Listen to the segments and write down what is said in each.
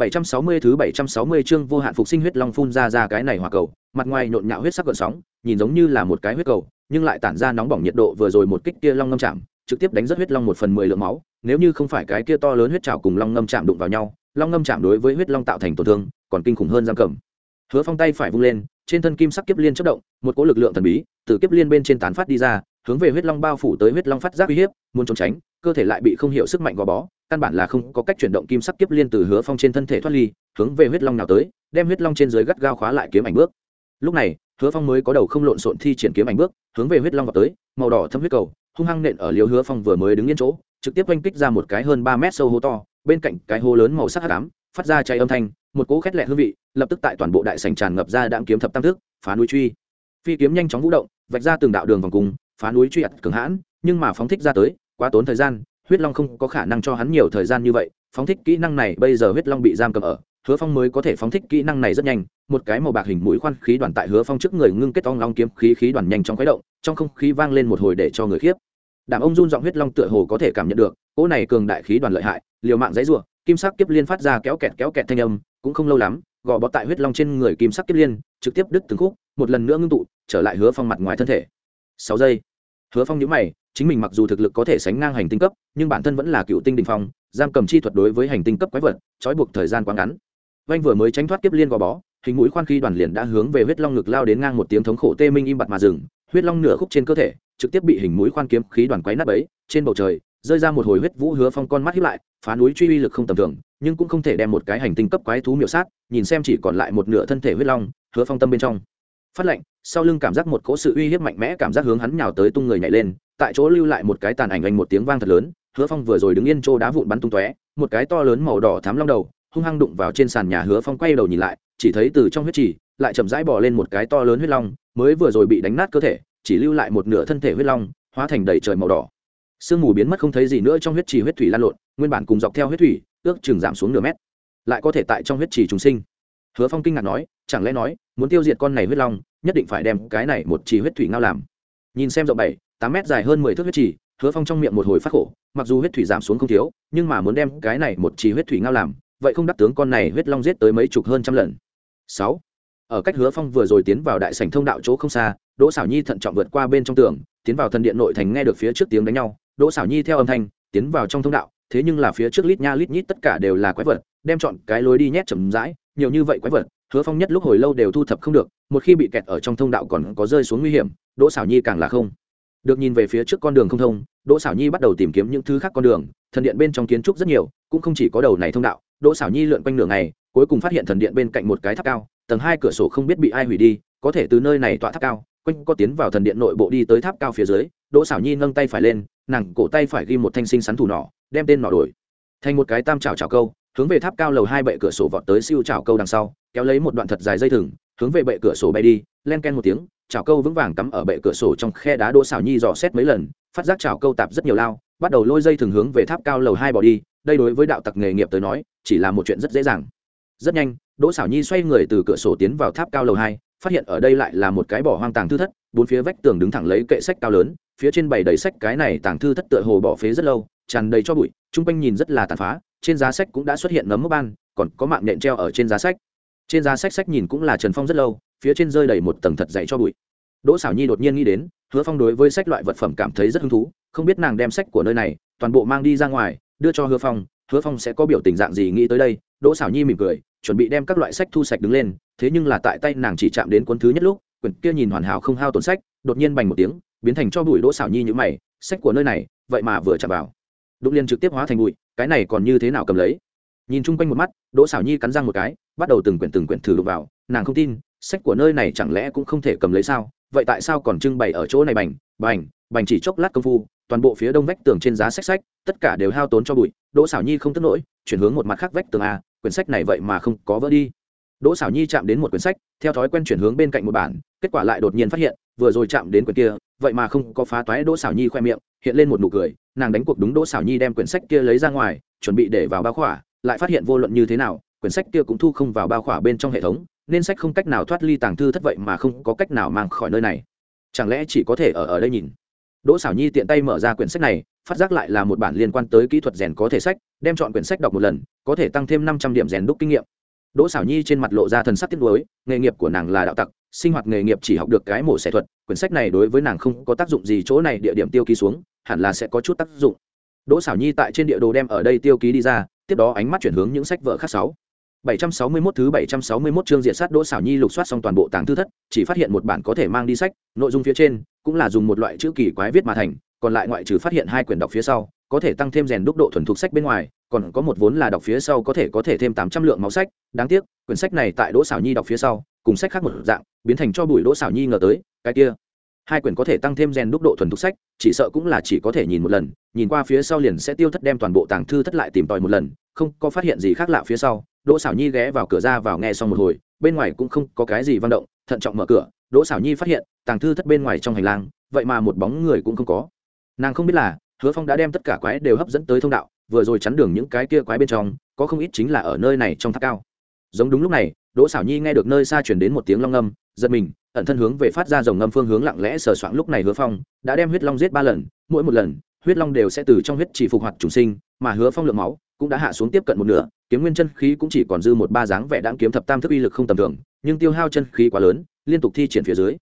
760 thứ 760 chương vô hạn phục sinh huyết long phun ra ra cái này hỏa cầu, mặt ngoài nhộn nhạo huyết sắc gợn sóng, nhìn giống như là một cái huyết cầu, nhưng lại tản ra nóng bỏng nhiệt độ vừa rồi một kích kia long ngâm chạm, trực tiếp đánh rất huyết long một phần mười lượng máu, nếu như không phải cái kia to lớn huyết trảo cùng long ngâm chạm đụng vào nhau, long ngâm chạm đối với huyết long tạo thành tổn thương, còn kinh khủng hơn giam cầm. Hứa Phong tay phải vung lên, trên thân kim sắc kiếp liên chớp động, một cỗ lực lượng thần bí từ kiếp liên bên trên tán phát đi ra, hướng về huyết long bao phủ tới huyết long phát giác uy hiếp, muốn trốn tránh, cơ thể lại bị không hiểu sức mạnh gò bó, căn bản là không có cách chuyển động kim sắc kiếp liên từ hứa phong trên thân thể thoát ly, hướng về huyết long nào tới, đem huyết long trên dưới gắt gao khóa lại kiếm ảnh bước. Lúc này, hứa phong mới có đầu không lộn xộn thi triển kiếm ảnh bước, hướng về huyết long vào tới, màu đỏ thâm huyết cầu, hung hăng nện ở liều hứa phong vừa mới đứng yên chỗ, trực tiếp oanh kích ra một cái hơn ba mét sâu hố to, bên cạnh cái hố lớn màu sắc hắc ám, phát ra cháy âm thanh, một cỗ khét lẹ hương vị, lập tức tại toàn bộ đại sành tràn ngập ra đạm kiếm thập tam thức phá núi truy. Phi kiếm nhanh chóng vũ động, vạch ra từng đạo đường vòng cùng phá núi truy ạt cường hãn, nhưng mà phóng thích ra tới, quá tốn thời gian huyết long không có khả năng cho hắn nhiều thời gian như vậy, phóng thích kỹ năng này bây giờ huyết long bị giam cầm ở, hứa phong mới có thể phóng thích kỹ năng này rất nhanh, một cái màu bạc hình mũi khoan khí đoàn tại hứa phong trước người ngưng kết ong long kiếm khí khí đoàn nhanh trong khuấy động, trong không khí vang lên một hồi để cho người khiếp. Đàm ông run giọng huyết long tựa hồ có thể cảm nhận được, cỗ này cường đại khí đoàn lợi hại, liều mạng dãy rủa kim sắc kiếp liên phát ra kéo kẹt kéo kẹt thanh âm, cũng không lâu lắm, gò bó tại huyết long trên người kim sắc kiếp liên, trực tiếp đứt từng khúc, một lần nữa ngưng tụ, trở lại hứa phong mặt ngoài thân thể. Sáu giây. Hứa phong nhíu mày chính mình mặc dù thực lực có thể sánh ngang hành tinh cấp nhưng bản thân vẫn là cựu tinh đình phong giam cầm chi thuật đối với hành tinh cấp quái vật trói buộc thời gian quá ngắn. Vanh vừa mới tránh thoát kiếp liên gò bó hình mũi khoan khi đoàn liền đã hướng về huyết long ngực lao đến ngang một tiếng thống khổ tê minh im bặt mà dừng huyết long nửa khúc trên cơ thể trực tiếp bị hình mũi khoan kiếm khí đoàn quấy nát ấy, trên bầu trời rơi ra một hồi huyết vũ hứa phong con mắt hiếp lại phá núi truy uy lực không tầm thường nhưng cũng không thể đem một cái hành tinh cấp quái thú miểu sát nhìn xem chỉ còn lại một nửa thân thể huyết long hứa phong tâm bên trong. Phát lệnh sau lưng cảm giác một cỗ sự uy hiếp mạnh mẽ cảm giác hướng hắn nhào tới tung người nhảy lên tại chỗ lưu lại một cái tàn ảnh anh một tiếng vang thật lớn, hứa phong vừa rồi đứng yên chỗ đá vụn bắn tung tóe, một cái to lớn màu đỏ thám long đầu, hung hăng đụng vào trên sàn nhà hứa phong quay đầu nhìn lại, chỉ thấy từ trong huyết trì, lại chậm rãi bỏ lên một cái to lớn huyết long, mới vừa rồi bị đánh nát cơ thể, chỉ lưu lại một nửa thân thể huyết long, hóa thành đầy trời màu đỏ. Sương mù biến mất không thấy gì nữa trong huyết trì huyết thủy lan lộn, nguyên bản cùng dọc theo huyết thủy, ước chừng giảm xuống nửa mét, lại có thể tại trong huyết trì trùng sinh. Hứa phong kinh ngạc nói, chẳng lẽ nói, muốn tiêu diệt con này huyết long, nhất định phải đem cái này một trì huyết thủy ngao làm. Nhìn xem rộng bảy tám mét dài hơn mười thước huyết trì, hứa phong trong miệng một hồi phát khổ, mặc dù huyết thủy giảm xuống không thiếu, nhưng mà muốn đem cái này một trì huyết thủy ngao làm, vậy không đắc tướng con này huyết long giết tới mấy chục hơn trăm lần. Sáu. Ở cách hứa phong vừa rồi tiến vào đại sảnh thông đạo chỗ không xa, đỗ xảo nhi thận trọng vượt qua bên trong tường, tiến vào thần điện nội thành nghe được phía trước tiếng đánh nhau. Đỗ xảo nhi theo âm thanh, tiến vào trong thông đạo, thế nhưng là phía trước lít nha lít nhít tất cả đều là quái vật, đem chọn cái lối đi nhét chậm rãi, nhiều như vậy quái vật, hứa phong nhất lúc hồi lâu đều thu thập không được, một khi bị kẹt ở trong thông đạo còn có rơi xuống nguy hiểm, đỗ xảo nhi càng là không được nhìn về phía trước con đường không thông, đỗ xảo nhi bắt đầu tìm kiếm những thứ khác con đường, thần điện bên trong kiến trúc rất nhiều, cũng không chỉ có đầu này thông đạo. Đỗ xảo nhi lượn quanh nửa ngày, cuối cùng phát hiện thần điện bên cạnh một cái tháp cao, tầng hai cửa sổ không biết bị ai hủy đi, có thể từ nơi này tọa tháp cao, quanh có tiến vào thần điện nội bộ đi tới tháp cao phía dưới, đỗ xảo nhi nâng tay phải lên, nàng cổ tay phải ghi một thanh sinh sắn thủ nỏ, đem tên nỏ đổi thành một cái tam trào trào câu, hướng về tháp cao lầu hai bệ cửa sổ vọt tới siêu trào câu đằng sau, kéo lấy một đoạn thật dài dây thừng, hướng về bệ cửa sổ bay đi, len ken một tiếng chảo câu vững vàng cắm ở bệ cửa sổ trong khe đá đỗ xảo nhi dò xét mấy lần, phát giác chảo câu tạp rất nhiều lao, bắt đầu lôi dây thường hướng về tháp cao lầu hai bỏ đi, đây đối với đạo tặc nghề nghiệp tới nói, chỉ là một chuyện rất dễ dàng. Rất nhanh, đỗ xảo nhi xoay người từ cửa sổ tiến vào tháp cao lầu hai, phát hiện ở đây lại là một cái bỏ hoang tàng thư thất, bốn phía vách tường đứng thẳng lấy kệ sách cao lớn, phía trên bày đầy sách cái này tàng thư thất tựa hồ bỏ phế rất lâu, tràn đầy cho bụi, chung quanh nhìn rất là tàn phá, trên giá sách cũng đã xuất hiện nấm mốc ban, còn có mạng nhện treo ở trên giá sách trên giá sách sách nhìn cũng là trần phong rất lâu, phía trên rơi đầy một tầng thật dày cho bụi. Đỗ xảo nhi đột nhiên nghĩ đến, hứa phong đối với sách loại vật phẩm cảm thấy rất hứng thú, không biết nàng đem sách của nơi này, toàn bộ mang đi ra ngoài, đưa cho hứa phong hứa phong sẽ có biểu tình dạng gì nghĩ tới đây, đỗ xảo nhi mỉm cười, chuẩn bị đem các loại sách thu sạch đứng lên, thế nhưng là tại tay nàng chỉ chạm đến cuốn thứ nhất lúc, quyển kia nhìn hoàn hảo không hao tổn sách, đột nhiên bành một tiếng, biến thành cho bụi đỗ xảo nhi như mày, sách của nơi này, vậy mà vừa chạm vào. Đụng liền trực tiếp hóa thành bụi, cái này còn như thế nào cầm lấy? Nhìn chung quanh một mắt, đỗ xảo nhi cắn răng một cái, bắt đầu từng quyển từng quyển thử đục vào, nàng không tin, sách của nơi này chẳng lẽ cũng không thể cầm lấy sao? Vậy tại sao còn trưng bày ở chỗ này bành bành bành chỉ chốc lát công phu, toàn bộ phía đông vách tường trên giá sách sách, tất cả đều hao tốn cho bụi. Đỗ xảo nhi không tức nổi, chuyển hướng một mặt khác vách tường a, quyển sách này vậy mà không có vỡ đi. Đỗ xảo nhi chạm đến một quyển sách, theo thói quen chuyển hướng bên cạnh một bản, kết quả lại đột nhiên phát hiện, vừa rồi chạm đến quyển kia, vậy mà không có phá toái đỗ xảo nhi khoe miệng, hiện lên một nụ cười, nàng đánh cuộc đúng đỗ xảo nhi đem quyển sách kia lấy ra ngoài, chuẩn bị để vào bao khỏa lại phát hiện vô luận như thế nào, quyển sách kia cũng thu không vào bao khỏa bên trong hệ thống, nên sách không cách nào thoát ly tàng thư thất vậy mà không có cách nào mang khỏi nơi này. Chẳng lẽ chỉ có thể ở ở đây nhìn? Đỗ xảo nhi tiện tay mở ra quyển sách này, phát giác lại là một bản liên quan tới kỹ thuật rèn có thể sách, đem chọn quyển sách đọc một lần, có thể tăng thêm năm trăm điểm rèn đúc kinh nghiệm. Đỗ xảo nhi trên mặt lộ ra thần sắc tiếc nuối, nghề nghiệp của nàng là đạo tặc, sinh hoạt nghề nghiệp chỉ học được cái mổ xẻ thuật, quyển sách này đối với nàng không có tác dụng gì chỗ này, địa điểm tiêu ký xuống, hẳn là sẽ có chút tác dụng. Đỗ xảo nhi tại trên địa đồ đem ở đây tiêu ký đi ra tiếp đó ánh mắt chuyển hướng những sách vở khác sáu. 761 thứ 761 chương diện sát Đỗ Sảo Nhi lục soát xong toàn bộ tàng thư thất, chỉ phát hiện một bản có thể mang đi sách, nội dung phía trên cũng là dùng một loại chữ kỳ quái viết mà thành, còn lại ngoại trừ phát hiện hai quyển đọc phía sau, có thể tăng thêm rèn đúc độ thuần thục sách bên ngoài, còn có một vốn là đọc phía sau có thể có thể thêm 800 lượng máu sách, đáng tiếc, quyển sách này tại Đỗ Sảo Nhi đọc phía sau, cùng sách khác một dạng, biến thành cho bụi Đỗ Sảo Nhi ngờ tới, cái kia hai quyển có thể tăng thêm rèn đúc độ thuần thục sách, chỉ sợ cũng là chỉ có thể nhìn một lần, nhìn qua phía sau liền sẽ tiêu thất đem toàn bộ tàng thư thất lại tìm tòi một lần, không có phát hiện gì khác lạ phía sau, đỗ xảo nhi ghé vào cửa ra vào nghe xong một hồi, bên ngoài cũng không có cái gì văn động, thận trọng mở cửa, đỗ xảo nhi phát hiện, tàng thư thất bên ngoài trong hành lang, vậy mà một bóng người cũng không có. Nàng không biết là, hứa phong đã đem tất cả quái đều hấp dẫn tới thông đạo, vừa rồi chắn đường những cái kia quái bên trong, có không ít chính là ở nơi này trong tháp cao. Giống đúng lúc này đỗ xảo nhi nghe được nơi xa chuyển đến một tiếng long ngâm, giật mình, ẩn thân hướng về phát ra dòng ngâm phương hướng lặng lẽ sờ soạn lúc này hứa phong, đã đem huyết long giết ba lần, mỗi một lần, huyết long đều sẽ từ trong huyết chỉ phục hoạt trùng sinh, mà hứa phong lượng máu cũng đã hạ xuống tiếp cận một nửa, kiếm nguyên chân khí cũng chỉ còn dư một ba dáng vẻ đáng kiếm thập tam thức uy lực không tầm thường, nhưng tiêu hao chân khí quá lớn, liên tục thi triển phía dưới.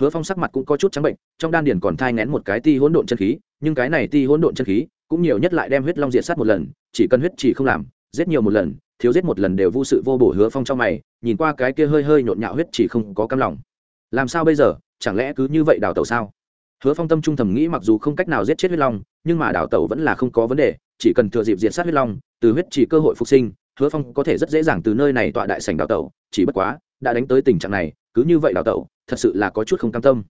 Hứa phong sắc mặt cũng có chút trắng bệnh, trong đan điền còn thai ngén một cái ti hỗn độn chân khí, nhưng cái này ti hỗn độn chân khí cũng nhiều nhất lại đem huyết long diệt sát một lần, chỉ cần huyết chỉ không làm, giết nhiều một lần thiếu giết một lần đều vô sự vô bổ hứa phong trong mày, nhìn qua cái kia hơi hơi nhộn nhạo huyết chỉ không có cam lòng. Làm sao bây giờ, chẳng lẽ cứ như vậy đào tẩu sao? Hứa phong tâm trung thầm nghĩ mặc dù không cách nào giết chết huyết long, nhưng mà đào tẩu vẫn là không có vấn đề, chỉ cần thừa dịp diệt sát huyết long, từ huyết chỉ cơ hội phục sinh, hứa phong có thể rất dễ dàng từ nơi này tọa đại sảnh đào tẩu, chỉ bất quá, đã đánh tới tình trạng này, cứ như vậy đào tẩu, thật sự là có chút không cam tâm.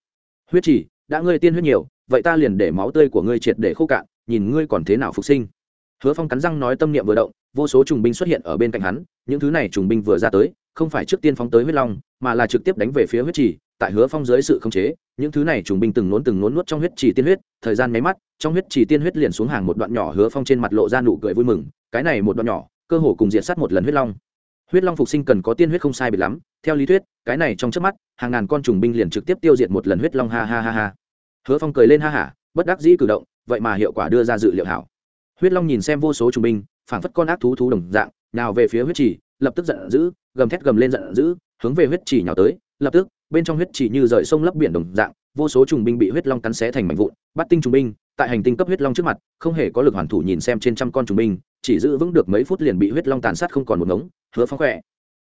Huyết chỉ, đã ngươi tiên huyết nhiều, vậy ta liền để máu tươi của ngươi triệt để khô cạn, nhìn ngươi còn thế nào phục sinh hứa phong cắn răng nói tâm niệm vừa động, vô số trùng binh xuất hiện ở bên cạnh hắn, những thứ này trùng binh vừa ra tới, không phải trước tiên phóng tới huyết long, mà là trực tiếp đánh về phía huyết trì, tại hứa phong dưới sự khống chế, những thứ này trùng binh từng nốn từng nốn nuốt trong huyết trì tiên huyết, thời gian máy mắt, trong huyết trì tiên huyết liền xuống hàng một đoạn nhỏ hứa phong trên mặt lộ ra nụ cười vui mừng, cái này một đoạn nhỏ, cơ hồ cùng diện sát một lần huyết long. Huyết long phục sinh cần có tiên huyết không sai biệt lắm, theo lý thuyết, cái này trong trước mắt, hàng ngàn con trùng binh liền trực tiếp tiêu diệt một lần huyết long, ha ha ha ha. Hứa phong cười lên ha hả bất đắc dĩ cử động, vậy mà hiệu quả đưa ra dự liệu hảo huyết long nhìn xem vô số trùng binh, phảng phất con ác thú thú đồng dạng, nào về phía huyết trì lập tức giận dữ, gầm thét gầm lên giận dữ, hướng về huyết trì nhào tới, lập tức, bên trong huyết trì như rời sông lấp biển đồng dạng, vô số trùng binh bị huyết long cắn xé thành mảnh vụn, bắt tinh trùng binh, tại hành tinh cấp huyết long trước mặt, không hề có lực hoàn thủ nhìn xem trên trăm con trùng binh, chỉ giữ vững được mấy phút liền bị huyết long tàn sát không còn một ngống, hứa phong khỏe.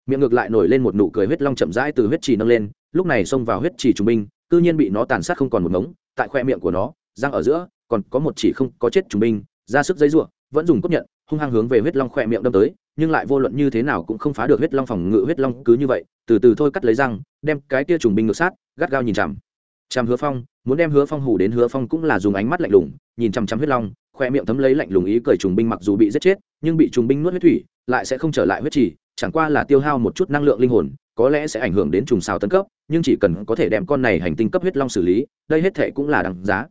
Miệng ngược lại nổi lên một nụ cười huyết long chậm rãi từ huyết trì nâng lên, lúc này xông vào huyết trì trùng binh, cư nhiên bị nó tàn sát không còn một ngống, tại khoe miệng của nó, răng ở giữa, còn có một chỉ không có chết trùng binh ra sức giấy ruộng vẫn dùng cốt nhận, hung hăng hướng về huyết long khỏe miệng đâm tới, nhưng lại vô luận như thế nào cũng không phá được huyết long phòng ngự, huyết long cứ như vậy, từ từ thôi cắt lấy răng, đem cái tia trùng binh ngược sát, gắt gao nhìn chằm. Chằm hứa phong, muốn đem hứa phong hủ đến hứa phong cũng là dùng ánh mắt lạnh lùng, nhìn chằm chằm huyết long khoe miệng thấm lấy lạnh lùng ý cười trùng binh mặc dù bị giết chết, nhưng bị trùng binh nuốt huyết thủy, lại sẽ không trở lại huyết trì, chẳng qua là tiêu hao một chút năng lượng linh hồn, có lẽ sẽ ảnh hưởng đến trùng xào tấn cấp, nhưng chỉ cần có thể đem con này hành tinh cấp huyết long xử lý, đây hết thệ cũng là đằng giá.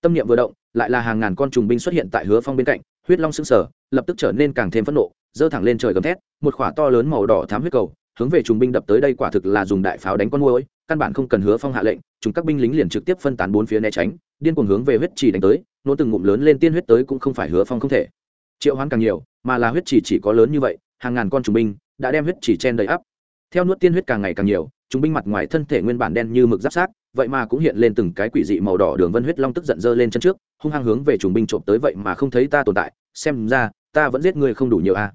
Tâm niệm vừa động lại là hàng ngàn con trùng binh xuất hiện tại hứa phong bên cạnh, huyết long sững sờ, lập tức trở nên càng thêm phẫn nộ, giơ thẳng lên trời gầm thét, một khỏa to lớn màu đỏ thám huyết cầu, hướng về trùng binh đập tới đây quả thực là dùng đại pháo đánh con môi căn bản không cần hứa phong hạ lệnh chúng các binh lính liền trực tiếp phân tán bốn phía né tránh, điên cuồng hướng về huyết chỉ đánh tới, nỗ từng ngụm lớn lên tiên huyết tới cũng không phải hứa phong không thể. Triệu hoán càng nhiều, mà là huyết chỉ chỉ có lớn như vậy, hàng ngàn con trùng binh đã đem huyết chỉ chen đầy ắp. Theo nuốt tiên huyết càng ngày càng nhiều, trùng binh mặt ngoài thân thể nguyên bản đen như mực giáp sát vậy mà cũng hiện lên từng cái quỷ dị màu đỏ đường vân huyết long tức giận dơ lên chân trước, hung hăng hướng về trùng binh trộm tới vậy mà không thấy ta tồn tại, xem ra, ta vẫn giết ngươi không đủ nhiều a à.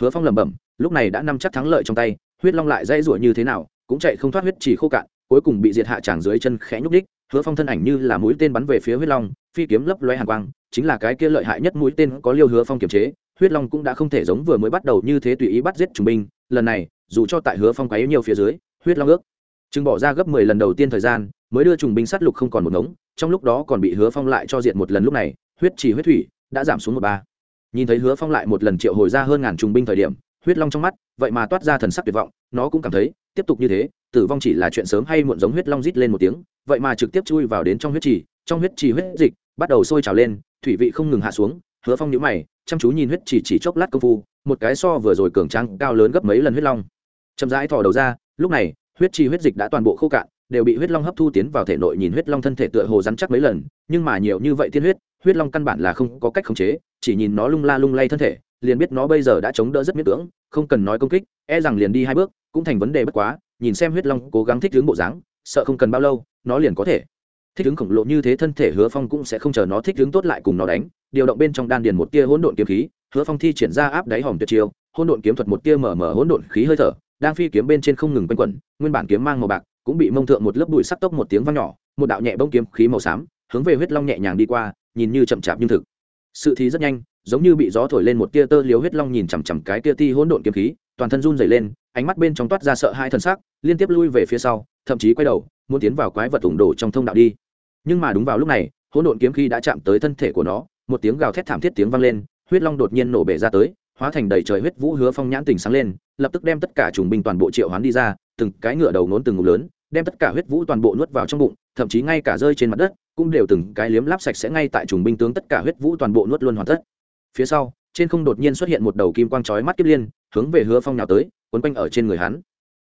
hứa phong lẩm bẩm, lúc này đã nắm chắc thắng lợi trong tay, huyết long lại dãy rủa như thế nào, cũng chạy không thoát huyết chỉ khô cạn, cuối cùng bị diệt hạ tràng dưới chân khẽ nhúc đích hứa phong thân ảnh như là mũi tên bắn về phía huyết long, phi kiếm lấp loe hàn quang, chính là cái kia lợi hại nhất mũi tên có liêu hứa phong kiềm chế, huyết long cũng đã không thể giống vừa mới bắt đầu như thế tùy ý bắt giết trùng binh, lần này, dù cho tại hứa phong quấy nhiều phía dưới, huyết long ước, chừng bỏ ra gấp mười lần đầu tiên thời gian mới đưa trùng binh sát lục không còn một ngống, trong lúc đó còn bị hứa phong lại cho diện một lần lúc này, huyết chỉ huyết thủy đã giảm xuống một ba. Nhìn thấy hứa phong lại một lần triệu hồi ra hơn ngàn trùng binh thời điểm, huyết long trong mắt, vậy mà toát ra thần sắc tuyệt vọng, nó cũng cảm thấy, tiếp tục như thế, tử vong chỉ là chuyện sớm hay muộn giống huyết long rít lên một tiếng, vậy mà trực tiếp chui vào đến trong huyết trì, trong huyết trì huyết dịch bắt đầu sôi trào lên, thủy vị không ngừng hạ xuống, hứa phong nhíu mày, chăm chú nhìn huyết trì chỉ chốc lát công phu, một cái so vừa rồi cường trắng cao lớn gấp mấy lần huyết long. Chậm rãi thò đầu ra, lúc này, huyết trì huyết dịch đã toàn bộ khô cạn đều bị huyết long hấp thu tiến vào thể nội nhìn huyết long thân thể tựa hồ rắn chắc mấy lần, nhưng mà nhiều như vậy tiên huyết huyết long căn bản là không có cách khống chế, chỉ nhìn nó lung la lung lay thân thể, liền biết nó bây giờ đã chống đỡ rất miễn cưỡng, không cần nói công kích e rằng liền đi hai bước, cũng thành vấn đề bất quá, nhìn xem huyết long cố gắng thích ứng bộ dáng, sợ không cần bao lâu, nó liền có thể thích ứng khổng lồ như thế thân thể hứa phong cũng sẽ không chờ nó thích ứng tốt lại cùng nó đánh, điều động bên trong đan điền một tia hỗn độn kiếm khí, hứa phong thi triển ra áp đáy hòm tuyệt chiêu, hỗn độn kiếm thuật một tia mở mở hỗn độn khí hơi thở, đang phi kiếm bên trên không ngừng quanh quẩn, nguyên bản kiếm mang màu bạc cũng bị mông thượng một lớp bụi sắc tốc một tiếng vang nhỏ, một đạo nhẹ bông kiếm khí màu xám, hướng về huyết long nhẹ nhàng đi qua, nhìn như chậm chạp nhưng thực. Sự thì rất nhanh, giống như bị gió thổi lên một tia tơ liếu huyết long nhìn chằm chằm cái tia ti hỗn độn kiếm khí, toàn thân run dày lên, ánh mắt bên trong toát ra sợ hai thần sắc, liên tiếp lui về phía sau, thậm chí quay đầu, muốn tiến vào quái vật ủng đổ trong thông đạo đi. Nhưng mà đúng vào lúc này, hỗn độn kiếm khí đã chạm tới thân thể của nó, một tiếng gào thét thảm thiết tiếng vang lên, huyết long đột nhiên nổ bể ra tới, hóa thành đầy trời huyết vũ hứa phong nhãn tình sáng lên, lập tức đem tất cả trùng binh toàn bộ triệu hoán đi ra, từng cái ngựa đầu nốn từng ngục lớn đem tất cả huyết vũ toàn bộ nuốt vào trong bụng thậm chí ngay cả rơi trên mặt đất cũng đều từng cái liếm láp sạch sẽ ngay tại trùng binh tướng tất cả huyết vũ toàn bộ nuốt luôn hoàn tất. Phía sau trên không đột nhiên xuất hiện một đầu kim quang chói mắt kiếp liên hướng về hứa phong nào tới quấn quanh ở trên người hắn.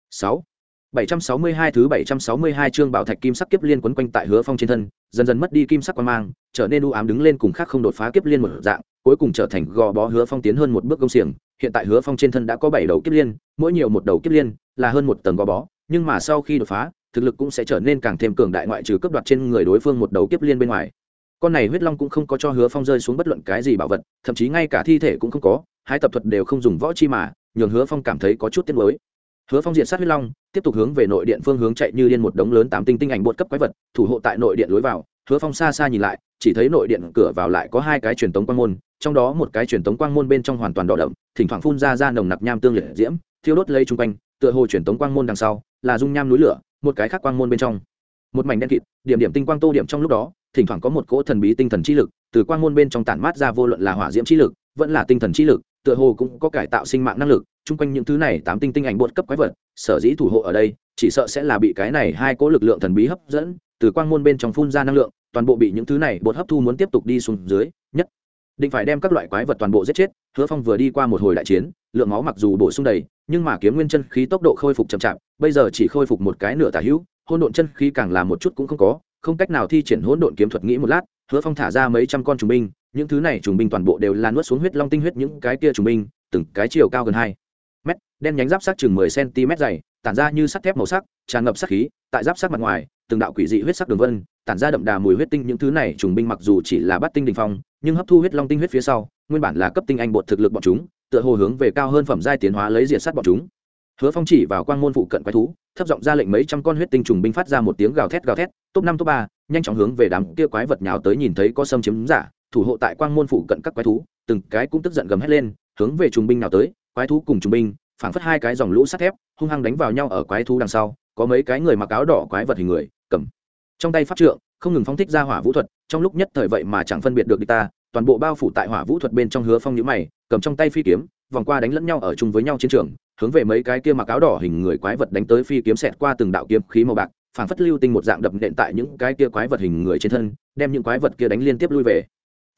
Sáu 762 thứ 762 chương bảo thạch kim sắc kiếp liên quấn quanh tại Hứa Phong trên thân, dần dần mất đi kim sắc quan mang, trở nên u ám đứng lên cùng khác không đột phá kiếp liên một dạng, cuối cùng trở thành gò bó Hứa Phong tiến hơn một bước công xiềng, hiện tại Hứa Phong trên thân đã có 7 đầu kiếp liên, mỗi nhiều một đầu kiếp liên là hơn một tầng gò bó, nhưng mà sau khi đột phá, thực lực cũng sẽ trở nên càng thêm cường đại ngoại trừ cấp đoạt trên người đối phương một đầu kiếp liên bên ngoài. Con này huyết long cũng không có cho Hứa Phong rơi xuống bất luận cái gì bảo vật, thậm chí ngay cả thi thể cũng không có, hai tập thuật đều không dùng võ chi mà, nhường Hứa Phong cảm thấy có chút tiếc nuối hứa phong diện sát huyết long tiếp tục hướng về nội điện phương hướng chạy như điên một đống lớn tám tinh tinh ảnh bột cấp quái vật thủ hộ tại nội điện lối vào hứa phong xa xa nhìn lại chỉ thấy nội điện cửa vào lại có hai cái truyền tống quang môn trong đó một cái truyền tống quang môn bên trong hoàn toàn đỏ đậm thỉnh thoảng phun ra ra nồng nặc nham tương liệt diễm thiêu đốt lây chung quanh tựa hồ truyền tống quang môn đằng sau là dung nham núi lửa một cái khác quang môn bên trong. Một mảnh đen kịt, điểm điểm tinh quang tô điểm trong lúc đó, thỉnh thoảng có một cỗ thần bí tinh thần chi lực, từ quang môn bên trong tản mát ra vô luận là hỏa diễm chi lực, vẫn là tinh thần chi lực, tựa hồ cũng có cải tạo sinh mạng năng lực, chung quanh những thứ này tám tinh tinh ảnh bột cấp quái vật, sở dĩ thủ hộ ở đây, chỉ sợ sẽ là bị cái này hai cỗ lực lượng thần bí hấp dẫn, từ quang môn bên trong phun ra năng lượng, toàn bộ bị những thứ này bột hấp thu muốn tiếp tục đi xuống dưới, nhất định phải đem các loại quái vật toàn bộ giết chết, hứa phong vừa đi qua một hồi đại chiến, lượng máu mặc dù bổ sung đầy, nhưng mà kiếm nguyên chân khí tốc độ khôi phục chậm chạp, bây giờ chỉ khôi phục một cái nửa tả hữu hôn độn chân khí càng là một chút cũng không có, không cách nào thi triển hỗn độn kiếm thuật nghĩ một lát, hứa phong thả ra mấy trăm con trùng binh, những thứ này trùng binh toàn bộ đều là nuốt xuống huyết long tinh huyết những cái kia trùng binh, từng cái chiều cao gần hai mét, đen nhánh giáp sắc chừng mười cm dày, tản ra như sắt thép màu sắc, tràn ngập sắc khí, tại giáp sắc mặt ngoài, từng đạo quỷ dị huyết sắc đường vân tản ra đậm đà mùi huyết tinh, những thứ này trùng binh mặc dù chỉ là bắt tinh đình phong, nhưng hấp thu huyết long tinh huyết phía sau, nguyên bản là cấp tinh anh bột thực lực bọn chúng, tựa hồ hướng về cao hơn phẩm giai tiến hóa lấy diệt sát bọn chúng. Hứa phong chỉ vào quang môn phụ cận quái thú, thấp giọng ra lệnh mấy trăm con huyết tinh trùng binh phát ra một tiếng gào thét gào thét, top năm, top ba nhanh chóng hướng về đám kia quái vật nhào tới nhìn thấy có xâm chiếm giả, thủ hộ tại quang môn phụ cận các quái thú, từng cái cũng tức giận gầm hét lên, hướng về trùng binh nào tới, quái thú cùng trùng binh, phảng phất hai cái dòng lũ sắt thép, hung hăng đánh vào nhau ở quái thú đằng sau, có mấy cái người mặc áo đỏ quái vật hình người, cầm trong tay pháp trượng, không ngừng phóng thích ra hỏa vũ thuật, trong lúc nhất thời vậy mà chẳng phân biệt được địch ta, toàn bộ bao phủ tại hỏa vũ thuật bên trong hứa phong nhữ mày, cầm trong tay phi kiếm, vòng qua đánh lẫn nhau ở chung với nhau chiến trường, hướng về mấy cái kia mặc áo đỏ hình người quái vật đánh tới phi kiếm xẹt qua từng đạo kiếm khí màu bạc, phảng phất lưu tinh một dạng đập nện tại những cái kia quái vật hình người trên thân, đem những quái vật kia đánh liên tiếp lui về.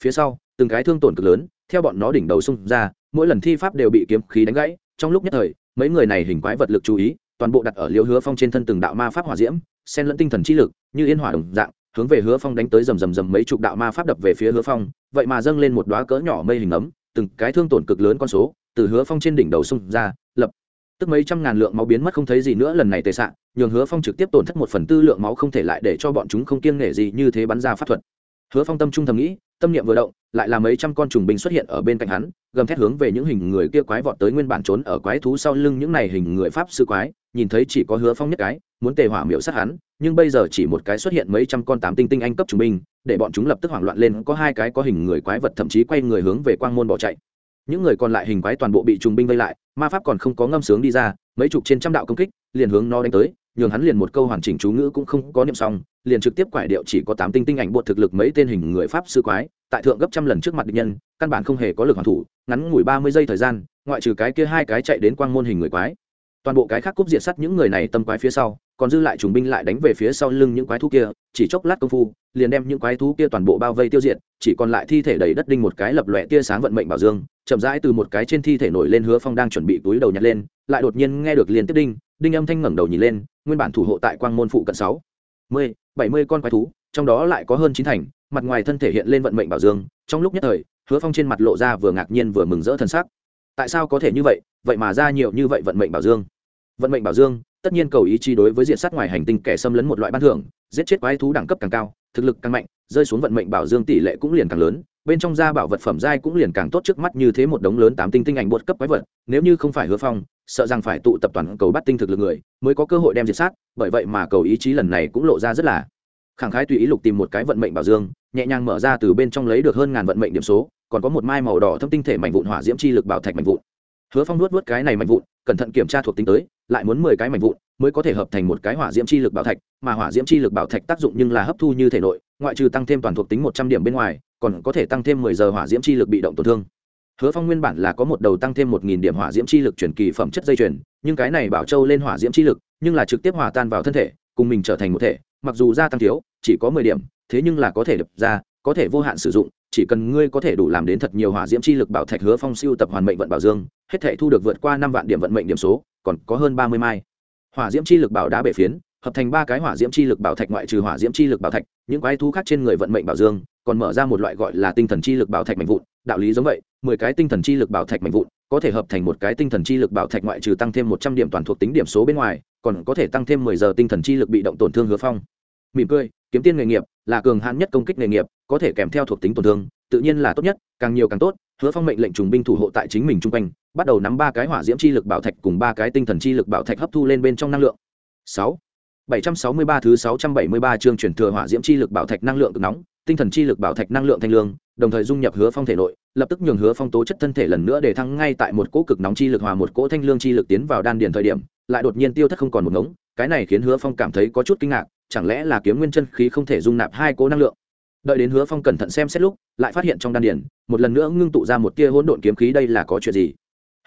Phía sau, từng cái thương tổn cực lớn, theo bọn nó đỉnh đầu xung ra, mỗi lần thi pháp đều bị kiếm khí đánh gãy, trong lúc nhất thời, mấy người này hình quái vật lực chú ý toàn bộ đặt ở liễu hứa phong trên thân từng đạo ma pháp hỏa diễm, xen lẫn tinh thần chi lực, như yên hỏa đồng dạng, hướng về hứa phong đánh tới rầm rầm rầm mấy chục đạo ma pháp đập về phía hứa phong, vậy mà dâng lên một đoá cỡ nhỏ mây hình ấm, từng cái thương tổn cực lớn con số, từ hứa phong trên đỉnh đầu xung ra, lập tức mấy trăm ngàn lượng máu biến mất không thấy gì nữa lần này tệ sạn nhường hứa phong trực tiếp tổn thất một phần tư lượng máu không thể lại để cho bọn chúng không kiêng nể gì như thế bắn ra pháp thuật. Hứa phong tâm trung thầm nghĩ tâm niệm vừa động, lại là mấy trăm con trùng binh xuất hiện ở bên cạnh hắn, gầm thét hướng về những hình người kia quái vọt tới nguyên bản trốn ở quái thú sau lưng những này hình người pháp sư quái, nhìn thấy chỉ có hứa phong nhất cái, muốn tề hỏa miệu sát hắn, nhưng bây giờ chỉ một cái xuất hiện mấy trăm con tám tinh tinh anh cấp trùng binh, để bọn chúng lập tức hoảng loạn lên, có hai cái có hình người quái vật thậm chí quay người hướng về quang môn bỏ chạy. Những người còn lại hình quái toàn bộ bị trùng binh vây lại, ma pháp còn không có ngâm sướng đi ra, mấy chục trên trăm đạo công kích, liền hướng nó đánh tới nhường hắn liền một câu hoàn chỉnh chú ngữ cũng không có niệm xong, liền trực tiếp quải điệu chỉ có tám tinh tinh ảnh bột thực lực mấy tên hình người pháp sư quái, tại thượng gấp trăm lần trước mặt địch nhân, căn bản không hề có lực hoàn thủ, ngắn ngủi ba mươi giây thời gian, ngoại trừ cái kia hai cái chạy đến quang môn hình người quái. Toàn bộ cái khác cúp diệt sắt những người này tâm quái phía sau, còn dư lại trùng binh lại đánh về phía sau lưng những quái thú kia, chỉ chốc lát công phu, liền đem những quái thú kia toàn bộ bao vây tiêu diệt, chỉ còn lại thi thể đầy đất đinh một cái lập lòe tia sáng vận mệnh bảo dương, chậm rãi từ một cái trên thi thể nổi lên hứa phong đang chuẩn bị túi đầu nhặt lên, lại đột nhiên nghe được liền tiếp đinh đinh âm thanh ngẩng đầu nhìn lên nguyên bản thủ hộ tại quang môn phụ cận sáu, mươi, bảy mươi con quái thú, trong đó lại có hơn chín thành, mặt ngoài thân thể hiện lên vận mệnh bảo dương, trong lúc nhất thời, hứa phong trên mặt lộ ra vừa ngạc nhiên vừa mừng rỡ thân sắc. Tại sao có thể như vậy? Vậy mà ra nhiều như vậy vận mệnh bảo dương. Vận mệnh bảo dương, tất nhiên cầu ý chí đối với diện sát ngoài hành tinh kẻ xâm lấn một loại ban thưởng, giết chết quái thú đẳng cấp càng cao, thực lực càng mạnh, rơi xuống vận mệnh bảo dương tỷ lệ cũng liền càng lớn, bên trong da bảo vật phẩm giai cũng liền càng tốt trước mắt như thế một đống lớn tám tinh tinh ảnh bột cấp quái vật, nếu như không phải hứa phong sợ rằng phải tụ tập toàn cầu bắt tinh thực lực người mới có cơ hội đem diệt sát, bởi vậy mà cầu ý chí lần này cũng lộ ra rất là khẳng khái tùy ý lục tìm một cái vận mệnh bảo dương, nhẹ nhàng mở ra từ bên trong lấy được hơn ngàn vận mệnh điểm số, còn có một mai màu đỏ thâm tinh thể mảnh vụn hỏa diễm chi lực bảo thạch mảnh vụn. Hứa phong nuốt nuốt cái này mảnh vụn, cẩn thận kiểm tra thuộc tính tới, lại muốn mười cái mảnh vụn mới có thể hợp thành một cái hỏa diễm chi lực bảo thạch, mà hỏa diễm chi lực bảo thạch tác dụng nhưng là hấp thu như thể nội, ngoại trừ tăng thêm toàn thuộc tính một trăm điểm bên ngoài, còn có thể tăng thêm mười giờ hỏa diễm chi lực bị động tổn thương hứa phong nguyên bản là có một đầu tăng thêm một nghìn điểm hỏa diễm chi lực chuyển kỳ phẩm chất dây chuyền, nhưng cái này bảo châu lên hỏa diễm chi lực, nhưng là trực tiếp hòa tan vào thân thể, cùng mình trở thành một thể, mặc dù gia tăng thiếu, chỉ có mười điểm, thế nhưng là có thể đập ra, có thể vô hạn sử dụng, chỉ cần ngươi có thể đủ làm đến thật nhiều hỏa diễm chi lực bảo thạch hứa phong siêu tập hoàn mệnh vận bảo dương, hết thể thu được vượt qua năm vạn điểm vận mệnh điểm số, còn có hơn ba mươi mai. Hỏa diễm chi lực bảo đá bể phiến, hợp thành ba cái hỏa diễm chi lực bảo thạch ngoại trừ hỏa diễm chi lực bảo thạch, những quái thú khác trên người vận mệnh bảo dương, còn mở ra một loại gọi là tinh thần chi lực bảo thạch mạnh vụn, đạo lý giống vậy mười cái tinh thần chi lực bảo thạch mạnh vụn, có thể hợp thành một cái tinh thần chi lực bảo thạch ngoại trừ tăng thêm một trăm điểm toàn thuộc tính điểm số bên ngoài, còn có thể tăng thêm mười giờ tinh thần chi lực bị động tổn thương hứa phong. Mỉm cười, kiếm tiên nghề nghiệp là cường hãn nhất công kích nghề nghiệp, có thể kèm theo thuộc tính tổn thương, tự nhiên là tốt nhất, càng nhiều càng tốt, hứa phong mệnh lệnh trùng binh thủ hộ tại chính mình chung quanh, bắt đầu nắm ba cái hỏa diễm chi lực bảo thạch cùng ba cái tinh thần chi lực bảo thạch hấp thu lên bên trong năng lượng. Sáu, bảy trăm sáu mươi ba thứ sáu trăm bảy mươi ba chương chuyển thừa hỏa diễm chi lực bảo thạch năng lượng cực nóng tinh thần chi lực bảo thạch năng lượng thanh lương, đồng thời dung nhập hứa phong thể nội, lập tức nhường hứa phong tố chất thân thể lần nữa để thăng ngay tại một cỗ cực nóng chi lực hòa một cỗ thanh lương chi lực tiến vào đan điền thời điểm, lại đột nhiên tiêu thất không còn một ngống, cái này khiến hứa phong cảm thấy có chút kinh ngạc, chẳng lẽ là kiếm nguyên chân khí không thể dung nạp hai cỗ năng lượng? Đợi đến hứa phong cẩn thận xem xét lúc, lại phát hiện trong đan điền, một lần nữa ngưng tụ ra một tia hỗn độn kiếm khí đây là có chuyện gì?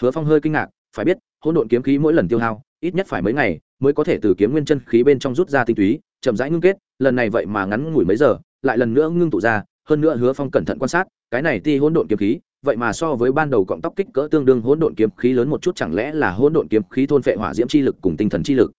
Hứa phong hơi kinh ngạc, phải biết, hỗn độn kiếm khí mỗi lần tiêu hao, ít nhất phải mấy ngày, mới có thể từ kiếm nguyên chân khí bên trong rút ra tinh túy, chậm rãi ngưng kết, lần này vậy mà ngắn ngủi mấy giờ lại lần nữa ngưng tụ ra, hơn nữa hứa phong cẩn thận quan sát, cái này ti hỗn độn kiếm khí, vậy mà so với ban đầu cọng tóc kích cỡ tương đương hỗn độn kiếm khí lớn một chút chẳng lẽ là hỗn độn kiếm khí thôn phệ hỏa diễm chi lực cùng tinh thần chi lực?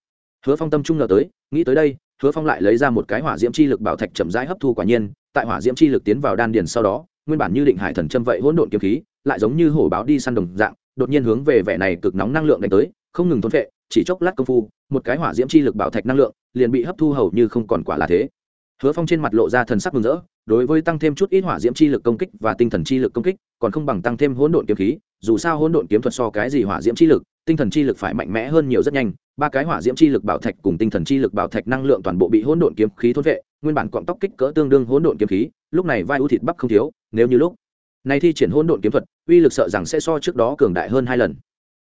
Hứa phong tâm trung ngờ tới, nghĩ tới đây, hứa phong lại lấy ra một cái hỏa diễm chi lực bảo thạch chậm rãi hấp thu quả nhiên, tại hỏa diễm chi lực tiến vào đan điền sau đó, nguyên bản như định hải thần châm vậy hỗn độn kiếm khí, lại giống như hổ báo đi săn đồng dạng, đột nhiên hướng về vẻ này cực nóng năng lượng đánh tới, không ngừng thôn phệ, chỉ chốc lát công phu, một cái hỏa diễm chi lực bảo thạch năng lượng liền bị hấp thu hầu như không còn quả là thế hứa phong trên mặt lộ ra thần sắc mừng rỡ, đối với tăng thêm chút ít hỏa diễm chi lực công kích và tinh thần chi lực công kích, còn không bằng tăng thêm hỗn độn kiếm khí, dù sao hỗn độn kiếm thuật so cái gì hỏa diễm chi lực, tinh thần chi lực phải mạnh mẽ hơn nhiều rất nhanh. Ba cái hỏa diễm chi lực bảo thạch cùng tinh thần chi lực bảo thạch năng lượng toàn bộ bị hỗn độn kiếm khí thôn vệ, nguyên bản cọng tóc kích cỡ tương đương hỗn độn kiếm khí, lúc này vai ưu thịt bắp không thiếu, nếu như lúc này thi triển hỗn độn kiếm thuật, uy lực sợ rằng sẽ so trước đó cường đại hơn hai lần.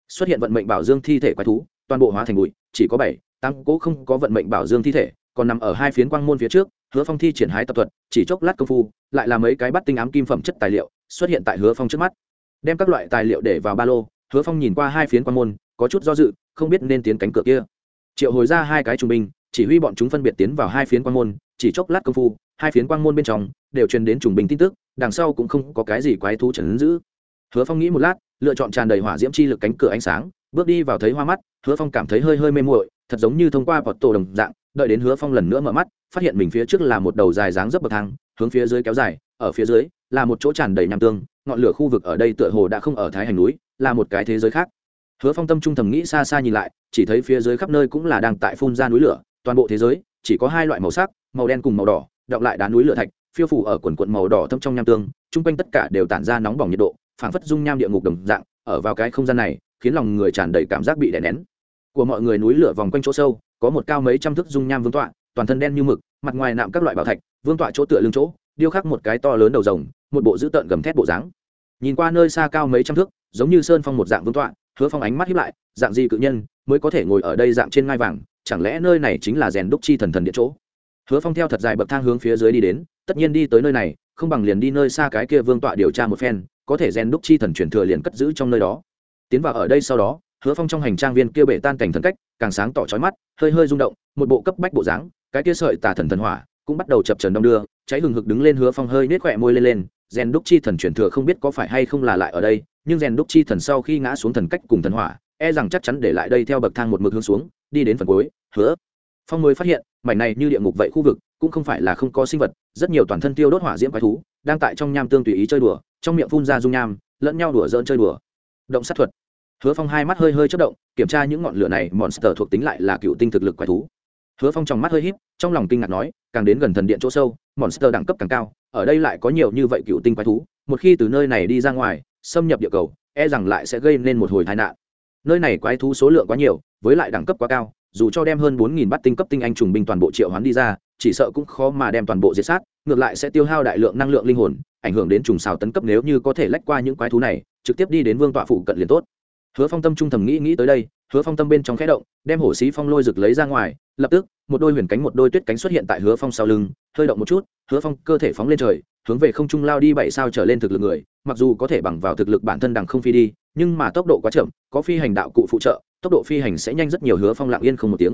Xuất hiện vận mệnh bảo dương thi thể quái thú, toàn bộ hóa thành bụi, chỉ có bảy tăng cố không có vận mệnh bảo dương thi thể còn nằm ở hai phiến quang môn phía trước, hứa phong thi triển hái tập thuật, chỉ chốc lát công phu, lại là mấy cái bắt tinh ám kim phẩm chất tài liệu xuất hiện tại hứa phong trước mắt. Đem các loại tài liệu để vào ba lô, hứa phong nhìn qua hai phiến quang môn, có chút do dự, không biết nên tiến cánh cửa kia. Triệu hồi ra hai cái trung binh, chỉ huy bọn chúng phân biệt tiến vào hai phiến quang môn, chỉ chốc lát công phu, hai phiến quang môn bên trong đều truyền đến trùng bình tin tức, đằng sau cũng không có cái gì quái thú trần giữ. Hứa phong nghĩ một lát, lựa chọn tràn đầy hỏa diễm chi lực cánh cửa ánh sáng, bước đi vào thấy hoa mắt, hứa phong cảm thấy hơi hơi mê muội, thật giống như thông qua vọt tổ đồng dạng đợi đến hứa phong lần nữa mở mắt, phát hiện mình phía trước là một đầu dài dáng dấp bậc thang, hướng phía dưới kéo dài, ở phía dưới là một chỗ tràn đầy nham tương, ngọn lửa khu vực ở đây tựa hồ đã không ở thái hành núi, là một cái thế giới khác. Hứa phong tâm trung thầm nghĩ xa xa nhìn lại, chỉ thấy phía dưới khắp nơi cũng là đang tại phun ra núi lửa, toàn bộ thế giới chỉ có hai loại màu sắc, màu đen cùng màu đỏ, đọng lại đá núi lửa thạch, phiêu phủ ở quần quận màu đỏ thâm trong nham tương, chung quanh tất cả đều tản ra nóng bỏng nhiệt độ, phảng phất dung nham địa ngục đồng dạng, ở vào cái không gian này, khiến lòng người tràn đầy cảm giác bị đè nén. Của mọi người núi lửa vòng quanh chỗ sâu có một cao mấy trăm thước dung nham vương tọa, toàn thân đen như mực, mặt ngoài nạm các loại bảo thạch, vương tọa chỗ tựa lưng chỗ, điêu khắc một cái to lớn đầu rồng, một bộ dữ tợn gầm thét bộ dáng. Nhìn qua nơi xa cao mấy trăm thước, giống như sơn phong một dạng vương tọa, hứa phong ánh mắt hiếp lại, dạng gì cự nhân mới có thể ngồi ở đây dạng trên ngai vàng, chẳng lẽ nơi này chính là rèn đúc chi thần thần điện chỗ? Hứa phong theo thật dài bậc thang hướng phía dưới đi đến, tất nhiên đi tới nơi này, không bằng liền đi nơi xa cái kia vương tọa điều tra một phen, có thể rèn đúc chi thần truyền thừa liền cất giữ trong nơi đó. Tiến vào ở đây sau đó hứa phong trong hành trang viên kia bể tan cảnh thần cách, càng sáng tỏ trói mắt, hơi hơi rung động, một bộ cấp bách bộ dáng, cái kia sợi tà thần thần hỏa, cũng bắt đầu chập trần đông đưa, cháy hừng hực đứng lên hứa phong hơi nết khỏe môi lên lên, rèn đúc chi thần truyền thừa không biết có phải hay không là lại ở đây, nhưng rèn đúc chi thần sau khi ngã xuống thần cách cùng thần hỏa e rằng chắc chắn để lại đây theo bậc thang một mực hướng xuống, đi đến phần cuối, hứa phong mới phát hiện, mảnh này như địa ngục vậy khu vực, cũng không phải là không có sinh vật, rất nhiều toàn thân tiêu đốt hỏa diễm quái thú, đang tại trong nham tương tùy ý chơi đùa, trong miệng phun ra dung nham, lẫn nhau đùa dỡn chơi đùa. Động sát thuật hứa phong hai mắt hơi hơi chất động, kiểm tra những ngọn lửa này, monster thuộc tính lại là cựu tinh thực lực quái thú. Hứa phong trong mắt hơi híp, trong lòng kinh ngạc nói, càng đến gần thần điện chỗ sâu, monster đẳng cấp càng cao, ở đây lại có nhiều như vậy cựu tinh quái thú, một khi từ nơi này đi ra ngoài, xâm nhập địa cầu e rằng lại sẽ gây nên một hồi tai nạn. Nơi này quái thú số lượng quá nhiều, với lại đẳng cấp quá cao, dù cho đem hơn bốn nghìn bát tinh cấp tinh anh trùng binh toàn bộ triệu hoán đi ra, chỉ sợ cũng khó mà đem toàn bộ diệt sát, ngược lại sẽ tiêu hao đại lượng năng lượng linh hồn, ảnh hưởng đến trùng xào tấn cấp nếu như có thể lách qua những quái thú này, trực tiếp đi đến vương tọa phụ cận liền tốt hứa phong tâm trung thầm nghĩ nghĩ tới đây, hứa phong tâm bên trong khẽ động, đem hổ xí phong lôi rực lấy ra ngoài, lập tức, một đôi huyền cánh, một đôi tuyết cánh xuất hiện tại hứa phong sau lưng, hơi động một chút, hứa phong cơ thể phóng lên trời, hướng về không trung lao đi bảy sao trở lên thực lực người, mặc dù có thể bằng vào thực lực bản thân đằng không phi đi, nhưng mà tốc độ quá chậm, có phi hành đạo cụ phụ trợ, tốc độ phi hành sẽ nhanh rất nhiều, hứa phong lặng yên không một tiếng.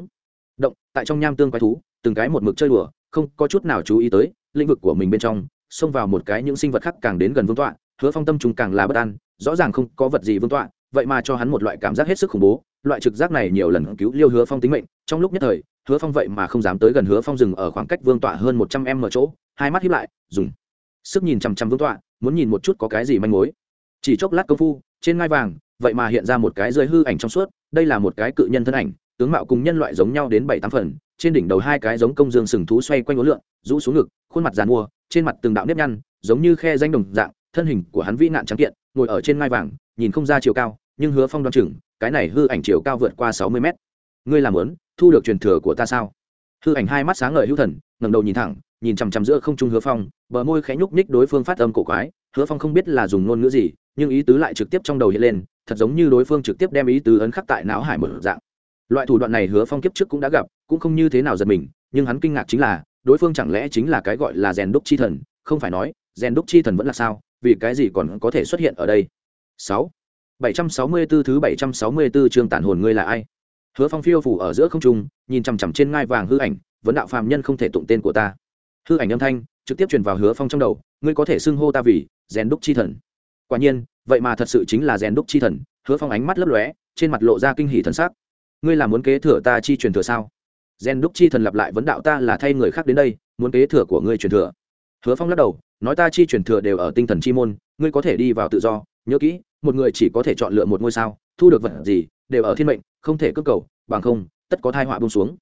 Động, tại trong nham tương quái thú, từng cái một mực chơi đùa, không có chút nào chú ý tới, lĩnh vực của mình bên trong, xông vào một cái những sinh vật khác càng đến gần vương tọa, hứa phong tâm trùng càng là bất an, rõ ràng không có vật gì vương tọa vậy mà cho hắn một loại cảm giác hết sức khủng bố, loại trực giác này nhiều lần cứu liêu hứa phong tính mệnh, trong lúc nhất thời, hứa phong vậy mà không dám tới gần hứa phong dừng ở khoảng cách vương tọa hơn một trăm em ở chỗ, hai mắt hiếp lại, dùng sức nhìn chằm chằm vương tọa, muốn nhìn một chút có cái gì manh mối. Chỉ chốc lát công phu, trên ngai vàng, vậy mà hiện ra một cái rơi hư ảnh trong suốt, đây là một cái cự nhân thân ảnh, tướng mạo cùng nhân loại giống nhau đến bảy tám phần, trên đỉnh đầu hai cái giống công dương sừng thú xoay quanh ố lượn, rũ xuống ngực, khuôn mặt dàn mua, trên mặt từng đạo nếp nhăn, giống như khe danh đồng dạng, thân hình của hắn vĩ nạn trắng kiện, ngồi ở trên ngai vàng nhìn không ra chiều cao, nhưng hứa phong đoan chừng, cái này hư ảnh chiều cao vượt qua sáu mươi mét. Ngươi làm lớn thu được truyền thừa của ta sao? Hư ảnh hai mắt sáng ngời hữu thần, ngẩng đầu nhìn thẳng, nhìn chằm chằm giữa không trung hứa phong, bờ môi khẽ nhúc nhích đối phương phát âm cổ quái, hứa phong không biết là dùng ngôn ngữ gì, nhưng ý tứ lại trực tiếp trong đầu hiện lên, thật giống như đối phương trực tiếp đem ý tứ ấn khắc tại não hải một dạng. Loại thủ đoạn này hứa phong kiếp trước cũng đã gặp, cũng không như thế nào giật mình, nhưng hắn kinh ngạc chính là, đối phương chẳng lẽ chính là cái gọi là rèn đúc chi thần, không phải nói, rèn đúc chi thần vẫn là sao, vì cái gì còn có thể xuất hiện ở đây? Sáu. Bảy trăm sáu mươi 764 thứ bảy trăm sáu mươi 764 chương tản hồn ngươi là ai? Hứa phong phiêu phủ ở giữa không trung, nhìn chằm chằm trên ngai vàng hư ảnh, vấn đạo phàm nhân không thể tụng tên của ta. Hư ảnh âm thanh trực tiếp truyền vào hứa phong trong đầu, ngươi có thể xưng hô ta vì rèn đúc chi thần. Quả nhiên, vậy mà thật sự chính là rèn đúc chi thần, hứa phong ánh mắt lấp lóe, trên mặt lộ ra kinh hỉ thần sắc. Ngươi là muốn kế thừa ta chi truyền thừa sao? Rèn đúc chi thần lặp lại vấn đạo ta là thay người khác đến đây, muốn kế thừa của ngươi truyền thừa. Hứa phong lắc đầu, nói ta chi truyền thừa đều ở tinh thần chi môn, ngươi có thể đi vào tự do, nhớ kỹ một người chỉ có thể chọn lựa một ngôi sao, thu được vật gì, đều ở thiên mệnh, không thể cướp cầu, bằng không, tất có thai họa bông xuống.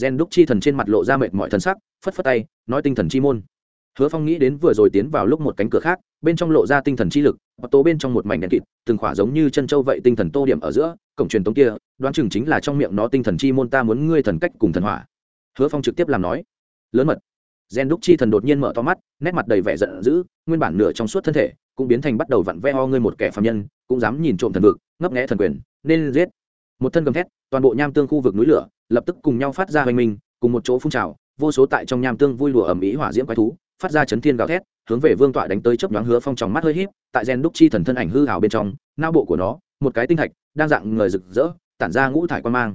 Gen đúc chi thần trên mặt lộ ra mệt mọi thần sắc, phất phất tay, nói tinh thần chi môn. Hứa phong nghĩ đến vừa rồi tiến vào lúc một cánh cửa khác, bên trong lộ ra tinh thần chi lực và tố bên trong một mảnh đèn kịt, từng khỏa giống như chân châu vậy tinh thần tô điểm ở giữa, cổng truyền tống kia, đoán chừng chính là trong miệng nó tinh thần chi môn ta muốn ngươi thần cách cùng thần hỏa. Hứa phong trực tiếp làm nói, lớn mật gen đúc chi thần đột nhiên mở to mắt, nét mặt đầy vẻ giận dữ, nguyên bản nửa trong suốt thân thể cũng biến thành bắt đầu vặn ve ho ngươi một kẻ phạm nhân, cũng dám nhìn trộm thần vực, ngấp nghẽ thần quyền, nên giết. Một thân gầm thét, toàn bộ nham tương khu vực núi lửa lập tức cùng nhau phát ra hoành minh, cùng một chỗ phun trào, vô số tại trong nham tương vui lùa ẩm ý hỏa diễm quái thú, phát ra chấn thiên gào thét, hướng về vương tọa đánh tới chớp nhoáng hứa phong tròng mắt hơi híp, tại gen đúc chi thần thân ảnh hư hào bên trong, não bộ của nó, một cái tinh thạch đang dạng người rực rỡ, tản ra ngũ thải quan mang.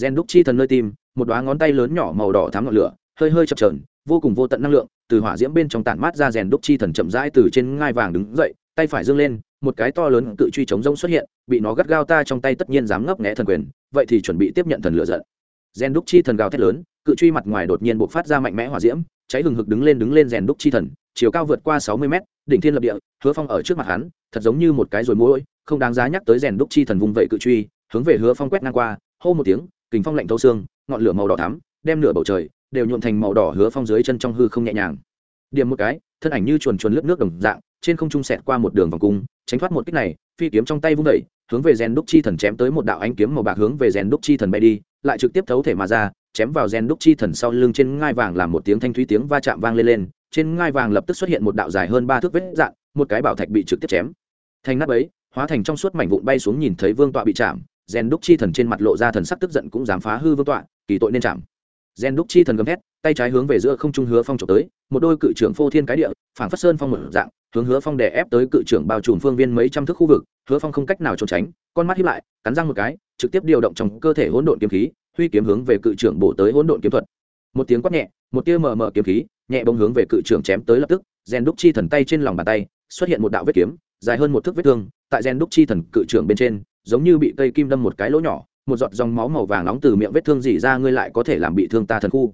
Gen đúc chi thần nơi tim, một đoá ngón tay lớn nhỏ màu đỏ thám ngọn lửa, hơi hơi chập trờn vô cùng vô tận năng lượng, từ hỏa diễm bên trong tản mát ra rèn đúc chi thần chậm rãi từ trên ngai vàng đứng dậy, tay phải dương lên, một cái to lớn cự truy chống rông xuất hiện, bị nó gắt gao ta trong tay tất nhiên dám ngấp nghé thần quyền, vậy thì chuẩn bị tiếp nhận thần lửa giận. Rèn đúc chi thần gào thét lớn, cự truy mặt ngoài đột nhiên bộc phát ra mạnh mẽ hỏa diễm, cháy hừng hực đứng lên đứng lên rèn đúc chi thần, chiều cao vượt qua sáu mươi mét, đỉnh thiên lập địa, hứa phong ở trước mặt hắn, thật giống như một cái rồi mũi không đáng giá nhắc tới rèn đúc chi thần vùng vậy cự truy, hướng về hứa phong quét ngang qua, hô một tiếng, kình phong lạnh thấu xương, ngọn lửa màu đỏ thắm, đem nửa bầu trời đều nhuộn thành màu đỏ hứa phong dưới chân trong hư không nhẹ nhàng. Điểm một cái, thân ảnh như chuồn chuồn lướt nước đồng dạng, trên không trung sẹt qua một đường vòng cung, tránh thoát một kích này, phi kiếm trong tay vung đẩy hướng về rèn đúc chi thần chém tới một đạo ánh kiếm màu bạc hướng về rèn đúc chi thần bay đi, lại trực tiếp thấu thể mà ra, chém vào rèn đúc chi thần sau lưng trên ngai vàng làm một tiếng thanh thúy tiếng va chạm vang lên lên, trên ngai vàng lập tức xuất hiện một đạo dài hơn ba thước vết dạn, một cái bảo thạch bị trực tiếp chém. Thành nắp ấy, hóa thành trong suốt mảnh vụn bay xuống nhìn thấy vương tọa bị chạm, rèn đúc chi thần trên mặt lộ ra thần sắc tức giận cũng dám phá hư vương tọa, kỳ tội nên chạm gen đúc chi thần gầm thét, tay trái hướng về giữa không trung hứa phong trộm tới, một đôi cự trưởng phô thiên cái địa, phảng phất sơn phong một dạng, hướng hứa phong đè ép tới cự trưởng bao trùm phương viên mấy trăm thước khu vực, hứa phong không cách nào trốn tránh, con mắt hiếp lại, cắn răng một cái, trực tiếp điều động trong cơ thể hỗn độn kiếm khí, huy kiếm hướng về cự trưởng bổ tới hỗn độn kiếm thuật. Một tiếng quát nhẹ, một tia mờ mờ kiếm khí, nhẹ bông hướng về cự trưởng chém tới lập tức, gen đúc chi thần tay trên lòng bàn tay, xuất hiện một đạo vết kiếm, dài hơn một thước vết thương, tại gen đúc chi thần cự trưởng bên trên, giống như bị cây kim đâm một cái lỗ nhỏ một giọt dòng máu màu vàng nóng từ miệng vết thương dỉ ra ngươi lại có thể làm bị thương ta thần khu.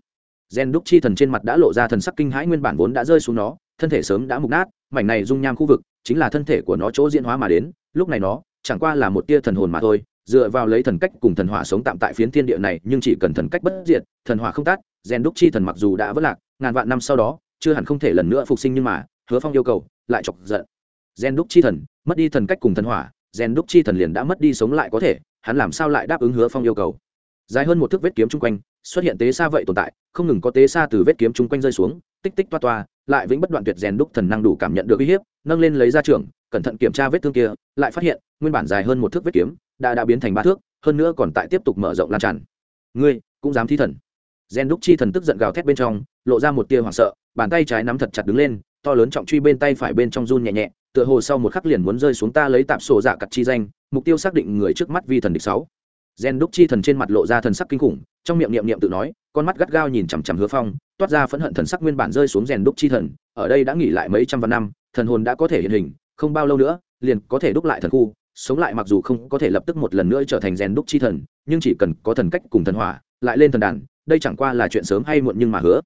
Gen đúc chi thần trên mặt đã lộ ra thần sắc kinh hãi, nguyên bản vốn đã rơi xuống nó, thân thể sớm đã mục nát, mảnh này dung nham khu vực chính là thân thể của nó chỗ diễn hóa mà đến, lúc này nó chẳng qua là một tia thần hồn mà thôi, dựa vào lấy thần cách cùng thần hỏa sống tạm tại phiến thiên địa này, nhưng chỉ cần thần cách bất diệt, thần hỏa không tát gen đúc chi thần mặc dù đã vất lạc, ngàn vạn năm sau đó, chưa hẳn không thể lần nữa phục sinh nhưng mà, hứa phong yêu cầu, lại chọc giận. Gen đúc chi thần, mất đi thần cách cùng thần hỏa, gen đúc chi thần liền đã mất đi sống lại có thể hắn làm sao lại đáp ứng hứa phong yêu cầu? Dài hơn một thước vết kiếm chung quanh, xuất hiện tế xa vậy tồn tại, không ngừng có tế xa từ vết kiếm chung quanh rơi xuống, tích tích toa toa, lại vĩnh bất đoạn tuyệt rèn đúc thần năng đủ cảm nhận được uy hiếp, nâng lên lấy ra trường, cẩn thận kiểm tra vết thương kia, lại phát hiện, nguyên bản dài hơn một thước vết kiếm, đã đã biến thành ba thước, hơn nữa còn tại tiếp tục mở rộng lan tràn. Ngươi, cũng dám thi thần. Rèn đúc chi thần tức giận gào thét bên trong, lộ ra một tia hoảng sợ, bàn tay trái nắm thật chặt đứng lên, to lớn trọng truy bên tay phải bên trong run nhẹ nhẹ, tựa hồ sau một khắc liền muốn rơi xuống ta lấy tạp sổ dạ giả cặt chi danh mục tiêu xác định người trước mắt vi thần địch sáu. Gen đúc chi thần trên mặt lộ ra thần sắc kinh khủng, trong miệng niệm niệm tự nói, con mắt gắt gao nhìn chằm chằm hứa phong, toát ra phẫn hận thần sắc nguyên bản rơi xuống rèn đúc chi thần, ở đây đã nghỉ lại mấy trăm vạn năm, thần hồn đã có thể hiện hình, không bao lâu nữa, liền có thể đúc lại thần khu, sống lại mặc dù không có thể lập tức một lần nữa trở thành rèn đúc chi thần, nhưng chỉ cần có thần cách cùng thần hỏa, lại lên thần đàn, đây chẳng qua là chuyện sớm hay muộn nhưng mà hứa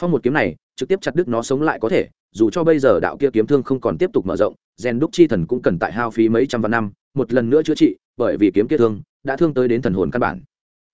phong một kiếm này, trực tiếp chặt đứt nó sống lại có thể dù cho bây giờ đạo kia kiếm thương không còn tiếp tục mở rộng, rèn đúc chi thần cũng cần tại hao phí mấy trăm vạn năm, một lần nữa chữa trị, bởi vì kiếm kia thương đã thương tới đến thần hồn căn bản.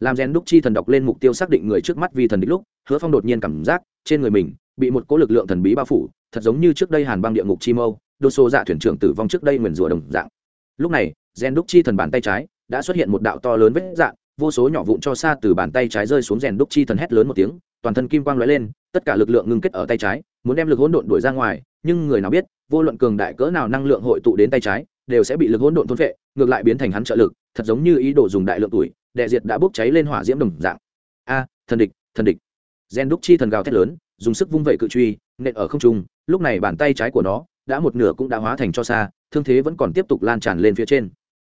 Làm rèn đúc chi thần đọc lên mục tiêu xác định người trước mắt vì thần đích lúc, hứa phong đột nhiên cảm giác trên người mình bị một cỗ lực lượng thần bí bao phủ, thật giống như trước đây hàn băng địa ngục chi mâu đô xô dạ thuyền trưởng tử vong trước đây nguyền rủa đồng dạng. Lúc này, rèn đúc chi thần bàn tay trái đã xuất hiện một đạo to lớn vết dạng, vô số nhỏ vụn cho xa từ bàn tay trái rơi xuống rèn đúc chi thần hét lớn một tiếng, toàn thân kim quang lóe lên tất cả lực lượng ngưng kết ở tay trái, muốn đem lực hỗn độn đuổi ra ngoài, nhưng người nào biết, vô luận cường đại cỡ nào năng lượng hội tụ đến tay trái, đều sẽ bị lực hỗn độn thôn phệ, ngược lại biến thành hắn trợ lực, thật giống như ý đồ dùng đại lượng tuổi, đệ diệt đã bốc cháy lên hỏa diễm đồng dạng. A, thần địch thần địch. Gen đúc chi thần gào thét lớn, dùng sức vung vẩy cự truy, nện ở không trung, lúc này bàn tay trái của nó đã một nửa cũng đã hóa thành cho xa, thương thế vẫn còn tiếp tục lan tràn lên phía trên.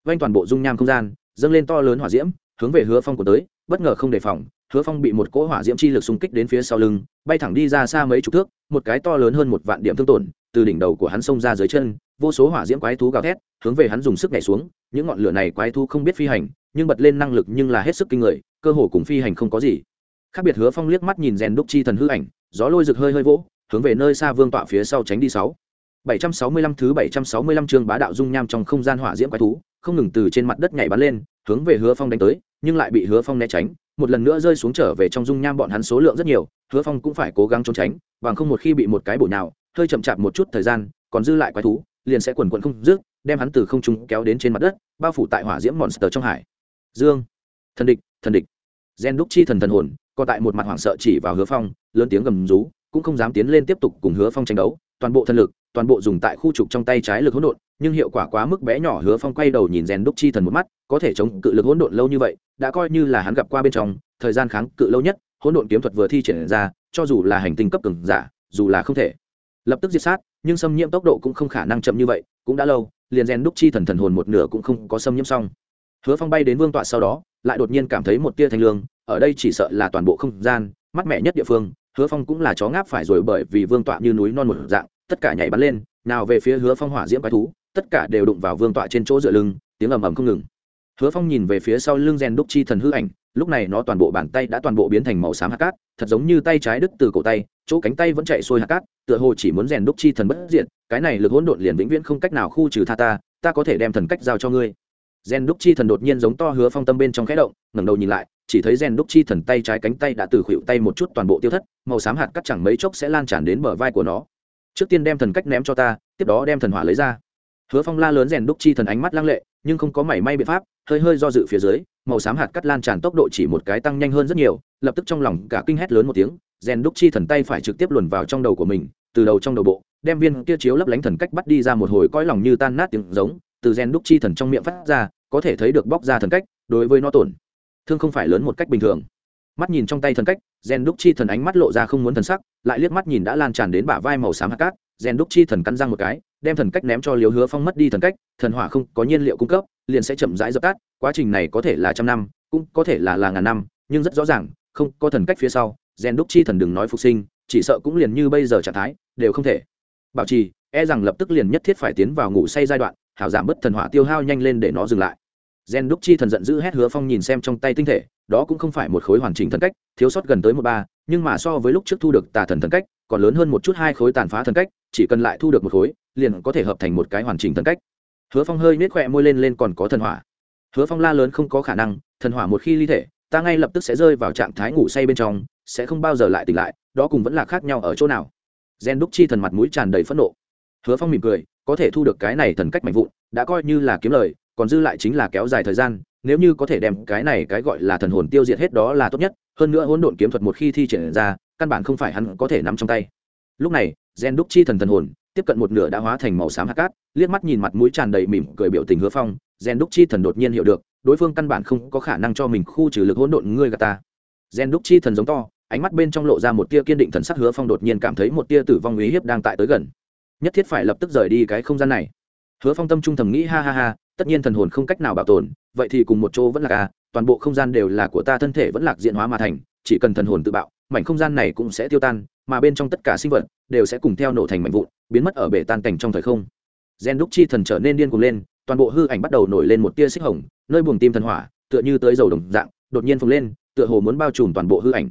Vanh toàn bộ dung nham không gian, dâng lên to lớn hỏa diễm hướng về hứa phong của tới, bất ngờ không đề phòng, hứa phong bị một cỗ hỏa diễm chi lực xung kích đến phía sau lưng, bay thẳng đi ra xa mấy chục thước, một cái to lớn hơn một vạn điểm thương tổn, từ đỉnh đầu của hắn xông ra dưới chân, vô số hỏa diễm quái thú gào thét, hướng về hắn dùng sức nhảy xuống, những ngọn lửa này quái thú không biết phi hành, nhưng bật lên năng lực nhưng là hết sức kinh người, cơ hồ cùng phi hành không có gì. Khác biệt hứa phong liếc mắt nhìn rèn đúc chi thần hư ảnh, gió lôi rực hơi hơi vỗ, hướng về nơi xa vương tọa phía sau tránh đi sáu. Bảy trăm sáu mươi lăm thứ bảy trăm sáu mươi lăm chương bá đạo dung nham trong không gian hỏa diễm quái thú, không ngừng từ trên mặt đất nhảy bắn lên, hướng về hứa phong đánh tới nhưng lại bị hứa phong né tránh, một lần nữa rơi xuống trở về trong dung nham bọn hắn số lượng rất nhiều, hứa phong cũng phải cố gắng trốn tránh, bằng không một khi bị một cái bổ nào hơi chậm chạp một chút thời gian, còn dư lại quái thú, liền sẽ quần quần không dứt, đem hắn từ không trung kéo đến trên mặt đất, bao phủ tại hỏa diễm monster trong hải. Dương. Thần địch thần địch. Gen đúc chi thần thần hồn, còn tại một mặt hoảng sợ chỉ vào hứa phong, lớn tiếng gầm rú, cũng không dám tiến lên tiếp tục cùng hứa phong tranh đấu, toàn bộ thần lực toàn bộ dùng tại khu trục trong tay trái lực hỗn độn, nhưng hiệu quả quá mức bé nhỏ, hứa phong quay đầu nhìn rèn đúc chi thần một mắt, có thể chống cự lực hỗn độn lâu như vậy, đã coi như là hắn gặp qua bên trong, thời gian kháng cự lâu nhất, hỗn độn kiếm thuật vừa thi triển ra, cho dù là hành tinh cấp cường giả, dù là không thể lập tức diệt sát, nhưng xâm nhiễm tốc độ cũng không khả năng chậm như vậy, cũng đã lâu, liền rèn đúc chi thần thần hồn một nửa cũng không có xâm nhiễm xong. Hứa phong bay đến vương tọa sau đó, lại đột nhiên cảm thấy một tia thanh lương, ở đây chỉ sợ là toàn bộ không gian, mát mẻ nhất địa phương, hứa phong cũng là chó ngáp phải rồi bởi vì vương tọa như núi non một dạng tất cả nhảy bắn lên, nào về phía hứa phong hỏa diễm quái thú, tất cả đều đụng vào vương tọa trên chỗ dựa lưng, tiếng ầm ầm không ngừng. Hứa phong nhìn về phía sau lưng rèn đúc chi thần hư ảnh, lúc này nó toàn bộ bàn tay đã toàn bộ biến thành màu xám hạt cát, thật giống như tay trái đứt từ cổ tay, chỗ cánh tay vẫn chạy xuôi hạt cát, tựa hồ chỉ muốn rèn đúc chi thần bất diện cái này lực hỗn độn liền vĩnh viễn không cách nào khu trừ tha ta ta có thể đem thần cách giao cho ngươi. Rèn đúc chi thần đột nhiên giống to hứa phong tâm bên trong khẽ động, ngẩng đầu nhìn lại, chỉ thấy rèn đúc chi thần tay trái cánh tay đã từ khuỵu tay một chút toàn bộ tiêu thất, màu xám hạt cát chẳng mấy chốc sẽ lan tràn đến bờ vai của nó trước tiên đem thần cách ném cho ta, tiếp đó đem thần hỏa lấy ra. Hứa phong la lớn rèn đúc chi thần ánh mắt lăng lệ, nhưng không có mảy may biện pháp, hơi hơi do dự phía dưới, màu xám hạt cắt lan tràn tốc độ chỉ một cái tăng nhanh hơn rất nhiều, lập tức trong lòng cả kinh hét lớn một tiếng, rèn đúc chi thần tay phải trực tiếp luồn vào trong đầu của mình, từ đầu trong đầu bộ, đem viên kia chiếu lấp lánh thần cách bắt đi ra một hồi coi lòng như tan nát tiếng giống, từ rèn đúc chi thần trong miệng phát ra, có thể thấy được bóc ra thần cách, đối với nó tổn thương không phải lớn một cách bình thường mắt nhìn trong tay thần cách, gen đúc chi thần ánh mắt lộ ra không muốn thần sắc, lại liếc mắt nhìn đã lan tràn đến bả vai màu xám hạt cát. Gen đúc chi thần cắn răng một cái, đem thần cách ném cho liều hứa phong mất đi thần cách, thần hỏa không có nhiên liệu cung cấp, liền sẽ chậm rãi dập tắt. Quá trình này có thể là trăm năm, cũng có thể là là ngàn năm, nhưng rất rõ ràng, không có thần cách phía sau, gen đúc chi thần đừng nói phục sinh, chỉ sợ cũng liền như bây giờ trạng thái, đều không thể. Bảo trì e rằng lập tức liền nhất thiết phải tiến vào ngủ say giai đoạn, hảo giảm bớt thần hỏa tiêu hao nhanh lên để nó dừng lại gen đúc chi thần giận dữ hét hứa phong nhìn xem trong tay tinh thể, đó cũng không phải một khối hoàn chỉnh thần cách, thiếu sót gần tới một ba, nhưng mà so với lúc trước thu được tà thần thần cách, còn lớn hơn một chút hai khối tàn phá thần cách, chỉ cần lại thu được một khối, liền có thể hợp thành một cái hoàn chỉnh thần cách. Hứa phong hơi nết khỏe môi lên lên còn có thần hỏa. Hứa phong la lớn không có khả năng, thần hỏa một khi ly thể, ta ngay lập tức sẽ rơi vào trạng thái ngủ say bên trong, sẽ không bao giờ lại tỉnh lại, đó cùng vẫn là khác nhau ở chỗ nào. Gen đúc chi thần mặt mũi tràn đầy phẫn nộ. Hứa phong mỉm cười, có thể thu được cái này thần cách mạnh vụn, đã coi như là kiếm lời còn dư lại chính là kéo dài thời gian, nếu như có thể đem cái này cái gọi là thần hồn tiêu diệt hết đó là tốt nhất, hơn nữa hỗn độn kiếm thuật một khi thi triển ra, căn bản không phải hắn có thể nắm trong tay. Lúc này, gen đúc chi thần thần hồn, tiếp cận một nửa đã hóa thành màu xám hạt cát, liếc mắt nhìn mặt mũi tràn đầy mỉm cười biểu tình hứa phong, gen đúc chi thần đột nhiên hiểu được, đối phương căn bản không có khả năng cho mình khu trừ lực hỗn độn ngươi gà ta. Gen đúc chi thần giống to, ánh mắt bên trong lộ ra một tia kiên định thần sắc hứa phong đột nhiên cảm thấy một tia tử vong uy hiếp đang tại tới gần. Nhất thiết phải lập tức rời đi cái không gian này. Hứa phong tâm trung thầm nghĩ, ha ha ha tất nhiên thần hồn không cách nào bảo tồn, vậy thì cùng một chỗ vẫn là ca toàn bộ không gian đều là của ta, thân thể vẫn lạc diện hóa mà thành, chỉ cần thần hồn tự bạo, mảnh không gian này cũng sẽ tiêu tan, mà bên trong tất cả sinh vật đều sẽ cùng theo nổ thành mảnh vụn, biến mất ở bể tan cảnh trong thời không. Gen đúc chi thần trở nên điên cuồng lên, toàn bộ hư ảnh bắt đầu nổi lên một tia xích hồng, nơi buồng tim thần hỏa, tựa như tới dầu đồng dạng, đột nhiên phồng lên, tựa hồ muốn bao trùm toàn bộ hư ảnh.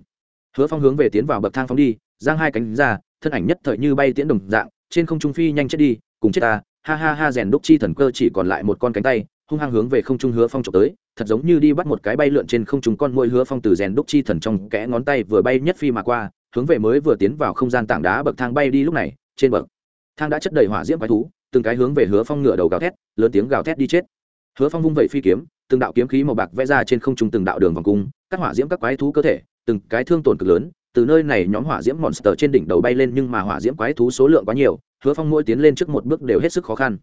Hứa phong hướng về tiến vào bậc thang phóng đi, giang hai cánh ra, thân ảnh nhất thời như bay tiễn đồng dạng, trên không trung phi nhanh chết đi, cùng chết ta ha ha ha rèn đúc chi thần cơ chỉ còn lại một con cánh tay, hung hăng hướng về không trung hứa phong trộm tới, thật giống như đi bắt một cái bay lượn trên không trung con môi hứa phong từ rèn đúc chi thần trong kẽ ngón tay vừa bay nhất phi mà qua, hướng về mới vừa tiến vào không gian tảng đá bậc thang bay đi lúc này, trên bậc thang đã chất đầy hỏa diễm quái thú, từng cái hướng về hứa phong ngựa đầu gào thét, lớn tiếng gào thét đi chết. Hứa phong vung vẩy phi kiếm, từng đạo kiếm khí màu bạc vẽ ra trên không trung từng đạo đường vòng cung các hỏa diễm các quái thú cơ thể, từng cái thương tổn cực lớn từ nơi này nhóm hỏa diễm monster trên đỉnh đầu bay lên nhưng mà hỏa diễm quái thú số lượng quá nhiều, hứa phong mỗi tiến lên trước một bước đều hết sức khó khăn.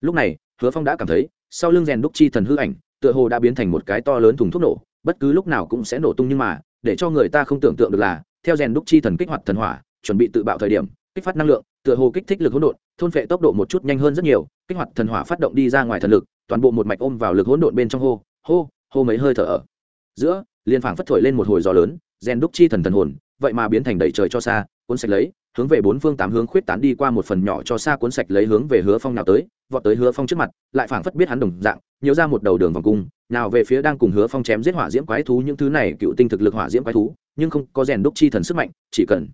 Lúc này, hứa phong đã cảm thấy, sau lưng rèn đúc chi thần hư ảnh, tựa hồ đã biến thành một cái to lớn thùng thuốc nổ, bất cứ lúc nào cũng sẽ nổ tung nhưng mà, để cho người ta không tưởng tượng được là, theo rèn đúc chi thần kích hoạt thần hỏa, chuẩn bị tự bạo thời điểm, kích phát năng lượng, tựa hồ kích thích lực hỗn độn, thôn phệ tốc độ một chút nhanh hơn rất nhiều, kích hoạt thần hỏa phát động đi ra ngoài thần lực, toàn bộ một mạch ôm vào lực hỗn độn bên trong hô hô hô mấy hơi thở ở giữa liên phảng phất thổi lên một hồi gió lớn, rèn đúc chi thần thần hồn vậy mà biến thành đầy trời cho xa, cuốn sạch lấy, hướng về bốn phương tám hướng khuyết tán đi qua một phần nhỏ cho xa cuốn sạch lấy hướng về hứa phong nào tới, vọt tới hứa phong trước mặt, lại phảng phất biết hắn đồng dạng, nhớ ra một đầu đường vòng cung, nào về phía đang cùng hứa phong chém giết hỏa diễm quái thú những thứ này, cựu tinh thực lực hỏa diễm quái thú, nhưng không có rèn đúc chi thần sức mạnh, chỉ cần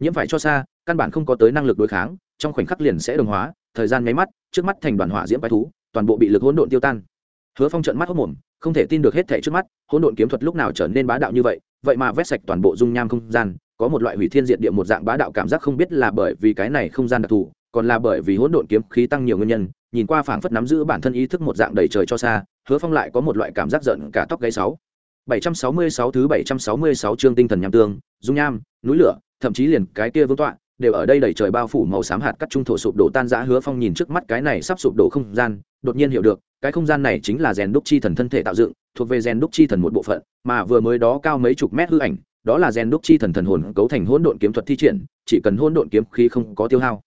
nhiễm phải cho xa, căn bản không có tới năng lực đối kháng, trong khoảnh khắc liền sẽ đồng hóa, thời gian nháy mắt, trước mắt thành đoàn hỏa diễm quái thú, toàn bộ bị lực hỗn độn tiêu tan hứa phong trợn mắt hốc mồm, không thể tin được hết thảy trước mắt, hỗn độn kiếm thuật lúc nào trở nên bá đạo như vậy vậy mà vét sạch toàn bộ dung nham không gian, có một loại hủy thiên diện địa một dạng bá đạo cảm giác không biết là bởi vì cái này không gian đặc thù, còn là bởi vì hỗn độn kiếm khí tăng nhiều nguyên nhân, nhìn qua phảng phất nắm giữ bản thân ý thức một dạng đầy trời cho xa, hứa phong lại có một loại cảm giác giận cả tóc gáy sáu. 766 thứ 766 chương tinh thần nham tương, dung nham, núi lửa, thậm chí liền cái kia vương tọa đều ở đây đầy trời bao phủ màu xám hạt cắt trung thổ sụp đổ tan rã hứa phong nhìn trước mắt cái này sắp sụp đổ không gian, đột nhiên hiểu được, cái không gian này chính là rèn đúc chi thần thân thể tạo dựng, thuộc về rèn đúc chi thần một bộ phận, mà vừa mới đó cao mấy chục mét hư ảnh, đó là rèn đúc chi thần thần hồn cấu thành hỗn độn kiếm thuật thi triển, chỉ cần hỗn độn kiếm khí không có tiêu hao,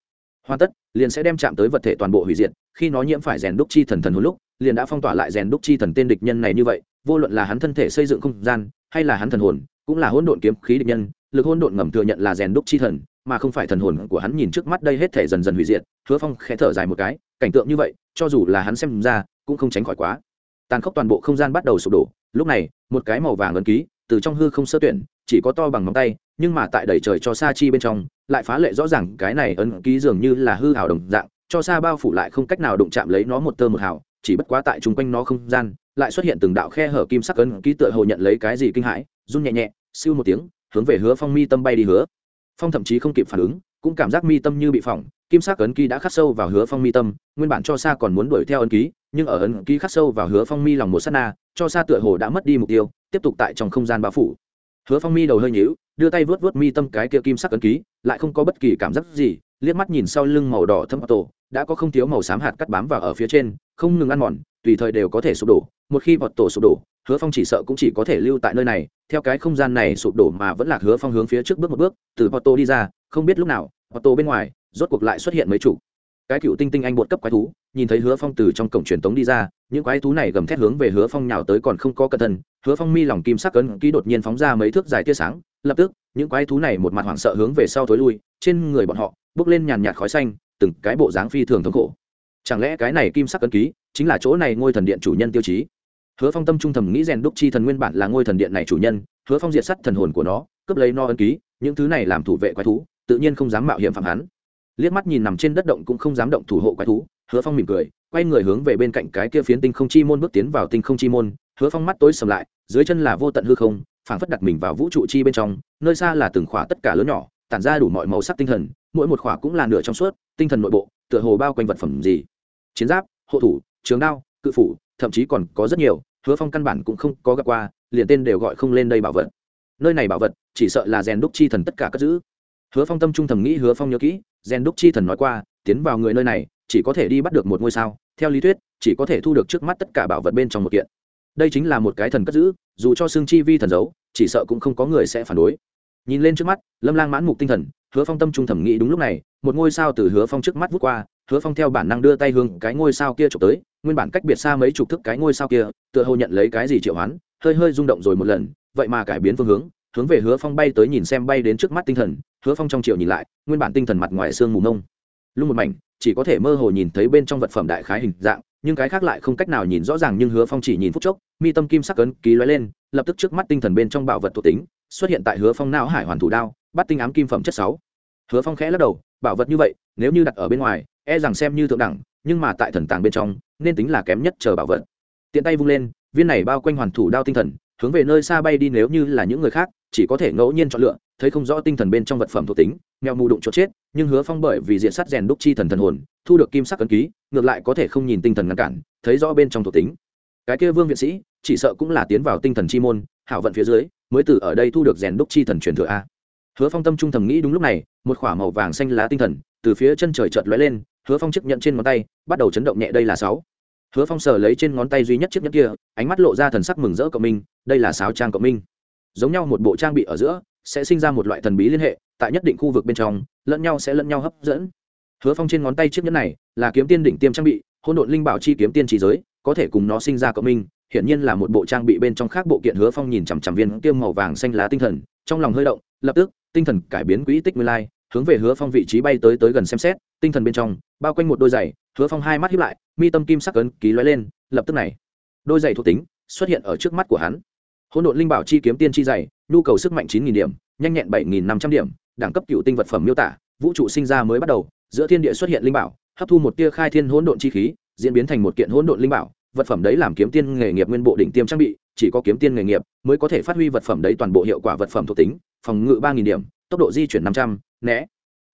hoàn tất, liền sẽ đem chạm tới vật thể toàn bộ hủy diệt, khi nó nhiễm phải rèn đúc chi thần thần hồn lúc, liền đã phong tỏa lại rèn đúc chi thần tên địch nhân này như vậy, vô luận là hắn thân thể xây dựng không gian, hay là hắn thần hồn, cũng là hỗn độn kiếm khí địch nhân, lực hỗn độn ngầm thừa nhận là rèn đúc chi thần mà không phải thần hồn của hắn nhìn trước mắt đây hết thể dần dần hủy diệt, hứa phong khẽ thở dài một cái, cảnh tượng như vậy, cho dù là hắn xem ra, cũng không tránh khỏi quá. Tàn khốc toàn bộ không gian bắt đầu sụp đổ, lúc này, một cái màu vàng ấn ký, từ trong hư không sơ tuyển, chỉ có to bằng ngón tay, nhưng mà tại đầy trời cho sa chi bên trong, lại phá lệ rõ ràng cái này ấn ký dường như là hư hào đồng dạng, cho sa bao phủ lại không cách nào đụng chạm lấy nó một tơ một hào, chỉ bất quá tại chung quanh nó không gian, lại xuất hiện từng đạo khe hở kim sắc ấn ký tựa hồ nhận lấy cái gì kinh hãi, run nhẹ nhẹ, siêu một tiếng, hướng về hứa phong mi tâm bay đi hứa phong thậm chí không kịp phản ứng, cũng cảm giác mi tâm như bị phỏng, kim sắc ấn ký đã khắc sâu vào hứa phong mi tâm, nguyên bản cho xa còn muốn đuổi theo ấn ký, nhưng ở ấn ký khắc sâu vào hứa phong mi lòng một s á t na, cho xa tựa hồ đã mất đi mục tiêu, tiếp tục tại trong không gian bao phủ. Hứa phong mi đầu hơi nhíu, đưa tay vớt vớt mi tâm cái kia kim sắc ấn ký, lại không có bất kỳ cảm giác gì, liếc mắt nhìn sau lưng màu đỏ thâm tổ đã có không thiếu màu xám hạt cắt bám vào ở phía trên, không ngừng ăn mòn tùy thời đều có thể sụp đổ, một khi vọt tổ sụp đổ, hứa phong chỉ sợ cũng chỉ có thể lưu tại nơi này, theo cái không gian này sụp đổ mà vẫn là hứa phong hướng phía trước bước một bước, từ vọt tổ đi ra, không biết lúc nào, vọt tổ bên ngoài, rốt cuộc lại xuất hiện mấy chủ. Cái cựu tinh tinh anh bột cấp quái thú, nhìn thấy hứa phong từ trong cổng truyền tống đi ra, những quái thú này gầm thét hướng về hứa phong nhào tới còn không có cẩn thận, hứa phong mi lòng kim sắc cấn ký đột nhiên phóng ra mấy thước dài tia sáng, lập tức, những quái thú này một mặt hoảng sợ hướng về sau thối lui, trên người bọn họ bước lên nhàn nhạt khói xanh, từng cái bộ dáng phi thường thống khổ. Chẳng lẽ cái này kim sắc cấn ký chính là chỗ này ngôi thần điện chủ nhân tiêu chí. Hứa phong tâm trung thầm nghĩ rèn đúc chi thần nguyên bản là ngôi thần điện này chủ nhân, hứa phong diệt sắt thần hồn của nó, cướp lấy no ân ký, những thứ này làm thủ vệ quái thú, tự nhiên không dám mạo hiểm phạm hắn. Liếc mắt nhìn nằm trên đất động cũng không dám động thủ hộ quái thú, hứa phong mỉm cười, quay người hướng về bên cạnh cái kia phiến tinh không chi môn bước tiến vào tinh không chi môn, hứa phong mắt tối sầm lại, dưới chân là vô tận hư không, phảng phất đặt mình vào vũ trụ chi bên trong, nơi xa là từng khỏa tất cả lớn nhỏ, tản ra đủ mọi màu sắc tinh thần, mỗi một khỏa cũng là nửa trong suốt, tinh thần nội bộ, tựa hồ bao quanh vật phẩm gì. Chiến giáp, hộ thủ trường đao, cự phủ, thậm chí còn có rất nhiều, hứa phong căn bản cũng không có gặp qua, liền tên đều gọi không lên đây bảo vật. Nơi này bảo vật, chỉ sợ là rèn đúc chi thần tất cả cất giữ. Hứa phong tâm trung thầm nghĩ, hứa phong nhớ kỹ rèn đúc chi thần nói qua, tiến vào người nơi này, chỉ có thể đi bắt được một ngôi sao, theo lý thuyết, chỉ có thể thu được trước mắt tất cả bảo vật bên trong một kiện. Đây chính là một cái thần cất giữ, dù cho xương chi vi thần giấu, chỉ sợ cũng không có người sẽ phản đối. Nhìn lên trước mắt, lâm lang mãn mục tinh thần, hứa phong tâm trung thẩm nghĩ đúng lúc này, một ngôi sao từ hứa phong trước mắt vút qua hứa phong theo bản năng đưa tay hướng cái ngôi sao kia trộm tới, nguyên bản cách biệt xa mấy chục thức cái ngôi sao kia, tựa hồ nhận lấy cái gì triệu hoán, hơi hơi rung động rồi một lần, vậy mà cải biến phương hướng hướng về hứa phong bay tới nhìn xem bay đến trước mắt tinh thần, hứa phong trong triệu nhìn lại, nguyên bản tinh thần mặt ngoài xương mù ngông. Lúc một mảnh, chỉ có thể mơ hồ nhìn thấy bên trong vật phẩm đại khái hình dạng, nhưng cái khác lại không cách nào nhìn rõ ràng, nhưng hứa phong chỉ nhìn phút chốc, mi tâm kim sắc cấn ký lóe lên, lập tức trước mắt tinh thần bên trong bảo vật thuộc tính, xuất hiện tại hứa phong não hải hoàn thủ đao, bắt tinh ám kim phẩm chất sáu. Hứa phong khẽ lắc đầu, bảo vật như vậy nếu như đặt ở bên ngoài e rằng xem như thượng đẳng, nhưng mà tại thần tàng bên trong, nên tính là kém nhất chờ bảo vật. Tiện tay vung lên, viên này bao quanh hoàn thủ đao tinh thần, hướng về nơi xa bay đi nếu như là những người khác, chỉ có thể ngẫu nhiên chọn lựa, thấy không rõ tinh thần bên trong vật phẩm thuộc tính, mèo mù đụng chốt chết, nhưng hứa phong bởi vì diện sắt rèn đúc chi thần thần hồn, thu được kim sắc ấn ký, ngược lại có thể không nhìn tinh thần ngăn cản, thấy rõ bên trong thuộc tính. Cái kia vương viện sĩ, chỉ sợ cũng là tiến vào tinh thần chi môn, hảo vận phía dưới, mới từ ở đây thu được rèn đúc chi thần truyền thừa a. Hứa phong tâm trung thầm nghĩ đúng lúc này, một k h ỏ a màu vàng xanh lá tinh thần từ phía chân trời chợt lóe lên, hứa phong chiếc nhận trên ngón tay, bắt đầu chấn động nhẹ, đây là sáu. Hứa phong sờ lấy trên ngón tay duy nhất chiếc nhẫn kia, ánh mắt lộ ra thần sắc mừng rỡ cộng minh, đây là sáo trang cộng minh. Giống nhau một bộ trang bị ở giữa, sẽ sinh ra một loại thần bí liên hệ, tại nhất định khu vực bên trong, lẫn nhau sẽ lẫn nhau hấp dẫn. Hứa phong trên ngón tay chiếc nhẫn này, là kiếm tiên đỉnh tiêm trang bị hôn độn linh bảo chi kiếm tiên trí giới, có thể cùng nó sinh ra cộng minh, hiển nhiên là một bộ trang bị bên trong khác bộ kiện. Hứa phong nhìn chằm chằm viên tiêm màu vàng xanh lá tinh thần, trong lòng hơi động, lập tức, tinh thần cải biến quỹ tích nguyên lai hướng về hứa phong vị trí bay tới tới gần xem xét tinh thần bên trong bao quanh một đôi giày hứa phong hai mắt hiếp lại mi tâm kim sắc ấn ký lóe lên lập tức này. Đôi giày thuộc tính xuất hiện ở trước mắt của hắn. Hỗn độn linh bảo chi kiếm tiên chi giày, nhu cầu sức mạnh chín nghìn điểm nhanh nhẹn bảy nghìn năm trăm điểm đẳng cấp cựu tinh vật phẩm miêu tả vũ trụ sinh ra mới bắt đầu giữa thiên địa xuất hiện linh bảo hấp thu một tia khai thiên hỗn độn chi khí diễn biến thành một kiện hỗn độn linh bảo vật phẩm đấy làm kiếm tiên nghề nghiệp nguyên bộ đỉnh tiêm trang bị chỉ có kiếm tiên nghề nghiệp mới có thể phát huy vật phẩm đấy toàn bộ hiệu quả vật phẩm thuộc tính phòng ngự ba nghìn điểm tốc độ di chuyển năm trăm, né.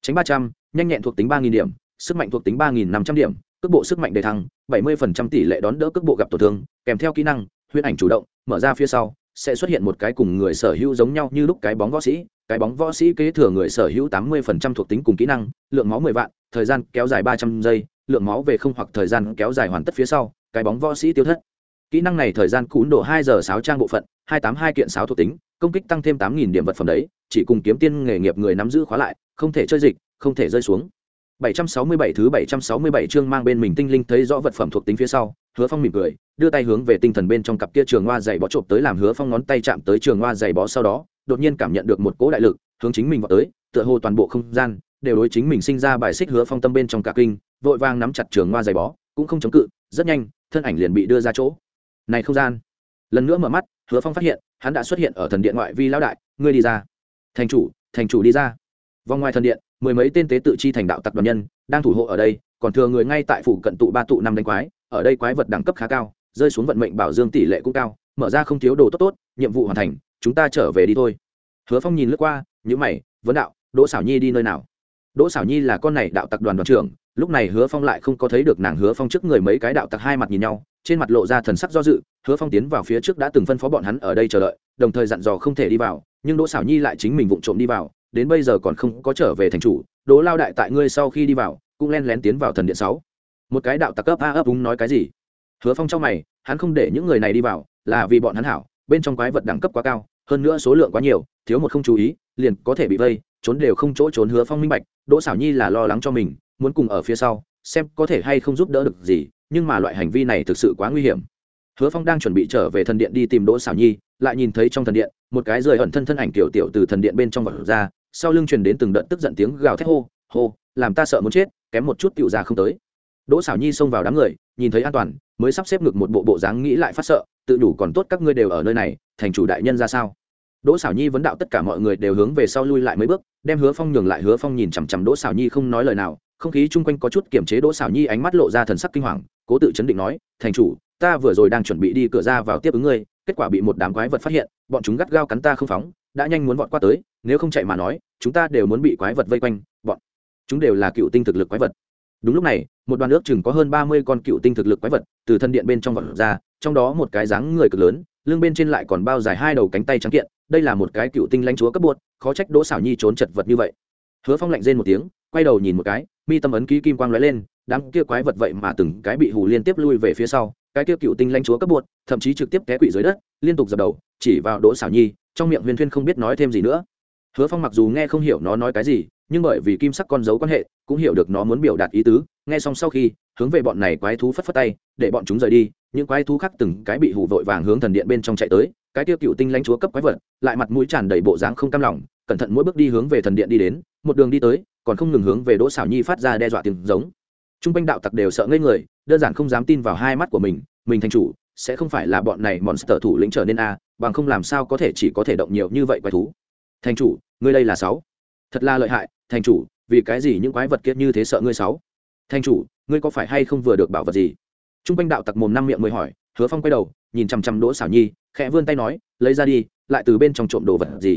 Tránh ba trăm, nhanh nhẹn thuộc tính ba nghìn điểm, sức mạnh thuộc tính ba nghìn năm trăm điểm, cước bộ sức mạnh đề thăng, bảy mươi tỷ lệ đón đỡ cước bộ gặp tổn thương. Kèm theo kỹ năng huyễn ảnh chủ động, mở ra phía sau, sẽ xuất hiện một cái cùng người sở hữu giống nhau như lúc cái bóng võ sĩ. Cái bóng võ sĩ kế thừa người sở hữu tám mươi phần trăm thuộc tính cùng kỹ năng, lượng máu mười vạn, thời gian kéo dài ba trăm giây, lượng máu về không hoặc thời gian kéo dài hoàn tất phía sau, cái bóng võ sĩ tiêu thất. Kỹ năng này thời gian cún độ hai giờ sáu trang bộ phận, hai tám hai kiện sáu thuộc tính công kích tăng thêm tám nghìn điểm vật phẩm đấy chỉ cùng kiếm tiên nghề nghiệp người nắm giữ khóa lại không thể chơi dịch không thể rơi xuống 767 thứ 767 chương mang bên mình tinh linh thấy rõ vật phẩm thuộc tính phía sau, Hứa Phong mỉm cười, đưa tay hướng về tinh thần bên trong cặp kia trường hoa dày bó chộp tới làm Hứa Phong ngón tay chạm tới trường hoa dày bó sau đó, đột nhiên cảm nhận được một cỗ đại lực, hướng chính mình vọt tới, tựa hồ toàn bộ không gian đều đối chính mình sinh ra bài xích Hứa Phong tâm bên trong cả kinh, vội vàng nắm chặt trường hoa dày bó, cũng không chống cự, rất nhanh, thân ảnh liền bị đưa ra chỗ. Này không gian. Lần nữa mở mắt, Hứa Phong phát hiện, hắn đã xuất hiện ở thần điện ngoại vi lão đại, ngươi đi ra. Thành chủ, thành chủ đi ra. Vòng ngoài thần điện, mười mấy tên tế tự chi thành đạo tặc đoàn nhân đang thủ hộ ở đây còn thừa người ngay tại phủ cận tụ ba tụ năm đánh quái ở đây quái vật đẳng cấp khá cao rơi xuống vận mệnh bảo dương tỷ lệ cũng cao mở ra không thiếu đồ tốt tốt nhiệm vụ hoàn thành chúng ta trở về đi thôi hứa phong nhìn lướt qua nhữ mày vấn đạo đỗ xảo nhi đi nơi nào đỗ xảo nhi là con này đạo tặc đoàn đoàn trưởng lúc này hứa phong lại không có thấy được nàng hứa phong trước người mấy cái đạo tặc hai mặt nhìn nhau, trên mặt lộ ra thần sắc do dự, hứa phong tiến vào phía trước đã từng phân phó bọn hắn ở đây chờ đợi, đồng thời dặn dò không thể đi vào, nhưng đỗ xảo nhi lại chính mình vụng trộm đi vào, đến bây giờ còn không có trở về thành chủ, đỗ lao đại tại ngươi sau khi đi vào, cũng len lén tiến vào thần điện sáu. Một cái đạo tặc cấp a ấp úng nói cái gì? Hứa phong trong mày, hắn không để những người này đi vào, là vì bọn hắn hảo, bên trong quái vật đẳng cấp quá cao, hơn nữa số lượng quá nhiều, thiếu một không chú ý, liền có thể bị vây, trốn đều không chỗ trốn hứa phong minh bạch, đỗ xảo nhi là lo lắng cho mình muốn cùng ở phía sau, xem có thể hay không giúp đỡ được gì, nhưng mà loại hành vi này thực sự quá nguy hiểm. Hứa phong đang chuẩn bị trở về thần điện đi tìm đỗ xảo nhi, lại nhìn thấy trong thần điện, một cái rời ẩn thân thân ảnh tiểu tiểu từ thần điện bên trong vật ra, sau lưng truyền đến từng đợt tức giận tiếng gào thét hô hô, làm ta sợ muốn chết, kém một chút tiểu già không tới. Đỗ xảo nhi xông vào đám người, nhìn thấy an toàn, mới sắp xếp ngực một bộ bộ dáng nghĩ lại phát sợ, tự đủ còn tốt các ngươi đều ở nơi này, thành chủ đại nhân ra sao? Đỗ xảo nhi vấn đạo tất cả mọi người đều hướng về sau lui lại mấy bước, đem hứa phong nhường lại, hứa phong nhìn chằm chằm đỗ xảo nhi không nói lời nào không khí chung quanh có chút kiểm chế đỗ xảo nhi ánh mắt lộ ra thần sắc kinh hoàng, cố tự chấn định nói, thành chủ, ta vừa rồi đang chuẩn bị đi cửa ra vào tiếp ứng ngươi, kết quả bị một đám quái vật phát hiện, bọn chúng gắt gao cắn ta không phóng, đã nhanh muốn vọt qua tới, nếu không chạy mà nói, chúng ta đều muốn bị quái vật vây quanh, bọn chúng đều là cựu tinh thực lực quái vật. Đúng lúc này, một đoàn nước chừng có hơn ba mươi con cựu tinh thực lực quái vật từ thân điện bên trong vật ra, trong đó một cái dáng người cực lớn, lưng bên trên lại còn bao dài hai đầu cánh tay trắng kiện, đây là một cái cựu tinh lãnh chúa cấp bột, khó trách đỗ xảo nhi trốn chật vật như vậy. Hứa phong lạnh rên một tiếng, quay đầu nhìn một cái mi tâm ấn ký kim quang lóe lên, đám kia quái vật vậy mà từng cái bị hù liên tiếp lui về phía sau, cái kia cựu tinh lãnh chúa cấp bột thậm chí trực tiếp té quỵ dưới đất, liên tục dập đầu, chỉ vào đỗ xảo nhi, trong miệng huyền thuyên không biết nói thêm gì nữa. Hứa phong mặc dù nghe không hiểu nó nói cái gì, nhưng bởi vì kim sắc con dấu quan hệ, cũng hiểu được nó muốn biểu đạt ý tứ, nghe xong sau khi, hướng về bọn này quái thú phất phất tay, để bọn chúng rời đi, những quái thú khác từng cái bị hù vội vàng hướng thần điện bên trong chạy tới, cái tiêu cựu tinh lãnh chúa cấp quái vật, lại mặt mũi tràn đầy bộ dáng không cam lòng, cẩn thận mỗi bước đi hướng về thần điện đi đến, một đường đi tới còn không ngừng hướng về đỗ xảo nhi phát ra đe dọa tiếng giống. T r u n g quanh đạo tặc đều sợ ngây người, đơn giản không dám tin vào hai mắt của mình mình thành chủ, sẽ không phải là bọn này monster thủ lĩnh trở nên a, bằng không làm sao có thể chỉ có thể động nhiều như vậy quái thú. Thành chủ, ngươi đây là sáu. Thật là lợi hại, thành chủ, vì cái gì những quái vật kiệt như thế sợ ngươi sáu? Thành chủ, ngươi có phải hay không vừa được bảo vật gì? T r u n g quanh đạo tặc mồm năm miệng mới hỏi, hứa phong quay đầu, nhìn chằm chằm đỗ xảo nhi, khẽ vươn tay nói, lấy ra đi, lại từ bên trong trộm đồ vật gì?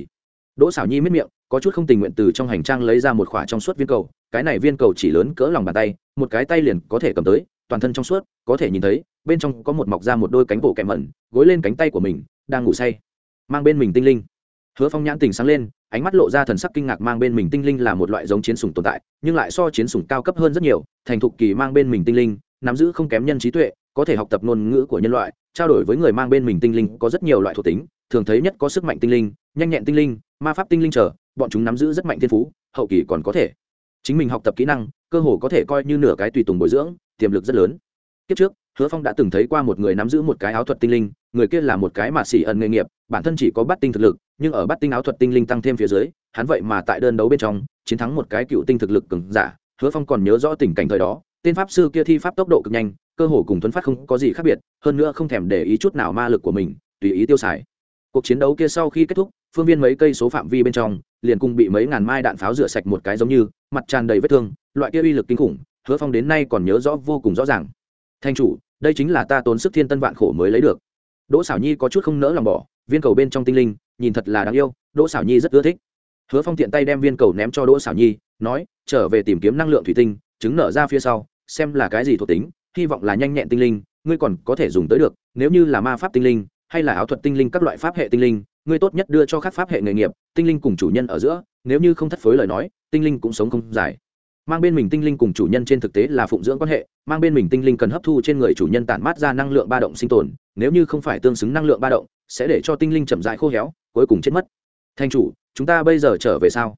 Đỗ xảo nhi miết miệng, có chút không tình nguyện từ trong hành trang lấy ra một khỏa trong suốt viên cầu, cái này viên cầu chỉ lớn cỡ lòng bàn tay, một cái tay liền có thể cầm tới, toàn thân trong suốt, có thể nhìn thấy, bên trong có một mọc ra một đôi cánh bộ kẹm mẩn, gối lên cánh tay của mình, đang ngủ say, mang bên mình tinh linh. Hứa phong nhãn tình sáng lên, ánh mắt lộ ra thần sắc kinh ngạc mang bên mình tinh linh là một loại giống chiến sủng tồn tại, nhưng lại so chiến sủng cao cấp hơn rất nhiều, thành thục kỳ mang bên mình tinh linh, nắm giữ không kém nhân trí tuệ, có thể học tập ngôn ngữ của nhân loại, trao đổi với người mang bên mình tinh linh có rất nhiều loại thuộc tính, thường thấy nhất có sức mạnh tinh linh nhanh nhẹn tinh linh, ma pháp tinh linh trở bọn chúng nắm giữ rất mạnh thiên phú, hậu kỳ còn có thể. Chính mình học tập kỹ năng, cơ hồ có thể coi như nửa cái tùy tùng bồi dưỡng, tiềm lực rất lớn. Kiếp trước, hứa phong đã từng thấy qua một người nắm giữ một cái áo thuật tinh linh, người kia là một cái mà xỉ ẩn nghề nghiệp, bản thân chỉ có bắt tinh thực lực, nhưng ở bắt tinh áo thuật tinh linh tăng thêm phía dưới, hắn vậy mà tại đơn đấu bên trong, chiến thắng một cái cựu tinh thực lực cứng giả. Hứa phong còn nhớ rõ tình cảnh thời đó, tên pháp sư kia thi pháp tốc độ cực nhanh, cơ hồ cùng tuấn phát không có gì khác biệt, hơn nữa không thèm để ý chút nào ma lực của mình, tùy ý tiêu xài. Cuộc chiến đấu kia sau khi kết thúc phương viên mấy cây số phạm vi bên trong, liền cùng bị mấy ngàn mai đạn pháo rửa sạch một cái giống như, mặt tràn đầy vết thương, loại kia uy lực kinh khủng, hứa phong đến nay còn nhớ rõ vô cùng rõ ràng. Thanh chủ, đây chính là ta tốn sức thiên tân vạn khổ mới lấy được. Đỗ xảo nhi có chút không nỡ lòng bỏ, viên cầu bên trong tinh linh, nhìn thật là đáng yêu, đỗ xảo nhi rất ưa thích. Hứa phong tiện tay đem viên cầu ném cho đỗ xảo nhi, nói, trở về tìm kiếm năng lượng thủy tinh chứng nở ra phía sau, xem là cái gì thuộc tính, hy vọng là nhanh nhẹn tinh linh, ngươi còn có thể dùng tới được, nếu như là ma pháp tinh linh, hay là áo thuật tinh linh các loại pháp hệ tinh linh ngươi tốt nhất đưa cho các pháp hệ nghề nghiệp, tinh linh cùng chủ nhân ở giữa, nếu như không thất phối lời nói, tinh linh cũng sống không dài. Mang bên mình tinh linh cùng chủ nhân trên thực tế là phụng dưỡng quan hệ, mang bên mình tinh linh cần hấp thu trên người chủ nhân tản mát ra năng lượng ba động sinh tồn, nếu như không phải tương xứng năng lượng ba động, sẽ để cho tinh linh chậm dại khô héo, cuối cùng chết mất. Thanh chủ, chúng ta bây giờ trở về sao?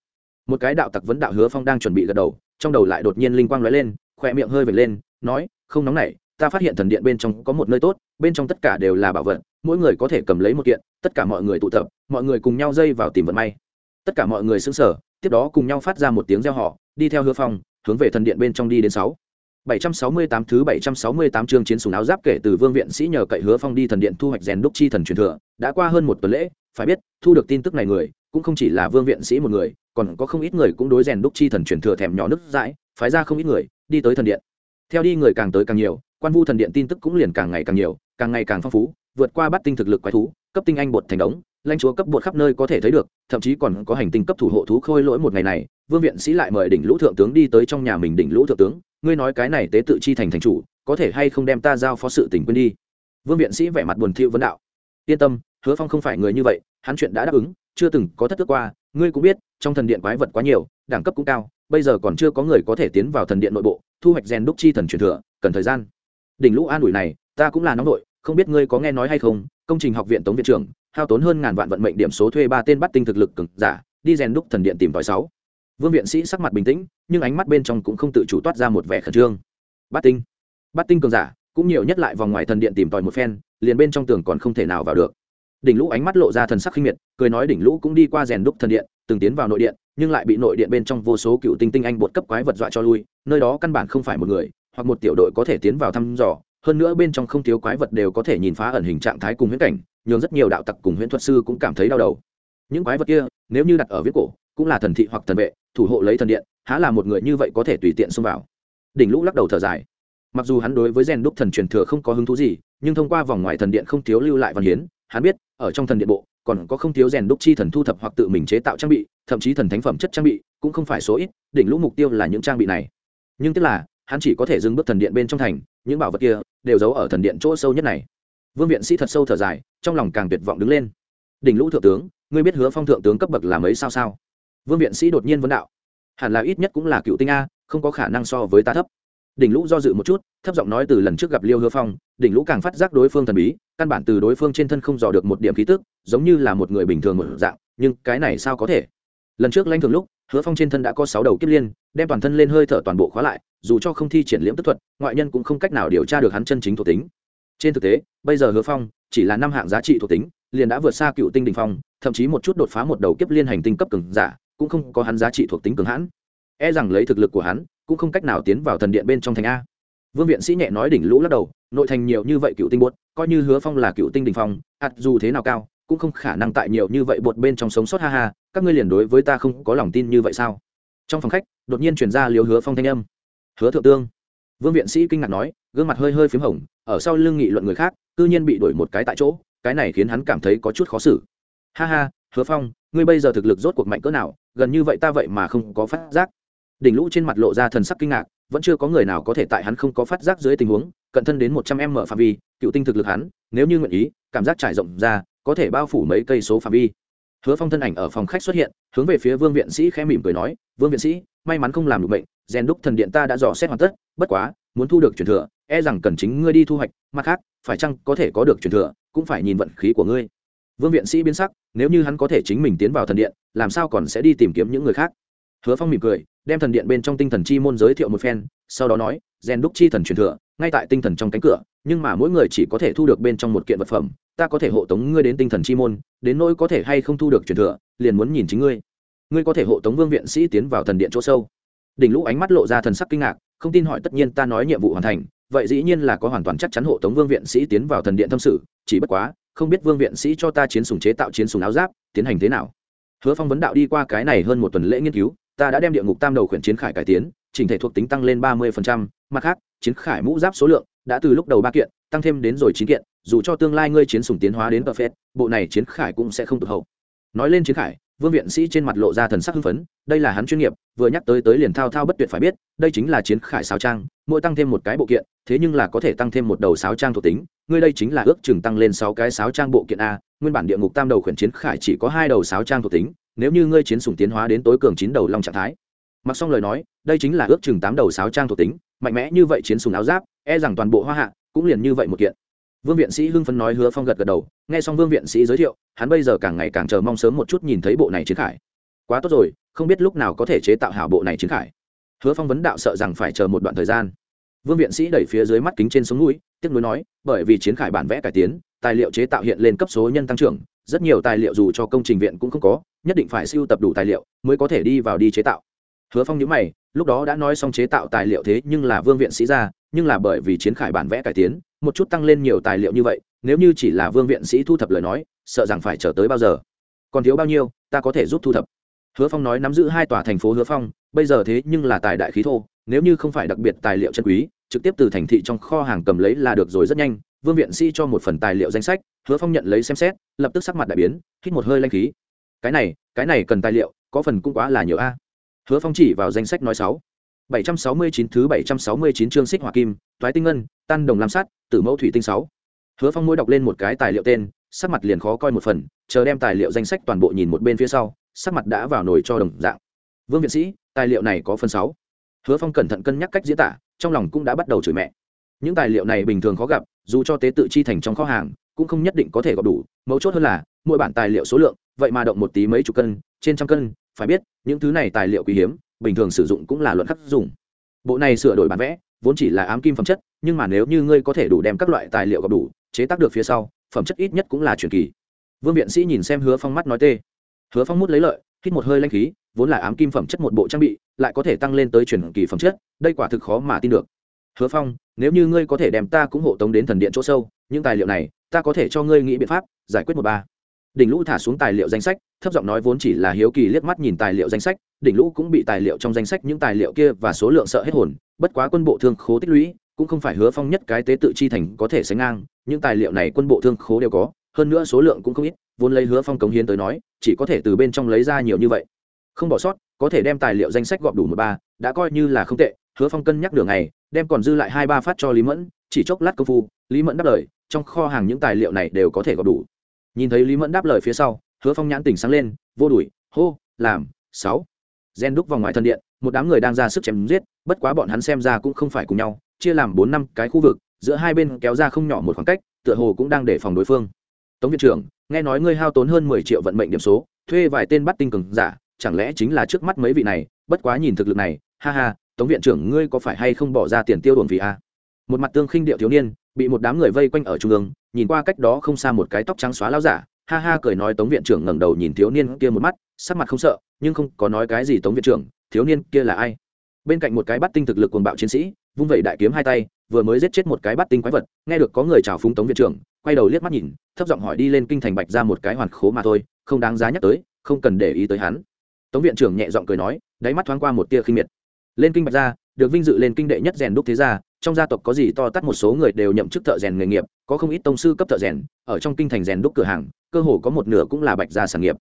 Một cái đạo tặc vấn đạo hứa phong đang chuẩn bị gật đầu, trong đầu lại đột nhiên linh quang lóe lên, khỏe miệng hơi vệt lên, nói, không nóng nảy ta phát hiện thần điện bên trong có một nơi tốt bên trong tất cả đều là bảo vật mỗi người có thể cầm lấy một kiện tất cả mọi người tụ tập mọi người cùng nhau dây vào tìm vận may tất cả mọi người xứng sở tiếp đó cùng nhau phát ra một tiếng reo họ đi theo hứa phong hướng về thần điện bên trong đi đến sáu 768 thứ 768 chương chiến sủng áo giáp kể từ Vương viện sĩ nhờ cậy Hứa Phong đi thần điện thu hoạch rèn đúc chi thần truyền thừa, đã qua hơn một tuần lễ, phải biết, thu được tin tức này người, cũng không chỉ là Vương viện sĩ một người, còn có không ít người cũng đối rèn đúc chi thần truyền thừa thèm nhỏ nức dãi, phái ra không ít người đi tới thần điện. Theo đi người càng tới càng nhiều, quan vu thần điện tin tức cũng liền càng ngày càng nhiều, càng ngày càng phong phú, vượt qua bắt tinh thực lực quái thú, cấp tinh anh bột thành đống, lãnh chúa cấp bột khắp nơi có thể thấy được, thậm chí còn có hành tinh cấp thủ hộ thú khôi lỗi một ngày này, Vương viện sĩ lại mời đỉnh lũ thượng tướng đi tới trong nhà mình đỉnh lũ thượng tướng, ngươi nói cái này tế tự chi thành thành chủ, có thể hay không đem ta giao phó sự tình quên đi. Vương viện sĩ vẻ mặt buồn thiu vấn đạo. Yên tâm, Hứa Phong không phải người như vậy, hắn chuyện đã đáp ứng, chưa từng có thất thức qua, ngươi cũng biết, trong thần điện quái vật quá nhiều, đẳng cấp cũng cao, bây giờ còn chưa có người có thể tiến vào thần điện nội bộ, thu hoạch rèn đúc chi thần truyền thừa, cần thời gian. Đỉnh lũ an ủi này, ta cũng là nóng nội, không biết ngươi có nghe nói hay không, công trình học viện tống viện trưởng, hao tốn hơn ngàn vạn vận mệnh điểm số thuê ba tên bắt tinh thực lực cực giả, đi rèn đúc thần điện tìm tòi sáu. Vương viện sĩ sắc mặt bình tĩnh nhưng ánh mắt bên trong cũng không tự chủ toát ra một vẻ khẩn trương. Bát tinh. Bát tinh cường giả cũng nhiều nhất lại vòng ngoài thần điện tìm tòi một phen liền bên trong tường còn không thể nào vào được. Đỉnh lũ ánh mắt lộ ra thần sắc khinh miệt cười nói đỉnh lũ cũng đi qua rèn đúc thần điện từng tiến vào nội điện nhưng lại bị nội điện bên trong vô số cựu tinh tinh anh bột cấp quái vật dọa cho lui nơi đó căn bản không phải một người hoặc một tiểu đội có thể tiến vào thăm dò, hơn nữa bên trong không thiếu quái vật đều có thể nhìn phá ẩn hình trạng thái cùng huyễn cảnh, nhường rất nhiều đạo tặc cùng huyễn thuật sư cũng cảm thấy đau đầu. Những quái vật kia, nếu như đặt ở viết cổ, cũng là thần thị hoặc thần vệ, thủ hộ lấy thần điện, há là một người như vậy có thể tùy tiện xông vào. Đỉnh lũ lắc đầu thở dài. Mặc dù hắn đối với rèn đúc thần truyền thừa không có hứng thú gì, nhưng thông qua vòng ngoài thần điện không thiếu lưu lại văn hiến, hắn biết, ở trong thần điện bộ, còn có không thiếu rèn đúc chi thần thu thập hoặc tự mình chế tạo trang bị, thậm chí thần thánh phẩm chất trang bị, cũng không phải số ít, đỉnh lũ mục tiêu là những trang bị này. Nhưng tức là hắn chỉ có thể dừng bước thần điện bên trong thành, những bảo vật kia đều giấu ở thần điện chỗ sâu nhất này. Vương viện sĩ thật sâu thở dài, trong lòng càng tuyệt vọng đứng lên. Đỉnh lũ thượng tướng, ngươi biết hứa phong thượng tướng cấp bậc là mấy sao sao? Vương viện sĩ đột nhiên vấn đạo. Hẳn là ít nhất cũng là cựu tinh a, không có khả năng so với ta thấp. Đỉnh lũ do dự một chút, thấp giọng nói từ lần trước gặp liêu hứa phong, đỉnh lũ càng phát giác đối phương thần bí, căn bản từ đối phương trên thân không dò được một điểm khí tức, giống như là một người bình thường một dạng, nhưng cái này sao có thể? Lần trước lanh thường lúc hứa phong trên thân đã có sáu đầu kiếp liên, đem toàn thân lên hơi thở toàn bộ khóa lại, dù cho không thi triển liễm tức thuật, ngoại nhân cũng không cách nào điều tra được hắn chân chính thuộc tính. Trên thực tế, bây giờ hứa phong chỉ là năm hạng giá trị thuộc tính, liền đã vượt xa cựu tinh đình phong, thậm chí một chút đột phá một đầu kiếp liên hành tinh cấp cường giả, cũng không có hắn giá trị thuộc tính cường hãn. E rằng lấy thực lực của hắn, cũng không cách nào tiến vào thần điện bên trong thành a. Vương viện sĩ nhẹ nói đỉnh lũ lắc đầu, nội thành nhiều như vậy cựu tinh bột coi như hứa phong là cựu tinh đình phong ạt dù thế nào cao cũng không khả năng tại nhiều như vậy bột bên trong sống sót, ha ha, các ngươi liền đối với ta không có lòng tin như vậy sao? Trong phòng khách, đột nhiên chuyển ra liều hứa phong thanh âm. Hứa thượng tương. Vương viện sĩ kinh ngạc nói, gương mặt hơi hơi p h í m hồng, ở sau lưng nghị luận người khác c ư nhiên bị đuổi một cái tại chỗ, cái này khiến hắn cảm thấy có chút khó xử. Ha ha, hứa phong, ngươi bây giờ thực lực rốt cuộc mạnh cỡ nào, gần như vậy ta vậy mà không có phát giác. Đỉnh lũ trên mặt lộ ra thần sắc kinh ngạc, vẫn chưa có người nào có thể tại hắn không có phát giác dưới tình huống, cận thân đến một trăm em mở phạm vi, cựu tinh thực lực hắn, nếu như nguyện ý, cảm giác trải rộng ra có thể bao phủ mấy cây số phạm vi. Hứa phong thân ảnh ở phòng khách xuất hiện, hướng về phía vương viện sĩ khẽ mỉm cười nói, vương viện sĩ, may mắn không làm được bệnh, rèn đúc thần điện ta đã dò xét hoàn tất, bất quá, muốn thu được truyền thừa e rằng cần chính ngươi đi thu hoạch, mặt khác, phải chăng có thể có được truyền thừa, cũng phải nhìn vận khí của ngươi. Vương viện sĩ biến sắc, nếu như hắn có thể chính mình tiến vào thần điện, làm sao còn sẽ đi tìm kiếm những người khác? Hứa phong mỉm cười, đem thần điện bên trong tinh thần chi môn giới thiệu một phen, sau đó nói, rèn đúc chi thần truyền thừa ngay tại tinh thần trong cánh cửa, nhưng mà mỗi người chỉ có thể thu được bên trong một kiện vật phẩm. Ta có thể hộ tống ngươi đến tinh thần chi môn, đến nỗi có thể hay không thu được truyền thừa, liền muốn nhìn chính ngươi. Ngươi có thể hộ tống vương viện sĩ tiến vào thần điện chỗ sâu. Đỉnh lũ ánh mắt lộ ra thần sắc kinh ngạc, không tin hỏi tất nhiên ta nói nhiệm vụ hoàn thành. Vậy dĩ nhiên là có hoàn toàn chắc chắn hộ tống vương viện sĩ tiến vào thần điện thâm sự, chỉ bất quá, không biết vương viện sĩ cho ta chiến sùng chế tạo chiến sùng áo giáp, tiến hành thế nào? Hứa phong vấn đạo đi qua cái này hơn một tuần lễ nghiên cứu, ta đã đem địa ngục tam đầu khuyển chiến khải cải tiến, chỉnh thể thuộc tính tăng lên ba mươi mặt khác, chiến khải mũ giáp số lượng đã từ lúc đầu ba kiện tăng thêm đến rồi chín kiện, dù cho tương lai ngươi chiến sùng tiến hóa đến tờ phết bộ này chiến khải cũng sẽ không tụt hậu. Nói lên chiến khải, vương viện sĩ trên mặt lộ ra thần sắc hưng phấn, đây là hắn chuyên nghiệp, vừa nhắc tới tới liền thao thao bất tuyệt phải biết, đây chính là chiến khải sáo trang, mỗi tăng thêm một cái bộ kiện, thế nhưng là có thể tăng thêm một đầu sáo trang thuộc tính, ngươi đây chính là ước chừng tăng lên sáu cái sáo trang bộ kiện a, nguyên bản địa ngục tam đầu khuyển chiến khải chỉ có hai đầu sáo trang thuộc tính, nếu như ngươi chiến sùng tiến hóa đến tối cường chín đầu long trạng thái. Mặc xong lời nói, đây chính là ước chừng tám đầu sáo trang thuộc tính mạnh mẽ như vậy chiến sùng áo giáp e rằng toàn bộ hoa hạ cũng liền như vậy một kiện. Vương viện sĩ hưng phấn nói hứa phong gật gật đầu nghe xong vương viện sĩ giới thiệu hắn bây giờ càng ngày càng chờ mong sớm một chút nhìn thấy bộ này chiến khải. Quá tốt rồi không biết lúc nào có thể chế tạo hảo bộ này chiến khải. Hứa phong vấn đạo sợ rằng phải chờ một đoạn thời gian. Vương viện sĩ đẩy phía dưới mắt kính trên sống mũi, tiếc nuối nói bởi vì chiến khải bản vẽ cải tiến tài liệu chế tạo hiện lên cấp số nhân tăng trưởng rất nhiều tài liệu dù cho công trình viện cũng không có nhất định phải siêu tập đủ tài liệu mới có thể đi vào đi chế tạo hứa phong nhớ mày, lúc đó đã nói xong chế tạo tài liệu thế nhưng là vương viện sĩ ra, nhưng là bởi vì chiến khải bản vẽ cải tiến, một chút tăng lên nhiều tài liệu như vậy, nếu như chỉ là vương viện sĩ thu thập lời nói, sợ rằng phải chờ tới bao giờ? Còn thiếu bao nhiêu, ta có thể giúp thu thập. Hứa phong nói nắm giữ hai tòa thành phố hứa phong, bây giờ thế nhưng là tài đại khí thô, nếu như không phải đặc biệt tài liệu chân quý, trực tiếp từ thành thị trong kho hàng cầm lấy là được rồi rất nhanh. Vương viện sĩ cho một phần tài liệu danh sách, hứa phong nhận lấy xem xét, lập tức sắc mặt đại biến, hít một hơi lanh khí. Cái này cái này cần tài liệu, có phần cũng quá là nhiều a hứa phong chỉ vào danh sách nói sáu 769 thứ 769 chương xích hỏa kim, toái tinh ngân, tan đồng lam sắt, tử mẫu thủy tinh 6. Hứa Phong môi đọc lên một cái tài liệu tên, sắc mặt liền khó coi một phần, chờ đem tài liệu danh sách toàn bộ nhìn một bên phía sau, sắc mặt đã vào nồi cho đồng dạng. Vương viện sĩ, tài liệu này có phần 6. Hứa Phong cẩn thận cân nhắc cách diễn tả, trong lòng cũng đã bắt đầu chửi mẹ. Những tài liệu này bình thường khó gặp, dù cho tế tự chi thành trong kho hàng, cũng không nhất định có thể gặp đủ, mấu chốt hơn là, mỗi bản tài liệu số lượng, vậy mà động một tí mấy chục cân, trên trăm cân, phải biết, những thứ này tài liệu quý hiếm, bình thường sử dụng cũng là luận khắc dùng. Bộ này sửa đổi bản vẽ vốn chỉ là ám kim phẩm chất nhưng mà nếu như ngươi có thể đủ đem các loại tài liệu gặp đủ chế tác được phía sau phẩm chất ít nhất cũng là truyền kỳ. Vương viện sĩ nhìn xem hứa phong mắt nói tê. Hứa phong mút lấy lợi hít một hơi lanh khí vốn là ám kim phẩm chất một bộ trang bị lại có thể tăng lên tới truyền kỳ phẩm chất đây quả thực khó mà tin được. Hứa phong nếu như ngươi có thể đem ta cũng hộ tống đến thần điện chỗ sâu những tài liệu này ta có thể cho ngươi nghĩ biện pháp giải quyết một ba đỉnh lũ thả xuống tài liệu danh sách, thấp giọng nói vốn chỉ là hiếu kỳ liếc mắt nhìn tài liệu danh sách, đỉnh lũ cũng bị tài liệu trong danh sách những tài liệu kia và số lượng sợ hết hồn, bất quá quân bộ thương khố tích lũy, cũng không phải hứa phong nhất cái tế tự chi thành có thể sánh ngang, những tài liệu này quân bộ thương khố đều có, hơn nữa số lượng cũng không ít, vốn lấy hứa phong cống hiến tới nói, chỉ có thể từ bên trong lấy ra nhiều như vậy. Không bỏ sót, có thể đem tài liệu danh sách gọp đủ một ba, đã coi như là không tệ, hứa phong cân nhắc đường này đem còn dư lại hai ba phát cho lý mẫn, chỉ chốc lát công phu, lý mẫn đáp lời, trong kho hàng những tài liệu này đều có thể gọp đủ nhìn thấy lý mẫn đáp lời phía sau, hứa phong nhãn tỉnh sáng lên, vô đuổi, hô, làm, sáu. Gen đúc vào ngoài thân điện, một đám người đang ra sức chém giết, bất quá bọn hắn xem ra cũng không phải cùng nhau, chia làm bốn năm cái khu vực, giữa hai bên kéo ra không nhỏ một khoảng cách, tựa hồ cũng đang để phòng đối phương. Tống viện trưởng, nghe nói ngươi hao tốn hơn mười triệu vận mệnh điểm số, thuê vài tên bắt tinh cường giả, chẳng lẽ chính là trước mắt mấy vị này, bất quá nhìn thực lực này, ha ha, tống viện trưởng ngươi có phải hay không bỏ ra tiền tiêu đồn vì a? Một mặt tương khinh điệu thiếu niên bị một đám người vây quanh ở trung ương, nhìn qua cách đó không xa một cái tóc trắng xóa lao giả, ha ha cười nói tống viện trưởng ngẩng đầu nhìn thiếu niên kia một mắt, sắc mặt không sợ, nhưng không có nói cái gì tống viện trưởng, thiếu niên kia là ai? Bên cạnh một cái bắt tinh thực lực cuồng bạo chiến sĩ, vung vẩy đại kiếm hai tay, vừa mới giết chết một cái bắt tinh quái vật, nghe được có người chào phúng tống viện trưởng, quay đầu liếc mắt nhìn, thấp giọng hỏi đi lên kinh thành bạch ra một cái hoàn khố mà thôi, không đáng giá nhắc tới, không cần để ý tới hắn. Tống viện trưởng nhẹ giọng cười nói, đáy mắt thoáng qua một tia khinh miệt. Lên kinh bạch ra, được vinh dự lên kinh đệ nhất rèn đúc thế gia trong gia tộc có gì to tắt một số người đều nhậm chức thợ rèn nghề nghiệp, có không ít tông sư cấp thợ rèn, ở trong kinh thành rèn đúc cửa hàng, cơ hồ có một nửa cũng là bạch gia sản nghiệp.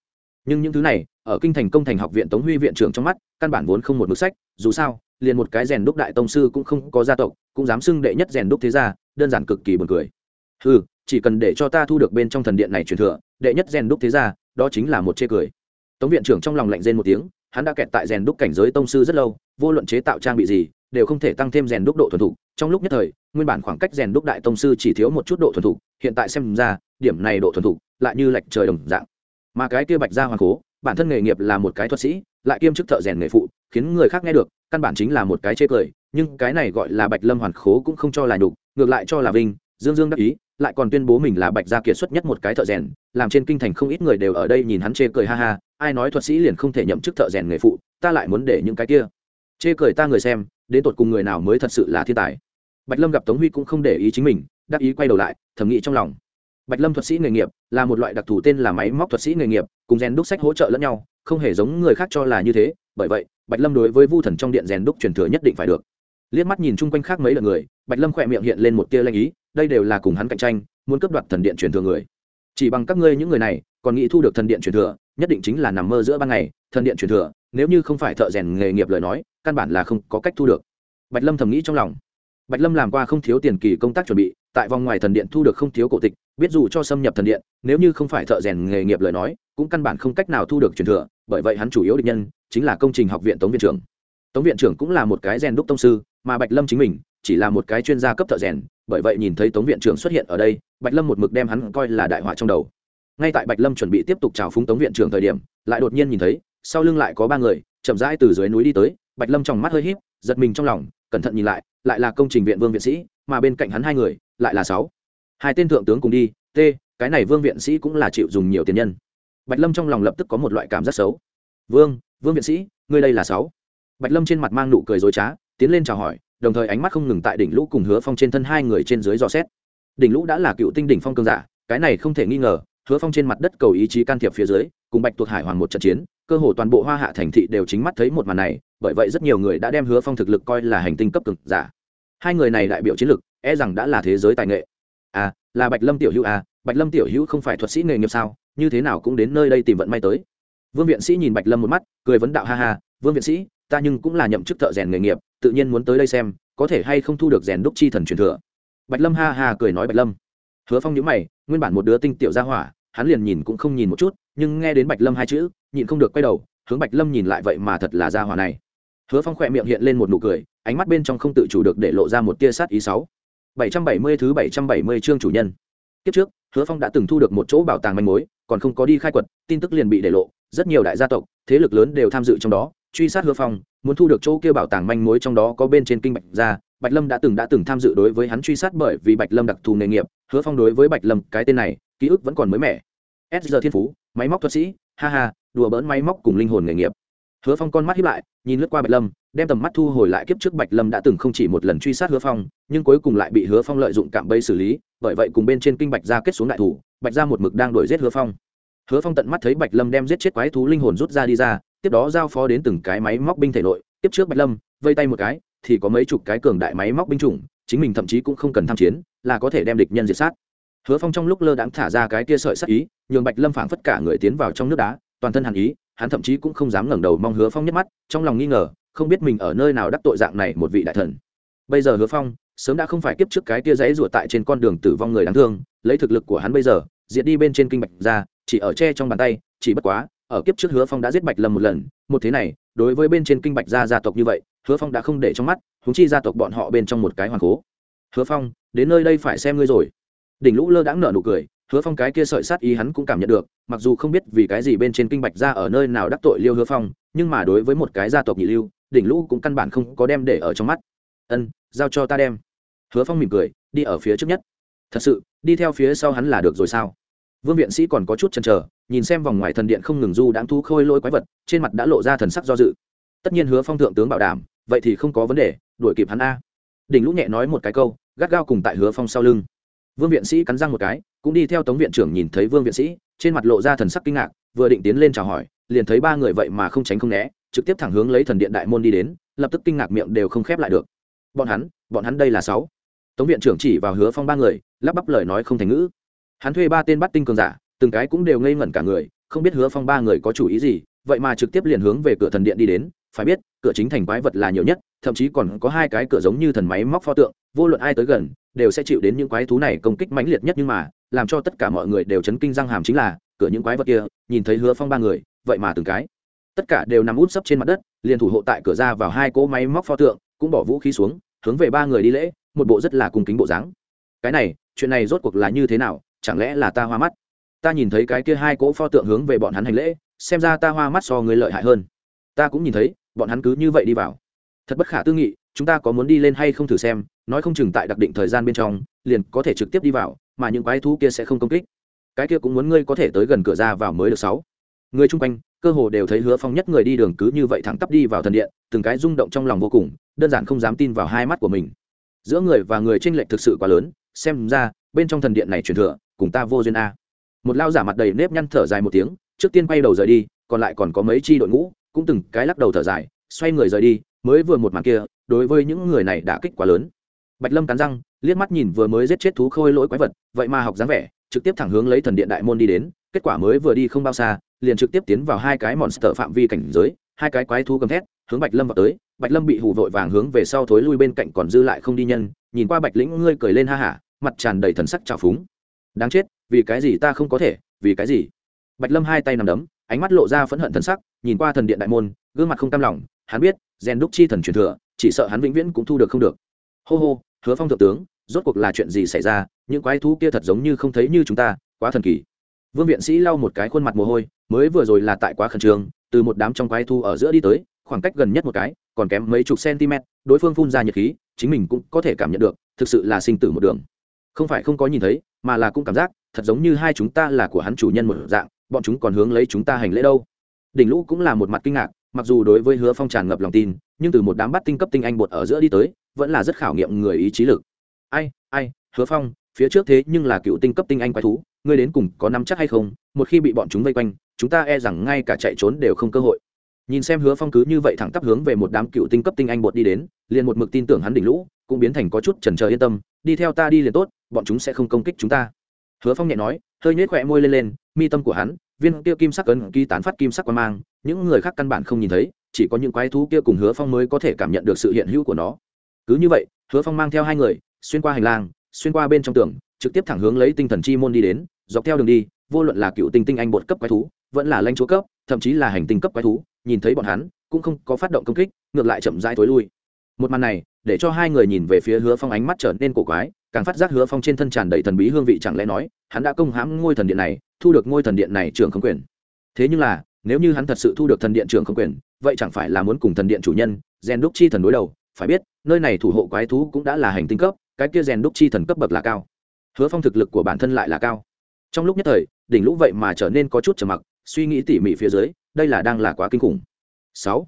Nhưng những thứ này, ở kinh thành công thành học viện tống huy viện trưởng trong mắt, căn bản vốn không một mực sách, dù sao, liền một cái rèn đúc đại tông sư cũng không có gia tộc, cũng dám xưng đệ nhất rèn đúc thế gia, đơn giản cực kỳ buồn cười. Ừ chỉ cần để cho ta thu được bên trong thần điện này truyền thừa, đệ nhất rèn đúc thế gia, đó chính là một chê cười. Tống viện trưởng trong lòng lạnh rên một tiếng, hắn đã kẹt tại rèn đúc cảnh giới tông sư rất lâu, vô luận chế tạo trang bị gì đều không thể tăng thêm rèn đúc độ thuần thục. Trong lúc nhất thời, nguyên bản khoảng cách rèn đúc đại tông sư chỉ thiếu một chút độ thuần thục, hiện tại xem ra, điểm này độ thuần thục lại như lệch trời đồng dạng. Mà cái kia bạch gia hoàng cố, bản thân nghề nghiệp là một cái thuật sĩ, lại kiêm chức thợ rèn nghề phụ, khiến người khác nghe được, căn bản chính là một cái chê cười, nhưng cái này gọi là bạch lâm hoàn khố cũng không cho là nhục, ngược lại cho là vinh, dương dương đắc ý, lại còn tuyên bố mình là bạch gia kiệt xuất nhất một cái thợ rèn, làm trên kinh thành không ít người đều ở đây nhìn hắn chê cười ha ha, ai nói thuật sĩ liền không thể nhậm chức thợ rèn nghề phụ, ta lại muốn để những cái kia. Chê cười ta người xem đến tột cùng người nào mới thật sự là thiên tài. Bạch lâm gặp tống huy cũng không để ý chính mình, đắc ý quay đầu lại, thầm nghĩ trong lòng. Bạch lâm thuật sĩ nghề nghiệp là một loại đặc thù tên là máy móc thuật sĩ nghề nghiệp, cùng rèn đúc sách hỗ trợ lẫn nhau, không hề giống người khác cho là như thế, bởi vậy, bạch lâm đối với vu thần trong điện rèn đúc truyền thừa nhất định phải được. Liếc mắt nhìn chung quanh khác mấy lần người, bạch lâm khỏe miệng hiện lên một tia lanh ý, đây đều là cùng hắn cạnh tranh, muốn cấp đoạt thần điện truyền thừa người. Chỉ bằng các ngươi những người này, còn nghĩ thu được thần điện truyền thừa, nhất định chính là nằm mơ giữa ban ngày, thần điện truyền thừa, nếu như không phải thợ rèn nghề nghiệp lời nói căn bản là không có cách thu được. Bạch lâm thầm nghĩ trong lòng. Bạch lâm làm qua không thiếu tiền kỳ công tác chuẩn bị, tại vòng ngoài thần điện thu được không thiếu cổ tịch, biết dù cho xâm nhập thần điện, nếu như không phải thợ rèn nghề nghiệp lời nói, cũng căn bản không cách nào thu được truyền thừa, bởi vậy hắn chủ yếu định nhân chính là công trình học viện tống viện trưởng. Tống viện trưởng cũng là một cái rèn đúc tông sư, mà bạch lâm chính mình chỉ là một cái chuyên gia cấp thợ rèn, bởi vậy nhìn thấy tống viện trưởng xuất hiện ở đây, bạch lâm một mực đem hắn coi là đại họa trong đầu. Ngay tại bạch lâm chuẩn bị tiếp tục chào phúng tống viện trưởng thời điểm, lại đột nhiên nhìn thấy, sau lưng lại có ba người, chậm rãi từ dưới núi đi tới bạch lâm trong mắt hơi h í p giật mình trong lòng, cẩn thận nhìn lại lại là công trình viện vương viện sĩ, mà bên cạnh hắn hai người, lại là sáu. Hai tên thượng tướng cùng đi, t, cái này vương viện sĩ cũng là chịu dùng nhiều tiền nhân. Bạch lâm trong lòng lập tức có một loại cảm giác xấu. Vương vương viện sĩ, ngươi đây là sáu. Bạch lâm trên mặt mang nụ cười dối trá, tiến lên chào hỏi, đồng thời ánh mắt không ngừng tại đỉnh lũ cùng hứa phong trên thân hai người trên dưới dò xét. Đỉnh lũ đã là cựu tinh đỉnh phong cương giả, cái này không thể nghi ngờ hứa phong trên mặt đất cầu ý chí can thiệp phía dưới, cùng bạch tuộc hải hoàng một trận chiến, cơ hồ toàn bộ hoa hạ thành thị đều chính mắt thấy một màn này, bởi vậy rất nhiều người đã đem hứa phong thực lực coi là hành tinh cấp cực giả. Hai người này đại biểu chiến lực e rằng đã là thế giới tài nghệ. À là bạch lâm tiểu hữu à bạch lâm tiểu hữu không phải thuật sĩ nghề nghiệp sao, như thế nào cũng đến nơi đây tìm vận may tới. Vương viện sĩ nhìn bạch lâm một mắt, cười vấn đạo, ha ha, vương viện sĩ, ta nhưng cũng là nhậm chức thợ rèn nghề nghiệp, tự nhiên muốn tới đây xem, có thể hay không thu được rèn đúc chi thần truyền thừa. Bạch lâm ha ha cười nói bạch lâm. Hứa phong nhữ mày, nguyên bản một đứa tinh tiểu gia hỏa hắn liền nhìn cũng không nhìn một chút, nhưng nghe đến bạch lâm hai chữ, nhịn không được quay đầu, hướng bạch lâm nhìn lại vậy mà thật là ra hòa này. Hứa phong khỏe miệng hiện lên một nụ cười, ánh mắt bên trong không tự chủ được để lộ ra một tia sát ý sáu. bảy trăm bảy mươi thứ bảy trăm bảy mươi chương chủ nhân. Kiếp trước, hứa phong đã từng thu được một chỗ bảo tàng manh mối, còn không có đi khai quật, tin tức liền bị để lộ, rất nhiều đại gia tộc, thế lực lớn đều tham dự trong đó, truy sát hứa phong, muốn thu được chỗ kia bảo tàng manh mối trong đó có bên trên kinh bạch gia, bạch lâm đã từng đã từng tham dự đối với hắn truy sát bởi vì bạch lâm đặc thù nghề nghiệp, hứa phong đối với bạch lâm cái tên này, ký ức vẫn còn mới mẻ s giờ thiên phú, máy móc thuật sĩ, ha ha, đùa bỡn máy móc cùng linh hồn nghề nghiệp. Hứa phong con mắt hiếp lại, nhìn lướt qua bạch lâm, đem tầm mắt thu hồi lại kiếp trước bạch lâm đã từng không chỉ một lần truy sát hứa phong, nhưng cuối cùng lại bị hứa phong lợi dụng cạm bẫy xử lý, bởi vậy cùng bên trên kinh bạch ra kết xuống đại thủ, bạch ra một mực đang đuổi giết hứa phong. Hứa phong tận mắt thấy bạch lâm đem giết chết quái thú linh hồn rút ra đi ra, tiếp đó giao phó đến từng cái máy móc binh thể nội tiếp trước bạch lâm, vây tay một cái, thì có mấy chục cái cường đại máy móc binh chủng, chính mình thậm chí cũng không cần tham chiến, là có thể đem địch nhân diệt sát hứa phong trong lúc lơ đãng thả ra cái kia sợi sắc ý, nhường bạch lâm phảng phất cả người tiến vào trong nước đá, toàn thân hàn ý, hắn thậm chí cũng không dám ngẩng đầu mong hứa phong nhất mắt, trong lòng nghi ngờ, không biết mình ở nơi nào đắc tội dạng này một vị đại thần. Bây giờ hứa phong, sớm đã không phải kiếp trước cái kia dãy ruột tại trên con đường tử vong người đáng thương, lấy thực lực của hắn bây giờ, diệt đi bên trên kinh bạch ra, chỉ ở tre trong bàn tay, chỉ bất quá, ở kiếp trước hứa phong đã giết bạch lâm một lần, một thế này, đối với bên trên kinh bạch gia gia tộc như vậy, hứa phong đã không để trong mắt húng chi gia tộc bọn họ bên trong một cái hoàng cố. Hứa phong, đến nơi đây phải xem ngươi rồi đỉnh lũ lơ đãng nở nụ cười, hứa phong cái kia sợi sát ý hắn cũng cảm nhận được, mặc dù không biết vì cái gì bên trên kinh bạch ra ở nơi nào đắc tội liêu hứa phong, nhưng mà đối với một cái gia tộc nhị lưu, đỉnh lũ cũng căn bản không có đem để ở trong mắt. Ân, giao cho ta đem. Hứa phong mỉm cười, đi ở phía trước nhất. Thật sự, đi theo phía sau hắn là được rồi sao? Vương viện sĩ còn có chút chần chờ, nhìn xem vòng ngoài thần điện không ngừng du đãng thu khôi lôi quái vật, trên mặt đã lộ ra thần sắc do dự. Tất nhiên hứa phong thượng tướng bảo đảm, vậy thì không có vấn đề, đuổi kịp hắn a. Đỉnh lũ nhẹ nói một cái câu, gắt gao cùng tại hứa phong sau lưng vương viện sĩ cắn răng một cái, cũng đi theo tống viện trưởng nhìn thấy vương viện sĩ, trên mặt lộ ra thần sắc kinh ngạc, vừa định tiến lên chào hỏi, liền thấy ba người vậy mà không tránh không né, trực tiếp thẳng hướng lấy thần điện đại môn đi đến, lập tức kinh ngạc miệng đều không khép lại được. Bọn hắn bọn hắn đây là sáu. Tống viện trưởng chỉ vào hứa phong ba người, lắp bắp lời nói không thành ngữ. Hắn thuê ba tên bắt tinh cường giả, từng cái cũng đều ngây ngẩn cả người, không biết hứa phong ba người có chủ ý gì, vậy mà trực tiếp liền hướng về cửa thần điện đi đến, phải biết, cửa chính thành quái vật là nhiều nhất, thậm chí còn có hai cái cửa giống như thần máy móc pho tượng, vô luận ai tới gần đều sẽ chịu đến những quái thú này công kích mãnh liệt nhất nhưng mà, làm cho tất cả mọi người đều chấn kinh răng hàm chính là, cửa những quái vật kia, nhìn thấy hứa phong ba người, vậy mà từng cái. Tất cả đều nằm út sấp trên mặt đất, liền thủ hộ tại cửa ra vào hai cỗ máy móc pho tượng, cũng bỏ vũ khí xuống, hướng về ba người đi lễ, một bộ rất là cung kính bộ dáng. Cái này, chuyện này rốt cuộc là như thế nào, chẳng lẽ là ta hoa mắt? Ta nhìn thấy cái kia hai cỗ pho tượng hướng về bọn hắn hành lễ, xem ra ta hoa mắt so người lợi hại hơn. Ta cũng nhìn thấy, bọn hắn cứ như vậy đi vào. Thật bất khả tư nghị chúng ta có muốn đi lên hay không thử xem, nói không chừng tại đặc định thời gian bên trong, liền có thể trực tiếp đi vào, mà những quái thú kia sẽ không công kích. Cái kia cũng muốn ngươi có thể tới gần cửa ra vào mới được sáu. Người chung quanh, cơ hồ đều thấy hứa phong nhất người đi đường cứ như vậy thẳng tắp đi vào thần điện, từng cái rung động trong lòng vô cùng, đơn giản không dám tin vào hai mắt của mình. Giữa người và người tranh lệch thực sự quá lớn, xem ra, bên trong thần điện này truyền thừa, cùng ta vô duyên a. Một lao giả mặt đầy nếp nhăn thở dài một tiếng, trước tiên quay đầu rời đi, còn lại còn có mấy chi đội ngũ, cũng từng cái lắc đầu thở dài, xoay người rời đi, mới vừa một màn kia đối với những người này đã kích quá lớn. Bạch lâm cắn răng, liếc mắt nhìn vừa mới giết chết thú khôi lỗi quái vật, vậy mà học dáng vẻ, trực tiếp thẳng hướng lấy thần điện đại môn đi đến, kết quả mới vừa đi không bao xa, liền trực tiếp tiến vào hai cái monster phạm vi cảnh giới, hai cái quái thú gầm thét, hướng bạch lâm vào tới. Bạch lâm bị hù vội vàng hướng về sau thối lui bên cạnh còn dư lại không đi nhân, nhìn qua bạch lĩnh ngươi cười lên ha hả, mặt tràn đầy thần sắc trào phúng. Đáng chết, vì cái gì ta không có thể, vì cái gì? Bạch lâm hai tay nằm đấm, ánh mắt lộ ra phẫn hận thần sắc, nhìn qua thần điện đại môn, gương mặt không cam lòng, hắn biết, rèn đúc chi thần truyền thừa chỉ sợ hắn vĩnh viễn cũng thu được không được. Hô hô, hứa phong thượng tướng, rốt cuộc là chuyện gì xảy ra? Những quái thú kia thật giống như không thấy như chúng ta, quá thần kỳ. Vương viện sĩ lau một cái khuôn mặt mồ hôi, mới vừa rồi là tại quá khẩn trương, từ một đám trong quái thú ở giữa đi tới, khoảng cách gần nhất một cái, còn kém mấy chục cm đối phương phun ra nhiệt khí, chính mình cũng có thể cảm nhận được, thực sự là sinh tử một đường. Không phải không có nhìn thấy, mà là cũng cảm giác, thật giống như hai chúng ta là của hắn chủ nhân một dạng, bọn chúng còn hướng lấy chúng ta hành lễ đâu. Đỉnh lũ cũng là một mặt kinh ngạc mặc dù đối với hứa phong tràn ngập lòng tin, nhưng từ một đám bắt tinh cấp tinh anh bột ở giữa đi tới, vẫn là rất khảo nghiệm người ý chí lực. Ai ai, hứa phong, phía trước thế nhưng là cựu tinh cấp tinh anh quái thú, ngươi đến cùng có nắm chắc hay không? Một khi bị bọn chúng vây quanh, chúng ta e rằng ngay cả chạy trốn đều không cơ hội. Nhìn xem hứa phong cứ như vậy thẳng tắp hướng về một đám cựu tinh cấp tinh anh bột đi đến, liền một mực tin tưởng hắn đỉnh lũ, cũng biến thành có chút trần trờ yên tâm, đi theo ta đi liền tốt, bọn chúng sẽ không công kích chúng ta hứa phong nhẹ nói, hơi nhếch khỏe môi lên lên, mi tâm của hắn, viên kia kim sắc ấn ký tán phát kim sắc quan mang, những người khác căn bản không nhìn thấy, chỉ có những quái thú kia cùng hứa phong mới có thể cảm nhận được sự hiện hữu của nó. Cứ như vậy, hứa phong mang theo hai người, xuyên qua hành lang, xuyên qua bên trong tường, trực tiếp thẳng hướng lấy tinh thần chi môn đi đến, dọc theo đường đi, vô luận là cựu tinh tinh anh bột cấp quái thú, vẫn là lanh chúa cấp, thậm chí là hành tinh cấp quái thú, nhìn thấy bọn hắn, cũng không có phát động công kích, ngược lại chậm rãi tối lui một màn này, để cho hai người nhìn về phía hứa phong ánh mắt trở nên cổ quái, càng phát giác hứa phong trên thân tràn đầy thần bí hương vị chẳng lẽ nói, hắn đã công hãm ngôi thần điện này, thu được ngôi thần điện này trưởng không quyền. Thế nhưng là, nếu như hắn thật sự thu được thần điện trưởng không quyền, vậy chẳng phải là muốn cùng thần điện chủ nhân, gen đúc chi thần đối đầu? Phải biết, nơi này thủ hộ quái thú cũng đã là hành tinh cấp, cái kia rèn đúc chi thần cấp bậc là cao. Hứa phong thực lực của bản thân lại là cao. Trong lúc nhất thời, đỉnh lũ vậy mà trở nên có chút trầm mặc, suy nghĩ tỉ mỉ phía dưới, đây là đang là quá kinh khủng. Sáu.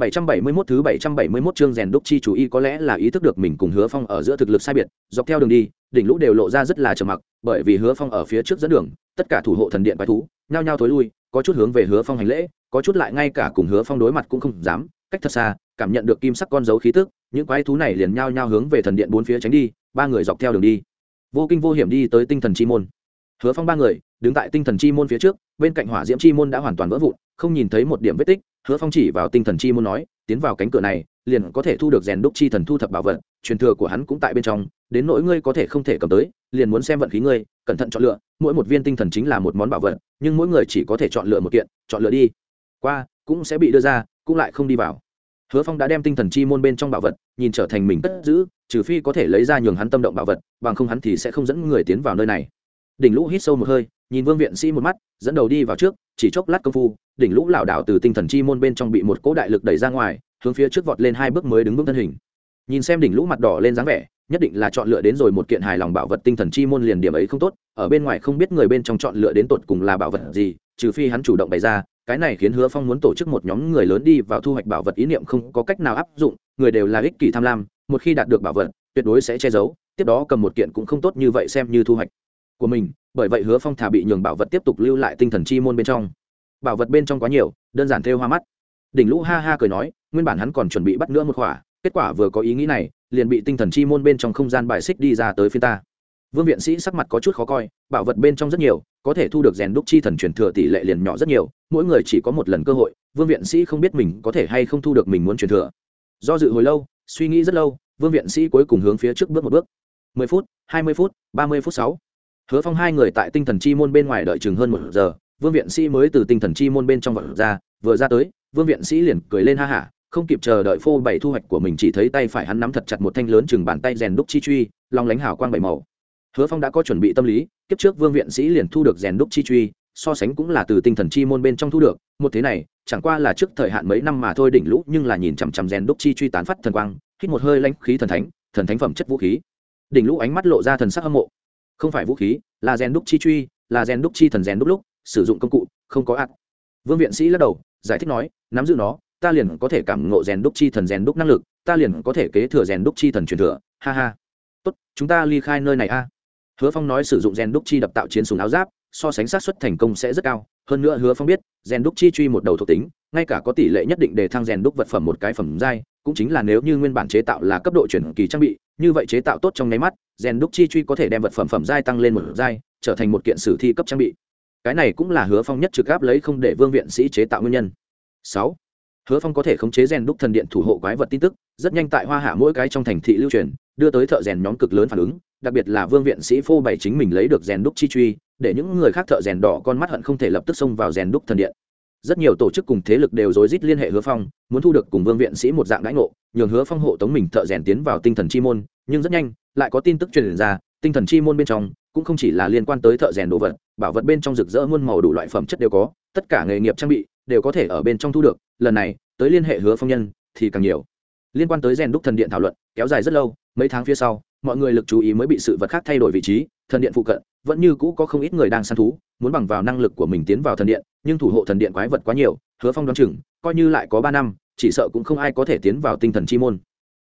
771 thứ 771 chương rèn đúc chi chủ ý có lẽ là ý thức được mình cùng Hứa Phong ở giữa thực lực sai biệt, dọc theo đường đi, đỉnh lũ đều lộ ra rất là trầm mặc, bởi vì Hứa Phong ở phía trước dẫn đường, tất cả thủ hộ thần điện quái thú, nhao nhao thối lui, có chút hướng về Hứa Phong hành lễ, có chút lại ngay cả cùng Hứa Phong đối mặt cũng không dám, cách thật xa, cảm nhận được kim sắc con dấu khí tức, những quái thú này liền nhao nhao hướng về thần điện bốn phía tránh đi, ba người dọc theo đường đi, vô kinh vô hiểm đi tới tinh thần chi môn. Hứa Phong ba người đứng tại tinh thần chi môn phía trước, bên cạnh hỏa diễm chi môn đã hoàn toàn vỡ vụn, không nhìn thấy một điểm vết tích, hứa phong chỉ vào tinh thần chi môn nói, tiến vào cánh cửa này, liền có thể thu được rèn đúc chi thần thu thập bảo vật, truyền thừa của hắn cũng tại bên trong, đến nỗi ngươi có thể không thể cầm tới, liền muốn xem vận khí ngươi, cẩn thận chọn lựa, mỗi một viên tinh thần chính là một món bảo vật, nhưng mỗi người chỉ có thể chọn lựa một kiện, chọn lựa đi. Qua, cũng sẽ bị đưa ra, cũng lại không đi vào. Hứa phong đã đem tinh thần chi môn bên trong bảo vật, nhìn trở thành mình cất giữ, trừ phi có thể lấy ra nhường hắn tâm động bảo vật, bằng không hắn thì sẽ không dẫn người tiến vào nơi này đỉnh lũ hít sâu một hơi, nhìn vương viện sĩ một mắt, dẫn đầu đi vào trước, chỉ chốc lát công phu, đỉnh lũ lảo đảo từ tinh thần chi môn bên trong bị một cỗ đại lực đẩy ra ngoài, hướng phía trước vọt lên hai bước mới đứng vững thân hình. Nhìn xem đỉnh lũ mặt đỏ lên dáng vẻ, nhất định là chọn lựa đến rồi một kiện hài lòng bảo vật tinh thần chi môn liền điểm ấy không tốt, ở bên ngoài không biết người bên trong chọn lựa đến tột cùng là bảo vật gì, trừ phi hắn chủ động bày ra, cái này khiến hứa phong muốn tổ chức một nhóm người lớn đi vào thu hoạch bảo vật ý niệm không có cách nào áp dụng, người đều là ích kỷ tham lam, một khi đạt được bảo vật, tuyệt đối sẽ che giấu, tiếp đó cầm một kiện cũng không tốt như vậy xem như thu hoạch của mình, bởi vậy hứa phong thả bị nhường bảo vật tiếp tục lưu lại tinh thần chi môn bên trong. Bảo vật bên trong quá nhiều, đơn giản thêu hoa mắt. Đỉnh lũ ha ha cười nói, nguyên bản hắn còn chuẩn bị bắt nữa một khỏa kết quả vừa có ý nghĩ này, liền bị tinh thần chi môn bên trong không gian bài xích đi ra tới phía ta. Vương viện sĩ sắc mặt có chút khó coi, bảo vật bên trong rất nhiều, có thể thu được rèn đúc chi thần truyền thừa tỷ lệ liền nhỏ rất nhiều, mỗi người chỉ có một lần cơ hội, vương viện sĩ không biết mình có thể hay không thu được mình muốn truyền thừa. Do dự hồi lâu, suy nghĩ rất lâu, vương viện sĩ cuối cùng hướng phía trước bước một bước. mười phút, hai mươi phút, ba mươi phút sáu hứa phong hai người tại tinh thần chi môn bên ngoài đợi chừng hơn một giờ, vương viện sĩ mới từ tinh thần chi môn bên trong vật ra, vừa ra tới, vương viện sĩ liền cười lên ha hả, không kịp chờ đợi phô bày thu hoạch của mình chỉ thấy tay phải hắn nắm thật chặt một thanh lớn chừng bàn tay rèn đúc chi truy lòng lánh hào quang bảy màu. Hứa phong đã có chuẩn bị tâm lý, kiếp trước vương viện sĩ liền thu được rèn đúc chi truy, so sánh cũng là từ tinh thần chi môn bên trong thu được, một thế này, chẳng qua là trước thời hạn mấy năm mà thôi đỉnh lũ, nhưng là nhìn chằm chằm rèn đúc chi truy tán phát thần quang, hít một hơi lãnh khí thần thánh thần thánh phẩm chất vũ khí. Đỉnh lũ ánh mắt lộ ra thần sắc hâm mộ không phải vũ khí, là rèn đúc chi truy, là rèn đúc chi thần rèn đúc lúc, sử dụng công cụ, không có ạt vương viện sĩ lắc đầu, giải thích nói, nắm giữ nó, ta liền có thể cảm ngộ rèn đúc chi thần rèn đúc năng lực, ta liền có thể kế thừa rèn đúc chi thần truyền thừa, ha ha. Tốt, chúng ta ly khai nơi này a. Hứa phong nói sử dụng rèn đúc chi đập tạo chiến súng áo giáp, so sánh sát xuất thành công sẽ rất cao. Hơn nữa hứa phong biết, rèn đúc chi truy một đầu thuộc tính, ngay cả có tỷ lệ nhất định để thăng rèn đúc vật phẩm một cái phẩm giai, cũng chính là nếu như nguyên bản chế tạo là cấp độ chuyển kỳ trang bị như vậy chế tạo tốt trong nháy mắt, rèn đúc chi truy có thể đem vật phẩm phẩm giai tăng lên một giai, trở thành một kiện sử thi cấp trang bị. Cái này cũng là hứa phong nhất trực áp lấy không để vương viện sĩ chế tạo nguyên nhân. Sáu, hứa phong có thể khống chế rèn đúc thần điện thủ hộ quái vật tin tức, rất nhanh tại hoa hạ mỗi cái trong thành thị lưu truyền, đưa tới thợ rèn nhóm cực lớn phản ứng, đặc biệt là vương viện sĩ phô bày chính mình lấy được rèn đúc chi truy, để những người khác thợ rèn đỏ con mắt hận không thể lập tức xông vào rèn đúc thần điện rất nhiều tổ chức cùng thế lực đều rối rít liên hệ hứa phong, muốn thu được cùng vương viện sĩ một dạng đãi ngộ, nhường hứa phong hộ tống mình thợ rèn tiến vào tinh thần chi môn, nhưng rất nhanh, lại có tin tức truyền ra, tinh thần chi môn bên trong cũng không chỉ là liên quan tới thợ rèn đồ vật, bảo vật bên trong rực rỡ muôn màu đủ loại phẩm chất đều có, tất cả nghề nghiệp trang bị đều có thể ở bên trong thu được, lần này, tới liên hệ hứa phong nhân thì càng nhiều. Liên quan tới rèn đúc thần điện thảo luận kéo dài rất lâu, mấy tháng phía sau mọi người lực chú ý mới bị sự vật khác thay đổi vị trí, thần điện phụ cận, vẫn như cũ có không ít người đang săn thú, muốn bằng vào năng lực của mình tiến vào thần điện, nhưng thủ hộ thần điện quái vật quá nhiều, hứa phong đoán chừng, coi như lại có ba năm, chỉ sợ cũng không ai có thể tiến vào tinh thần chi môn.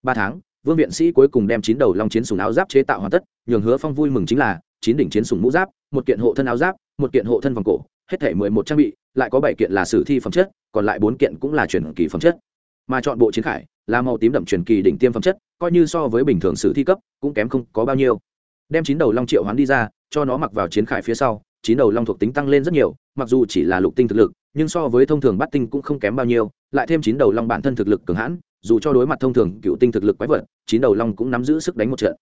Ba tháng, vương viện sĩ cuối cùng đem chín đầu long chiến sùng áo giáp chế tạo hoàn tất, nhường hứa phong vui mừng chính là, chín đỉnh chiến sùng mũ giáp, một kiện hộ thân áo giáp, một kiện hộ thân vòng cổ, hết thể mười một trang bị, lại có bảy kiện là sử thi phẩm chất, còn lại bốn kiện cũng là truyền kỳ phẩm chất. Mà chọn bộ chiến khải là màu tím đậm truyền kỳ đỉnh tiêm phẩm chất, coi như so với bình thường sử thi cấp, cũng kém không có bao nhiêu. Đem chín đầu long triệu hoán đi ra, cho nó mặc vào chiến khải phía sau, chín đầu long thuộc tính tăng lên rất nhiều, mặc dù chỉ là lục tinh thực lực, nhưng so với thông thường bát tinh cũng không kém bao nhiêu, lại thêm chín đầu long bản thân thực lực cường hãn, dù cho đối mặt thông thường cựu tinh thực lực quái vật, chín đầu long cũng nắm giữ sức đánh một trận.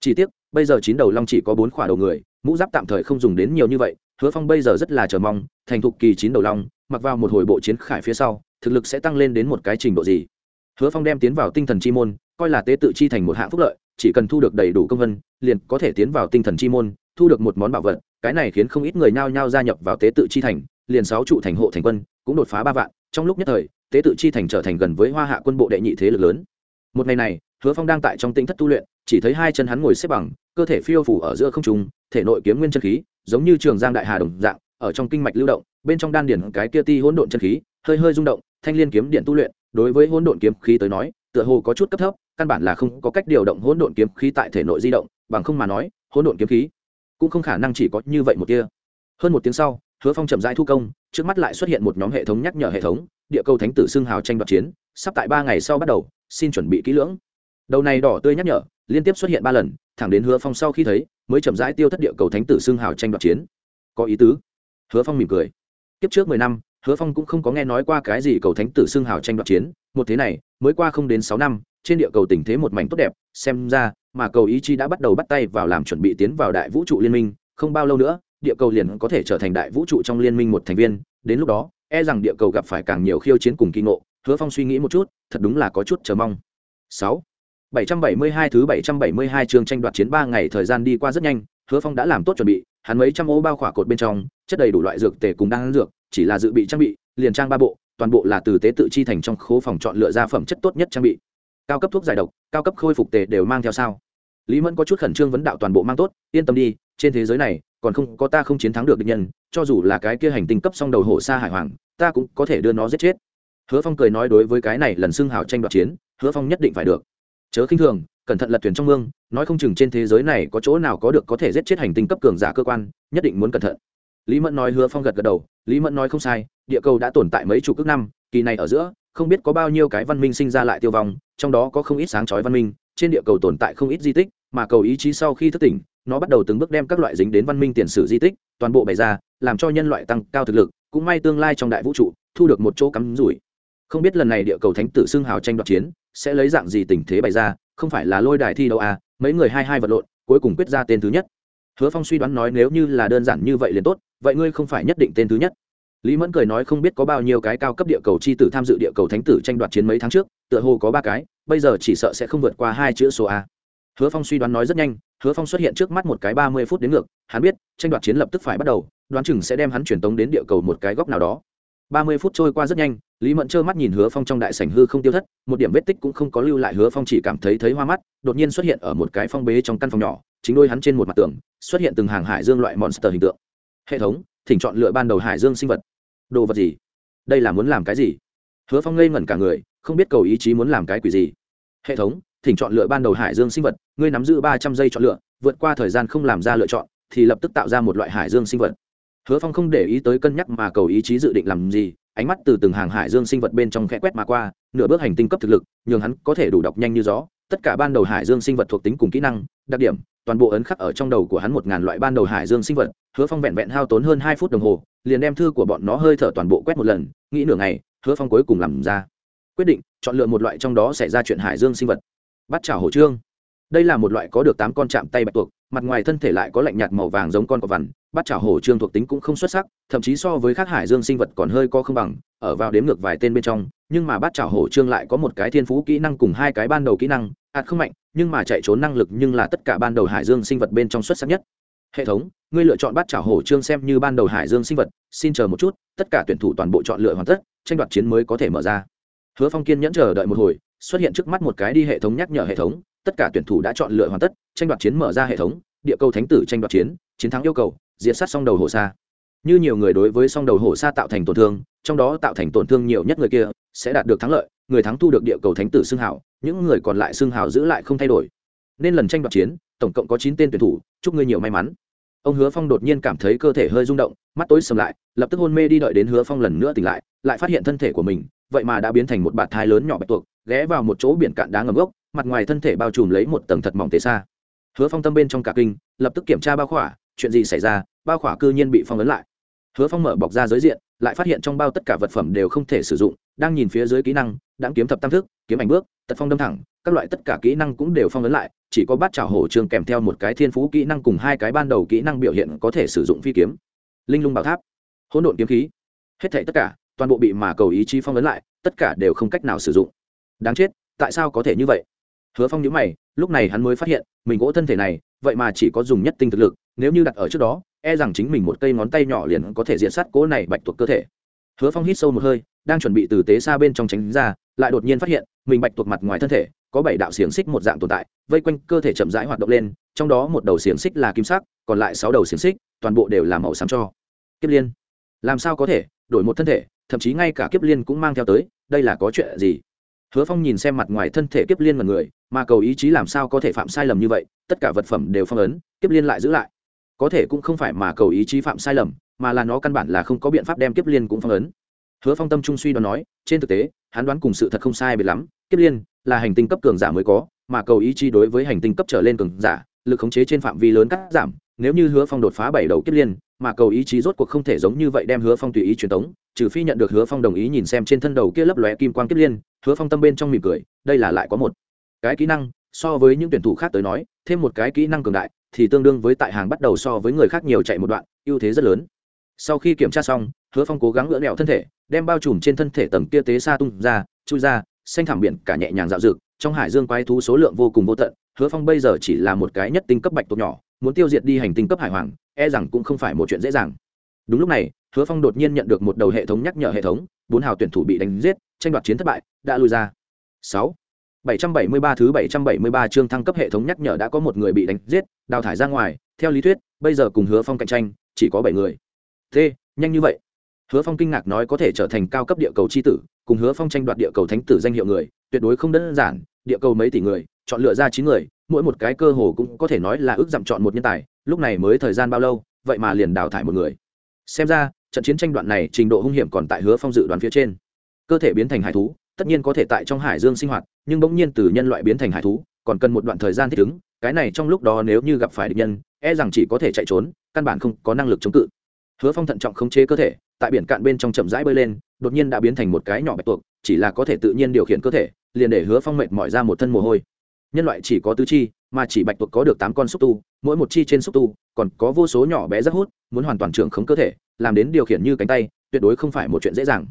Chỉ tiếc, bây giờ chín đầu long chỉ có bốn khỏa đầu người, mũ giáp tạm thời không dùng đến nhiều như vậy, hứa phong bây giờ rất là chờ mong, thành thục kỳ chín đầu long, mặc vào một hồi bộ chiến khải phía sau, thực lực sẽ tăng lên đến một cái trình độ gì? Hứa phong đem tiến vào tinh thần chi môn, coi là tế tự chi thành một hạng phúc lợi, chỉ cần thu được đầy đủ công vân, liền có thể tiến vào tinh thần chi môn, thu được một món bảo vật, cái này khiến không ít người nhao nhao gia nhập vào tế tự chi thành, liền sáu trụ thành hộ thành quân, cũng đột phá ba vạn, trong lúc nhất thời, tế tự chi thành trở thành gần với hoa hạ quân bộ đệ nhị thế lực lớn. Một ngày này, hứa phong đang tại trong tinh thất tu luyện, chỉ thấy hai chân hắn ngồi xếp bằng, cơ thể phiêu phủ ở giữa không trung, thể nội kiếm nguyên chân khí, giống như trường giang đại hà đồng dạng, ở trong kinh mạch lưu động, bên trong đan điển cái kia ti hỗn độn chân khí, hơi hơi rung động, thanh liên kiếm điện tu luyện đối với hỗn độn kiếm khí tới nói, tựa hồ có chút cấp thấp, căn bản là không có cách điều động hỗn độn kiếm khí tại thể nội di động, bằng không mà nói, hỗn độn kiếm khí cũng không khả năng chỉ có như vậy một kia hơn một tiếng sau, hứa phong chậm rãi thu công, trước mắt lại xuất hiện một nhóm hệ thống nhắc nhở hệ thống, địa cầu thánh tử xưng hào tranh đoạt chiến, sắp tại ba ngày sau bắt đầu, xin chuẩn bị kỹ lưỡng. Đầu này đỏ tươi nhắc nhở, liên tiếp xuất hiện ba lần, thẳng đến hứa phong sau khi thấy, mới chậm rãi tiêu thất địa cầu thánh tử xưng hào tranh đoạt chiến. Có ý tứ. Hứa phong mỉm cười. Tiếp trước mười năm hứa phong cũng không có nghe nói qua cái gì cầu thánh tử xưng hào tranh đoạt chiến, một thế này, mới qua không đến sáu năm, trên địa cầu tình thế một mảnh tốt đẹp, xem ra, mà cầu ý chí đã bắt đầu bắt tay vào làm chuẩn bị tiến vào đại vũ trụ liên minh, không bao lâu nữa, địa cầu liền có thể trở thành đại vũ trụ trong liên minh một thành viên, đến lúc đó e rằng địa cầu gặp phải càng nhiều khiêu chiến cùng kỳ ngộ, hứa phong suy nghĩ một chút, thật đúng là có chút chờ mong. Sáu, bảy trăm bảy mươi hai thứ bảy trăm bảy mươi hai chương tranh đoạt chiến ba ngày thời gian đi qua rất nhanh, hứa phong đã làm tốt chuẩn bị, hắn mấy trăm ô bao khỏa cột bên trong, chất đầy đủ loại dược tề cùng đang dược chỉ là dự bị trang bị, liền trang ba bộ, toàn bộ là từ tế tự chi thành trong khố phòng chọn lựa ra phẩm chất tốt nhất trang bị. Cao cấp thuốc giải độc, cao cấp khôi phục tề đều mang theo sao. Lý mẫn có chút khẩn trương vấn đạo toàn bộ mang tốt, yên tâm đi, trên thế giới này, còn không có ta không chiến thắng được địch nhân, cho dù là cái kia hành tinh cấp song đầu hổ xa hải hoàng, ta cũng có thể đưa nó giết chết. Hứa phong cười nói đối với cái này lần xưng hào tranh đoạt chiến, hứa phong nhất định phải được. Chớ khinh thường, cẩn thận lật thuyền trong mương, nói không chừng trên thế giới này có chỗ nào có được có thể giết chết hành tinh cấp cường giả cơ quan, nhất định muốn cẩn thận lý mẫn nói hứa phong gật gật đầu, lý mẫn nói không sai, địa cầu đã tồn tại mấy chục ước năm, kỳ này ở giữa, không biết có bao nhiêu cái văn minh sinh ra lại tiêu vong, trong đó có không ít sáng chói văn minh, trên địa cầu tồn tại không ít di tích, mà cầu ý chí sau khi thức tỉnh, nó bắt đầu từng bước đem các loại dính đến văn minh tiền sử di tích, toàn bộ bày ra, làm cho nhân loại tăng cao thực lực, cũng may tương lai trong đại vũ trụ, thu được một chỗ cắm rủi. Không biết lần này địa cầu thánh tử xưng hào tranh đoạt chiến, sẽ lấy dạng gì tình thế bày ra, không phải là lôi đài thi đấu à mấy người hai hai vật lộn, cuối cùng quyết ra tên thứ nhất hứa phong suy đoán nói nếu như là đơn giản như vậy liền tốt, vậy ngươi không phải nhất định tên thứ nhất. Lý mẫn cười nói không biết có bao nhiêu cái cao cấp địa cầu c h i tử tham dự địa cầu thánh tử tranh đoạt chiến mấy tháng trước, tựa hồ có ba cái, bây giờ chỉ sợ sẽ không vượt qua hai chữ số a. Hứa phong suy đoán nói rất nhanh, hứa phong xuất hiện trước mắt một cái ba mươi phút đến ngược, hắn biết, tranh đoạt chiến lập tức phải bắt đầu, đoán chừng sẽ đem hắn truyền tống đến địa cầu một cái góc nào đó. Ba mươi phút trôi qua rất nhanh, lý mẫn trơ mắt nhìn hứa phong trong đại sảnh hư không tiêu thất, một điểm vết tích cũng không có lưu lại, hứa phong chỉ cảm thấy thấy hoa mắt, đột nhiên xuất hiện ở một cái phong bế trong căn phòng nhỏ chính đôi hắn trên một mặt tường, xuất hiện từng hàng hải dương loại monster hình tượng. Hệ thống, thỉnh chọn lựa ban đầu hải dương sinh vật. Đồ vật gì? Đây là muốn làm cái gì? Hứa phong ngây ngẩn cả người, không biết cầu ý chí muốn làm cái quỷ gì. Hệ thống, thỉnh chọn lựa ban đầu hải dương sinh vật, ngươi nắm giữ ba trăm giây chọn lựa, vượt qua thời gian không làm ra lựa chọn, thì lập tức tạo ra một loại hải dương sinh vật. Hứa phong không để ý tới cân nhắc mà cầu ý chí dự định làm gì, ánh mắt từ từng hàng hải dương sinh vật bên trong khẽ quét mà qua, nửa bước hành tinh cấp thực lực, nhường hắn có thể đủ đọc nhanh như gió. Tất cả ban đầu hải dương sinh vật thuộc tính cùng kỹ năng, đặc điểm toàn bộ ấn khắc ở trong đầu của hắn một ngàn loại ban đầu hải dương sinh vật, hứa phong vẹn vẹn hao tốn hơn hai phút đồng hồ, liền đem thư của bọn nó hơi thở toàn bộ quét một lần, nghĩ nửa ngày, hứa phong cuối cùng làm ra. Quyết định, chọn lựa một loại trong đó xảy ra chuyện hải dương sinh vật. Bắt chảo hổ trương. Đây là một loại có được tám con chạm tay bạch tuộc, mặt ngoài thân thể lại có lạnh nhạt màu vàng giống con cọp vằn, bắt chảo hổ trương thuộc tính cũng không xuất sắc, thậm chí so với các hải dương sinh vật còn hơi co không bằng, ở vào đếm ngược vài tên bên trong, nhưng mà bắt chảo hổ trương lại có một cái thiên phú kỹ năng cùng hai cái ban đầu kỹ năng ạt không mạnh nhưng mà chạy trốn năng lực nhưng là tất cả ban đầu hải dương sinh vật bên trong xuất sắc nhất. Hệ thống, ngươi lựa chọn bắt chảo hổ trương xem như ban đầu hải dương sinh vật, xin chờ một chút, tất cả tuyển thủ toàn bộ chọn lựa hoàn tất, tranh đoạt chiến mới có thể mở ra. Hứa phong kiên nhẫn chờ đợi một hồi, xuất hiện trước mắt một cái đi hệ thống nhắc nhở hệ thống, tất cả tuyển thủ đã chọn lựa hoàn tất, tranh đoạt chiến mở ra hệ thống, địa cầu thánh tử tranh đoạt chiến chiến thắng yêu cầu, diệt sát song đầu hổ sa. Như nhiều người đối với song đầu hổ sa tạo thành tổn thương, trong đó tạo thành tổn thương nhiều nhất người kia, sẽ đạt được thắng lợi người thắng thu được địa cầu thánh tử xưng hảo, những người còn lại xưng hảo giữ lại không thay đổi. Nên lần tranh đoạt chiến, tổng cộng có chín tên tuyển thủ, chúc ngươi nhiều may mắn. Ông hứa phong đột nhiên cảm thấy cơ thể hơi rung động, mắt tối sầm lại, lập tức hôn mê đi đợi đến hứa phong lần nữa tỉnh lại lại phát hiện thân thể của mình, vậy mà đã biến thành một bạt thai lớn nhỏ bạch tuộc, ghé vào một chỗ biển cạn đá ngầm gốc, mặt ngoài thân thể bao trùm lấy một tầng thật mỏng tế xa. Hứa phong tâm bên trong cả kinh, lập tức kiểm tra bao khỏa, chuyện gì xảy ra, bao khỏa cư nhiên bị phong ấn lại hứa phong mở bọc ra giới diện, lại phát hiện trong bao tất cả vật phẩm đều không thể sử dụng, đang nhìn phía dưới kỹ năng đáng kiếm thập tam thức, kiếm ảnh bước, tật phong đâm thẳng, các loại tất cả kỹ năng cũng đều phong ấn lại, chỉ có bát trào hổ trường kèm theo một cái thiên phú kỹ năng cùng hai cái ban đầu kỹ năng biểu hiện có thể sử dụng phi kiếm. Linh lung bảo tháp, hỗn độn kiếm khí, hết thảy tất cả, toàn bộ bị mà cầu ý chí phong ấn lại, tất cả đều không cách nào sử dụng. Đáng chết, tại sao có thể như vậy? Hứa phong nhíu mày, lúc này hắn mới phát hiện, mình gỗ thân thể này, vậy mà chỉ có dùng nhất tinh thực lực, nếu như đặt ở trước đó e rằng chính mình một cây ngón tay nhỏ liền có thể diện sát cỗ này bạch tuộc cơ thể. Hứa phong hít sâu một hơi, đang chuẩn bị từ tế xa bên trong tránh ra, lại đột nhiên phát hiện, mình bạch tuộc mặt ngoài thân thể, có bảy đạo xiềng xích một dạng tồn tại, vây quanh cơ thể chậm rãi hoạt động lên, trong đó một đầu xiềng xích là kim sắc, còn lại sáu đầu xiềng xích, toàn bộ đều là màu xám cho. Kiếp liên, làm sao có thể, đổi một thân thể, thậm chí ngay cả kiếp liên cũng mang theo tới, đây là có chuyện gì? Hứa phong nhìn xem mặt ngoài thân thể kiếp liên mật người, mà cầu ý chí làm sao có thể phạm sai lầm như vậy, tất cả vật phẩm đều phong ấn, kiếp liên lại giữ lại có thể cũng không phải mà cầu ý chí phạm sai lầm, mà là nó căn bản là không có biện pháp đem kiếp liên cũng phong ấn. Hứa phong tâm trung suy đoán nói, trên thực tế, hắn đoán cùng sự thật không sai biệt lắm, kiếp liên là hành tinh cấp cường giả mới có, mà cầu ý chí đối với hành tinh cấp trở lên cường giả, lực khống chế trên phạm vi lớn cắt giảm, nếu như hứa phong đột phá bảy đầu kiếp liên, mà cầu ý chí rốt cuộc không thể giống như vậy đem hứa phong tùy ý truyền tống, trừ phi nhận được hứa phong đồng ý nhìn xem trên thân đầu kia lấp lóe kim quang kiếp liên, hứa phong tâm bên trong mỉm cười, đây là lại có một cái kỹ năng, so với những tuyển thủ khác tới nói, thêm một cái kỹ năng cường đại thì tương đương với tại hàng bắt đầu so với người khác nhiều chạy một đoạn, ưu thế rất lớn. Sau khi kiểm tra xong, hứa phong cố gắng gỡ đẹo thân thể, đem bao trùm trên thân thể tầng kia tế xa tung ra, chui ra, xanh thảm biển cả nhẹ nhàng dạo dực trong hải dương quái thú số lượng vô cùng vô tận, hứa phong bây giờ chỉ là một cái nhất tinh cấp bạch tuộc nhỏ, muốn tiêu diệt đi hành tinh cấp hải hoàng e rằng cũng không phải một chuyện dễ dàng. Đúng lúc này, hứa phong đột nhiên nhận được một đầu hệ thống nhắc nhở hệ thống, bốn hào tuyển thủ bị đánh giết, tranh đoạt chiến thất bại, đã lui ra. Sáu bảy trăm bảy mươi ba thứ bảy trăm bảy mươi ba chương thăng cấp hệ thống nhắc nhở đã có một người bị đánh giết, đào thải ra ngoài. Theo lý thuyết, bây giờ cùng hứa phong cạnh tranh, chỉ có bảy người. Thế, nhanh như vậy. Hứa phong kinh ngạc nói có thể trở thành cao cấp địa cầu chi tử, cùng hứa phong tranh đoạt địa cầu thánh tử danh hiệu người, tuyệt đối không đơn giản. Địa cầu mấy tỷ người, chọn lựa ra chín người, mỗi một cái cơ hồ cũng có thể nói là ước giảm chọn một nhân tài. Lúc này mới thời gian bao lâu, vậy mà liền đào thải một người. Xem ra, trận chiến tranh đoạn này trình độ hung hiểm còn tại hứa phong dự đoán phía trên. Cơ thể biến thành hải thú tất nhiên có thể tại trong hải dương sinh hoạt, nhưng bỗng nhiên từ nhân loại biến thành hải thú, còn cần một đoạn thời gian thích ứng, cái này trong lúc đó nếu như gặp phải địch nhân e rằng chỉ có thể chạy trốn, căn bản không có năng lực chống cự. Hứa phong thận trọng khống chế cơ thể, tại biển cạn bên trong chậm rãi bơi lên, đột nhiên đã biến thành một cái nhỏ bạch tuộc, chỉ là có thể tự nhiên điều khiển cơ thể, liền để hứa phong mệt mỏi ra một thân mồ hôi. Nhân loại chỉ có tứ chi, mà chỉ bạch tuộc có được tám con xúc tu, mỗi một chi trên xúc tu, còn có vô số nhỏ bé rất hút, muốn hoàn toàn trưởng khống cơ thể, làm đến điều khiển như cánh tay, tuyệt đối không phải một chuyện dễ dàng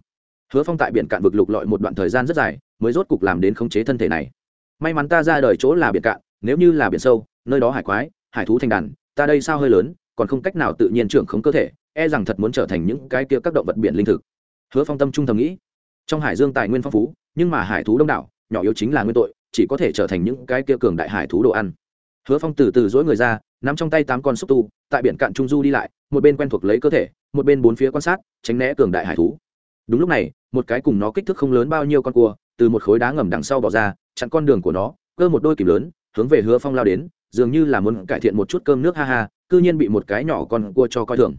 hứa phong tại biển cạn vực lục lọi một đoạn thời gian rất dài, mới rốt cục làm đến khống chế thân thể này. May mắn ta ra đời chỗ là biển cạn, nếu như là biển sâu, nơi đó hải quái, hải thú thành đàn, ta đây sao hơi lớn, còn không cách nào tự nhiên trưởng khống cơ thể e rằng thật muốn trở thành những cái kia các động vật biển linh thực. Hứa phong tâm trung tâm nghĩ, trong hải dương tài nguyên phong phú, nhưng mà hải thú đông đảo, nhỏ yếu chính là nguyên tội, chỉ có thể trở thành những cái kia cường đại hải thú đồ ăn. Hứa phong từ từ dỗi người ra, nắm trong tay tám con xúc tu, tại biển cạn trung du đi lại, một bên quen thuộc lấy cơ thể, một bên bốn phía quan sát, tránh né cường đại hải thú đúng lúc này, một cái cùng nó kích thước không lớn bao nhiêu con cua, từ một khối đá ngầm đằng sau bỏ ra, chặn con đường của nó, cơ một đôi kìm lớn, hướng về hứa phong lao đến, dường như là muốn cải thiện một chút cơm nước, ha ha, cư nhiên bị một cái nhỏ con cua cho coi thường.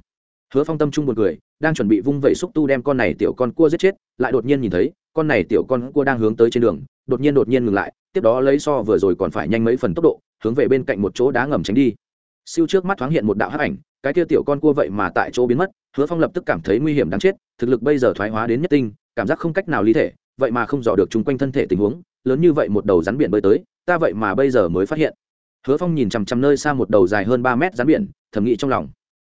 Hứa phong tâm trung một người đang chuẩn bị vung vẩy xúc tu đem con này tiểu con cua giết chết, lại đột nhiên nhìn thấy, con này tiểu con cua đang hướng tới trên đường, đột nhiên đột nhiên ngừng lại, tiếp đó lấy so vừa rồi còn phải nhanh mấy phần tốc độ, hướng về bên cạnh một chỗ đá ngầm tránh đi. Siêu trước mắt thoáng hiện một đạo hắc ảnh cái kia tiểu con cua vậy mà tại chỗ biến mất, hứa phong lập tức cảm thấy nguy hiểm đáng chết, thực lực bây giờ thoái hóa đến nhất tinh, cảm giác không cách nào ly thể, vậy mà không dò được chung quanh thân thể tình huống, lớn như vậy một đầu rắn biển bơi tới, ta vậy mà bây giờ mới phát hiện. Hứa phong nhìn chằm chằm nơi xa một đầu dài hơn ba mét rắn biển, thầm nghĩ trong lòng.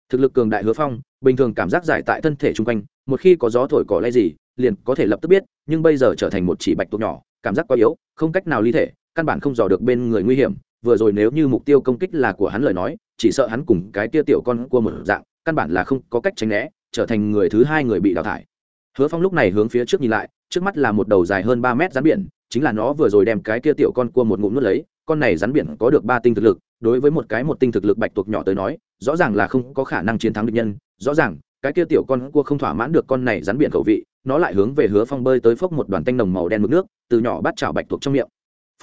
Thực lực cường đại hứa phong, bình thường cảm giác giải tại thân thể chung quanh, một khi có gió thổi cỏ lay gì, liền có thể lập tức biết, nhưng bây giờ trở thành một chỉ bạch tuộc nhỏ, cảm giác quá yếu, không cách nào ly thể, căn bản không dò được bên người nguy hiểm, vừa rồi nếu như mục tiêu công kích là của hắn lời nói chỉ sợ hắn cùng cái tia tiểu con cua một dạng, căn bản là không có cách tránh né, trở thành người thứ hai người bị đào thải. Hứa phong lúc này hướng phía trước nhìn lại, trước mắt là một đầu dài hơn ba mét rắn biển, chính là nó vừa rồi đem cái kia tiểu con cua một ngụm nuốt lấy, con này rắn biển có được ba tinh thực lực, đối với một cái một tinh thực lực bạch tuộc nhỏ tới nói, rõ ràng là không có khả năng chiến thắng địch nhân, rõ ràng, cái kia tiểu con cua không thỏa mãn được con này rắn biển khẩu vị, nó lại hướng về hứa phong bơi tới phốc một đoàn tanh nồng màu đen mực nước, từ nhỏ bắt chảo bạch tuộc trong miệng.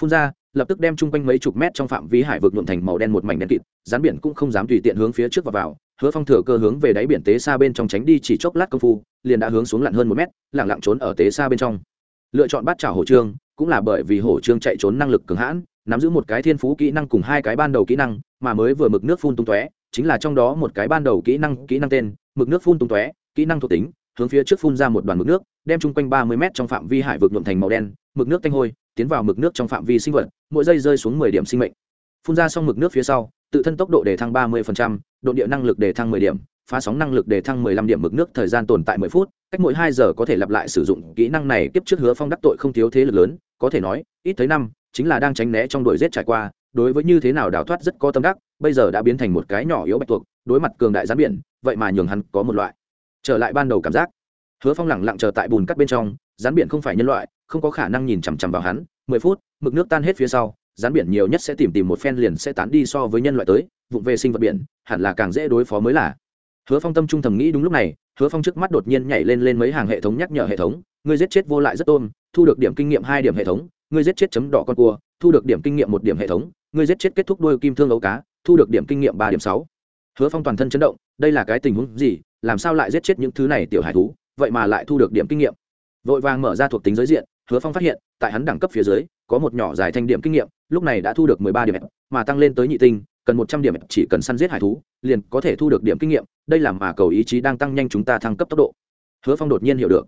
Phun ra, lập tức đem chung quanh mấy chục mét trong phạm vi hải vực nhuộm thành màu đen một mảnh đen kịt rắn biển cũng không dám tùy tiện hướng phía trước và vào, hứa phong thừa cơ hướng về đáy biển tế xa bên trong tránh đi chỉ chốc lát công phu, liền đã hướng xuống lặn hơn một mét lẳng lặng trốn ở tế xa bên trong. Lựa chọn bắt chảo hổ trương, cũng là bởi vì hổ trương chạy trốn năng lực cường hãn, nắm giữ một cái thiên phú kỹ năng cùng hai cái ban đầu kỹ năng, mà mới vừa mực nước phun tung tóe, chính là trong đó một cái ban đầu kỹ năng kỹ năng tên, mực nước phun tung tóe, kỹ năng thuộc tính, hướng phía trước phun ra một đoàn mực nước, đem chung quanh ba mươi m trong phạm vi hải vực nhuộm thành màu đen, mực nước tanh hôi, tiến vào mực nước trong phạm vi sinh vật, mỗi giây rơi xuống mười điểm sinh mệnh. Phun ra xong mực nước phía sau tự thân tốc độ để thăng ba mươi độ địa năng lực để thăng mười điểm, phá sóng năng lực để thăng mười lăm điểm mực nước thời gian tồn tại mười phút, cách mỗi hai giờ có thể lặp lại sử dụng kỹ năng này tiếp trước hứa phong đắc tội không thiếu thế lực lớn, có thể nói, ít thấy năm, chính là đang tránh né trong đuổi giết trải qua, đối với như thế nào đào thoát rất có tâm đắc, bây giờ đã biến thành một cái nhỏ yếu bạch tuộc, đối mặt cường đại gián biển, vậy mà nhường hắn có một loại trở lại ban đầu cảm giác. Hứa phong lẳng lặng chờ tại bùn cắt bên trong, gián biển không phải nhân loại, không có khả năng nhìn chằm chằm vào hắn, mười phút, mực nước tan hết phía sau rắn biển nhiều nhất sẽ tìm tìm một phen liền sẽ tán đi so với nhân loại tới, vụng về sinh vật biển, hẳn là càng dễ đối phó mới là. Hứa phong tâm trung thầm nghĩ đúng lúc này, hứa phong trước mắt đột nhiên nhảy lên lên mấy hàng hệ thống nhắc nhở hệ thống, ngươi giết chết vô lại rất tôm, thu được điểm kinh nghiệm hai điểm hệ thống, ngươi giết chết chấm đỏ con cua, thu được điểm kinh nghiệm một điểm hệ thống, ngươi giết chết kết thúc đôi kim thương ấu cá, thu được điểm kinh nghiệm ba điểm sáu. Hứa phong toàn thân chấn động, đây là cái tình huống gì, làm sao lại giết chết những thứ này tiểu hải thú, vậy mà lại thu được điểm kinh nghiệm? Vội vàng mở ra thuộc tính giới diện hứa phong phát hiện, tại hắn đẳng cấp phía dưới, có một nhỏ dài thanh điểm kinh nghiệm, lúc này đã thu được mười ba điểm mà tăng lên tới nhị tinh, cần một trăm điểm chỉ cần săn giết hải thú, liền có thể thu được điểm kinh nghiệm, đây là mà cầu ý chí đang tăng nhanh chúng ta thăng cấp tốc độ. Hứa phong đột nhiên hiểu được.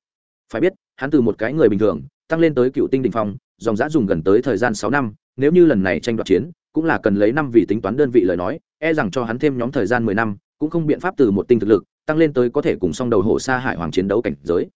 Phải biết, hắn từ một cái người bình thường, tăng lên tới cựu tinh đình phong, dòng giã dùng gần tới thời gian sáu năm, nếu như lần này tranh đoạt chiến, cũng là cần lấy năm vì tính toán đơn vị lời nói e rằng cho hắn thêm nhóm thời gian mười năm, cũng không biện pháp từ một tinh thực lực, tăng lên tới có thể cùng song đầu hổ xa hải hoàng chiến đấu cảnh giới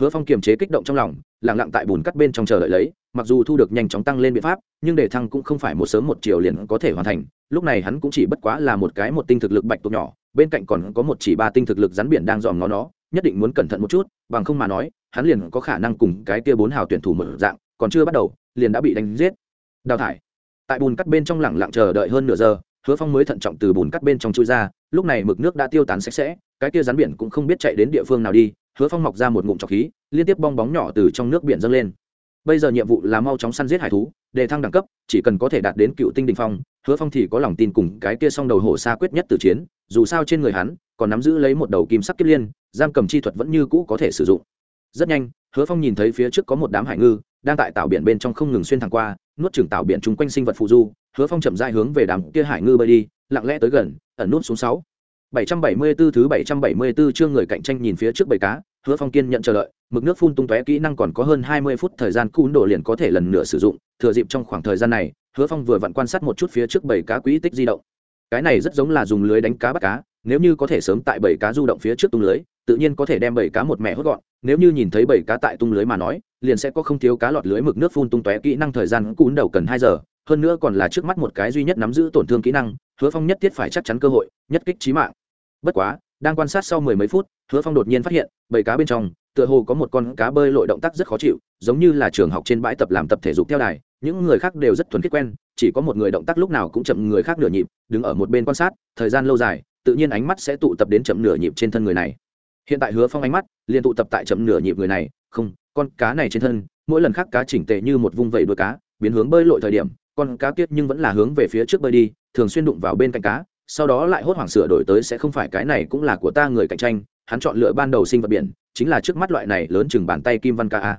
hứa phong kiềm chế kích động trong lòng lẳng lặng tại bùn cắt bên trong chờ đợi lấy, mặc dù thu được nhanh chóng tăng lên biện pháp, nhưng để thăng cũng không phải một sớm một chiều liền có thể hoàn thành, lúc này hắn cũng chỉ bất quá là một cái một tinh thực lực bạch tuộc nhỏ, bên cạnh còn có một chỉ ba tinh thực lực rắn biển đang dòm ngó nó, nhất định muốn cẩn thận một chút, bằng không mà nói, hắn liền có khả năng cùng cái kia bốn hào tuyển thủ một dạng, còn chưa bắt đầu, liền đã bị đánh giết. Đào thải. Tại bùn cắt bên trong lẳng lặng chờ đợi hơn nửa giờ, hứa phong mới thận trọng từ bùn cắt bên trong chui ra, lúc này mực nước đã tiêu tán sạch sẽ, cái kia rắn biển cũng không biết chạy đến địa phương nào đi hứa phong mọc ra một ngụm trọc khí, liên tiếp bong bóng nhỏ từ trong nước biển dâng lên. Bây giờ nhiệm vụ là mau chóng săn giết hải thú để thăng đẳng cấp, chỉ cần có thể đạt đến cựu tinh đình phong, hứa phong thì có lòng tin cùng cái kia s o n g đầu hổ xa quyết nhất từ chiến, dù sao trên người hắn còn nắm giữ lấy một đầu kim sắc kiếp liên, giam cầm chi thuật vẫn như cũ có thể sử dụng. Rất nhanh, hứa phong nhìn thấy phía trước có một đám hải ngư, đang tại tạo biển bên trong không ngừng xuyên thẳng qua, nuốt chừng tạo biển chung quanh sinh vật phụ du. Hứa phong chậm rãi hướng về đám kia hải ngư bơi đi, lặng lẽ tới gần, ẩn nút xuống sáu bảy trăm bảy mươi 774 thứ bảy trăm bảy mươi 774 chương người cạnh tranh nhìn phía trước bầy cá, hứa phong kiên nhận chờ đợi, mực nước phun tung tóe kỹ năng còn có hơn hai mươi phút thời gian cún đổ liền có thể lần nữa sử dụng, thừa dịp trong khoảng thời gian này, hứa phong vừa vặn quan sát một chút phía trước bầy cá quỹ tích di động. Cái này rất giống là dùng lưới đánh cá bắt cá, nếu như có thể sớm tại bầy cá du động phía trước tung lưới, tự nhiên có thể đem bầy cá một mẹ hốt gọn, nếu như nhìn thấy bầy cá tại tung lưới mà nói, liền sẽ có không thiếu cá lọt lưới mực nước phun tung tóe kỹ năng thời gian cún đầu cần hai giờ, hơn nữa còn là trước mắt một cái duy nhất nắm giữ tổn thương kỹ năng, hứa phong nhất thiết phải chắc chắn cơ hội, nhất kích trí mạng bất quá, đang quan sát sau mười mấy phút, hứa phong đột nhiên phát hiện, bầy cá bên trong, tựa hồ có một con cá bơi lội động tác rất khó chịu, giống như là trường học trên bãi tập làm tập thể dục theo đài, những người khác đều rất thuần khiết quen, chỉ có một người động tác lúc nào cũng chậm người khác nửa nhịp, đứng ở một bên quan sát, thời gian lâu dài, tự nhiên ánh mắt sẽ tụ tập đến chậm nửa nhịp trên thân người này. Hiện tại hứa phong ánh mắt liền tụ tập tại chậm nửa nhịp người này, không, con cá này trên thân, mỗi lần khác cá chỉnh tệ như một vung vẩy đuôi cá, biến hướng bơi lội thời điểm, con cá tiết nhưng vẫn là hướng về phía trước bơi đi, thường xuyên đụng vào bên cạnh cá sau đó lại hốt hoảng sửa đổi tới sẽ không phải cái này cũng là của ta người cạnh tranh, hắn chọn lựa ban đầu sinh vật biển, chính là trước mắt loại này lớn chừng bàn tay kim văn ca a.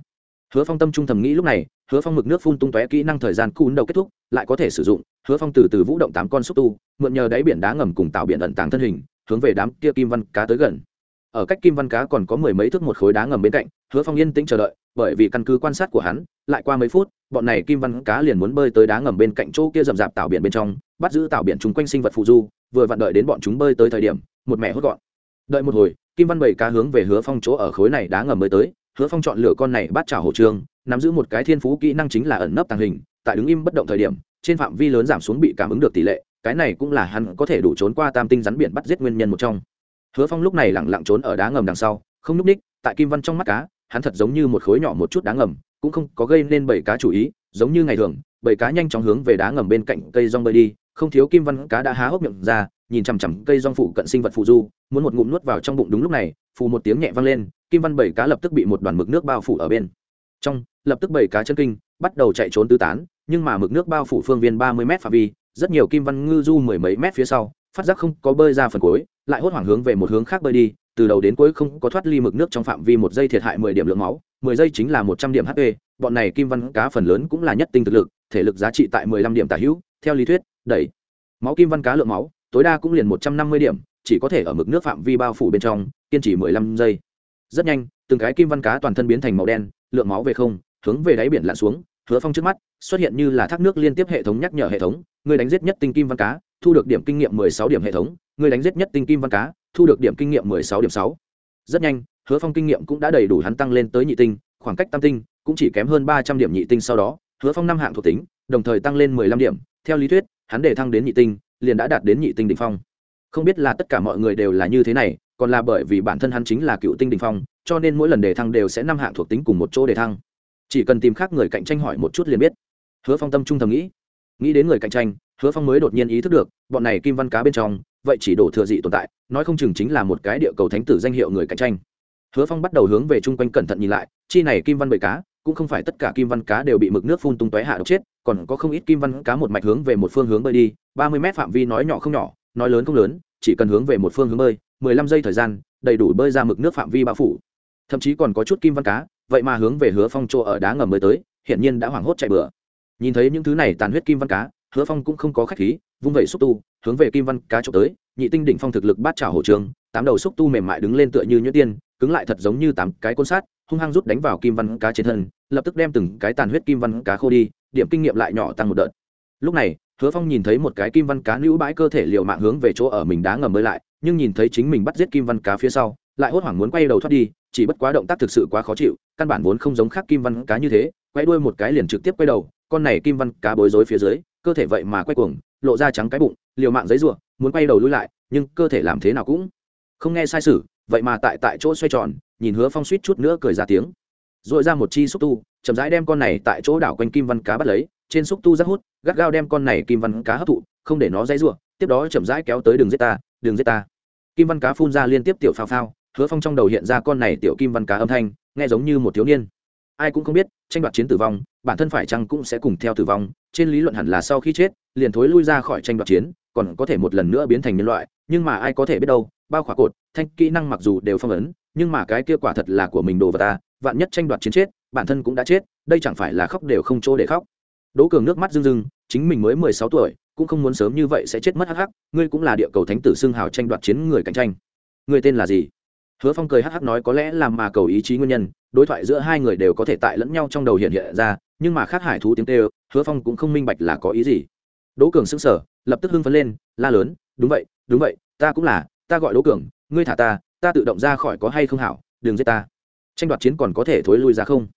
Hứa phong tâm trung thầm nghĩ lúc này, hứa phong mực nước phun tung tóe kỹ năng thời gian cún đầu kết thúc, lại có thể sử dụng, hứa phong từ từ vũ động tám con xúc tu, mượn nhờ đáy biển đá ngầm cùng tạo biển ẩn tàng thân hình, hướng về đám kia kim văn cá tới gần. Ở cách kim văn cá còn có mười mấy thước một khối đá ngầm bên cạnh, hứa phong yên tĩnh chờ đợi, bởi vì căn cứ quan sát của hắn, lại qua mấy phút, bọn này kim văn cá liền muốn bơi tới đá ngầm bên cạnh chỗ kia rậm rạp tạo biển bên trong bắt giữ tạo biển chung quanh sinh vật phụ du, vừa vặn đợi đến bọn chúng bơi tới thời điểm, một mẹ hốt gọn. Đợi một hồi, kim văn bảy cá hướng về hứa phong chỗ ở khối này đá ngầm mới tới, hứa phong chọn lựa con này bắt trả hồ trương nắm giữ một cái thiên phú kỹ năng chính là ẩn nấp tàng hình, tại đứng im bất động thời điểm, trên phạm vi lớn giảm xuống bị cảm ứng được tỷ lệ, cái này cũng là hắn có thể đủ trốn qua tam tinh rắn biển bắt giết nguyên nhân một trong. Hứa phong lúc này lẳng lặng trốn ở đá ngầm đằng sau, không n ú c ních tại kim văn trong mắt cá, hắn thật giống như một khối nhỏ một chút đá ngầm, cũng không có gây nên bảy cá chủ ý, giống như ngày thường, bảy cá nhanh chóng hướng về đá ngầm bên cạnh cây rong bơi đi không thiếu kim văn cá đã há hốc miệng ra, nhìn chằm chằm cây rong phụ cận sinh vật phụ du, muốn một ngụm nuốt vào trong bụng đúng lúc này, phù một tiếng nhẹ vang lên, kim văn bảy cá lập tức bị một đoàn mực nước bao phủ ở bên. Trong, lập tức bảy cá chân kinh, bắt đầu chạy trốn tứ tán, nhưng mà mực nước bao phủ phương viên ba mươi m phạm vi, rất nhiều kim văn ngư du mười mấy mét phía sau, phát giác không có bơi ra phần cuối, lại hốt hoảng hướng về một hướng khác bơi đi, từ đầu đến cuối không có thoát ly mực nước trong phạm vi một giây thiệt hại mười điểm lượng máu, mười giây chính là một trăm điểm hp bọn này kim văn cá phần lớn cũng là nhất tinh thực lực, thể lực giá trị tại mười lăm điểm tả hữu, theo lý thuyết đẩy. Máu kim văn cá lượng máu, tối đa cũng liền một trăm năm mươi điểm, chỉ có thể ở mực nước phạm vi bao phủ bên trong, kiên trì mười lăm giây. Rất nhanh, từng cái kim văn cá toàn thân biến thành màu đen, lượng máu về không, hướng về đáy biển lặn xuống, hứa phong trước mắt, xuất hiện như là thác nước liên tiếp hệ thống nhắc nhở hệ thống, người đánh giết nhất tinh kim văn cá, thu được điểm kinh nghiệm mười sáu điểm hệ thống, người đánh giết nhất tinh kim văn cá, thu được điểm kinh nghiệm mười sáu điểm sáu. Rất nhanh, hứa phong kinh nghiệm cũng đã đầy đủ hắn tăng lên tới nhị tinh, khoảng cách tam tinh cũng chỉ kém hơn ba trăm điểm nhị tinh sau đó, hứa phong năm hạng thuộc tính, đồng thời tăng lên mười lăm điểm, theo lý thuyết hắn để thăng đến nhị tinh, liền đã đạt đến nhị tinh đ ỉ n h phong. Không biết là tất cả mọi người đều là như thế này, còn là bởi vì bản thân hắn chính là cựu tinh đ ỉ n h phong, cho nên mỗi lần đề thăng đều sẽ năm hạng thuộc tính cùng một chỗ đề thăng. Chỉ cần tìm khác người cạnh tranh hỏi một chút liền biết. Hứa phong tâm trung thầm nghĩ. Nghĩ đến người cạnh tranh, hứa phong mới đột nhiên ý thức được, bọn này kim văn cá bên trong, vậy chỉ đổ thừa dị tồn tại, nói không chừng chính là một cái địa cầu thánh tử danh hiệu người cạnh tranh. Hứa phong bắt đầu hướng về chung quanh cẩn thận nhìn lại, chi này kim văn bầy cá cũng không phải tất cả kim văn cá đều bị mực nước phun tung tóe hạ độc chết, còn có không ít kim văn cá một mạch hướng về một phương hướng bơi đi, ba mươi mét phạm vi nói nhỏ không nhỏ, nói lớn không lớn, chỉ cần hướng về một phương hướng bơi, mười lăm giây thời gian, đầy đủ bơi ra mực nước phạm vi bao phủ. Thậm chí còn có chút kim văn cá, vậy mà hướng về hứa phong chỗ ở đá ngầm mới tới, hiển nhiên đã hoảng hốt chạy bừa. Nhìn thấy những thứ này tàn huyết kim văn cá, hứa phong cũng không có khách khí, vung vẩy xúc tu, hướng về kim văn cá trộm tới, nhị tinh đỉnh phong thực lực bát trào hổ trường, tám đầu xúc tu mềm mại đứng lên tựa như nhuyễn tiên, cứng lại thật giống như tám cái côn sát hung hăng rút đánh vào kim văn cá trên thân, lập tức đem từng cái tàn huyết kim văn cá khô đi, điểm kinh nghiệm lại nhỏ tăng một đợt. Lúc này, hứa phong nhìn thấy một cái kim văn cá nữ bãi cơ thể liều mạng hướng về chỗ ở mình đá ngầm mới lại, nhưng nhìn thấy chính mình bắt giết kim văn cá phía sau, lại hốt hoảng muốn quay đầu thoát đi, chỉ bất quá động tác thực sự quá khó chịu, căn bản vốn không giống khác kim văn cá như thế, quay đuôi một cái liền trực tiếp quay đầu, con này kim văn cá bối rối phía dưới, cơ thể vậy mà quay cuồng, lộ ra trắng cái bụng, liều mạng giấy ruộng muốn quay đầu lui lại, nhưng cơ thể làm thế nào cũng không nghe sai sử, vậy mà tại tại chỗ xoay tròn nhìn hứa phong suýt chút nữa cười ra tiếng. R ồ i ra một chi xúc tu, chậm rãi đem con này tại chỗ đảo quanh kim văn cá bắt lấy, trên xúc tu rác hút, gắt gao đem con này kim văn cá hấp thụ, không để nó dãy r u ộ tiếp đó chậm rãi kéo tới đường giết ta, đường giết ta. Kim văn cá phun ra liên tiếp tiểu phao phao, hứa phong trong đầu hiện ra con này tiểu kim văn cá âm thanh, nghe giống như một thiếu niên. Ai cũng không biết, tranh đoạt chiến tử vong, bản thân phải chăng cũng sẽ cùng theo tử vong, trên lý luận hẳn là sau khi chết, liền thối lui ra khỏi tranh đoạt chiến, còn có thể một lần nữa biến thành nhân loại, nhưng mà ai có thể biết đâu, bao khỏa cột, thanh kỹ năng mặc dù đều phong ấn nhưng mà cái kia quả thật là của mình đồ vật ta, vạn nhất tranh đoạt chiến chết, bản thân cũng đã chết, đây chẳng phải là khóc đều không chỗ để khóc. Đỗ cường nước mắt rưng rưng, chính mình mới mười sáu tuổi, cũng không muốn sớm như vậy sẽ chết mất hắc hắc, ngươi cũng là địa cầu thánh tử xưng hào tranh đoạt chiến người cạnh tranh. Ngươi tên là gì? Hứa phong cười hắc hắc nói có lẽ là mà cầu ý chí nguyên nhân, đối thoại giữa hai người đều có thể tại lẫn nhau trong đầu hiện hiện ra, nhưng mà khác hải thú tiếng tê hứa phong cũng không minh bạch là có ý gì. Đỗ cường sững sờ, lập tức hưng phấn lên, la lớn, đúng vậy đúng vậy, ta cũng là, ta gọi đỗ cường, ngươi thả ta ta tự động ra khỏi có hay không hảo, đừng giết ta. Tranh đoạt chiến còn có thể thối lui ra không?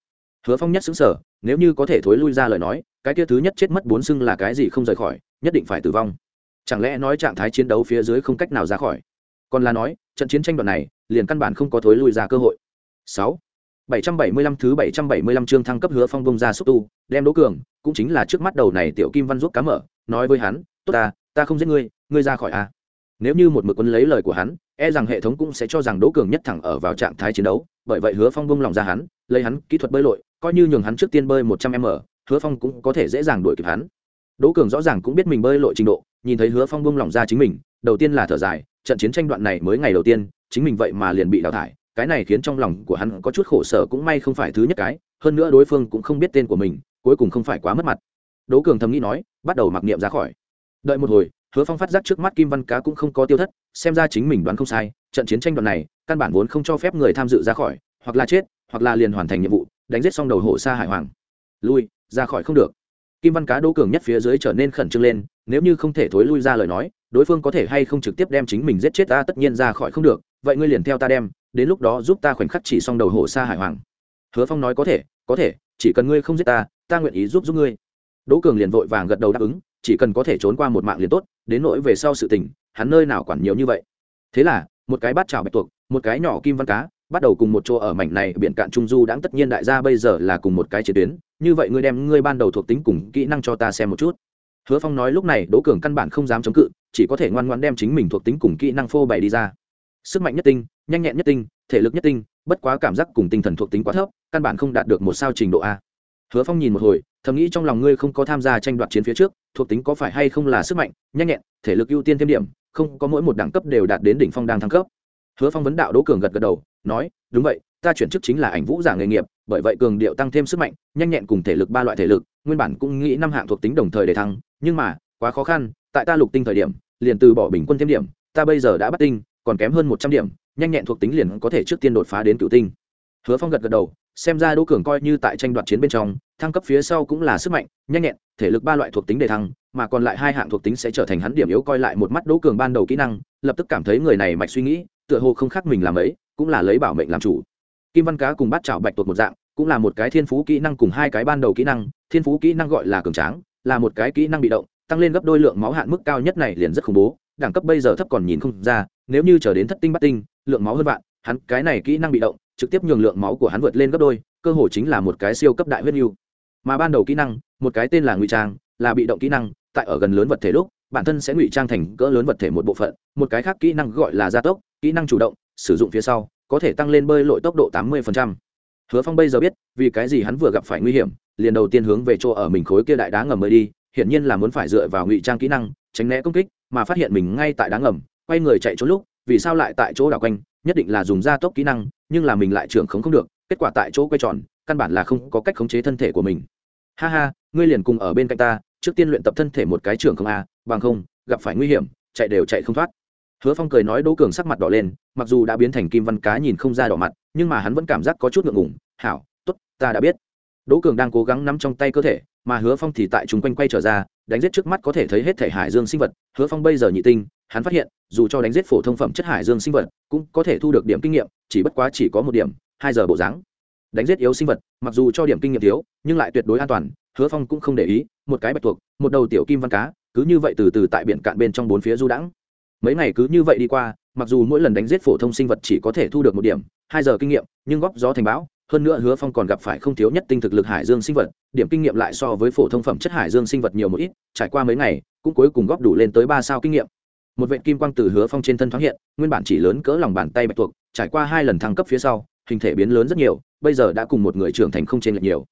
Hứa phong nhất xứng sở nếu như có thể thối lui ra lời nói, cái kia thứ nhất chết mất bốn xưng là cái gì không rời khỏi, nhất định phải tử vong. Chẳng lẽ nói trạng thái chiến đấu phía dưới không cách nào ra khỏi? Còn là nói, trận chiến tranh đoạt này, liền căn bản không có thối lui ra cơ hội. Sáu. Bảy trăm bảy mươi lăm thứ bảy trăm bảy mươi lăm chương thăng cấp hứa phong bông ra xúc tu, đem đỗ cường, cũng chính là trước mắt đầu này tiểu kim văn giúp cá mở, nói với hắn, tốt ta ta không giết ngươi ngươi ra khỏi a nếu như một mực quân lấy lời của hắn e rằng hệ thống cũng sẽ cho rằng đỗ cường nhất thẳng ở vào trạng thái chiến đấu, bởi vậy hứa phong bông lòng ra hắn, lấy hắn kỹ thuật bơi lội, coi như nhường hắn trước tiên bơi một trăm m, hứa phong cũng có thể dễ dàng đuổi kịp hắn. Đỗ cường rõ ràng cũng biết mình bơi lội trình độ, nhìn thấy hứa phong bông lòng ra chính mình, đầu tiên là thở dài, trận chiến tranh đoạn này mới ngày đầu tiên, chính mình vậy mà liền bị đào thải, cái này khiến trong lòng của hắn có chút khổ sở cũng may không phải thứ nhất cái, hơn nữa đối phương cũng không biết tên của mình, cuối cùng không phải quá mất mặt. Đỗ cường thầm nghĩ nói, bắt đầu mặc niệm ra khỏi. Đợi một hồi hứa phong phát giác trước mắt kim văn cá cũng không có tiêu thất, xem ra chính mình đoán không sai, trận chiến tranh đoạn này, căn bản vốn không cho phép người tham dự ra khỏi, hoặc là chết, hoặc là liền hoàn thành nhiệm vụ, đánh giết xong đầu hổ xa hải hoàng. Lui, ra khỏi không được. Kim văn cá đỗ cường nhất phía dưới trở nên khẩn trương lên, nếu như không thể thối lui ra lời nói, đối phương có thể hay không trực tiếp đem chính mình giết chết ta tất nhiên ra khỏi không được, vậy ngươi liền theo ta đem, đến lúc đó giúp ta khoảnh khắc chỉ xong đầu hổ xa hải hoàng. Hứa phong nói có thể có thể, chỉ cần ngươi không giết ta ta nguyện ý giúp giúp ngươi. Đỗ cường liền vội vàng gật đầu đáp ứng, chỉ cần có thể trốn qua một mạng liền tốt đến nỗi về sau sự tình, hắn nơi nào quản nhiều như vậy. Thế là, một cái bát chảo bạch tuộc, một cái nhỏ kim văn cá, bắt đầu cùng một chỗ ở mảnh này biển cạn trung du đáng tất nhiên đại gia bây giờ là cùng một cái chiến tuyến. Như vậy ngươi đem ngươi ban đầu thuộc tính cùng kỹ năng cho ta xem một chút. Hứa phong nói lúc này, đỗ cường căn bản không dám chống cự, chỉ có thể ngoan ngoan đem chính mình thuộc tính cùng kỹ năng phô bày đi ra. Sức mạnh nhất tinh, nhanh nhẹn nhất tinh, thể lực nhất tinh, bất quá cảm giác cùng tinh thần thuộc tính quá thấp, căn bản không đạt được một sao trình độ a hứa phong nhìn một hồi, thầm nghĩ trong lòng ngươi không có tham gia tranh đoạt chiến phía trước, thuộc tính có phải hay không là sức mạnh, nhanh nhẹn, thể lực ưu tiên thêm điểm, không có mỗi một đẳng cấp đều đạt đến đỉnh phong đang thăng cấp. Hứa phong vấn đạo đỗ cường gật gật đầu, nói, đúng vậy, ta chuyển chức chính là ảnh vũ giả nghề nghiệp, bởi vậy cường điệu tăng thêm sức mạnh, nhanh nhẹn cùng thể lực ba loại thể lực, nguyên bản cũng nghĩ năm hạng thuộc tính đồng thời để thăng, nhưng mà, quá khó khăn, tại ta lục tinh thời điểm, liền từ bỏ bình quân thêm điểm, ta bây giờ đã bắt tinh, còn kém hơn một trăm điểm, nhanh nhẹn thuộc tính liền có thể trước tiên đột phá đến cựu tinh. Hứa phong gật gật đầu xem ra đỗ cường coi như tại tranh đoạt chiến bên trong, thăng cấp phía sau cũng là sức mạnh, nhanh nhẹn, thể lực ba loại thuộc tính để thăng, mà còn lại hai hạng thuộc tính sẽ trở thành hắn điểm yếu coi lại một mắt đỗ cường ban đầu kỹ năng, lập tức cảm thấy người này mạch suy nghĩ, tựa hồ không khác mình làm ấy, cũng là lấy bảo mệnh làm chủ. Kim văn cá cùng bắt chảo bạch tuột một dạng, cũng là một cái thiên phú kỹ năng cùng hai cái ban đầu kỹ năng, thiên phú kỹ năng gọi là cường tráng, là một cái kỹ năng bị động, tăng lên gấp đôi lượng máu hạn mức cao nhất này liền rất khủng bố, đẳng cấp bây giờ thấp còn nhìn không ra, nếu như chờ đến thất tinh bắt tinh, lượng máu hơn bạn hắn cái này kỹ năng bị động trực tiếp nhường lượng máu của hắn vượt lên gấp đôi, cơ hội chính là một cái siêu cấp đại huyết nhu mà ban đầu kỹ năng, một cái tên là ngụy trang, là bị động kỹ năng, tại ở gần lớn vật thể lúc, bản thân sẽ ngụy trang thành cỡ lớn vật thể một bộ phận, một cái khác kỹ năng gọi là gia tốc, kỹ năng chủ động, sử dụng phía sau, có thể tăng lên bơi lội tốc độ tám mươi hứa phong bây giờ biết, vì cái gì hắn vừa gặp phải nguy hiểm, liền đầu tiên hướng về chỗ ở mình khối kia đại đá ngầm mới đi, hiển nhiên là muốn phải dựa vào ngụy trang kỹ năng, tránh né công kích, mà phát hiện mình ngay tại đá ngầm, quay người chạy trốn lúc, vì sao lại tại chỗ đảo quanh nhất định là dùng gia tốc kỹ năng, nhưng là mình lại trưởng khống không được, kết quả tại chỗ quay tròn, căn bản là không có cách khống chế thân thể của mình. Ha ha, ngươi liền cùng ở bên cạnh ta, trước tiên luyện tập thân thể một cái trưởng không a, bằng không, gặp phải nguy hiểm, chạy đều chạy không thoát. Hứa phong cười nói đỗ cường sắc mặt đỏ lên, mặc dù đã biến thành kim văn cá nhìn không ra đỏ mặt, nhưng mà hắn vẫn cảm giác có chút ngượng ngùng, hảo t ố t ta đã biết. Đỗ cường đang cố gắng nắm trong tay cơ thể, mà hứa phong thì tại chúng quanh quay trở ra, đánh giết trước mắt có thể thấy hết thể hải dương sinh vật. Hứa phong bây giờ nhị tinh hắn phát hiện dù cho đánh giết phổ thông phẩm chất hải dương sinh vật cũng có thể thu được điểm kinh nghiệm chỉ bất quá chỉ có một điểm hai giờ bộ dáng. Đánh giết yếu sinh vật mặc dù cho điểm kinh nghiệm thiếu nhưng lại tuyệt đối an toàn hứa phong cũng không để ý một cái bạch thuộc, một đầu tiểu kim văn cá cứ như vậy từ từ tại biển cạn bên trong bốn phía du đãng. Mấy ngày cứ như vậy đi qua mặc dù mỗi lần đánh giết phổ thông sinh vật chỉ có thể thu được một điểm hai giờ kinh nghiệm nhưng góp gió thành bão hơn nữa hứa phong còn gặp phải không thiếu nhất tinh thực lực hải dương sinh vật điểm kinh nghiệm lại so với phổ thông phẩm chất hải dương sinh vật nhiều một ít trải qua mấy ngày cũng cuối cùng góp đủ lên tới ba sao kinh nghiệm một vệ kim quang từ hứa phong trên thân thoáng hiện, nguyên bản chỉ lớn cỡ lòng bàn tay bạch tuộc, trải qua hai lần thăng cấp phía sau, hình thể biến lớn rất nhiều, bây giờ đã cùng một người trưởng thành không trên lệch nhiều.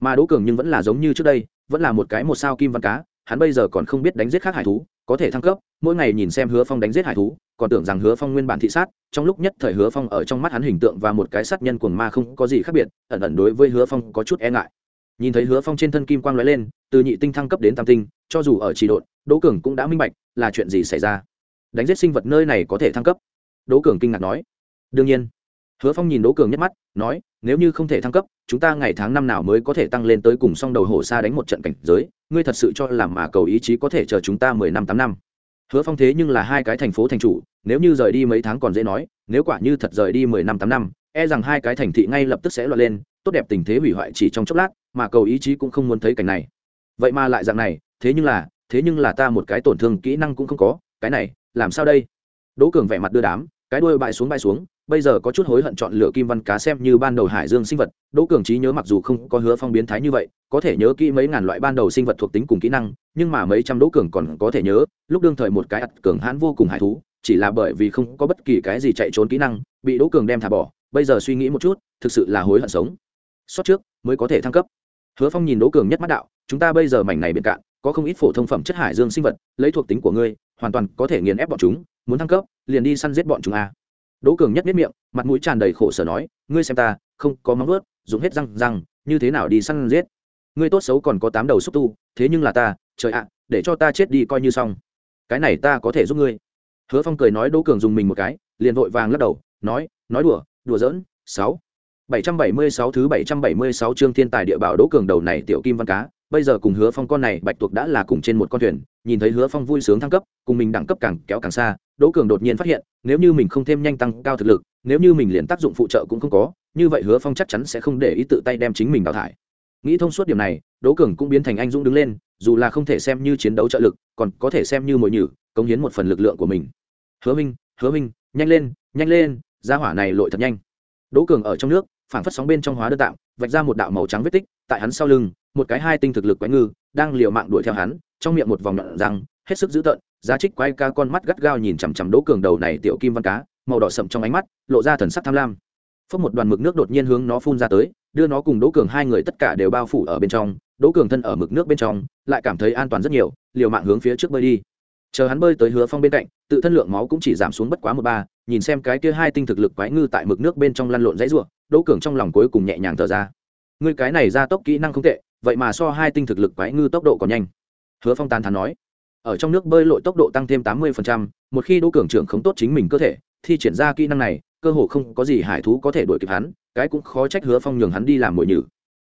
Mà đỗ cường nhưng vẫn là giống như trước đây, vẫn là một cái một sao kim văn cá, hắn bây giờ còn không biết đánh giết khác hải thú, có thể thăng cấp, mỗi ngày nhìn xem hứa phong đánh giết hải thú, còn tưởng rằng hứa phong nguyên bản thị sát, trong lúc nhất thời hứa phong ở trong mắt hắn hình tượng và một cái sát nhân cuồng ma không có gì khác biệt, ẩn ẩn đối với hứa phong có chút e ngại. Nhìn thấy hứa phong trên thân kim quang lóe lên, từ nhị tinh thăng cấp đến tam tinh, cho dù ở trì độn, đỗ cường cũng đã minh bạch là chuyện gì xảy ra đánh giết sinh vật nơi này có thể thăng cấp. Đỗ cường kinh ngạc nói. Đương nhiên. Hứa phong nhìn đỗ cường nhất mắt, nói, nếu như không thể thăng cấp, chúng ta ngày tháng năm nào mới có thể tăng lên tới cùng song đầu hổ xa đánh một trận cảnh giới, ngươi thật sự cho làm mà cầu ý chí có thể chờ chúng ta mười năm, tám năm? Hứa phong thế nhưng là hai cái thành phố thành chủ, nếu như rời đi mấy tháng còn dễ nói, nếu quả như thật rời đi mười năm, tám năm e rằng hai cái thành thị ngay lập tức sẽ loạn lên, tốt đẹp tình thế hủy hoại chỉ trong chốc lát, mà cầu ý chí cũng không muốn thấy cảnh này. Vậy mà lại dạng này, thế nhưng là, thế nhưng là ta một cái tổn thương kỹ năng cũng không có, cái này làm sao đây? Đỗ cường vẻ mặt đưa đám, cái đuôi bại xuống bại xuống, bây giờ có chút hối hận chọn lựa kim văn cá xem như ban đầu hải dương sinh vật. Đỗ cường trí nhớ mặc dù không có hứa phong biến thái như vậy, có thể nhớ kỹ mấy ngàn loại ban đầu sinh vật thuộc tính cùng kỹ năng, nhưng mà mấy trăm đỗ cường còn có thể nhớ, lúc đương thời một cái ặt cường hãn vô cùng hải thú, chỉ là bởi vì không có bất kỳ cái gì chạy trốn kỹ năng, bị đỗ cường đem thả bỏ, bây giờ suy nghĩ một chút, thực sự là hối hận sống. Sót trước, mới có thể thăng cấp. Hứa phong nhìn đỗ cường nhất mắt đạo, chúng ta bây giờ mảnh này biển cạn có không ít phổ thông phẩm chất hải dương sinh vật, lấy thuộc tính của ngươi, hoàn toàn có thể nghiền ép bọn chúng, muốn thăng cấp, liền đi săn giết bọn chúng a. Đỗ cường nhất biết miệng, mặt mũi tràn đầy khổ sở nói, ngươi xem ta, không có móng vuốt, dùng hết răng răng, như thế nào đi săn giết? Ngươi tốt xấu còn có tám đầu xúc tu, thế nhưng là ta, trời ạ, để cho ta chết đi coi như xong. Cái này ta có thể giúp ngươi. Hứa phong cười nói đỗ cường dùng mình một cái, liền vội vàng lắc đầu, nói nói đùa đùa giỡn, sáu. Bảy trăm bảy mươi sáu thứ bảy trăm bảy mươi sáu chương thiên tài địa bảo đỗ cường đầu này tiểu kim văn cá bây giờ cùng hứa phong con này bạch tuộc đã là cùng trên một con thuyền, nhìn thấy hứa phong vui sướng thăng cấp, cùng mình đẳng cấp càng kéo càng xa, đỗ cường đột nhiên phát hiện, nếu như mình không thêm nhanh tăng cao thực lực, nếu như mình liền tác dụng phụ trợ cũng không có, như vậy hứa phong chắc chắn sẽ không để ý tự tay đem chính mình đào thải. Nghĩ thông suốt điểm này, đỗ cường cũng biến thành anh dũng đứng lên, dù là không thể xem như chiến đấu trợ lực, còn có thể xem như mồi nhử, cống hiến một phần lực lượng của mình. Hứa minh hứa minh nhanh lên nhanh lên ra hỏa này lội thật nhanh. Đỗ cường ở trong nước, phảng phất sóng bên trong hóa đơn tạo vạch ra một đạo màu trắng vết tích, tại hắn sau lưng một cái hai tinh thực lực quái ngư, đang liều mạng đuổi theo hắn, trong miệng một vòng nhọn răng, hết sức dữ tợn, giá trích quay ca con mắt gắt gao nhìn chằm chằm đỗ cường đầu này tiểu kim văn cá, màu đỏ sậm trong ánh mắt, lộ ra thần sắc tham lam. Phốc một đoàn mực nước đột nhiên hướng nó phun ra tới, đưa nó cùng đỗ cường hai người tất cả đều bao phủ ở bên trong, đỗ cường thân ở mực nước bên trong, lại cảm thấy an toàn rất nhiều, liều mạng hướng phía trước bơi đi. Chờ hắn bơi tới hứa phong bên cạnh, tự thân lượng máu cũng chỉ giảm xuống bất quá một ba, nhìn xem cái kia hai tinh thực lực quái ngư tại mực nước bên trong lăn lộn dãy ruộng đỗ cường trong lòng cuối cùng nhẹ nhàng thở ra. Ngươi cái này ra tốc kỹ năng không tệ vậy mà so hai tinh thực lực quái ngư tốc độ còn nhanh. Hứa phong tàn thán nói, ở trong nước bơi lội tốc độ tăng thêm tám mươi một khi đỗ cường trưởng không tốt chính mình cơ thể thì triển ra kỹ năng này, cơ hồ không có gì hải thú có thể đuổi kịp hắn, cái cũng khó trách hứa phong nhường hắn đi làm mồi nhử.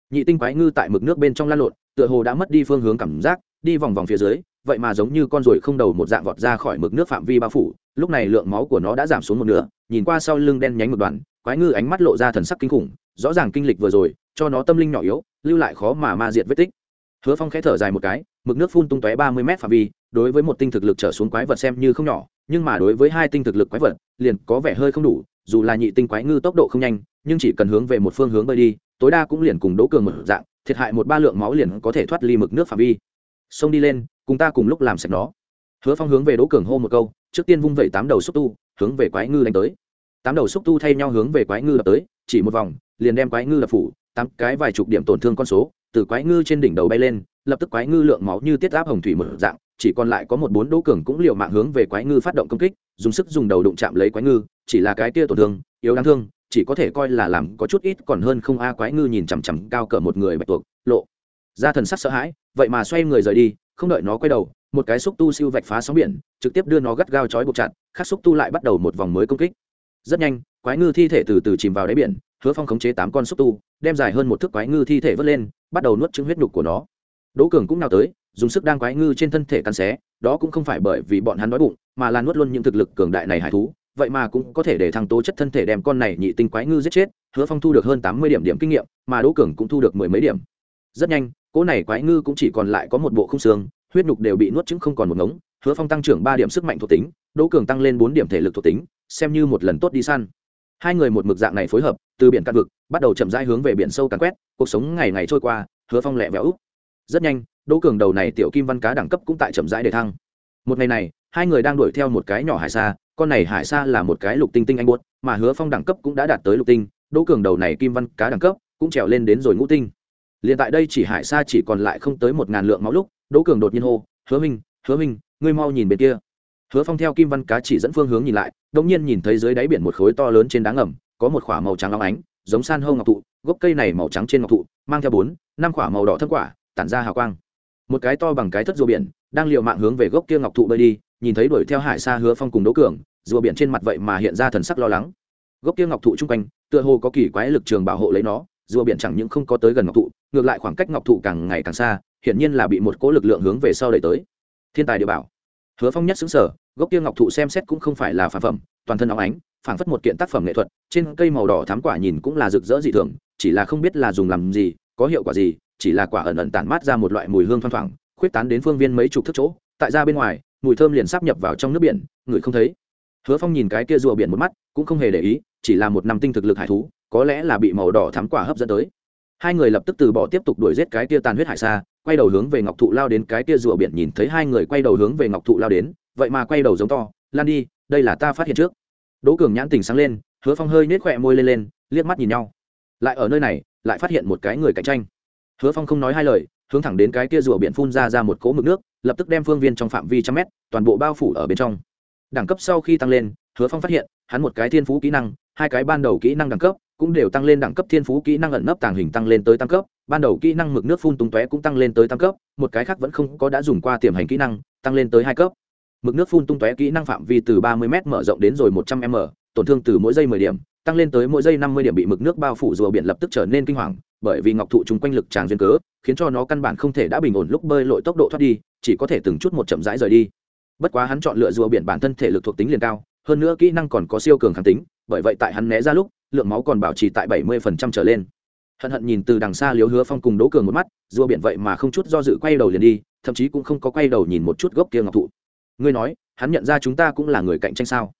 Nhị tinh quái ngư tại mực nước bên trong lan lộn, tựa hồ đã mất đi phương hướng cảm giác, đi vòng vòng phía dưới, vậy mà giống như con ruồi không đầu một dạng vọt ra khỏi mực nước phạm vi bao phủ, lúc này lượng máu của nó đã giảm xuống một nửa, nhìn qua sau lưng đen nhánh một đoàn, quái ngư ánh mắt lộ ra thần sắc kinh khủng, rõ ràng kinh lịch vừa rồi cho nó tâm linh nhỏ yếu, lưu lại khó mà ma diệt vết tích. Hứa phong khẽ thở dài một cái, mực nước phun tung tóe ba mươi m phạm vi, đối với một tinh thực lực trở xuống quái vật xem như không nhỏ, nhưng mà đối với hai tinh thực lực quái vật, liền có vẻ hơi không đủ, dù là nhị tinh quái ngư tốc độ không nhanh, nhưng chỉ cần hướng về một phương hướng bơi đi, tối đa cũng liền cùng đỗ cường một dạng, thiệt hại một ba lượng máu liền có thể thoát ly mực nước phạm vi. Xông đi lên, cùng ta cùng lúc làm sạch nó. Hứa phong hướng về đỗ cường hô một câu, trước tiên vung vẩy tám đầu xúc tu, hướng về quái ngư đánh tới. Tám đầu xúc tu thay nhau hướng về quái ngư đập tới, chỉ một vòng, liền đem quái ngư đập phủ tám cái vài chục điểm tổn thương con số, từ quái ngư trên đỉnh đầu bay lên, lập tức quái ngư lượng máu như tiết áp hồng thủy mở dạng, chỉ còn lại có một bốn đỗ cường cũng liều mạng hướng về quái ngư phát động công kích, dùng sức dùng đầu đụng chạm lấy quái ngư, chỉ là cái kia tổn thương, yếu đáng thương, chỉ có thể coi là làm có chút ít còn hơn không a quái ngư nhìn chằm chằm cao cỡ một người bạch tuộc, lộ ra thần sắc sợ hãi, vậy mà xoay người rời đi, không đợi nó quay đầu, một cái xúc tu siêu vạch phá sóng biển, trực tiếp đưa nó gắt gao chói buộc chặt khắc xúc tu lại bắt đầu một vòng mới công kích. Rất nhanh, quái ngư thi thể từ từ chìm vào đáy biển, hứa phong khống chế tám con xúc tu đem dài hơn một thước quái ngư thi thể vớt lên, bắt đầu nuốt trứng huyết nhục của nó. Đỗ cường cũng nào tới, dùng sức đang quái ngư trên thân thể cắn xé, đó cũng không phải bởi vì bọn hắn đói bụng, mà là nuốt luôn những thực lực cường đại này hải thú, vậy mà cũng có thể để thằng tố chất thân thể đem con này nhị tinh quái ngư giết chết, hứa phong thu được hơn tám mươi điểm điểm kinh nghiệm, mà đỗ cường cũng thu được mười mấy điểm. Rất nhanh, cỗ này quái ngư cũng chỉ còn lại có một bộ không xương, huyết nhục đều bị nuốt chứng không còn một ngống, hứa phong tăng trưởng ba điểm sức mạnh thuộc tính, đỗ cường tăng lên bốn điểm thể lực thuộc tính, xem như một lần tốt đi săn. Hai người một mực dạng này phối hợp, từ biển cạn vực bắt đầu chậm rãi hướng về biển sâu càn quét, cuộc sống ngày ngày trôi qua, hứa phong lẹ vẽo rất nhanh, đỗ cường đầu này tiểu kim văn cá đẳng cấp cũng tại chậm rãi để thăng. Một ngày này, hai người đang đuổi theo một cái nhỏ hải xa, con này hải xa là một cái lục tinh tinh anh buốt, mà hứa phong đẳng cấp cũng đã đạt tới lục tinh, đỗ cường đầu này kim văn cá đẳng cấp cũng trèo lên đến rồi ngũ tinh. Liền tại đây chỉ hải xa chỉ còn lại không tới một ngàn lượng máu lúc, đỗ cường đột nhiên hô, hứa minh hứa minh, ngươi mau nhìn bên kia. Hứa phong theo kim văn cá chỉ dẫn phương hướng nhìn lại, đột nhiên nhìn thấy dưới đáy biển một khối to lớn trên đá ngầm, có một k màu trắng long ánh giống san hô ngọc thụ, gốc cây này màu trắng trên ngọc thụ, mang theo bốn, năm quả màu đỏ thất quả, tản ra hào quang. Một cái to bằng cái thất rùa biển, đang l mạng hướng về gốc kia ngọc thụ bơi đi, nhìn thấy đuổi theo hải xa hứa phong cùng đấu cường, rùa biển trên mặt vậy mà hiện ra thần sắc lo lắng. Gốc kia ngọc thụ chung quanh, tựa hồ có kỳ quái lực trường bảo hộ lấy nó, rùa biển chẳng những không có tới gần ngọc thụ, ngược lại khoảng cách ngọc thụ càng ngày càng xa, hiển nhiên là bị một cỗ lực lượng hướng về sau đẩy tới. Thiên tài địa bảo. Hứa phong nhất xứng sở gốc kia ngọc thụ xem xét cũng không phải là phản phẩm, toàn thân óng ánh phảng phất một kiện tác phẩm nghệ thuật, trên cây màu đỏ thám quả nhìn cũng là rực rỡ dị thường, chỉ là không biết là dùng làm gì, có hiệu quả gì, chỉ là quả ẩn ẩn tản mát ra một loại mùi hương thoang thoảng, khuyết tán đến phương viên mấy chục thước chỗ, tại ra bên ngoài, mùi thơm liền sắp nhập vào trong nước biển, người không thấy. Hứa phong nhìn cái kia rùa biển một mắt, cũng không hề để ý, chỉ là một năm tinh thực lực hải thú, có lẽ là bị màu đỏ thám quả hấp dẫn tới. Hai người lập tức từ bỏ tiếp tục đuổi giết cái kia tàn huyết hải xa, quay đầu hướng về ngọc thụ lao đến, cái kia rùa biển nhìn thấy hai người quay đầu hướng về ngọc thụ lao đến, vậy mà quay đầu giống to, lan đi, đây là ta phát hiện trước đỗ cường nhãn tình sáng lên, hứa phong hơi nết khỏe môi lên lên, liếc mắt nhìn nhau. Lại ở nơi này, lại phát hiện một cái người cạnh tranh. Hứa phong không nói hai lời, hướng thẳng đến cái kia rùa biển phun ra ra một cỗ mực nước, lập tức đem phương viên trong phạm vi trăm mét, toàn bộ bao phủ ở bên trong. Đẳng cấp sau khi tăng lên, hứa phong phát hiện, hắn một cái thiên phú kỹ năng, hai cái ban đầu kỹ năng đẳng cấp cũng đều tăng lên đẳng cấp thiên phú kỹ năng ẩn nấp tàng hình tăng lên tới tăng cấp, ban đầu kỹ năng mực nước phun tung tóe cũng tăng lên tới tăng cấp, một cái khác vẫn không có đã dùng qua tiềm hành kỹ năng, tăng lên tới hai cấp mực nước phun tung tóe kỹ năng phạm vi từ ba mươi m mở rộng đến rồi một trăm m, tổn thương từ mỗi giây mười điểm, tăng lên tới mỗi giây năm mươi điểm bị mực nước bao phủ rùa biển lập tức trở nên kinh hoàng, bởi vì ngọc thụ chúng quanh lực tràng duyên cớ, khiến cho nó căn bản không thể đã bình ổn lúc bơi lội tốc độ thoát đi, chỉ có thể từng chút một chậm rãi rời đi. Bất quá hắn chọn lựa rùa biển bản thân thể lực thuộc tính liền cao, hơn nữa kỹ năng còn có siêu cường kháng tính, bởi vậy tại hắn né ra lúc, lượng máu còn bảo trì tại bảy mươi phần trăm trở lên. Hận hận nhìn từ đằng xa liếu hứa phong cùng đỗ cường một mắt, rùa biển vậy mà không chút do dự quay đầu liền đi, thậm chí cũng không có quay đầu nhìn một chút gốc kia ngọc thụ ngươi nói, hắn nhận ra chúng ta cũng là người cạnh tranh sao?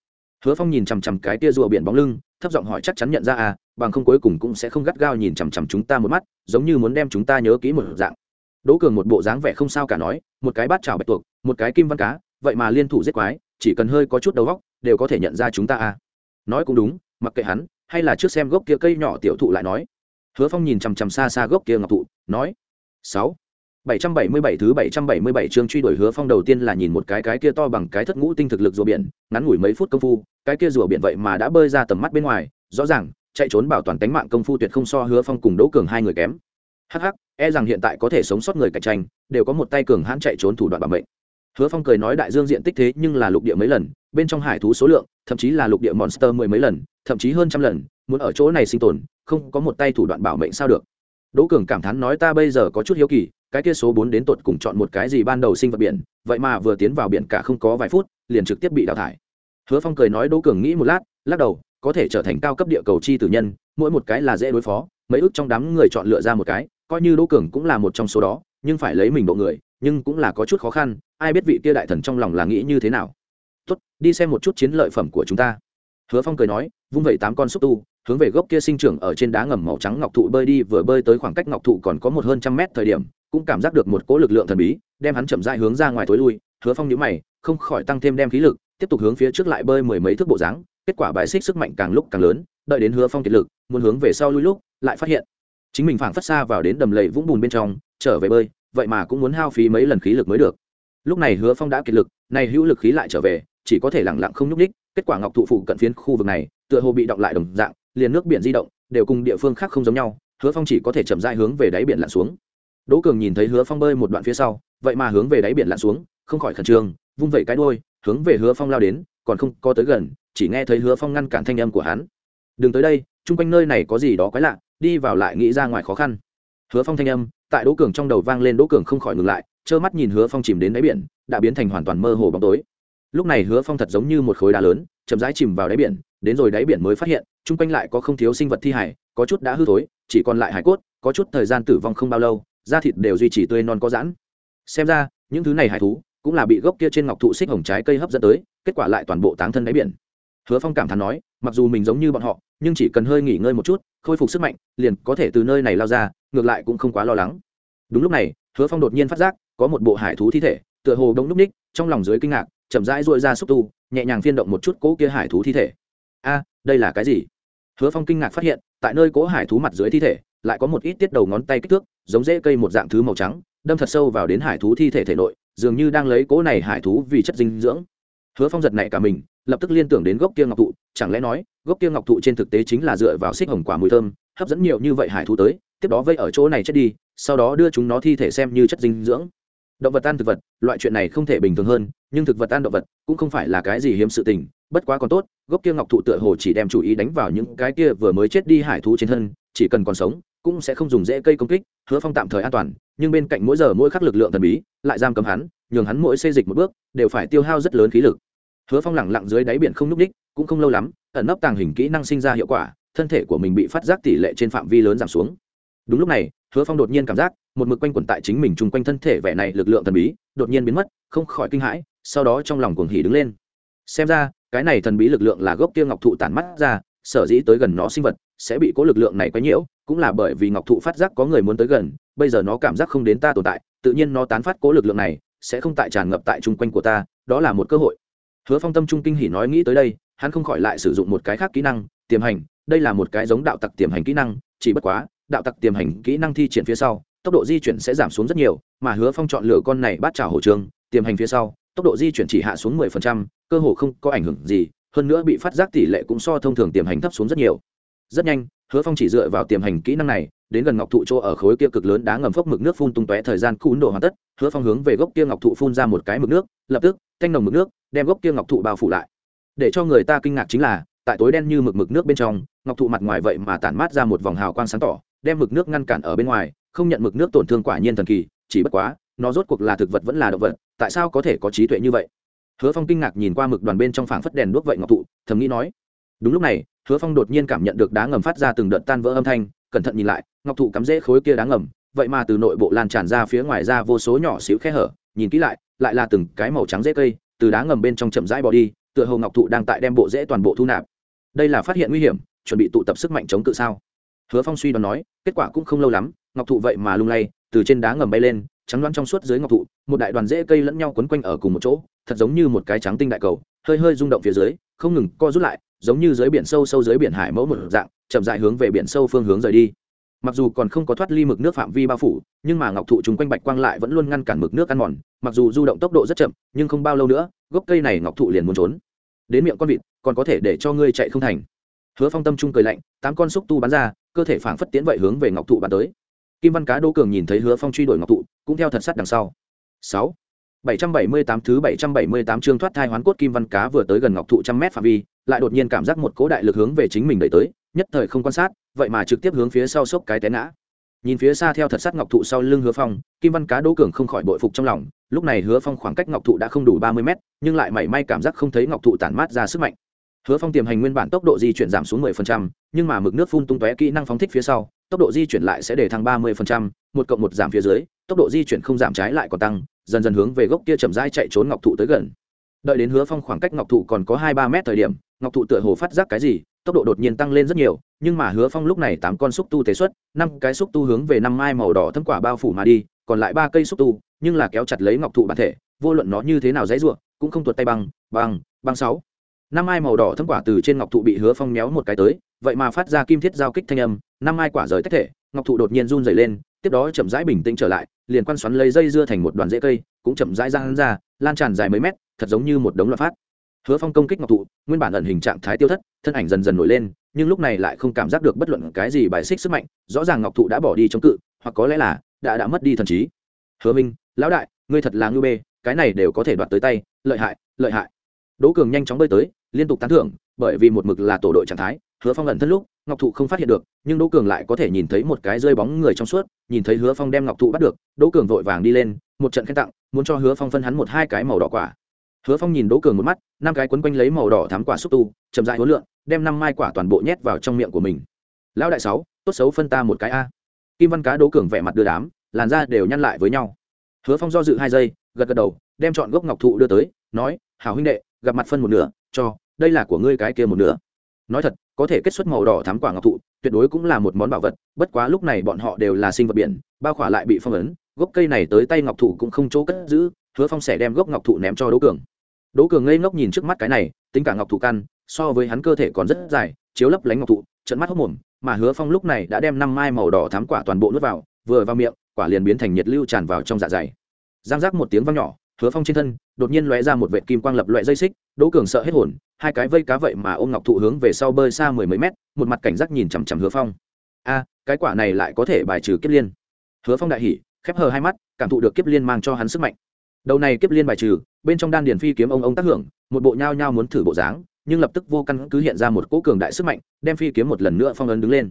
Hứa phong nhìn chằm chằm cái tia rùa biển bóng lưng, thấp giọng hỏi chắc chắn nhận ra à bằng không cuối cùng cũng sẽ không gắt gao nhìn chằm chằm chúng ta một mắt, giống như muốn đem chúng ta nhớ kỹ một dạng. Đỗ cường một bộ dáng vẻ không sao cả nói, một cái bát trào bạch tuộc, một cái kim văn cá, vậy mà liên thủ giết quái, chỉ cần hơi có chút đầu góc đều có thể nhận ra chúng ta à. Nói cũng đúng, mặc kệ hắn, hay là trước xem gốc kia cây nhỏ tiểu thụ lại nói. Hứa phong nhìn chằm chằm xa xa gốc kia ngọc thụ, nói, sáu bảy trăm bảy mươi bảy thứ bảy trăm bảy mươi bảy chương truy đuổi hứa phong đầu tiên là nhìn một cái cái kia to bằng cái thất ngũ tinh thực lực rùa biển, ngắn ngủi mấy phút công phu, cái kia rùa biển vậy mà đã bơi ra tầm mắt bên ngoài, rõ ràng, chạy trốn bảo toàn tính mạng công phu tuyệt không so hứa phong cùng đỗ cường hai người kém. Hắc hắc e rằng hiện tại có thể sống sót người cạnh tranh, đều có một tay cường hãn chạy trốn thủ đoạn bảo mệnh. Hứa phong cười nói đại dương diện tích thế nhưng là lục địa mấy lần, bên trong hải thú số lượng, thậm chí là lục địa monster mười mấy lần, thậm chí hơn trăm lần, muốn ở chỗ này sinh tồn, không có một tay thủ đoạn bảo mệnh sao được. Đỗ cường cảm thán nói ta bây giờ có chút hiếu kỳ cái kia số bốn đến tột cùng chọn một cái gì ban đầu sinh vật biển, vậy mà vừa tiến vào biển cả không có vài phút, liền trực tiếp bị đào thải. Hứa phong cười nói đỗ cường nghĩ một lát, lắc đầu, có thể trở thành cao cấp địa cầu chi tử nhân, mỗi một cái là dễ đối phó, mấy ước trong đám người chọn lựa ra một cái, coi như đỗ cường cũng là một trong số đó, nhưng phải lấy mình độ người, nhưng cũng là có chút khó khăn, ai biết vị kia đại thần trong lòng là nghĩ như thế nào. Tốt, đi xem một chút chiến lợi phẩm của chúng ta. Hứa phong cười nói, vung vẩy tám con xúc tu, hướng về gốc kia sinh trưởng ở trên đá ngầm màu trắng ngọc thụ bơi đi, vừa bơi tới khoảng cách ngọc thụ còn có một hơn trăm mét thời điểm cũng cảm giác được một cỗ lực lượng thần bí, đem hắn chậm dại hướng ra ngoài tối lui, hứa phong nhíu mày, không khỏi tăng thêm đem khí lực, tiếp tục hướng phía trước lại bơi mười mấy thước bộ dáng, kết quả bài xích sức mạnh càng lúc càng lớn, đợi đến hứa phong kiệt lực, muốn hướng về sau lui lúc, lại phát hiện chính mình phảng phất xa vào đến đầm lầy vũng bùn bên trong, trở về bơi, vậy mà cũng muốn hao phí mấy lần khí lực mới được. Lúc này hứa phong đã kiệt lực nay hữu lực khí lại trở về, chỉ có thể lẳng lặng không nhúc ních kết quả ngọc thụ phụ cận phiến khu vực này, tựa hồ bị động lại đồng dạng, liền nước biển di động, đều cùng địa phương khác không giống nhau, hứa phong chỉ có thể chậm dai hướng về đáy biển lặn xuống đỗ cường nhìn thấy hứa phong bơi một đoạn phía sau, vậy mà hướng về đáy biển lặn xuống, không khỏi khẩn trương, vung vẩy cái đôi hướng về hứa phong lao đến, còn không có tới gần, chỉ nghe thấy hứa phong ngăn cản thanh âm của hắn. Đừng tới đây, chung quanh nơi này có gì đó quái lạ, đi vào lại nghĩ ra ngoài khó khăn. Hứa phong thanh âm, tại đỗ cường trong đầu vang lên đỗ cường không khỏi ngừng lại, trơ mắt nhìn hứa phong chìm đến đáy biển, đã biến thành hoàn toàn mơ hồ bóng tối. Lúc này hứa phong thật giống như một khối đá lớn, chậm rãi chìm vào đáy biển, đến rồi đáy biển mới phát hiện, chung quanh lại có không thiếu sinh vật thi hải, có chút đã hư thối, chỉ còn lại hải cốt, có chút thời gian tử vong không bao lâu da thịt đều duy trì tươi non có giãn. Xem ra, những thứ này hải thú cũng là bị gốc kia trên ngọc thụ xích hồng trái cây hấp dẫn tới, kết quả lại toàn bộ táng thân đáy biển. Hứa phong cảm thán nói, mặc dù mình giống như bọn họ, nhưng chỉ cần hơi nghỉ ngơi một chút, khôi phục sức mạnh, liền có thể từ nơi này lao ra, ngược lại cũng không quá lo lắng. Đúng lúc này, hứa phong đột nhiên phát giác, có một bộ hải thú thi thể, tựa hồ đông núp ních, trong lòng dưới kinh ngạc, chậm rãi dội ra xúc tu, nhẹ nhàng phiên động một chút cỗ kia hải thú thi thể. A, đây là cái gì? Hứa phong kinh ngạc phát hiện, tại nơi cỗ hải thú mặt dưới thi thể lại có một ít tiết đầu ngón tay kích thước, giống rễ cây một dạng thứ màu trắng, đâm thật sâu vào đến hải thú thi thể thể nội, dường như đang lấy cỗ này hải thú vì chất dinh dưỡng. Hứa phong giật này cả mình, lập tức liên tưởng đến gốc kia ngọc thụ, chẳng lẽ nói, gốc kia ngọc thụ trên thực tế chính là dựa vào xích hồng quả mùi thơm, hấp dẫn nhiều như vậy hải thú tới, tiếp đó vây ở chỗ này chết đi, sau đó đưa chúng nó thi thể xem như chất dinh dưỡng. Động vật ăn thực vật, loại chuyện này không thể bình thường hơn, nhưng thực vật ăn động vật cũng không phải là cái gì hiếm sự tình, bất quá còn tốt, gốc kia ngọc thụ tựa hồ chỉ đem chủ ý đánh vào những cái kia vừa mới chết đi hải thú trên thân, chỉ cần còn sống cũng sẽ không dùng dễ cây công kích, hứa phong tạm thời an toàn, nhưng bên cạnh mỗi giờ mỗi khắc lực lượng thần bí, lại giam cấm hắn, nhường hắn mỗi xây dịch một bước, đều phải tiêu hao rất lớn khí lực. Hứa phong lẳng lặng dưới đáy biển không n ú c ních cũng không lâu lắm, ẩn nấp tàng hình kỹ năng sinh ra hiệu quả, thân thể của mình bị phát giác tỷ lệ trên phạm vi lớn giảm xuống. Đúng lúc này, hứa phong đột nhiên cảm giác, một mực quanh quẩn tại chính mình chung quanh thân thể vẻ này lực lượng thần bí, đột nhiên biến mất, không khỏi kinh hãi, sau đó trong lòng cuồng hỉ đứng lên. Xem ra, cái này thần bí lực lượng là gốc kia ngọc thụ tản mắt ra, sở dĩ tới gần nó sinh vật, sẽ bị cố lực lượng này quấy nhiễu cũng là bởi vì ngọc thụ phát giác có người muốn tới gần bây giờ nó cảm giác không đến ta tồn tại tự nhiên nó tán phát cố lực lượng này sẽ không tại tràn ngập tại chung quanh của ta đó là một cơ hội. Hứa phong tâm trung kinh hỉ nói nghĩ tới đây hắn không khỏi lại sử dụng một cái khác kỹ năng tiềm hành đây là một cái giống đạo tặc tiềm hành kỹ năng chỉ bất quá đạo tặc tiềm hành kỹ năng thi triển phía sau tốc độ di chuyển sẽ giảm xuống rất nhiều mà hứa phong chọn lựa con này bắt trào hổ trường tiềm hành phía sau tốc độ di chuyển chỉ hạ xuống 10%, cơ hồ không có ảnh hưởng gì hơn nữa bị phát giác tỷ lệ cũng so thông thường tiềm hành thấp xuống rất nhiều. Rất nhanh hứa phong chỉ dựa vào tiềm hành kỹ năng này, đến gần ngọc thụ chỗ ở khối kia cực lớn đá ngầm phốc mực nước phun tung tóe thời gian cún độ hoàn tất, hứa phong hướng về gốc kia ngọc thụ phun ra một cái mực nước, lập tức, thanh nồng mực nước, đem gốc kia ngọc thụ bao phủ lại. Để cho người ta kinh ngạc chính là, tại tối đen như mực mực nước bên trong, ngọc thụ mặt ngoài vậy mà tản mát ra một vòng hào quang sáng tỏ, đem mực nước ngăn cản ở bên ngoài, không nhận mực nước tổn thương quả nhiên thần kỳ, chỉ bất quá, nó rốt cuộc là thực vật vẫn là động vật, tại sao có thể có trí tuệ như vậy? Hứa phong kinh ngạc nhìn qua mực đoàn bên trong phảng phất đèn đuốc vậy ngọc thụ, thầm nghĩ nói, đúng lúc này hứa phong đột nhiên cảm nhận được đá ngầm phát ra từng đợt tan vỡ âm thanh, cẩn thận nhìn lại, ngọc thụ cắm rễ khối kia đá ngầm, vậy mà từ nội bộ lan tràn ra phía ngoài ra vô số nhỏ xíu khe hở, nhìn kỹ lại lại là từng cái màu trắng rễ cây, từ đá ngầm bên trong chậm rãi bỏ đi, tựa hồ ngọc thụ đang tại đem bộ rễ toàn bộ thu nạp. Đây là phát hiện nguy hiểm, chuẩn bị tụ tập sức mạnh chống cự sao? Hứa phong suy đoán nói, kết quả cũng không lâu lắm, ngọc thụ vậy mà lung lay, từ trên đá ngầm bay lên, trắng loáng trong suốt dưới ngọc thụ, một đại đoàn rễ cây lẫn nhau quấn quanh ở cùng một chỗ, thật giống như một cái trắng tinh đại cầu, hơi hơi rung động phía dưới không ngừng co rút lại, giống như dưới biển sâu sâu dưới biển hải mẫu một dạng, chậm dại hướng về biển sâu phương hướng rời đi. Mặc dù còn không có thoát ly mực nước phạm vi bao phủ, nhưng mà ngọc thụ chúng quanh bạch quang lại vẫn luôn ngăn cản mực nước ăn mòn, mặc dù du động tốc độ rất chậm, nhưng không bao lâu nữa, gốc cây này ngọc thụ liền muốn trốn. Đến miệng con vịt, còn có thể để cho ngươi chạy không thành. Hứa phong tâm trung cười lạnh, tám con xúc tu bắn ra, cơ thể phảng phất tiến vậy hướng về ngọc thụ bắn tới. Kim văn cá đỗ cường nhìn thấy hứa phong truy đuổi ngọc thụ, cũng theo thật sắt đằng sau. Sáu. 778 thứ 778 chương thoát thai hoán cốt kim văn cá vừa tới gần ngọc thụ trăm mét phạm vi, lại đột nhiên cảm giác một cỗ đại lực hướng về chính mình đẩy tới, nhất thời không quan sát, vậy mà trực tiếp hướng phía sau sốc cái té ngã. Nhìn phía xa theo thật sát ngọc thụ sau lưng Hứa Phong, kim văn cá Đỗ Cường không khỏi bội phục trong lòng, lúc này Hứa Phong khoảng cách ngọc thụ đã không đủ 30 mét, nhưng lại mảy may cảm giác không thấy ngọc thụ tản mát ra sức mạnh. Hứa Phong tiềm hành nguyên bản tốc độ di chuyển giảm xuống 10%, nhưng mà mực nước phun tung tóe kỹ năng phóng thích phía sau, tốc độ di chuyển lại sẽ để thăng 30%, một cộng một giảm phía dưới, tốc độ di chuyển không giảm trái lại còn tăng, dần dần hướng về gốc kia chậm rãi chạy trốn ngọc thụ tới gần. Đợi đến hứa phong khoảng cách ngọc thụ còn có hai ba mét thời điểm, ngọc thụ tựa hồ phát giác cái gì, tốc độ đột nhiên tăng lên rất nhiều, nhưng mà hứa phong lúc này tám con xúc tu tế xuất, năm cái xúc tu hướng về năm mai màu đỏ thâm quả bao phủ mà đi, còn lại ba cây xúc tu, nhưng là kéo chặt lấy ngọc thụ bản thể, vô luận nó như thế nào dãy ruộng, cũng không tuột tay băng băng băng sáu. Năm mai màu đỏ thấm quả từ trên ngọc thụ bị hứa phong méo một cái tới, vậy mà phát ra kim thiết giao kích thanh âm, năm mai quả rời tách thể, ngọc thụ đột nhiên run dày lên tiếp đó chậm rãi bình tĩnh trở lại, liền quan xoắn lấy dây dưa thành một đoàn rễ cây, cũng chậm rãi giang ra, lan tràn dài mấy mét, thật giống như một đống loạt phát. Hứa phong công kích ngọc thụ nguyên bản ẩn hình trạng thái tiêu thất, thân ảnh dần dần nổi lên, nhưng lúc này lại không cảm giác được bất luận cái gì bài xích sức mạnh, rõ ràng ngọc thụ đã bỏ đi chống cự, hoặc có lẽ là đã đã mất đi thần trí. Hứa minh, lão đại, ngươi thật là ngư bê, cái này đều có thể đoạt tới tay, lợi hại lợi hại. Đỗ cường nhanh chóng bơi tới, liên tục tán thưởng, bởi vì một mực là tổ đội trạng thái, hứa phong ẩn thân lúc ngọc thụ không phát hiện được, nhưng đỗ cường lại có thể nhìn thấy một cái rơi bóng người trong suốt, nhìn thấy hứa phong đem ngọc thụ bắt được, đỗ cường vội vàng đi lên, một trận khen tặng, muốn cho hứa phong phân hắn một hai cái màu đỏ quả. Hứa phong nhìn đỗ cường một mắt, năm cái quấn quanh lấy màu đỏ thám quả xúc tu, chậm dại hối lượng đem năm mai quả toàn bộ nhét vào trong miệng của mình. Lão đại sáu, tốt xấu phân ta một cái a. Kim văn cá, đỗ cường vẻ mặt đưa đám, làn da đều nhăn lại với nhau. Hứa phong do dự hai giây, gật gật đầu, đem chọn gốc ngọc thụ đưa tới, nói, hảo huynh đệ, gặp mặt phân một nửa, cho, đây là của ngươi cái kia một nửa nói thật, có thể kết xuất màu đỏ thám quả ngọc thụ, tuyệt đối cũng là một món bảo vật, bất quá lúc này bọn họ đều là sinh vật biển, bao khỏa lại bị phong ấn, gốc cây này tới tay ngọc thụ cũng không chỗ cất giữ, hứa phong sẽ đem gốc ngọc thụ ném cho đỗ cường. Đỗ cường ngây ngốc nhìn trước mắt cái này, tính cả ngọc thụ căn, so với hắn cơ thể còn rất dài, chiếu lấp lánh ngọc thụ trận mắt hốc mồm, mà hứa phong lúc này đã đem năm mai màu đỏ thám quả toàn bộ nuốt vào, vừa vào miệng, quả liền biến thành nhiệt lưu tràn vào trong dạ dày. Giang giác một tiếng vang nhỏ, hứa phong trên thân đột nhiên lóe ra một vệ kim quang lập loại dây xích, đỗ cường sợ hết hồn hai cái vây cá vậy mà ôm ngọc thụ hướng về sau bơi xa mười mấy mét, một mặt cảnh giác nhìn chằm chằm hứa phong. A, cái quả này lại có thể bài trừ kiếp liên. Hứa phong đại hỉ, khép hờ hai mắt, cảm thụ được kiếp liên mang cho hắn sức mạnh. Đầu này kiếp liên bài trừ, bên trong đan điền phi kiếm ông ông tác hưởng, một bộ nhao nhao muốn thử bộ dáng, nhưng lập tức vô căn cứ hiện ra một cỗ cường đại sức mạnh, đem phi kiếm một lần nữa phong ấn đứng lên.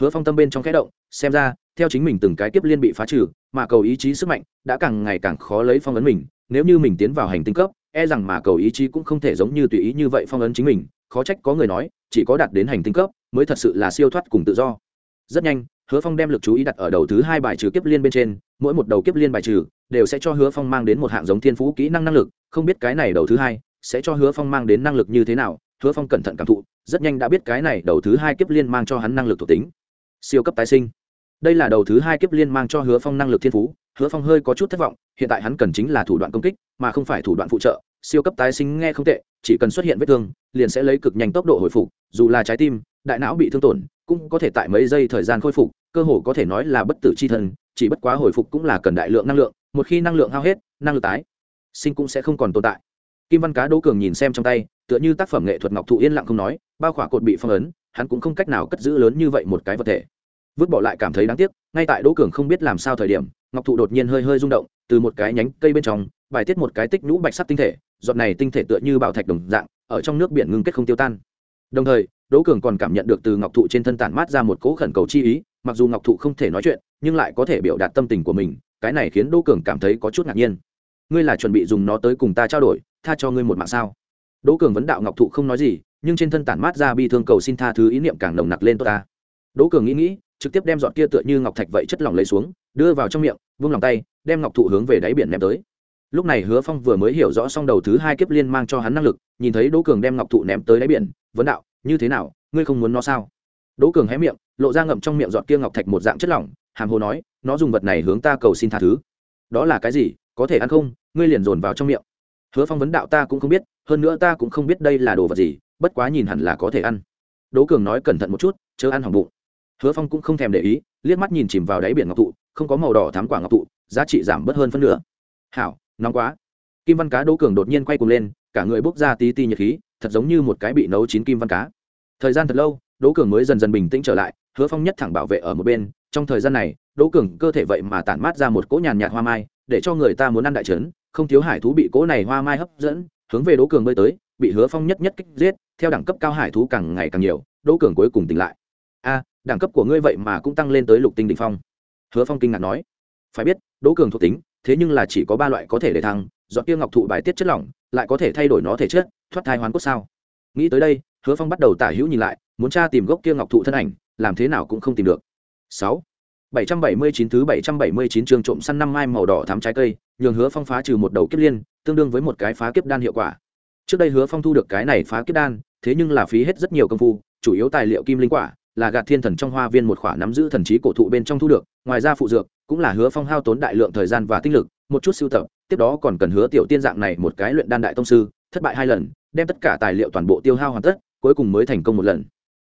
Hứa phong tâm bên trong khẽ động, xem ra, theo chính mình từng cái kiếp liên bị phá trừ, mà cầu ý chí sức mạnh đã càng ngày càng khó lấy phong ấn mình, nếu như mình tiến vào hành tinh cấp e rằng mà cầu ý chí cũng không thể giống như tùy ý như vậy phong ấn chính mình, khó trách có người nói, chỉ có đạt đến hành tinh cấp mới thật sự là siêu thoát cùng tự do. Rất nhanh, hứa phong đem lực chú ý đặt ở đầu thứ hai bài trừ kiếp liên bên trên, mỗi một đầu kiếp liên bài trừ đều sẽ cho hứa phong mang đến một hạng giống thiên phú kỹ năng năng lực, không biết cái này đầu thứ hai sẽ cho hứa phong mang đến năng lực như thế nào, hứa phong cẩn thận cảm thụ, rất nhanh đã biết cái này đầu thứ hai kiếp liên mang cho hắn năng lực thuộc tính. Siêu cấp tái sinh. Đây là đầu thứ hai kiếp liên mang cho hứa phong năng lực thiên phú, hứa phong hơi có chút thất vọng, hiện tại hắn cần chính là thủ đoạn công kích, mà không phải thủ đoạn phụ trợ siêu cấp tái sinh nghe không tệ, chỉ cần xuất hiện vết thương, liền sẽ lấy cực nhanh tốc độ hồi phục, dù là trái tim, đại não bị thương tổn, cũng có thể tại mấy giây thời gian khôi phục, cơ hồ có thể nói là bất tử c h i thân, chỉ bất quá hồi phục cũng là cần đại lượng năng lượng, một khi năng lượng hao hết, năng lượng tái sinh cũng sẽ không còn tồn tại. Kim văn cá đỗ cường nhìn xem trong tay, tựa như tác phẩm nghệ thuật ngọc thụ yên lặng không nói, bao khỏa cột bị phong ấn, hắn cũng không cách nào cất giữ lớn như vậy một cái vật thể. Vứt bỏ lại cảm thấy đáng tiếc, ngay tại đỗ cường không biết làm sao thời điểm, ngọc thụ đột nhiên hơi hơi rung động, từ một cái nhánh cây bên trong, bài tiết một cái tích nhũ bạch sắc tinh thể giọt này tinh thể tựa như bảo thạch đồng dạng, ở trong nước biển ngưng kết không tiêu tan. Đồng thời, đỗ cường còn cảm nhận được từ ngọc thụ trên thân tản mát ra một cỗ khẩn cầu chi ý, mặc dù ngọc thụ không thể nói chuyện, nhưng lại có thể biểu đạt tâm tình của mình, cái này khiến đỗ cường cảm thấy có chút ngạc nhiên. Ngươi là chuẩn bị dùng nó tới cùng ta trao đổi, tha cho ngươi một mạng sao? Đỗ cường vấn đạo ngọc thụ không nói gì, nhưng trên thân tản mát ra bi thương cầu xin tha thứ ý niệm càng nồng nặc lên tốt ta. Đỗ cường nghĩ nghĩ, trực tiếp đem giọt kia tựa như ngọc thạch vậy chất lỏng lấy xuống, đưa vào trong miệng, vung lòng tay, đem ngọc thụ hướng về đáy biển ném tới lúc này hứa phong vừa mới hiểu rõ xong đầu thứ hai kiếp liên mang cho hắn năng lực, nhìn thấy đỗ cường đem ngọc thụ ném tới đáy biển, vấn đạo, như thế nào? Ngươi không muốn nó sao? Đỗ cường hé miệng, lộ ra ngậm trong miệng giọt kia ngọc thạch một dạng chất lỏng, hàm hồ nói, nó dùng vật này hướng ta cầu xin tha thứ. Đó là cái gì? Có thể ăn không? Ngươi liền dồn vào trong miệng. Hứa phong vấn đạo, ta cũng không biết, hơn nữa ta cũng không biết đây là đồ vật gì, bất quá nhìn hẳn là có thể ăn. Đỗ cường nói cẩn thận một chút, chớ ăn hỏng bụng. Hứa phong cũng không thèm để ý, liếc mắt nhìn chìm vào đáy biển ngọc thụ, không có màu đỏ thám quả ngọc thụ, giá trị giảm bớt hơn phân nửa. Hảo nóng quá. Kim văn cá đỗ cường đột nhiên quay cuồng lên, cả người bốc ra tí ti nhiệt khí, thật giống như một cái bị nấu chín kim văn cá. Thời gian thật lâu, đỗ cường mới dần dần bình tĩnh trở lại, hứa phong nhất thẳng bảo vệ ở một bên. Trong thời gian này, đỗ cường cơ thể vậy mà tản mát ra một cỗ nhàn nhạt hoa mai, để cho người ta muốn ăn đại trấn, không thiếu hải thú bị cỗ này hoa mai hấp dẫn, hướng về đỗ cường bơi tới, bị hứa phong nhất nhất kích giết, theo đẳng cấp cao hải thú càng ngày càng nhiều, đỗ cường cuối cùng tỉnh lại. A, đẳng cấp của ngươi vậy mà cũng tăng lên tới lục tinh đ ỉ n h phong. Hứa phong kinh ngạc nói. Phải biết, đỗ cường thuộc tính thế nhưng là chỉ có ba loại có thể để thăng dọn kia ngọc thụ bài tiết chất lỏng, lại có thể thay đổi nó thể chất, thoát thai hoán cốt sao. Nghĩ tới đây, hứa phong bắt đầu tả hữu nhìn lại, muốn tra tìm gốc kia ngọc thụ thân ảnh, làm thế nào cũng không tìm được. Sáu. Bảy trăm bảy mươi chín thứ bảy trăm bảy mươi chín trường trộm săn năm mai màu đỏ thắm trái cây, nhường hứa phong phá trừ một đầu kiếp liên, tương đương với một cái phá kiếp đan hiệu quả. Trước đây hứa phong thu được cái này phá kiếp đan, thế nhưng là phí hết rất nhiều công phu, chủ yếu tài liệu kim linh quả là gạt thiên thần trong hoa viên một khỏa nắm giữ thần trí cổ thụ bên trong thu được, ngoài ra phụ dược cũng là hứa phong hao tốn đại lượng thời gian và tinh lực, một chút sưu tập, tiếp đó còn cần hứa tiểu tiên dạng này một cái luyện đan đại tông sư, thất bại hai lần, đem tất cả tài liệu toàn bộ tiêu hao hoàn tất, cuối cùng mới thành công một lần.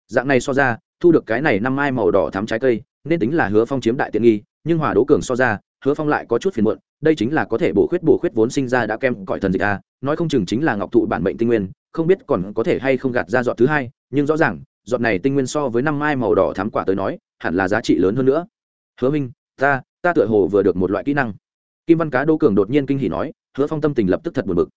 Dạng này so ra, thu được cái này năm mai màu đỏ thắm trái cây, nên tính là hứa phong chiếm đại tiện nghi, nhưng hòa đố cường so ra, hứa phong lại có chút phiền muộn, đây chính là có thể bổ khuyết bổ khuyết vốn sinh ra đã kem cõi thần dịch a nói không chừng chính là ngọc thụ bản mệnh tinh nguyên, không biết còn có thể hay không gạt ra dọn thứ hai, nhưng rõ ràng giọt này tinh nguyên so với năm mai màu đỏ thám quả tới nói, hẳn là giá trị lớn hơn nữa. Hứa minh, ta ta tựa hồ vừa được một loại kỹ năng. Kim văn cá đỗ cường đột nhiên kinh hỉ nói, hứa phong tâm tình lập tức thật buồn bực.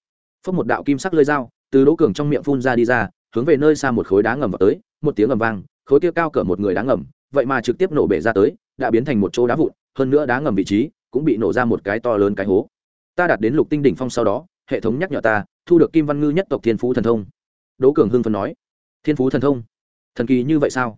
Phốc một đạo kim sắc lơi dao, từ đỗ cường trong miệng phun ra đi ra, hướng về nơi xa một khối đá ngầm vào tới, một tiếng ngầm vang, khối kia cao cỡ một người đá ngầm, vậy mà trực tiếp nổ bể ra tới, đã biến thành một chỗ đá vụn, hơn nữa đá ngầm vị trí cũng bị nổ ra một cái to lớn cái hố. Ta đạt đến lục tinh đỉnh phong sau đó, hệ thống nhắc nhở ta, thu được kim văn ngư nhất tộc thiên phú thần thông. Đỗ cường hưng phấn nói. Thiên phú thần thông? Thần kỳ như vậy sao?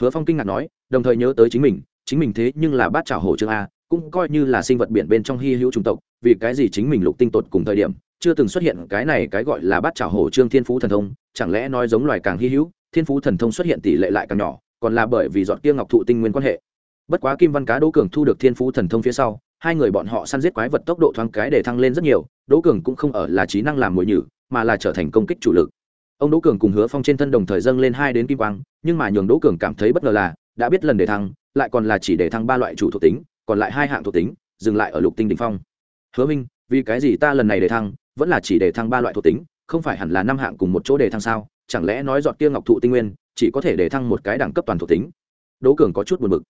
Hứa phong kinh ngạc nói, đồng thời nhớ tới chính mình chính mình thế nhưng là bát trào hổ trương a, cũng coi như là sinh vật biển bên trong hy hữu chủng tộc, vì cái gì chính mình lục tinh tột cùng thời điểm, chưa từng xuất hiện cái này cái gọi là bát trào hổ trương thiên phú thần thông, chẳng lẽ nói giống loài càng hy hữu, thiên phú thần thông xuất hiện tỷ lệ lại càng nhỏ, còn là bởi vì dọn kia ngọc thụ tinh nguyên quan hệ. Bất quá kim văn cá đỗ cường thu được thiên phú thần thông phía sau, hai người bọn họ săn giết quái vật tốc độ thoáng cái để thăng lên rất nhiều, đỗ cường cũng không ở là trí năng làm mồi nhử, mà là trở thành công kích chủ lực ông đỗ cường cùng hứa phong trên thân đồng thời dâng lên hai đến kim quang, nhưng mà nhường đỗ cường cảm thấy bất ngờ là, đã biết lần để thăng, lại còn là chỉ để thăng ba loại chủ thuộc tính, còn lại hai hạng thuộc tính, dừng lại ở lục tinh đ ỉ n h phong. Hứa minh, vì cái gì ta lần này để thăng, vẫn là chỉ để thăng ba loại thuộc tính, không phải hẳn là năm hạng cùng một chỗ để thăng sao? Chẳng lẽ nói dọn kia ngọc thụ tinh nguyên, chỉ có thể để thăng một cái đẳng cấp toàn thuộc tính? Đỗ cường có chút buồn b ự c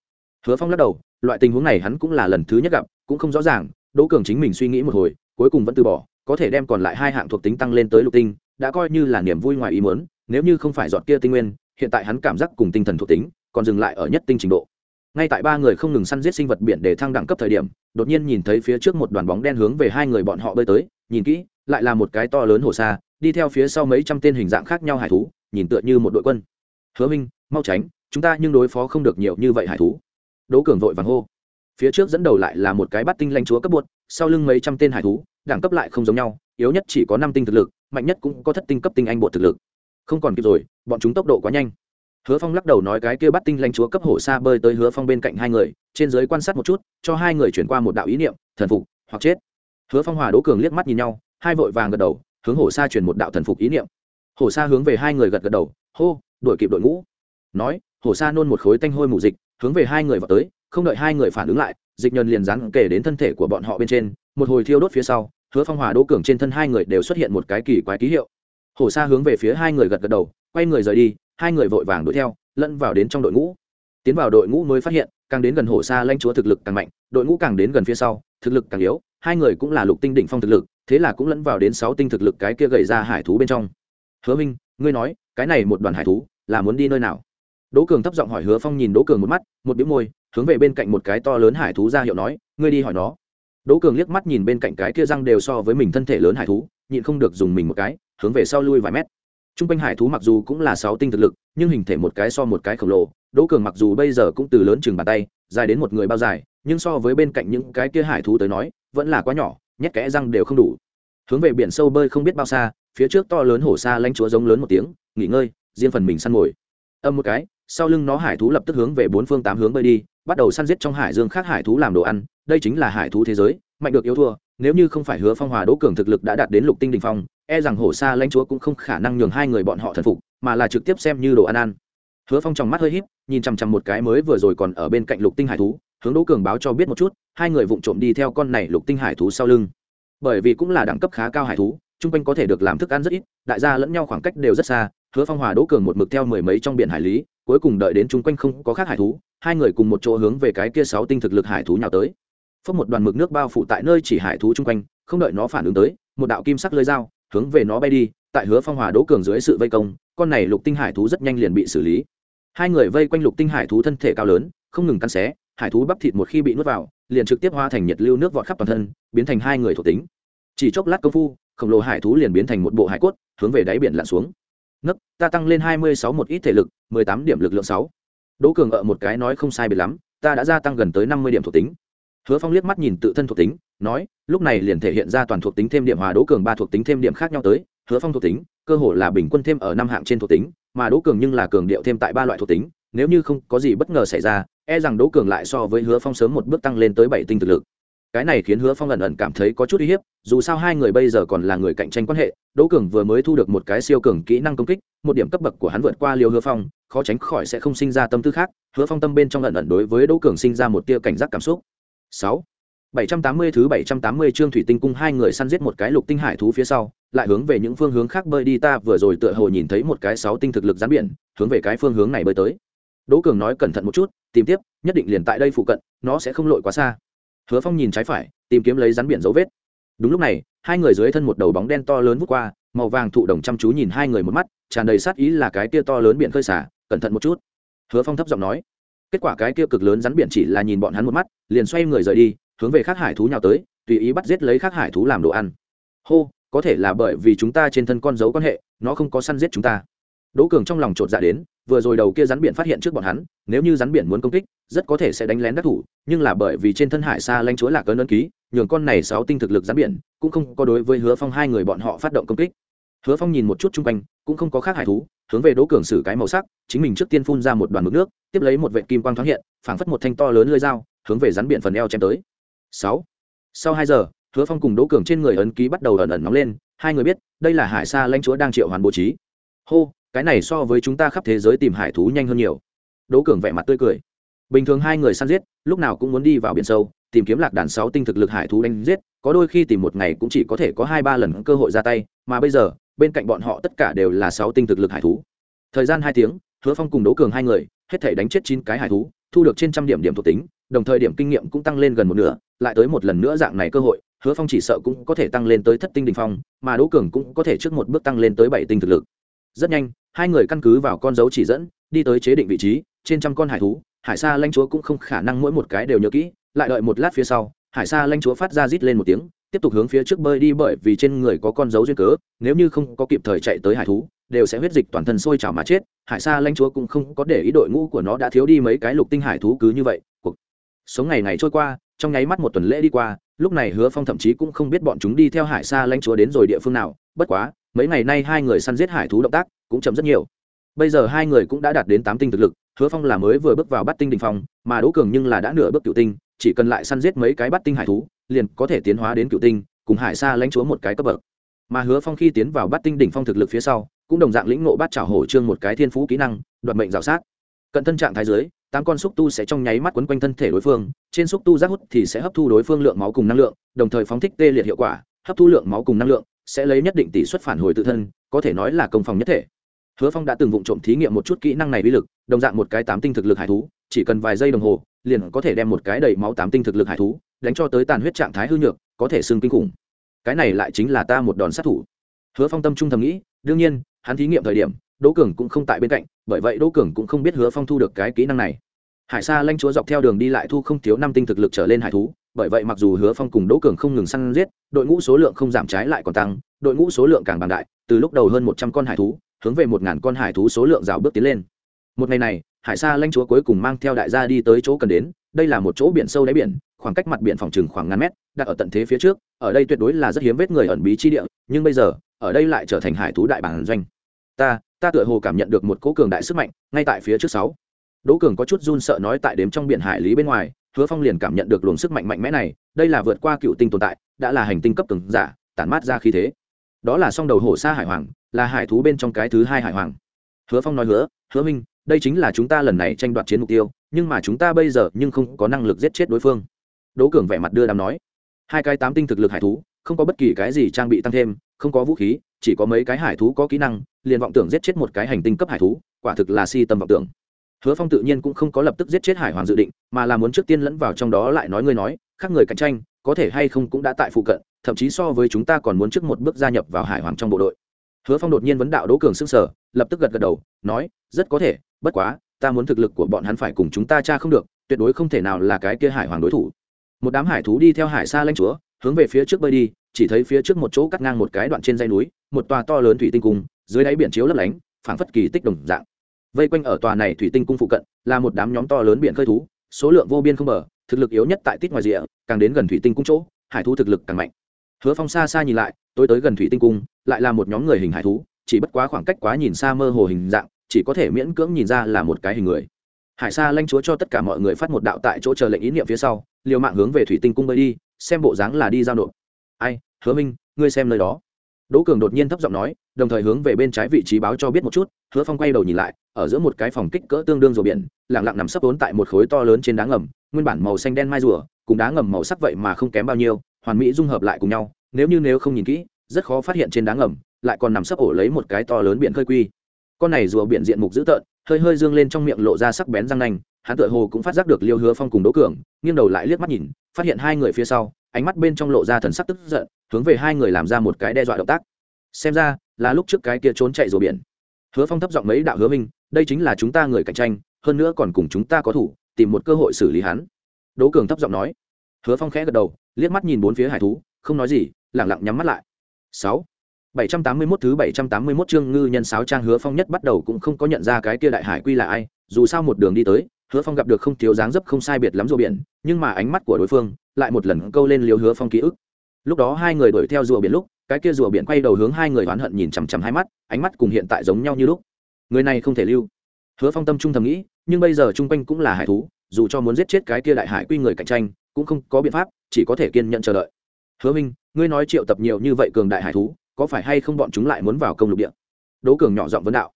hứa phong lắc đầu, loại tình huống này hắn cũng là lần thứ nhất gặp, cũng không rõ ràng, đỗ cường chính mình suy nghĩ một hồi, cuối cùng vẫn từ bỏ, có thể đem còn lại hai hạng thuộc tính tăng lên tới lục tinh đã coi như là niềm vui ngoài ý muốn, nếu như không phải giọt kia tinh nguyên, hiện tại hắn cảm giác cùng tinh thần thuộc tính, còn dừng lại ở nhất tinh trình độ. Ngay tại ba người không ngừng săn giết sinh vật biển để thăng đẳng cấp thời điểm, đột nhiên nhìn thấy phía trước một đoàn bóng đen hướng về hai người bọn họ bơi tới, nhìn kỹ, lại là một cái to lớn hồ xa đi theo phía sau mấy trăm tên hình dạng khác nhau hải thú, nhìn tựa như một đội quân. Hứa minh, mau tránh, chúng ta nhưng đối phó không được nhiều như vậy hải thú. Đỗ cường vội vàng hô. Phía trước dẫn đầu lại là một cái bắt tinh lanh chúa cấp bột, sau lưng mấy trăm tên hải thú, đẳng cấp lại không giống nhau, yếu nhất chỉ có năm tinh thực lực mạnh nhất cũng có thất tinh cấp tinh anh bộ thực lực. Không còn kịp rồi, bọn chúng tốc độ quá nhanh. Hứa phong lắc đầu nói cái kia bắt tinh lãnh chúa cấp hổ xa bơi tới hứa phong bên cạnh hai người, trên giới quan sát một chút, cho hai người chuyển qua một đạo ý niệm, thần phục hoặc chết. Hứa phong hòa đỗ cường liếc mắt nhìn nhau, hai vội vàng gật đầu, hướng hổ xa chuyển một đạo thần phục ý niệm. Hổ xa hướng về hai người gật gật đầu, hô, đuổi kịp đội ngũ. Nói, hổ xa nôn một khối tanh hôi mù dịch, hướng về hai người vào tới, không đợi hai người phản ứng lại, dịch nhờn liền rắn kể đến thân thể của bọn họ bên trên, một hồi thiêu đốt phía sau hứa phong hòa đỗ cường trên thân hai người đều xuất hiện một cái kỳ quái ký hiệu. Hổ Sa hướng về phía hai người gật gật đầu quay người rời đi hai người vội vàng đuổi theo lẫn vào đến trong đội ngũ. Tiến vào đội ngũ mới phát hiện càng đến gần hổ Sa, lãnh chúa thực lực càng mạnh đội ngũ càng đến gần phía sau thực lực càng yếu hai người cũng là lục tinh đỉnh phong thực lực thế là cũng lẫn vào đến sáu tinh thực lực cái kia gầy ra hải thú bên trong. Hứa minh ngươi nói cái này một đoàn hải thú là muốn đi nơi nào? Đỗ cường thấp giọng hỏi hứa phong nhìn đỗ cường một mắt một đĩu môi hướng về bên cạnh một cái to lớn hải thú ra hiệu nói ngươi đi hỏi nó đỗ cường liếc mắt nhìn bên cạnh cái kia răng đều so với mình thân thể lớn hải thú nhịn không được dùng mình một cái hướng về sau lui vài mét Trung quanh hải thú mặc dù cũng là sáu tinh thực lực, nhưng hình thể một cái so một cái khổng lồ, Đỗ Cường mặc dù bây giờ cũng từ lớn chừng bàn tay, dài đến một người bao dài, nhưng so với bên cạnh những cái kia hải thú tới nói, vẫn là quá nhỏ, nhét kẽ răng đều không đủ. Hướng về biển sâu bơi không biết bao xa, phía trước to lớn hổ xa lanh chúa giống lớn một tiếng, nghỉ ngơi, riêng phần mình săn mồi. Âm một cái, sau lưng nó hải thú lập tức hướng về bốn phương tám hướng bơi đi, bắt đầu săn giết trong hải dương khác hải thú làm đồ ăn, đây chính là hải thú thế giới, mạnh được yếu thua, nếu như không phải Hứa Phong Hòa Đỗ Cường thực lực đã đạt đến lục tinh đỉnh phong, e rằng hổ xa lãnh chúa cũng không khả năng nhường hai người bọn họ thần phục mà là trực tiếp xem như đồ ăn ăn. Hứa phong trong mắt hơi híp nhìn chằm chằm một cái mới vừa rồi còn ở bên cạnh lục tinh hải thú hướng đỗ cường báo cho biết một chút hai người vụng trộm đi theo con này lục tinh hải thú sau lưng. Bởi vì cũng là đẳng cấp khá cao hải thú chung quanh có thể được làm thức ăn rất ít đại gia lẫn nhau khoảng cách đều rất xa hứa phong hòa đỗ cường một mực theo mười mấy trong biển hải lý cuối cùng đợi đến chung quanh không có khác hải thú, hai người cùng một chỗ hướng về cái kia sáu tinh thực lực hải thú nhào tới. Phốc một đoàn mực nước bao phủ tại nơi chỉ hải thú chung quanh, không đợi nó phản ứng tới, một đạo kim sắc lưới dao hướng về nó bay đi, tại hứa phong hòa đỗ cường dưới sự vây công, con này lục tinh hải thú rất nhanh liền bị xử lý. Hai người vây quanh lục tinh hải thú thân thể cao lớn, không ngừng cắn xé, hải thú bắp thịt một khi bị nuốt vào, liền trực tiếp hóa thành nhiệt lưu nước vọt khắp toàn thân, biến thành hai người thuộc tính. Chỉ chốc lát công phu, khổng lồ hải thú liền biến thành một bộ hải cốt, hướng về đáy biển lặn xuống nấc, ta tăng lên hai mươi sáu một ít thể lực, mười tám điểm lực lượng sáu. Đỗ cường ở một cái nói không sai biệt lắm, ta đã gia tăng gần tới năm mươi điểm thuộc tính. Hứa phong liếc mắt nhìn tự thân thuộc tính, nói, lúc này liền thể hiện ra toàn thuộc tính thêm điểm hòa đỗ cường ba thuộc tính thêm điểm khác nhau tới. Hứa phong thuộc tính, cơ hồ là bình quân thêm ở năm hạng trên thuộc tính, mà đỗ cường nhưng là cường điệu thêm tại ba loại thuộc tính, nếu như không có gì bất ngờ xảy ra e rằng đỗ cường lại so với hứa phong sớm một bước tăng lên tới bảy tinh thực lực cái này khiến hứa phong ẩn ẩn cảm thấy có chút uy hiếp, dù sao hai người bây giờ còn là người cạnh tranh quan hệ, đỗ cường vừa mới thu được một cái siêu cường kỹ năng công kích, một điểm cấp bậc của hắn vượt qua liều hứa phong, khó tránh khỏi sẽ không sinh ra tâm tư khác. Hứa phong tâm bên trong ẩn ẩn đối với đỗ cường sinh ra một tia cảnh giác cảm xúc. Sáu, bảy trăm tám mươi thứ bảy trăm tám mươi chương thủy tinh cung hai người săn giết một cái lục tinh hải thú phía sau, lại hướng về những phương hướng khác bơi đi. Ta vừa rồi tựa hồ nhìn thấy một cái sáu tinh thực lực gián biển, hướng về cái phương hướng này bơi tới. Đỗ cường nói cẩn thận một chút, tìm tiếp, nhất định liền tại đây phụ cận, nó sẽ không lội quá xa hứa phong nhìn trái phải, tìm kiếm lấy rắn biển dấu vết. Đúng lúc này, hai người dưới thân một đầu bóng đen to lớn vút qua, màu vàng thụ đồng chăm chú nhìn hai người một mắt, tràn đầy sát ý là cái kia to lớn biển khơi xả, cẩn thận một chút. Hứa phong thấp giọng nói. Kết quả cái kia cực lớn rắn biển chỉ là nhìn bọn hắn một mắt, liền xoay người rời đi, hướng về khác hải thú nhào tới, tùy ý bắt giết lấy khác hải thú làm đồ ăn. Hô, có thể là bởi vì chúng ta trên thân con dấu quan hệ, nó không có săn giết chúng ta. Đỗ cường trong lòng chột dạ đến vừa rồi đầu kia rắn biển phát hiện trước bọn hắn, nếu như rắn biển muốn công kích, rất có thể sẽ đánh lén đắc thủ, nhưng là bởi vì trên thân hải xa lanh chúa lạc cơn ơn ký, nhường con này sáu tinh thực lực rắn biển cũng không có đối với hứa phong hai người bọn họ phát động công kích. Hứa phong nhìn một chút chung quanh, cũng không có khác hải thú, hướng về đỗ cường sử cái màu sắc, chính mình trước tiên phun ra một đoàn mực nước, tiếp lấy một vệ kim quang thoáng hiện, phảng phất một thanh to lớn lưỡi dao, hướng về rắn biển phần eo chém tới. Sáu. Sau hai giờ, hứa phong cùng đỗ cường trên người ấn ký bắt đầu ẩn ẩn nóng lên, hai người biết, đây là hải xa lãnh chúa đang triệu hoàn bố trí. Hô cái này so với chúng ta khắp thế giới tìm hải thú nhanh hơn nhiều. Đỗ cường vẻ mặt tươi cười. Bình thường hai người săn giết, lúc nào cũng muốn đi vào biển sâu, tìm kiếm lạc đàn sáu tinh thực lực hải thú đánh giết, có đôi khi tìm một ngày cũng chỉ có thể có hai ba lần cơ hội ra tay, mà bây giờ, bên cạnh bọn họ tất cả đều là sáu tinh thực lực hải thú. Thời gian hai tiếng, hứa phong cùng đỗ cường hai người, hết thể đánh chết chín cái hải thú, thu được trên trăm điểm điểm thuộc tính, đồng thời điểm kinh nghiệm cũng tăng lên gần một nửa, lại tới một lần nữa dạng này cơ hội, hứa phong chỉ sợ cũng có thể tăng lên tới thất tinh đình phong, mà đỗ cường cũng có thể trước một bước tăng lên tới bảy tinh thực lực. Rất nhanh hai người căn cứ vào con dấu chỉ dẫn, đi tới chế định vị trí, trên trăm con hải thú, hải sa lanh chúa cũng không khả năng mỗi một cái đều nhớ kỹ, lại đợi một lát phía sau, hải sa lanh chúa phát ra rít lên một tiếng, tiếp tục hướng phía trước bơi đi bởi vì trên người có con dấu duyên cớ, nếu như không có kịp thời chạy tới hải thú, đều sẽ huyết dịch toàn thân sôi trào mà chết, hải sa lanh chúa cũng không có để ý đội ngũ của nó đã thiếu đi mấy cái lục tinh hải thú cứ như vậy, cuộc sống ngày ngày trôi qua, trong nháy mắt một tuần lễ đi qua, lúc này hứa phong thậm chí cũng không biết bọn chúng đi theo hải sa lanh chúa đến rồi địa phương nào, bất quá, mấy ngày nay hai người săn giết hải thú động tác cũng chậm rất nhiều. Bây giờ hai người cũng đã đạt đến tám tinh thực lực, hứa phong là mới vừa bước vào bắt tinh đình phong, mà đỗ cường nhưng là đã nửa bước cựu tinh, chỉ cần lại săn giết mấy cái bắt tinh hải thú, liền có thể tiến hóa đến cựu tinh, cùng hải sa lãnh chúa một cái cấp bậc. Mà hứa phong khi tiến vào bắt tinh đỉnh phong thực lực phía sau, cũng đồng dạng lĩnh ngộ bắt trảo hổ trương một cái thiên phú kỹ năng, đoạt mệnh rào sát. Cận thân trạng thái dưới, tám con xúc tu sẽ trong nháy mắt quấn quanh thân thể đối phương, trên xúc tu giác hút thì sẽ hấp thu đối phương lượng máu cùng năng lượng, đồng thời phóng thích tê liệt hiệu quả, hấp thu lượng máu cùng năng lượng, sẽ lấy nhất định tỷ suất phản hồi tự thân, có thể nói là công phòng nhất thể hứa phong đã từng vụng trộm thí nghiệm một chút kỹ năng này uy lực, đồng dạng một cái tám tinh thực lực hải thú, chỉ cần vài giây đồng hồ, liền có thể đem một cái đầy máu tám tinh thực lực hải thú đánh cho tới tàn huyết trạng thái hư nhược, có thể xương kinh khủng. Cái này lại chính là ta một đòn sát thủ. Hứa phong tâm trung thầm nghĩ, đương nhiên, hắn thí nghiệm thời điểm, đỗ cường cũng không tại bên cạnh, bởi vậy đỗ cường cũng không biết hứa phong thu được cái kỹ năng này. Hải sa lanh chúa dọc theo đường đi lại thu không thiếu năm tinh thực lực trở lên hải thú, bởi vậy mặc dù hứa phong cùng đỗ cường không ngừng săn giết, đội ngũ số lượng không giảm trái lại còn tăng, đội ngũ số lượng càng bằng đại, từ lúc đầu hơn một trăm con hải thú hướng về một ngàn con hải thú số lượng rào bước tiến lên. Một ngày này, hải sa lanh chúa cuối cùng mang theo đại gia đi tới chỗ cần đến, đây là một chỗ biển sâu đáy biển, khoảng cách mặt biển phòng chừng khoảng ngàn mét, đặt ở tận thế phía trước, ở đây tuyệt đối là rất hiếm vết người ẩn bí chi địa, nhưng bây giờ, ở đây lại trở thành hải thú đại bản doanh. Ta ta tựa hồ cảm nhận được một cỗ cường đại sức mạnh, ngay tại phía trước sáu. Đỗ cường có chút run sợ nói tại đếm trong biển hải lý bên ngoài, hứa phong liền cảm nhận được luồng sức mạnh mạnh mẽ này, đây là vượt qua cựu tinh tồn tại, đã là hành tinh cấp cường giả, tản mát ra khí thế. Đó là song đầu hổ sa hải hoàng là hải thú bên trong cái thứ hai hải hoàng. Hứa phong nói hứa hứa minh, đây chính là chúng ta lần này tranh đoạt chiến mục tiêu, nhưng mà chúng ta bây giờ nhưng không có năng lực giết chết đối phương. Đỗ cường vẻ mặt đưa đàm nói, hai cái tám tinh thực lực hải thú, không có bất kỳ cái gì trang bị tăng thêm, không có vũ khí, chỉ có mấy cái hải thú có kỹ năng, liền vọng tưởng giết chết một cái hành tinh cấp hải thú, quả thực là si tâm vọng tưởng. Hứa phong tự nhiên cũng không có lập tức giết chết hải hoàng dự định, mà là muốn trước tiên lẫn vào trong đó lại nói ngươi nói khác người cạnh tranh, có thể hay không cũng đã tại phụ cận, thậm chí so với chúng ta còn muốn trước một bước gia nhập vào hải hoàng trong bộ đội hứa phong đột nhiên vấn đạo đỗ cường s ư n g sở lập tức gật gật đầu, nói, rất có thể, bất quá, ta muốn thực lực của bọn hắn phải cùng chúng ta cha không được, tuyệt đối không thể nào là cái kia hải hoàng đối thủ. Một đám hải thú đi theo hải xa lanh chúa, hướng về phía trước bơi đi, chỉ thấy phía trước một chỗ cắt ngang một cái đoạn trên dây núi, một tòa to lớn thủy tinh cung, dưới đáy biển chiếu lấp lánh, phảng phất kỳ tích đồng dạng. Vây quanh ở tòa này thủy tinh cung phụ cận, là một đám nhóm to lớn biển khơi thú, số lượng vô biên không bờ, thực lực yếu nhất tại tít ngoài rìa, càng đến gần thủy tinh cung chỗ, hải thú thực lực càng mạnh. Hứa phong xa xa nhìn lại tôi tới gần thủy tinh cung, lại là một nhóm người hình hải thú, chỉ bất quá khoảng cách quá nhìn xa mơ hồ hình dạng, chỉ có thể miễn cưỡng nhìn ra là một cái hình người. Hải sa lanh chúa cho tất cả mọi người phát một đạo tại chỗ chờ lệnh ý niệm phía sau, liều mạng hướng về thủy tinh cung bơi đi, xem bộ dáng là đi giao nộp. Ai, hứa minh, ngươi xem nơi đó. Đỗ cường đột nhiên thấp giọng nói, đồng thời hướng về bên trái vị trí báo cho biết một chút, hứa phong quay đầu nhìn lại, ở giữa một cái phòng kích cỡ tương đương rùa biển lẳng lặng nằm sấp vốn tại một khối to lớn trên đá ngầm, nguyên bản màu xanh đen mai rùa, cùng đá ngầm màu sắc vậy mà không kém bao nhiêu, hoàn mỹ dung hợp lại cùng nhau nếu như nếu không nhìn kỹ, rất khó phát hiện trên đá ngầm, lại còn nằm sấp ổ lấy một cái to lớn biển khơi quy. Con này rùa biển diện mục dữ tợn, hơi hơi dương lên trong miệng lộ ra sắc bén răng nanh, hắn tựa hồ cũng phát giác được liêu hứa phong cùng đỗ cường, nghiêng đầu lại liếc mắt nhìn, phát hiện hai người phía sau, ánh mắt bên trong lộ ra thần sắc tức giận, hướng về hai người làm ra một cái đe dọa động tác. Xem ra, là lúc trước cái kia trốn chạy rùa biển. Hứa phong thấp giọng mấy đạo hứa minh, đây chính là chúng ta người cạnh tranh, hơn nữa còn cùng chúng ta có thủ, tìm một cơ hội xử lý hắn. Đỗ cường thấp giọng nói. Hứa phong khẽ gật đầu, liếc mắt nhìn bốn phía hải thú, không nói gì lẳng lặng nhắm mắt lại sáu bảy trăm tám mươi 781 thứ bảy trăm tám mươi 781 chương ngư nhân sáo trang Hứa Phong nhất bắt đầu cũng không có nhận ra cái kia đại hải quy là ai, dù sao một đường đi tới, Hứa Phong gặp được không thiếu dáng dấp không sai biệt lắm rùa biển, nhưng mà ánh mắt của đối phương lại một lần câu lên liếu Hứa Phong ký ức. Lúc đó hai người đuổi theo rùa biển lúc, cái kia rùa biển quay đầu hướng hai người oán hận nhìn chằm chằm hai mắt, ánh mắt cùng hiện tại giống nhau như lúc. Người này không thể lưu. Hứa Phong tâm trung thầm nghĩ, nhưng bây giờ trung quanh cũng là hải thú, dù cho muốn giết chết cái kia đại hải quy người cạnh tranh, cũng không có biện pháp, chỉ có thể kiên nhẫn chờ đợi. Hứa Minh, ngươi nói triệu tập nhiều như vậy cường đại hải thú, có phải hay không bọn chúng lại muốn vào công lục địa? Đỗ cường nhỏ giọng vấn đạo.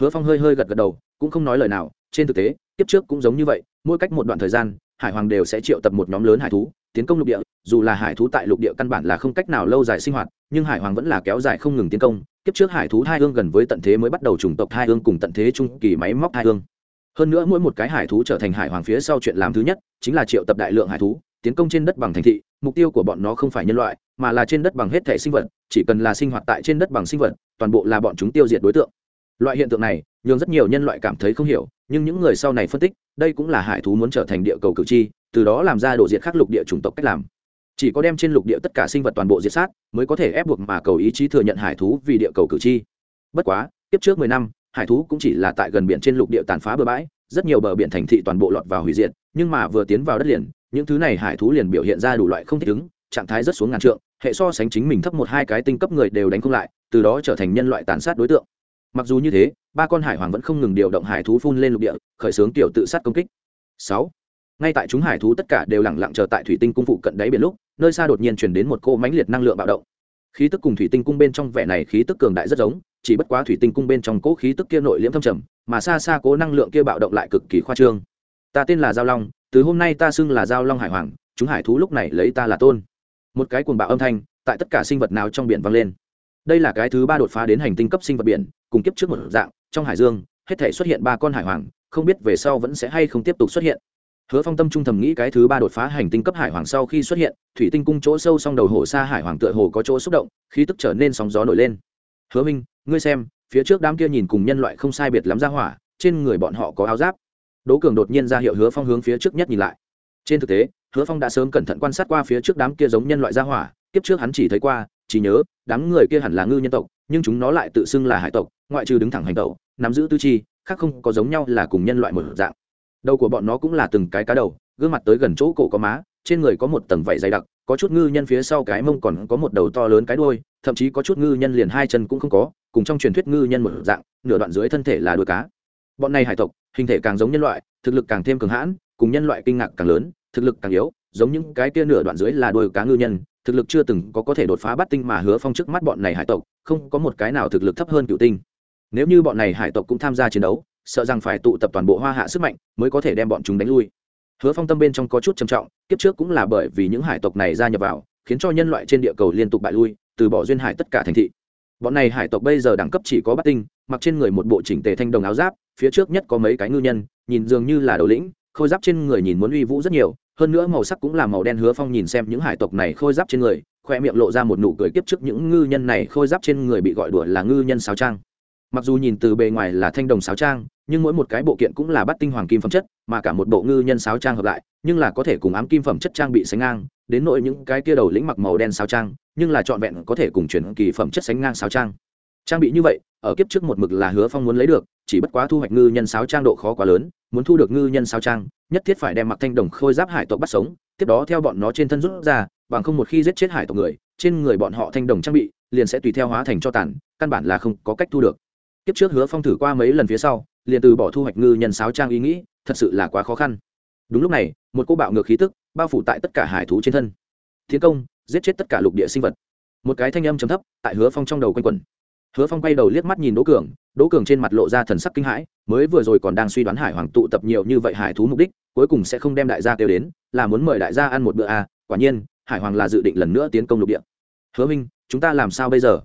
Hứa phong hơi hơi gật gật đầu cũng không nói lời nào trên thực tế tiếp trước cũng giống như vậy mỗi cách một đoạn thời gian hải hoàng đều sẽ triệu tập một nhóm lớn hải thú tiến công lục địa dù là hải thú tại lục địa căn bản là không cách nào lâu dài sinh hoạt nhưng hải hoàng vẫn là kéo dài không ngừng tiến công kiếp trước hải thú thai hương gần với tận thế mới bắt đầu chủng tộc thai hương cùng tận thế trung kỳ máy móc thai hương. Hơn nữa mỗi một cái hải thú trở thành hải hoàng phía sau chuyện làm thứ nhất chính là triệu tập đại lượng hải thú tiến công trên đất bằng thành thị, mục tiêu của bọn nó không phải nhân loại, mà là trên đất bằng hết thể sinh vật, chỉ cần là sinh hoạt tại trên đất bằng sinh vật, toàn bộ là bọn chúng tiêu diệt đối tượng. Loại hiện tượng này, nhường rất nhiều nhân loại cảm thấy không hiểu, nhưng những người sau này phân tích, đây cũng là hải thú muốn trở thành địa cầu cử tri, từ đó làm ra đồ diệt khắc lục địa chủng tộc cách làm. Chỉ có đem trên lục địa tất cả sinh vật toàn bộ diệt sát, mới có thể ép buộc mà cầu ý chí thừa nhận hải thú vì địa cầu cử tri. Bất quá, tiếp trước mười năm, hải thú cũng chỉ là tại gần biển trên lục địa tàn phá bờ bãi, rất nhiều bờ biển thành thị toàn bộ lọt vào hủy diệt, nhưng mà vừa tiến vào đất liền những thứ này hải thú liền biểu hiện ra đủ loại không thích ứng, trạng thái rất xuống ngàn trượng, hệ so sánh chính mình thấp một hai cái tinh cấp người đều đánh không lại, từ đó trở thành nhân loại tàn sát đối tượng. Mặc dù như thế, ba con hải hoàng vẫn không ngừng điều động hải thú phun lên lục địa, khởi xướng tiểu tự sát công kích. Sáu, ngay tại chúng hải thú tất cả đều lẳng lặng chờ tại thủy tinh cung phụ cận đáy biển lúc, nơi xa đột nhiên chuyển đến một cô mãnh liệt năng lượng bạo động. Khí tức cùng thủy tinh cung bên trong vẻ này khí tức cường đại rất giống, chỉ bất quá thủy tinh cung bên trong cố khí tức kia nội liễm thâm trầm, mà xa xa cố năng lượng kia bạo động lại cực kỳ khoa trương. Ta tên là giao long từ hôm nay ta xưng là giao long hải hoàng, chúng hải thú lúc này lấy ta là tôn. Một cái cuồng bạo âm thanh, tại tất cả sinh vật nào trong biển vang lên. Đây là cái thứ ba đột phá đến hành tinh cấp sinh vật biển, cùng kiếp trước một dạng, trong hải dương, hết thể xuất hiện ba con hải hoàng, không biết về sau vẫn sẽ hay không tiếp tục xuất hiện. Hứa phong tâm trung thầm nghĩ cái thứ ba đột phá hành tinh cấp hải hoàng sau khi xuất hiện, thủy tinh cung chỗ sâu song đầu hồ xa hải hoàng tựa hồ có chỗ xúc động, khí tức trở nên sóng gió nổi lên. Hứa minh, ngươi xem, phía trước đám kia nhìn cùng nhân loại không sai biệt lắm ra hỏa, trên người bọn họ có áo giáp đỗ cường đột nhiên ra hiệu hứa phong hướng phía trước nhất nhìn lại. Trên thực tế, hứa phong đã sớm cẩn thận quan sát qua phía trước đám kia giống nhân loại gia hỏa, kiếp trước hắn chỉ thấy qua, chỉ nhớ, đám người kia hẳn là ngư nhân tộc, nhưng chúng nó lại tự xưng là hải tộc, ngoại trừ đứng thẳng hành tẩu, nắm giữ tư chi, khác không có giống nhau là cùng nhân loại một dạng. Đầu của bọn nó cũng là từng cái cá đầu, gương mặt tới gần chỗ cổ có má, trên người có một tầng vảy dày đặc, có chút ngư nhân phía sau cái mông còn có một đầu to lớn cái đuôi, thậm chí có chút ngư nhân liền hai chân cũng không có, cùng trong truyền thuyết ngư nhân một dạng, nửa đoạn dưới thân thể là đuôi cá. Bọn này hải tộc hình thể càng giống nhân loại, thực lực càng thêm cường hãn, cùng nhân loại kinh ngạc càng lớn, thực lực càng yếu, giống những cái kia nửa đoạn dưới là đuôi cá ngư nhân, thực lực chưa từng có có thể đột phá bắt tinh mà hứa phong trước mắt bọn này hải tộc, không có một cái nào thực lực thấp hơn cựu tinh. Nếu như bọn này hải tộc cũng tham gia chiến đấu, sợ rằng phải tụ tập toàn bộ hoa hạ sức mạnh mới có thể đem bọn chúng đánh lui. Hứa phong tâm bên trong có chút trầm trọng, kiếp trước cũng là bởi vì những hải tộc này gia nhập vào, khiến cho nhân loại trên địa cầu liên tục bại lui, từ bỏ duyên hải tất cả thành thị. Bọn này hải tộc bây giờ đẳng cấp chỉ có bắt tinh, mặc trên người một bộ chỉnh tề thanh đồng áo giáp phía trước nhất có mấy cái ngư nhân, nhìn dường như là đầu lĩnh, khôi giáp trên người nhìn muốn uy vũ rất nhiều, hơn nữa màu sắc cũng là màu đen hứa phong nhìn xem những hải tộc này khôi giáp trên người, khoe miệng lộ ra một nụ cười kiếp trước những ngư nhân này khôi giáp trên người bị gọi đùa là ngư nhân sáo trang. Mặc dù nhìn từ bề ngoài là thanh đồng sáo trang, nhưng mỗi một cái bộ kiện cũng là bắt tinh hoàng kim phẩm chất, mà cả một bộ ngư nhân sáo trang hợp lại, nhưng là có thể cùng ám kim phẩm chất trang bị sánh ngang, đến nội những cái kia đầu lĩnh mặc màu đen sáo trang, nhưng là trọn vẹn có thể cùng chuyển kỳ phẩm chất sánh ngang sáo trang. Trang bị như vậy ở kiếp trước một mực là hứa phong muốn lấy được, chỉ bất quá thu hoạch ngư nhân sáo trang độ khó quá lớn, muốn thu được ngư nhân sáo trang, nhất thiết phải đem mặc thanh đồng khôi giáp hải tộc bắt sống, tiếp đó theo bọn nó trên thân rút ra, bằng không một khi giết chết hải tộc người, trên người bọn họ thanh đồng trang bị liền sẽ tùy theo hóa thành cho tàn, căn bản là không có cách thu được. Kiếp trước hứa phong thử qua mấy lần phía sau, liền từ bỏ thu hoạch ngư nhân sáo trang ý nghĩ, thật sự là quá khó khăn. Đúng lúc này, một cô bạo ngược khí tức bao phủ tại tất cả hải thú trên thân. Tiến công, giết chết tất cả lục địa sinh vật. Một cái thanh âm chấm thấp tại hứa phong trong đầu quanh quẩn hứa phong quay đầu liếc mắt nhìn đỗ cường đỗ cường trên mặt lộ ra thần sắc kinh hãi mới vừa rồi còn đang suy đoán hải hoàng tụ tập nhiều như vậy hải thú mục đích cuối cùng sẽ không đem đại gia kêu đến là muốn mời đại gia ăn một bữa à, quả nhiên hải hoàng là dự định lần nữa tiến công lục địa. Hứa minh chúng ta làm sao bây giờ?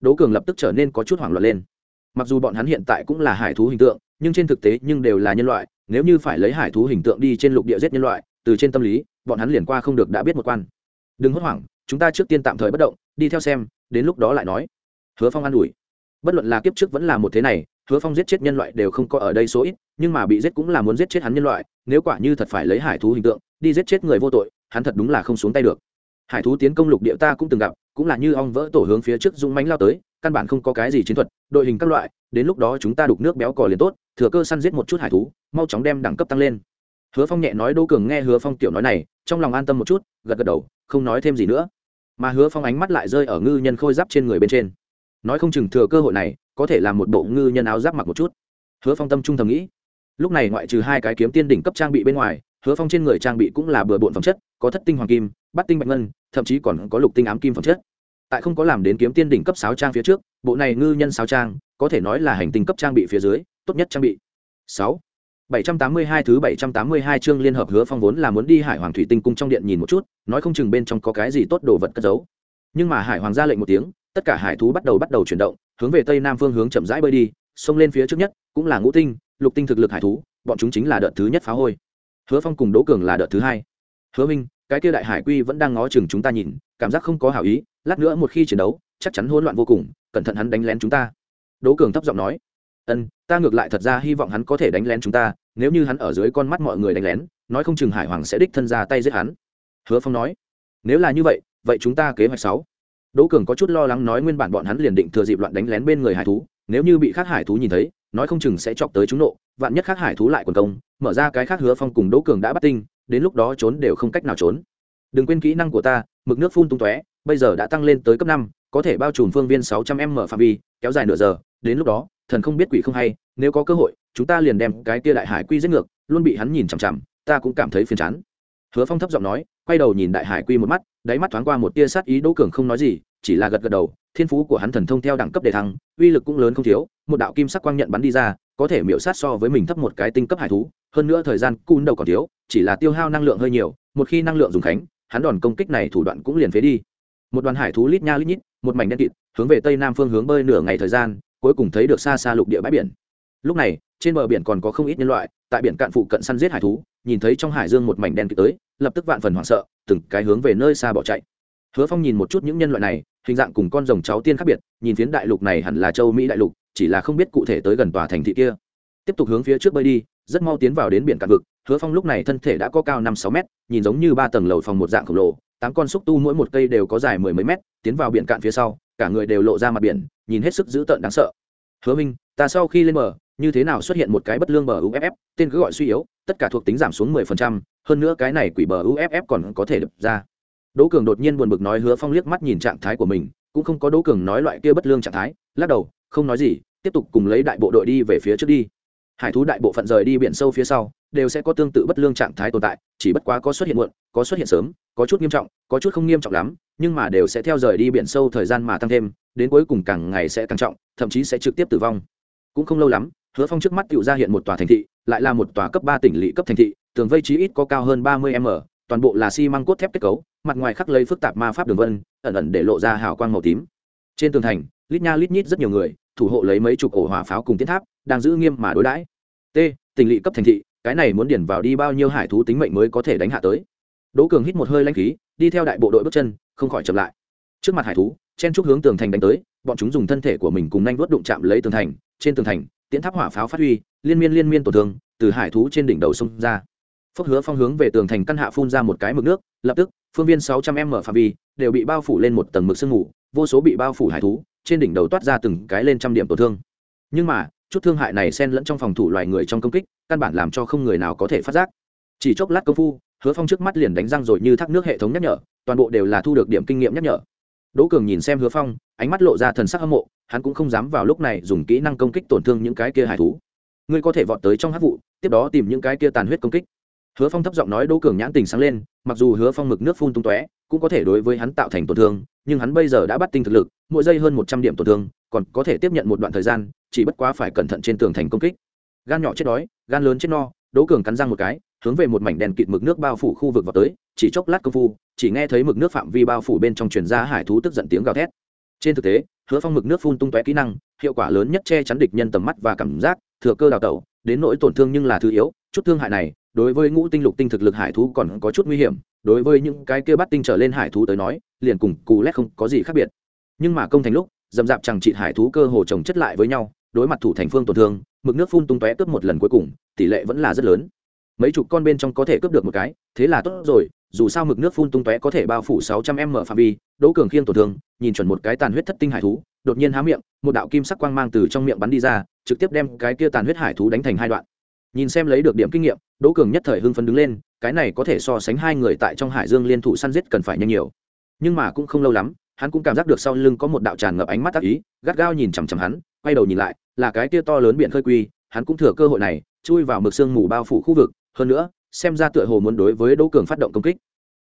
Đỗ cường lập tức trở nên có chút hoảng loạn lên. Mặc dù bọn hắn hiện tại cũng là hải thú hình tượng nhưng trên thực tế nhưng đều là nhân loại nếu như phải lấy hải thú hình tượng đi trên lục địa giết nhân loại từ trên tâm lý bọn hắn liền qua không được đã biết một quan. Đừng hốt hoảng chúng ta trước tiên tạm thời bất động đi theo xem đến lúc đó lại nói hứa phong an ủi. Bất luận là kiếp trước vẫn là một thế này, hứa phong giết chết nhân loại đều không có ở đây số ít, nhưng mà bị giết cũng là muốn giết chết hắn nhân loại, nếu quả như thật phải lấy hải thú hình tượng, đi giết chết người vô tội, hắn thật đúng là không xuống tay được. Hải thú tiến công lục địa ta cũng từng gặp, cũng là như ong vỡ tổ hướng phía trước dũng mánh lao tới, căn bản không có cái gì chiến thuật, đội hình các loại, đến lúc đó chúng ta đục nước béo cò liền tốt, thừa cơ săn giết một chút hải thú, mau chóng đem đẳng cấp tăng lên. Hứa phong nhẹ nói đô cường nghe hứa phong tiểu nói này, trong lòng an tâm một chút, gật gật đầu, không nói thêm gì nữa. Mà hứa phong ánh mắt lại rơi ở ngư nhân khôi giáp trên người bên trên nói không chừng thừa cơ hội này có thể làm một bộ ngư nhân áo giáp mặc một chút. Hứa phong tâm trung thầm nghĩ. Lúc này ngoại trừ hai cái kiếm tiên đỉnh cấp trang bị bên ngoài hứa phong trên người trang bị cũng là bừa bộn phẩm chất có thất tinh hoàng kim bắt tinh bạch ngân thậm chí còn có lục tinh ám kim phẩm chất. Tại không có làm đến kiếm tiên đỉnh cấp sáu trang phía trước bộ này ngư nhân sáu trang có thể nói là hành tinh cấp trang bị phía dưới tốt nhất trang bị. Sáu. 782 thứ 782 chương liên hợp hứa phong vốn là muốn đi Hải Hoàng thủy tinh cung trong điện nhìn một chút, nói không chừng bên trong có cái gì tốt đồ vật cất giấu. Nhưng mà Hải Hoàng ra lệnh một tiếng, tất cả hải thú bắt đầu bắt đầu chuyển động, hướng về tây nam phương hướng chậm rãi bơi đi, xông lên phía trước nhất, cũng là ngũ tinh, lục tinh thực lực hải thú, bọn chúng chính là đợt thứ nhất phá hôi. Hứa Phong cùng Đỗ Cường là đợt thứ hai. Hứa Minh, cái kia đại hải quy vẫn đang ngó chừng chúng ta nhìn, cảm giác không có hảo ý, lát nữa một khi chiến đấu, chắc chắn hỗn loạn vô cùng, cẩn thận hắn đánh lén chúng ta. Đỗ Cường thấp giọng nói ân ta ngược lại thật ra hy vọng hắn có thể đánh lén chúng ta nếu như hắn ở dưới con mắt mọi người đánh lén nói không chừng hải hoàng sẽ đích thân ra tay giết hắn hứa phong nói nếu là như vậy vậy chúng ta kế hoạch sáu đỗ cường có chút lo lắng nói nguyên bản bọn hắn liền định thừa dịp loạn đánh lén bên người hải thú, nếu như bị khác hải thú nhìn thấy, nói không chừng sẽ chọc tới chúng nộ, vạn nhất khác hải thú lại quần công, mở ra cái khác hứa phong cùng đỗ cường đã bắt tinh, đến lúc đó trốn đều không cách nào trốn. Đừng quên kỹ năng của ta, mực nước phun tung tóe, bây giờ đã tăng lên tới cấp năm, có thể bao trùm phương viên sáu trăm m phạm vi, kéo dài nửa giờ, đến lúc đó, thần không biết quỷ không hay, nếu có cơ hội, chúng ta liền đem cái kia đại hải quy giết ngược, luôn bị hắn nhìn chằm chằm, ta cũng cảm thấy phiền chán. Hứa phong thấp giọng nói, quay đầu nhìn đại hải quy một mắt đáy mắt thoáng qua một tia sát ý, đỗ cường không nói gì, chỉ là gật gật đầu, thiên phú của hắn thần thông theo đẳng cấp đề thăng, uy lực cũng lớn không thiếu, một đạo kim sắc quang nhận bắn đi ra, có thể miễu sát so với mình thấp một cái tinh cấp hải thú, hơn nữa thời gian cun đầu còn thiếu, chỉ là tiêu hao năng lượng hơi nhiều, một khi năng lượng dùng khánh, hắn đòn công kích này thủ đoạn cũng liền phế đi. Một đoàn hải thú lít nha lít nhít, một mảnh đen kịt, hướng về tây nam phương hướng bơi nửa ngày thời gian, cuối cùng thấy được xa xa lục địa bãi biển lúc này, trên bờ biển còn có không ít nhân loại, tại biển cạn phụ cận săn giết hải thú, nhìn thấy trong hải dương một mảnh đen kịp tới, lập tức vạn phần hoảng sợ, từng cái hướng về nơi xa bỏ chạy. Hứa phong nhìn một chút những nhân loại này, hình dạng cùng con rồng cháu tiên khác biệt, nhìn phiến đại lục này hẳn là châu mỹ đại lục, chỉ là không biết cụ thể tới gần tòa thành thị kia. Tiếp tục hướng phía trước bơi đi, rất mau tiến vào đến biển cạn vực, hứa phong lúc này thân thể đã có cao năm sáu mét, nhìn giống như ba tầng lầu phòng một dạng khổng lồ, tám con xúc tu mỗi một cây đều có dài mười mấy mét, tiến vào biển cạn phía sau, cả người đều lộ ra mặt biển, nhìn hết sức dữ tợn đáng sợ. Hứa minh ta sau khi lên bờ, như thế nào xuất hiện một cái bất lương bờ uff tên cứ gọi suy yếu, tất cả thuộc tính giảm xuống mười phần trăm, hơn nữa cái này quỷ bờ uff còn có thể đập ra. Đỗ cường đột nhiên buồn bực nói hứa phong liếc mắt nhìn trạng thái của mình, cũng không có đỗ cường nói loại kia bất lương trạng thái, lắc đầu, không nói gì, tiếp tục cùng lấy đại bộ đội đi về phía trước đi. Hải thú đại bộ phận rời đi biển sâu phía sau, đều sẽ có tương tự bất lương trạng thái tồn tại, chỉ bất quá có xuất hiện muộn, có xuất hiện sớm, có chút nghiêm trọng, có chút không nghiêm trọng lắm, nhưng mà đều sẽ theo rời đi biển sâu thời gian mà tăng thêm, đến cuối cùng càng ngày sẽ càng trọng, thậm chí sẽ trực tiếp tử vong cũng không lâu lắm, hứa phong trước mắt tự ra hiện một tòa thành thị, lại là một tòa cấp ba tỉnh lỵ cấp thành thị, tường vây chí ít có cao hơn ba mươi m, toàn bộ là xi măng cốt thép kết cấu, mặt ngoài khắc lấy phức tạp ma pháp đường vân, ẩn ẩn để lộ ra hào quang màu tím. Trên tường thành, lít nha lít nhít rất nhiều người, thủ hộ lấy mấy chục ổ hỏa pháo cùng tiến tháp, đang giữ nghiêm mà đối đãi. T, tỉnh lỵ cấp thành thị, cái này muốn điển vào đi bao nhiêu hải thú tính mệnh mới có thể đánh hạ tới? Đỗ cường hít một hơi lanh khí, đi theo đại bộ đội bước chân, không khỏi chậm lại. Trước mặt hải thú chen trúc hướng tường thành đánh tới, bọn chúng dùng thân thể của mình cùng nhanh vuốt đụng chạm lấy tường thành, trên tường thành, tiễn tháp hỏa pháo phát huy, liên miên liên miên tổn thương, từ hải thú trên đỉnh đầu sông ra. Phước hứa phong hướng về tường thành căn hạ phun ra một cái mực nước, lập tức, phương viên sáu trăm m phạm vi, đều bị bao phủ lên một tầng mực sương mù, vô số bị bao phủ hải thú, trên đỉnh đầu toát ra từng cái lên trăm điểm tổn thương. Nhưng mà, chút thương hại này xen lẫn trong phòng thủ loài người trong công kích, căn bản làm cho không người nào có thể phát giác. Chỉ chốc lát công phu, hứa phong trước mắt liền đánh răng rồi như thác nước hệ thống nhắc nhở, toàn bộ đều là thu được điểm kinh nghiệm nhắc nhở đỗ cường nhìn xem hứa phong, ánh mắt lộ ra thần sắc hâm mộ, hắn cũng không dám vào lúc này dùng kỹ năng công kích tổn thương những cái kia hải thú. Ngươi có thể vọt tới trong hắc vụ, tiếp đó tìm những cái kia tàn huyết công kích. Hứa phong thấp giọng nói đỗ cường nhãn tình sáng lên, mặc dù hứa phong mực nước phun tung tóe, cũng có thể đối với hắn tạo thành tổn thương, nhưng hắn bây giờ đã bắt tinh thực lực, mỗi giây hơn một trăm điểm tổn thương, còn có thể tiếp nhận một đoạn thời gian, chỉ bất quá phải cẩn thận trên tường thành công kích. Gan nhỏ chết đói, gan lớn chết no, đỗ cường cắn răng một cái, hướng về một mảnh đèn kịt mực nước bao phủ khu vực vào tới, chỉ chốc lát công phu chỉ nghe thấy mực nước phạm vi bao phủ bên trong truyền ra hải thú tức giận tiếng gào thét. Trên thực tế, hứa phong mực nước phun tung tóe kỹ năng, hiệu quả lớn nhất che chắn địch nhân tầm mắt và cảm giác, thừa cơ đào tẩu, đến nỗi tổn thương nhưng là thứ yếu, chút thương hại này, đối với ngũ tinh lục tinh thực lực hải thú còn có chút nguy hiểm, đối với những cái kia bắt tinh trở lên hải thú tới nói, liền cùng cù lét không có gì khác biệt. Nhưng mà công thành lúc, dầm dạp chẳng trị hải thú cơ hồ chồng chất lại với nhau, đối mặt thủ thành phương tổn thương, mực nước phun tung tóe cướp một lần cuối cùng, tỷ lệ vẫn là rất lớn mấy chục con bên trong có thể cướp được một cái, thế là tốt rồi, dù sao mực nước phun tung tóe có thể bao phủ sáu trăm m phạm vi, đỗ cường khiêng tổn thương, nhìn chuẩn một cái tàn huyết thất tinh hải thú, đột nhiên há miệng, một đạo kim sắc quang mang từ trong miệng bắn đi ra, trực tiếp đem cái kia tàn huyết hải thú đánh thành hai đoạn. Nhìn xem lấy được điểm kinh nghiệm, đỗ cường nhất thời hưng phấn đứng lên, cái này có thể so sánh hai người tại trong hải dương liên thủ săn giết cần phải nhanh nhiều. Nhưng mà cũng không lâu lắm, hắn cũng cảm giác được sau lưng có một đạo tràn ngập ánh mắt ác ý, gắt gao nhìn chằm chằm hắn, quay đầu nhìn lại, là cái kia to lớn biển khơi quy, hắn cũng thừa cơ hội này, chui vào mực sương mù bao phủ khu vực hơn nữa, xem ra tựa hồ muốn đối với đỗ cường phát động công kích.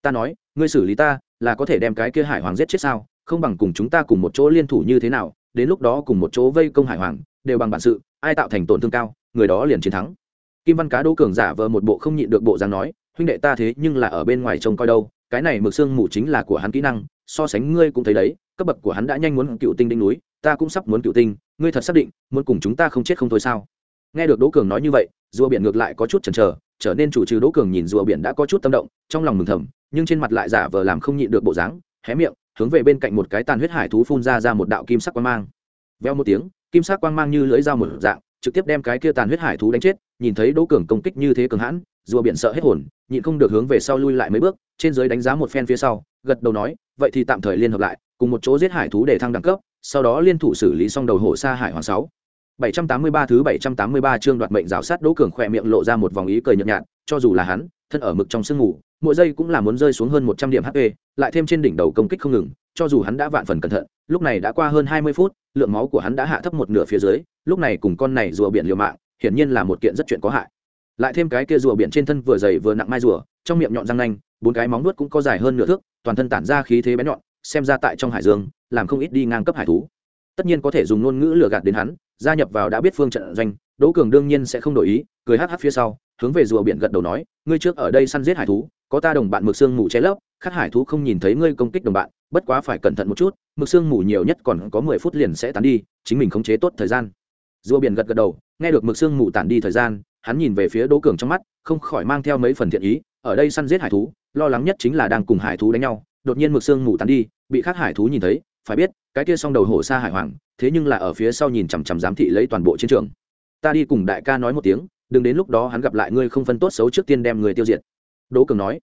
Ta nói, ngươi xử lý ta, là có thể đem cái kia hải hoàng giết chết sao? Không bằng cùng chúng ta cùng một chỗ liên thủ như thế nào? Đến lúc đó cùng một chỗ vây công hải hoàng, đều bằng bản sự, ai tạo thành tổn thương cao, người đó liền chiến thắng. Kim văn cá đỗ cường giả vờ một bộ không nhịn được bộ dáng nói, huynh đệ ta thế nhưng là ở bên ngoài trông coi đâu, cái này mực xương mù chính là của hắn kỹ năng, so sánh ngươi cũng thấy đấy, cấp bậc của hắn đã nhanh muốn cựu tinh đỉnh núi, ta cũng sắp muốn cựu tinh, ngươi thật xác định, muốn cùng chúng ta không chết không thôi sao? Nghe được đỗ cường nói như vậy, rùa biển ngược lại có chút chần chờ trở nên chủ trừ đỗ cường nhìn rùa biển đã có chút tâm động, trong lòng mừng thầm, nhưng trên mặt lại giả vờ làm không nhịn được bộ dáng, hé miệng, hướng về bên cạnh một cái tàn huyết hải thú phun ra ra một đạo kim sắc quang mang. Veo một tiếng, kim sắc quang mang như lưỡi dao một dạng, trực tiếp đem cái kia tàn huyết hải thú đánh chết, nhìn thấy đỗ cường công kích như thế cường hãn, rùa biển sợ hết hồn, nhịn không được hướng về sau lui lại mấy bước, trên dưới đánh giá một phen phía sau, gật đầu nói, vậy thì tạm thời liên hợp lại, cùng một chỗ giết hải thú để thăng đẳng cấp, sau đó liên thủ xử lý xong đầu hổ sa hải hoàng sáu. 783 thứ 783 chương đoạt mệnh rào sát Đỗ Cường khỏe miệng lộ ra một vòng ý cười nhợt nhạt, cho dù là hắn, thân ở mực trong sương ngủ, mỗi giây cũng là muốn rơi xuống hơn 100 điểm HP, lại thêm trên đỉnh đầu công kích không ngừng, cho dù hắn đã vạn phần cẩn thận, lúc này đã qua hơn 20 phút, lượng máu của hắn đã hạ thấp một nửa phía dưới, lúc này cùng con này rùa biển liều mạng, hiển nhiên là một kiện rất chuyện có hại. Lại thêm cái kia rùa biển trên thân vừa dày vừa nặng mai rùa, trong miệng nhọn răng nanh, bốn cái móng vuốt cũng có dài hơn nửa thước, toàn thân tản ra khí thế bén nhọn, xem ra tại trong hải dương, làm không ít đi ngang cấp hải thú. Tất nhiên có thể dùng ngôn ngữ lừa gạt đến hắn, gia nhập vào đã biết phương trận doanh, đỗ cường đương nhiên sẽ không đổi ý, cười hắc hắc phía sau, hướng về rùa biển gật đầu nói, ngươi trước ở đây săn giết hải thú, có ta đồng bạn mực xương mù che lấp khắc hải thú không nhìn thấy ngươi công kích đồng bạn, bất quá phải cẩn thận một chút, mực xương mù nhiều nhất còn có mười phút liền sẽ tán đi, chính mình khống chế tốt thời gian. Rùa biển gật gật đầu, nghe được mực xương mù tản đi thời gian, hắn nhìn về phía đỗ cường trong mắt, không khỏi mang theo mấy phần thiện ý, ở đây săn giết hải thú, lo lắng nhất chính là đang cùng hải thú đánh nhau. Đột nhiên mực xương mù tán đi, bị khắc hải thú nhìn thấy phải biết, cái kia song đầu hổ xa hải hoàng, thế nhưng là ở phía sau nhìn chằm chằm giám thị lấy toàn bộ chiến trường. Ta đi cùng đại ca nói một tiếng, đừng đến lúc đó hắn gặp lại ngươi không phân tốt xấu trước tiên đem người tiêu diệt. Đỗ cường nói.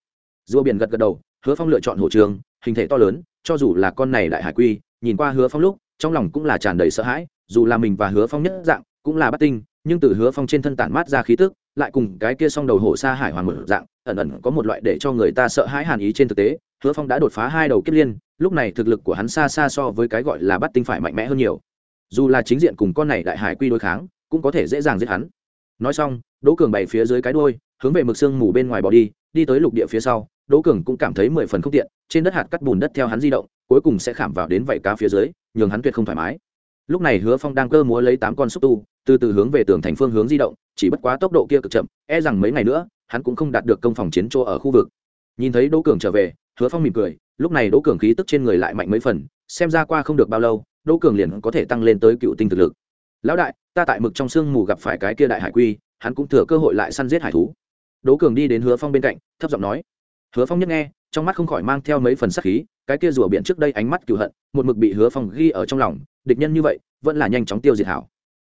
Rùa biển gật gật đầu, hứa phong lựa chọn hổ trường, hình thể to lớn, cho dù là con này đại hải quy, nhìn qua hứa phong lúc, trong lòng cũng là tràn đầy sợ hãi, dù là mình và hứa phong nhất dạng, cũng là bắt tinh, nhưng từ hứa phong trên thân tản mát ra khí tức, lại cùng cái kia song đầu hổ xa hải hoàng một dạng, ẩn ẩn có một loại để cho người ta sợ hãi hàn ý trên thực tế hứa phong đã đột phá hai đầu kết liên lúc này thực lực của hắn xa xa so với cái gọi là bắt tinh phải mạnh mẽ hơn nhiều. Dù là chính diện cùng con này đại hải quy đối kháng cũng có thể dễ dàng giết hắn. Nói xong đỗ cường bày phía dưới cái đuôi, hướng về mực xương mù bên ngoài bỏ đi đi tới lục địa phía sau đỗ cường cũng cảm thấy mười phần không tiện trên đất hạt cắt bùn đất theo hắn di động cuối cùng sẽ khảm vào đến vảy cá phía dưới nhường hắn tuyệt không thoải mái. Lúc này hứa phong đang cơ múa lấy tám con xúc tu từ từ hướng về tường thành phương hướng di động chỉ bất quá tốc độ kia cực chậm e rằng mấy ngày nữa hắn cũng không đạt được công phòng chiến chỗ ở khu vực. Nhìn thấy đỗ cường trở về hứa phong mỉm cười, lúc này đỗ cường khí tức trên người lại mạnh mấy phần, xem ra qua không được bao lâu, đỗ cường liền có thể tăng lên tới cựu tinh thực lực. Lão đại, ta tại mực trong sương mù gặp phải cái kia đại hải quy, hắn cũng thừa cơ hội lại săn giết hải thú. Đỗ cường đi đến hứa phong bên cạnh, thấp giọng nói. Hứa phong nhất nghe, trong mắt không khỏi mang theo mấy phần sắc khí, cái kia rùa biển trước đây ánh mắt cựu hận, một mực bị hứa phong ghi ở trong lòng, địch nhân như vậy, vẫn là nhanh chóng tiêu diệt hảo.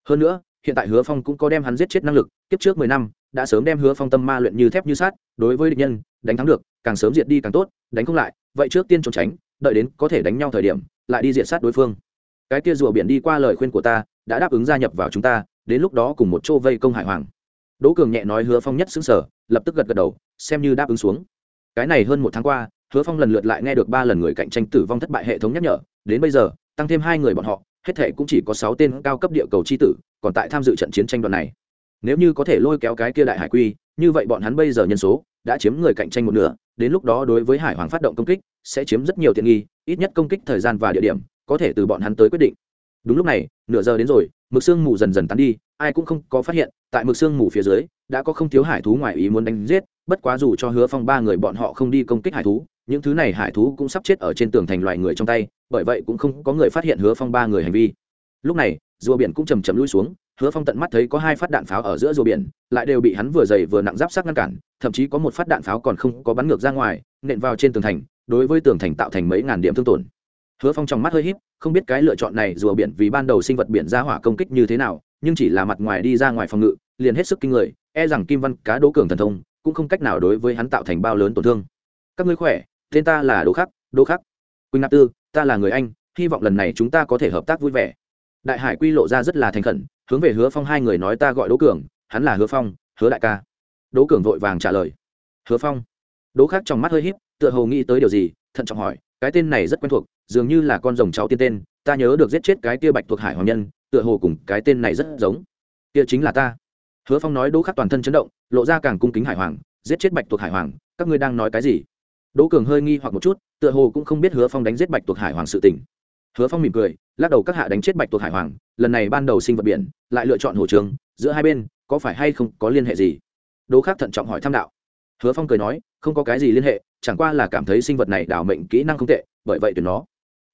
Hơn nữa, hiện tại hứa phong cũng có đem hắn giết chết năng lực, kiếp trước mười năm, đã sớm đem hứa phong tâm ma luyện như thép như sát đối với địch nhân, đánh thắng được càng sớm diệt đi càng tốt, đánh không lại, vậy trước tiên trốn tránh, đợi đến có thể đánh nhau thời điểm, lại đi diệt sát đối phương. Cái kia rùa biển đi qua lời khuyên của ta, đã đáp ứng gia nhập vào chúng ta, đến lúc đó cùng một chỗ vây công hải hoàng. Đỗ cường nhẹ nói hứa phong nhất xứng sở lập tức gật gật đầu, xem như đáp ứng xuống. Cái này hơn một tháng qua, hứa phong lần lượt lại nghe được ba lần người cạnh tranh tử vong thất bại hệ thống nhắc nhở, đến bây giờ, tăng thêm hai người bọn họ, hết thể cũng chỉ có sáu tên cao cấp địa cầu c h i tử, còn tại tham dự trận chiến tranh đoạn này. Nếu như có thể lôi kéo cái kia đại hải quy, như vậy bọn hắn bây giờ nhân số đã chiếm người cạnh tranh một nửa, đến lúc đó đối với hải hoàng phát động công kích, sẽ chiếm rất nhiều tiện nghi, ít nhất công kích thời gian và địa điểm, có thể từ bọn hắn tới quyết định. Đúng lúc này, nửa giờ đến rồi, mực sương mù dần dần tán đi, ai cũng không có phát hiện, tại mực sương mù phía dưới, đã có không thiếu hải thú ngoài ý muốn đánh giết, bất quá dù cho hứa phong ba người bọn họ không đi công kích hải thú, những thứ này hải thú cũng sắp chết ở trên tường thành loài người trong tay, bởi vậy cũng không có người phát hiện hứa phong ba người hành vi. Lúc này rùa biển cũng chầm chầm lui xuống, hứa phong tận mắt thấy có hai phát đạn pháo ở giữa rùa biển, lại đều bị hắn vừa dày vừa nặng giáp sát ngăn cản, thậm chí có một phát đạn pháo còn không có bắn ngược ra ngoài, nện vào trên tường thành, đối với tường thành tạo thành mấy ngàn điểm thương tổn. Hứa phong trong mắt hơi híp, không biết cái lựa chọn này rùa biển vì ban đầu sinh vật biển ra hỏa công kích như thế nào, nhưng chỉ là mặt ngoài đi ra ngoài phòng ngự, liền hết sức kinh người e rằng kim văn cá đỗ cường thần thông, cũng không cách nào đối với hắn tạo thành bao lớn tổn thương. Các ngươi khỏe, tên ta là đỗ khắc đỗ khắc. Quỳnh nạp tư, ta là người anh, hy vọng lần này chúng ta có thể hợp tác vui vẻ đại hải quy lộ ra rất là thành khẩn, hướng về hứa phong hai người nói ta gọi đỗ cường, hắn là hứa phong, hứa đại ca. Đỗ cường vội vàng trả lời. Hứa phong. Đỗ khắc trong mắt hơi híp, tựa hồ nghĩ tới điều gì, thận trọng hỏi, cái tên này rất quen thuộc, dường như là con rồng cháu tiên tên, ta nhớ được giết chết cái kia bạch thuộc hải hoàng nhân, tựa hồ cùng cái tên này rất giống. Kia chính là ta. Hứa phong nói đỗ khắc toàn thân chấn động, lộ ra càng cung kính hải hoàng, giết chết bạch thuộc hải hoàng, các ngươi đang nói cái gì? Đỗ cường hơi nghi hoặc một chút, tựa hồ cũng không biết hứa phong đánh giết bạch thuộc hải hoàng sự tình hứa phong mỉm cười, lắc đầu các hạ đánh chết bạch tuộc hải hoàng, lần này ban đầu sinh vật biển, lại lựa chọn hồ trường, giữa hai bên, có phải hay không có liên hệ gì? Đỗ khắc thận trọng hỏi tham đạo. Hứa phong cười nói, không có cái gì liên hệ, chẳng qua là cảm thấy sinh vật này đảo mệnh kỹ năng không tệ, bởi vậy tuyển nó.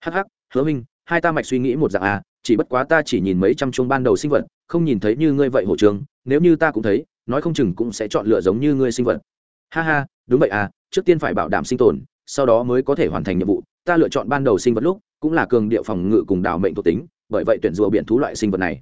Hắc hắc, hứa minh, hai ta mạch suy nghĩ một dạng à chỉ bất quá ta chỉ nhìn mấy trăm chung ban đầu sinh vật, không nhìn thấy như ngươi vậy hồ trường, nếu như ta cũng thấy, nói không chừng cũng sẽ chọn lựa giống như ngươi sinh vật. Ha ha, đúng vậy à trước tiên phải bảo đảm sinh tồn, sau đó mới có thể hoàn thành nhiệm vụ, ta lựa chọn ban đầu sinh vật lúc cũng là cường địa phòng ngự cùng đảo mệnh thuộc tính, bởi vậy tuyển rùa biển thú loại sinh vật này.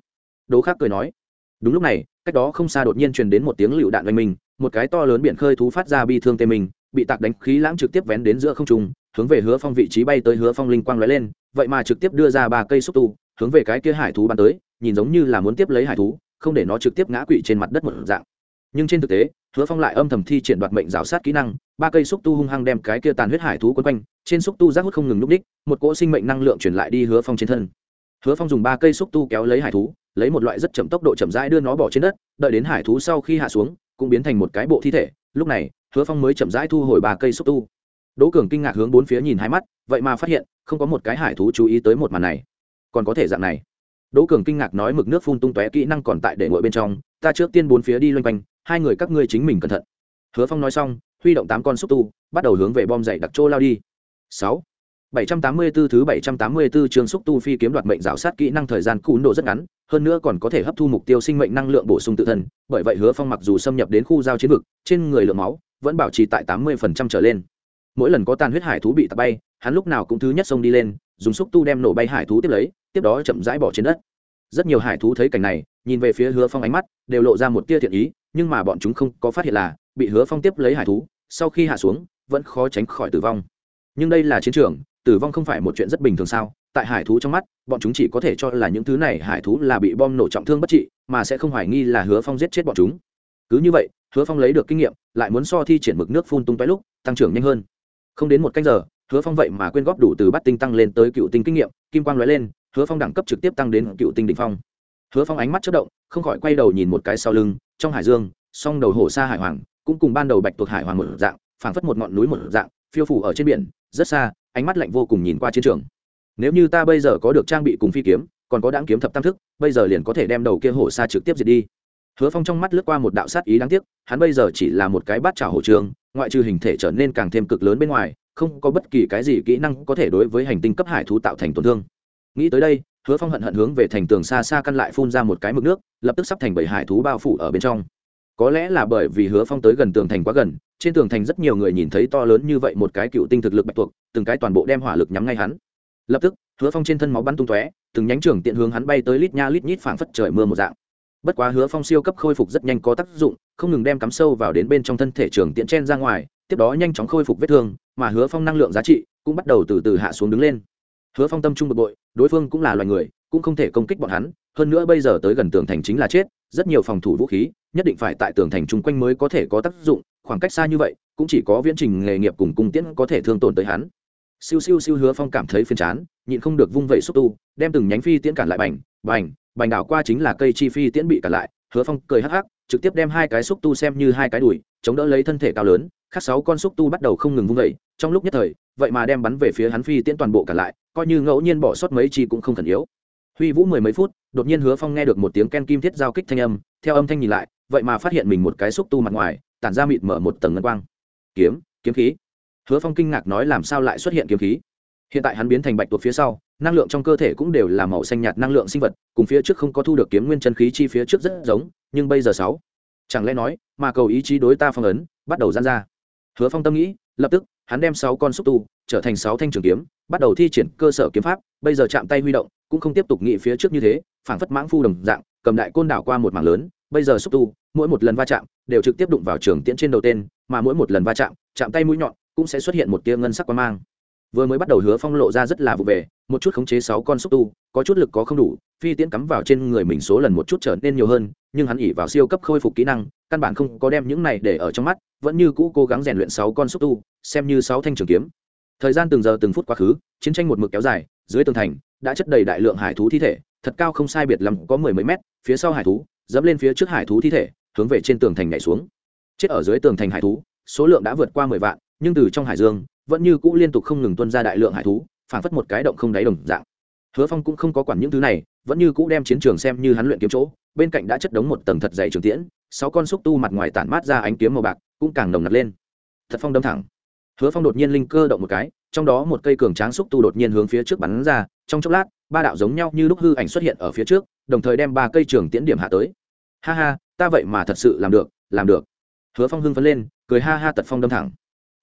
Đố khác cười nói, đúng lúc này, cách đó không xa đột nhiên truyền đến một tiếng lựu đạn oanh minh, một cái to lớn biển khơi thú phát ra bi thương tê mình bị tạc đánh khí lãng trực tiếp vén đến giữa không trung, hướng về hứa phong vị trí bay tới hứa phong linh quang lóe lên, vậy mà trực tiếp đưa ra ba cây xúc tu, hướng về cái kia hải thú bắn tới, nhìn giống như là muốn tiếp lấy hải thú, không để nó trực tiếp ngã quỵ trên mặt đất một dạng. Nhưng trên thực tế hứa phong lại âm thầm thi triển đoạt mệnh rào sát kỹ năng, ba cây xúc tu hung hăng đem cái kia tàn huyết hải thú quấn quanh, trên xúc tu giác hút không ngừng núp đích một cỗ sinh mệnh năng lượng truyền lại đi hứa phong trên thân. Hứa phong dùng ba cây xúc tu kéo lấy hải thú, lấy một loại rất chậm tốc độ chậm rãi đưa nó bỏ trên đất, đợi đến hải thú sau khi hạ xuống, cũng biến thành một cái bộ thi thể. Lúc này, hứa phong mới chậm rãi thu hồi ba cây xúc tu. Đỗ cường kinh ngạc hướng bốn phía nhìn hai mắt, vậy mà phát hiện, không có một cái hải thú chú ý tới một màn này. Còn có thể dạng này. Đỗ cường kinh ngạc nói mực nước phun tung tóe kỹ năng còn tại để ngồi bên trong, ta trước tiên bốn phía đi loanh quanh hai người các ngươi chính mình cẩn thận hứa phong nói xong huy động tám con xúc tu bắt đầu hướng về bom dày đặc trô lao đi sáu bảy trăm tám mươi 784 thứ bảy trăm tám mươi 784 trường xúc tu phi kiếm đoạt mệnh rào sát kỹ năng thời gian cún độ rất ngắn, hơn nữa còn có thể hấp thu mục tiêu sinh mệnh năng lượng bổ sung tự thân, bởi vậy Hứa Phong mặc dù xâm nhập đến khu giao chiến vực, trên người lượng máu vẫn bảo trì tại tám 80% trở lên. Mỗi lần có tàn huyết hải thú bị tạt bay, hắn lúc nào cũng thứ nhất xông đi lên, dùng xúc tu đem nổ bay hải thú tiếp lấy, tiếp đó chậm rãi bỏ trên đất. Rất nhiều hải thú thấy cảnh này, nhìn về phía Hứa Phong ánh mắt đều lộ ra một tia thiện ý, nhưng mà bọn chúng không có phát hiện là bị Hứa Phong tiếp lấy hải thú, sau khi hạ xuống, vẫn khó tránh khỏi tử vong. Nhưng đây là chiến trường, tử vong không phải một chuyện rất bình thường sao? Tại hải thú trong mắt bọn chúng chỉ có thể cho là những thứ này hải thú là bị bom nổ trọng thương bất trị mà sẽ không hoài nghi là hứa phong giết chết bọn chúng. Cứ như vậy hứa phong lấy được kinh nghiệm lại muốn so thi triển mực nước phun tung toái lúc tăng trưởng nhanh hơn. Không đến một canh giờ hứa phong vậy mà quyên góp đủ từ bắt tinh tăng lên tới cựu tinh kinh nghiệm kim quang lóe lên hứa phong đẳng cấp trực tiếp tăng đến cựu tinh đ ỉ n h phong hứa phong ánh mắt chất động, không khỏi quay đầu nhìn một cái sau lưng, trong hải dương, song đầu hổ xa hải hoàng, cũng cùng ban đầu bạch tuộc hải hoàng một dạng, phảng phất một ngọn núi một dạng, phiêu phủ ở trên biển, rất xa, ánh mắt lạnh vô cùng nhìn qua chiến trường. Nếu như ta bây giờ có được trang bị cùng phi kiếm, còn có đáng kiếm thập tam thức, bây giờ liền có thể đem đầu kia hổ xa trực tiếp diệt đi. Hứa phong trong mắt lướt qua một đạo sát ý đáng tiếc, hắn bây giờ chỉ là một cái bát trào hổ trường, ngoại trừ hình thể trở nên càng thêm cực lớn bên ngoài, không có bất kỳ cái gì kỹ năng có thể đối với hành tinh cấp hải thú tạo thành tổn thương. Nghĩ tới đây hứa phong hận hận hướng về thành tường xa xa căn lại phun ra một cái mực nước, lập tức sắp thành bảy hải thú bao phủ ở bên trong. Có lẽ là bởi vì hứa phong tới gần tường thành quá gần, trên tường thành rất nhiều người nhìn thấy to lớn như vậy một cái cựu tinh thực lực bạch tuộc, từng cái toàn bộ đem hỏa lực nhắm ngay hắn. Lập tức, hứa phong trên thân máu bắn tung tóe, từng nhánh trường tiện hướng hắn bay tới lít nha lít nhít phảng phất trời mưa một dạng. Bất quá hứa phong siêu cấp khôi phục rất nhanh có tác dụng, không ngừng đem cắm sâu vào đến bên trong thân thể trường tiện chen ra ngoài, tiếp đó nhanh chóng khôi phục vết thương, mà hứa phong năng lượng giá trị cũng bắt đầu từ từ hạ xuống đứng lên. Hứa phong tâm trung bực bội đối phương cũng là loài người, cũng không thể công kích bọn hắn, hơn nữa bây giờ tới gần tường thành chính là chết, rất nhiều phòng thủ vũ khí, nhất định phải tại tường thành chung quanh mới có thể có tác dụng, khoảng cách xa như vậy, cũng chỉ có viễn trình nghề nghiệp cùng cung tiễn có thể thương tổn tới hắn. Siêu siêu siêu hứa phong cảm thấy phiền chán, nhịn không được vung vẩy xúc tu, đem từng nhánh phi tiễn cản lại bành bành bành đảo qua chính là cây chi phi tiễn bị cản lại, hứa phong cười hắc hắc, trực tiếp đem hai cái xúc tu xem như hai cái đùi, chống đỡ lấy thân thể cao lớn, khác sáu con xúc tu bắt đầu không ngừng vung vẩy, trong lúc nhất thời, vậy mà đem bắn về phía hắn phi tiễn toàn bộ cả lại coi như ngẫu nhiên bỏ sót mấy chi cũng không cần yếu. Huy vũ mười mấy phút, đột nhiên hứa phong nghe được một tiếng ken kim thiết giao kích thanh âm, theo âm thanh nhìn lại, vậy mà phát hiện mình một cái xúc tu mặt ngoài, tản ra mịt mở một tầng ngân quang. Kiếm kiếm khí. Hứa phong kinh ngạc nói làm sao lại xuất hiện kiếm khí? Hiện tại hắn biến thành bạch tuộc phía sau, năng lượng trong cơ thể cũng đều là màu xanh nhạt năng lượng sinh vật, cùng phía trước không có thu được kiếm nguyên chân khí chi phía trước rất giống, nhưng bây giờ sáu. Chẳng lẽ nói, mà cầu ý chí đối ta phong ấn, bắt đầu gian ra. Hứa phong tâm nghĩ, lập tức hắn đem sáu con xúc tu trở thành sáu thanh trường kiếm, bắt đầu thi triển cơ sở kiếm pháp, bây giờ chạm tay huy động, cũng không tiếp tục nghĩ phía trước như thế, phảng phất mãng phu đồng dạng, cầm đại côn đảo qua một mảng lớn, bây giờ xúc tu, mỗi một lần va chạm, đều trực tiếp đụng vào trường tiễn trên đầu tên, mà mỗi một lần va chạm chạm tay mũi nhọn, cũng sẽ xuất hiện một tia ngân sắc quang mang. Vừa mới bắt đầu hứa phong lộ ra rất là vụ về, một chút khống chế sáu con xúc tu, có chút lực có không đủ, phi tiễn cắm vào trên người mình số lần một chút trở nên nhiều hơn, nhưng hắn ỉ vào siêu cấp khôi phục kỹ năng căn bản không có đem những này để ở trong mắt, vẫn như cũ cố gắng rèn luyện sáu con xúc tu, xem như sáu thanh trường kiếm. Thời gian từng giờ từng phút quá khứ, chiến tranh một mực kéo dài, dưới tường thành, đã chất đầy đại lượng hải thú thi thể, thật cao không sai biệt lắm, có mười mấy mét, phía sau hải thú, dẫm lên phía trước hải thú thi thể, hướng về trên tường thành nhảy xuống. Chết ở dưới tường thành hải thú, số lượng đã vượt qua mười vạn, nhưng từ trong hải dương, vẫn như cũ liên tục không ngừng tuân ra đại lượng hải thú phảng phất một cái động không đáy đồng dạng. Hứa phong cũng không có quản những thứ này, vẫn như cũ đem chiến trường xem như hắn luyện kiếm chỗ, bên cạnh đã chất đống một tầng thật dày trường tiễn sáu con xúc tu mặt ngoài tản mát ra ánh kiếm màu bạc, cũng càng nồng nặc lên. Thật phong đâm thẳng. Hứa phong đột nhiên linh cơ động một cái, trong đó một cây cường tráng xúc tu đột nhiên hướng phía trước bắn ra, trong chốc lát, ba đạo giống nhau như lúc hư ảnh xuất hiện ở phía trước, đồng thời đem ba cây trường tiễn điểm hạ tới. Ha ha, ta vậy mà thật sự làm được làm được. Hứa phong hưng phấn lên, cười ha ha tật phong đâm thẳng.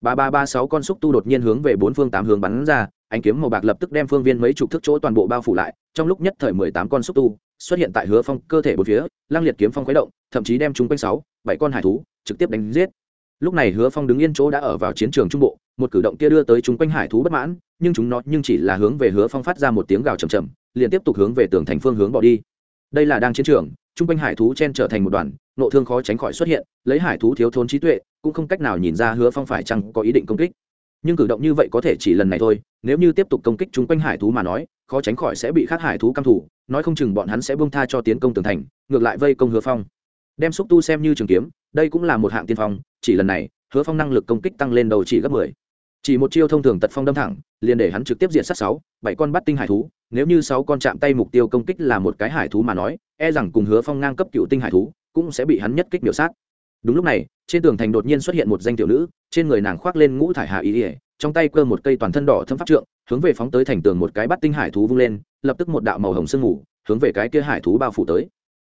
Ba ba ba sáu con xúc tu đột nhiên hướng về bốn phương tám hướng bắn ra, ánh kiếm màu bạc lập tức đem phương viên mấy chục thước chỗ toàn bộ bao phủ lại, trong lúc nhất thời mười tám con xúc tu xuất hiện tại hứa phong cơ thể bốn phía lang liệt kiếm phong khuấy động, thậm chí đem chúng quanh sáu, bảy con hải thú trực tiếp đánh giết. Lúc này hứa phong đứng yên chỗ đã ở vào chiến trường trung bộ, một cử động kia đưa tới chúng quanh hải thú bất mãn, nhưng chúng nó nhưng chỉ là hướng về hứa phong phát ra một tiếng gào chầm chầm liền tiếp tục hướng về tường thành phương hướng bỏ đi. Đây là đang chiến trường, chung quanh hải thú chen trở thành một đoàn nộ thương khó tránh khỏi xuất hiện, lấy hải thú thiếu thốn trí tuệ, cũng không cách nào nhìn ra hứa phong phải chăng có ý định công kích nhưng cử động như vậy có thể chỉ lần này thôi, nếu như tiếp tục công kích chúng quanh hải thú mà nói, khó tránh khỏi sẽ bị khác hải thú căm thủ nói không chừng bọn hắn sẽ bông tha cho tiến công tường thành, ngược lại vây công hứa phong. Đem xúc tu xem như trường kiếm, đây cũng là một hạng tiên phong, chỉ lần này, hứa phong năng lực công kích tăng lên đầu chỉ gấp mười. Chỉ một chiêu thông thường tật phong đâm thẳng, liền để hắn trực tiếp diện sát sáu, bảy con bắt tinh hải thú, nếu như sáu con chạm tay mục tiêu công kích là một cái hải thú mà nói e rằng cùng hứa phong ngang cấp cựu tinh hải thú, cũng sẽ bị hắn nhất kích biểu sát đúng lúc này, trên tường thành đột nhiên xuất hiện một danh tiểu nữ, trên người nàng khoác lên ngũ thải hạ ý ỉa trong tay cơ một cây toàn thân đỏ thâm pháp trượng, hướng về phóng tới thành tường một cái bắt tinh hải thú vung lên, lập tức một đạo màu hồng sương ngủ hướng về cái kia hải thú bao phủ tới.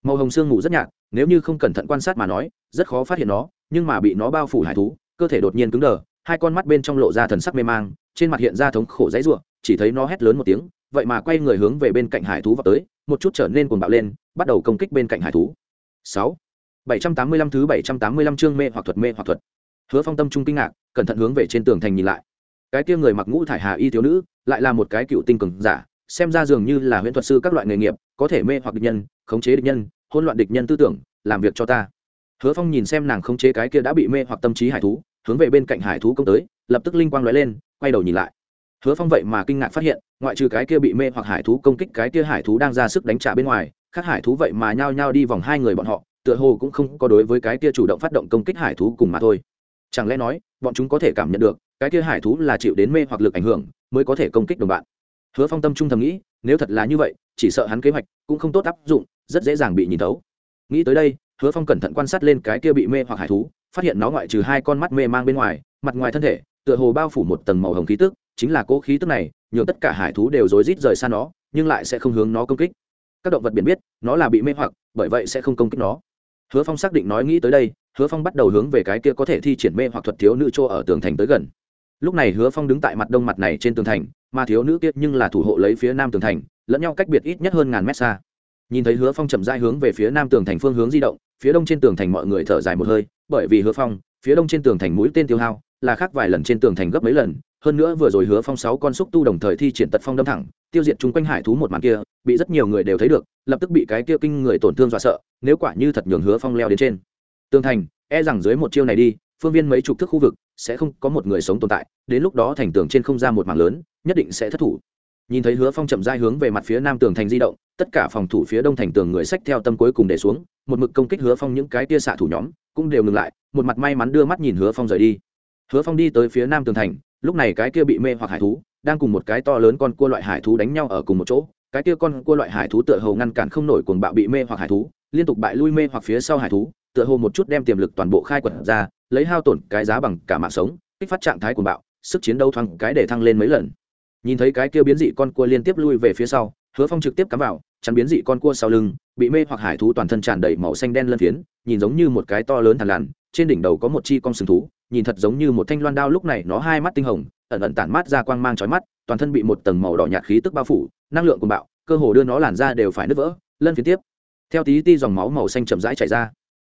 Màu hồng sương ngủ rất nhạt, nếu như không cẩn thận quan sát mà nói, rất khó phát hiện nó, nhưng mà bị nó bao phủ hải thú, cơ thể đột nhiên cứng đờ, hai con mắt bên trong lộ ra thần sắc mê mang, trên mặt hiện ra thống khổ dãy ruộng chỉ thấy nó hét lớn một tiếng, vậy mà quay người hướng về bên cạnh hải thú vào tới, một chút trở nên cuồng bạo lên, bắt đầu công kích bên cạnh hải thú. Sáu bảy trăm tám mươi lăm thứ bảy trăm tám mươi lăm chương mê hoặc thuật, mê hoặc thuật. Hứa phong tâm trung kinh ngạc, cẩn thận hướng về trên tường thành nhìn lại. Cái kia người mặc ngũ thải hà y thiếu nữ, lại là một cái cựu tinh cường giả, xem ra dường như là huyễn thuật sư các loại nghề nghiệp, có thể mê hoặc địch nhân, khống chế địch nhân, hỗn loạn địch nhân tư tưởng, làm việc cho ta. Hứa phong nhìn xem nàng khống chế cái kia đã bị mê hoặc tâm trí hải thú, hướng về bên cạnh hải thú công tới, lập tức linh quang lóe lên, quay đầu nhìn lại. Hứa phong vậy mà kinh ngạc phát hiện, ngoại trừ cái kia bị mê hoặc hải thú công kích, cái kia hải thú đang ra sức đánh trả bên ngoài các hải thú vậy mà nhao nhao đi vòng hai người bọn họ tựa hồ cũng không có đối với cái kia chủ động phát động công kích hải thú cùng mà thôi. Chẳng lẽ nói, bọn chúng có thể cảm nhận được, cái kia hải thú là chịu đến mê hoặc lực ảnh hưởng, mới có thể công kích đồng bạn? Hứa phong tâm trung thầm nghĩ, nếu thật là như vậy, chỉ sợ hắn kế hoạch cũng không tốt áp dụng, rất dễ dàng bị nhìn thấu. Nghĩ tới đây, hứa phong cẩn thận quan sát lên cái kia bị mê hoặc hải thú, phát hiện nó ngoại trừ hai con mắt mê mang bên ngoài, mặt ngoài thân thể, tựa hồ bao phủ một tầng màu hồng khí tức, chính là cố khí tức này, nhường tất cả hải thú đều rối rít rời xa nó, nhưng lại sẽ không hướng nó công kích. Các động vật biển biết, nó là bị mê hoặc, bởi vậy sẽ không công kích nó hứa phong xác định nói nghĩ tới đây, hứa phong bắt đầu hướng về cái kia có thể thi triển mê hoặc thuật thiếu nữ chỗ ở tường thành tới gần. Lúc này hứa phong đứng tại mặt đông mặt này trên tường thành, mà thiếu nữ kia nhưng là thủ hộ lấy phía nam tường thành, lẫn nhau cách biệt ít nhất hơn ngàn mét xa. Nhìn thấy hứa phong chậm rãi hướng về phía nam tường thành phương hướng di động, phía đông trên tường thành mọi người thở dài một hơi, bởi vì hứa phong, phía đông trên tường thành mũi tên tiêu hao là khác vài lần trên tường thành gấp mấy lần hơn nữa vừa rồi hứa phong sáu con xúc tu đồng thời thi triển tật phong đâm thẳng, tiêu diệt chung quanh hải thú một màn kia, bị rất nhiều người đều thấy được, lập tức bị cái kia kinh người tổn thương dọa sợ, nếu quả như thật nhường hứa phong leo đến trên. Tường thành e rằng dưới một chiêu này đi, phương viên mấy chục thước khu vực, sẽ không có một người sống tồn tại, đến lúc đó thành tường trên không ra một mảng lớn, nhất định sẽ thất thủ. Nhìn thấy hứa phong chậm dai hướng về mặt phía nam tường thành di động, tất cả phòng thủ phía đông thành tường người sách theo tâm cuối cùng để xuống, một mực công kích hứa phong những cái tia xạ thủ nhóm, cũng đều ngừng lại, một mặt may mắn đưa mắt nhìn hứa phong rời đi. Hứa phong đi tới phía nam tường thành lúc này cái kia bị mê hoặc hải thú, đang cùng một cái to lớn con cua loại hải thú đánh nhau ở cùng một chỗ. Cái kia con cua loại hải thú tựa hồ ngăn cản không nổi cuồng bạo bị mê hoặc hải thú, liên tục bại lui mê hoặc phía sau hải thú, tựa hồ một chút đem tiềm lực toàn bộ khai quật ra, lấy hao tổn cái giá bằng cả mạng sống, kích phát trạng thái cuồng bạo, sức chiến đấu thoáng cái để thăng lên mấy lần. Nhìn thấy cái kia biến dị con cua liên tiếp lui về phía sau, hứa phong trực tiếp cắm vào, chắn biến dị con cua sau lưng, bị mê hoặc hải thú toàn thân tràn đầy màu xanh đen lân phiến, nhìn giống như một cái to lớn thằn lằn trên đỉnh đầu có một chi con sừng thú, nhìn thật giống như một thanh loan đao, lúc này nó hai mắt tinh hồng, ẩn ẩn tản mát ra quang mang chói mắt, toàn thân bị một tầng màu đỏ nhạt khí tức bao phủ, năng lượng cùng bạo, cơ hồ đưa nó làn ra đều phải nứt vỡ, lân phiến tiếp. Theo tí ti dòng máu màu xanh chậm rãi chảy ra.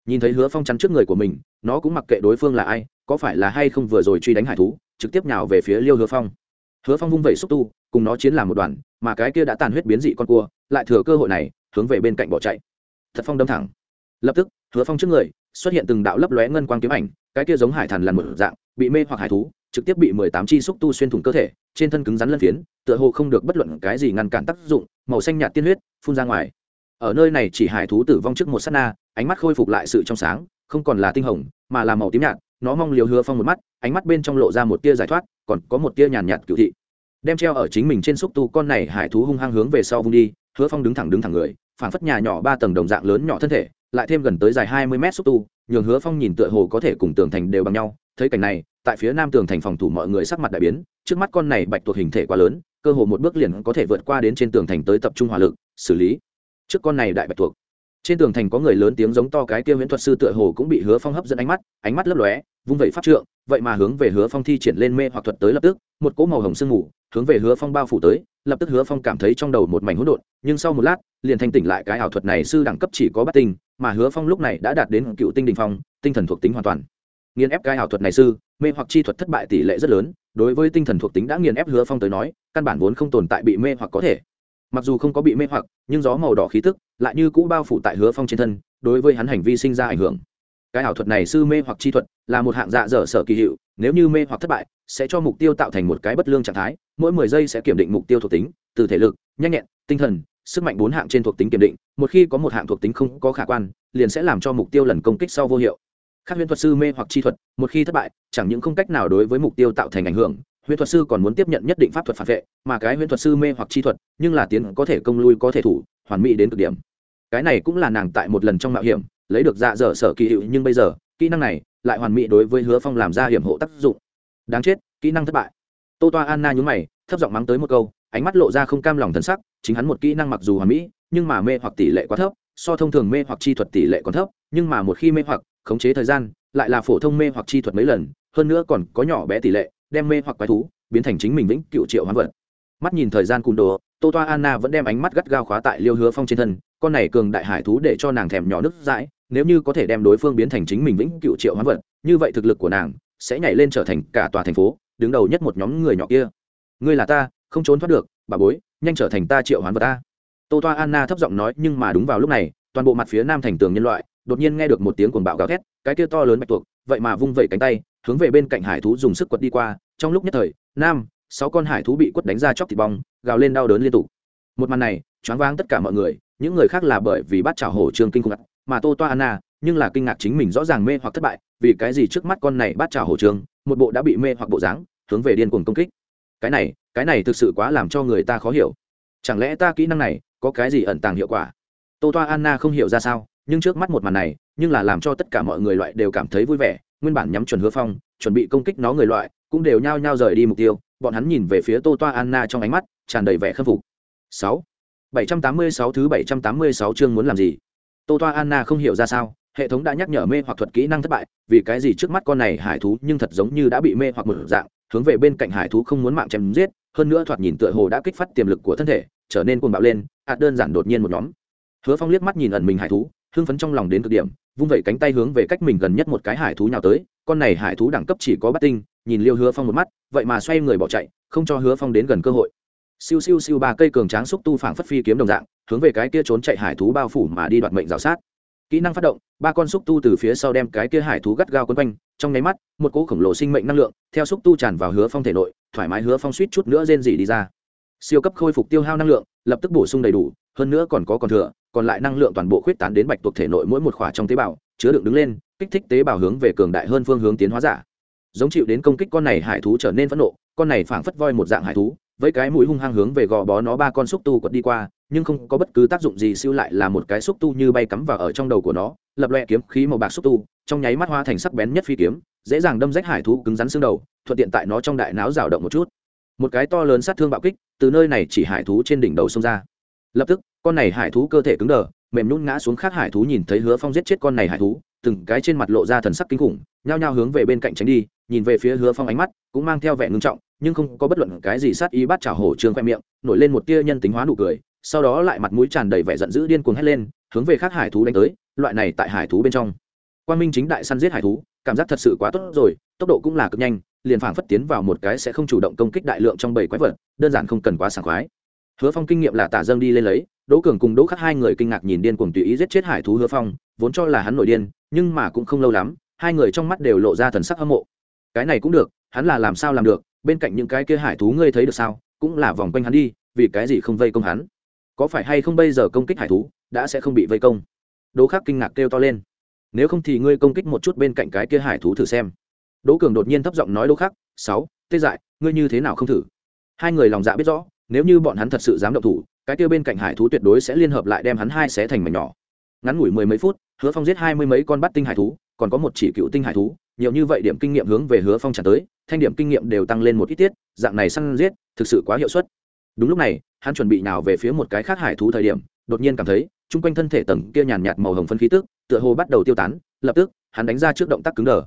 Nhìn thấy hứa phong chắn trước người của mình, nó cũng mặc kệ đối phương là ai, có phải là hay không vừa rồi truy đánh hải thú, trực tiếp nhào về phía liêu hứa phong. Hứa phong vung vẩy xúc tu, cùng nó chiến làm một đoàn, mà cái kia đã tàn huyết biến dị con cua, lại thừa cơ hội này, hướng về bên cạnh bỏ chạy. Thật phong đâm thẳng. Lập tức hứa phong trước người, xuất hiện từng đạo lấp lóe ngân quang kiếm ảnh, cái kia giống hải thần lằn một dạng, bị mê hoặc hải thú, trực tiếp bị mười tám chi xúc tu xuyên thủng cơ thể, trên thân cứng rắn lân phiến, tựa hồ không được bất luận cái gì ngăn cản tác dụng, màu xanh nhạt tiên huyết, phun ra ngoài. Ở nơi này chỉ hải thú tử vong trước một s á t na, ánh mắt khôi phục lại sự trong sáng, không còn là tinh hồng, mà là màu tím nhạt, nó mong liều hứa phong một mắt, ánh mắt bên trong lộ ra một tia giải thoát, còn có một tia nhàn nhạt cựu thị. Đem treo ở chính mình trên xúc tu con này hải thú hung hăng hướng về sau vung đi, hứa phong đứng thẳng đứng thẳng người phản phất nhà nhỏ ba tầng đồng dạng lớn nhỏ thân thể lại thêm gần tới dài hai mươi mét xúc tu, nhường hứa phong nhìn tựa hồ có thể cùng tường thành đều bằng nhau. Thấy cảnh này, tại phía nam tường thành phòng thủ mọi người sắc mặt đại biến, trước mắt con này bạch tuộc hình thể quá lớn, cơ hồ một bước liền có thể vượt qua đến trên tường thành tới tập trung hỏa lực, xử lý. Trước con này đại bạch tuộc, trên tường thành có người lớn tiếng giống to cái kia viễn thuật sư tựa hồ cũng bị hứa phong hấp dẫn ánh mắt ánh mắt lấp lóe, vung vẩy pháp trượng, vậy mà hướng về hứa phong thi triển lên mê hoặc thuật tới lập tức, một cỗ màu hồng sương mù hướng về hứa phong bao phủ tới lập tức hứa phong cảm thấy trong đầu một mảnh hỗn độn, nhưng sau một lát, liền thanh tỉnh lại cái ảo thuật này sư đẳng cấp chỉ có bát tinh, mà hứa phong lúc này đã đạt đến cựu tinh đình phong, tinh thần thuộc tính hoàn toàn. Nghiền ép cái ảo thuật này sư, mê hoặc chi thuật thất bại tỷ lệ rất lớn, đối với tinh thần thuộc tính đã nghiền ép hứa phong tới nói, căn bản vốn không tồn tại bị mê hoặc có thể. Mặc dù không có bị mê hoặc, nhưng gió màu đỏ khí tức lại như cũ bao phủ tại hứa phong trên thân, đối với hắn hành vi sinh ra ảnh hưởng cái ảo thuật này sư mê hoặc chi thuật là một hạng dạ dở sở kỳ hiệu, nếu như mê hoặc thất bại, sẽ cho mục tiêu tạo thành một cái bất lương trạng thái, mỗi mười giây sẽ kiểm định mục tiêu thuộc tính, từ thể lực, nhanh nhẹn, tinh thần, sức mạnh bốn hạng trên thuộc tính kiểm định, một khi có một hạng thuộc tính không có khả quan, liền sẽ làm cho mục tiêu lần công kích sau vô hiệu. Các huyễn thuật sư mê hoặc chi thuật, một khi thất bại, chẳng những không cách nào đối với mục tiêu tạo thành ảnh hưởng, huyễn thuật sư còn muốn tiếp nhận nhất định pháp thuật phản vệ, mà cái huyễn thuật sư mê hoặc chi thuật, nhưng là tiến có thể công lui có thể thủ, hoàn mỹ đến cực điểm. Cái này cũng là nàng tại một lần trong mạo hiểm lấy được dạ dở sở kỳ hiệu nhưng bây giờ, kỹ năng này lại hoàn mỹ đối với hứa phong làm ra hiểm hộ tác dụng. Đáng chết, kỹ năng thất bại. Tô toa anna nhún mày, thấp giọng mắng tới một câu, ánh mắt lộ ra không cam lòng thân sắc, chính hắn một kỹ năng mặc dù hoàn mỹ, nhưng mà mê hoặc tỷ lệ quá thấp, so thông thường mê hoặc chi thuật tỷ lệ còn thấp, nhưng mà một khi mê hoặc, khống chế thời gian, lại là phổ thông mê hoặc chi thuật mấy lần, hơn nữa còn có nhỏ bé tỷ lệ, đem mê hoặc quái thú biến thành chính mình vĩnh cựu triệu hoán vật. Mắt nhìn thời gian cùn đồ, tô toa anna vẫn đem ánh mắt gắt gao khóa tại liêu hứa phong trên thân, con này cường đại hải thú để cho nàng thèm nhỏ nước dãi nếu như có thể đem đối phương biến thành chính mình vĩnh cựu triệu hoán vật, như vậy thực lực của nàng sẽ nhảy lên trở thành cả tòa thành phố, đứng đầu nhất một nhóm người nhỏ kia. Ngươi là ta, không trốn thoát được, bà bối, nhanh trở thành ta triệu hoán vật ta. Tô toa anna thấp giọng nói, nhưng mà đúng vào lúc này, toàn bộ mặt phía nam thành tường nhân loại, đột nhiên nghe được một tiếng cuồng bạo gào thét, cái kia to lớn bạch tuộc, vậy mà vung vẩy cánh tay, hướng về bên cạnh hải thú dùng sức quật đi qua. Trong lúc nhất thời, nam, sáu con hải thú bị quất đánh ra chóc thịt bong, gào lên đau đớn liên tục. Một màn này, choáng váng tất cả mọi người, những người khác là bởi vì bắt chảo hổ trương kinh khủng mà tô toa anna nhưng là kinh ngạc chính mình rõ ràng mê hoặc thất bại, vì cái gì trước mắt con này bắt chảo hổ trường, một bộ đã bị mê hoặc bộ dáng, hướng về điên cuồng công kích. Cái này cái này thực sự quá làm cho người ta khó hiểu. Chẳng lẽ ta kỹ năng này có cái gì ẩn tàng hiệu quả? Tô toa anna không hiểu ra sao, nhưng trước mắt một màn này, nhưng là làm cho tất cả mọi người loại đều cảm thấy vui vẻ, nguyên bản nhắm chuẩn hứa phong, chuẩn bị công kích nó người loại, cũng đều nhao nhao rời đi mục tiêu, bọn hắn nhìn về phía tô toa anna trong ánh mắt, tràn đầy vẻ khâm phục. Sáu, bảy trăm tám mươi sáu thứ bảy trăm tám mươi sáu chương muốn làm gì? Tô toa anna không hiểu ra sao, hệ thống đã nhắc nhở mê hoặc thuật kỹ năng thất bại, vì cái gì trước mắt con này hải thú nhưng thật giống như đã bị mê hoặc một dạng, hướng về bên cạnh hải thú không muốn mạng chém giết, hơn nữa thoạt nhìn tựa hồ đã kích phát tiềm lực của thân thể, trở nên cuồng bạo lên ạt đơn giản đột nhiên một nhóm. Hứa phong liếc mắt nhìn ẩn mình hải thú, hưng phấn trong lòng đến cực điểm, vung vẩy cánh tay hướng về cách mình gần nhất một cái hải thú nào tới, con này hải thú đẳng cấp chỉ có bát tinh, nhìn liêu hứa phong một mắt, vậy mà xoay người bỏ chạy, không cho hứa phong đến gần cơ hội siêu siêu siêu ba cây cường tráng xúc tu phảng phất phi kiếm đồng dạng, hướng về cái kia trốn chạy hải thú bao phủ mà đi đoạt mệnh rào sát. Kỹ năng phát động, ba con xúc tu từ phía sau đem cái kia hải thú gắt gao quấn quanh, trong nháy mắt, một cỗ khổng lồ sinh mệnh năng lượng, theo xúc tu tràn vào hứa phong thể nội, thoải mái hứa phong suýt chút nữa rên dỉ đi ra. Siêu cấp khôi phục tiêu hao năng lượng, lập tức bổ sung đầy đủ, hơn nữa còn có còn thừa, còn lại năng lượng toàn bộ khuyết tán đến bạch tuộc thể nội mỗi một khỏa trong tế bào, chứa đựng đứng lên, kích thích tế bào hướng về cường đại hơn phương hướng tiến hóa giả. Giống chịu đến công kích con này hải thú trở nên phẫn nộ, con này phảng phất voi một dạng hải thú với cái mũi hung hăng hướng về gò bó nó ba con xúc tu quật đi qua, nhưng không có bất cứ tác dụng gì siêu lại là một cái xúc tu như bay cắm vào ở trong đầu của nó, lập loẹ kiếm khí màu bạc xúc tu, trong nháy mắt hoa thành sắc bén nhất phi kiếm, dễ dàng đâm rách hải thú cứng rắn xương đầu, thuận tiện tại nó trong đại não rào động một chút. Một cái to lớn sát thương bạo kích, từ nơi này chỉ hải thú trên đỉnh đầu xông ra. Lập tức, con này hải thú cơ thể cứng đờ, mềm nhún ngã xuống khác hải thú nhìn thấy hứa phong giết chết con này hải thú, từng cái trên mặt lộ ra thần sắc kinh khủng, nhao nhao hướng về bên cạnh tránh đi, nhìn về phía hứa phong ánh mắt, cũng mang theo vẻ ngưng trọng nhưng không có bất luận cái gì sát ý bắt chảo hổ trương khoe miệng, nổi lên một tia nhân tính hóa nụ cười, sau đó lại mặt mũi tràn đầy vẻ giận dữ điên cuồng hét lên, hướng về khác hải thú đánh tới, loại này tại hải thú bên trong. Quan minh chính đại săn giết hải thú, cảm giác thật sự quá tốt rồi, tốc độ cũng là cực nhanh, liền phảng phất tiến vào một cái sẽ không chủ động công kích đại lượng trong bảy quái vật, đơn giản không cần quá sảng khoái. Hứa phong kinh nghiệm là tả dâng đi lên lấy, đỗ cường cùng đỗ khắc hai người kinh ngạc nhìn điên cuồng tùy ý giết chết hải thú hứa phong, vốn cho là hắn nổi điên, nhưng mà cũng không lâu lắm, hai người trong mắt đều lộ ra thần sắc hâm mộ. Cái này cũng được, hắn là làm sao làm được bên cạnh những cái kia hải thú ngươi thấy được sao? Cũng là vòng quanh hắn đi, vì cái gì không vây công hắn? Có phải hay không bây giờ công kích hải thú, đã sẽ không bị vây công? Đỗ khắc kinh ngạc kêu to lên. Nếu không thì ngươi công kích một chút bên cạnh cái kia hải thú thử xem. Đỗ cường đột nhiên thấp giọng nói đỗ khắc, sáu, tê dại, ngươi như thế nào không thử? Hai người lòng dạ biết rõ, nếu như bọn hắn thật sự dám động thủ, cái kia bên cạnh hải thú tuyệt đối sẽ liên hợp lại đem hắn hai xé thành mảnh nhỏ. Ngắn ngủi mười mấy phút, hứa phong giết hai mươi mấy con bắt tinh hải thú còn có một chỉ cựu tinh hải thú, nhiều như vậy điểm kinh nghiệm hướng về hứa phong trả tới, thanh điểm kinh nghiệm đều tăng lên một ít tiết, dạng này săn giết, thực sự quá hiệu suất. Đúng lúc này, hắn chuẩn bị nào về phía một cái khác hải thú thời điểm, đột nhiên cảm thấy, chung quanh thân thể tầng kia nhàn nhạt màu hồng phân khí tức, tựa hồ bắt đầu tiêu tán, lập tức, hắn đánh ra trước động tác cứng đờ.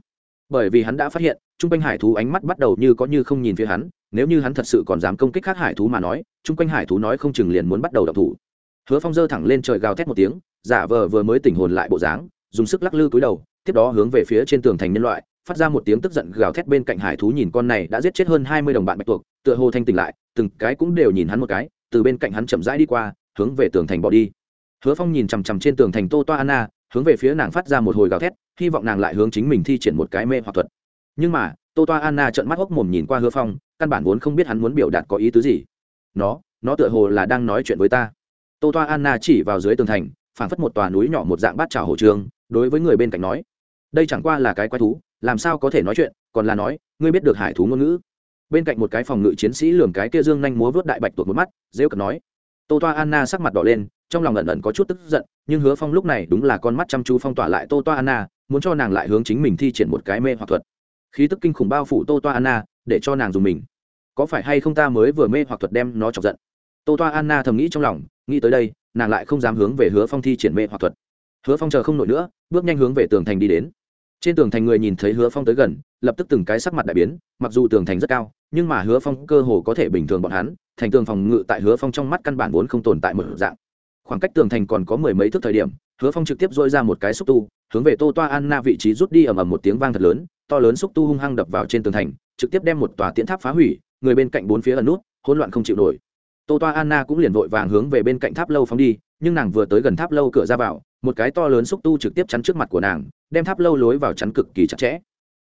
Bởi vì hắn đã phát hiện, chung quanh hải thú ánh mắt bắt đầu như có như không nhìn phía hắn, nếu như hắn thật sự còn dám công kích khác hải thú mà nói, chung quanh hải thú nói không chừng liền muốn bắt đầu đập thủ. Hứa phong giơ thẳng lên trời gào thét một tiếng, giả vờ vừa mới tỉnh hồn lại bộ dáng, dùng sức lắc lư cúi đầu tiếp đó hướng về phía trên tường thành nhân loại, phát ra một tiếng tức giận gào thét bên cạnh hải thú nhìn con này đã giết chết hơn hai mươi đồng bạn bạch tuộc, tựa hồ thanh tỉnh lại, từng cái cũng đều nhìn hắn một cái, từ bên cạnh hắn chậm rãi đi qua, hướng về tường thành bỏ đi. Hứa phong nhìn chằm chằm trên tường thành tô toa anna, hướng về phía nàng phát ra một hồi gào thét, hy vọng nàng lại hướng chính mình thi triển một cái mê hoặc thuật. Nhưng mà, tô toa anna trợn mắt hốc mồm nhìn qua hứa phong, căn bản vốn không biết hắn muốn biểu đạt có ý tứ gì. Nó nó tựa hồ là đang nói chuyện với ta. Tô toa anna chỉ vào dưới tường thành, phảng phất một tòa núi nhỏ một dạng bát trào hồ trường, đối với người bên cạnh nói đây chẳng qua là cái quái thú, làm sao có thể nói chuyện, còn là nói, ngươi biết được hải thú ngôn ngữ. Bên cạnh một cái phòng ngự chiến sĩ lường cái kia dương nhanh múa vớt đại bạch tuột một mắt, rêu cật nói. Tô toa anna sắc mặt đỏ lên, trong lòng ẩn ẩn có chút tức giận, nhưng hứa phong lúc này đúng là con mắt chăm chú phong tỏa lại tô toa anna, muốn cho nàng lại hướng chính mình thi triển một cái mê hoặc thuật. Khí tức kinh khủng bao phủ tô toa anna, để cho nàng dùng mình. Có phải hay không ta mới vừa mê hoặc thuật đem nó chọc giận? Tô toa anna thầm nghĩ trong lòng, nghĩ tới đây, nàng lại không dám hướng về hứa phong thi triển mê hoặc thuật. Hứa phong chờ không nổi nữa, bước nhanh hướng về tường thành đi đến trên tường thành người nhìn thấy hứa phong tới gần, lập tức từng cái sắc mặt đại biến, mặc dù tường thành rất cao, nhưng mà hứa phong cơ hồ có thể bình thường bọn hắn, thành tường phòng ngự tại hứa phong trong mắt căn bản vốn không tồn tại một dạng. Khoảng cách tường thành còn có mười mấy thước thời điểm, hứa phong trực tiếp dôi ra một cái xúc tu, hướng về tô toa anna vị trí rút đi ầm ầm một tiếng vang thật lớn, to lớn xúc tu hung hăng đập vào trên tường thành, trực tiếp đem một tòa tiễn tháp phá hủy, người bên cạnh bốn phía ẩn nút, hỗn loạn không chịu nổi. Tô toa anna cũng liền vội vàng hướng về bên cạnh tháp lâu phóng đi, nhưng nàng vừa tới gần tháp lâu cửa ra vào một cái to lớn xúc tu trực tiếp chắn trước mặt của nàng, đem tháp lâu lối vào chắn cực kỳ chặt chẽ.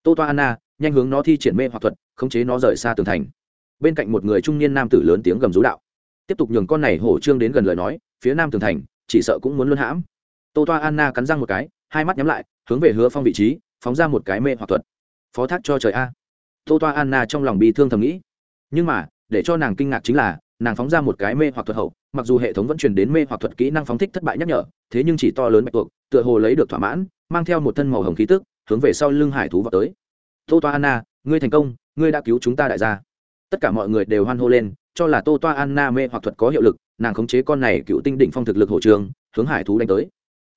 Tô toa anna, nhanh hướng nó thi triển mê hoặc thuật, khống chế nó rời xa tường thành. Bên cạnh một người trung niên nam tử lớn tiếng gầm rú đạo. Tiếp tục nhường con này hổ trương đến gần lời nói, phía nam tường thành, chỉ sợ cũng muốn luân hãm. Tô toa anna cắn răng một cái, hai mắt nhắm lại, hướng về hứa phong vị trí, phóng ra một cái mê hoặc thuật. Phó thác cho trời a. Tô toa anna trong lòng bị thương thầm nghĩ. Nhưng mà, để cho nàng kinh ngạc chính là nàng phóng ra một cái mê hoặc thuật hậu, mặc dù hệ thống vẫn truyền đến mê hoặc thuật kỹ năng phóng thích thất bại nhắc nhở, thế nhưng chỉ to lớn bạch tuộc, tựa hồ lấy được thỏa mãn, mang theo một thân màu hồng khí tức, hướng về sau lưng hải thú vào tới. Tô toa anna ngươi thành công, ngươi đã cứu chúng ta đại gia. Tất cả mọi người đều hoan hô lên, cho là tô toa anna mê hoặc thuật có hiệu lực, nàng khống chế con này cựu tinh đỉnh phong thực lực hộ trường, hướng hải thú đánh tới.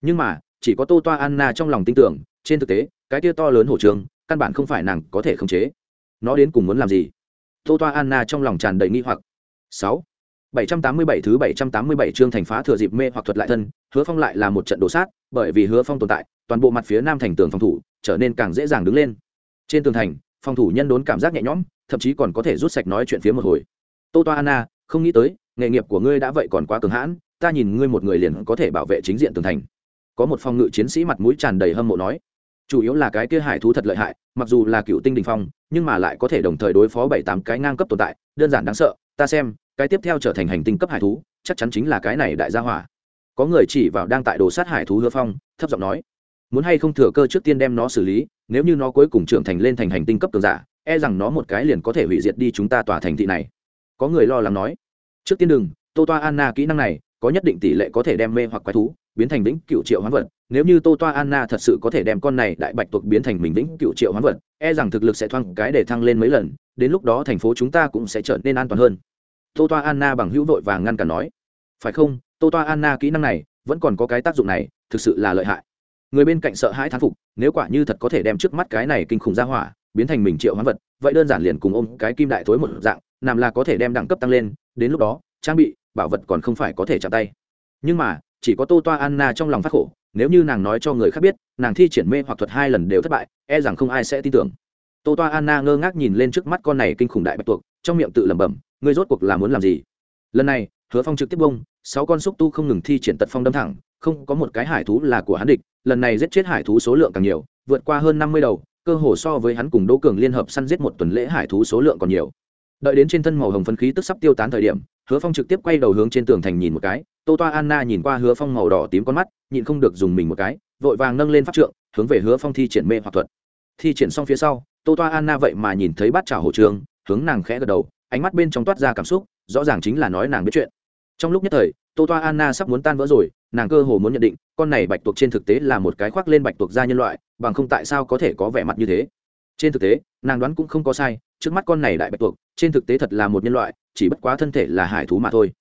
Nhưng mà, chỉ có tô toa anna trong lòng tin tưởng, trên thực tế, cái tia to lớn hộ trường, căn bản không phải nàng có thể khống chế. Nó đến cùng muốn làm gì? Tô toa anna trong lòng tràn đầy nghi hoặc sáu 787 thứ 787 chương thành phá thừa dịp mê hoặc thuật lại thân, Hứa Phong lại là một trận đổ sát, bởi vì Hứa Phong tồn tại, toàn bộ mặt phía nam thành tường phòng thủ trở nên càng dễ dàng đứng lên. Trên tường thành, phòng thủ nhân đốn cảm giác nhẹ nhõm, thậm chí còn có thể rút sạch nói chuyện phía một hồi. Tô Toa Anna, không nghĩ tới, nghề nghiệp của ngươi đã vậy còn quá cường hãn, ta nhìn ngươi một người liền có thể bảo vệ chính diện tường thành. Có một phòng ngự chiến sĩ mặt mũi tràn đầy hâm mộ nói, chủ yếu là cái kia hải thú thật lợi hại, mặc dù là cựu tinh đỉnh phong, nhưng mà lại có thể đồng thời đối phó bảy tám cái ngang cấp tồn tại, đơn giản đáng sợ, ta xem, cái tiếp theo trở thành hành tinh cấp hải thú chắc chắn chính là cái này đại gia hỏa. Có người chỉ vào đang tại đồ sát hải thú hứa phong thấp giọng nói muốn hay không thừa cơ trước tiên đem nó xử lý nếu như nó cuối cùng trưởng thành lên thành hành tinh cấp cường giả e rằng nó một cái liền có thể hủy diệt đi chúng ta tòa thành thị này. Có người lo lắng nói trước tiên đừng tô toa anna kỹ năng này có nhất định tỷ lệ có thể đem mê hoặc quái thú biến thành vĩnh cựu triệu hoán vật nếu như tô toa anna thật sự có thể đem con này đại bạch tuộc biến thành mình vĩnh cựu triệu hoán vật e rằng thực lực sẽ thoang cái để thăng lên mấy lần, đến lúc đó thành phố chúng ta cũng sẽ trở nên an toàn hơn. Tô toa anna bằng hữu vội vàng ngăn cản nói. Phải không? Tô toa anna kỹ năng này vẫn còn có cái tác dụng này, thực sự là lợi hại. Người bên cạnh sợ hãi thán phục, nếu quả như thật có thể đem trước mắt cái này kinh khủng ra hỏa biến thành mình triệu hoán vật, vậy đơn giản liền cùng ôm cái kim đại thối một dạng làm là có thể đem đẳng cấp tăng lên, đến lúc đó, trang bị, bảo vật còn không phải có thể chạm tay. Nhưng mà, chỉ có tô toa anna trong lòng phát khổ nếu như nàng nói cho người khác biết, nàng thi triển mê hoặc thuật hai lần đều thất bại e rằng không ai sẽ tin tưởng. Tô toa anna ngơ ngác nhìn lên trước mắt con này kinh khủng đại bạch tuộc, trong miệng tự lẩm bẩm, ngươi rốt cuộc là muốn làm gì? Lần này, hứa phong trực tiếp bông sáu con xúc tu không ngừng thi triển tật phong đâm thẳng, không có một cái hải thú là của hắn địch, lần này giết chết hải thú số lượng càng nhiều, vượt qua hơn năm mươi đầu, cơ hồ so với hắn cùng đỗ cường liên hợp săn giết một tuần lễ hải thú số lượng còn nhiều. Đợi đến trên thân màu hồng phấn khí tức sắp tiêu tán thời điểm hứa phong trực tiếp quay đầu hướng trên tường thành nhìn một cái, tô toa anna nhìn qua hứa phong màu đỏ tím con mắt, nhịn không được dùng mình một cái, vội vàng nâng lên pháp trượng, hướng về hứa phong thi triển mê hoặc thuật. Thi triển xong phía sau, tô toa anna vậy mà nhìn thấy bát trào hồ trường, hướng nàng khẽ gật đầu, ánh mắt bên trong toát ra cảm xúc, rõ ràng chính là nói nàng biết chuyện. Trong lúc nhất thời, tô toa anna sắp muốn tan vỡ rồi, nàng cơ hồ muốn nhận định, con này bạch tuộc trên thực tế là một cái khoác lên bạch tuộc da nhân loại, bằng không tại sao có thể có vẻ mặt như thế. Trên thực tế, nàng đoán cũng không có sai, trước mắt con này đại bạch tuộc, trên thực tế thật là một nhân loại chỉ bất quá thân thể là hải thú mà thôi.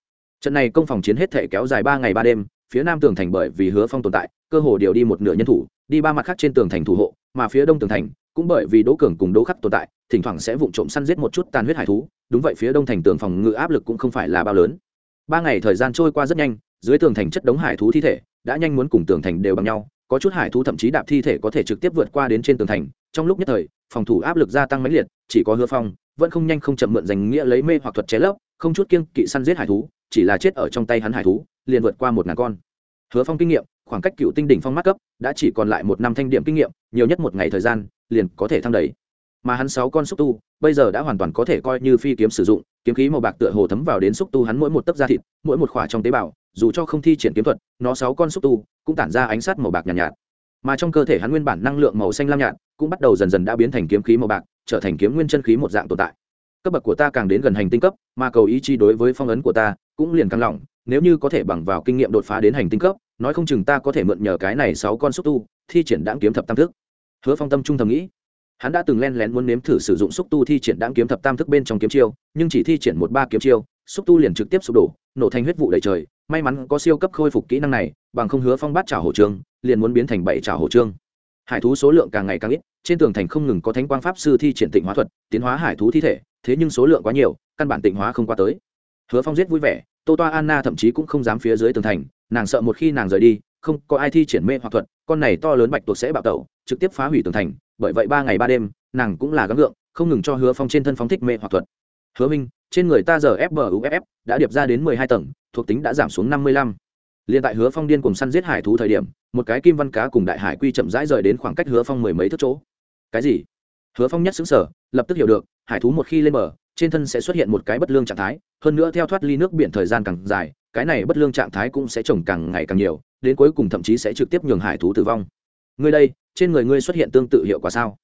Trận này công phòng chiến hết thể kéo dài ba ngày ba đêm, phía nam tường thành bởi vì hứa phong tồn tại, cơ hồ điều đi một nửa nhân thủ, đi ba mặt khác trên tường thành thủ hộ, mà phía đông tường thành cũng bởi vì đỗ cường cùng đỗ khắc tồn tại, thỉnh thoảng sẽ vụng trộm săn giết một chút tàn huyết hải thú. Đúng vậy, phía đông thành tường phòng ngự áp lực cũng không phải là bao lớn. Ba ngày thời gian trôi qua rất nhanh, dưới tường thành chất đống hải thú thi thể đã nhanh muốn cùng tường thành đều bằng nhau, có chút hải thú thậm chí đạp thi thể có thể trực tiếp vượt qua đến trên tường thành. Trong lúc nhất thời, phòng thủ áp lực gia tăng mãnh liệt, chỉ có hứa phong vẫn không nhanh không chậm mượn danh nghĩa lấy mê hoặc thuật chế lấp không chút kiêng kỵ săn giết hải thú chỉ là chết ở trong tay hắn hải thú liền vượt qua một ngàn con. Hứa phong kinh nghiệm khoảng cách cựu tinh đỉnh phong mắt cấp đã chỉ còn lại một năm thanh điểm kinh nghiệm nhiều nhất một ngày thời gian liền có thể thăng đầy. Mà hắn sáu con xúc tu bây giờ đã hoàn toàn có thể coi như phi kiếm sử dụng kiếm khí màu bạc tựa hồ thấm vào đến xúc tu hắn mỗi một tấc da thịt mỗi một khỏa trong tế bào dù cho không thi triển kiếm thuật nó sáu con xúc tu cũng tản ra ánh sát màu bạc nhàn nhạt, nhạt. Mà trong cơ thể hắn nguyên bản năng lượng màu xanh lam nhạt cũng bắt đầu dần dần đã biến thành kiếm khí màu bạc trở thành kiếm nguyên chân khí một dạng tồn tại. Cấp bậc của ta càng đến gần hành tinh cấp, mà cầu ý chi đối với phong ấn của ta cũng liền căng lỏng. Nếu như có thể bằng vào kinh nghiệm đột phá đến hành tinh cấp, nói không chừng ta có thể mượn nhờ cái này sáu con xúc tu, thi triển đáng kiếm thập tam thức. Hứa phong tâm trung thầm nghĩ. Hắn đã từng len lén muốn nếm thử sử dụng xúc tu thi triển đáng kiếm thập tam thức bên trong kiếm chiêu, nhưng chỉ thi triển một ba kiếm chiêu, xúc tu liền trực tiếp sụp đổ, nổ thành huyết vụ đầy trời. May mắn có siêu cấp khôi phục kỹ năng này, bằng không hứa phong bát trả hổ trương liền muốn biến thành bảy trả hổ trương hải thú số lượng càng ngày càng ít, trên tường thành không ngừng có thánh quang pháp sư thi triển tịnh hóa thuật, tiến hóa hải thú thi thể, thế nhưng số lượng quá nhiều, căn bản tịnh hóa không qua tới. Hứa phong giết vui vẻ, tô toa anna thậm chí cũng không dám phía dưới tường thành, nàng sợ một khi nàng rời đi, không có ai thi triển mê hoặc thuật, con này to lớn bạch tuộc sẽ bạo tẩu, trực tiếp phá hủy tường thành, bởi vậy ba ngày ba đêm, nàng cũng là gắng gượng, không ngừng cho hứa phong trên thân phóng thích mê hoặc thuật. Hứa minh, trên người ta giờ fbuff đã điệp ra đến mười hai tầng, thuộc tính đã giảm xuống năm mươi lăm liền tại hứa phong điên cùng săn giết hải thú thời điểm, một cái kim văn cá cùng đại hải quy chậm rãi rời đến khoảng cách hứa phong mười mấy thước chỗ. Cái gì? Hứa phong nhất xứng sở lập tức hiểu được, hải thú một khi lên bờ, trên thân sẽ xuất hiện một cái bất lương trạng thái, hơn nữa theo thoát ly nước biển thời gian càng dài, cái này bất lương trạng thái cũng sẽ trồng càng ngày càng nhiều, đến cuối cùng thậm chí sẽ trực tiếp nhường hải thú tử vong. Ngươi đây, trên người ngươi xuất hiện tương tự hiệu quả sao?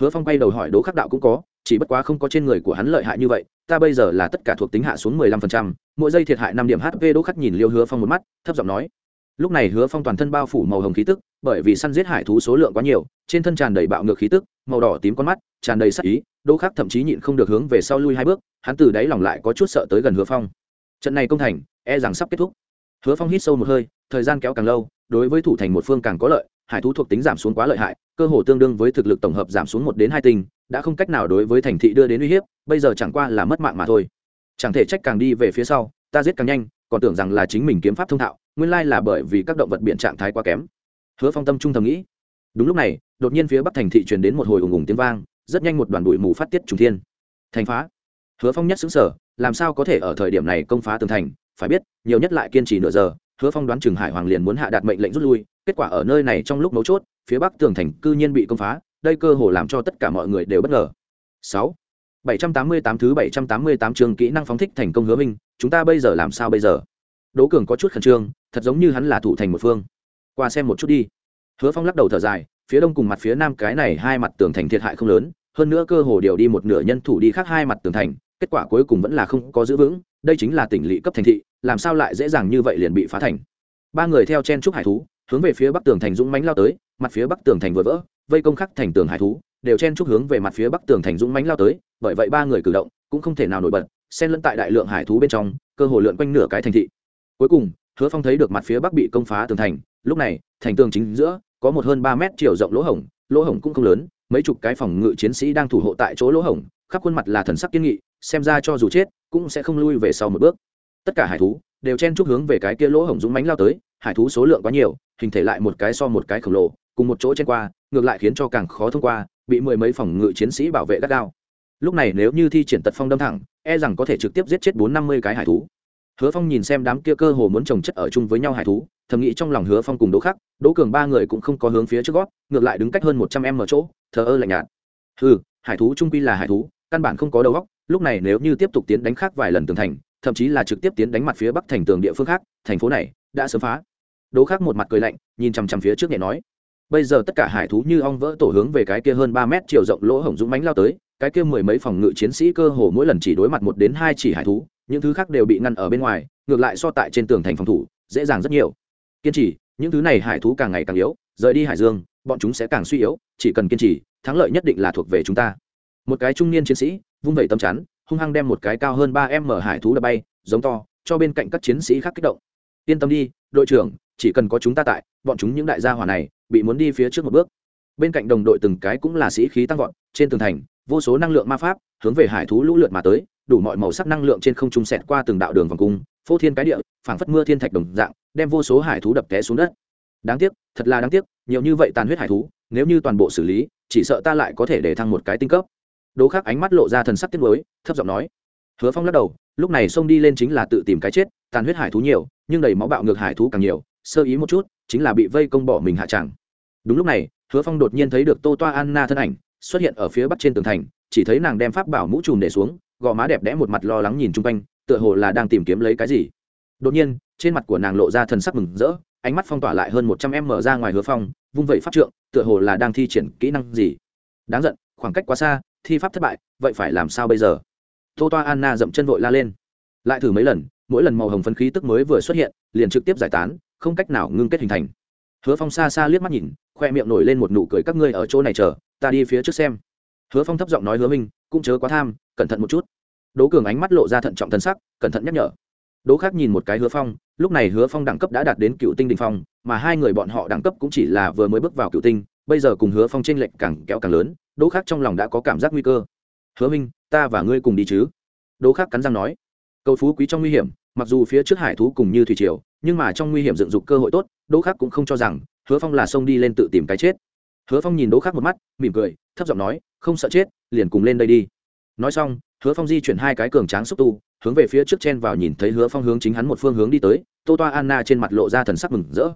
Hứa phong bay đầu hỏi đố khắc đạo cũng có chỉ bất quá không có trên người của hắn lợi hại như vậy, ta bây giờ là tất cả thuộc tính hạ xuống mười lăm phần trăm, mỗi giây thiệt hại năm điểm hp đỗ khắc nhìn liêu hứa phong một mắt, thấp giọng nói. Lúc này hứa phong toàn thân bao phủ màu hồng khí tức, bởi vì săn giết hải thú số lượng quá nhiều, trên thân tràn đầy bạo ngược khí tức, màu đỏ tím con mắt, tràn đầy sắc ý, đỗ khắc thậm chí nhịn không được hướng về sau lui hai bước, hắn từ đáy lòng lại có chút sợ tới gần hứa phong. Trận này công thành e rằng sắp kết thúc. Hứa phong hít sâu một hơi, thời gian kéo càng lâu, đối với thủ thành một phương càng có lợi, hải thú thuộc tính giảm xuống quá lợi hại cơ hồ tương đương với thực lực tổng hợp giảm xuống một đến hai tinh, đã không cách nào đối với thành thị đưa đến uy hiếp, bây giờ chẳng qua là mất mạng mà thôi. Chẳng thể trách càng đi về phía sau, ta giết càng nhanh, còn tưởng rằng là chính mình kiếm pháp thông thạo, nguyên lai là bởi vì các động vật biện trạng thái quá kém. Hứa phong tâm trung tâm nghĩ. Đúng lúc này, đột nhiên phía bắc thành thị truyền đến một hồi ùng ùng tiếng vang, rất nhanh một đoàn bụi mù phát tiết trùng thiên. Thành phá. Hứa phong nhất xứng sở làm sao có thể ở thời điểm này công phá tường thành, phải biết, nhiều nhất lại kiên trì nửa giờ, hứa phong đoán chừng hải hoàng liền muốn hạ đạt mệnh lệnh rút lui, kết quả ở nơi này trong lúc mấu chốt phía bắc tường thành cư nhiên bị công phá, đây cơ hồ làm cho tất cả mọi người đều bất ngờ. Sáu. Bảy trăm tám mươi tám thứ bảy trăm tám mươi tám trường kỹ năng phóng thích thành công hứa minh, chúng ta bây giờ làm sao bây giờ? Đỗ cường có chút khẩn trương, thật giống như hắn là thủ thành một phương. Qua xem một chút đi. Hứa phong lắc đầu thở dài, phía đông cùng mặt phía nam cái này hai mặt tường thành thiệt hại không lớn, hơn nữa cơ hồ điều đi một nửa nhân thủ đi khác hai mặt tường thành, kết quả cuối cùng vẫn là không có giữ vững, đây chính là tỉnh lỵ cấp thành thị, làm sao lại dễ dàng như vậy liền bị phá thành. Ba người theo chen trúc hải thú, hướng về phía bắc tường thành dũng mánh lao tới mặt phía bắc tường thành vừa vỡ, vây công khắc thành tường hải thú, đều chen trúc hướng về mặt phía bắc tường thành dũng mánh lao tới, bởi vậy ba người cử động cũng không thể nào nổi bật, xen lẫn tại đại lượng hải thú bên trong, cơ hồ lượn quanh nửa cái thành thị. Cuối cùng, hứa phong thấy được mặt phía bắc bị công phá tường thành, lúc này, thành tường chính giữa, có một hơn ba mét chiều rộng lỗ hổng lỗ hổng cũng không lớn, mấy chục cái phòng ngự chiến sĩ đang thủ hộ tại chỗ lỗ hổng, khắp khuôn mặt là thần sắc kiên nghị, xem ra cho dù chết, cũng sẽ không lui về sau một bước. Tất cả hải thú đều chen chúc hướng về cái kia lỗ hổng dũng mánh lao tới, hải thú số lượng quá nhiều, hình thể lại một cái so một cái khổng lồ cùng một chỗ chen qua, ngược lại khiến cho càng khó thông qua, bị mười mấy phòng ngự chiến sĩ bảo vệ gắt gao. Lúc này nếu như thi triển tật phong đâm thẳng e rằng có thể trực tiếp giết chết bốn năm mươi cái hải thú. Hứa phong nhìn xem đám kia cơ hồ muốn trồng chất ở chung với nhau hải thú, thầm nghĩ trong lòng hứa phong cùng đỗ khắc, đỗ cường ba người cũng không có hướng phía trước gót, ngược lại đứng cách hơn một trăm em ở chỗ, thờ ơ lạnh nhạt. Ừ hải thú trung quy là hải thú, căn bản không có đầu góc lúc này nếu như tiếp tục tiến đánh khác vài lần tường thành, thậm chí là trực tiếp tiến đánh mặt phía bắc thành tường địa phương khác, thành phố này đã sớm phá. Đỗ khắc một mặt cười lạnh, nhìn chằm chằm phía trước nhẹ nói bây giờ tất cả hải thú như ong vỡ tổ hướng về cái kia hơn ba mét chiều rộng lỗ hổng dũng mánh lao tới, cái kia mười mấy phòng ngự chiến sĩ cơ hồ mỗi lần chỉ đối mặt một đến hai chỉ hải thú, những thứ khác đều bị ngăn ở bên ngoài, ngược lại so tại trên tường thành phòng thủ, dễ dàng rất nhiều. Kiên trì, những thứ này hải thú càng ngày càng yếu, rời đi hải dương, bọn chúng sẽ càng suy yếu, chỉ cần kiên trì, thắng lợi nhất định là thuộc về chúng ta. Một cái trung niên chiến sĩ, vung vẩy tâm chắn, hung hăng đem một cái cao hơn ba m mở hải thú đã bay, giống to, cho bên cạnh các chiến sĩ khác kích động. Yên tâm đi, đội trưởng, chỉ cần có chúng ta tại, bọn chúng những đại gia hỏa này bị muốn đi phía trước một bước. Bên cạnh đồng đội từng cái cũng là sĩ khí tăng vọt, trên tường thành, vô số năng lượng ma pháp hướng về hải thú lũ lượt mà tới, đủ mọi màu sắc năng lượng trên không trung sẹt qua từng đạo đường vòng cung, phô thiên cái địa, phảng phất mưa thiên thạch đồng dạng, đem vô số hải thú đập té xuống đất. Đáng tiếc, thật là đáng tiếc, nhiều như vậy tàn huyết hải thú, nếu như toàn bộ xử lý, chỉ sợ ta lại có thể để thăng một cái tinh cấp. Đố khác ánh mắt lộ ra thần sắc tiếc nuối, thấp giọng nói. Hứa phong lắc đầu, lúc này xông đi lên chính là tự tìm cái chết, tàn huyết hải thú nhiều, nhưng đầy máu bạo ngược hải thú càng nhiều, sơ ý một chút chính là bị vây công bỏ mình hạ tràng. Đúng lúc này, hứa phong đột nhiên thấy được tô toa anna thân ảnh xuất hiện ở phía bắc trên tường thành, chỉ thấy nàng đem pháp bảo mũ trùm để xuống, gò má đẹp đẽ một mặt lo lắng nhìn chung quanh, tựa hồ là đang tìm kiếm lấy cái gì. Đột nhiên, trên mặt của nàng lộ ra thần sắc mừng rỡ, ánh mắt phong tỏa lại hơn một trăm em mở ra ngoài hứa phong, vung vẩy pháp trượng, tựa hồ là đang thi triển kỹ năng gì. Đáng giận, khoảng cách quá xa, thi pháp thất bại, vậy phải làm sao bây giờ? Tô toa anna dậm chân vội la lên. Lại thử mấy lần, mỗi lần màu hồng phấn khí tức mới vừa xuất hiện, liền trực tiếp giải tán không cách nào ngưng kết hình thành. Hứa phong xa xa liếc mắt nhìn, khoe miệng nổi lên một nụ cười, các ngươi ở chỗ này chờ, ta đi phía trước xem. Hứa phong thấp giọng nói, hứa minh cũng chớ quá tham, cẩn thận một chút. Đố cường ánh mắt lộ ra thận trọng thân sắc, cẩn thận nhắc nhở. Đố khác nhìn một cái hứa phong, lúc này hứa phong đẳng cấp đã đạt đến cựu tinh đình phong, mà hai người bọn họ đẳng cấp cũng chỉ là vừa mới bước vào cựu tinh, bây giờ cùng hứa phong t r ê n lệch càng kéo càng lớn đố khác trong lòng đã có cảm giác nguy cơ. Hứa minh ta và ngươi cùng đi chứ? Đố khác cắn răng nói. Cầu phú quý trong nguy hiểm, mặc dù phía trước hải thú cùng như thủy triều nhưng mà trong nguy hiểm dựng dục cơ hội tốt, đỗ Khắc cũng không cho rằng hứa phong là xông đi lên tự tìm cái chết. Hứa phong nhìn đỗ Khắc một mắt, mỉm cười, thấp giọng nói, không sợ chết, liền cùng lên đây đi. Nói xong, hứa phong di chuyển hai cái cường tráng xúc tu, hướng về phía trước chen vào nhìn thấy hứa phong hướng chính hắn một phương hướng đi tới, tô toa anna trên mặt lộ ra thần sắc mừng rỡ.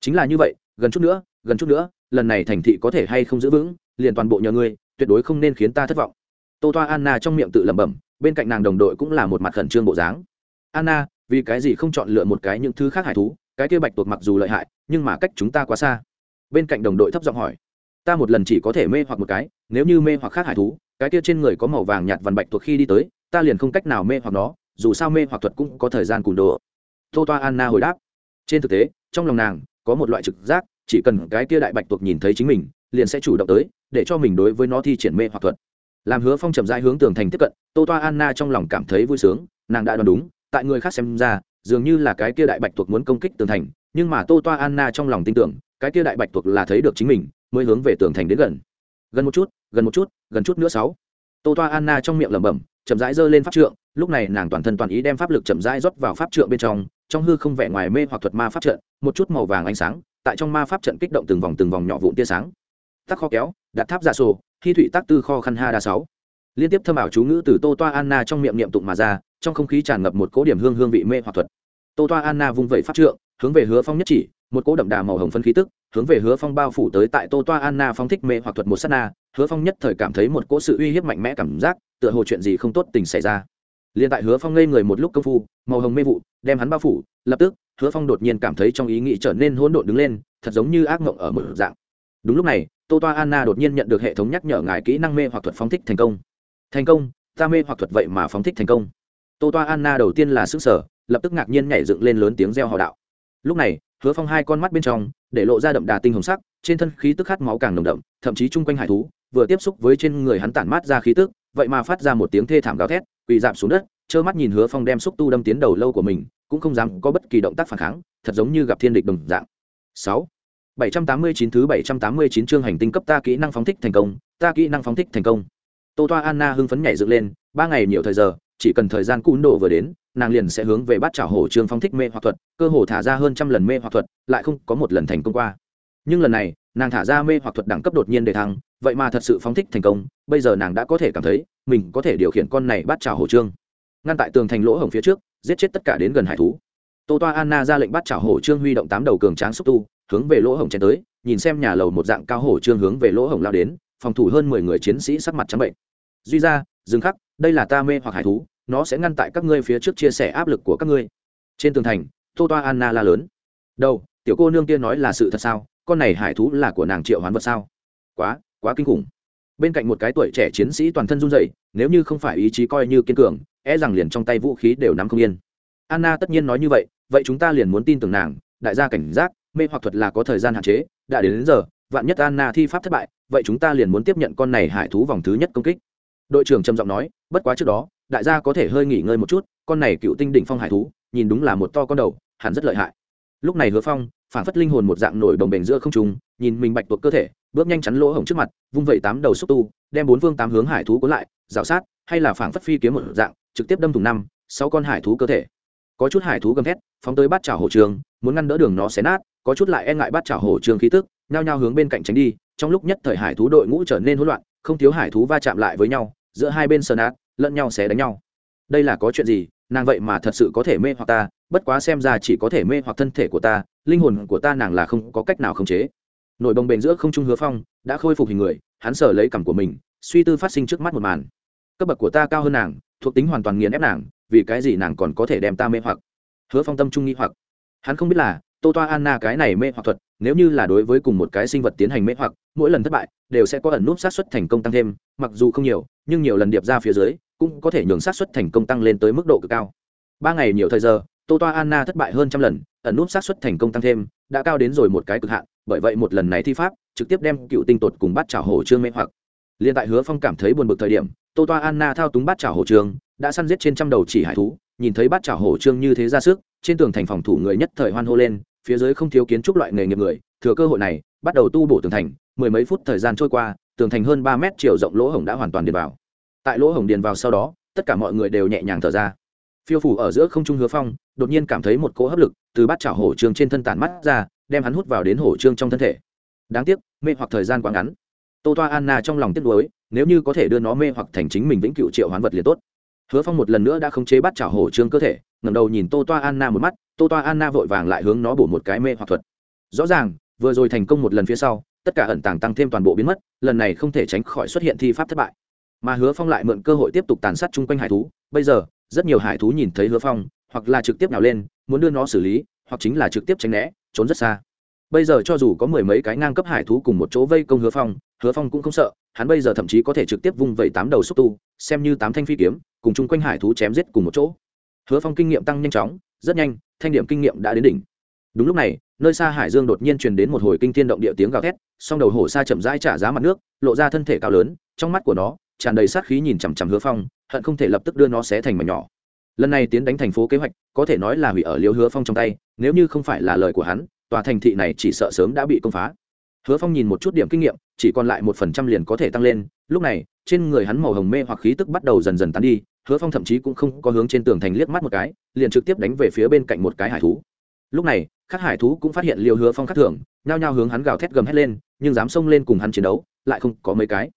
Chính là như vậy, gần chút nữa, gần chút nữa, lần này thành thị có thể hay không giữ vững, liền toàn bộ nhờ ngươi, tuyệt đối không nên khiến ta thất vọng. Tô toa anna trong miệng tự lẩm bẩm, bên cạnh nàng đồng đội cũng là một mặt khẩn trương bộ dáng. Anna vì cái gì không chọn lựa một cái những thứ khác hải thú, cái kia bạch tuộc mặc dù lợi hại, nhưng mà cách chúng ta quá xa. Bên cạnh đồng đội thấp giọng hỏi, ta một lần chỉ có thể mê hoặc một cái, nếu như mê hoặc khác hải thú, cái kia trên người có màu vàng nhạt vằn bạch tuộc khi đi tới, ta liền không cách nào mê hoặc nó, dù sao mê hoặc thuật cũng có thời gian cùn đồ. Tô toa anna hồi đáp, trên thực tế, trong lòng nàng, có một loại trực giác, chỉ cần cái kia đại bạch tuộc nhìn thấy chính mình, liền sẽ chủ động tới, để cho mình đối với nó thi triển mê hoặc thuật. Làm hứa phong trầm dai hướng tường thành tiếp cận, tô toa anna trong lòng cảm thấy vui sướng, nàng đã đoán đúng tại người khác xem ra, dường như là cái kia đại bạch tuộc muốn công kích tường thành, nhưng mà tô toa anna trong lòng tin tưởng, cái kia đại bạch tuộc là thấy được chính mình, mới hướng về tường thành đến gần. Gần một chút, gần một chút, gần chút nữa sáu. Tô toa anna trong miệng lẩm bẩm, chậm rãi giơ lên pháp trượng, lúc này nàng toàn thân toàn ý đem pháp lực chậm rãi rót vào pháp trượng bên trong trong hư không vẻ ngoài mê hoặc thuật ma pháp trận, một chút màu vàng ánh sáng, tại trong ma pháp trận kích động từng vòng từng vòng nhỏ vụn tia sáng. Tắc kho kéo, đặt tháp giả sổ khi thụy tác tư kho khăn ha đa sáu. Liên tiếp thâm ảo chú ngữ từ tô toa anna trong miệng niệm tụng mà ra trong không khí tràn ngập một cỗ điểm hương hương vị mê hoặc thuật. Tô toa anna vung vẩy pháp trượng, hướng về hứa phong nhất chỉ, một cỗ đậm đà màu hồng phân khí tức, hướng về hứa phong bao phủ tới tại tô toa anna phong thích mê hoặc thuật một s á t na. Hứa phong nhất thời cảm thấy một cỗ sự uy hiếp mạnh mẽ cảm giác, tựa hồ chuyện gì không tốt tình xảy ra. Liền tại hứa phong ngây người một lúc công phu, màu hồng mê vụ đem hắn bao phủ, lập tức, hứa phong đột nhiên cảm thấy trong ý nghĩ trở nên hỗn độn đứng lên, thật giống như ác mộng ở một dạng. Đúng lúc này, tô toa anna đột nhiên nhận được hệ thống nhắc nhở ngài kỹ năng mê hoặc thuật phóng thích thành công. Thành công, ta mê hoặc thuật vậy mà phóng thích thành công tô toa anna đầu tiên là xứ sở lập tức ngạc nhiên nhảy dựng lên lớn tiếng reo hò đạo. Lúc này, hứa phong hai con mắt bên trong, để lộ ra đậm đà tinh hồng sắc, trên thân khí tức khát máu càng nồng đậm, thậm chí chung quanh hải thú, vừa tiếp xúc với trên người hắn tản mát ra khí tức, vậy mà phát ra một tiếng thê thảm gào thét, quỳ dạp xuống đất, trơ mắt nhìn hứa phong đem xúc tu đâm tiến đầu lâu của mình, cũng không dám có bất kỳ động tác phản kháng, thật giống như gặp thiên địch đồng dạng. Sáu. Bảy trăm tám mươi chín thứ bảy trăm tám mươi chín chương hành tinh cấp ta kỹ năng phóng thích thành công, ta kỹ năng phóng thích thành công. Tô toa anna hưng phấn nhảy dựng lên, ba ngày nhiều thời giờ chỉ cần thời gian cún độ vừa đến, nàng liền sẽ hướng về bắt chảo hổ trương phóng thích mê hoặc thuật, cơ hồ thả ra hơn trăm lần mê hoặc thuật, lại không có một lần thành công qua. Nhưng lần này, nàng thả ra mê hoặc thuật đẳng cấp đột nhiên để thăng, vậy mà thật sự phóng thích thành công, bây giờ nàng đã có thể cảm thấy, mình có thể điều khiển con này bắt chảo hổ trương. Ngăn tại tường thành lỗ hổng phía trước, giết chết tất cả đến gần hải thú. Tô toa anna ra lệnh bắt chảo hổ trương huy động tám đầu cường tráng xúc tu, hướng về lỗ hổng chen tới, nhìn xem nhà lầu một dạng cao hổ trương hướng về lỗ hổng lao đến, phòng thủ hơn mười người chiến sĩ sắc mặt trắng bệnh. Duy ra, dừng khắc đây là ta mê hoặc hải thú nó sẽ ngăn tại các ngươi phía trước chia sẻ áp lực của các ngươi. Trên tường thành tô toa anna la lớn. Đâu tiểu cô nương kia nói là sự thật sao? Con này hải thú là của nàng triệu hoán vật sao? Quá quá kinh khủng. Bên cạnh một cái tuổi trẻ chiến sĩ toàn thân run rẩy nếu như không phải ý chí coi như kiên cường e rằng liền trong tay vũ khí đều nắm không yên. Anna tất nhiên nói như vậy vậy chúng ta liền muốn tin tưởng nàng đại gia cảnh giác mê hoặc thuật là có thời gian hạn chế đã đến, đến giờ vạn nhất anna thi pháp thất bại vậy chúng ta liền muốn tiếp nhận con này hải thú vòng thứ nhất công kích đội trưởng trầm giọng nói bất quá trước đó đại gia có thể hơi nghỉ ngơi một chút con này cựu tinh đỉnh phong hải thú nhìn đúng là một to con đầu hẳn rất lợi hại. Lúc này hứa phong phản phất linh hồn một dạng nổi đồng bềnh giữa không trùng, nhìn mình bạch tuộc cơ thể bước nhanh chắn lỗ hổng trước mặt vung vẩy tám đầu xúc tu đem bốn phương tám hướng hải thú cuốn lại rào sát hay là phản phất phi kiếm một dạng trực tiếp đâm thủng năm sáu con hải thú cơ thể. Có chút hải thú gầm thét phóng tới bắt chảo hổ trường muốn ngăn đỡ đường nó xé nát có chút lại e ngại bắt chảo hổ trường khí tức nhao nhao hướng bên cạnh tránh đi trong lúc nhất thời hải thú đội ngũ trở nên hỗn loạn không thiếu hải thú va chạm lại với nhau giữa hai bên sơn át lẫn nhau xé đánh nhau. Đây là có chuyện gì? Nàng vậy mà thật sự có thể mê hoặc ta, bất quá xem ra chỉ có thể mê hoặc thân thể của ta, linh hồn của ta nàng là không có cách nào khống chế. Nổi bồng bềnh giữa không trung hứa phong, đã khôi phục hình người, hắn sở lấy cảm của mình, suy tư phát sinh trước mắt một màn. Cấp bậc của ta cao hơn nàng, thuộc tính hoàn toàn nghiền ép nàng, vì cái gì nàng còn có thể đem ta mê hoặc? Hứa phong tâm trung nghi hoặc. Hắn không biết là, tô toa anna cái này mê hoặc thuật nếu như là đối với cùng một cái sinh vật tiến hành mê hoặc, mỗi lần thất bại đều sẽ có ẩn nút sát xuất thành công tăng thêm, mặc dù không nhiều, nhưng nhiều lần điệp ra phía dưới cũng có thể nhường sát xuất thành công tăng lên tới mức độ cực cao. Ba ngày nhiều thời giờ, tô toa anna thất bại hơn trăm lần, ẩn nút sát xuất thành công tăng thêm, đã cao đến rồi một cái cực hạn, bởi vậy một lần này thi pháp trực tiếp đem cựu tinh tột cùng bắt chảo hổ trương mê hoặc. Liên tại hứa phong cảm thấy buồn bực thời điểm, tô toa anna thao túng Bát chảo hổ trương, đã săn giết trên trăm đầu chỉ hải thú, nhìn thấy Bát chảo hổ trương như thế ra sức, trên tường thành phòng thủ người nhất thời hoan hô lên phía dưới không thiếu kiến trúc loại nghề nghiệp người, thừa cơ hội này, bắt đầu tu bổ tường thành, mười mấy phút thời gian trôi qua, tường thành hơn ba mét chiều rộng lỗ hổng đã hoàn toàn điền vào. Tại lỗ hổng điền vào sau đó, tất cả mọi người đều nhẹ nhàng thở ra. Phiêu phủ ở giữa không trung hứa phong, đột nhiên cảm thấy một cỗ hấp lực từ bát chảo hổ trương trên thân tản mắt ra, đem hắn hút vào đến hổ trương trong thân thể. Đáng tiếc, mê hoặc thời gian quá ngắn. Tô toa anna trong lòng tiếc nuối, nếu như có thể đưa nó mê hoặc thành chính mình vĩnh cựu triệu hoán vật liền tốt. Hứa phong một lần nữa đã khống chế bắt chảo hổ trương cơ thể ngẩng đầu nhìn tô toa anna một mắt, tô toa anna vội vàng lại hướng nó bổ một cái mê hoặc thuật. Rõ ràng, vừa rồi thành công một lần phía sau, tất cả ẩn tàng tăng thêm toàn bộ biến mất, lần này không thể tránh khỏi xuất hiện thi pháp thất bại. Mà hứa phong lại mượn cơ hội tiếp tục tàn sát chung quanh hải thú, bây giờ, rất nhiều hải thú nhìn thấy hứa phong, hoặc là trực tiếp nào lên, muốn đưa nó xử lý, hoặc chính là trực tiếp tránh né, trốn rất xa. Bây giờ cho dù có mười mấy cái ngang cấp hải thú cùng một chỗ vây công hứa phong hứa phong cũng không sợ, hắn bây giờ thậm chí có thể trực tiếp vung vẩy tám đầu xúc tu, xem như tám thanh phi kiếm, cùng chung quanh hải thú chém giết cùng một chỗ hứa phong kinh nghiệm tăng nhanh chóng, rất nhanh, thanh điểm kinh nghiệm đã đến đỉnh. Đúng lúc này, nơi xa hải dương đột nhiên truyền đến một hồi kinh thiên động địa tiếng gào thét, song đầu hổ xa chậm rãi trả giá mặt nước, lộ ra thân thể cao lớn, trong mắt của nó, tràn đầy sát khí nhìn chằm chằm hứa phong, hận không thể lập tức đưa nó xé thành mảnh nhỏ. Lần này tiến đánh thành phố kế hoạch, có thể nói là hủy ở liêu hứa phong trong tay, nếu như không phải là lời của hắn, tòa thành thị này chỉ sợ sớm đã bị công phá hứa phong nhìn một chút điểm kinh nghiệm, chỉ còn lại một phần trăm liền có thể tăng lên. Lúc này, trên người hắn màu hồng mê hoặc khí tức bắt đầu dần dần tán đi, hứa phong thậm chí cũng không có hướng trên tường thành liếc mắt một cái, liền trực tiếp đánh về phía bên cạnh một cái hải thú. Lúc này, các hải thú cũng phát hiện liều hứa phong khắc thường, nhao nhao hướng hắn gào thét gầm hét lên, nhưng dám xông lên cùng hắn chiến đấu, lại không có mấy cái.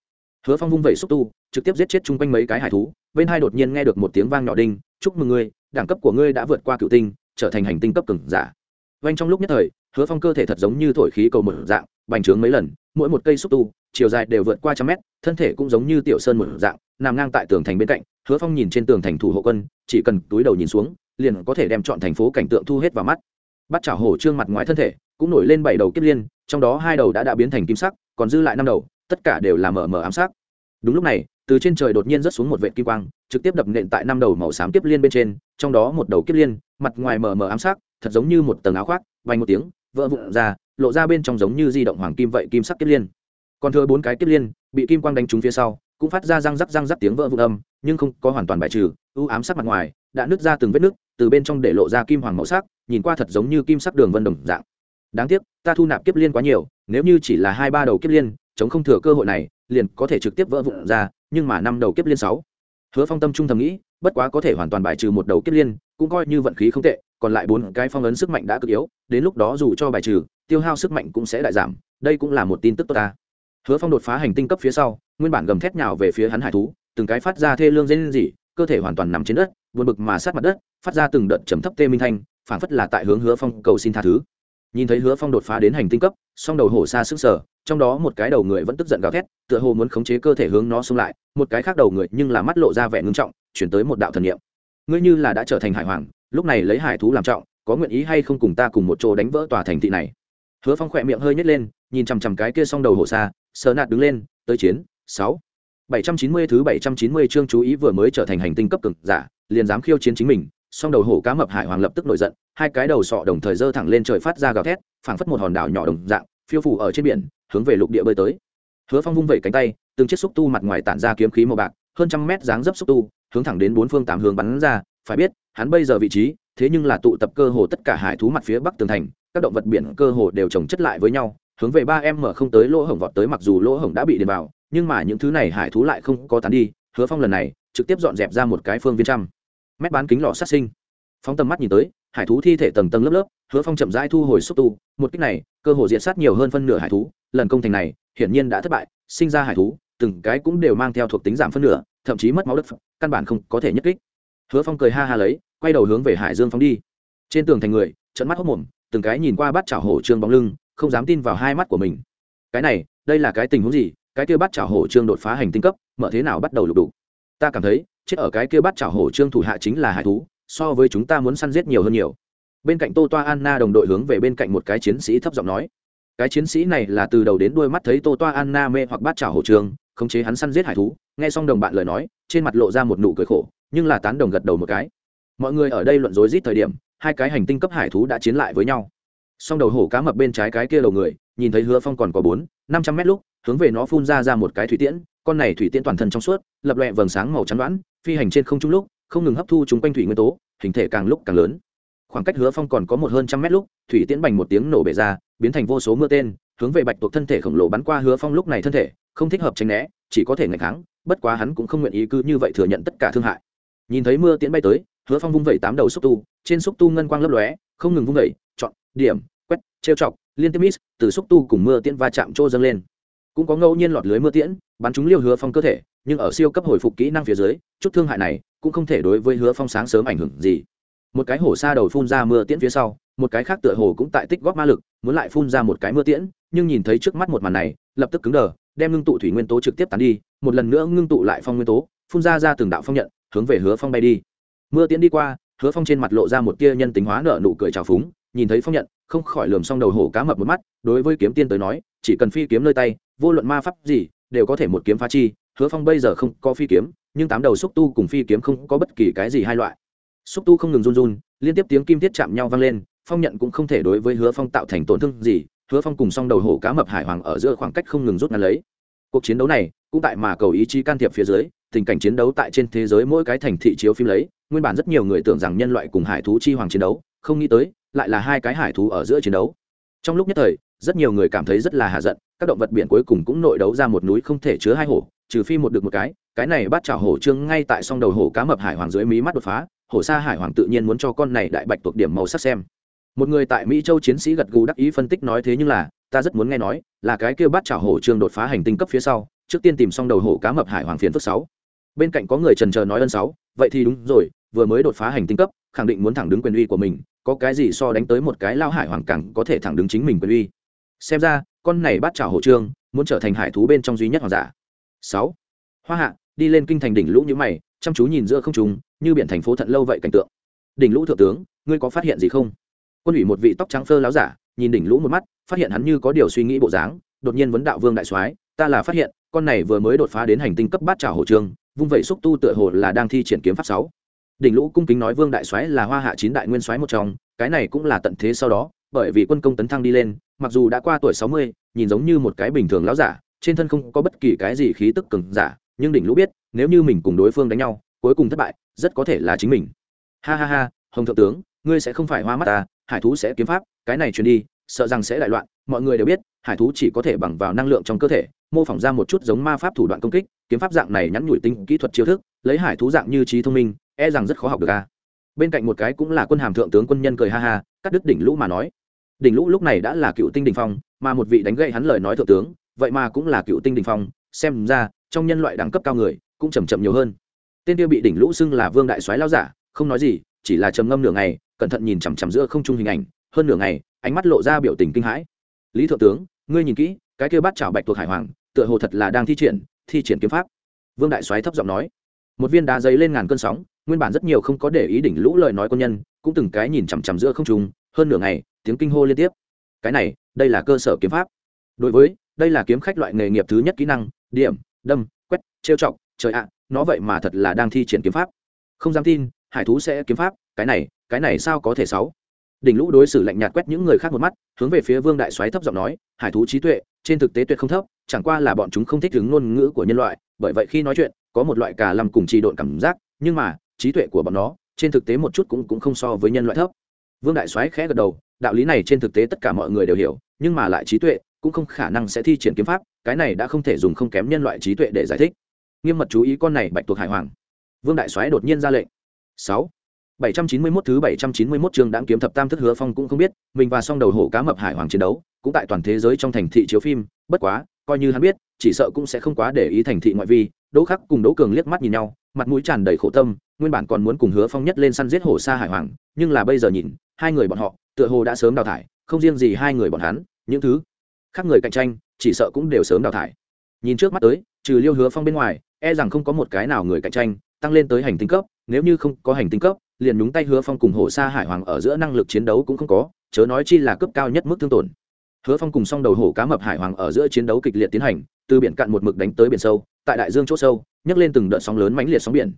Hứa phong vung vẩy xúc tu, trực tiếp giết chết chung quanh mấy cái hải thú, bên hai đột nhiên nghe được một tiếng vang nhỏ đinh, chúc mừng ngươi, đẳng cấp của ngươi đã vượt qua cựu tinh, trở thành hành tinh cấp cường giả. Vanh trong lúc nhất thời, hứa phong cơ thể thật giống như thổi khí cầu mở dạng bành trướng mấy lần, mỗi một cây xúc tu, chiều dài đều vượt qua trăm mét, thân thể cũng giống như tiểu sơn một dạng, nằm ngang tại tường thành bên cạnh, hứa phong nhìn trên tường thành thủ hộ quân, chỉ cần túi đầu nhìn xuống, liền có thể đem chọn thành phố cảnh tượng thu hết vào mắt. Bắt chảo hổ trương mặt ngoài thân thể, cũng nổi lên bảy đầu kiếp liên, trong đó hai đầu đã đã biến thành kim sắc, còn dư lại năm đầu, tất cả đều là mờ mờ ám sắc. Đúng lúc này, từ trên trời đột nhiên rớt xuống một vệ kim quang, trực tiếp đập nện tại năm đầu màu xám kiếp liên bên trên, trong đó một đầu kiếp liên, mặt ngoài mờ mờ ám sắc, thật giống như một tầng áo khoác vay một tiếng vỡ vụn ra, lộ ra bên trong giống như di động hoàng kim vậy kim sắc kiếp liên. Còn thừa bốn cái kiếp liên, bị kim quang đánh trúng phía sau, cũng phát ra răng rắc răng rắc tiếng vỡ vụn âm, nhưng không có hoàn toàn bài trừ ưu ám sắc mặt ngoài, đã nứt ra từng vết nứt, từ bên trong để lộ ra kim hoàng màu sắc, nhìn qua thật giống như kim sắc đường vân đồng dạng. Đáng tiếc, ta thu nạp kiếp liên quá nhiều, nếu như chỉ là hai ba đầu kiếp liên, chống không thừa cơ hội này, liền có thể trực tiếp vỡ vụn ra, nhưng mà năm đầu kiếp liên sáu. Hứa phong tâm trung thầm nghĩ, bất quá có thể hoàn toàn bài trừ một đầu kiếp liên, cũng coi như vận khí không tệ còn lại bốn cái phong ấn sức mạnh đã cực yếu, đến lúc đó dù cho bài trừ, tiêu hao sức mạnh cũng sẽ đại giảm, đây cũng là một tin tức tốt ta. Hứa phong đột phá hành tinh cấp phía sau, nguyên bản gầm thét nhào về phía hắn hải thú, từng cái phát ra thê lương dây lên gì cơ thể hoàn toàn nằm trên đất, buồn bực mà sát mặt đất, phát ra từng đợt trầm thấp tê minh thanh, phảng phất là tại hướng hứa phong cầu xin tha thứ. Nhìn thấy hứa phong đột phá đến hành tinh cấp, song đầu hổ xa sức sở trong đó một cái đầu người vẫn tức giận gào thét, tựa hồ muốn khống chế cơ thể hướng nó xông lại, một cái khác đầu người nhưng là mắt lộ ra vẻ ngưng trọng, chuyển tới một đạo thần niệm. Ngươi như là đã trở thành hải hoàng lúc này lấy hải thú làm trọng, có nguyện ý hay không cùng ta cùng một chỗ đánh vỡ tòa thành thị này? Hứa phong khỏe miệng hơi nhét lên, nhìn chằm chằm cái kia song đầu hổ xa, sờ nạt đứng lên, tới chiến, sáu. Bảy trăm chín mươi thứ bảy trăm chín mươi chương chú ý vừa mới trở thành hành tinh cấp cực giả, liền dám khiêu chiến chính mình, song đầu hổ cá mập hải hoàng lập tức nổi giận, hai cái đầu sọ đồng thời dơ thẳng lên trời phát ra gào thét, phảng phất một hòn đảo nhỏ đồng dạng, phiêu phủ ở trên biển, hướng về lục địa bơi tới. Hứa phong vung vẩy cánh tay, từng chiếc xúc tu mặt ngoài tản ra kiếm khí màu bạc, hơn trăm mét dáng dấp xúc tu, hướng thẳng đến bốn phương tám hướng bắn ra, phải biết hắn bây giờ vị trí, thế nhưng là tụ tập cơ hồ tất cả hải thú mặt phía bắc tường thành, các động vật biển cơ hồ đều trồng chất lại với nhau, hướng về ba em mở không tới lỗ hổng vọt tới mặc dù lỗ hổng đã bị đền vào, nhưng mà những thứ này hải thú lại không có tán đi, hứa phong lần này trực tiếp dọn dẹp ra một cái phương viên trăm mét bán kính lò sát sinh. Phóng tầm mắt nhìn tới, hải thú thi thể tầng tầng lớp lớp, hứa phong chậm rãi thu hồi xúc tu, một cách này, cơ hồ diện sát nhiều hơn phân nửa hải thú, lần công thành này, hiển nhiên đã thất bại, sinh ra hải thú, từng cái cũng đều mang theo thuộc tính giảm phân nửa, thậm chí mất máu đất, căn bản không có thể nhất kích hứa phong cười ha ha lấy, quay đầu hướng về hải dương phóng đi. Trên tường thành người trận mắt hốc mồm, từng cái nhìn qua bắt chảo hổ trương bóng lưng, không dám tin vào hai mắt của mình. Cái này, đây là cái tình huống gì? Cái kia bắt chảo hổ trương đột phá hành tinh cấp, mở thế nào bắt đầu lục đủ ta cảm thấy, chết ở cái kia bắt chảo hổ trương thủ hạ chính là hải thú, so với chúng ta muốn săn giết nhiều hơn nhiều. Bên cạnh tô toa anna đồng đội hướng về bên cạnh một cái chiến sĩ thấp giọng nói. Cái chiến sĩ này là từ đầu đến đuôi mắt thấy tô toa anna mê hoặc bắt chảo hổ trương, khống chế hắn săn giết hải thú. Nghe xong đồng bạn lời nói, trên mặt lộ ra một nụ cười khổ nhưng là tán đồng gật đầu một cái. Mọi người ở đây luận rối rít thời điểm, hai cái hành tinh cấp hải thú đã chiến lại với nhau. Song đầu hổ cá mập bên trái cái kia đầu người, nhìn thấy hứa phong còn có bốn, năm trăm mét lúc, hướng về nó phun ra ra một cái thủy tiễn, con này thủy tiễn toàn thân trong suốt, lập loẹ vầng sáng màu chắn đoán, phi hành trên không trung lúc, không ngừng hấp thu chúng quanh thủy nguyên tố, hình thể càng lúc càng lớn. Khoảng cách hứa phong còn có một hơn trăm mét lúc, thủy tiễn bành một tiếng nổ bể ra, biến thành vô số mưa tên, hướng về bạch tuộc thân thể khổng lồ bắn qua hứa phong lúc này thân thể, không thích hợp tránh né, chỉ có thể ngày kháng, bất quá hắn cũng không nguyện ý cứ như vậy thừa nhận tất cả thương hại nhìn thấy mưa tiễn bay tới, hứa phong vung vẩy tám đầu xúc tu, trên xúc tu ngân quang lấp lóe, không ngừng vung vẩy, chọn, điểm, quét, trêu chọc, liên tiếp mít từ xúc tu cùng mưa tiễn va chạm trô dâng lên. Cũng có ngẫu nhiên lọt lưới mưa tiễn, bắn chúng liêu hứa phong cơ thể, nhưng ở siêu cấp hồi phục kỹ năng phía dưới, chút thương hại này cũng không thể đối với hứa phong sáng sớm ảnh hưởng gì. Một cái hổ xa đầu phun ra mưa tiễn phía sau, một cái khác tựa hồ cũng tại tích góp ma lực, muốn lại phun ra một cái mưa tiễn, nhưng nhìn thấy trước mắt một màn này, lập tức cứng đờ, đem ngưng tụ thủy nguyên tố trực tiếp tán đi, một lần nữa ngưng tụ lại phong nguyên tố, phun ra ra từng đạo phong nhận hướng về hứa phong bay đi. Mưa tiễn đi qua, hứa phong trên mặt lộ ra một tia nhân tính hóa nợ nụ cười trào phúng, nhìn thấy phong nhận, không khỏi lườm xong đầu hổ cá mập một mắt, đối với kiếm tiên tới nói, chỉ cần phi kiếm nơi tay, vô luận ma pháp gì, đều có thể một kiếm phá chi, hứa phong bây giờ không có phi kiếm, nhưng tám đầu xúc tu cùng phi kiếm không có bất kỳ cái gì hai loại. Xúc tu không ngừng run run, liên tiếp tiếng kim thiết chạm nhau vang lên, phong nhận cũng không thể đối với hứa phong tạo thành tổn thương gì, hứa phong cùng s đầu hổ cá mập hải hoàng ở giữa khoảng cách không ngừng rút ngắn lấy. Cuộc chiến đấu này, cũng tại mà cầu ý chí can thiệp phía dưới tình cảnh chiến đấu tại trên thế giới mỗi cái thành thị chiếu phim lấy, nguyên bản rất nhiều người tưởng rằng nhân loại cùng hải thú chi hoàng chiến đấu, không nghĩ tới, lại là hai cái hải thú ở giữa chiến đấu. Trong lúc nhất thời, rất nhiều người cảm thấy rất là hạ giận, các động vật biển cuối cùng cũng nội đấu ra một núi không thể chứa hai hổ, trừ phi một được một cái cái này bắt chảo hổ trương ngay tại song đầu hổ cá mập hải hoàng dưới mí mắt đột phá, hổ sa hải hoàng tự nhiên muốn cho con này đại bạch thuộc điểm màu sắc xem. Một người tại mỹ châu chiến sĩ gật gù đắc ý phân tích nói thế nhưng là, ta rất muốn nghe nói, là cái kêu bắt chảo hổ trương đột phá hành tinh cấp phía sau, trước tiên tìm xong đầu hổ cá mập hải hoàng phiền phức sáu bên cạnh có người trần chờ nói ân sáu, vậy thì đúng rồi, vừa mới đột phá hành tinh cấp, khẳng định muốn thẳng đứng quyền uy của mình, có cái gì so đánh tới một cái lao hải hoàng cẳng có thể thẳng đứng chính mình quyền uy. Xem ra, con này bắt chảo hổ trương, muốn trở thành hải thú bên trong duy nhất hoàng giả. Sáu. Hoa hạ, đi lên kinh thành đỉnh lũ như mày, chăm chú nhìn giữa không trùng như biển thành phố thận lâu vậy cảnh tượng. Đỉnh lũ thượng tướng, ngươi có phát hiện gì không? Quân ủy một vị tóc trắng phơ láo giả, nhìn đỉnh lũ một mắt, phát hiện hắn như có điều suy nghĩ bộ dáng, đột nhiên vấn đạo vương đại soái, ta là phát hiện, con này vừa mới đột phá đến hành tinh cấp bát trào hồ trương vung vẩy xúc tu tựa hồ là đang thi triển kiếm pháp sáu. Đỉnh lũ cung kính nói vương đại soái là hoa hạ chín đại nguyên soái một trong, cái này cũng là tận thế sau đó, bởi vì quân công tấn thăng đi lên, mặc dù đã qua tuổi sáu mươi, nhìn giống như một cái bình thường lão giả, trên thân không có bất kỳ cái gì khí tức cường giả, nhưng đỉnh lũ biết, nếu như mình cùng đối phương đánh nhau, cuối cùng thất bại, rất có thể là chính mình. Ha ha ha, hồng thượng tướng, ngươi sẽ không phải hoa mắt ta, hải thú sẽ kiếm pháp, cái này truyền đi, sợ rằng sẽ đại loạn, mọi người đều biết hải thú chỉ có thể bằng vào năng lượng trong cơ thể, mô phỏng ra một chút giống ma pháp thủ đoạn công kích, kiếm pháp dạng này nhắn nhủi tinh kỹ thuật chiêu thức, lấy hải thú dạng như trí thông minh e rằng rất khó học được ca bên cạnh một cái cũng là quân hàm thượng tướng quân nhân cười ha ha, cắt đứt đỉnh lũ mà nói. Đỉnh lũ lúc này đã là cựu tinh đình phong, mà một vị đánh gậy hắn lời nói thượng tướng, vậy mà cũng là cựu tinh đình phong, xem ra, trong nhân loại đẳng cấp cao người, cũng chầm chậm nhiều hơn. Tên tiêu bị đỉnh lũ xưng là vương đại soái lao giả, không nói gì, chỉ là trầm ngâm nửa ngày, cẩn thận nhìn chằm chằm giữa không trung hình ảnh, hơn nửa ngày, ánh mắt lộ ra biểu tình kinh hãi lý thượng tướng, ngươi nhìn kỹ, cái kia bắt chảo bạch thuộc hải hoàng, tựa hồ thật là đang thi triển thi triển kiếm pháp. Vương đại soái thấp giọng nói. Một viên đá giấy lên ngàn cơn sóng, nguyên bản rất nhiều không có để ý đỉnh lũ lời nói quân nhân, cũng từng cái nhìn chằm chằm giữa không trung, hơn nửa ngày, tiếng kinh hô liên tiếp. Cái này, đây là cơ sở kiếm pháp. Đối với, đây là kiếm khách loại nghề nghiệp thứ nhất kỹ năng, điểm, đâm, quét, trêu chọc, trời ạ à, nó vậy mà thật là đang thi triển kiếm pháp. Không dám tin, hải thú sẽ kiếm pháp, cái này cái này sao có thể sáu? Đỉnh lũ đối xử lạnh nhạt quét những người khác một mắt, hướng về phía vương đại soái thấp giọng nói, hải thú trí tuệ, trên thực tế tuyệt không thấp, chẳng qua là bọn chúng không thích ứng ngôn ngữ của nhân loại, bởi vậy khi nói chuyện, có một loại cà lầm cùng trì độn cảm giác, nhưng mà, trí tuệ của bọn nó, trên thực tế một chút cũng cũng không so với nhân loại thấp. Vương đại soái khẽ gật đầu, đạo lý này trên thực tế tất cả mọi người đều hiểu, nhưng mà lại trí tuệ cũng không khả năng sẽ thi triển kiếm pháp, cái này đã không thể dùng không kém nhân loại trí tuệ để giải thích. Nghiêm mật chú ý con này bạch tuộc hải hoàng. Vương đại soái đột nhiên ra lệnh. Sáu. 791 thứ 791 chương đãng kiếm thập tam thức hứa phong cũng không biết, mình và song đầu hổ cá mập hải hoàng chiến đấu, cũng tại toàn thế giới trong thành thị chiếu phim, bất quá, coi như hắn biết, chỉ sợ cũng sẽ không quá để ý thành thị ngoại vi, Đỗ Khắc cùng Đỗ Cường liếc mắt nhìn nhau, mặt mũi tràn đầy khổ tâm, nguyên bản còn muốn cùng Hứa Phong nhất lên săn giết hổ sa hải hoàng, nhưng là bây giờ nhìn, hai người bọn họ, tựa hồ đã sớm đào thải, không riêng gì hai người bọn hắn, những thứ khác người cạnh tranh, chỉ sợ cũng đều sớm đào thải. Nhìn trước mắt tới, trừ Liêu Hứa Phong bên ngoài, e rằng không có một cái nào người cạnh tranh tăng lên tới hành tinh cấp, nếu như không có hành tinh cấp, liền nhúng tay hứa phong cùng hổ sa hải hoàng ở giữa năng lực chiến đấu cũng không có, chớ nói chi là cấp cao nhất mức thương tổn. Hứa phong cùng song đầu hổ cá mập hải hoàng ở giữa chiến đấu kịch liệt tiến hành, từ biển cạn một mực đánh tới biển sâu, tại đại dương chỗ sâu, nhấc lên từng đợt sóng lớn mãnh liệt sóng biển.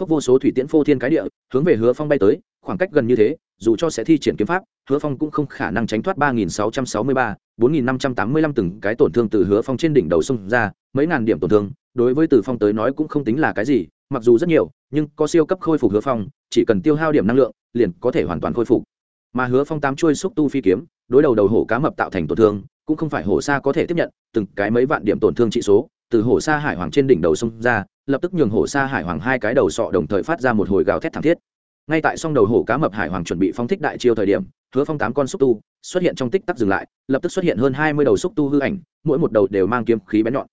Phốc vô số thủy tiễn phô thiên cái địa, hướng về hứa phong bay tới, khoảng cách gần như thế, dù cho sẽ thi triển kiếm pháp, hứa phong cũng không khả năng tránh thoát ba nghìn sáu trăm sáu mươi ba, bốn nghìn năm trăm tám mươi lăm từng cái tổn thương từ hứa phong trên đỉnh đầu sông ra, mấy ngàn điểm tổn thương, đối với từ phong tới nói cũng không tính là cái gì mặc dù rất nhiều, nhưng có siêu cấp khôi phục hứa phong, chỉ cần tiêu hao điểm năng lượng, liền có thể hoàn toàn khôi phục. Mà hứa phong tám chuôi xúc tu phi kiếm, đối đầu đầu hổ cá mập tạo thành tổn thương, cũng không phải hổ xa có thể tiếp nhận, từng cái mấy vạn điểm tổn thương trị số, từ hổ xa hải hoàng trên đỉnh đầu sông ra, lập tức nhường hổ xa hải hoàng hai cái đầu sọ đồng thời phát ra một hồi gào thét thảm thiết. Ngay tại song đầu hổ cá mập hải hoàng chuẩn bị phong thích đại chiêu thời điểm, hứa phong tám con xúc tu xuất hiện trong tích tắc dừng lại, lập tức xuất hiện hơn hai mươi đầu xúc tu hư ảnh, mỗi một đầu đều mang kiếm khí bén nhọn.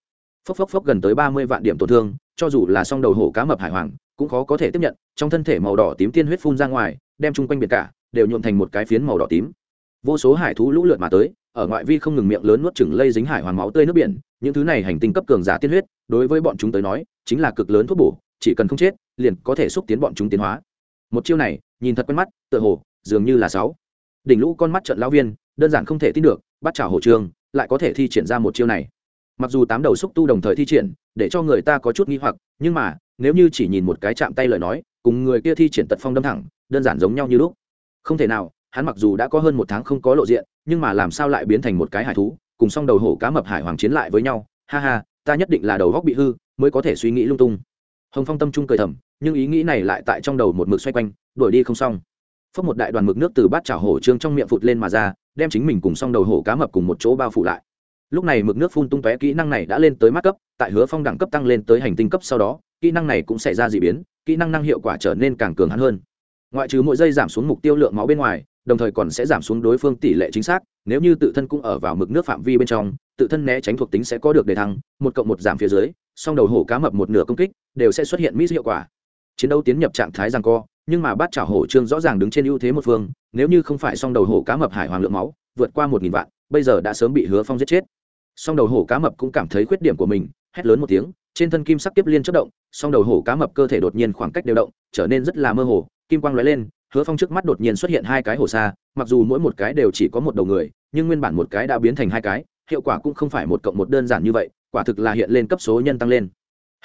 Phốc phốc phốc gần tới ba mươi vạn điểm tổn thương cho dù là song đầu hổ cá mập hải hoàng, cũng khó có thể tiếp nhận, trong thân thể màu đỏ tím tiên huyết phun ra ngoài, đem chung quanh biển cả, đều nhuộm thành một cái phiến màu đỏ tím. Vô số hải thú lũ lượt mà tới, ở ngoại vi không ngừng miệng lớn nuốt chừng lây dính hải hoàng máu tươi nước biển, những thứ này hành tinh cấp cường giả tiên huyết, đối với bọn chúng tới nói, chính là cực lớn thuốc bổ, chỉ cần không chết, liền có thể xúc tiến bọn chúng tiến hóa. Một chiêu này, nhìn thật quen mắt, tựa hồ, dường như là sáu. Đỉnh lũ con mắt trận lão viên, đơn giản không thể tin được, bắt chảo hổ trường, lại có thể thi triển ra một chiêu này mặc dù tám đầu xúc tu đồng thời thi triển, để cho người ta có chút nghi hoặc, nhưng mà, nếu như chỉ nhìn một cái chạm tay lời nói, cùng người kia thi triển tật phong đâm thẳng, đơn giản giống nhau như lúc. Không thể nào, hắn mặc dù đã có hơn một tháng không có lộ diện, nhưng mà làm sao lại biến thành một cái hải thú, cùng s đầu hổ cá mập hải hoàng chiến lại với nhau. Ha ha, ta nhất định là đầu góc bị hư, mới có thể suy nghĩ lung tung. Hồng phong tâm trung cười thầm, nhưng ý nghĩ này lại tại trong đầu một mực xoay quanh, đuổi đi không xong. Phất một đại đoàn mực nước từ bát chảo hổ trương trong miệng phụt lên mà ra, đem chính mình cùng s đầu hổ cá mập cùng một chỗ bao phủ lại lúc này mực nước phun tung tóe kỹ năng này đã lên tới mắt cấp, tại hứa phong đẳng cấp tăng lên tới hành tinh cấp sau đó, kỹ năng này cũng xảy ra d ị biến, kỹ năng năng hiệu quả trở nên càng cường hắn hơn. Ngoại trừ mỗi giây giảm xuống mục tiêu lượng máu bên ngoài, đồng thời còn sẽ giảm xuống đối phương tỷ lệ chính xác, nếu như tự thân cũng ở vào mực nước phạm vi bên trong, tự thân né tránh thuộc tính sẽ có được đề thăng, một cộng một giảm phía dưới, song đầu hổ cá mập một nửa công kích, đều sẽ xuất hiện mít hiệu quả. Chiến đấu tiến nhập trạng thái rằng co, nhưng mà bát chảo hổ trương rõ ràng đứng trên ưu thế một phương, nếu như không phải song đầu hổ cá mập hải hoàng lượng máu, vượt qua một nghìn vạn, bây giờ đã sớm bị hứa phong giết chết song đầu hổ cá mập cũng cảm thấy khuyết điểm của mình, hét lớn một tiếng, trên thân kim sắc tiếp liên chất động, song đầu hổ cá mập cơ thể đột nhiên khoảng cách đều động, trở nên rất là mơ hồ, kim quang lóe lên, hứa phong trước mắt đột nhiên xuất hiện hai cái hổ xa, mặc dù mỗi một cái đều chỉ có một đầu người, nhưng nguyên bản một cái đã biến thành hai cái, hiệu quả cũng không phải một cộng một đơn giản như vậy, quả thực là hiện lên cấp số nhân tăng lên.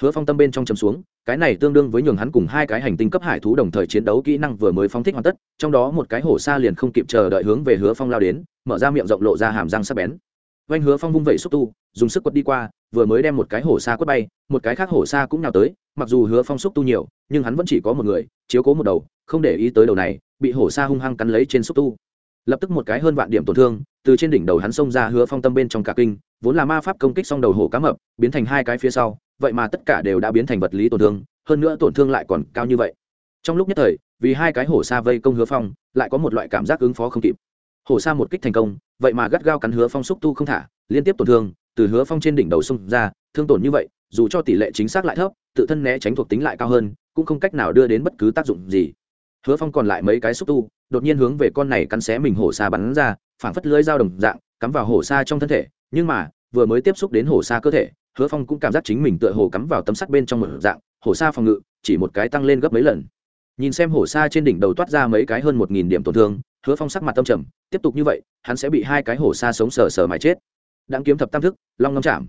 Hứa phong tâm bên trong chấm xuống, cái này tương đương với nhường hắn cùng hai cái hành tinh cấp hải thú đồng thời chiến đấu kỹ năng vừa mới phóng thích hoàn tất, trong đó một cái hổ xa liền không kịp chờ đợi hướng về hứa phong lao đến, mở ra miệng rộng lộ ra hàm răng sắc bén oanh hứa phong vung vẩy xúc tu, dùng sức quật đi qua, vừa mới đem một cái hổ xa quất bay, một cái khác hổ xa cũng nào tới, mặc dù hứa phong xúc tu nhiều, nhưng hắn vẫn chỉ có một người, chiếu cố một đầu, không để ý tới đầu này, bị hổ xa hung hăng cắn lấy trên xúc tu. Lập tức một cái hơn vạn điểm tổn thương, từ trên đỉnh đầu hắn xông ra hứa phong tâm bên trong cả kinh, vốn là ma pháp công kích xong đầu hổ cá mập, biến thành hai cái phía sau, vậy mà tất cả đều đã biến thành vật lý tổn thương, hơn nữa tổn thương lại còn cao như vậy. Trong lúc nhất thời, vì hai cái hổ xa vây công hứa phong, lại có một loại cảm giác ứng phó không kịp hổ Sa một kích thành công, vậy mà gắt gao cắn hứa phong xúc tu không thả, liên tiếp tổn thương, từ hứa phong trên đỉnh đầu xông ra, thương tổn như vậy, dù cho tỷ lệ chính xác lại thấp, tự thân né tránh thuộc tính lại cao hơn, cũng không cách nào đưa đến bất cứ tác dụng gì. Hứa phong còn lại mấy cái xúc tu, đột nhiên hướng về con này cắn xé mình hổ Sa bắn ra, phảng phất lưới dao đồng dạng, cắm vào hổ Sa trong thân thể. Nhưng mà, vừa mới tiếp xúc đến hổ Sa cơ thể, hứa phong cũng cảm giác chính mình tựa hồ cắm vào tấm sắt bên trong một dạng, hổ Sa phòng ngự chỉ một cái tăng lên gấp mấy lần. Nhìn xem hổ Sa trên đỉnh đầu toát ra mấy cái hơn một nghìn điểm tổn thương hứa phong sắc mặt tâm trầm, tiếp tục như vậy, hắn sẽ bị hai cái hổ xa sống sờ sờ mà chết. Đáng kiếm thập tam thức, long ngâm chạm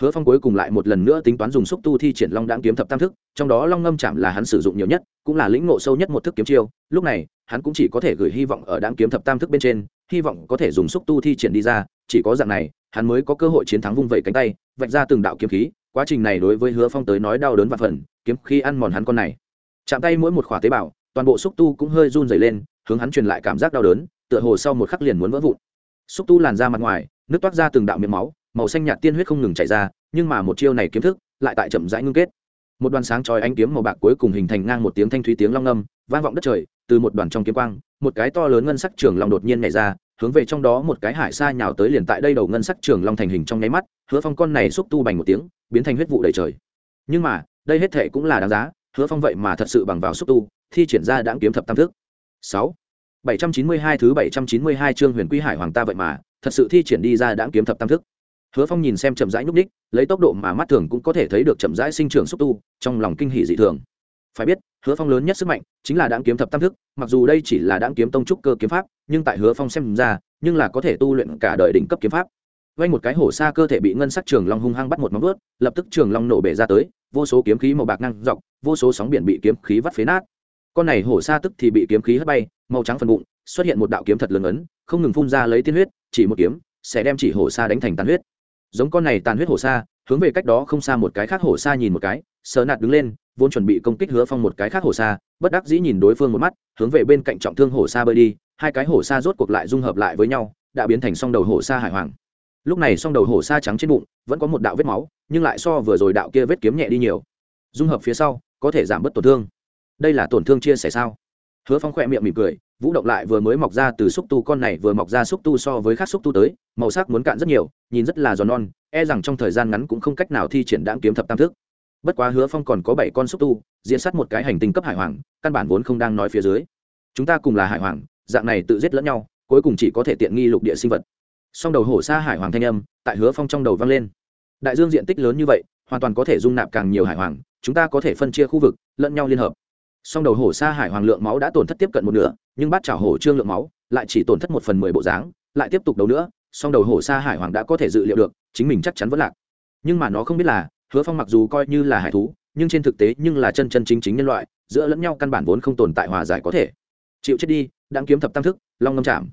hứa phong cuối cùng lại một lần nữa tính toán dùng xúc tu thi triển long đáng kiếm thập tam thức, trong đó long ngâm chạm là hắn sử dụng nhiều nhất, cũng là lĩnh ngộ sâu nhất một thức kiếm chiêu. Lúc này, hắn cũng chỉ có thể gửi hy vọng ở đáng kiếm thập tam thức bên trên, hy vọng có thể dùng xúc tu thi triển đi ra. Chỉ có dạng này, hắn mới có cơ hội chiến thắng vung vẩy cánh tay, vạch ra từng đạo kiếm khí. Quá trình này đối với hứa phong tới nói đau đớn và phần, kiếm khi ăn mòn hắn con này. Chạm tay mỗi một khỏa tế bào, toàn bộ xúc tu cũng hơi run dày lên hướng hắn truyền lại cảm giác đau đớn, tựa hồ sau một khắc liền muốn vỡ vụn. Xúc tu làn ra mặt ngoài, nước toát ra từng đạo miệng máu, màu xanh nhạt tiên huyết không ngừng chảy ra, nhưng mà một chiêu này kiếm thức lại tại chậm rãi ngưng kết. Một đoàn sáng chói ánh kiếm màu bạc cuối cùng hình thành ngang một tiếng thanh thúy tiếng long ngâm vang vọng đất trời, từ một đoàn trong kiếm quang, một cái to lớn ngân sắc trường long đột nhiên nhảy ra, hướng về trong đó một cái hải sa nhào tới liền tại đây đầu ngân sắc trường long thành hình trong nháy mắt, hứa phong con này xúc tu bành một tiếng, biến thành huyết vụ đầy trời. Nhưng mà, đây hết thệ cũng là đáng giá, hứa phong vậy mà thật sự bằng vào xúc tu, thi triển ra đãng kiếm thập tam thức sáu. Bảy trăm chín mươi hai thứ bảy trăm chín mươi hai chương huyền quy hải hoàng ta vậy mà thật sự thi triển đi ra đãng kiếm thập tam thức. Hứa phong nhìn xem chậm rãi nhúc nhích, lấy tốc độ mà mắt thường cũng có thể thấy được chậm rãi sinh trưởng xúc tu trong lòng kinh hỉ dị thường. Phải biết hứa phong lớn nhất sức mạnh chính là đãng kiếm thập tam thức mặc dù đây chỉ là đãng kiếm tông trúc cơ kiếm pháp nhưng tại hứa phong xem ra nhưng là có thể tu luyện cả đời đỉnh cấp kiếm pháp. Vay một cái hổ xa cơ thể bị ngân sắc trường long hung hăng bắt một móng vuốt, lập tức trường long nổ bể ra tới vô số kiếm khí màu bạc năng dọc vô số sóng biển bị kiếm khí vắt phế nát con này hổ sa tức thì bị kiếm khí hất bay màu trắng phần bụng xuất hiện một đạo kiếm thật lớn ấn không ngừng phun ra lấy tiên huyết chỉ một kiếm sẽ đem chỉ hổ sa đánh thành tàn huyết. Giống con này tàn huyết hổ sa, hướng về cách đó không xa một cái khác hổ sa nhìn một cái sờ nạt đứng lên vốn chuẩn bị công kích hứa phong một cái khác hổ sa, bất đắc dĩ nhìn đối phương một mắt hướng về bên cạnh trọng thương hổ sa bơi đi hai cái hổ sa rốt cuộc lại dung hợp lại với nhau đã biến thành song đầu hổ sa hải hoàng. Lúc này song đầu hổ sa trắng trên bụng vẫn có một đạo vết máu nhưng lại so vừa rồi đạo kia vết kiếm nhẹ đi nhiều. Dung hợp phía sau có thể giảm bớt tổn thương đây là tổn thương chia sẻ sao? Hứa phong khỏe miệng mỉm cười, vũ động lại vừa mới mọc ra từ xúc tu, con này vừa mọc ra xúc tu so với khác xúc tu tới, màu sắc muốn cạn rất nhiều, nhìn rất là giòn non e rằng trong thời gian ngắn cũng không cách nào thi triển đáng kiếm thập tam thức. Bất quá hứa phong còn có bảy con xúc tu, diễn sát một cái hành tinh cấp hải hoàng, căn bản vốn không đang nói phía dưới. Chúng ta cùng là hải hoàng, dạng này tự giết lẫn nhau, cuối cùng chỉ có thể tiện nghi lục địa sinh vật. Song đầu hổ xa hải hoàng thanh âm tại hứa phong trong đầu vang lên. Đại dương diện tích lớn như vậy, hoàn toàn có thể dung nạp càng nhiều hải hoàng, chúng ta có thể phân chia khu vực, lẫn nhau liên hợp song đầu hổ xa hải hoàng lượng máu đã tổn thất tiếp cận một nửa, nhưng bát chảo hổ trương lượng máu lại chỉ tổn thất một phần mười bộ dáng, lại tiếp tục đấu nữa, song đầu hổ xa hải hoàng đã có thể dự liệu được, chính mình chắc chắn vẫn lạc. Nhưng mà nó không biết là, hứa phong mặc dù coi như là hải thú, nhưng trên thực tế nhưng là chân chân chính chính nhân loại, giữa lẫn nhau căn bản vốn không tồn tại hòa giải có thể. Chịu chết đi đang kiếm thập tam thức, long ngâm chạm.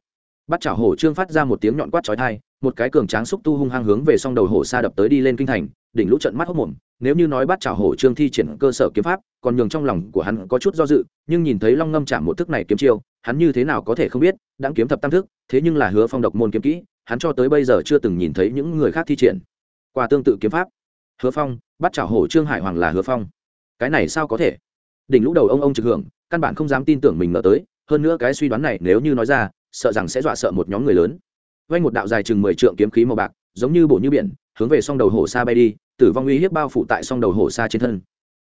Bắt chảo hổ trương phát ra một tiếng nhọn quát chói thai một cái cường tráng xúc tu hung hăng hướng về song đầu hổ xa đập tới đi lên kinh thành đỉnh lũ trận mắt hốc mồm, nếu như nói bắt chảo hổ trương thi triển cơ sở kiếm pháp, còn nhường trong lòng của hắn có chút do dự, nhưng nhìn thấy long ngâm chạm một thức này kiếm chiêu, hắn như thế nào có thể không biết đang kiếm thập tam thức, thế nhưng là hứa phong độc môn kiếm kỹ, hắn cho tới bây giờ chưa từng nhìn thấy những người khác thi triển. Qua tương tự kiếm pháp, hứa phong, bắt chảo hổ trương hải hoàng là hứa phong. Cái này sao có thể? Đỉnh lũ đầu ông ông trực hưởng, căn bản không dám tin tưởng mình ngờ tới, hơn nữa cái suy đoán này nếu như nói ra, sợ rằng sẽ dọa sợ một nhóm người lớn. Vay một đạo dài chừng mười trượng kiếm khí màu bạc, giống như bổ như biển hướng về song đầu hổ xa bay đi, tử vong uy hiếp bao phủ tại song đầu hổ xa trên thân.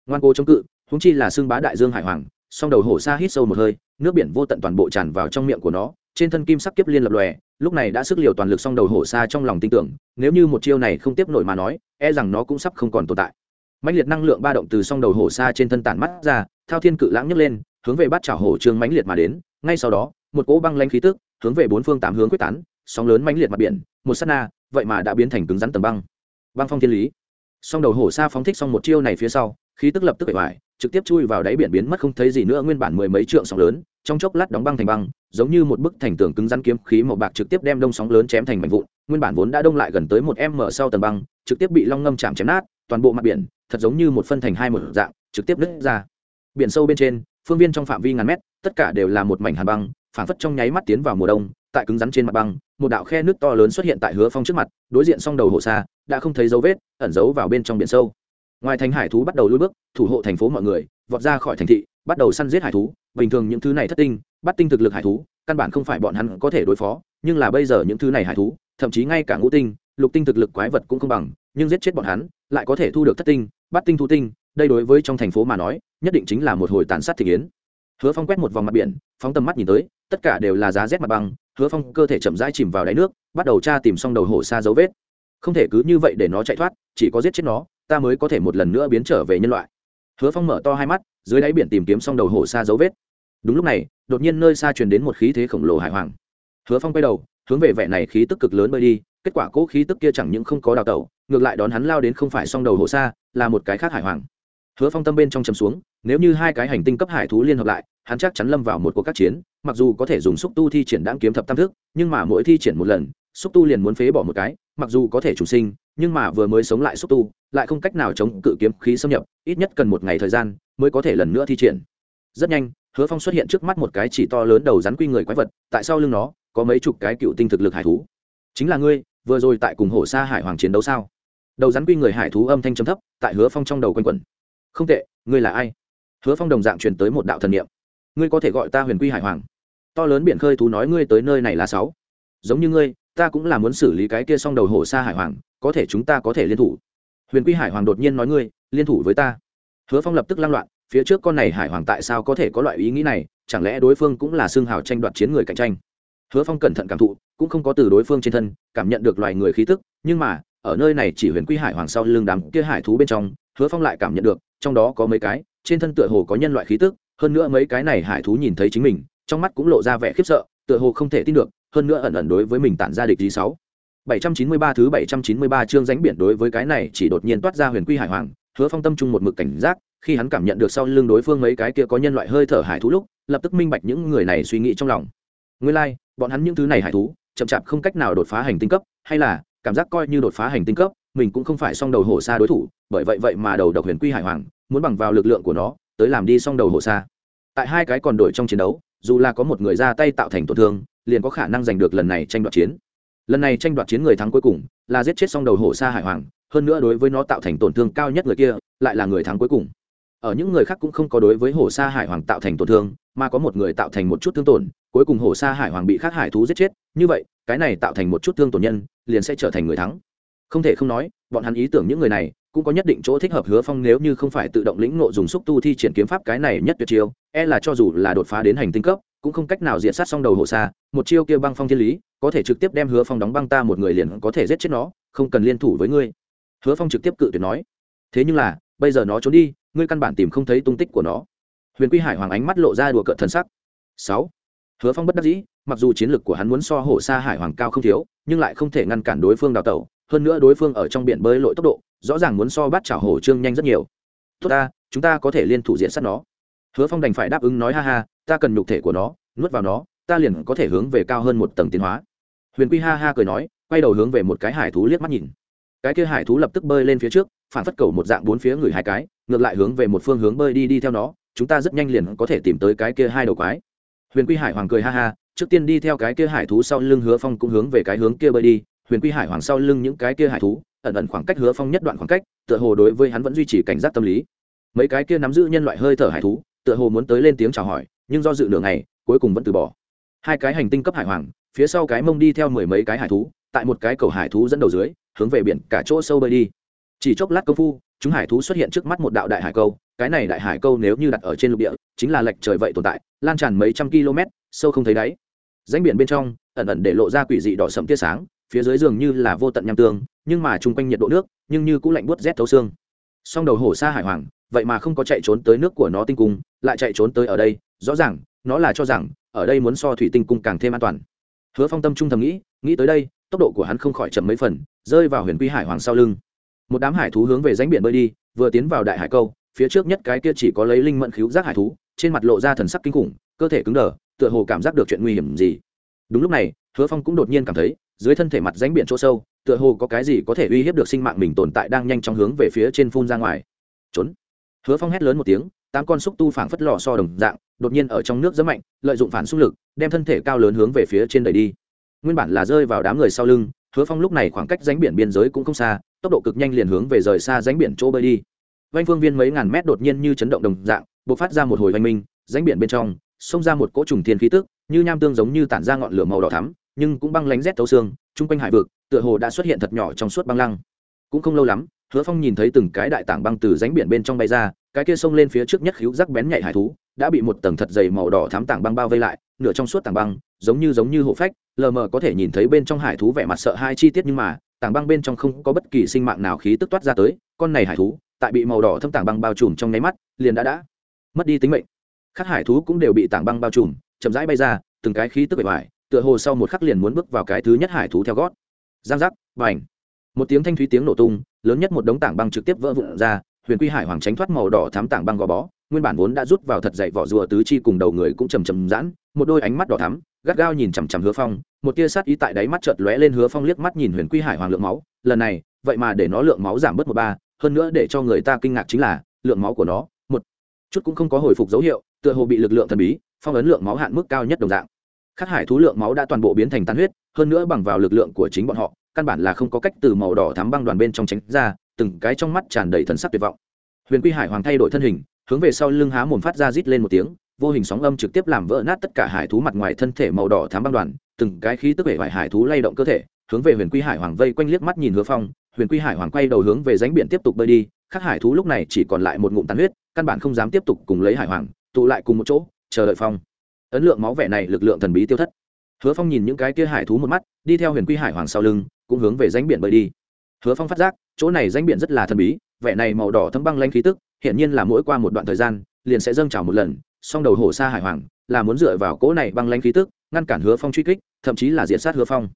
Ngoan cố chống cự húng chi là xương bá đại dương hải hoàng, song đầu hổ xa hít sâu một hơi, nước biển vô tận toàn bộ tràn vào trong miệng của nó, trên thân kim sắc kiếp liên lập lòe, lúc này đã sức liều toàn lực song đầu hổ xa trong lòng tin tưởng, nếu như một chiêu này không tiếp nổi mà nói e rằng nó cũng sắp không còn tồn tại. Mạnh liệt năng lượng ba động từ song đầu hổ xa trên thân tản mắt ra, thao thiên cự lãng nhấc lên, hướng về bát chảo hổ trương mãnh liệt mà đến, ngay sau đó, một cỗ băng lanh khí tức, hướng về bốn phương tám hướng quyết tán, sóng lớn mãnh liệt mặt biển, một sát na vậy mà đã biến thành cứng rắn tầng băng. Băng phong thiên lý. Song đầu hổ sa phóng thích xong một chiêu này phía sau, khí tức lập tức bể hoài, trực tiếp chui vào đáy biển biến mất không thấy gì nữa, nguyên bản mười mấy trượng sóng lớn, trong chốc lát đóng băng thành băng, giống như một bức thành tường cứng rắn kiếm khí màu bạc trực tiếp đem đông sóng lớn chém thành mảnh vụn, nguyên bản vốn đã đông lại gần tới một em mở sau tầng băng, trực tiếp bị long ngâm chạm chém nát, toàn bộ mặt biển, thật giống như một phân thành hai một dạng, trực tiếp nứt ra. Biển sâu bên trên, phương viên trong phạm vi ngàn mét, tất cả đều là một mảnh hàn băng phản phất trong nháy mắt tiến vào mùa đông tại cứng rắn trên mặt băng, một đạo khe nước to lớn xuất hiện tại hứa phong trước mặt, đối diện song đầu hồ xa, đã không thấy dấu vết, ẩn giấu vào bên trong biển sâu. Ngoài thành hải thú bắt đầu lui bước, thủ hộ thành phố mọi người, vọt ra khỏi thành thị, bắt đầu săn giết hải thú. Bình thường những thứ này thất tinh, bắt tinh thực lực hải thú, căn bản không phải bọn hắn có thể đối phó, nhưng là bây giờ những thứ này hải thú, thậm chí ngay cả ngũ tinh, lục tinh thực lực quái vật cũng không bằng, nhưng giết chết bọn hắn, lại có thể thu được thất tinh, bắt tinh thu tinh, đây đối với trong thành phố mà nói, nhất định chính là một hồi tàn sát thị kiến hứa phong quét một vòng mặt biển, phóng tầm mắt nhìn tới, tất cả đều là giá rét mặt băng, hứa phong cơ thể chậm rãi chìm vào đáy nước, bắt đầu tra tìm xong đầu hổ xa dấu vết. Không thể cứ như vậy để nó chạy thoát, chỉ có giết chết nó, ta mới có thể một lần nữa biến trở về nhân loại. Hứa phong mở to hai mắt, dưới đáy biển tìm kiếm xong đầu hổ xa dấu vết. Đúng lúc này, đột nhiên nơi xa truyền đến một khí thế khổng lồ hải hoàng. Hứa phong quay đầu, hướng về vẻ này khí tức cực lớn bơi đi, kết quả cỗ khí tức kia chẳng những không có đào tẩu, ngược lại đón hắn lao đến không phải song đầu hổ xa là một cái khác hải hoàng. Hứa phong tâm bên trong chầm xuống, nếu như hai cái hành tinh cấp hải thú liên hợp lại hắn chắc chắn lâm vào một cuộc các chiến, mặc dù có thể dùng xúc tu thi triển đáng kiếm thập tam thức, nhưng mà mỗi thi triển một lần, xúc tu liền muốn phế bỏ một cái, mặc dù có thể chủ sinh, nhưng mà vừa mới sống lại xúc tu, lại không cách nào chống cự kiếm khí xâm nhập, ít nhất cần một ngày thời gian mới có thể lần nữa thi triển. Rất nhanh, hứa phong xuất hiện trước mắt một cái chỉ to lớn đầu rắn quy người quái vật, tại sau lưng nó, có mấy chục cái cựu tinh thực lực hải thú. Chính là ngươi, vừa rồi tại cùng hổ sa hải hoàng chiến đấu sao? Đầu rắn quy người hải thú âm thanh chấm thấp, tại hứa phong trong đầu quanh quẩn. Không tệ, ngươi là ai? Hứa phong đồng dạng truyền tới một đạo thần niệm ngươi có thể gọi ta huyền quy hải hoàng. To lớn biển khơi thú nói ngươi tới nơi này là sáu. Giống như ngươi, ta cũng là muốn xử lý cái kia xong đầu hổ sa hải hoàng, có thể chúng ta có thể liên thủ. Huyền quy hải hoàng đột nhiên nói ngươi, liên thủ với ta. Hứa phong lập tức lăng loạn, phía trước con này hải hoàng tại sao có thể có loại ý nghĩ này, chẳng lẽ đối phương cũng là xương hào tranh đoạt chiến người cạnh tranh? Hứa phong cẩn thận cảm thụ, cũng không có từ đối phương trên thân, cảm nhận được loài người khí tức, nhưng mà, ở nơi này chỉ huyền quy hải hoàng sau lưng đám kia hải thú bên trong, hứa phong lại cảm nhận được, trong đó có mấy cái, trên thân tựa hồ có nhân loại khí tức hơn nữa mấy cái này hải thú nhìn thấy chính mình trong mắt cũng lộ ra vẻ khiếp sợ tựa hồ không thể tin được hơn nữa ẩn ẩn đối với mình tản ra địch gì sáu 793 thứ 793 chương ránh biển đối với cái này chỉ đột nhiên toát ra huyền quy hải hoàng, Hứa Phong tâm trung một mực cảnh giác, khi hắn cảm nhận được sau lưng đối phương mấy cái kia có nhân loại hơi thở hải thú lúc, lập tức minh bạch những người này suy nghĩ trong lòng. Nguyên lai, like, bọn hắn những thứ này hải thú, chậm chạp không cách nào đột phá hành tinh cấp, hay là cảm giác coi như đột phá hành tinh cấp, mình cũng không phải song đầu hổ xa đối thủ, bởi vậy vậy mà đầu độc huyền quy hải hoàng, muốn bằng vào lực lượng của nó, tới làm đi song đầu hổ xa. Tại hai cái còn đổi trong chiến đấu, dù là có một người ra tay tạo thành tổn thương, liền có khả năng giành được lần này tranh đoạt chiến. Lần này tranh đoạt chiến người thắng cuối cùng là giết chết xong đầu hổ sa hải hoàng hơn nữa đối với nó tạo thành tổn thương cao nhất người kia lại là người thắng cuối cùng. Ở những người khác cũng không có đối với hổ sa hải hoàng tạo thành tổn thương mà có một người tạo thành một chút thương tổn cuối cùng hổ sa hải hoàng bị khác hải thú giết chết. Như vậy cái này tạo thành một chút thương tổn nhân liền sẽ trở thành người thắng. Không thể không nói bọn hắn ý tưởng những người này cũng có nhất định chỗ thích hợp hứa phong nếu như không phải tự động lĩnh ngộ dùng xúc tu thi triển kiếm pháp cái này nhất tuyệt chiêu e là cho dù là đột phá đến hành tinh cấp, cũng không cách nào diện sát xong đầu hộ xa một chiêu kia băng phong thiên lý, có thể trực tiếp đem hứa phong đóng băng ta một người liền có thể giết chết nó, không cần liên thủ với ngươi. Hứa phong trực tiếp cự tuyệt nói. Thế nhưng là, bây giờ nó trốn đi, ngươi căn bản tìm không thấy tung tích của nó. Huyền quy hải hoàng ánh mắt lộ ra đùa cợt thần sắc. Sáu. Hứa phong bất đắc dĩ, mặc dù chiến lược của hắn muốn so hổ xa hải hoàng cao không thiếu, nhưng lại không thể ngăn cản đối phương đào tẩu, hơn nữa đối phương ở trong biển bơi lội tốc độ rõ ràng muốn so bắt chảo hổ trương nhanh rất nhiều. Tốt ta, chúng ta có thể liên thủ diện sát nó. Hứa phong đành phải đáp ứng nói ha ha, ta cần nhục thể của nó, nuốt vào nó, ta liền có thể hướng về cao hơn một tầng tiến hóa. Huyền quy ha ha cười nói, quay đầu hướng về một cái hải thú liếc mắt nhìn. Cái kia hải thú lập tức bơi lên phía trước, phản phất cầu một dạng bốn phía người hai cái, ngược lại hướng về một phương hướng bơi đi đi theo nó, chúng ta rất nhanh liền có thể tìm tới cái kia hai đầu quái. Huyền quy hải hoàng cười ha ha, trước tiên đi theo cái kia hải thú sau lưng hứa phong cũng hướng về cái hướng kia bơi đi huyền quy hải hoàng sau lưng những cái kia hải thú, ẩn ẩn khoảng cách hứa phong nhất đoạn khoảng cách, tựa hồ đối với hắn vẫn duy trì cảnh giác tâm lý. Mấy cái kia nắm giữ nhân loại hơi thở hải thú, tựa hồ muốn tới lên tiếng chào hỏi, nhưng do dự nửa ngày, cuối cùng vẫn từ bỏ. Hai cái hành tinh cấp hải hoàng, phía sau cái mông đi theo mười mấy cái hải thú, tại một cái cầu hải thú dẫn đầu dưới, hướng về biển cả chỗ sâu bơi đi. Chỉ chốc lát công phu, chúng hải thú xuất hiện trước mắt một đạo đại hải câu, cái này đại hải câu nếu như đặt ở trên lục địa, chính là lệch trời vậy tồn tại, lan tràn mấy trăm km sâu không thấy đáy. Ránh biển bên trong, ẩn ẩn để lộ ra quỷ dị đỏ sẫm tia sáng phía dưới giường như là vô tận nham tương, nhưng mà chung quanh nhiệt độ nước, nhưng như cũng lạnh buốt rét thấu xương. Song đầu hổ xa hải hoàng, vậy mà không có chạy trốn tới nước của nó tinh cung, lại chạy trốn tới ở đây, rõ ràng, nó là cho rằng, ở đây muốn so thủy tinh cung càng thêm an toàn. Hứa phong tâm trung thầm nghĩ nghĩ tới đây, tốc độ của hắn không khỏi chậm mấy phần, rơi vào huyền quy hải hoàng sau lưng. Một đám hải thú hướng về ránh biển bơi đi, vừa tiến vào đại hải câu, phía trước nhất cái kia chỉ có lấy linh mẫn khíu giác hải thú, trên mặt lộ ra thần sắc kinh khủng, cơ thể cứng đờ, tựa hồ cảm giác được chuyện nguy hiểm gì. Đúng lúc này hứa phong cũng đột nhiên cảm thấy, dưới thân thể mặt ránh biển chỗ sâu, tựa hồ có cái gì có thể uy hiếp được sinh mạng mình tồn tại đang nhanh chóng hướng về phía trên phun ra ngoài. Trốn. Hứa phong hét lớn một tiếng, tám con xúc tu phảng phất lò so đồng dạng, đột nhiên ở trong nước rất mạnh, lợi dụng phản xung lực, đem thân thể cao lớn hướng về phía trên đẩy đi. Nguyên bản là rơi vào đám người sau lưng, hứa phong lúc này khoảng cách ránh biển biên giới cũng không xa, tốc độ cực nhanh liền hướng về rời xa ránh biển chỗ bơi đi. Vanh phương viên mấy ngàn mét đột nhiên như chấn động đồng dạng b ộ c phát ra một hồi oanh minh ránh biển bên trong, xông ra một cỗ trùng thiên khí tức, như nham tương giống như tản ra ngọn lửa màu đỏ thắm nhưng cũng băng lánh rét thấu xương, chung quanh hải vực, tựa hồ đã xuất hiện thật nhỏ trong suốt băng lăng. Cũng không lâu lắm, hứa phong nhìn thấy từng cái đại tảng băng từ ránh biển bên trong bay ra, cái kia xông lên phía trước nhất khíu rắc bén nhạy hải thú, đã bị một tầng thật dày màu đỏ thám tảng băng bao vây lại, nửa trong suốt tảng băng, giống như giống như hộ phách, lờ mờ có thể nhìn thấy bên trong hải thú vẻ mặt sợ hai chi tiết nhưng mà, tảng băng bên trong không có bất kỳ sinh mạng nào khí tức toát ra tới, con này hải thú, tại bị màu đỏ thâm tảng băng bao trùm trong nháy mắt, liền đã đã mất đi tính mệnh. Các hải thú cũng đều bị tảng băng bao trùm, chậm rãi bay ra, từng cái khí tức bề ngoài tựa hồ sau một khắc liền muốn bước vào cái thứ nhất hải thú theo gót. Giang giác và ảnh một tiếng thanh thúy tiếng nổ tung, lớn nhất một đống tảng băng trực tiếp vỡ vụn ra, huyền quy hải hoàng tránh thoát màu đỏ thám tảng băng gò bó, nguyên bản vốn đã rút vào thật dậy vỏ rùa tứ chi cùng đầu người cũng chầm chầm giãn, một đôi ánh mắt đỏ thắm, gắt gao nhìn chằm chằm hứa phong, một tia sát ý tại đáy mắt chợt lóe lên hứa phong liếc mắt nhìn huyền quy hải hoàng lượng máu, lần này, vậy mà để nó lượng máu giảm bớt một ba, hơn nữa để cho người ta kinh ngạc chính là, lượng máu của nó, một chút cũng không có hồi phục dấu hiệu, tựa hồ bị lực lượng thần bí, phong ấn lượng máu hạn mức cao nhất đồng dạng khắc hải thú lượng máu đã toàn bộ biến thành tan huyết, hơn nữa bằng vào lực lượng của chính bọn họ, căn bản là không có cách từ màu đỏ thắm băng đoàn bên trong tránh ra, từng cái trong mắt tràn đầy thần sắc tuyệt vọng. Huyền quy hải hoàng thay đổi thân hình, hướng về sau lưng há mồm phát ra rít lên một tiếng, vô hình sóng âm trực tiếp làm vỡ nát tất cả hải thú mặt ngoài thân thể màu đỏ thám băng đoàn, từng cái khí tức vẻ vải hải thú lay động cơ thể, hướng về huyền quy hải hoàng vây quanh liếc mắt nhìn hứa phong, huyền quy hải hoàng quay đầu hướng về ránh biển tiếp tục bơi đi các hải thú lúc này chỉ còn lại một ngụm tàn huyết, căn bản không dám tiếp tục cùng lấy hải hoàng, tụ lại cùng một chỗ, chờ đợi phong ấn lượng máu vẻ này lực lượng thần bí tiêu thất. Hứa phong nhìn những cái kia hải thú một mắt, đi theo huyền quy hải hoàng sau lưng, cũng hướng về danh biển bơi đi. Hứa phong phát giác, chỗ này danh biển rất là thần bí, vẻ này màu đỏ thấm băng lanh khí tức hiện nhiên là mỗi qua một đoạn thời gian, liền sẽ dâng trào một lần, song đầu hổ xa hải hoàng, là muốn dựa vào cỗ này băng lanh khí tức, ngăn cản hứa phong truy kích, thậm chí là diện sát hứa phong.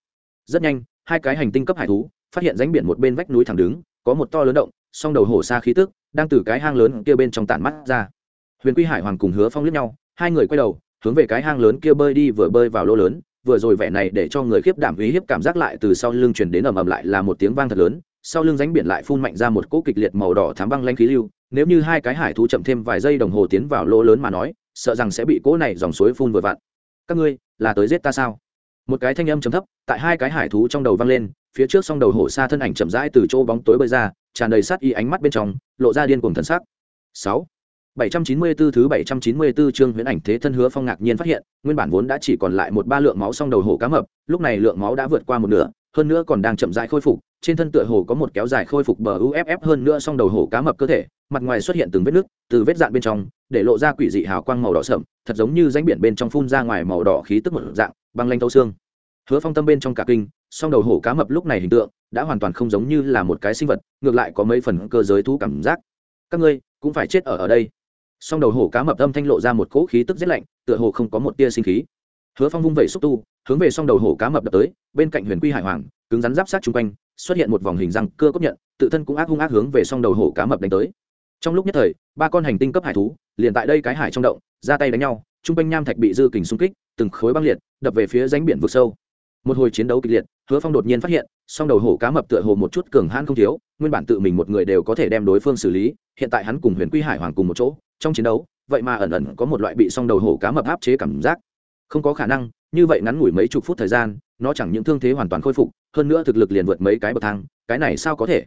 Rất nhanh, hai cái hành tinh cấp hải thú, phát hiện ránh biển một bên vách núi thẳng đứng, có một to lớn động, song đầu hổ xa khí tức, đang từ cái hang lớn kia bên trong tản mắt ra. Huyền quy hải hoàng cùng hứa phong liếc nhau, hai người quay đầu hướng về cái hang lớn kia bơi đi vừa bơi vào lỗ lớn, vừa rồi vẻ này để cho người khiếp đảm uy hiếp cảm giác lại từ sau lưng chuyển đến ầm ầm lại là một tiếng vang thật lớn, sau lưng ránh biển lại phun mạnh ra một cỗ kịch liệt màu đỏ thám băng lanh khí lưu, nếu như hai cái hải thú chậm thêm vài giây đồng hồ tiến vào lỗ lớn mà nói, sợ rằng sẽ bị cỗ này dòng suối phun vừa vặn. Các ngươi, là tới giết ta sao? Một cái thanh âm chấm thấp, tại hai cái hải thú trong đầu vang lên, phía trước song đầu hổ xa thân ảnh chậm rãi từ chỗ bóng tối bơi ra, tràn đầy sát y ánh mắt bên trong, lộ ra điên cuồng thân sắc. Sáu. 794 thứ 794 chương huyễn ảnh thế thân hứa phong ngạc nhiên phát hiện, nguyên bản vốn đã chỉ còn lại một ba lượng máu song đầu hổ cá mập, lúc này lượng máu đã vượt qua một nửa, hơn nữa còn đang chậm rãi khôi phục, trên thân tựa hồ có một kéo dài khôi phục bờ UFF hơn nữa song đầu hổ cá mập cơ thể, mặt ngoài xuất hiện từng vết nước từ vết dạn bên trong, để lộ ra quỷ dị hào quang màu đỏ sẫm, thật giống như rãnh biển bên trong phun ra ngoài màu đỏ khí tức một dạng, băng lanh thấu xương. Hứa Phong tâm bên trong cả kinh, song đầu hổ cá mập lúc này hình tượng đã hoàn toàn không giống như là một cái sinh vật, ngược lại có mấy phần cơ giới thú cảm giác. Các ngươi cũng phải chết ở ở đây song đầu hổ cá mập âm thanh lộ ra một cỗ khí tức rét lạnh, tựa hồ không có một tia sinh khí. Hứa phong vung vẩy xúc tu, hướng về song đầu hổ cá mập đập tới, bên cạnh huyền quy hải hoàng, cứng rắn giáp sát chung quanh, xuất hiện một vòng hình răng cơ cốt nhận, tự thân cũng ác hung ác hướng về song đầu hổ cá mập đánh tới. Trong lúc nhất thời, ba con hành tinh cấp hải thú, liền tại đây cái hải trong động, ra tay đánh nhau, chung quanh nham thạch bị dư kình xung kích, từng khối băng liệt, đập về phía ránh biển vực sâu. Một hồi chiến đấu kịch liệt, hứa phong đột nhiên phát hiện, song đầu hổ cá mập tựa hồ một chút cường hãn không thiếu, nguyên bản tự mình một người đều có thể đem đối phương xử lý, hiện tại hắn cùng huyền quy hải hoàng cùng một chỗ trong chiến đấu, vậy mà ẩn ẩn có một loại bị song đầu hổ cá mập áp chế cảm giác. Không có khả năng, như vậy ngắn ngủi mấy chục phút thời gian, nó chẳng những thương thế hoàn toàn khôi phục, hơn nữa thực lực liền vượt mấy cái bậc thang, cái này sao có thể?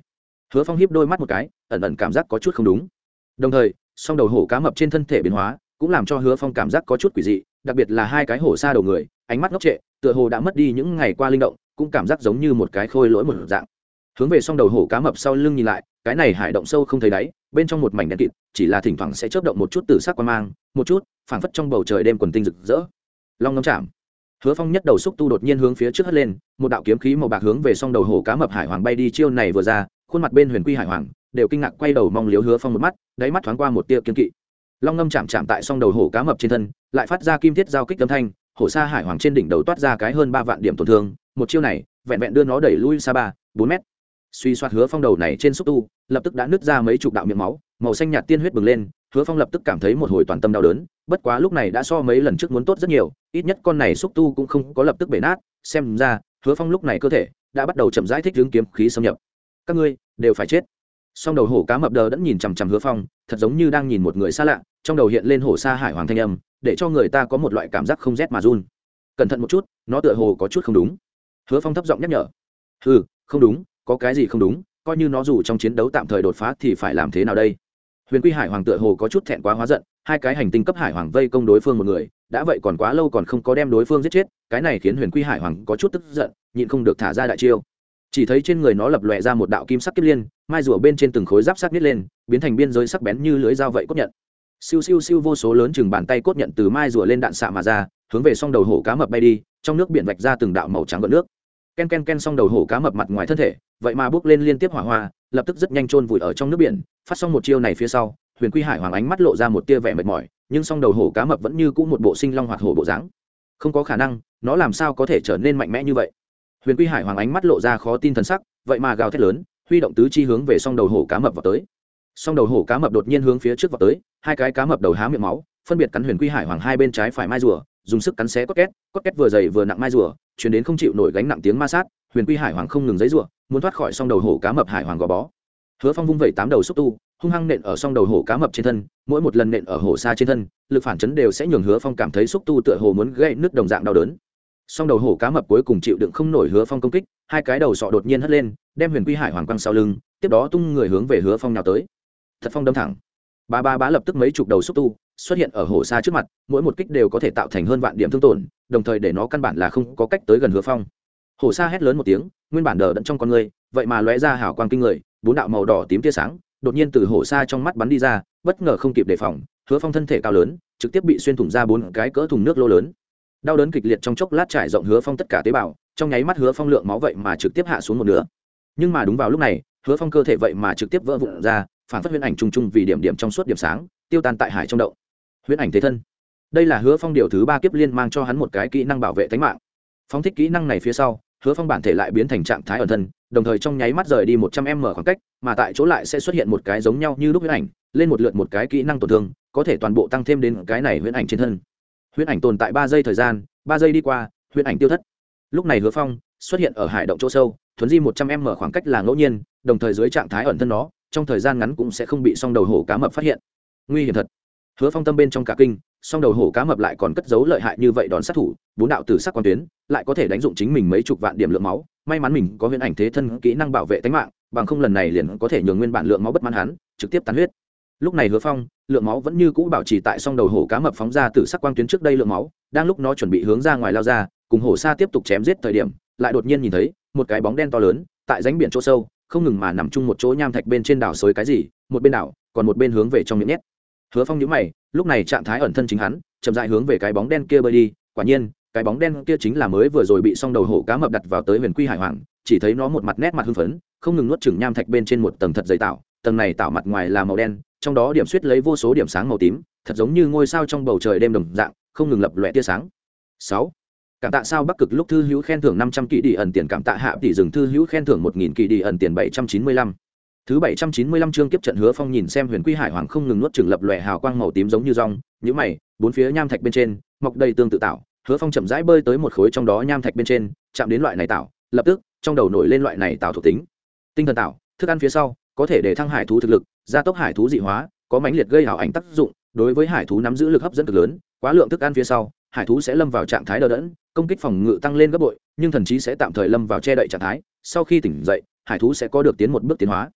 Hứa phong hiếp đôi mắt một cái, ẩn ẩn cảm giác có chút không đúng. Đồng thời, song đầu hổ cá mập trên thân thể biến hóa, cũng làm cho hứa phong cảm giác có chút quỷ dị, đặc biệt là hai cái hổ xa đầu người, ánh mắt ngốc trệ, tựa hồ đã mất đi những ngày qua linh động, cũng cảm giác giống như một cái khôi lỗi một dạng. Hướng về song đầu hổ cá mập sau lưng nhìn lại cái này hải động sâu không thấy đáy, bên trong một mảnh đen kịt, chỉ là thỉnh thoảng sẽ chớp động một chút từ sắc quan mang, một chút, phảng phất trong bầu trời đêm quần tinh rực rỡ. Long ngâm chạm. Hứa phong nhất đầu xúc tu đột nhiên hướng phía trước hất lên, một đạo kiếm khí màu bạc hướng về song đầu hổ cá mập hải hoàng bay đi chiêu này vừa ra, khuôn mặt bên huyền quy hải hoàng, đều kinh ngạc quay đầu mong liếu hứa phong một mắt, đáy mắt thoáng qua một tia kiên kỵ. Long ngâm chạm chạm tại song đầu hổ cá mập trên thân, lại phát ra kim thiết giao kích âm thanh hổ sa hải hoàng trên đỉnh đầu toát ra cái hơn ba vạn điểm tổn thương, một chiêu này, vẹn vẹn đưa nó đẩy lui xa ba, bốn mét suy soạt hứa phong đầu này trên xúc tu, lập tức đã nứt ra mấy chục đạo miệng máu, màu xanh nhạt tiên huyết bừng lên, hứa phong lập tức cảm thấy một hồi toàn tâm đau đớn, bất quá lúc này đã so mấy lần trước muốn tốt rất nhiều, ít nhất con này xúc tu cũng không có lập tức bể nát, xem ra, hứa phong lúc này cơ thể đã bắt đầu chậm rãi thích hướng kiếm khí xâm nhập. Các ngươi đều phải chết. Song đầu hổ cá mập đờ đẫn nhìn chằm chằm hứa phong, thật giống như đang nhìn một người xa lạ, trong đầu hiện lên hổ sa hải hoàng thanh âm, để cho người ta có một loại cảm giác không rét mà run. Cẩn thận một chút, nó tựa hồ có chút không đúng. Hứa phong thấp giọng nhắc nhở. Ừ không đúng có cái gì không đúng, coi như nó dù trong chiến đấu tạm thời đột phá thì phải làm thế nào đây? Huyền quy hải hoàng tựa hồ có chút thẹn quá hóa giận, hai cái hành tinh cấp hải hoàng vây công đối phương một người, đã vậy còn quá lâu còn không có đem đối phương giết chết, cái này khiến huyền quy hải hoàng có chút tức giận, nhịn không được thả ra đại chiêu. Chỉ thấy trên người nó lập lòe ra một đạo kim sắc kiếp liên, mai rùa bên trên từng khối giáp sắc nít lên, biến thành biên giới sắc bén như lưới dao vậy cốt nhận. Siêu siêu siêu vô số lớn chừng bàn tay cốt nhận từ mai rùa lên đạn xạ mà ra, hướng về song đầu hổ cá mập bay đi, trong nước biển vạch ra từng đạo màu trắng gợn nước ken ken ken song đầu hổ cá mập mặt ngoài thân thể, vậy mà bước lên liên tiếp hỏa hoa, lập tức rất nhanh chôn vùi ở trong nước biển. Phát xong một chiêu này phía sau, huyền quy hải hoàng ánh mắt lộ ra một tia vẻ mệt mỏi, nhưng song đầu hổ cá mập vẫn như cũ một bộ sinh long hoạt hổ bộ dáng. Không có khả năng, nó làm sao có thể trở nên mạnh mẽ như vậy? Huyền quy hải hoàng ánh mắt lộ ra khó tin thần sắc, vậy mà gào thét lớn, huy động tứ chi hướng về song đầu hổ cá mập vào tới. Song đầu hổ cá mập đột nhiên hướng phía trước vào tới, hai cái cá mập đầu há miệng máu, phân biệt cắn huyền quy hải hoàng hai bên trái phải mai rùa dùng sức cắn xé cốt két cốt két vừa dày vừa nặng mai rùa, chuyển đến không chịu nổi gánh nặng tiếng ma sát, huyền quy hải hoàng không ngừng giấy rùa muốn thoát khỏi song đầu hổ cá mập hải hoàng gò bó. Hứa phong vung vẩy tám đầu xúc tu, hung hăng nện ở song đầu hổ cá mập trên thân, mỗi một lần nện ở hổ xa trên thân, lực phản chấn đều sẽ nhường hứa phong cảm thấy xúc tu tựa hồ muốn gây nước đồng dạng đau đớn. Song đầu hổ cá mập cuối cùng chịu đựng không nổi hứa phong công kích, hai cái đầu sọ đột nhiên hất lên, đem huyền quy hải hoàng quăng sau lưng, tiếp đó tung người hướng về hứa phong nào tới. Thật phong đâm thẳng. Ba ba bá lập tức mấy chục đầu xúc tu xuất hiện ở hổ xa trước mặt, mỗi một kích đều có thể tạo thành hơn vạn điểm thương tổn, đồng thời để nó căn bản là không có cách tới gần hứa phong. Hổ xa hét lớn một tiếng, nguyên bản đờ đẫn trong con người, vậy mà lóe ra hào quang kinh người, bốn đạo màu đỏ tím tia sáng, đột nhiên từ hổ xa trong mắt bắn đi ra, bất ngờ không kịp đề phòng, hứa phong thân thể cao lớn, trực tiếp bị xuyên thủng ra bốn cái cỡ thùng nước lô lớn. Đau đớn kịch liệt trong chốc lát trải rộng hứa phong tất cả tế bào, trong nháy mắt hứa phong lượng máu vậy mà trực tiếp hạ xuống một nửa. Nhưng mà đúng vào lúc này, hứa phong cơ thể vậy mà trực tiếp vỡ vụn ra, phản phát huyễn ảnh trùng trùng vì điểm điểm trong suốt điểm sáng, tiêu tan tại hải trong đậu huyễn ảnh thế thân. Đây là hứa phong điều thứ ba kiếp liên mang cho hắn một cái kỹ năng bảo vệ tính mạng. Phóng thích kỹ năng này phía sau, hứa phong bản thể lại biến thành trạng thái ẩn thân, đồng thời trong nháy mắt rời đi một trăm m khoảng cách, mà tại chỗ lại sẽ xuất hiện một cái giống nhau như lúc huyễn ảnh, lên một lượt một cái kỹ năng tổn thương, có thể toàn bộ tăng thêm đến cái này huyễn ảnh trên thân. Huyễn ảnh tồn tại ba giây thời gian, ba giây đi qua, huyễn ảnh tiêu thất. Lúc này hứa phong xuất hiện ở hải động chỗ sâu, thuấn di một trăm m khoảng cách là ngẫu nhiên, đồng thời dưới trạng thái ẩn thân nó, trong thời gian ngắn cũng sẽ không bị song đầu hổ cá mập phát hiện. Nguy hiểm thật hứa phong tâm bên trong cả kinh, song đầu hổ cá mập lại còn cất giấu lợi hại như vậy đòn sát thủ, bốn đạo tử sắc quan tuyến, lại có thể đánh dụng chính mình mấy chục vạn điểm lượng máu. May mắn mình có huyễn ảnh thế thân kỹ năng bảo vệ tính mạng, bằng không lần này liền có thể nhường nguyên bản lượng máu bất mãn hắn, trực tiếp tán huyết. Lúc này hứa phong, lượng máu vẫn như cũ bảo trì tại song đầu hổ cá mập phóng ra từ sắc quang tuyến trước đây lượng máu, đang lúc nó chuẩn bị hướng ra ngoài lao ra, cùng hổ xa tiếp tục chém giết thời điểm, lại đột nhiên nhìn thấy, một cái bóng đen to lớn, tại ránh biển chỗ sâu, không ngừng mà nằm chung một chỗ nham thạch bên trên đảo xối cái gì, một bên đảo, còn một bên hướng về trong miệng nhét hứa phong nhíu mày, lúc này trạng thái ẩn thân chính hắn, chậm dại hướng về cái bóng đen kia bơi đi. Quả nhiên, cái bóng đen kia chính là mới vừa rồi bị song đầu hổ cá mập đặt vào tới huyền quy hải hoàng, chỉ thấy nó một mặt nét mặt hưng phấn, không ngừng nuốt chửng nham thạch bên trên một tầng thật dày tạo, tầng này tạo mặt ngoài là màu đen, trong đó điểm suýt lấy vô số điểm sáng màu tím, thật giống như ngôi sao trong bầu trời đêm đồng dạng, không ngừng lập lòe tia sáng. Sáu. Cảm tạ sao bắc cực lúc thư hữu khen thưởng năm trăm kỳ đi ẩn tiền, cảm tạ hạ tỷ dừng thư hữu khen thưởng một nghìn kỳ đi ẩn tiền bảy trăm chín mươi lăm thứ bảy trăm chín mươi lăm chương kiếp trận hứa phong nhìn xem huyền quy hải hoàng không ngừng nuốt chửng lập lòe hào quang màu tím giống như rong, nhíu mày, bốn phía nham thạch bên trên, mọc đầy tương tự tạo, hứa phong chậm rãi bơi tới một khối trong đó nham thạch bên trên, chạm đến loại này tạo, lập tức, trong đầu nổi lên loại này tạo thuộc tính. Tinh thần tạo, thức ăn phía sau, có thể để thăng hải thú thực lực, gia tốc hải thú dị hóa, có mãnh liệt gây hào ảnh tác dụng, đối với hải thú nắm giữ lực hấp dẫn cực lớn, quá lượng thức ăn phía sau, hải thú sẽ lâm vào trạng thái đờ đẫn, công kích phòng ngự tăng lên gấp bội, nhưng thần trí sẽ tạm thời lâm vào che đậy trạng thái, sau khi tỉnh dậy, hải thú sẽ có được tiến một bước tiến hóa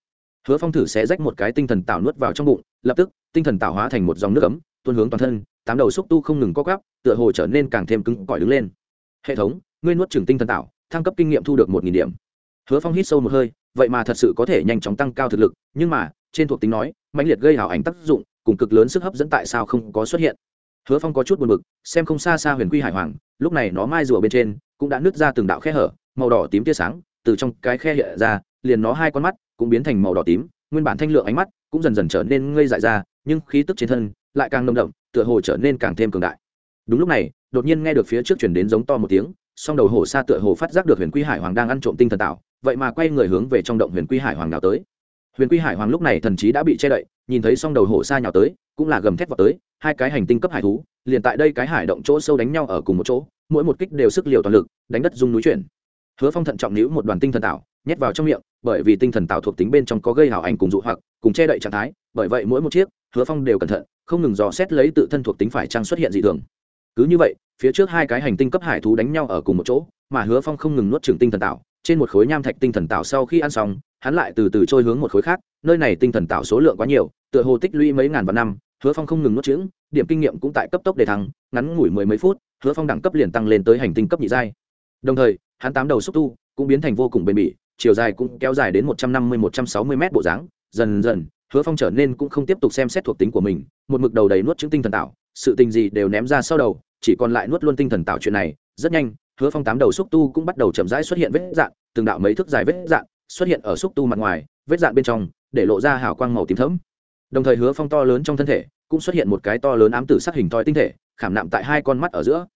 hứa phong thử sẽ rách một cái tinh thần tạo nuốt vào trong bụng, lập tức, tinh thần tạo hóa thành một dòng nước ấm, tuôn hướng toàn thân, tám đầu xúc tu không ngừng co gắp tựa hồ trở nên càng thêm cứng cỏi đứng lên. Hệ thống, ngươi nuốt trừng tinh thần tạo thăng cấp kinh nghiệm thu được một nghìn điểm. Hứa phong hít sâu một hơi, vậy mà thật sự có thể nhanh chóng tăng cao thực lực, nhưng mà, trên thuộc tính nói, mãnh liệt gây hảo ảnh tác dụng, cùng cực lớn sức hấp dẫn tại sao không có xuất hiện. Hứa phong có chút buồn b ự c xem không xa xa huyền quy hải hoàng, lúc này nó mai rùa bên trên, cũng đã nứt ra từng đạo khe hở, màu đỏ tím tia sáng, từ trong cái khe hiện ra liền nó hai con mắt cũng biến thành màu đỏ tím, nguyên bản thanh lượng ánh mắt cũng dần dần trở nên ngây dại ra, nhưng khí tức trên thân lại càng nồng đậm, tựa hồ trở nên càng thêm cường đại. Đúng lúc này, đột nhiên nghe được phía trước chuyển đến giống to một tiếng, song đầu hổ xa tựa hồ phát giác được huyền quy hải hoàng đang ăn trộm tinh thần tạo, vậy mà quay người hướng về trong động huyền quy hải hoàng nào tới. Huyền quy hải hoàng lúc này thần chí đã bị che đậy, nhìn thấy song đầu hổ xa nhào tới, cũng là gầm thét vào tới, hai cái hành tinh cấp hải thú, liền tại đây cái hải động chỗ sâu đánh nhau ở cùng một chỗ, mỗi một kích đều sức liều toàn lực, đánh đất dung núi chuyển. Hứa phong thận trọng níu một đoàn tinh thần tạo nhét vào trong miệng, bởi vì tinh thần tạo thuộc tính bên trong có gây hảo ảnh cùng dụ hoặc, cùng che đậy trạng thái, bởi vậy mỗi một chiếc, hứa phong đều cẩn thận, không ngừng dò xét lấy tự thân thuộc tính phải trang xuất hiện dị thường. Cứ như vậy, phía trước hai cái hành tinh cấp hải thú đánh nhau ở cùng một chỗ, mà hứa phong không ngừng nuốt trừng tinh thần tạo, trên một khối nham thạch tinh thần tạo sau khi ăn xong, hắn lại từ từ trôi hướng một khối khác, nơi này tinh thần tạo số lượng quá nhiều, tựa hồ tích lũy mấy ngàn vạn năm, hứa phong không ngừng nuốt trứng điểm kinh nghiệm cũng tại cấp tốc để thắng ngắn ngủi mười mấy phút, hứa phong đẳng cấp liền tăng lên tới hành tinh cấp nhị giai. Đồng thời, hắn tám đầu xúc tu cũng biến thành vô cùng bền bỉ chiều dài cũng kéo dài đến một trăm năm mươi, một trăm sáu mươi m bộ dáng, dần dần, hứa phong trở nên cũng không tiếp tục xem xét thuộc tính của mình, một mực đầu đầy nuốt chứng tinh thần tạo, sự tình gì đều ném ra sau đầu, chỉ còn lại nuốt luôn tinh thần tạo chuyện này. Rất nhanh, hứa phong tám đầu xúc tu cũng bắt đầu chậm rãi xuất hiện vết dạn, từng đạo mấy thước dài vết dạn xuất hiện ở xúc tu mặt ngoài, vết dạn bên trong, để lộ ra hào quang màu tím thẫm. Đồng thời hứa phong to lớn trong thân thể, cũng xuất hiện một cái to lớn ám tử sắc hình thoi tinh thể, khảm nạm tại hai con mắt ở giữa.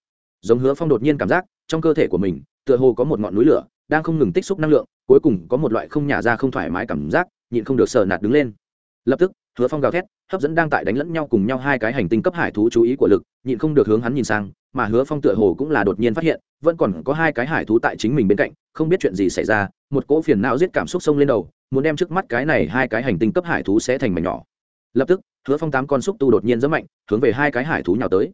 Giống hứa phong đột nhiên cảm giác, trong cơ thể của mình, tựa hồ có một ngọn núi lửa, đang không ngừng tích xúc năng lượng cuối cùng có một loại không nhả ra không thoải mái cảm giác, nhịn không được sờ nạt đứng lên. Lập tức, hứa phong gào thét, hấp dẫn đang tại đánh lẫn nhau cùng nhau hai cái hành tinh cấp hải thú chú ý của lực, nhịn không được hướng hắn nhìn sang, mà hứa phong tựa hồ cũng là đột nhiên phát hiện, vẫn còn có hai cái hải thú tại chính mình bên cạnh, không biết chuyện gì xảy ra, một cỗ phiền não giết cảm xúc sông lên đầu, muốn đem trước mắt cái này hai cái hành tinh cấp hải thú sẽ thành mảnh nhỏ. Lập tức, hứa phong tám con xúc tu đột nhiên rất mạnh, hướng về hai cái hải thú nhào tới.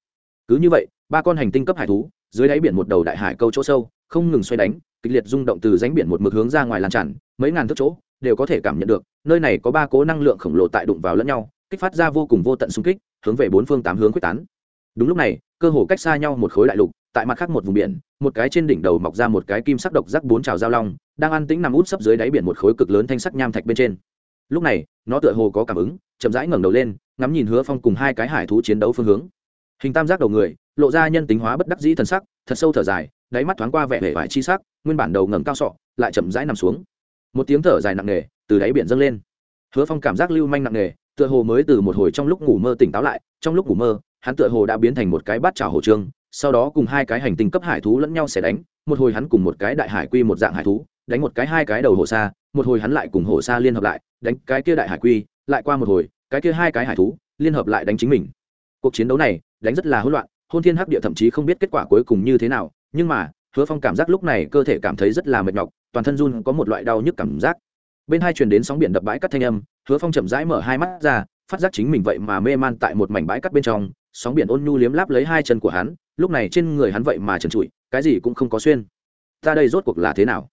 Cứ như vậy, ba con hành tinh cấp hải thú dưới đáy biển một đầu đại hải câu chỗ sâu, không ngừng xoay đánh, kịch liệt rung động từ ránh biển một mực hướng ra ngoài lan tràn, mấy ngàn thước chỗ đều có thể cảm nhận được, nơi này có ba cố năng lượng khổng lồ tại đụng vào lẫn nhau, kích phát ra vô cùng vô tận xung kích, hướng về bốn phương tám hướng quyết tán. Đúng lúc này, cơ hồ cách xa nhau một khối đại lục, tại mặt khác một vùng biển, một cái trên đỉnh đầu mọc ra một cái kim sắc độc rắc bốn trào giao long, đang ăn tĩnh nằm út sấp dưới đáy biển một khối cực lớn thanh sắc nham thạch bên trên. Lúc này, nó tựa hồ có cảm ứng, chậm rãi ngẩng đầu lên, ngắm nhìn hứa phong cùng hai cái hải thú chiến đấu phương hướng. Hình tam giác đầu người lộ ra nhân tính hóa bất đắc dĩ thần sắc, thật sâu thở dài, đáy mắt thoáng qua vẻ vẻ vải chi sắc, nguyên bản đầu ngẩng cao sọ, lại chậm rãi nằm xuống. Một tiếng thở dài nặng nề, từ đáy biển dâng lên. Hứa phong cảm giác lưu manh nặng nề, tựa hồ mới từ một hồi trong lúc ngủ mơ tỉnh táo lại, trong lúc ngủ mơ, hắn tựa hồ đã biến thành một cái bát trào hồ trương, sau đó cùng hai cái hành tinh cấp hải thú lẫn nhau sẽ đánh, một hồi hắn cùng một cái đại hải quy một dạng hải thú, đánh một cái hai cái đầu hồ xa một hồi hắn lại cùng hồ xa liên hợp lại, đánh cái kia đại hải quy, lại qua một hồi, cái kia hai cái hải thú liên hợp lại đánh chính mình. Cuộc chiến đấu này, đánh rất là hỗn loạn hôn thiên hắc địa thậm chí không biết kết quả cuối cùng như thế nào, nhưng mà, hứa phong cảm giác lúc này cơ thể cảm thấy rất là mệt nhọc, toàn thân run có một loại đau nhức cảm giác. Bên hai truyền đến sóng biển đập bãi cắt thanh âm, hứa phong chậm rãi mở hai mắt ra, phát giác chính mình vậy mà mê man tại một mảnh bãi cắt bên trong, sóng biển ôn nhu liếm láp lấy hai chân của hắn, lúc này trên người hắn vậy mà trần trụi, cái gì cũng không có xuyên. Ta đây rốt cuộc là thế nào?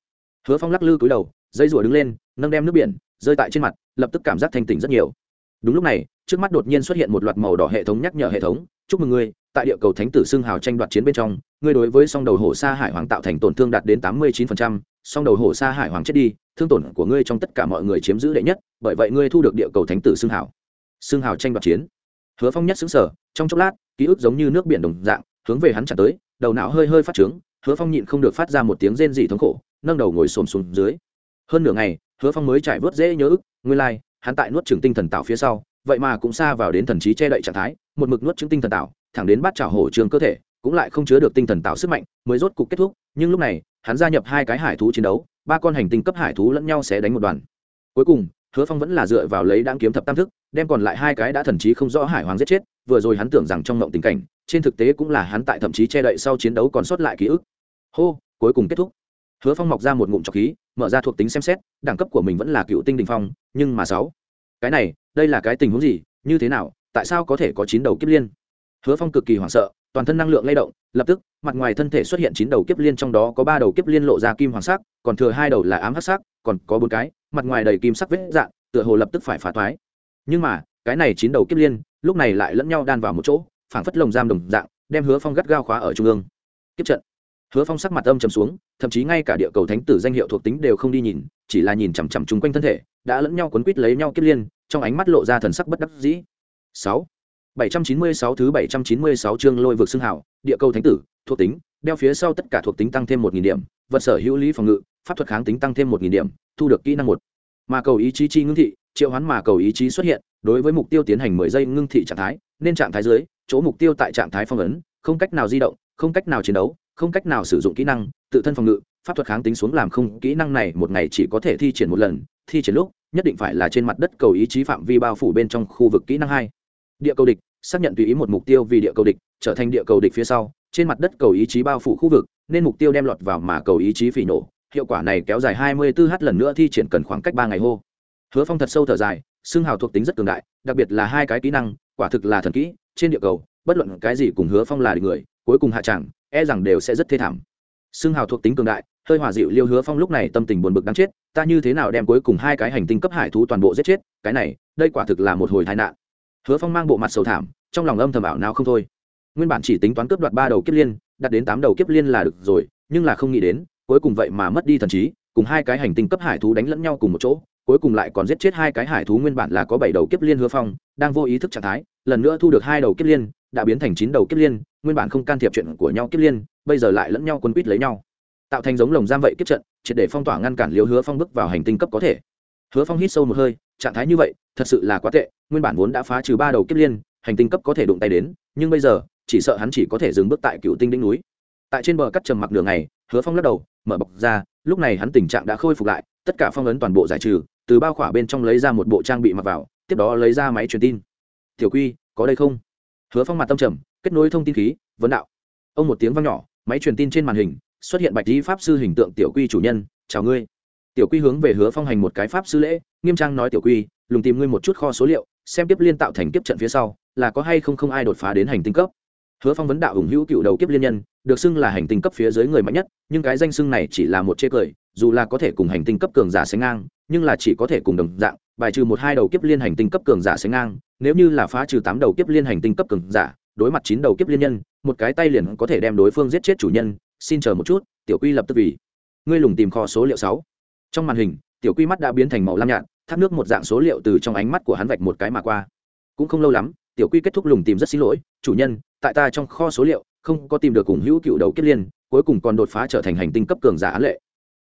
Hứa phong lắc lư cúi đầu, dây rủa đứng lên, nâng đem nước biển, rơi tại trên mặt, lập tức cảm giác thanh tỉnh rất nhiều. Đúng lúc này, trước mắt đột nhiên xuất hiện một loạt màu đỏ hệ thống nhắc nhở hệ thống, chúc mừng ngươi tại địa cầu thánh tử xưng hào tranh đoạt chiến bên trong ngươi đối với song đầu hổ sa hải hoàng tạo thành tổn thương đạt đến tám mươi chín phần trăm, song đầu hổ sa hải hoàng chết đi thương tổn của ngươi trong tất cả mọi người chiếm giữ đệ nhất bởi vậy ngươi thu được địa cầu thánh tử xưng hào. Xưng hào tranh đoạt chiến. Hứa phong nhất xứng sở trong chốc lát ký ức giống như nước biển đồng dạng hướng về hắn trả tới đầu não hơi hơi phát trướng hứa phong nhịn không được phát ra một tiếng rên dị thống khổ nâng đầu ngồi xồm xuống dưới. Hơn nửa ngày hứa phong mới trải vớt dễ nhớ ức ngươi lai、like, hắn tại nuốt trừng tinh thần tạo phía sau vậy mà cũng xa vào đến thần trí che đậy trạng thái một mực nuốt chứng tinh thần tạo thẳng đến bắt chảo hổ trường cơ thể, cũng lại không chứa được tinh thần tạo sức mạnh, mới rốt cục kết thúc. Nhưng lúc này, hắn gia nhập hai cái hải thú chiến đấu, ba con hành tinh cấp hải thú lẫn nhau sẽ đánh một đoàn. Cuối cùng, hứa phong vẫn là dựa vào lấy đáng kiếm thập tam thức, đem còn lại hai cái đã thần trí không rõ hải hoàng giết chết. Vừa rồi hắn tưởng rằng trong mộng tình cảnh, trên thực tế cũng là hắn tại thậm chí che đậy sau chiến đấu còn sót lại ký ức. Hô, cuối cùng kết thúc. Hứa phong mọc ra một ngụm trọc khí, mở ra thuộc tính xem xét, đẳng cấp của mình vẫn là cựu tinh đình phong, nhưng mà sáu. Cái này, đây là cái tình huống gì, như thế nào, tại sao có thể có chín đầu kiếp liên? Hứa phong cực kỳ hoảng sợ, toàn thân năng lượng lay động, lập tức, mặt ngoài thân thể xuất hiện chín đầu kiếp liên trong đó có ba đầu kiếp liên lộ ra kim hoàng sắc, còn thừa hai đầu là ám hắc sắc, còn có bốn cái, mặt ngoài đầy kim sắc vết dạng, tựa hồ lập tức phải phá toái. Nhưng mà, cái này chín đầu kiếp liên, lúc này lại lẫn nhau đan vào một chỗ, phảng phất lồng giam đồng dạng, đem hứa phong gắt gao khóa ở trung ương. Kiếp trận. Hứa phong sắc mặt âm trầm xuống, thậm chí ngay cả địa cầu thánh tử danh hiệu thuộc tính đều không đi nhìn, chỉ là nhìn chằm chằm chung quanh thân thể, đã lẫn nhau quấn quít lấy nhau kiếp liên, trong ánh mắt lộ ra thần sắc bất đắc dĩ. Sáu. 796 thứ 796 chương lôi vực xương hảo, địa cầu thánh tử, thuộc tính, đeo phía sau tất cả thuộc tính tăng thêm 1000 điểm, vật sở hữu lý phòng ngự, pháp thuật kháng tính tăng thêm 1000 điểm, thu được kỹ năng một. Mà cầu ý chí chi ngưng thị, triệu hoán mà cầu ý chí xuất hiện đối với mục tiêu tiến hành mười giây ngưng thị trạng thái nên trạng thái dưới chỗ mục tiêu tại trạng thái phong ấn không cách nào di động không cách nào chiến đấu không cách nào sử dụng kỹ năng tự thân phòng ngự pháp thuật kháng tính xuống làm không kỹ năng này một ngày chỉ có thể thi triển một lần thi triển lúc nhất định phải là trên mặt đất cầu ý chí phạm vi bao phủ bên trong khu vực kỹ năng hai địa cầu địch xác nhận tùy ý một mục tiêu vì địa cầu địch, trở thành địa cầu địch phía sau, trên mặt đất cầu ý chí bao phủ khu vực, nên mục tiêu đem lọt vào mà cầu ý chí phỉ nổ. Hiệu quả này kéo dài 24 h lần nữa thi triển cần khoảng cách ba ngày hô. Hứa phong thật sâu thở dài xương hào thuộc tính rất cường đại, đặc biệt là hai cái kỹ năng, quả thực là thần kỹ, trên địa cầu, bất luận cái gì cùng hứa phong là người, cuối cùng hạ chẳng e rằng đều sẽ rất thê thảm. Xương hào thuộc tính cường đại, hơi hòa dịu liêu hứa phong lúc này tâm tình buồn bực đáng chết, ta như thế nào đem cuối cùng hai cái hành tinh cấp hải thú toàn bộ giết chết, cái này, đây quả thực là một hồi tai nạn hứa phong mang bộ mặt sầu thảm, trong lòng âm thầm ảo nào không thôi. Nguyên bản chỉ tính toán cướp đoạt ba đầu kiếp liên, đặt đến tám đầu kiếp liên là được rồi, nhưng là không nghĩ đến, cuối cùng vậy mà mất đi thần trí, cùng hai cái hành tinh cấp hải thú đánh lẫn nhau cùng một chỗ, cuối cùng lại còn giết chết hai cái hải thú nguyên bản là có bảy đầu kiếp liên hứa phong, đang vô ý thức trạng thái, lần nữa thu được hai đầu kiếp liên, đã biến thành chín đầu kiếp liên, nguyên bản không can thiệp chuyện của nhau kiếp liên, bây giờ lại lẫn nhau quấn quýt lấy nhau. Tạo thành giống lồng giam vậy kiếp trận, triệt để phong tỏa ngăn cản liều hứa phong bước vào hành tinh cấp có thể. Hứa phong hít sâu một hơi trạng thái như vậy, thật sự là quá tệ, nguyên bản vốn đã phá trừ ba đầu kiếp liên, hành tinh cấp có thể đụng tay đến, nhưng bây giờ, chỉ sợ hắn chỉ có thể dừng bước tại cựu tinh đỉnh núi. Tại trên bờ cắt trầm mặc đường này hứa phong lắc đầu, mở bọc ra, lúc này hắn tình trạng đã khôi phục lại, tất cả phong ấn toàn bộ giải trừ, từ bao khỏa bên trong lấy ra một bộ trang bị mặc vào, tiếp đó lấy ra máy truyền tin. Tiểu quy, có đây không? Hứa phong mặt tâm trầm, kết nối thông tin khí vấn đạo. Ông một tiếng vang nhỏ, máy truyền tin trên màn hình, xuất hiện bạch lý pháp sư hình tượng tiểu quy chủ nhân, chào ngươi. Tiểu quy hướng về hứa phong hành một cái pháp sư lễ nghiêm trang nói tiểu quy, lùng tìm ngươi một chút kho số liệu, xem tiếp liên tạo thành kiếp trận phía sau, là có hay không không ai đột phá đến hành tinh cấp. Hứa phong vấn đạo hùng hữu cựu đầu kiếp liên nhân, được xưng là hành tinh cấp phía dưới người mạnh nhất, nhưng cái danh xưng này chỉ là một chê cười, dù là có thể cùng hành tinh cấp cường giả sánh ngang, nhưng là chỉ có thể cùng đồng dạng, bài trừ một hai đầu kiếp liên hành tinh cấp cường giả sánh ngang, nếu như là phá trừ tám đầu kiếp liên hành tinh cấp cường giả, đối mặt chín đầu kiếp liên nhân, một cái tay liền có thể đem đối phương giết chết chủ nhân, xin chờ một chút, tiểu quy lập tức vì. Ngươi lùng tìm kho số liệu sáu. Trong màn hình tiểu quy mắt đã biến thành màu lam nhạt, thác nước một dạng số liệu từ trong ánh mắt của hắn vạch một cái mà qua. Cũng không lâu lắm, tiểu quy kết thúc lùng tìm rất xin lỗi, chủ nhân, tại ta trong kho số liệu, không có tìm được cùng hữu cựu đầu kết liên, cuối cùng còn đột phá trở thành hành tinh cấp cường giả án lệ.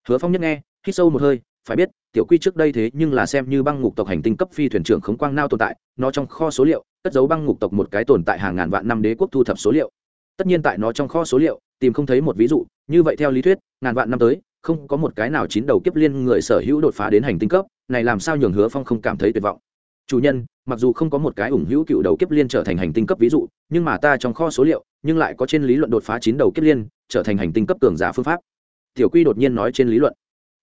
Hứa phong nhất nghe, hít sâu một hơi, phải biết, tiểu quy trước đây thế nhưng là xem như băng ngục tộc hành tinh cấp phi thuyền trưởng khống quang nao tồn tại, nó trong kho số liệu, cất giấu băng ngục tộc một cái tồn tại hàng ngàn vạn năm đế quốc thu thập số liệu. Tất nhiên tại nó trong kho số liệu, tìm không thấy một ví dụ, như vậy theo lý thuyết, ngàn vạn năm tới không có một cái nào chín đầu kiếp liên người sở hữu đột phá đến hành tinh cấp, này làm sao nhường hứa phong không cảm thấy tuyệt vọng? Chủ nhân, mặc dù không có một cái ủng hữu cựu đầu kiếp liên trở thành hành tinh cấp ví dụ, nhưng mà ta trong kho số liệu, nhưng lại có trên lý luận đột phá chín đầu kiếp liên trở thành hành tinh cấp cường giả phương pháp. Tiểu quy đột nhiên nói trên lý luận.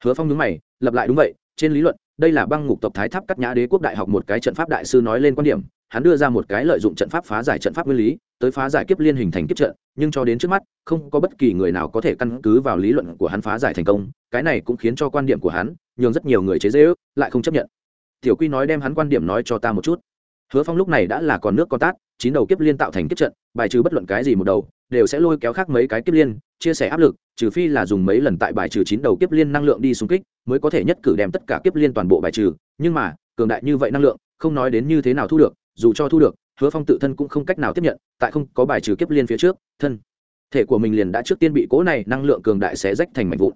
Hứa phong nhớ mày lập lại đúng vậy, trên lý luận, đây là băng ngục tộc thái tháp cắt nhã đế quốc đại học một cái trận pháp đại sư nói lên quan điểm hắn đưa ra một cái lợi dụng trận pháp phá giải trận pháp nguyên lý, tới phá giải kiếp liên hình thành kiếp trận, nhưng cho đến trước mắt, không có bất kỳ người nào có thể căn cứ vào lý luận của hắn phá giải thành công, cái này cũng khiến cho quan điểm của hắn nhường rất nhiều người chế dễ ước lại không chấp nhận. Tiểu quy nói đem hắn quan điểm nói cho ta một chút. Hứa phong lúc này đã là còn nước con tát, chín đầu kiếp liên tạo thành kiếp trận, bài trừ bất luận cái gì một đầu, đều sẽ lôi kéo khác mấy cái kiếp liên, chia sẻ áp lực, trừ phi là dùng mấy lần tại bài trừ chín đầu kiếp liên năng lượng đi xung kích, mới có thể nhất cử đem tất cả kiếp liên toàn bộ bài trừ, nhưng mà, cường đại như vậy năng lượng, không nói đến như thế nào thu được dù cho thu được, hứa phong tự thân cũng không cách nào tiếp nhận, tại không có bài trừ kiếp liên phía trước, thân, thể của mình liền đã trước tiên bị cố này năng lượng cường đại sẽ rách thành mảnh vụn.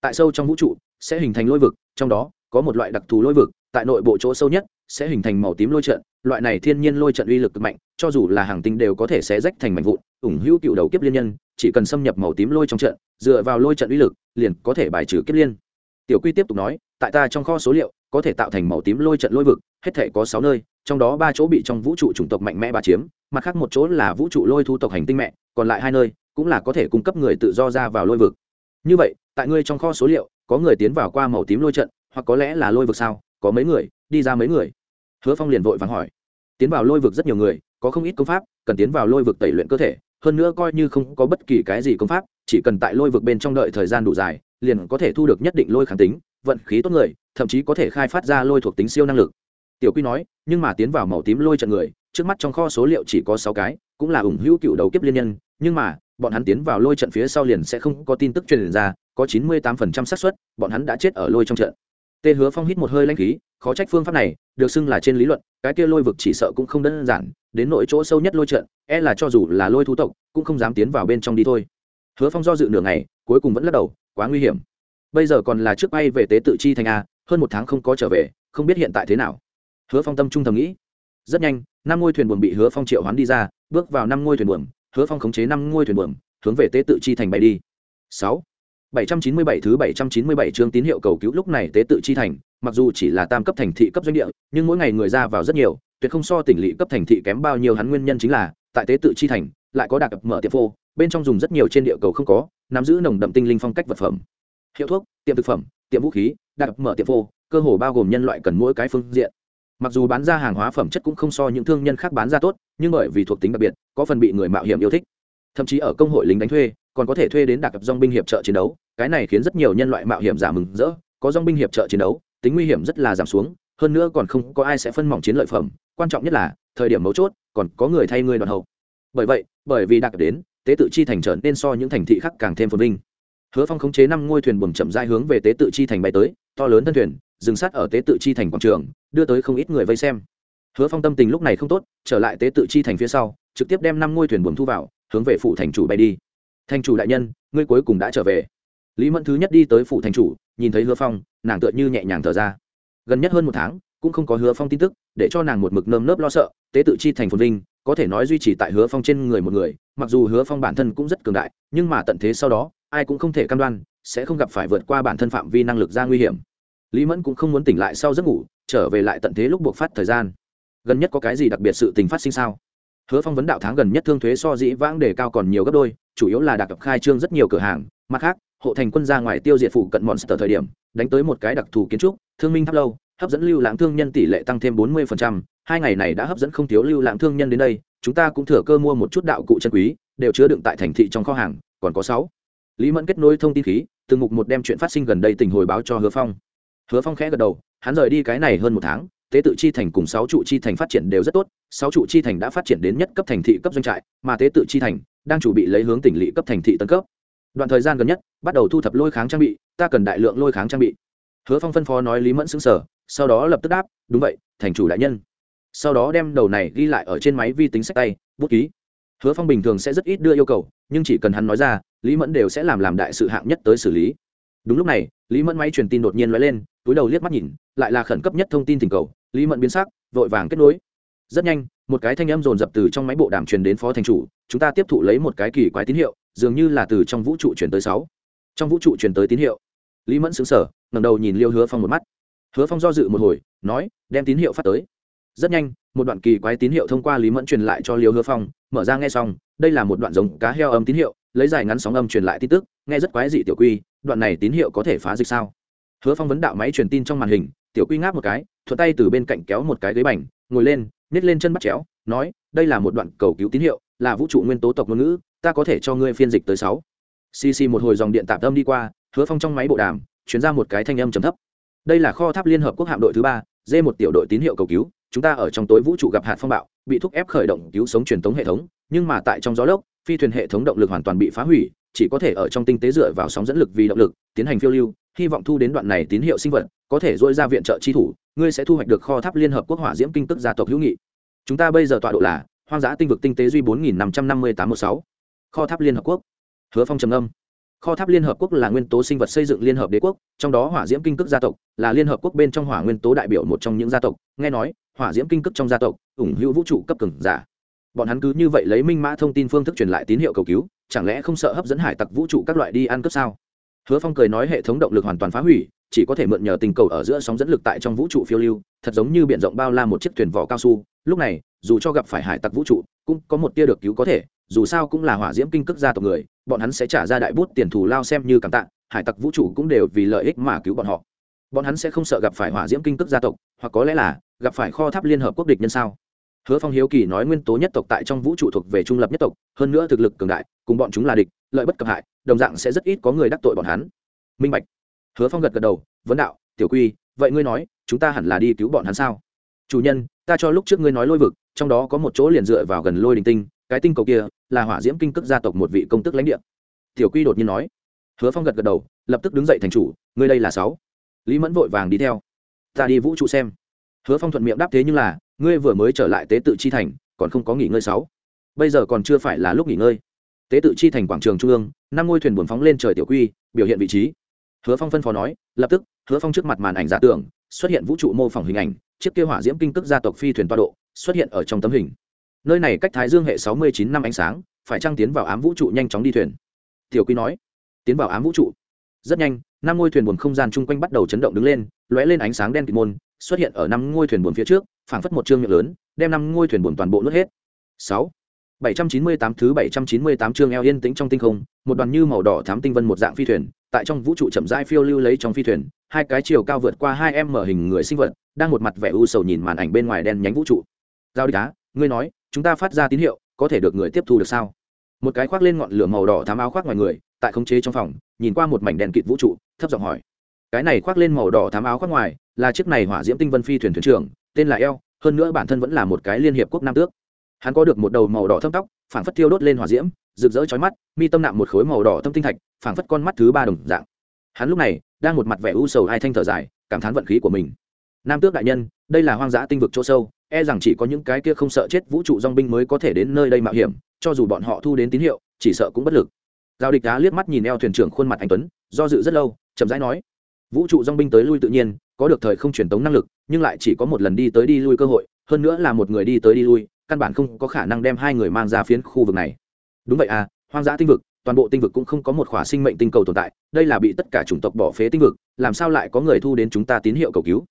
Tại sâu trong vũ trụ, sẽ hình thành lôi vực, trong đó, có một loại đặc thù lôi vực, tại nội bộ chỗ sâu nhất, sẽ hình thành màu tím lôi trận, loại này thiên nhiên lôi trận uy lực cực mạnh, cho dù là hàng tinh đều có thể sẽ rách thành mảnh vụn, ủng hữu cựu đầu kiếp liên nhân, chỉ cần xâm nhập màu tím lôi trong trận, dựa vào lôi trận uy lực, liền có thể bài trừ kiếp liên. Tiểu quy tiếp tục nói, tại ta trong kho số liệu có thể tạo thành màu tím lôi trận lôi vực, hết thể có sáu nơi, trong đó ba chỗ bị trong vũ trụ chủng tộc mạnh mẽ bà chiếm, mặt khác một chỗ là vũ trụ lôi thu tộc hành tinh mẹ, còn lại hai nơi cũng là có thể cung cấp người tự do ra vào lôi vực. Như vậy, tại ngươi trong kho số liệu, có người tiến vào qua màu tím lôi trận, hoặc có lẽ là lôi vực sao? Có mấy người? Đi ra mấy người? Hứa phong liền vội vàng hỏi. Tiến vào lôi vực rất nhiều người, có không ít công pháp, cần tiến vào lôi vực tẩy luyện cơ thể, hơn nữa coi như không có bất kỳ cái gì công pháp, chỉ cần tại lôi vực bên trong đợi thời gian đủ dài, liền có thể thu được nhất định lôi kháng tính, vận khí tốt người thậm chí có thể khai phát ra lôi thuộc tính siêu năng lực. Tiểu quy nói, nhưng mà tiến vào màu tím lôi trận người, trước mắt trong kho số liệu chỉ có sáu cái, cũng là ủng hữu cựu đầu kiếp liên nhân, nhưng mà, bọn hắn tiến vào lôi trận phía sau liền sẽ không có tin tức truyền ra, có chín mươi tám phần trăm xác suất, bọn hắn đã chết ở lôi trong trận. Tê hứa phong hít một hơi lanh khí, khó trách phương pháp này, được xưng là trên lý luận, cái kia lôi vực chỉ sợ cũng không đơn giản, đến nội chỗ sâu nhất lôi trận e là cho dù là lôi thú tộc, cũng không dám tiến vào bên trong đi thôi. Hứa phong do dự nửa ngày, cuối cùng vẫn lắc đầu, quá nguy hiểm. Bây giờ còn là trước bay về tế tự chi thành a hơn một tháng không có trở về, không biết hiện tại thế nào. Hứa phong tâm trung thầm nghĩ. Rất nhanh, năm ngôi thuyền buồm bị hứa phong triệu hoán đi ra, bước vào năm ngôi thuyền buồm, hứa phong khống chế năm ngôi thuyền buồm, hướng về tế tự chi thành bay đi. Sáu. Bảy trăm chín mươi bảy thứ bảy trăm chín mươi bảy chương tín hiệu cầu cứu lúc này tế tự chi thành, mặc dù chỉ là tam cấp thành thị cấp doanh địa, nhưng mỗi ngày người ra vào rất nhiều, tuyệt không so tỉnh lỵ cấp thành thị kém bao nhiêu hắn nguyên nhân chính là, tại tế tự chi thành, lại có đặc mở tiệm phô, bên trong dùng rất nhiều trên địa cầu không có, nắm giữ nồng đậm tinh linh phong cách vật phẩm. Hiệu thuốc, tiệm thực phẩm, tiệm vũ khí đặc mở tiệm phô, cơ hồ bao gồm nhân loại cần mỗi cái phương diện. Mặc dù bán ra hàng hóa phẩm chất cũng không so những thương nhân khác bán ra tốt, nhưng bởi vì thuộc tính đặc biệt, có phần bị người mạo hiểm yêu thích. Thậm chí ở công hội lính đánh thuê, còn có thể thuê đến đặc dong binh hiệp trợ chiến đấu, cái này khiến rất nhiều nhân loại mạo hiểm giả mừng rỡ. Có dong binh hiệp trợ chiến đấu, tính nguy hiểm rất là giảm xuống, hơn nữa còn không có ai sẽ phân mỏng chiến lợi phẩm, quan trọng nhất là, thời điểm mấu chốt, còn có người thay người đoàn hậu. Bởi vậy, bởi vì đặc đến, tế tự chi thành trở nên so những thành thị khác càng thêm phồn vinh. Hứa phong khống chế năm ngôi thuyền buồm chậm dai hướng về tế tự chi thành bay tới to lớn thân thuyền, dừng sát ở tế tự chi thành quảng trường, đưa tới không ít người vây xem. Hứa phong tâm tình lúc này không tốt, trở lại tế tự chi thành phía sau, trực tiếp đem năm ngôi thuyền buồm thu vào, hướng về phủ thành chủ bay đi. Thành chủ đại nhân, ngươi cuối cùng đã trở về. Lý mẫn thứ nhất đi tới phủ thành chủ, nhìn thấy hứa phong, nàng tựa như nhẹ nhàng thở ra. Gần nhất hơn một tháng, cũng không có hứa phong tin tức, để cho nàng một mực nơm nớp lo sợ, tế tự chi thành phồn vinh, có thể nói duy trì tại hứa phong trên người một người, mặc dù hứa phong bản thân cũng rất cường đại, nhưng mà tận thế sau đó, ai cũng không thể cam đoan sẽ không gặp phải vượt qua bản thân phạm vi năng lực ra nguy hiểm. Lý mẫn cũng không muốn tỉnh lại sau giấc ngủ, trở về lại tận thế lúc buộc phát thời gian. Gần nhất có cái gì đặc biệt sự tình phát sinh sao? Hứa phong vấn đạo tháng gần nhất thương thuế so dĩ vãng đề cao còn nhiều gấp đôi, chủ yếu là đặc cập khai trương rất nhiều cửa hàng, mặt khác, hộ thành quân ra ngoài tiêu diệt phụ cận monster thời điểm, đánh tới một cái đặc thù kiến trúc, thương minh tháp lâu, hấp dẫn lưu lãng thương nhân tỷ lệ tăng thêm bốn mươi hai ngày này đã hấp dẫn không thiếu lưu lãng thương nhân đến đây, chúng ta cũng thừa cơ mua một chút đạo cụ chân quý, đều chứa đựng tại thành thị trong kho hàng, còn có sáu lý mẫn kết nối thông tin khí, từng mục một đem chuyện phát sinh gần đây tình hồi báo cho hứa phong. Hứa phong khẽ gật đầu, hắn rời đi cái này hơn một tháng, tế tự chi thành cùng sáu trụ chi thành phát triển đều rất tốt, sáu trụ chi thành đã phát triển đến nhất cấp thành thị cấp doanh trại, mà tế tự chi thành đang chuẩn bị lấy hướng tỉnh lỵ cấp thành thị tân cấp. Đoạn thời gian gần nhất, bắt đầu thu thập lôi kháng trang bị, ta cần đại lượng lôi kháng trang bị. Hứa phong phân phó nói lý mẫn xứng sở sau đó lập tức đáp, đúng vậy, thành chủ đại nhân. Sau đó đem đầu này ghi lại ở trên máy vi tính sách tay, bút ký. Hứa phong bình thường sẽ rất ít đưa yêu cầu nhưng chỉ cần hắn nói ra, lý mẫn đều sẽ làm làm đại sự hạng nhất tới xử lý. Đúng lúc này, lý mẫn máy truyền tin đột nhiên l lên, túi đầu liếc mắt nhìn, lại là khẩn cấp nhất thông tin tình cầu, lý mẫn biến sắc, vội vàng kết nối. Rất nhanh, một cái thanh âm rồn dập từ trong máy bộ đàm truyền đến phó thành chủ, chúng ta tiếp thụ lấy một cái kỳ quái tín hiệu, dường như là từ trong vũ trụ truyền tới sáu. Trong vũ trụ truyền tới tín hiệu. Lý mẫn xứng sở ngẩng đầu nhìn liêu hứa phong một mắt. Hứa phong do dự một hồi, nói, đem tín hiệu phát tới rất nhanh, một đoạn kỳ quái tín hiệu thông qua lý mẫn truyền lại cho liêu hứa phong, mở ra nghe xong, đây là một đoạn giống cá heo âm tín hiệu, lấy dài ngắn sóng âm truyền lại tin tức, nghe rất quái dị tiểu quy, đoạn này tín hiệu có thể phá dịch sao? Hứa phong vấn đạo máy truyền tin trong màn hình, tiểu quy ngáp một cái, thuận tay từ bên cạnh kéo một cái ghế bành, ngồi lên nhét lên chân bắt chéo, nói, đây là một đoạn cầu cứu tín hiệu, là vũ trụ nguyên tố tộc ngôn ngữ, ta có thể cho ngươi phiên dịch tới sáu. Cc một hồi dòng điện tạm tâm đi qua, hứa phong trong máy bộ đàm, chuyển ra một cái thanh âm trầm thấp. Đây là kho tháp liên hợp quốc hạm đội thứ ba d một tiểu đội tín hiệu cầu cứu chúng ta ở trong tối vũ trụ gặp hạt phong bạo, bị thúc ép khởi động cứu sống truyền thống hệ thống, nhưng mà tại trong gió lốc, phi thuyền hệ thống động lực hoàn toàn bị phá hủy, chỉ có thể ở trong tinh tế dựa vào sóng dẫn lực vì động lực, tiến hành phiêu lưu, hy vọng thu đến đoạn này tín hiệu sinh vật, có thể dội ra viện trợ chi thủ, ngươi sẽ thu hoạch được kho tháp liên hợp quốc hỏa diễm kinh tức gia tộc hữu nghị. Chúng ta bây giờ tọa độ là hoang dã tinh vực tinh tế duy bốn nghìn năm trăm năm mươi tám một sáu. Kho tháp liên hợp quốc. Hứa phong trầm âm kho tháp liên hợp quốc là nguyên tố sinh vật xây dựng liên hợp đế quốc, trong đó hỏa diễm kinh cước gia tộc là liên hợp quốc bên trong hỏa nguyên tố đại biểu một trong những gia tộc. Nghe nói, hỏa diễm kinh cước trong gia tộc, ủng hữu vũ trụ cấp cường giả. Bọn hắn cứ như vậy lấy minh mã thông tin phương thức truyền lại tín hiệu cầu cứu, chẳng lẽ không sợ hấp dẫn hải tặc vũ trụ các loại đi ăn cướp sao? Hứa phong cười nói hệ thống động lực hoàn toàn phá hủy, chỉ có thể mượn nhờ tình cầu ở giữa sóng dẫn lực tại trong vũ trụ phiêu lưu, thật giống như b i ể n rộng bao la một chiếc thuyền vỏ cao su. Lúc này, dù cho gặp phải hải tặc vũ trụ, cũng có một tia được cứu có thể, dù sao cũng là hỏa diễm kinh cước gia tộc người bọn hắn sẽ trả ra đại bút tiền thù lao xem như cảm tạ, hải tặc vũ trụ cũng đều vì lợi ích mà cứu bọn họ. Bọn hắn sẽ không sợ gặp phải hỏa diễm kinh tức gia tộc, hoặc có lẽ là gặp phải kho tháp liên hợp quốc địch nhân sao? Hứa phong hiếu kỳ nói nguyên tố nhất tộc tại trong vũ trụ thuộc về trung lập nhất tộc, hơn nữa thực lực cường đại, cùng bọn chúng là địch, lợi bất cập hại, đồng dạng sẽ rất ít có người đắc tội bọn hắn. Minh bạch. Hứa phong gật gật đầu, vấn đạo, tiểu quy, vậy ngươi nói, chúng ta hẳn là đi cứu bọn hắn sao? Chủ nhân, ta cho lúc trước ngươi nói lôi vực, trong đó có một chỗ liền dựa vào gần lôi đình tinh cái tinh cầu kia là hỏa diễm kinh cước gia tộc một vị công tức lãnh địa. Tiểu quy đột nhiên nói. Hứa phong gật gật đầu, lập tức đứng dậy thành chủ, ngươi đây là sáu. Lý mẫn vội vàng đi theo. Ta đi vũ trụ xem. Hứa phong thuận miệng đáp thế nhưng là, ngươi vừa mới trở lại tế tự chi thành, còn không có nghỉ ngơi sáu. Bây giờ còn chưa phải là lúc nghỉ ngơi. Tế tự chi thành quảng trường trung ương, năm ngôi thuyền buồn phóng lên trời tiểu quy, biểu hiện vị trí. Hứa phong phân phó nói, lập tức, hứa phong trước mặt màn ảnh giả tưởng, xuất hiện vũ trụ mô phỏng hình ảnh, chiếc kia hỏa diễm kinh tức gia tộc phi thuyền toa độ, xuất hiện ở trong tấm hình nơi này cách thái dương hệ sáu mươi chín năm ánh sáng, phải trăng tiến vào ám vũ trụ nhanh chóng đi thuyền? Tiểu quy nói. Tiến vào ám vũ trụ. Rất nhanh, năm ngôi thuyền buồm không gian chung quanh bắt đầu chấn động đứng lên, lóe lên ánh sáng đen kịt môn, xuất hiện ở năm ngôi thuyền buồm phía trước, phảng phất một chương miệng lớn, đem năm ngôi thuyền buồm toàn bộ lướt hết. Sáu. Bảy trăm chín mươi tám thứ bảy trăm chín mươi tám chương eo yên tĩnh trong tinh không, một đoàn như màu đỏ thám tinh vân một dạng phi thuyền, tại trong vũ trụ chậm rãi phiêu lưu lấy trong phi thuyền, hai cái chiều cao vượt qua hai em mở hình người sinh vật, đang một mặt vẻ u sầu nhìn màn ảnh bên ngoài đen nhánh vũ trụ. Giao đi cá ngươi nói chúng ta phát ra tín hiệu, có thể được người tiếp thu được sao? Một cái khoác lên ngọn lửa màu đỏ thám áo khoác ngoài người, tại khống chế trong phòng, nhìn qua một mảnh đèn kịt vũ trụ, thấp giọng hỏi. Cái này khoác lên màu đỏ thám áo khoác ngoài, là chiếc này hỏa diễm tinh vân phi thuyền thuyền trưởng, tên là eo, hơn nữa bản thân vẫn là một cái liên hiệp quốc nam tước. Hắn có được một đầu màu đỏ thâm tóc, phảng phất tiêu đốt lên hỏa diễm, rực rỡ chói mắt, mi tâm nạm một khối màu đỏ thâm tinh thạch, phảng phất con mắt thứ ba đồng dạng. Hắn lúc này, đang một mặt vẻ u sầu hai thanh thở dài, cảm thán vận khí của mình nam tước đại nhân, đây là hoang dã tinh vực chỗ sâu e rằng chỉ có những cái kia không sợ chết vũ trụ dong binh mới có thể đến nơi đây mạo hiểm, cho dù bọn họ thu đến tín hiệu, chỉ sợ cũng bất lực. Giao địch đá liếc mắt nhìn eo thuyền trưởng khuôn mặt anh tuấn, do dự rất lâu, chậm rãi nói, vũ trụ dong binh tới lui tự nhiên, có được thời không truyền tống năng lực, nhưng lại chỉ có một lần đi tới đi lui cơ hội, hơn nữa là một người đi tới đi lui, căn bản không có khả năng đem hai người mang ra phiến khu vực này. Đúng vậy à hoang dã tinh vực, toàn bộ tinh vực cũng không có một khỏa sinh mệnh tinh cầu tồn tại, đây là bị tất cả chủng tộc bỏ phế tinh vực, làm sao lại có người thu đến chúng ta tín hiệu cầu cứu?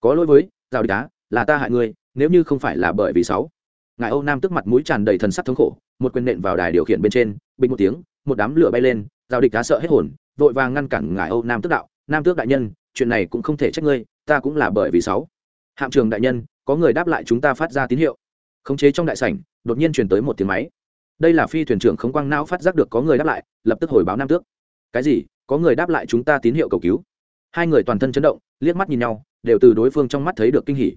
Có lỗi với, giao địch đá là ta hại ngươi, nếu như không phải là bởi vì sáu. Ngài âu nam tức mặt mũi tràn đầy thần sắc thống khổ, một quyền nện vào đài điều khiển bên trên, bình một tiếng, một đám lửa bay lên, giao địch đá sợ hết hồn, vội vàng ngăn cản ngài âu nam tức đạo, nam tước đại nhân, chuyện này cũng không thể trách ngươi, ta cũng là bởi vì sáu. Hạm trường đại nhân, có người đáp lại chúng ta phát ra tín hiệu. Khống chế trong đại sảnh, đột nhiên truyền tới một tiếng máy. Đây là phi thuyền trưởng Không quang não phát giác được có người đáp lại, lập tức hồi báo nam tước. Cái gì? Có người đáp lại chúng ta tín hiệu cầu cứu? Hai người toàn thân chấn động, liếc mắt nhìn nhau đều từ đối phương trong mắt thấy được kinh hỉ.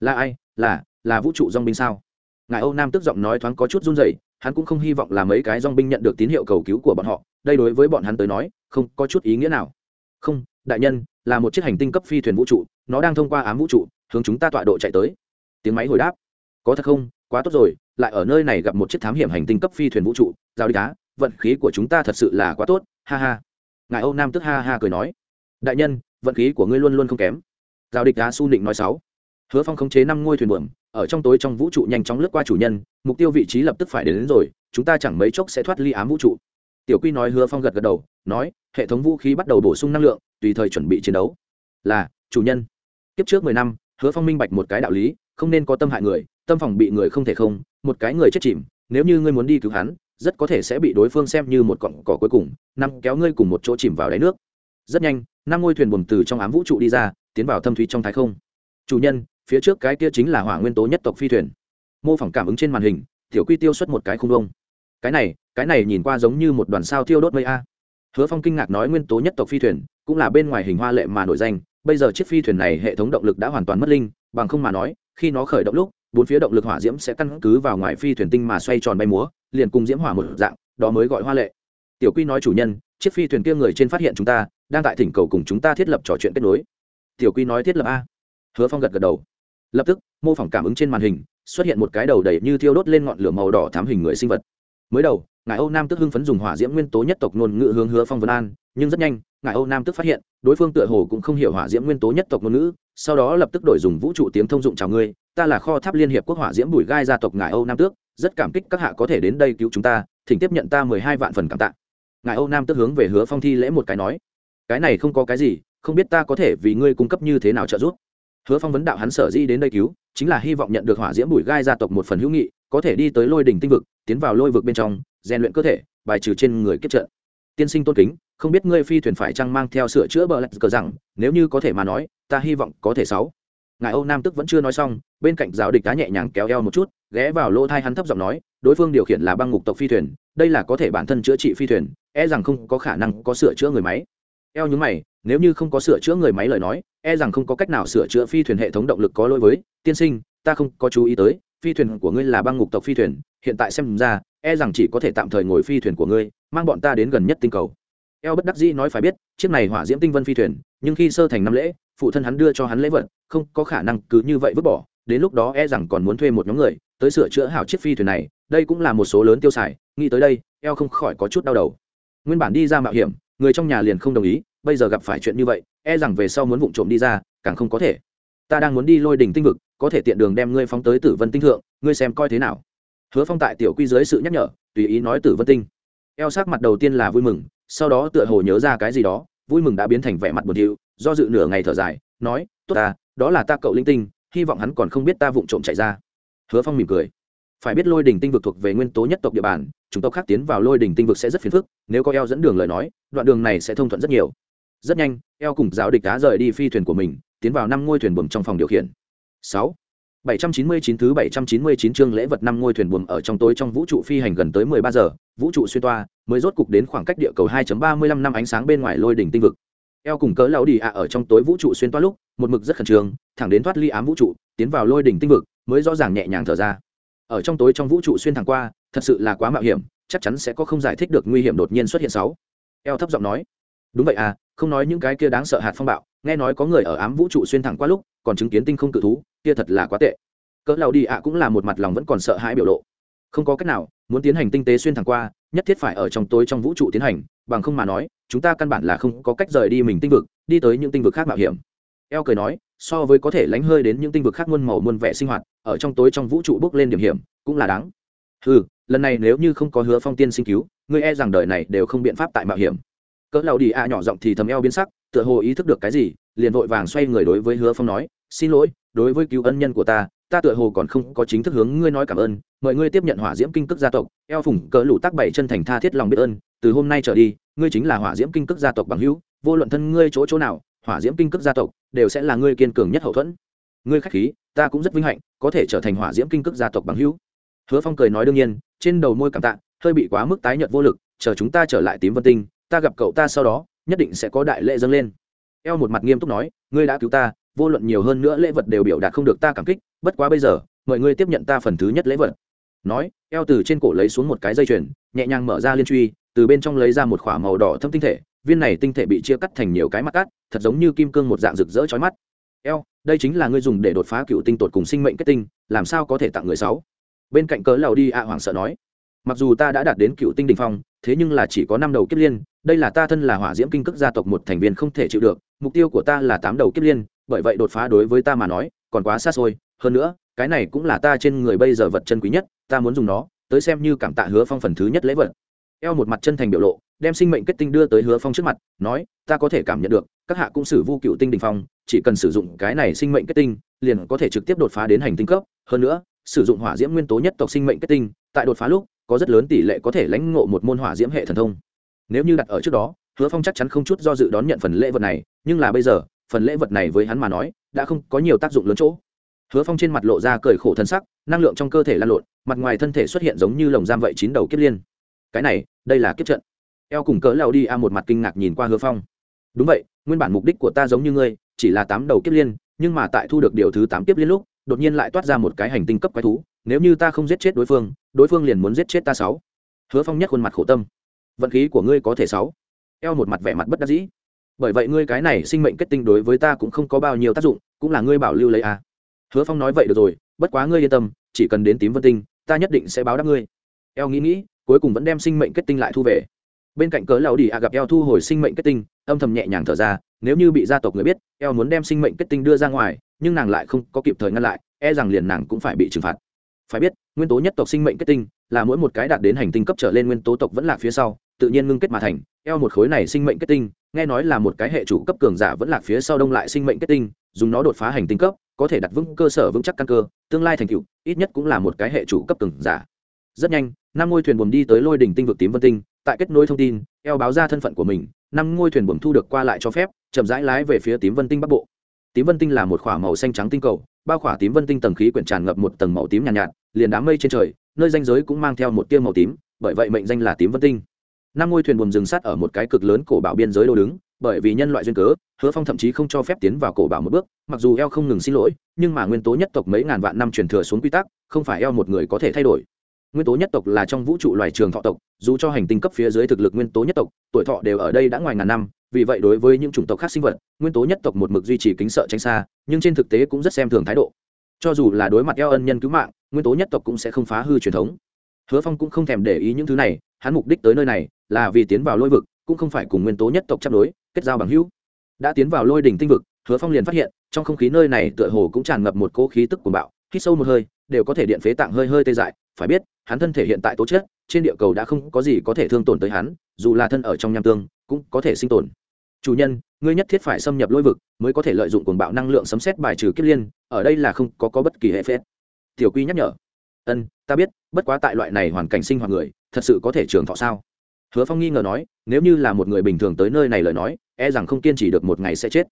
Là ai? Là là vũ trụ dong binh sao? Ngài âu nam tức giọng nói thoáng có chút run rẩy, hắn cũng không hy vọng là mấy cái dong binh nhận được tín hiệu cầu cứu của bọn họ, đây đối với bọn hắn tới nói, không có chút ý nghĩa nào. Không, đại nhân, là một chiếc hành tinh cấp phi thuyền vũ trụ, nó đang thông qua ám vũ trụ, hướng chúng ta tọa độ chạy tới. Tiếng máy hồi đáp. Có thật không? Quá tốt rồi, lại ở nơi này gặp một chiếc thám hiểm hành tinh cấp phi thuyền vũ trụ, giao đi cá vận khí của chúng ta thật sự là quá tốt, ha ha. Ngài âu nam tức ha ha cười nói. Đại nhân, vận khí của ngươi luôn luôn không kém giao địch đá su nịnh nói sáu. Hứa phong khống chế năm ngôi thuyền buồm ở trong tối trong vũ trụ nhanh chóng lướt qua chủ nhân mục tiêu vị trí lập tức phải đến, đến rồi chúng ta chẳng mấy chốc sẽ thoát ly ám vũ trụ. Tiểu quy nói hứa phong gật gật đầu nói hệ thống vũ khí bắt đầu bổ sung năng lượng tùy thời chuẩn bị chiến đấu. Là chủ nhân. Tiếp trước mười năm hứa phong minh bạch một cái đạo lý không nên có tâm hại người tâm phòng bị người không thể không một cái người chết chìm nếu như ngươi muốn đi cứu hắn rất có thể sẽ bị đối phương xem như một cọng cỏ cuối cùng nằm kéo ngươi cùng một chỗ chìm vào đáy nước. Rất nhanh năm ngôi thuyền buồm từ trong ám vũ trụ đi ra tiến vào thâm thúy trong thái không. Chủ nhân, phía trước cái kia chính là hỏa nguyên tố nhất tộc phi thuyền. Mô phỏng cảm ứng trên màn hình, tiểu quy tiêu xuất một cái khung đông cái này cái này nhìn qua giống như một đoàn sao thiêu đốt mây a. Hứa phong kinh ngạc nói nguyên tố nhất tộc phi thuyền, cũng là bên ngoài hình hoa lệ mà nổi danh, bây giờ chiếc phi thuyền này hệ thống động lực đã hoàn toàn mất linh, bằng không mà nói, khi nó khởi động lúc, bốn phía động lực hỏa diễm sẽ căn cứ vào ngoài phi thuyền tinh mà xoay tròn bay múa, liền cùng diễm hỏa một dạng, đó mới gọi hoa lệ. Tiểu quy nói chủ nhân, chiếc phi thuyền kia người trên phát hiện chúng ta, đang tại thỉnh cầu cùng chúng ta thiết lập trò chuyện kết nối tiểu quy nói thiết lập a. Hứa phong gật gật đầu. Lập tức, mô phỏng cảm ứng trên màn hình, xuất hiện một cái đầu đầy như thiêu đốt lên ngọn lửa màu đỏ thám hình người sinh vật. Mới đầu ngài âu nam tức hưng phấn dùng hỏa diễm nguyên tố nhất tộc ngôn ngữ hướng hứa phong vân an, nhưng rất nhanh ngài âu nam tức phát hiện, đối phương tựa hồ cũng không hiểu hỏa diễm nguyên tố nhất tộc ngôn ngữ, sau đó lập tức đổi dùng vũ trụ tiếng thông dụng chào ngươi, ta là kho tháp liên hiệp quốc hỏa diễm bùi gai gia tộc ngài âu nam tước, rất cảm kích các hạ có thể đến đây cứu chúng ta, thỉnh tiếp nhận ta mười hai vạn phần cảm tạ. Ngài âu nam tức hướng về hứa phong thi lễ một cái nói, cái này không có cái gì không biết ta có thể vì ngươi cung cấp như thế nào trợ giúp. Hứa phong vấn đạo hắn sở di đến đây cứu, chính là hy vọng nhận được hỏa diễm bùi gai gia tộc một phần hữu nghị, có thể đi tới lôi đỉnh tinh vực, tiến vào lôi vực bên trong, rèn luyện cơ thể, bài trừ trên người kết trận. Tiên sinh tôn kính, không biết ngươi phi thuyền phải chăng mang theo sửa chữa bờ lạch cờ rằng, nếu như có thể mà nói, ta hy vọng có thể sáu. Ngài âu nam tức vẫn chưa nói xong, bên cạnh giáo địch cá nhẹ nhàng kéo eo một chút, ghé vào lỗ thai hắn thấp giọng nói, đối phương điều khiển là băng ngục tộc phi thuyền, đây là có thể bản thân chữa trị phi thuyền e rằng không có khả năng có sửa chữa người máy. Eo nhúng mày nếu như không có sửa chữa người máy lời nói e rằng không có cách nào sửa chữa phi thuyền hệ thống động lực có lỗi với. Tiên sinh, ta không có chú ý tới, phi thuyền của ngươi là băng ngục tộc phi thuyền, hiện tại xem ra e rằng chỉ có thể tạm thời ngồi phi thuyền của ngươi, mang bọn ta đến gần nhất tinh cầu. Eo bất đắc dĩ nói phải biết, chiếc này hỏa diễm tinh vân phi thuyền, nhưng khi sơ thành năm lễ, phụ thân hắn đưa cho hắn lễ vật, không có khả năng cứ như vậy vứt bỏ. Đến lúc đó e rằng còn muốn thuê một nhóm người tới sửa chữa hảo chiếc phi thuyền này, đây cũng là một số lớn tiêu xài, nghĩ tới đây, eo không khỏi có chút đau đầu. Nguyên bản đi ra mạo hiểm, người trong nhà liền không đồng ý bây giờ gặp phải chuyện như vậy e rằng về sau muốn vụng trộm đi ra, càng không có thể. Ta đang muốn đi lôi đỉnh tinh vực, có thể tiện đường đem ngươi phóng tới tử vân tinh thượng, ngươi xem coi thế nào. Hứa phong tại tiểu quy dưới sự nhắc nhở, tùy ý nói tử vân tinh. Eo sắc mặt đầu tiên là vui mừng, sau đó tựa hồ nhớ ra cái gì đó, vui mừng đã biến thành vẻ mặt buồn thiu, do dự nửa ngày thở dài, nói, tốt ta, đó là ta cậu linh tinh, hy vọng hắn còn không biết ta vụng trộm chạy ra. Hứa phong mỉm cười. Phải biết lôi đỉnh tinh vực thuộc về nguyên tố nhất tộc địa bàn chúng tộc khác tiến vào lôi đỉnh tinh vực sẽ rất phiền phức, nếu có eo dẫn đường lời nói, đoạn đường này sẽ thông thuận rất nhiều rất nhanh eo cùng giáo địch đá rời đi phi thuyền của mình tiến vào năm ngôi thuyền buồm trong phòng điều khiển sáu 799 thứ 799 chương lễ vật năm ngôi thuyền buồm ở trong tối trong vũ trụ phi hành gần tới 13 giờ, vũ trụ xuyên toa, mới rốt cục đến khoảng cách địa cầu 2.35 năm ánh sáng bên ngoài lôi đỉnh tinh vực. Eo cùng cỡ lão đi ạ ở trong tối vũ trụ xuyên toa lúc, một mực rất khẩn trương, thẳng đến thoát ly ám vũ trụ, tiến vào lôi đỉnh tinh vực, mới rõ ràng nhẹ nhàng thở ra. Ở trong tối trong vũ trụ xuyên thẳng qua, thật sự là quá mạo hiểm, chắc chắn sẽ có không giải thích được nguy hiểm đột nhiên xuất hiện sáu. Eo thấp giọng nói, đúng vậy à, không nói những cái kia đáng sợ hạt phong bạo, nghe nói có người ở ám vũ trụ xuyên thẳng qua lúc, còn chứng kiến tinh không cự thú, kia thật là quá tệ. Cỡ lão đi ạ cũng là một mặt lòng vẫn còn sợ hãi biểu lộ. Không có cách nào muốn tiến hành tinh tế xuyên thẳng qua nhất thiết phải ở trong tối trong vũ trụ tiến hành bằng không mà nói chúng ta căn bản là không có cách rời đi mình tinh vực đi tới những tinh vực khác mạo hiểm. Eo cười nói so với có thể lánh hơi đến những tinh vực khác muôn màu muôn vẻ sinh hoạt ở trong tối trong vũ trụ bước lên điểm hiểm cũng là đáng. Ừ lần này nếu như không có hứa phong tiên sinh cứu ngươi e rằng đời này đều không biện pháp tại mạo hiểm cỡ lão đi ạ nhỏ giọng thì thầm eo biến sắc, tựa hồ ý thức được cái gì, liền vội vàng xoay người đối với hứa phong nói, xin lỗi, đối với cứu ân nhân của ta ta tựa hồ còn không có chính thức hướng ngươi nói cảm ơn, mời ngươi tiếp nhận hỏa diễm kinh cước gia tộc, eo phủng cỡ lũ tác bảy chân thành tha thiết lòng biết ơn, từ hôm nay trở đi, ngươi chính là hỏa diễm kinh cước gia tộc bằng hữu, vô luận thân ngươi chỗ chỗ nào, hỏa diễm kinh cước gia tộc đều sẽ là ngươi kiên cường nhất hậu thuẫn. Ngươi khách khí, ta cũng rất vinh hạnh, có thể trở thành hỏa diễm kinh cước gia tộc bằng hữu. Hứa phong cười nói đương nhiên, trên đầu môi cảm tạ, hơi bị quá mức tái nhợt vô lực, chờ chúng ta trở lại tím vân tinh ta gặp cậu ta sau đó, nhất định sẽ có đại lễ dâng lên. Eo một mặt nghiêm túc nói, ngươi đã cứu ta, vô luận nhiều hơn nữa lễ vật đều biểu đạt không được ta cảm kích, bất quá bây giờ, mời ngươi tiếp nhận ta phần thứ nhất lễ vật. Nói, eo từ trên cổ lấy xuống một cái dây chuyền, nhẹ nhàng mở ra liên truy, từ bên trong lấy ra một k h ỏ a màu đỏ thâm tinh thể, viên này tinh thể bị chia cắt thành nhiều cái mắt cắt, thật giống như kim cương một dạng rực rỡ trói mắt. Eo, đây chính là ngươi dùng để đột phá cựu tinh tột cùng sinh mệnh kết tinh, làm sao có thể tặng người sáu? Bên cạnh cớ lầu đi ạ hoảng sợ nói, mặc dù ta đã đạt đến cựu tinh đình phong, thế nhưng là chỉ có năm đầu kiếp liên đây là ta thân là hỏa diễm kinh cước gia tộc một thành viên không thể chịu được, mục tiêu của ta là tám đầu kiếp liên, bởi vậy đột phá đối với ta mà nói, còn quá xa xôi. Hơn nữa, cái này cũng là ta trên người bây giờ vật chân quý nhất, ta muốn dùng nó, tới xem như cảm tạ hứa phong phần thứ nhất lễ vật. Eo một mặt chân thành biểu lộ, đem sinh mệnh kết tinh đưa tới hứa phong trước mặt, nói, ta có thể cảm nhận được, các hạ cũng sử vu cựu tinh đình phong, chỉ cần sử dụng cái này sinh mệnh kết tinh, liền có thể trực tiếp đột phá đến hành tinh cấp. Hơn nữa, sử dụng hỏa diễm nguyên tố nhất tộc sinh mệnh kết tinh, tại đột phá lúc, có rất lớn tỷ lệ có thể lãnh ngộ một môn hỏa diễm hệ thần thông nếu như đặt ở trước đó, hứa phong chắc chắn không chút do dự đón nhận phần lễ vật này, nhưng là bây giờ, phần lễ vật này với hắn mà nói, đã không có nhiều tác dụng lớn chỗ. Hứa phong trên mặt lộ ra cười khổ thân sắc, năng lượng trong cơ thể lan lộn, mặt ngoài thân thể xuất hiện giống như lồng giam vậy chín đầu kiếp liên. Cái này, đây là kiếp trận. Eo cùng cỡ lao đi a một mặt kinh ngạc nhìn qua hứa phong. Đúng vậy, nguyên bản mục đích của ta giống như ngươi, chỉ là tám đầu kiếp liên, nhưng mà tại thu được điều thứ tám kiếp liên lúc, đột nhiên lại toát ra một cái hành tinh cấp quái thú, nếu như ta không giết chết đối phương đối phương liền muốn giết chết ta sáu. Hứa phong nhất khuôn mặt khổ tâm vận khí của ngươi có thể sáu. Eo một mặt vẻ mặt bất đắc dĩ. Bởi vậy ngươi cái này sinh mệnh kết tinh đối với ta cũng không có bao nhiêu tác dụng, cũng là ngươi bảo lưu lấy à? hứa phong nói vậy được rồi, bất quá ngươi yên tâm, chỉ cần đến tím vân tinh, ta nhất định sẽ báo đáp ngươi. Eo nghĩ nghĩ, cuối cùng vẫn đem sinh mệnh kết tinh lại thu về. Bên cạnh cớ lão đi a gặp eo thu hồi sinh mệnh kết tinh, âm thầm nhẹ nhàng thở ra, nếu như bị gia tộc người biết, eo muốn đem sinh mệnh kết tinh đưa ra ngoài, nhưng nàng lại không có kịp thời ngăn lại e rằng liền nàng cũng phải bị trừng phạt. Phải biết, nguyên tố nhất tộc sinh mệnh kết tinh là mỗi một cái đạt đến hành tinh cấp trở lên nguyên tố tộc vẫn lạc phía sau tự nhiên ngưng kết mà thành eo một khối này sinh mệnh kết tinh nghe nói là một cái hệ chủ cấp cường giả vẫn lạc phía sau đông lại sinh mệnh kết tinh dùng nó đột phá hành tinh cấp có thể đặt vững cơ sở vững chắc căn cơ tương lai thành tựu ít nhất cũng là một cái hệ chủ cấp cường giả. Rất nhanh năm ngôi thuyền buồm đi tới lôi đỉnh tinh vực tím vân tinh tại kết nối thông tin eo báo ra thân phận của mình năm ngôi thuyền buồm thu được qua lại cho phép chậm rãi lái về phía tím vân tinh bắc bộ. Tím vân tinh là một khỏa màu xanh trắng tinh cầu bao khỏa tím vân tinh tầng khí quyển tràn ngập một tầng màu tím nhàn nhạt, nhạt liền đám mây trên trời nơi danh giới cũng mang theo một tia màu tím, bởi vậy mệnh danh là tím vân tinh. Năm ngôi thuyền buồm dừng sát ở một cái cực lớn cổ bảo biên giới đô đứng, bởi vì nhân loại duyên cớ, hứa phong thậm chí không cho phép tiến vào cổ bảo một bước, mặc dù eo không ngừng xin lỗi, nhưng mà nguyên tố nhất tộc mấy ngàn vạn năm truyền thừa xuống quy tắc, không phải eo một người có thể thay đổi. Nguyên tố nhất tộc là trong vũ trụ loài trường thọ tộc, dù cho hành tinh cấp phía dưới thực lực nguyên tố nhất tộc, tuổi thọ đều ở đây đã ngoài ngàn năm, vì vậy đối với những chủng tộc khác sinh vật, nguyên tố nhất tộc một mực duy trì kính sợ tránh xa, nhưng trên thực tế cũng rất xem thường thái độ cho dù là đối mặt eo ân nhân cứu mạng, nguyên tố nhất tộc cũng sẽ không phá hư truyền thống. Hứa phong cũng không thèm để ý những thứ này, hắn mục đích tới nơi này là vì tiến vào lôi vực, cũng không phải cùng nguyên tố nhất tộc chấp đối kết giao bằng hữu. Đã tiến vào lôi đỉnh tinh vực, hứa phong liền phát hiện, trong không khí nơi này tựa hồ cũng tràn ngập một cỗ khí tức cuồng bạo, hít sâu một hơi, đều có thể điện phế tạng hơi hơi tê dại. Phải biết, hắn thân thể hiện tại tố chất, trên địa cầu đã không có gì có thể thương tổn tới hắn, dù là thân ở trong nham tương, cũng có thể sinh tồn chủ nhân ngươi nhất thiết phải xâm nhập lôi vực mới có thể lợi dụng cuồng bạo năng lượng sấm xét bài trừ kiếp liên ở đây là không có, có bất kỳ hệ phép. Tiểu quy nhắc nhở. Ân ta biết bất quá tại loại này hoàn cảnh sinh hoạt người thật sự có thể trường thọ sao? Hứa phong nghi ngờ nói nếu như là một người bình thường tới nơi này lời nói e rằng không kiên trì được một ngày sẽ chết.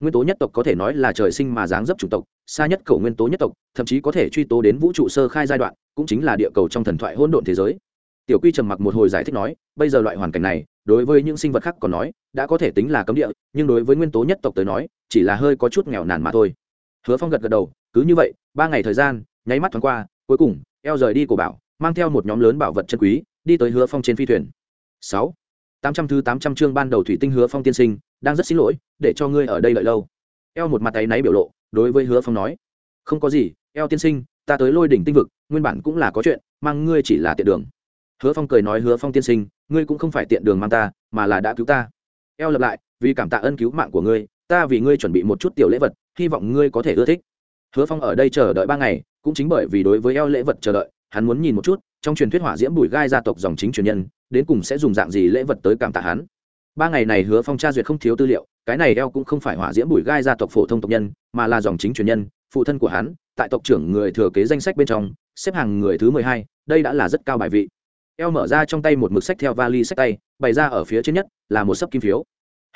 Nguyên tố nhất tộc có thể nói là trời sinh mà dáng dấp chủng tộc xa nhất cầu nguyên tố nhất tộc thậm chí có thể truy tố đến vũ trụ sơ khai giai đoạn cũng chính là địa cầu trong thần thoại hỗn độn thế giới. Tiểu quy trầm mặc một hồi giải thích nói bây giờ loại hoàn cảnh này đối với những sinh vật khác còn nói, đã có thể tính là cấm địa, nhưng đối với nguyên tố nhất tộc tới nói, chỉ là hơi có chút nghèo nàn mà thôi. Hứa phong gật gật đầu, cứ như vậy, ba ngày thời gian, nháy mắt thoáng qua, cuối cùng, eo rời đi của bảo, mang theo một nhóm lớn bảo vật chân quý, đi tới hứa phong trên phi thuyền. Sáu. Tám trăm thứ tám trăm chương ban đầu thủy tinh hứa phong tiên sinh, đang rất xin lỗi, để cho ngươi ở đây đợi lâu. Eo một mặt tay náy biểu lộ, đối với hứa phong nói. Không có gì, eo tiên sinh, ta tới lôi đỉnh tinh vực, nguyên bản cũng là có chuyện, mang ngươi chỉ là tiện đường. Hứa phong cười nói hứa phong tiên sinh ngươi cũng không phải tiện đường mang ta, mà là đã cứu ta. Eo lập lại, vì cảm tạ ân cứu mạng của ngươi, ta vì ngươi chuẩn bị một chút tiểu lễ vật, hy vọng ngươi có thể ưa thích. Hứa phong ở đây chờ đợi ba ngày, cũng chính bởi vì đối với eo lễ vật chờ đợi, hắn muốn nhìn một chút, trong truyền thuyết hỏa diễm bùi gai gia tộc dòng chính truyền nhân, đến cùng sẽ dùng dạng gì lễ vật tới cảm tạ hắn. Ba ngày này hứa phong tra duyệt không thiếu tư liệu, cái này eo cũng không phải hỏa diễm bùi gai gia tộc phổ thông tộc nhân, mà là dòng chính truyền nhân, phụ thân của hắn, tại tộc trưởng người thừa kế danh sách bên trong, xếp hàng người thứ mười hai, đây đã là rất cao bài vị eo mở ra trong tay một mực sách theo vali sách tay, bày ra ở phía trên nhất là một sấp kim phiếu.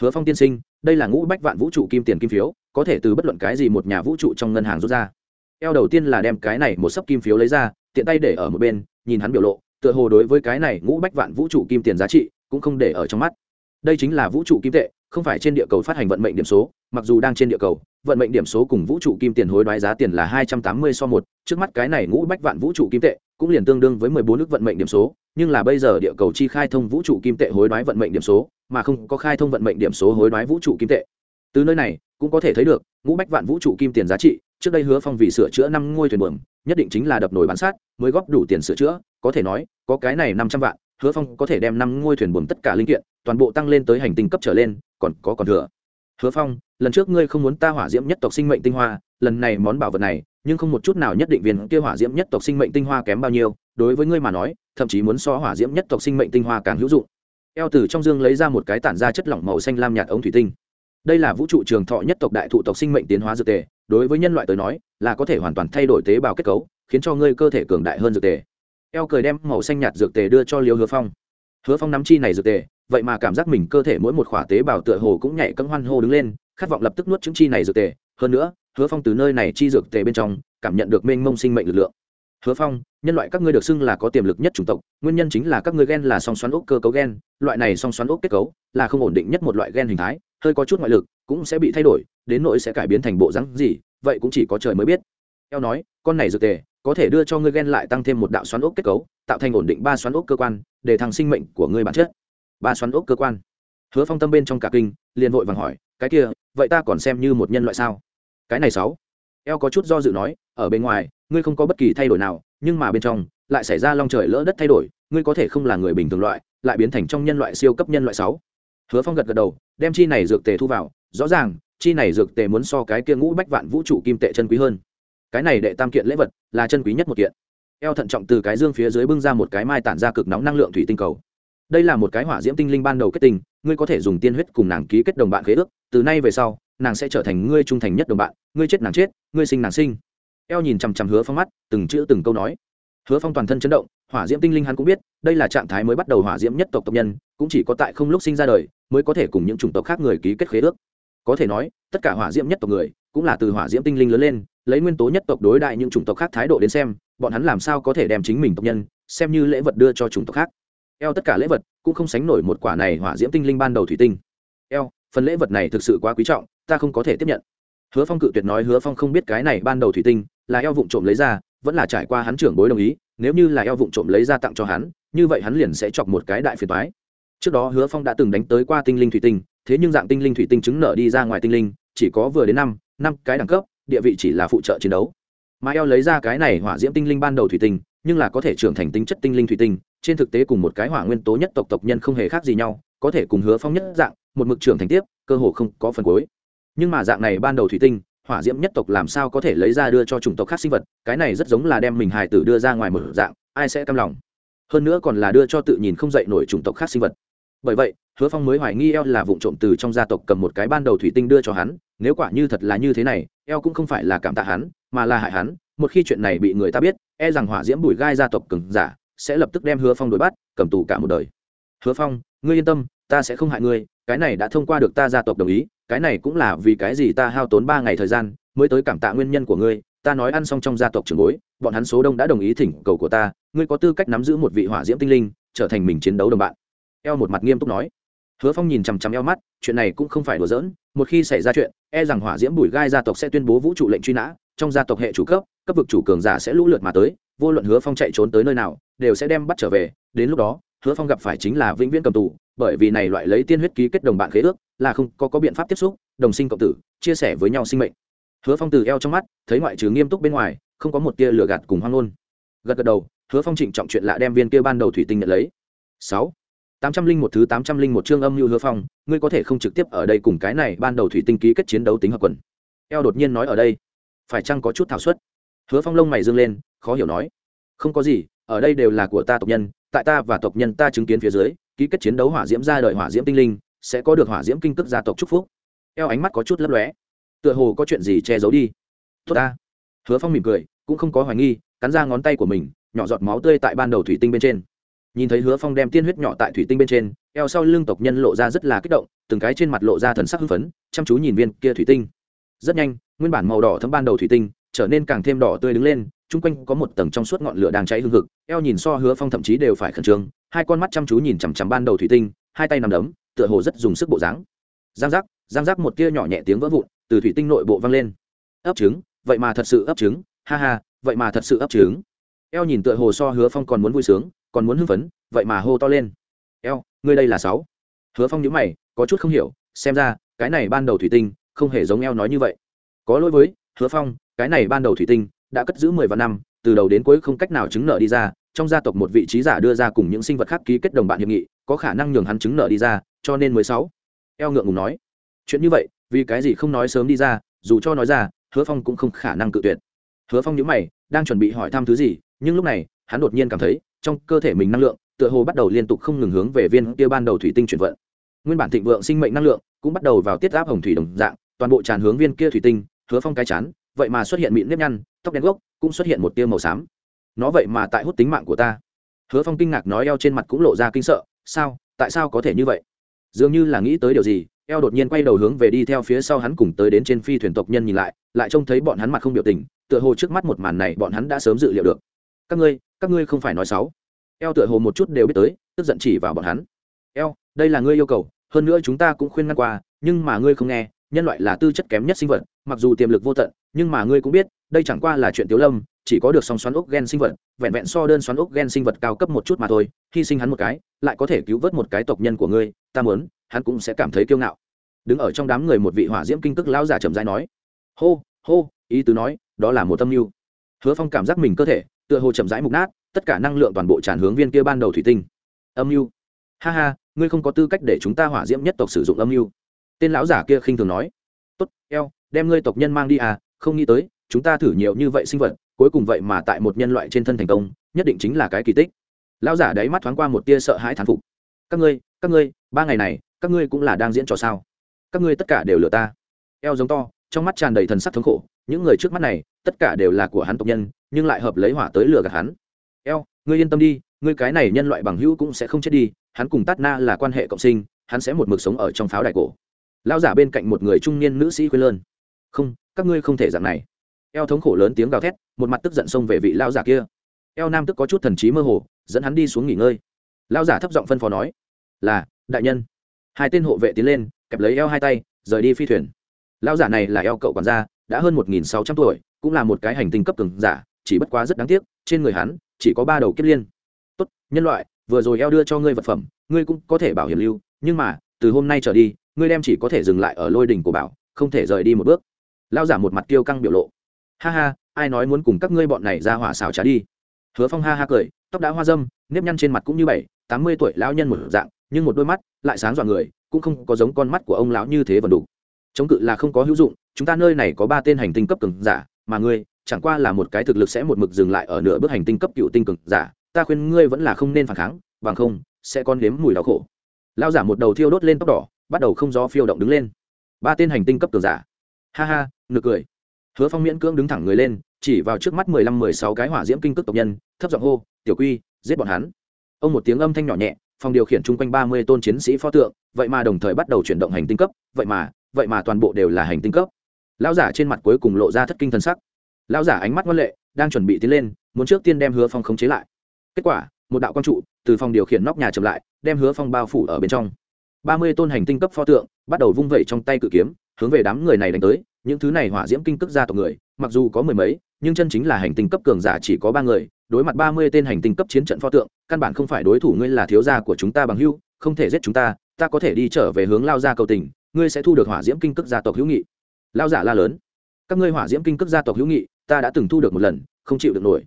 Hứa phong tiên sinh, đây là ngũ bách vạn vũ trụ kim tiền kim phiếu, có thể từ bất luận cái gì một nhà vũ trụ trong ngân hàng rút ra. Eo đầu tiên là đem cái này một sấp kim phiếu lấy ra, tiện tay để ở một bên, nhìn hắn biểu lộ, tựa hồ đối với cái này ngũ bách vạn vũ trụ kim tiền giá trị cũng không để ở trong mắt. Đây chính là vũ trụ kim tệ, không phải trên địa cầu phát hành vận mệnh điểm số, mặc dù đang trên địa cầu, vận mệnh điểm số cùng vũ trụ kim tiền hối đoái giá tiền là hai trăm tám mươi so một, trước mắt cái này ngũ bách vạn vũ trụ kim tệ cũng liền tương đương với mười bốn nước vận mệnh điểm số, nhưng là bây giờ địa cầu chi khai thông vũ trụ kim tệ hối đoái vận mệnh điểm số, mà không có khai thông vận mệnh điểm số hối đoái vũ trụ kim tệ. Từ nơi này, cũng có thể thấy được, ngũ bách vạn vũ trụ kim tiền giá trị, trước đây hứa phong vì sửa chữa năm ngôi thuyền buồm, nhất định chính là đập nồi bán sát, mới góp đủ tiền sửa chữa, có thể nói, có cái này năm trăm vạn, hứa phong có thể đem năm ngôi thuyền buồm tất cả linh kiện, toàn bộ tăng lên tới hành tinh cấp trở lên, còn có còn thừa. Hứa phong, lần trước ngươi không muốn ta hỏa diễm nhất tộc sinh mệnh tinh hoa, lần này món bảo vật này nhưng không một chút nào nhất định viên kia hỏa diễm nhất tộc sinh mệnh tinh hoa kém bao nhiêu, đối với ngươi mà nói, thậm chí muốn so hỏa diễm nhất tộc sinh mệnh tinh hoa càng hữu dụng. Eo từ trong dương lấy ra một cái tản ra chất lỏng màu xanh lam nhạt ống thủy tinh. Đây là vũ trụ trường thọ nhất tộc đại thụ tộc sinh mệnh tiến hóa dược tề, đối với nhân loại tới nói, là có thể hoàn toàn thay đổi tế bào kết cấu, khiến cho ngươi cơ thể cường đại hơn dược tề. Eo cười đem màu xanh nhạt dược tề đưa cho liêu hứa phong. Hứa phong nắm chi này dược tề, vậy mà cảm giác mình cơ thể mỗi một khỏa tế bào tựa hồ cũng nhảy cấm hoan hô đứng lên khát vọng lập tức nuốt chứng chi này dược tề, hơn nữa, hứa phong từ nơi này chi dược tề bên trong, cảm nhận được mênh mông sinh mệnh lực lượng. Hứa phong, nhân loại các ngươi được xưng là có tiềm lực nhất chủng tộc, nguyên nhân chính là các ngươi gen là song xoắn ốc cơ cấu gen, loại này song xoắn ốc kết cấu là không ổn định nhất một loại gen hình thái, hơi có chút ngoại lực, cũng sẽ bị thay đổi, đến nỗi sẽ cải biến thành bộ rắn gì, vậy cũng chỉ có trời mới biết. Eo nói, con này dược tề có thể đưa cho ngươi gen lại tăng thêm một đạo xoắn ốc kết cấu, tạo thành ổn định ba xoắn ốc cơ quan, để thằng sinh mệnh của ngươi bản chất. Ba xoắn ốc cơ quan. Hứa phong tâm bên trong cả kinh, liền vội vàng hỏi, cái kia vậy ta còn xem như một nhân loại sao? Cái này sáu. Eo có chút do dự nói, ở bên ngoài, ngươi không có bất kỳ thay đổi nào, nhưng mà bên trong, lại xảy ra long trời lỡ đất thay đổi, ngươi có thể không là người bình thường loại, lại biến thành trong nhân loại siêu cấp nhân loại sáu. Hứa phong gật gật đầu, đem chi này dược tề thu vào, rõ ràng, chi này dược tề muốn so cái kia ngũ bách vạn vũ trụ kim tệ chân quý hơn. Cái này đệ tam kiện lễ vật là chân quý nhất một kiện. Eo thận trọng từ cái dương phía dưới bưng ra một cái mai tản ra cực nóng năng lượng thủy tinh cầu đây là một cái hỏa diễm tinh linh ban đầu kết tình, ngươi có thể dùng tiên huyết cùng nàng ký kết đồng bạn khế ước, từ nay về sau, nàng sẽ trở thành ngươi trung thành nhất đồng bạn, ngươi chết nàng chết, ngươi sinh nàng sinh. Eo nhìn chằm chằm hứa phong mắt, từng chữ từng câu nói. Hứa phong toàn thân chấn động, hỏa diễm tinh linh hắn cũng biết, đây là trạng thái mới bắt đầu hỏa diễm nhất tộc tộc nhân, cũng chỉ có tại không lúc sinh ra đời, mới có thể cùng những chủng tộc khác người ký kết khế ước. Có thể nói, tất cả hỏa diễm nhất tộc người, cũng là từ hỏa diễm tinh linh lớn lên, lấy nguyên tố nhất tộc đối đại những chủng tộc khác thái độ đến xem, bọn hắn làm sao có thể đem chính mình tộc nhân, xem như lễ vật đưa cho chủng tộc khác eo tất cả lễ vật, cũng không sánh nổi một quả này hỏa diễm tinh linh ban đầu thủy tinh. Eo, phần lễ vật này thực sự quá quý trọng, ta không có thể tiếp nhận. Hứa phong cự tuyệt nói hứa phong không biết cái này ban đầu thủy tinh là eo vụng trộm lấy ra, vẫn là trải qua hắn trưởng bối đồng ý, nếu như là eo vụng trộm lấy ra tặng cho hắn, như vậy hắn liền sẽ chọc một cái đại phiền toái. Trước đó hứa phong đã từng đánh tới qua tinh linh thủy tinh, thế nhưng dạng tinh linh thủy tinh chứng nở đi ra ngoài tinh linh, chỉ có vừa đến năm năm cái đẳng cấp, địa vị chỉ là phụ trợ chiến đấu. Mà eo lấy ra cái này hỏa diễm tinh linh ban đầu thủy tinh, nhưng là có thể trưởng thành tính chất tinh linh thủy tinh trên thực tế cùng một cái hỏa nguyên tố nhất tộc tộc nhân không hề khác gì nhau, có thể cùng hứa phong nhất dạng, một mực trưởng thành tiếp, cơ hồ không có phần cuối. Nhưng mà dạng này ban đầu thủy tinh, hỏa diễm nhất tộc làm sao có thể lấy ra đưa cho chủng tộc khác sinh vật, cái này rất giống là đem mình hài tử đưa ra ngoài một dạng, ai sẽ cam lòng? Hơn nữa còn là đưa cho tự nhìn không dậy nổi chủng tộc khác sinh vật. Bởi vậy, hứa phong mới hoài nghi eo là vụ trộm từ trong gia tộc cầm một cái ban đầu thủy tinh đưa cho hắn, nếu quả như thật là như thế này, eo cũng không phải là cảm tạ hắn, mà là hại hắn, một khi chuyện này bị người ta biết e rằng hỏa diễm bùi gai gia tộc cừng giả sẽ lập tức đem hứa phong đuổi bắt, cầm tù cả một đời. Hứa phong, ngươi yên tâm, ta sẽ không hại ngươi, cái này đã thông qua được ta gia tộc đồng ý, cái này cũng là vì cái gì ta hao tốn ba ngày thời gian mới tới cảm tạ nguyên nhân của ngươi, ta nói ăn xong trong gia tộc trường bối, bọn hắn số đông đã đồng ý thỉnh cầu của ta, ngươi có tư cách nắm giữ một vị hỏa diễm tinh linh, trở thành mình chiến đấu đồng bạn. Eo một mặt nghiêm túc nói. Hứa phong nhìn chằm chằm eo mắt, chuyện này cũng không phải đùa giỡn, một khi xảy ra chuyện e rằng hỏa diễm bùi gai gia tộc sẽ tuyên bố vũ trụ lệnh truy nã, trong gia tộc hệ chủ cấp cấp vực chủ cường giả sẽ lũ lượt mà tới vô luận hứa phong chạy trốn tới nơi nào đều sẽ đem bắt trở về. Đến lúc đó hứa phong gặp phải chính là vĩnh viễn cầm tù bởi vì này loại lấy tiên huyết ký kết đồng bạn khế ước là không có, có biện pháp tiếp xúc đồng sinh cộng tử chia sẻ với nhau sinh mệnh. Hứa phong từ eo trong mắt thấy ngoại trừ nghiêm túc bên ngoài không có một tia lửa gạt cùng hoang ngôn. Gật gật đầu hứa phong trịnh trọng chuyện lạ đem viên kia ban đầu thủy tinh nhận lấy. Sáu tám trăm linh một thứ tám trăm linh một chương âm như hứa phong ngươi có thể không trực tiếp ở đây cùng cái này ban đầu thủy tinh ký kết chiến đấu tính hợp quần. Eo đột nhiên nói ở đây phải chăng có chút thảo suất? Hứa phong lông mày dương lên khó hiểu nói. Không có gì, ở đây đều là của ta tộc nhân, tại ta và tộc nhân ta chứng kiến phía dưới, ký kết chiến đấu hỏa diễm ra đời hỏa diễm tinh linh, sẽ có được hỏa diễm kinh tức gia tộc chúc phúc. Eo ánh mắt có chút lấp lóe. Tựa hồ có chuyện gì che giấu đi. Tốt ta. Hứa phong mỉm cười, cũng không có hoài nghi, cắn ra ngón tay của mình, nhỏ giọt máu tươi tại ban đầu thủy tinh bên trên. Nhìn thấy hứa phong đem tiên huyết nhỏ tại thủy tinh bên trên, eo sau lưng tộc nhân lộ ra rất là kích động, từng cái trên mặt lộ ra thần sắc hưng phấn, chăm chú nhìn viên kia thủy tinh. Rất nhanh, nguyên bản màu đỏ thấm ban đầu thủy tinh, trở nên càng thêm đỏ tươi đứng lên chung quanh có một tầng trong suốt ngọn lửa đang cháy hương hực, eo nhìn so hứa phong thậm chí đều phải khẩn trương, hai con mắt chăm chú nhìn chằm chằm ban đầu thủy tinh, hai tay nằm đấm, tựa hồ rất dùng sức bộ dáng. Giang giác giang giác một tia nhỏ nhẹ tiếng vỡ vụn, từ thủy tinh nội bộ vang lên. Ấp trứng, vậy mà thật sự ấp trứng, ha ha, vậy mà thật sự ấp trứng. Eo nhìn tựa hồ so hứa phong còn muốn vui sướng, còn muốn hưng phấn, vậy mà hô to lên. Eo, ngươi đây là sáu. Hứa phong nhữ mày, có chút không hiểu, xem ra, cái này ban đầu thủy tinh, không hề giống eo nói như vậy. Có lỗi với, hứa phong, cái này ban đầu thủy tinh đã cất giữ mười vạn năm, từ đầu đến cuối không cách nào chứng nợ đi ra, trong gia tộc một vị trí giả đưa ra cùng những sinh vật khác ký kết đồng bạn hiệp nghị, có khả năng nhường hắn chứng nợ đi ra, cho nên mười sáu. Eo ngượng ngùng nói, chuyện như vậy, vì cái gì không nói sớm đi ra, dù cho nói ra, hứa phong cũng không khả năng cự tuyệt. Hứa phong nhớ mày, đang chuẩn bị hỏi thăm thứ gì, nhưng lúc này, hắn đột nhiên cảm thấy, trong cơ thể mình năng lượng, tựa hồ bắt đầu liên tục không ngừng hướng về viên kia ban đầu thủy tinh chuyển vận. Nguyên bản thịnh vượng sinh mệnh năng lượng cũng bắt đầu vào tiết áp hồng thủy đồng dạng, toàn bộ tràn hướng viên kia thủy tinh, hứa phong cái chán vậy mà xuất hiện mịn nếp nhăn, tóc đen gốc, cũng xuất hiện một tia màu xám. Nó vậy mà tại hút tính mạng của ta. Hứa phong kinh ngạc nói eo trên mặt cũng lộ ra kinh sợ, sao, tại sao có thể như vậy? Dường như là nghĩ tới điều gì, eo đột nhiên quay đầu hướng về đi theo phía sau hắn cùng tới đến trên phi thuyền tộc nhân nhìn lại lại trông thấy bọn hắn mặt không biểu tình, tựa hồ trước mắt một màn này bọn hắn đã sớm dự liệu được. Các ngươi các ngươi không phải nói xấu. Eo tựa hồ một chút đều biết tới, tức giận chỉ vào bọn hắn. Eo, đây là ngươi yêu cầu, hơn nữa chúng ta cũng khuyên ngăn qua, nhưng mà ngươi không nghe, nhân loại là tư chất kém nhất sinh vật mặc dù tiềm lực vô tận, nhưng mà ngươi cũng biết, đây chẳng qua là chuyện tiếu lâm, chỉ có được song xoắn ốc gen sinh vật, vẹn vẹn so đơn xoắn ốc gen sinh vật cao cấp một chút mà thôi, hy sinh hắn một cái, lại có thể cứu vớt một cái tộc nhân của ngươi, ta muốn, hắn cũng sẽ cảm thấy kiêu ngạo. Đứng ở trong đám người một vị hỏa diễm kinh tức lão giả chậm rãi nói, hô hô, ý tứ nói, đó là một tâm mưu. Hứa phong cảm giác mình cơ thể, tựa hồ chậm rãi mục nát, tất cả năng lượng toàn bộ tràn hướng viên kia ban đầu thủy tinh. Âm mưu. Ha ha, ngươi không có tư cách để chúng ta hỏa diễm nhất tộc sử dụng âm mưu. Tên lão giả kia khinh thường nói, tốt, eo đem ngươi tộc nhân mang đi à không nghĩ tới, chúng ta thử nhiều như vậy sinh vật, cuối cùng vậy mà tại một nhân loại trên thân thành công, nhất định chính là cái kỳ tích. Lão giả đáy mắt thoáng qua một tia sợ hãi thán phục. Các ngươi các ngươi, ba ngày này, các ngươi cũng là đang diễn trò sao? Các ngươi tất cả đều lừa ta. Eo giống to, trong mắt tràn đầy thần sắc thống khổ, những người trước mắt này, tất cả đều là của hắn tộc nhân, nhưng lại hợp lấy hỏa tới lừa gạt hắn. Eo, ngươi yên tâm đi, ngươi cái này nhân loại bằng hữu cũng sẽ không chết đi, hắn cùng tát na là quan hệ cộng sinh, hắn sẽ một mực sống ở trong pháo đài cổ. Lao giả bên cạnh một người trung niên nữ sĩ quê lơn không, các ngươi không thể dạng này. Eo thống khổ lớn tiếng gào thét, một mặt tức giận xông về vị lao giả kia. Eo nam tức có chút thần trí mơ hồ, dẫn hắn đi xuống nghỉ ngơi. Lao giả thấp giọng phân phó nói, là, đại nhân. Hai tên hộ vệ tiến lên, kẹp lấy eo hai tay, rời đi phi thuyền. Lao giả này là eo cậu quản gia, đã hơn một nghìn sáu trăm tuổi, cũng là một cái hành tinh cấp cường giả, chỉ bất quá rất đáng tiếc, trên người hắn chỉ có ba đầu kết liên. Tốt, nhân loại, vừa rồi eo đưa cho ngươi vật phẩm, ngươi cũng có thể bảo hiểm lưu, nhưng mà, từ hôm nay trở đi, ngươi đem chỉ có thể dừng lại ở lôi đỉnh của bảo, không thể rời đi một bước lao giả một mặt tiêu căng biểu lộ. Ha ha, ai nói muốn cùng các ngươi bọn này ra hỏa xào trả đi? Hứa phong ha ha cười, tóc đã hoa dâm, nếp nhăn trên mặt cũng như bảy, tám mươi tuổi lão nhân một dạng, nhưng một đôi mắt lại sáng dọa người, cũng không có giống con mắt của ông lão như thế vần đủ. Chống cự là không có hữu dụng, chúng ta nơi này có ba tên hành tinh cấp cường giả, mà ngươi, chẳng qua là một cái thực lực sẽ một mực dừng lại ở nửa bước hành tinh cấp cựu tinh cường giả, ta khuyên ngươi vẫn là không nên phản kháng, bằng không, sẽ con nếm mùi đau khổ. Lao giả một đầu thiêu đốt lên tóc đỏ, bắt đầu không gió phiêu động đứng lên. Ba tên hành tinh cấp cường giả. Ha ha nực cười. Hứa phong miễn cưỡng đứng thẳng người lên, chỉ vào trước mắt mười lăm, mười sáu cái hỏa diễm kinh cước tộc nhân, thấp giọng hô, tiểu quy, giết bọn hắn. Ông một tiếng âm thanh nhỏ nhẹ, phòng điều khiển chung quanh ba mươi tôn chiến sĩ pho tượng, vậy mà đồng thời bắt đầu chuyển động hành tinh cấp, vậy mà vậy mà toàn bộ đều là hành tinh cấp. Lão giả trên mặt cuối cùng lộ ra thất kinh thần sắc. Lão giả ánh mắt ngoan lệ, đang chuẩn bị tiến lên, muốn trước tiên đem hứa phong khống chế lại. Kết quả, một đạo quang trụ từ phòng điều khiển nóc nhà chậm lại, đem hứa phong bao phủ ở bên trong. Ba mươi tôn hành tinh cấp pho tượng bắt đầu vung vẩy trong tay cự kiếm hướng về đám người này đánh tới, những thứ này hỏa diễm kinh cước gia tộc người, mặc dù có mười mấy, nhưng chân chính là hành tinh cấp cường giả chỉ có ba người, đối mặt ba mươi tên hành tinh cấp chiến trận pho tượng, căn bản không phải đối thủ ngươi là thiếu gia của chúng ta bằng hưu không thể giết chúng ta ta có thể đi trở về hướng lao ra cầu tình, ngươi sẽ thu được hỏa diễm kinh cước gia tộc hữu nghị. Lao giả la lớn. Các ngươi hỏa diễm kinh cước gia tộc hữu nghị, ta đã từng thu được một lần, không chịu được nổi.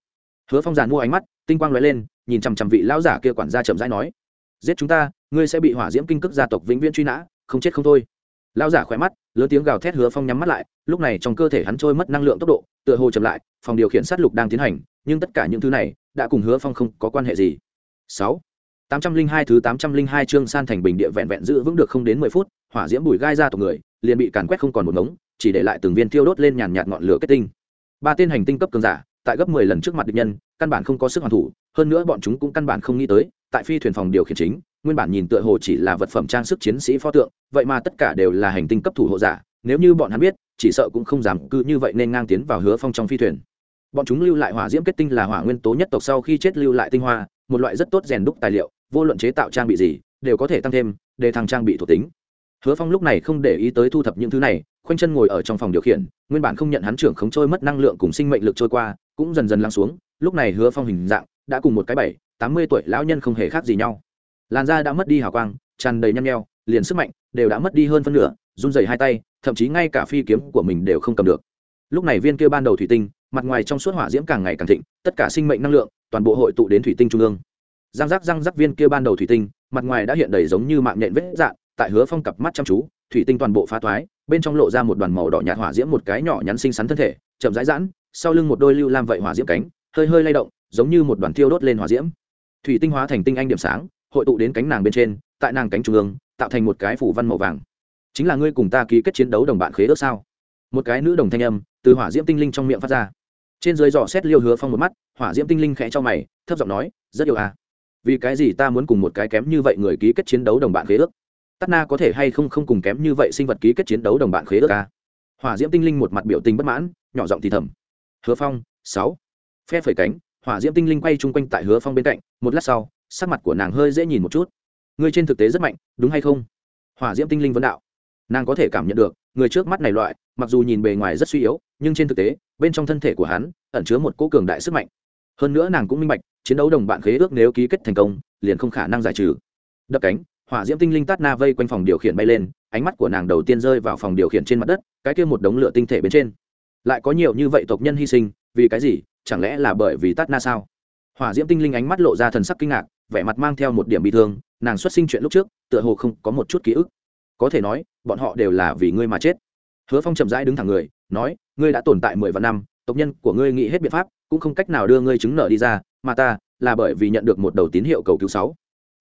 Hứa phong giàn mua ánh mắt, tinh quang lóe lên, nhìn chằm chằm vị lão giả kia quản gia chậm rãi nói, giết chúng ta, ngươi sẽ bị hỏa diễm kinh cước gia tộc vĩnh viễn truy nã, không chết không thôi lao giả khỏe mắt, lớn tiếng gào thét hứa phong nhắm mắt lại, lúc này trong cơ thể hắn trôi mất năng lượng tốc độ, tựa hồ chậm lại, phòng điều khiển sát lục đang tiến hành, nhưng tất cả những thứ này đã cùng hứa phong không có quan hệ gì. Sáu, tám trăm linh hai thứ tám trăm linh hai chương san thành bình địa vẹn vẹn giữ vững được không đến mười phút, hỏa diễm bùi gai ra tộc người, liền bị càn quét không còn một ngống, chỉ để lại từng viên tiêu đốt lên nhàn nhạt ngọn lửa kết tinh. Ba tên hành tinh cấp cường giả, tại gấp mười lần trước mặt địch nhân, căn bản không có sức hoàn thủ, hơn nữa bọn chúng cũng căn bản không nghĩ tới, tại phi thuyền phòng điều khiển chính nguyên bản nhìn tựa hồ chỉ là vật phẩm trang sức chiến sĩ pho tượng, vậy mà tất cả đều là hành tinh cấp thủ hộ giả, nếu như bọn hắn biết, chỉ sợ cũng không dám cứ như vậy nên ngang tiến vào hứa phong trong phi thuyền. Bọn chúng lưu lại hỏa diễm kết tinh là hỏa nguyên tố nhất tộc sau khi chết lưu lại tinh hoa, một loại rất tốt rèn đúc tài liệu, vô luận chế tạo trang bị gì, đều có thể tăng thêm, để thằng trang bị thuộc tính. Hứa phong lúc này không để ý tới thu thập những thứ này, khoanh chân ngồi ở trong phòng điều khiển, nguyên bản không nhận hắn trưởng khống trôi mất năng lượng cùng sinh mệnh lực trôi qua, cũng dần dần lắng xuống, lúc này hứa phong hình dạng, đã cùng một cái bảy, tám mươi tuổi lão nhân không hề khác gì nhau làn da đã mất đi hào quang, tràn đầy nhăn nheo, liền sức mạnh đều đã mất đi hơn phân nửa, run dày hai tay, thậm chí ngay cả phi kiếm của mình đều không cầm được. Lúc này viên kia ban đầu thủy tinh, mặt ngoài trong suốt hỏa diễm càng ngày càng thịnh, tất cả sinh mệnh năng lượng, toàn bộ hội tụ đến thủy tinh trung ương. Răng rắc răng rắc viên kia ban đầu thủy tinh, mặt ngoài đã hiện đầy giống như mạng nhện vết dạn, tại hứa phong cặp mắt chăm chú, thủy tinh toàn bộ phá thoái, bên trong lộ ra một đoàn màu đỏ nhạt hỏa diễm một cái nhỏ nhắn xinh xắn thân thể, chậm rãi giãn, sau lưng một đôi lưu lam vậy hỏa diễm cánh, hơi hơi lay động, giống như một đoàn thiêu đốt lên hỏa diễm. Thủy tinh hóa thành tinh anh điểm sáng hội tụ đến cánh nàng bên trên, tại nàng cánh trung ương, tạo thành một cái phủ văn màu vàng. Chính là ngươi cùng ta ký kết chiến đấu đồng bạn khế ước sao? Một cái nữ đồng thanh âm, từ hỏa diễm tinh linh trong miệng phát ra. Trên dưới dò xét liêu hứa phong một mắt, hỏa diễm tinh linh khẽ cho mày, thấp giọng nói, rất yêu à. Vì cái gì ta muốn cùng một cái kém như vậy người ký kết chiến đấu đồng bạn khế ước? Tắt na có thể hay không không cùng kém như vậy sinh vật ký kết chiến đấu đồng bạn khế ước à? hỏa diễm tinh linh một mặt biểu tình bất mãn, nhỏ giọng thì thầm. Hứa phong, sáu. Phe phẩy cánh, hỏa diễm tinh linh quay chung quanh tại hứa phong bên cạnh, một lát sau sắc mặt của nàng hơi dễ nhìn một chút. Ngươi trên thực tế rất mạnh, đúng hay không? Hỏa diễm tinh linh vấn đạo. Nàng có thể cảm nhận được, người trước mắt này loại, mặc dù nhìn bề ngoài rất suy yếu, nhưng trên thực tế, bên trong thân thể của hắn, ẩn chứa một cỗ cường đại sức mạnh. Hơn nữa nàng cũng minh bạch, chiến đấu đồng bạn khế ước nếu ký kết thành công, liền không khả năng giải trừ. Đập cánh, hỏa diễm tinh linh tát na vây quanh phòng điều khiển bay lên, ánh mắt của nàng đầu tiên rơi vào phòng điều khiển trên mặt đất, cái kia một đống lửa tinh thể bên trên. Lại có nhiều như vậy tộc nhân hy sinh, vì cái gì? Chẳng lẽ là bởi vì tát na sao? Hỏa diễm tinh linh ánh mắt lộ ra thần sắc kinh ngạc vẻ mặt mang theo một điểm bị thương, nàng xuất sinh chuyện lúc trước, tựa hồ không có một chút ký ức. Có thể nói, bọn họ đều là vì ngươi mà chết. Hứa phong chậm rãi đứng thẳng người, nói, ngươi đã tồn tại mười vạn năm, tộc nhân của ngươi nghĩ hết biện pháp, cũng không cách nào đưa ngươi chứng nợ đi ra, mà ta là bởi vì nhận được một đầu tín hiệu cầu cứu sáu.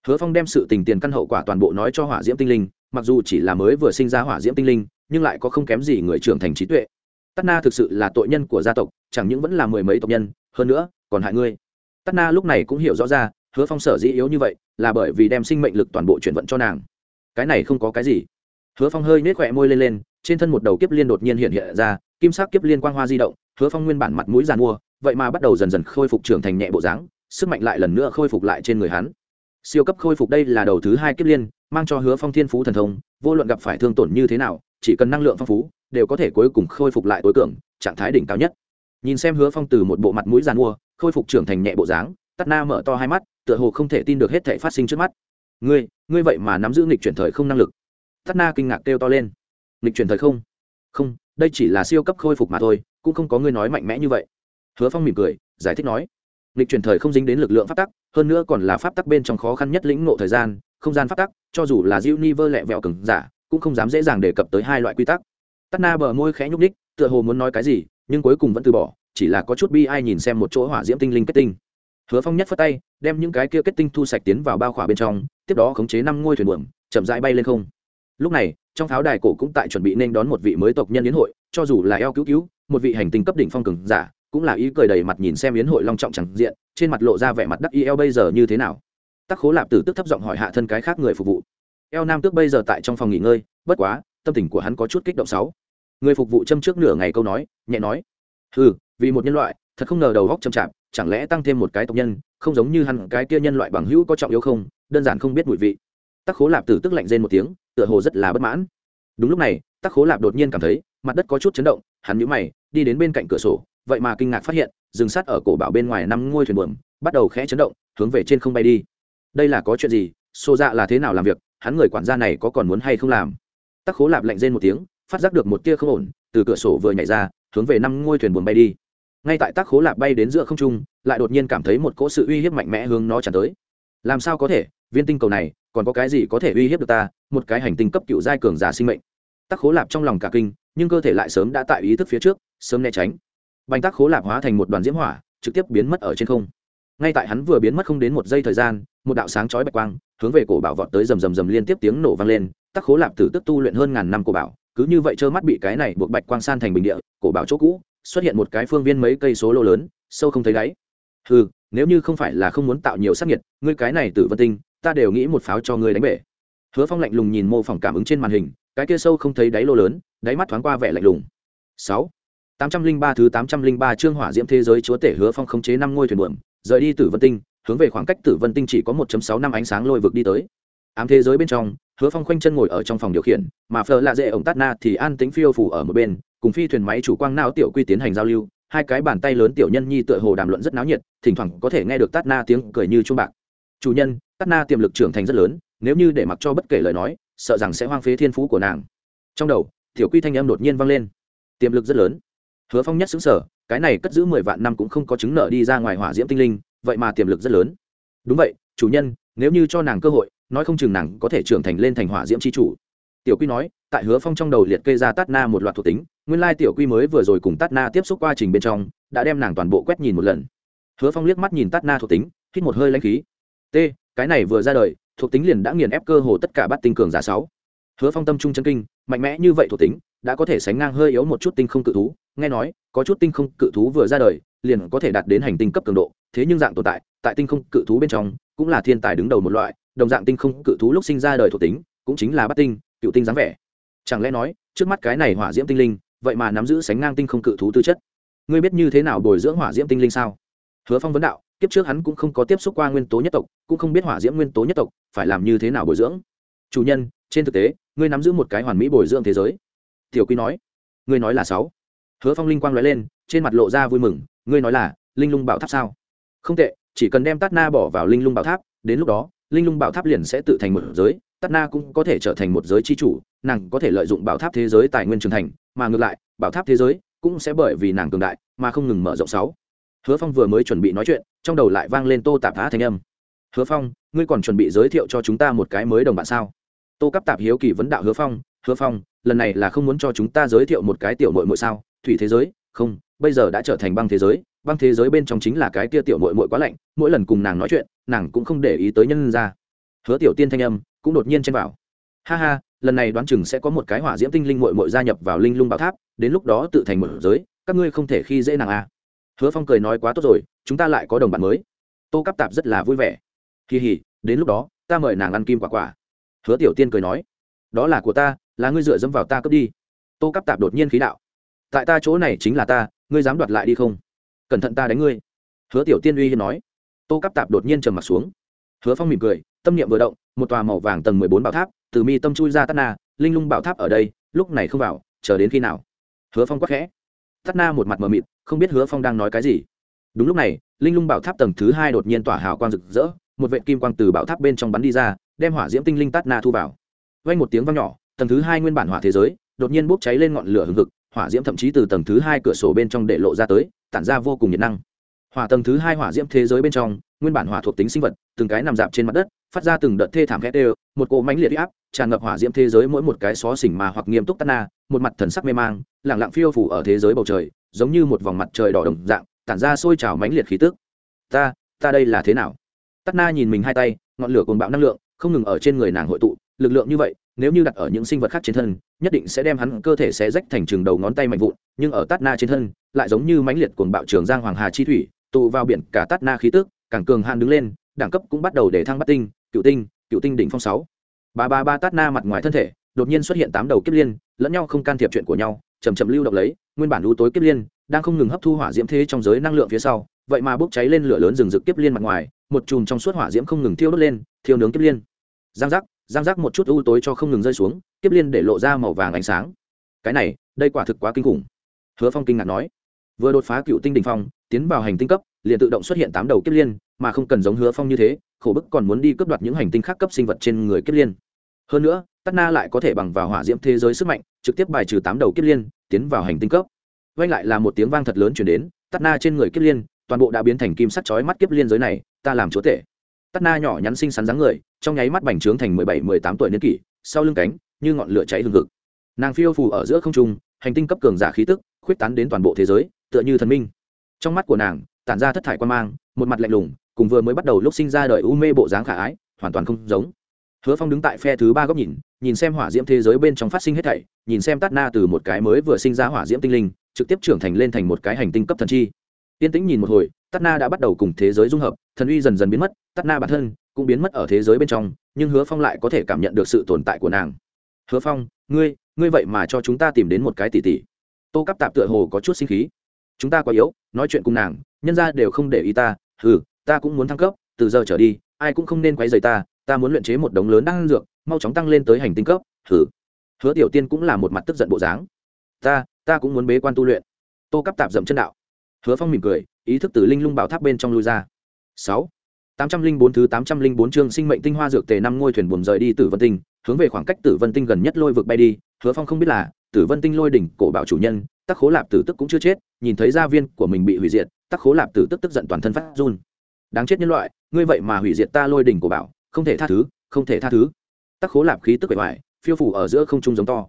Hứa phong đem sự tình tiền căn hậu quả toàn bộ nói cho hỏa diễm tinh linh, mặc dù chỉ là mới vừa sinh ra hỏa diễm tinh linh, nhưng lại có không kém gì người trưởng thành trí tuệ. Tát na thực sự là tội nhân của gia tộc, chẳng những vẫn là mười mấy tộc nhân, hơn nữa, còn hại ngươi. Tát na lúc này cũng hiểu rõ ra hứa phong sở dĩ yếu như vậy là bởi vì đem sinh mệnh lực toàn bộ chuyển vận cho nàng. Cái này không có cái gì. Hứa phong hơi nết khỏe môi lên lên, trên thân một đầu kiếp liên đột nhiên hiện hiện ra, kim sắc kiếp liên quang hoa di động, hứa phong nguyên bản mặt mũi giàn mua, vậy mà bắt đầu dần dần khôi phục trưởng thành nhẹ bộ dáng, sức mạnh lại lần nữa khôi phục lại trên người hắn. Siêu cấp khôi phục đây là đầu thứ hai kiếp liên, mang cho hứa phong thiên phú thần thông, vô luận gặp phải thương tổn như thế nào, chỉ cần năng lượng phong phú, đều có thể cuối cùng khôi phục lại tối cường, trạng thái đỉnh cao nhất. Nhìn xem hứa phong từ một bộ mặt mũi giàn mua, khôi phục trưởng thành nhẹ bộ dáng tắt na mở to hai mắt tựa hồ không thể tin được hết thể phát sinh trước mắt. Ngươi ngươi vậy mà nắm giữ nghịch chuyển thời không năng lực. Tắt na kinh ngạc kêu to lên. Nghịch chuyển thời không? Không, đây chỉ là siêu cấp khôi phục mà thôi, cũng không có ngươi nói mạnh mẽ như vậy. Hứa phong mỉm cười, giải thích nói. Nghịch chuyển thời không dính đến lực lượng pháp tắc, hơn nữa còn là pháp tắc bên trong khó khăn nhất lĩnh ngộ thời gian, không gian pháp tắc, cho dù là diêu ni vơ lẹ vẹo cứng giả, cũng không dám dễ dàng đề cập tới hai loại quy tắc. Tắt na bờ môi khẽ nhúc ních tựa hồ muốn nói cái gì, nhưng cuối cùng vẫn từ bỏ, chỉ là có chút bi ai nhìn xem một chỗ hỏa diễm tinh linh kết tinh hứa phong nhất phất tay, đem những cái kia kết tinh thu sạch tiến vào bao khỏa bên trong, tiếp đó khống chế năm ngôi thuyền buồm, chậm rãi bay lên không. Lúc này, trong pháo đài cổ cũng tại chuẩn bị nên đón một vị mới tộc nhân yến hội, cho dù là eo cứu cứu, một vị hành tinh cấp đỉnh phong cường giả, cũng là ý cười đầy mặt nhìn xem yến hội long trọng chẳng diện, trên mặt lộ ra vẻ mặt đắc y eo bây giờ như thế nào. Tắc khố lạp tử tức thấp giọng hỏi hạ thân cái khác người phục vụ. Eo nam tước bây giờ tại trong phòng nghỉ ngơi, bất quá, tâm tình của hắn có chút kích động sáu. Người phục vụ châm trước nửa ngày câu nói, nhẹ nói ừ vì một nhân loại, thật không ngờ đầu góc châm chạp chẳng lẽ tăng thêm một cái tộc nhân, không giống như hẳn cái kia nhân loại bằng hữu có trọng yếu không, đơn giản không biết mùi vị. Tắc khố lạp tử tức lạnh rên một tiếng, tựa hồ rất là bất mãn. Đúng lúc này, tắc khố lạp đột nhiên cảm thấy, mặt đất có chút chấn động, hắn nhũ mày, đi đến bên cạnh cửa sổ, vậy mà kinh ngạc phát hiện, rừng sắt ở cổ bảo bên ngoài năm ngôi thuyền buồm, bắt đầu khẽ chấn động, hướng về trên không bay đi. Đây là có chuyện gì? Xô dạ là thế nào làm việc? Hắn người quản gia này có còn muốn hay không làm? Tắc khố lạp lạnh rên một tiếng, phát giác được một tia không ổn, từ cửa sổ vừa nhảy ra, hướng về năm ngôi thuyền buồm bay đi ngay tại tắc khố lạp bay đến giữa không trung, lại đột nhiên cảm thấy một cỗ sự uy hiếp mạnh mẽ hướng nó tràn tới. Làm sao có thể? Viên tinh cầu này, còn có cái gì có thể uy hiếp được ta? Một cái hành tinh cấp cựu giai cường giả sinh mệnh. Tắc khố lạp trong lòng cả kinh, nhưng cơ thể lại sớm đã tại ý thức phía trước, sớm né tránh. Bánh tắc khố lạp hóa thành một đoàn diễm hỏa, trực tiếp biến mất ở trên không. Ngay tại hắn vừa biến mất không đến một giây thời gian, một đạo sáng chói bạch quang, hướng về cổ bảo vọt tới rầm rầm rầm liên tiếp tiếng nổ vang lên tắc khố lạp tử tức tu luyện hơn ngàn năm cổ bảo, cứ như vậy trơ mắt bị cái này buộc bạch quang san thành bình địa, cổ bảo chỗ cũ xuất hiện một cái phương viên mấy cây số lô lớn, sâu không thấy đáy. Ừ nếu như không phải là không muốn tạo nhiều sắc nhiệt ngươi cái này tử vân tinh, ta đều nghĩ một pháo cho ngươi đánh bể. Hứa phong lạnh lùng nhìn mô phỏng cảm ứng trên màn hình, cái kia sâu không thấy đáy lô lớn, đáy mắt thoáng qua vẻ lạnh lùng. Sáu, tám trăm linh ba thứ tám trăm linh ba chương hỏa diễm thế giới chúa tể hứa phong khống chế năm ngôi thuyền buồm, rời đi tử vân tinh, hướng về khoảng cách tử vân tinh chỉ có một sáu năm ánh sáng lôi vực đi tới. Ám thế giới bên trong, hứa phong khoanh chân ngồi ở trong phòng điều khiển, mà phờ lạ dễ ổng tát na thì an tính phiêu phủ ở một bên cùng phi thuyền máy chủ quang não tiểu quy tiến hành giao lưu, hai cái bàn tay lớn tiểu nhân nhi tựa hồ đàm luận rất náo nhiệt, thỉnh thoảng có thể nghe được tát na tiếng cười như chuông bạc. Chủ nhân, tát na tiềm lực trưởng thành rất lớn, nếu như để mặc cho bất kể lời nói, sợ rằng sẽ hoang phế thiên phú của nàng. Trong đầu, tiểu quy thanh âm đột nhiên vang lên. Tiềm lực rất lớn. Hứa phong nhất xứng sở cái này cất giữ mười vạn năm cũng không có chứng nợ đi ra ngoài hỏa diễm tinh linh, vậy mà tiềm lực rất lớn. Đúng vậy, chủ nhân, nếu như cho nàng cơ hội, nói không chừng nàng có thể trưởng thành lên thành hỏa diễm c h i chủ. Tiểu quy nói tại hứa phong trong đầu liệt kê ra tát na một loạt thuộc tính, nguyên lai tiểu quy mới vừa rồi cùng tát na tiếp xúc quá trình bên trong, đã đem nàng toàn bộ quét nhìn một lần. Hứa phong liếc mắt nhìn tát na thuộc tính, hít một hơi lãnh khí. T, cái này vừa ra đời, thuộc tính liền đã nghiền ép cơ hồ tất cả bắt tinh cường giả sáu. Hứa phong tâm trung chân kinh, mạnh mẽ như vậy thuộc tính, đã có thể sánh ngang hơi yếu một chút tinh không cự thú, nghe nói, có chút tinh không cự thú vừa ra đời, liền có thể đạt đến hành tinh cấp cường độ, thế nhưng dạng tồn tại tại tinh không cự thú bên trong, cũng là thiên tài đứng đầu một loại, đồng dạng tinh không cự thú lúc sinh ra đời thuộc tính, cũng chính là bắt tinh, cựu tinh dáng vẻ chẳng lẽ nói, trước mắt cái này hỏa diễm tinh linh, vậy mà nắm giữ sánh ngang tinh không cự thú tư chất? Ngươi biết như thế nào bồi dưỡng hỏa diễm tinh linh sao? Hứa phong vấn đạo, kiếp trước hắn cũng không có tiếp xúc qua nguyên tố nhất tộc, cũng không biết hỏa diễm nguyên tố nhất tộc phải làm như thế nào bồi dưỡng. Chủ nhân, trên thực tế, ngươi nắm giữ một cái hoàn mỹ bồi dưỡng thế giới. Tiểu quy nói, ngươi nói là sáu. Hứa phong linh quang nói lên, trên mặt lộ ra vui mừng, ngươi nói là, linh lung bảo tháp sao? Không tệ, chỉ cần đem tát na bỏ vào linh lung bảo tháp, đến lúc đó, linh lung bảo tháp liền sẽ tự thành một giới tát na cũng có thể trở thành một giới chi chủ, nàng có thể lợi dụng bảo tháp thế giới tài nguyên trưởng thành, mà ngược lại, bảo tháp thế giới cũng sẽ bởi vì nàng cường đại mà không ngừng mở rộng sáu. Hứa phong vừa mới chuẩn bị nói chuyện, trong đầu lại vang lên tô tạp phá thanh âm. Hứa phong, ngươi còn chuẩn bị giới thiệu cho chúng ta một cái mới đồng bạn sao? Tô cấp tạp hiếu kỳ vấn đạo hứa phong hứa phong, lần này là không muốn cho chúng ta giới thiệu một cái tiểu mội mội sao? Thủy thế giới? Không, bây giờ đã trở thành băng thế giới. Băng thế giới bên trong chính là cái kia tiểu mội mội quá lạnh, mỗi lần cùng nàng nói chuyện, nàng cũng không để ý tới nhân ra. Hứa tiểu tiên thanh âm cũng đột nhiên chen vào. Ha ha, lần này đoán chừng sẽ có một cái hỏa diễm tinh linh mội mội gia nhập vào linh lung bảo tháp, đến lúc đó tự thành một giới, các ngươi không thể khi dễ nàng à. hứa phong cười nói quá tốt rồi, chúng ta lại có đồng bạn mới. Tô cắp tạp rất là vui vẻ. Kỳ hỉ, đến lúc đó, ta mời nàng ăn kim quả quả. Hứa tiểu tiên cười nói, đó là của ta, là ngươi dựa dẫm vào ta cướp đi. Tô cắp tạp đột nhiên khí đạo, tại ta chỗ này chính là ta, ngươi dám đoạt lại đi không? Cẩn thận ta đánh ngươi. Hứa tiểu tiên uy hiên nói, tô cắp tạp đột nhiên trầm mặt xuống. Hứa phong mỉm cười tâm niệm vừa động, một tòa màu vàng tầng mười bốn bảo tháp, từ mi tâm chui ra tắt na, linh lung bảo tháp ở đây, lúc này không vào, chờ đến khi nào? Hứa phong quắc khẽ. Tắt na một mặt mờ mịt, không biết hứa phong đang nói cái gì. Đúng lúc này, linh lung bảo tháp tầng thứ hai đột nhiên tỏa hào quang rực rỡ, một vệ kim quang từ bảo tháp bên trong bắn đi ra, đem hỏa diễm tinh linh tắt na thu vào. Vay một tiếng vang nhỏ, tầng thứ hai nguyên bản hỏa thế giới, đột nhiên bốc cháy lên ngọn lửa hừng hực, hỏa diễm thậm chí từ tầng thứ hai cửa sổ bên trong để lộ ra tới, tản ra vô cùng nhiệt năng. Hỏa tầng thứ hai hỏa diễm thế giới bên trong, nguyên bản hỏa thuộc tính sinh vật, từng cái nằm dạp trên mặt đất phát ra từng đợt thê thảm khét đều một cỗ mánh liệt áp tràn ngập hỏa diễm thế giới mỗi một cái xó xỉnh mà hoặc nghiêm túc tắt na, một mặt thần sắc mê mang lẳng lặng phiêu phủ ở thế giới bầu trời, giống như một vòng mặt trời đỏ đồng dạng, tản ra sôi trào mãnh liệt khí tức. Ta ta đây là thế nào? Tắt na nhìn mình hai tay, ngọn lửa cuồng bạo năng lượng, không ngừng ở trên người nàng hội tụ, lực lượng như vậy, nếu như đặt ở những sinh vật khác trên thân, nhất định sẽ đem hắn cơ thể xé rách thành trường đầu ngón tay mạnh vụn, nhưng ở tát na trên thân, lại giống như mãnh liệt cuồng bạo trường giang hoàng hà chi thủy, tụ vào biển cả tát na khí tức, càng cường hạn đứng lên, đẳng cấp cũng bắt đầu để thăng bắt tinh cựu tinh cựu tinh đỉnh phong sáu. Ba ba ba tát na mặt ngoài thân thể, đột nhiên xuất hiện tám đầu kiếp liên, lẫn nhau không can thiệp chuyện của nhau chầm chậm lưu động lấy, nguyên bản lưu tối kiếp liên, đang không ngừng hấp thu hỏa diễm thế trong giới năng lượng phía sau, vậy mà bốc cháy lên lửa lớn rừng rực kiếp liên mặt ngoài, một chùm trong suốt hỏa diễm không ngừng thiêu đốt lên, thiêu nướng kiếp liên. Giang giác giang giác một chút u tối cho không ngừng rơi xuống, kiếp liên để lộ ra màu vàng ánh sáng. Cái này, đây quả thực quá kinh khủng. Hứa phong kinh ngạc nói. Vừa đột phá cựu tinh đình phong, tiến vào hành tinh cấp, liền tự động xuất hiện tám đầu kiếp liên, mà không cần giống hứa phong như thế khổ bức còn muốn đi cướp đoạt những hành tinh khác cấp sinh vật trên người kiếp liên. Hơn nữa tắt na lại có thể bằng vào hỏa diễm thế giới sức mạnh, trực tiếp bài trừ tám đầu kiếp liên, tiến vào hành tinh cấp. Vang lại là một tiếng vang thật lớn chuyển đến tắt na trên người kiếp liên, toàn bộ đã biến thành kim sắt chói mắt kiếp liên giới này, ta làm chúa tể. Tắt na nhỏ nhắn xinh xắn dáng người, trong nháy mắt bành trướng thành mười bảy, mười tám tuổi niên kỷ, sau lưng cánh, như ngọn lửa cháy hừng hực. Nàng phiêu phù ở giữa không trung, hành tinh cấp cường giả khí tức, khuyết tán đến toàn bộ thế giới, tựa như thần minh. Trong mắt của nàng, tản ra thất thải quan mang, một mặt lạnh lùng cùng vừa mới bắt đầu lúc sinh ra đời u mê bộ dáng khả ái, hoàn toàn không giống. Hứa phong đứng tại phe thứ ba góc nhìn nhìn xem hỏa diễm thế giới bên trong phát sinh hết thảy, nhìn xem tát na từ một cái mới vừa sinh ra hỏa diễm tinh linh, trực tiếp trưởng thành lên thành một cái hành tinh cấp thần chi. Tiên tĩnh nhìn một hồi, tát na đã bắt đầu cùng thế giới dung hợp, thần uy dần dần biến mất, tát na bản thân cũng biến mất ở thế giới bên trong, nhưng hứa phong lại có thể cảm nhận được sự tồn tại của nàng. Hứa phong, ngươi ngươi vậy mà cho chúng ta tìm đến một cái tỷ tỷ. Tô cắp tạp tựa hồ có chút sinh khí. Chúng ta quá yếu, nói chuyện cùng nàng, nhân ra đều không để ý ta ừ ta cũng muốn thăng cấp, từ giờ trở đi, ai cũng không nên quấy rầy ta ta muốn luyện chế một đống lớn đan dược, mau chóng tăng lên tới hành tinh cấp thử hứa tiểu tiên cũng là một mặt tức giận bộ dáng. Ta ta cũng muốn bế quan tu luyện. Tô cắp tạp dậm chân đạo. Hứa phong mỉm cười, ý thức từ linh lung bảo tháp bên trong lui ra. Sáu. Tám trăm linh bốn thứ tám trăm linh bốn chương sinh mệnh tinh hoa dược tề năm ngôi thuyền buồm rời đi tử vân tinh, hướng về khoảng cách tử vân tinh gần nhất lôi vực bay đi. Hứa phong không biết là, tử vân tinh lôi đỉnh cổ bảo chủ nhân, tắc khố lạp tử tức cũng chưa chết, nhìn thấy gia viên của mình bị hủy diệt, tắc khố lạp tử tức tức giận toàn thân phát run đáng chết nhân loại, ngươi vậy mà hủy diệt ta lôi đỉnh của bảo, không thể tha thứ, không thể tha thứ. Tắc khố lạp khí tức bề ngoài phiêu phủ ở giữa không trung giống to.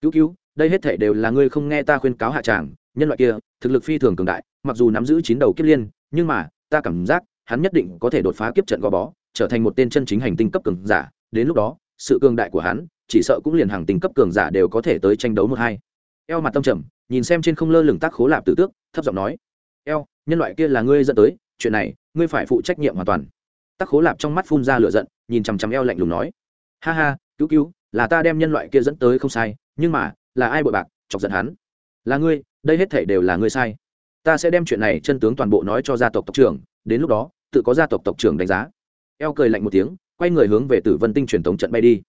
Cứu cứu, đây hết thể đều là ngươi không nghe ta khuyên cáo hạ tràng, nhân loại kia, thực lực phi thường cường đại, mặc dù nắm giữ chín đầu kiếp liên, nhưng mà, ta cảm giác, hắn nhất định có thể đột phá kiếp trận gò bó, trở thành một tên chân chính hành tinh cấp cường giả. Đến lúc đó, sự cường đại của hắn, chỉ sợ cũng liền hàng tinh cấp cường giả đều có thể tới tranh đấu một hai. Eo mặt tâm trầm, nhìn xem trên không lơ lửng tác khố lạp tử tước, thấp giọng nói, eo, nhân loại kia là ngươi dẫn tới chuyện này, ngươi phải phụ trách nhiệm hoàn toàn. Tắc khố lạp trong mắt phun ra lửa giận, nhìn chằm chằm eo lạnh lùng nói, ha ha, cứu cứu, là ta đem nhân loại kia dẫn tới không sai, nhưng mà, là ai bội bạc, chọc giận hắn? Là ngươi, đây hết thể đều là ngươi sai. Ta sẽ đem chuyện này chân tướng toàn bộ nói cho gia tộc tộc trưởng, đến lúc đó, tự có gia tộc tộc trưởng đánh giá. Eo cười lạnh một tiếng, quay người hướng về tử vân tinh truyền thống trận bay đi.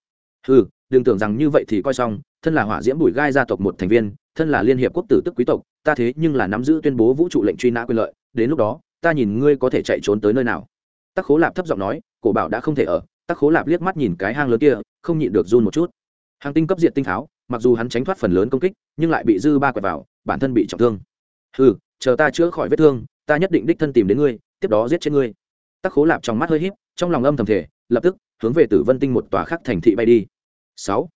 Ừ đừng tưởng rằng như vậy thì coi xong, thân là hỏa diễm bùi gai gia tộc một thành viên, thân là liên hiệp quốc tử tức quý tộc, ta thế nhưng là nắm giữ tuyên bố vũ trụ lệnh truy nã quyền lợi, đến lúc đó ta nhìn ngươi có thể chạy trốn tới nơi nào. Tắc khố lạp thấp giọng nói, cổ bảo đã không thể ở. Tắc khố lạp liếc mắt nhìn cái hang lớn kia, không nhịn được run một chút. Hàng tinh cấp diện tinh tháo, mặc dù hắn tránh thoát phần lớn công kích, nhưng lại bị dư ba quẹt vào, bản thân bị trọng thương. Ừ chờ ta chữa khỏi vết thương, ta nhất định đích thân tìm đến ngươi, tiếp đó giết chết ngươi. Tắc khố lạp trong mắt hơi h í p trong lòng âm thầm thể lập tức, hướng về tử vân tinh một tòa khắc thành thị bay đi. Sáu.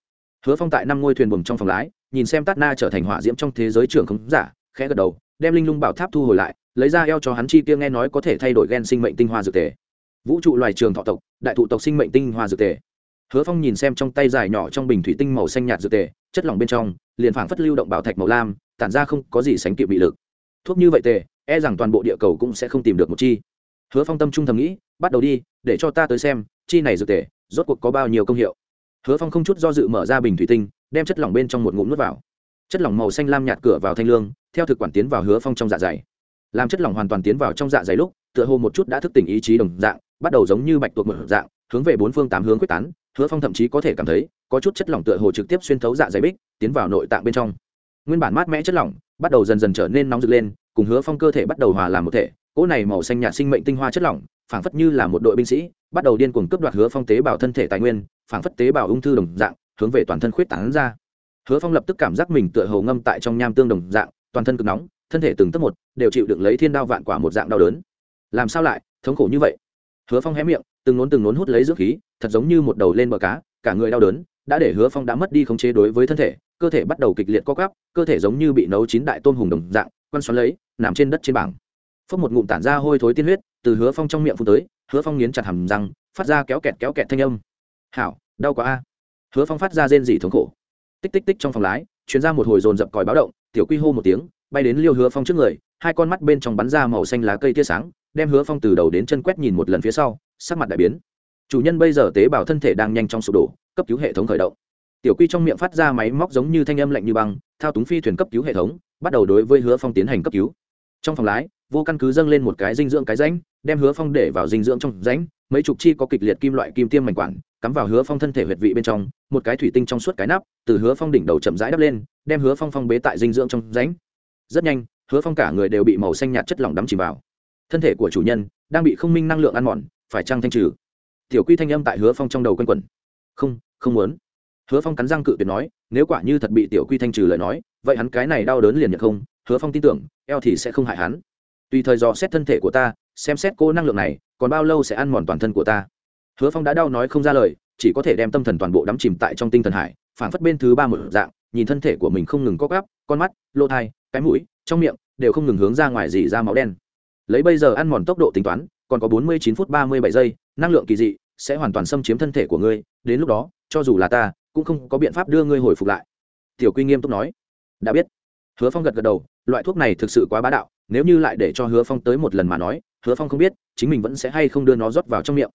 Hứa phong tại năm ngôi thuyền buồm trong phòng lái, nhìn xem tát na trở thành hỏa diễm trong thế giới trường không giả, khẽ gật đầu, đem linh lung bảo tháp thu hồi lại lấy ra eo cho hắn chi kia nghe nói có thể thay đổi gen sinh mệnh tinh hoa dược tề. Vũ trụ loài trường thọ tộc, đại thụ tộc sinh mệnh tinh hoa dược tề. Hứa phong nhìn xem trong tay dài nhỏ trong bình thủy tinh màu xanh nhạt dược tề, chất lỏng bên trong, liền phảng phất lưu động bảo thạch màu lam, tản ra không có gì sánh kịp bị lực. Thuốc như vậy tề e rằng toàn bộ địa cầu cũng sẽ không tìm được một chi. Hứa phong tâm trung thầm nghĩ, bắt đầu đi, để cho ta tới xem, chi này dược tề, rốt cuộc có bao nhiêu công hiệu. Hứa phong không chút do dự mở ra bình thủy tinh, đem chất lỏng bên trong một ngụm nước vào. Chất lỏng màu xanh lam nhạt cửa vào thanh lương, theo thực quản tiến vào hứa phong trong dạ dày làm chất lỏng hoàn toàn tiến vào trong dạ dày lúc, tựa hồ một chút đã thức tỉnh ý chí đồng dạng, bắt đầu giống như bạch tuộc một dạng, hướng về bốn phương tám hướng quyết tán, hứa phong thậm chí có thể cảm thấy, có chút chất lỏng tựa hồ trực tiếp xuyên thấu dạ dày bích, tiến vào nội tạng bên trong. Nguyên bản mát mẽ chất lỏng, bắt đầu dần dần trở nên nóng rực lên, cùng hứa phong cơ thể bắt đầu hòa làm một thể, cỗ này màu xanh nhạt sinh mệnh tinh hoa chất lỏng, phảng phất như là một đội binh sĩ, bắt đầu điên cuồng cướp đoạt hứa phong tế bào thân thể tài nguyên, phảng phất tế bào ung thư đồng dạng, hướng về toàn thân khuyết tán ra. Hứa phong lập tức cảm giác mình tựa hồ ngâm tại trong nham tương đồng dạng, toàn thân cực nóng thân thể từng tấc một đều chịu đựng lấy thiên đao vạn quả một dạng đau đớn. Làm sao lại, thống khổ như vậy? Hứa phong hé miệng, từng nốn từng nốn hút lấy dưỡng khí, thật giống như một đầu lên bờ cá, cả người đau đớn, đã để hứa phong đã mất đi khống chế đối với thân thể, cơ thể bắt đầu kịch liệt co cắp cơ thể giống như bị nấu chín đại tôm hùng đồng dạng, quăn xoắn lấy, nằm trên đất trên bảng. Phốc một ngụm tản ra hôi thối tiên huyết, từ hứa phong trong miệng phun tới, hứa phong nghiến chặt hầm răng, phát ra kéo kẹt kéo kẹt thanh âm. Hảo, đau quá a. Hứa phong phát ra rên dỉ thống khổ. Tích tích tích trong phòng lái chuyến ra một hồi dồn dập còi báo động, tiểu quy hô một tiếng bay đến liêu hứa phong trước người, hai con mắt bên trong bắn ra màu xanh lá cây tia sáng, đem hứa phong từ đầu đến chân quét nhìn một lần phía sau, sắc mặt đại biến. Chủ nhân bây giờ tế bào thân thể đang nhanh trong sụp đổ, cấp cứu hệ thống khởi động. Tiểu quy trong miệng phát ra máy móc giống như thanh âm lạnh như băng, thao túng phi thuyền cấp cứu hệ thống, bắt đầu đối với hứa phong tiến hành cấp cứu. Trong phòng lái, vô căn cứ dâng lên một cái dinh dưỡng cái rãnh, đem hứa phong để vào dinh dưỡng trong rãnh, mấy chục chi có kịch liệt kim loại kim tiêm mảnh quản cắm vào hứa phong thân thể huyệt vị bên trong, một cái thủy tinh trong suốt cái nắp, từ hứa phong đỉnh đầu chậm rãi đắp lên, đem hứa phong phong bế tại dinh dưỡng trong rãnh rất nhanh, hứa phong cả người đều bị màu xanh nhạt chất lỏng đắm chìm vào. Thân thể của chủ nhân đang bị không minh năng lượng ăn mòn, phải trăng thanh trừ? Tiểu quy thanh âm tại hứa phong trong đầu quanh quẩn. Không không muốn. Hứa phong cắn răng cự tuyệt nói, nếu quả như thật bị tiểu quy thanh trừ lời nói, vậy hắn cái này đau đớn liền nhận không, hứa phong tin tưởng, eo thì sẽ không hại hắn. Tùy thời dò xét thân thể của ta, xem xét cô năng lượng này, còn bao lâu sẽ ăn mòn toàn thân của ta? Hứa phong đã đau nói không ra lời, chỉ có thể đem tâm thần toàn bộ đắm chìm tại trong tinh thần hải, phảng phất bên thứ ba một dạng, nhìn thân thể của mình không ngừng co gắp con mắt, lỗ thai cái mũi, trong miệng, đều không ngừng hướng ra ngoài gì ra máu đen. Lấy bây giờ ăn mòn tốc độ tính toán, còn có bốn mươi chín phút ba mươi bảy giây, năng lượng kỳ dị sẽ hoàn toàn xâm chiếm thân thể của ngươi, đến lúc đó, cho dù là ta, cũng không có biện pháp đưa ngươi hồi phục lại. Tiểu quy nghiêm túc nói. Đã biết. Hứa phong gật gật đầu, loại thuốc này thực sự quá bá đạo, nếu như lại để cho hứa phong tới một lần mà nói, hứa phong không biết chính mình vẫn sẽ hay không đưa nó rót vào trong miệng.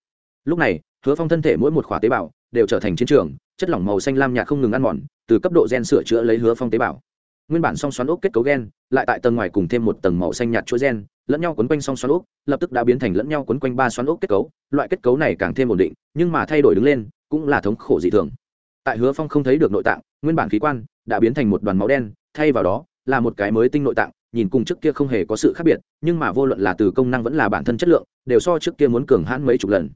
Lúc này, hứa phong thân thể mỗi một khỏa tế bào đều trở thành chiến trường, chất lỏng màu xanh lam nhạt không ngừng ăn mòn, từ cấp độ gen sửa chữa lấy hứa phong tế bào nguyên bản song xoắn ốc kết cấu gen, lại tại tầng ngoài cùng thêm một tầng màu xanh nhạt chuỗi gen, lẫn nhau quấn quanh song xoắn ốc, lập tức đã biến thành lẫn nhau quấn quanh ba xoắn ốc kết cấu. Loại kết cấu này càng thêm ổn định, nhưng mà thay đổi đứng lên, cũng là thống khổ dị thường. Tại hứa phong không thấy được nội tạng, nguyên bản khí quan đã biến thành một đoàn máu đen, thay vào đó là một cái mới tinh nội tạng, nhìn cùng trước kia không hề có sự khác biệt, nhưng mà vô luận là từ công năng vẫn là bản thân chất lượng, đều so trước kia muốn cường hãn mấy chục lần.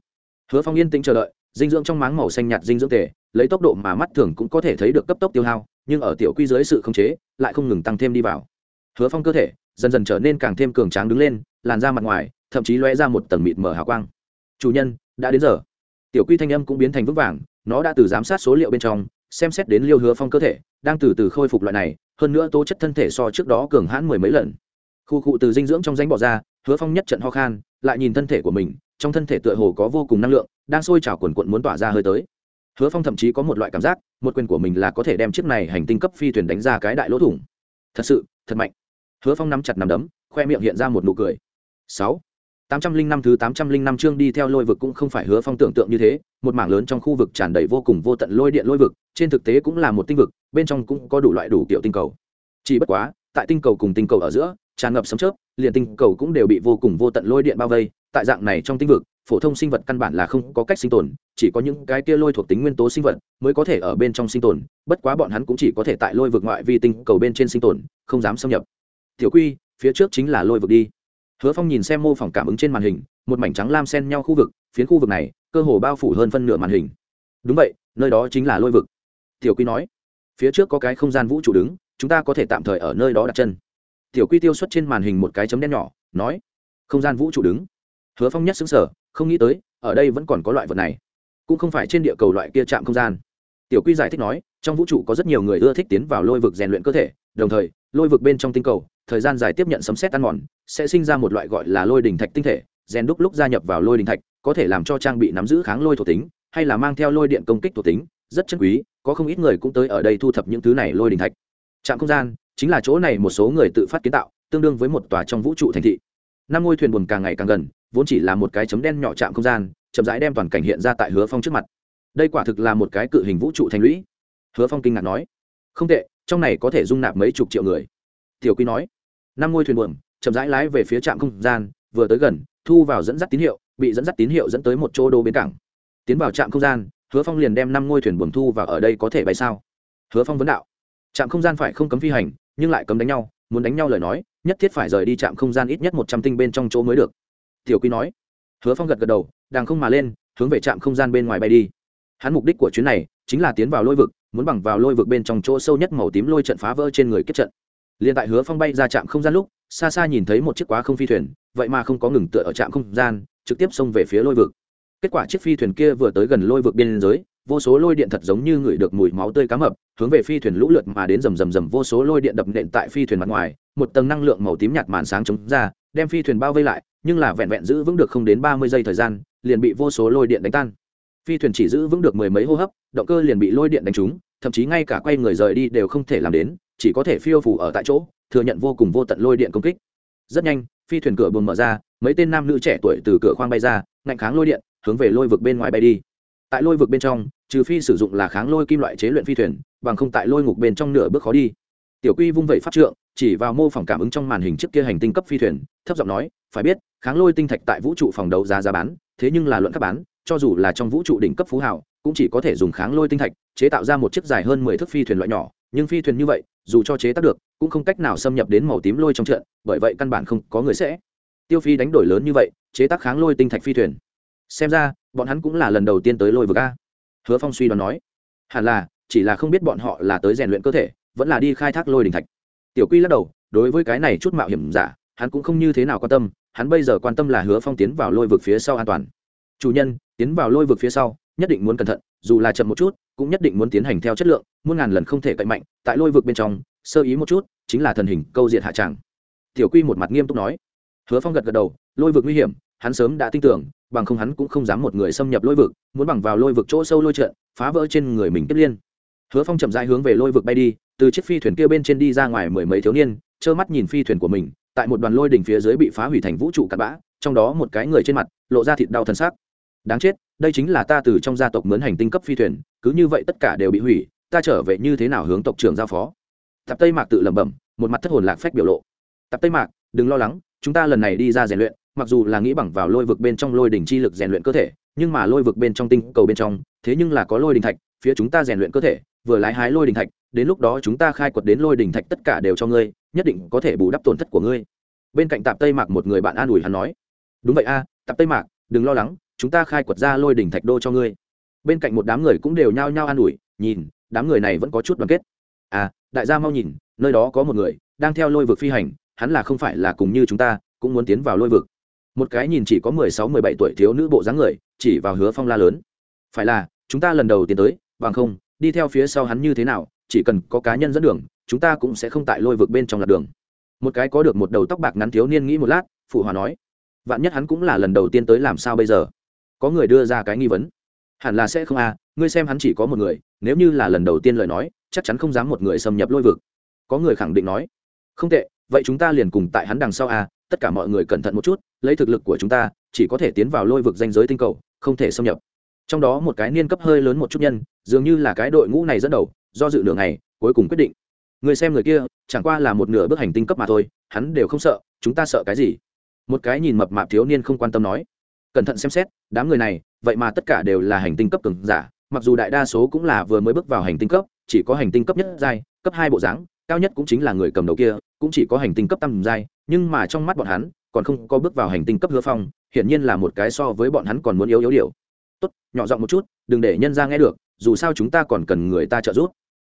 Hứa phong yên tĩnh chờ đợi dinh dưỡng trong máng màu xanh nhạt dinh dưỡng tề, lấy tốc độ mà mắt thường cũng có thể thấy được cấp tốc tiêu hao, nhưng ở tiểu quy dưới sự khống chế, lại không ngừng tăng thêm đi vào. Hứa phong cơ thể dần dần trở nên càng thêm cường tráng đứng lên, làn ra mặt ngoài, thậm chí lóe ra một tầng mịt mở hào quang. Chủ nhân, đã đến giờ. Tiểu quy thanh âm cũng biến thành vững vàng, nó đã từ giám sát số liệu bên trong, xem xét đến liêu hứa phong cơ thể, đang từ từ khôi phục loại này, hơn nữa tố chất thân thể so trước đó cường hãn mười mấy lần. Khu cụ từ dinh dưỡng trong danh bỏ ra, hứa phong nhất trận ho khan, lại nhìn thân thể của mình, trong thân thể tựa hồ có vô cùng năng lượng đang sôi trào cuồn cuộn muốn tỏa ra hơi tới. Hứa phong thậm chí có một loại cảm giác, một quyền của mình là có thể đem chiếc này hành tinh cấp phi thuyền đánh ra cái đại lỗ thủng. Thật sự, thật mạnh. Hứa phong nắm chặt nằm đấm, khoe miệng hiện ra một nụ cười. Sáu. Tám trăm linh năm thứ tám trăm linh năm chương đi theo lôi vực cũng không phải hứa phong tưởng tượng như thế, một mảng lớn trong khu vực tràn đầy vô cùng vô tận lôi điện lôi vực, trên thực tế cũng là một tinh vực, bên trong cũng có đủ loại đủ kiểu tinh cầu. Chỉ bất quá, tại tinh cầu cùng tinh cầu ở giữa, tràn ngập sấm chớp, liền tinh cầu cũng đều bị vô cùng vô tận lôi điện bao vây, tại dạng này trong tinh vực phổ thông sinh vật căn bản là không có cách sinh tồn, chỉ có những cái kia lôi thuộc tính nguyên tố sinh vật mới có thể ở bên trong sinh tồn, bất quá bọn hắn cũng chỉ có thể tại lôi vực ngoại vi tinh cầu bên trên sinh tồn, không dám xâm nhập. Tiểu quy, phía trước chính là lôi vực đi. Hứa phong nhìn xem mô phỏng cảm ứng trên màn hình, một mảnh trắng lam xen nhau khu vực, phiến khu vực này, cơ hồ bao phủ hơn phân nửa màn hình. Đúng vậy, nơi đó chính là lôi vực. Tiểu quy nói, phía trước có cái không gian vũ trụ đứng, chúng ta có thể tạm thời ở nơi đó đặt chân. Tiểu quy tiêu xuất trên màn hình một cái chấm đen nhỏ, nói, không gian vũ trụ đứng. Hứa phong nhất xứng sở không nghĩ tới, ở đây vẫn còn có loại vật này. Cũng không phải trên địa cầu loại kia chạm không gian. Tiểu quy giải thích nói, trong vũ trụ có rất nhiều người ưa thích tiến vào lôi vực rèn luyện cơ thể, đồng thời, lôi vực bên trong tinh cầu, thời gian dài tiếp nhận sấm xét ăn mòn, sẽ sinh ra một loại gọi là lôi đình thạch tinh thể, rèn đúc lúc gia nhập vào lôi đình thạch, có thể làm cho trang bị nắm giữ kháng lôi thuộc tính, hay là mang theo lôi điện công kích thuộc tính, rất chân quý, có không ít người cũng tới ở đây thu thập những thứ này lôi đình thạch. Trạm không gian chính là chỗ này một số người tự phát kiến tạo, tương đương với một tòa trong vũ trụ thành thị. Năm ngôi thuyền buồn càng ngày càng gần vốn chỉ là một cái chấm đen nhỏ chạm không gian, chậm rãi đem toàn cảnh hiện ra tại hứa phong trước mặt. Đây quả thực là một cái cự hình vũ trụ thành lũy. Hứa phong kinh ngạc nói. Không tệ, trong này có thể dung nạp mấy chục triệu người. Tiểu quy nói. Năm ngôi thuyền buồm, chậm rãi lái về phía trạm không gian, vừa tới gần, thu vào dẫn dắt tín hiệu, bị dẫn dắt tín hiệu dẫn tới một chỗ đô bến cảng. Tiến vào trạm không gian, hứa phong liền đem năm ngôi thuyền buồm thu và ở đây có thể bay sao? Hứa phong vấn đạo. Trạm không gian phải không cấm phi hành, nhưng lại cấm đánh nhau, muốn đánh nhau lời nói, nhất thiết phải rời đi trạm không gian ít nhất một trăm tinh bên trong chỗ mới được tiểu quy nói. Hứa phong gật gật đầu đang không mà lên, hướng về trạm không gian bên ngoài bay đi. Hắn mục đích của chuyến này chính là tiến vào lôi vực, muốn bằng vào lôi vực bên trong chỗ sâu nhất màu tím lôi trận phá vỡ trên người kết trận. Liền tại hứa phong bay ra trạm không gian lúc, xa xa nhìn thấy một chiếc quá không phi thuyền, vậy mà không có ngừng tựa ở trạm không gian, trực tiếp xông về phía lôi vực. Kết quả chiếc phi thuyền kia vừa tới gần lôi vực biên giới, vô số lôi điện thật giống như ngửi được mùi máu tươi cá mập, hướng về phi thuyền lũ lượt mà đến rầm rầm rầm vô số lôi điện đập nện tại phi thuyền mặt ngoài, một tầng năng lượng màu tím nhạt màn sáng chống ra, đem phi thuyền bao vây lại nhưng là vẹn vẹn giữ vững được không đến ba mươi giây thời gian, liền bị vô số lôi điện đánh tan. Phi thuyền chỉ giữ vững được mười mấy hô hấp, động cơ liền bị lôi điện đánh trúng, thậm chí ngay cả quay người rời đi đều không thể làm đến, chỉ có thể phiêu phủ ở tại chỗ, thừa nhận vô cùng vô tận lôi điện công kích. Rất nhanh, phi thuyền cửa buồng mở ra, mấy tên nam nữ trẻ tuổi từ cửa khoang bay ra, ngạnh kháng lôi điện, hướng về lôi vực bên ngoài bay đi. Tại lôi vực bên trong, trừ phi sử dụng là kháng lôi kim loại chế luyện phi thuyền, bằng không tại lôi ngục bên trong nửa bước khó đi. Tiểu quy vung vẩy pháp trượng, chỉ vào mô phỏng cảm ứng trong màn hình trước kia hành tinh cấp phi thuyền, thấp giọng nói, phải biết kháng lôi tinh thạch tại vũ trụ phòng đấu giá giá bán, thế nhưng là luận các bán, cho dù là trong vũ trụ đỉnh cấp phú hảo cũng chỉ có thể dùng kháng lôi tinh thạch, chế tạo ra một chiếc dài hơn mười thước phi thuyền loại nhỏ, nhưng phi thuyền như vậy, dù cho chế tác được, cũng không cách nào xâm nhập đến màu tím lôi trong trận, bởi vậy căn bản không có người sẽ tiêu phi đánh đổi lớn như vậy, chế tác kháng lôi tinh thạch phi thuyền. Xem ra, bọn hắn cũng là lần đầu tiên tới lôi vực a. Hứa phong suy đoán nói, hẳn là, chỉ là không biết bọn họ là tới rèn luyện cơ thể, vẫn là đi khai thác lôi đình thạch. Tiểu quy lắc đầu, đối với cái này chút mạo hiểm giả, hắn cũng không như thế nào quan tâm hắn bây giờ quan tâm là hứa phong tiến vào lôi vực phía sau an toàn. Chủ nhân, tiến vào lôi vực phía sau, nhất định muốn cẩn thận, dù là chậm một chút, cũng nhất định muốn tiến hành theo chất lượng, muôn ngàn lần không thể cậy mạnh, tại lôi vực bên trong, sơ ý một chút, chính là thần hình câu diện hạ tràng. Tiểu quy một mặt nghiêm túc nói. Hứa phong gật gật đầu, lôi vực nguy hiểm, hắn sớm đã tin tưởng, bằng không hắn cũng không dám một người xâm nhập lôi vực, muốn bằng vào lôi vực chỗ sâu lôi trận, phá vỡ trên người mình kết liên. Hứa phong chậm rãi hướng về lôi vực bay đi, từ chiếc phi thuyền kia bên trên đi ra ngoài mười mấy thiếu niên, trơ mắt nhìn phi thuyền của mình tại một đoàn lôi đỉnh phía dưới bị phá hủy thành vũ trụ cặn bã, trong đó một cái người trên mặt, lộ ra thịt đau thân xác đáng chết, đây chính là ta từ trong gia tộc mướn hành tinh cấp phi thuyền, cứ như vậy tất cả đều bị hủy, ta trở về như thế nào hướng tộc trưởng giao phó? Tạp tây mạc tự lẩm bẩm, một mặt thất hồn lạc phách biểu lộ. Tạp tây mạc, đừng lo lắng, chúng ta lần này đi ra rèn luyện, mặc dù là nghĩ bằng vào lôi vực bên trong lôi đỉnh chi lực rèn luyện cơ thể, nhưng mà lôi vực bên trong tinh cầu bên trong, thế nhưng là có lôi đỉnh thạch, phía chúng ta rèn luyện cơ thể, vừa lái hái lôi đỉnh thạch, đến lúc đó chúng ta khai quật đến lôi đỉnh thạch tất cả đều cho ngươi nhất định có thể bù đắp tổn thất của ngươi. Bên cạnh tạp tây mạc một người bạn an ủi hắn nói, đúng vậy a, tạp tây mạc, đừng lo lắng, chúng ta khai quật ra lôi đỉnh thạch đô cho ngươi. Bên cạnh một đám người cũng đều nhao nhao an ủi, nhìn, đám người này vẫn có chút đoàn kết. À đại gia mau nhìn, nơi đó có một người đang theo lôi vực phi hành, hắn là không phải là cùng như chúng ta, cũng muốn tiến vào lôi vực. Một cái nhìn chỉ có mười sáu, mười bảy tuổi thiếu nữ bộ dáng người, chỉ vào hứa phong la lớn, phải là, chúng ta lần đầu tiến tới, bằng không, đi theo phía sau hắn như thế nào chỉ cần có cá nhân dẫn đường, chúng ta cũng sẽ không tại lôi vực bên trong lạc đường. Một cái có được một đầu tóc bạc ngắn thiếu niên nghĩ một lát, phụ hòa nói, vạn nhất hắn cũng là lần đầu tiên tới làm sao bây giờ? Có người đưa ra cái nghi vấn. Hẳn là sẽ không à ngươi xem hắn chỉ có một người, nếu như là lần đầu tiên lời nói, chắc chắn không dám một người xâm nhập lôi vực. Có người khẳng định nói, không tệ, vậy chúng ta liền cùng tại hắn đằng sau à tất cả mọi người cẩn thận một chút, lấy thực lực của chúng ta, chỉ có thể tiến vào lôi vực danh giới tinh cầu, không thể xâm nhập. Trong đó một cái niên cấp hơi lớn một chút nhân, dường như là cái đội ngũ này dẫn đầu do dự nửa ngày, cuối cùng quyết định. Người xem người kia, chẳng qua là một nửa bước hành tinh cấp mà thôi, hắn đều không sợ, chúng ta sợ cái gì? Một cái nhìn mập mạp thiếu niên không quan tâm nói. Cẩn thận xem xét, đám người này, vậy mà tất cả đều là hành tinh cấp cường giả, mặc dù đại đa số cũng là vừa mới bước vào hành tinh cấp, chỉ có hành tinh cấp nhất giai, cấp hai bộ dáng, cao nhất cũng chính là người cầm đầu kia, cũng chỉ có hành tinh cấp tăng giai, nhưng mà trong mắt bọn hắn, còn không có bước vào hành tinh cấp hứa phong, hiển nhiên là một cái so với bọn hắn còn muốn yếu yếu điều. Tốt, nhỏ giọng một chút, đừng để nhân ra nghe được, dù sao chúng ta còn cần người ta trợ giúp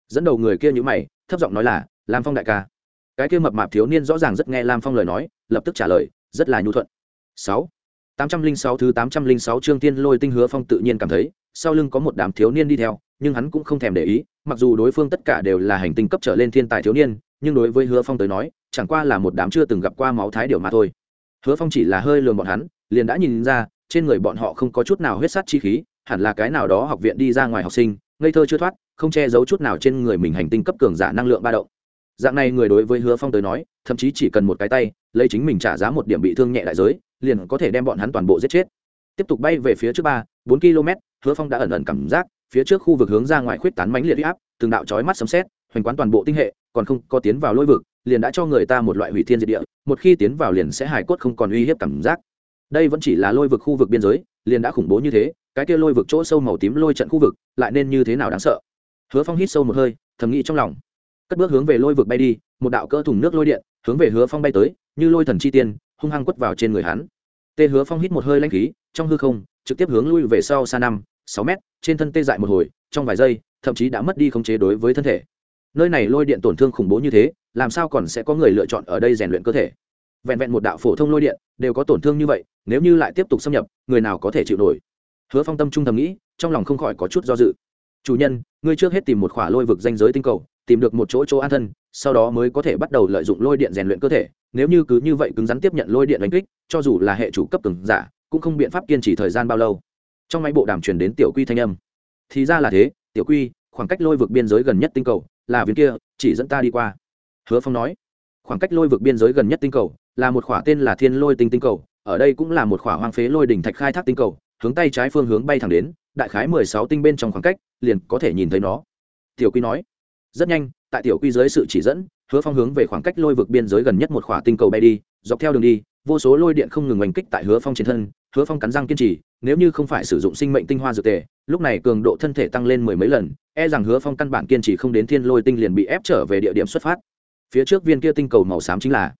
dẫn đầu người kia nhữ mày, thấp giọng nói là, lam phong đại ca. Cái kia mập mạp thiếu niên rõ ràng rất nghe lam phong lời nói, lập tức trả lời, rất là nhu thuận. Sáu. Tám trăm linh sáu thứ tám trăm linh sáu trương tiên lôi tinh hứa phong tự nhiên cảm thấy, sau lưng có một đám thiếu niên đi theo, nhưng hắn cũng không thèm để ý, mặc dù đối phương tất cả đều là hành tinh cấp trở lên thiên tài thiếu niên, nhưng đối với hứa phong tới nói, chẳng qua là một đám chưa từng gặp qua máu thái điều mà thôi. Hứa phong chỉ là hơi lường bọn hắn, liền đã nhìn ra, trên người bọn họ không có chút nào huyết sát chi khí, hẳn là cái nào đó học viện đi ra ngoài học sinh ngây thơ chưa thoát, không che giấu chút nào trên người mình hành tinh cấp cường giả năng lượng ba động. Dạng này người đối với hứa phong tới nói, thậm chí chỉ cần một cái tay, lấy chính mình trả giá một điểm bị thương nhẹ đại giới, liền có thể đem bọn hắn toàn bộ giết chết. Tiếp tục bay về phía trước ba, bốn km, hứa phong đã ẩn ẩn cảm giác, phía trước khu vực hướng ra ngoài khuyết tán mánh liệt huy áp, từng đạo chói mắt sấm xét hoành quán toàn bộ tinh hệ, còn không có tiến vào lôi vực, liền đã cho người ta một loại hủy thiên diệt địa, một khi tiến vào liền sẽ hài cốt không còn uy hiếp cảm giác. Đây vẫn chỉ là lôi vực khu vực biên giới, liền đã khủng bố như thế cái kia lôi vực chỗ sâu màu tím lôi trận khu vực, lại nên như thế nào đáng sợ? Hứa phong hít sâu một hơi, thầm nghĩ trong lòng. Cất bước hướng về lôi vực bay đi, một đạo cơ thùng nước lôi điện, hướng về hứa phong bay tới, như lôi thần chi tiên, hung hăng quất vào trên người hắn. Tê hứa phong hít một hơi lanh khí, trong hư không, trực tiếp hướng lui về sau xa năm, sáu mét, trên thân tê dại một hồi, trong vài giây, thậm chí đã mất đi khống chế đối với thân thể. Nơi này lôi điện tổn thương khủng bố như thế, làm sao còn sẽ có người lựa chọn ở đây rèn luyện cơ thể? Vẹn vẹn một đạo phổ thông lôi điện, đều có tổn thương như vậy, nếu như lại tiếp tục xâm nhập, người nào có thể chịu nổi? Hứa phong tâm trung thầm nghĩ, trong lòng không khỏi có chút do dự. Chủ nhân, ngươi trước hết tìm một khỏa lôi vực danh giới tinh cầu, tìm được một chỗ chỗ an thân, sau đó mới có thể bắt đầu lợi dụng lôi điện rèn luyện cơ thể. Nếu như cứ như vậy cứng rắn tiếp nhận lôi điện đánh kích, cho dù là hệ chủ cấp từng giả, cũng không biện pháp kiên trì thời gian bao lâu. Trong máy bộ đàm truyền đến tiểu quy thanh âm. Thì ra là thế, tiểu quy, khoảng cách lôi vực biên giới gần nhất tinh cầu là viên kia, chỉ dẫn ta đi qua. Hứa phong nói. Khoảng cách lôi vực biên giới gần nhất tinh cầu là một khỏa tên là thiên lôi tinh tinh cầu, ở đây cũng là một khỏa hoang phế lôi đỉnh thạch khai thác tinh cầu hướng tay trái phương hướng bay thẳng đến, đại khái mười sáu tinh bên trong khoảng cách, liền có thể nhìn thấy nó. Tiểu quy nói, rất nhanh, tại tiểu quy dưới sự chỉ dẫn, hứa phong hướng về khoảng cách lôi vực biên giới gần nhất một khỏa tinh cầu bay đi, dọc theo đường đi, vô số lôi điện không ngừng oanh kích tại hứa phong trên thân, hứa phong cắn răng kiên trì, nếu như không phải sử dụng sinh mệnh tinh hoa dược tề, lúc này cường độ thân thể tăng lên mười mấy lần e rằng hứa phong căn bản kiên trì không đến thiên lôi tinh liền bị ép trở về địa điểm xuất phát. Phía trước viên kia tinh cầu màu xám chính là,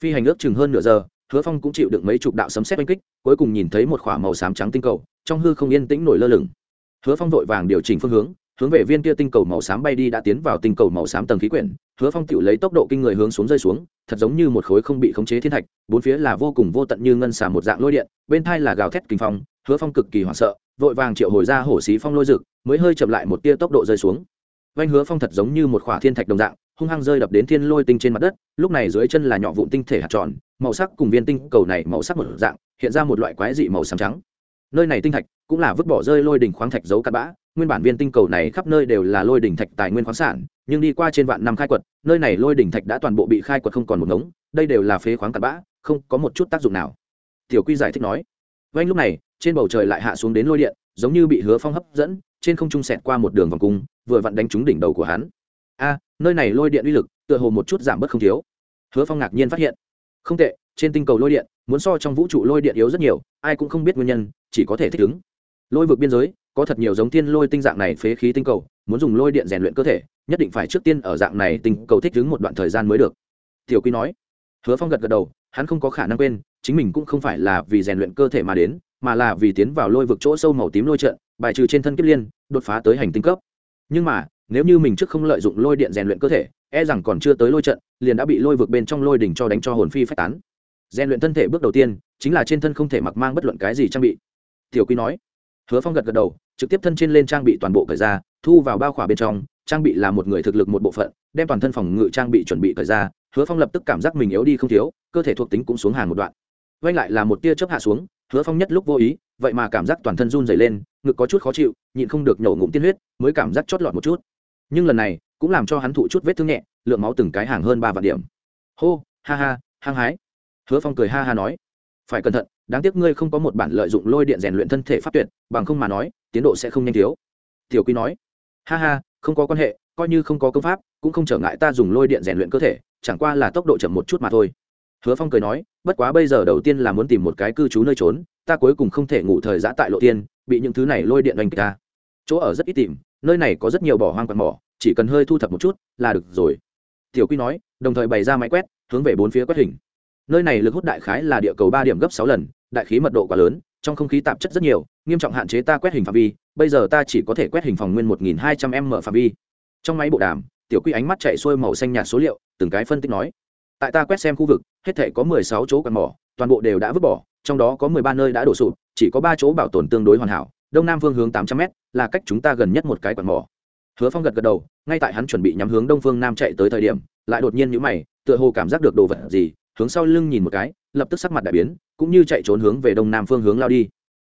phi hành ước chừng hơn nửa giờ hứa phong cũng chịu được mấy chục đạo sấm xét oanh kích, cuối cùng nhìn thấy một k h ỏ a màu xám trắng tinh cầu, trong hư không yên tĩnh nổi lơ lửng. Hứa phong vội vàng điều chỉnh phương hướng hướng về viên kia tinh cầu màu xám bay đi đã tiến vào tinh cầu màu xám tầng khí quyển. Hứa phong tự lấy tốc độ kinh người hướng xuống rơi xuống, thật giống như một khối không bị khống chế thiên thạch, bốn phía là vô cùng vô tận như ngân xà một dạng lôi điện, bên thai là gào thét kinh phong. Hứa phong cực kỳ hoảng sợ, vội vàng triệu hồi ra hổ xí phong lôi rực mới hơi chậm lại một tia tốc độ rơi xuống. Vanh hứa phong thật giống như một khỏa thiên thạch đồng dạng, hung hăng rơi đập đến thiên lôi tinh trên mặt đất, lúc này dưới chân là nhỏ vụn tinh thể hạt tròn màu sắc cùng viên tinh cầu này màu sắc một dạng, hiện ra một loại quái dị màu xám trắng. Nơi này tinh thạch cũng là vứt bỏ rơi lôi đỉnh khoáng thạch giấu cặn bã. Nguyên bản viên tinh cầu này khắp nơi đều là lôi đỉnh thạch tài nguyên khoáng sản, nhưng đi qua trên vạn năm khai quật, nơi này lôi đỉnh thạch đã toàn bộ bị khai quật không còn một ngống, đây đều là phế khoáng cặn bã, không có một chút tác dụng nào. Tiểu quy giải thích nói vanh lúc này, trên bầu trời lại hạ xuống đến lôi điện, giống như bị hứa phong hấp dẫn, trên không trung sẹt qua một đường vòng cung, vừa vặn đánh trúng đỉnh đầu của hắn. A, nơi này lôi điện uy lực tựa hồ một chút giảm bớt không thiếu. Hứa phong ngạc nhiên phát hiện không tệ, trên tinh cầu lôi điện, muốn so trong vũ trụ lôi điện yếu rất nhiều, ai cũng không biết nguyên nhân, chỉ có thể thích ứng. Lôi vực biên giới, có thật nhiều giống tiên lôi tinh dạng này phế khí tinh cầu, muốn dùng lôi điện rèn luyện cơ thể, nhất định phải trước tiên ở dạng này tinh cầu thích ứng một đoạn thời gian mới được. Tiểu quy nói. Hứa phong gật gật đầu, hắn không có khả năng quên, chính mình cũng không phải là vì rèn luyện cơ thể mà đến, mà là vì tiến vào lôi vực chỗ sâu màu tím lôi trận, bài trừ trên thân kiếp liên, đột phá tới hành tinh cấp. Nhưng mà nếu như mình trước không lợi dụng lôi điện rèn luyện cơ thể e rằng còn chưa tới lôi trận, liền đã bị lôi vực bên trong lôi đỉnh cho đánh cho hồn phi phách tán. Rèn luyện thân thể bước đầu tiên, chính là trên thân không thể mặc mang bất luận cái gì trang bị. Tiểu quy nói. Hứa phong gật gật đầu, trực tiếp thân trên lên trang bị toàn bộ cởi ra, thu vào bao khỏa bên trong, trang bị là một người thực lực một bộ phận, đem toàn thân phòng ngự trang bị chuẩn bị cởi ra, hứa phong lập tức cảm giác mình yếu đi không thiếu, cơ thể thuộc tính cũng xuống hàng một đoạn. Vanh lại là một tia chớp hạ xuống, hứa phong nhất lúc vô ý, vậy mà cảm giác toàn thân run dày lên, ngực có chút khó chịu, nhịn không được nhổ ngụm tiên huyết, mới cảm giác chót lọt một chút nhưng lần này cũng làm cho hắn thụ chút vết thương nhẹ, lượng máu từng cái hàng hơn ba vạn điểm. Hô, ha ha, hăng hái. Hứa phong cười ha ha nói, phải cẩn thận, đáng tiếc ngươi không có một bản lợi dụng lôi điện rèn luyện thân thể pháp tuyệt, bằng không mà nói, tiến độ sẽ không nhanh thiếu. Tiểu quy nói, ha ha, không có quan hệ, coi như không có công pháp, cũng không trở ngại ta dùng lôi điện rèn luyện cơ thể, chẳng qua là tốc độ chậm một chút mà thôi. Hứa phong cười nói, bất quá bây giờ đầu tiên là muốn tìm một cái cư trú nơi trốn, ta cuối cùng không thể ngủ thời giã tại lộ tiên bị những thứ này lôi điện đánh kích ta. Chỗ ở rất ít tìm nơi này có rất nhiều bỏ hoang quạt mỏ, chỉ cần hơi thu thập một chút là được rồi. Tiểu quy nói, đồng thời bày ra máy quét, hướng về bốn phía quét hình. Nơi này lực hút đại khái là địa cầu ba điểm gấp sáu lần, đại khí mật độ quá lớn, trong không khí tạp chất rất nhiều, nghiêm trọng hạn chế ta quét hình phạm vi, bây giờ ta chỉ có thể quét hình phòng nguyên một nghìn hai trăm m phạm vi. Trong máy bộ đàm, tiểu quy ánh mắt chạy xuôi màu xanh nhạt số liệu, từng cái phân tích nói. Tại ta quét xem khu vực, hết thể có mười sáu chỗ quạt mỏ, toàn bộ đều đã vứt bỏ, trong đó có mười ba nơi đã đổ sụp, chỉ có ba chỗ bảo tồn tương đối hoàn hảo đông nam phương hướng tám trăm m là cách chúng ta gần nhất một cái quạt mỏ. Hứa phong gật gật đầu, ngay tại hắn chuẩn bị nhắm hướng đông phương nam chạy tới thời điểm, lại đột nhiên nhũ mày, tựa hồ cảm giác được đồ vật gì, hướng sau lưng nhìn một cái, lập tức sắc mặt đại biến, cũng như chạy trốn hướng về đông nam phương hướng lao đi.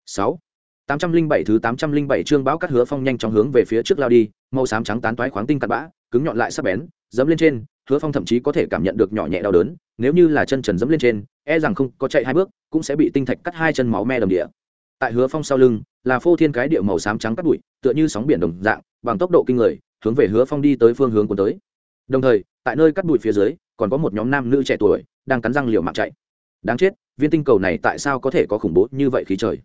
Sáu. Tám trăm linh bảy thứ tám trăm linh bảy chương báo cắt hứa phong nhanh chóng hướng về phía trước lao đi, màu xám trắng tán toái khoáng tinh cặn bã, cứng nhọn lại sắc bén, dẫm lên trên, hứa phong thậm chí có thể cảm nhận được nhỏ nhẹ đau đớn, nếu như là chân trần dẫm lên trên e rằng không có chạy hai bước, cũng sẽ bị tinh thạch cắt hai chân máu me đầm địa tại hứa phong sau lưng là phô thiên cái địa màu xám trắng cắt bụi, tựa như sóng biển đồng dạng, bằng tốc độ kinh người, hướng về hứa phong đi tới phương hướng của tới. Đồng thời, tại nơi cắt bụi phía dưới, còn có một nhóm nam nữ trẻ tuổi đang cắn răng liều mạng chạy. Đáng chết, viên tinh cầu này tại sao có thể có khủng bố như vậy khí trời?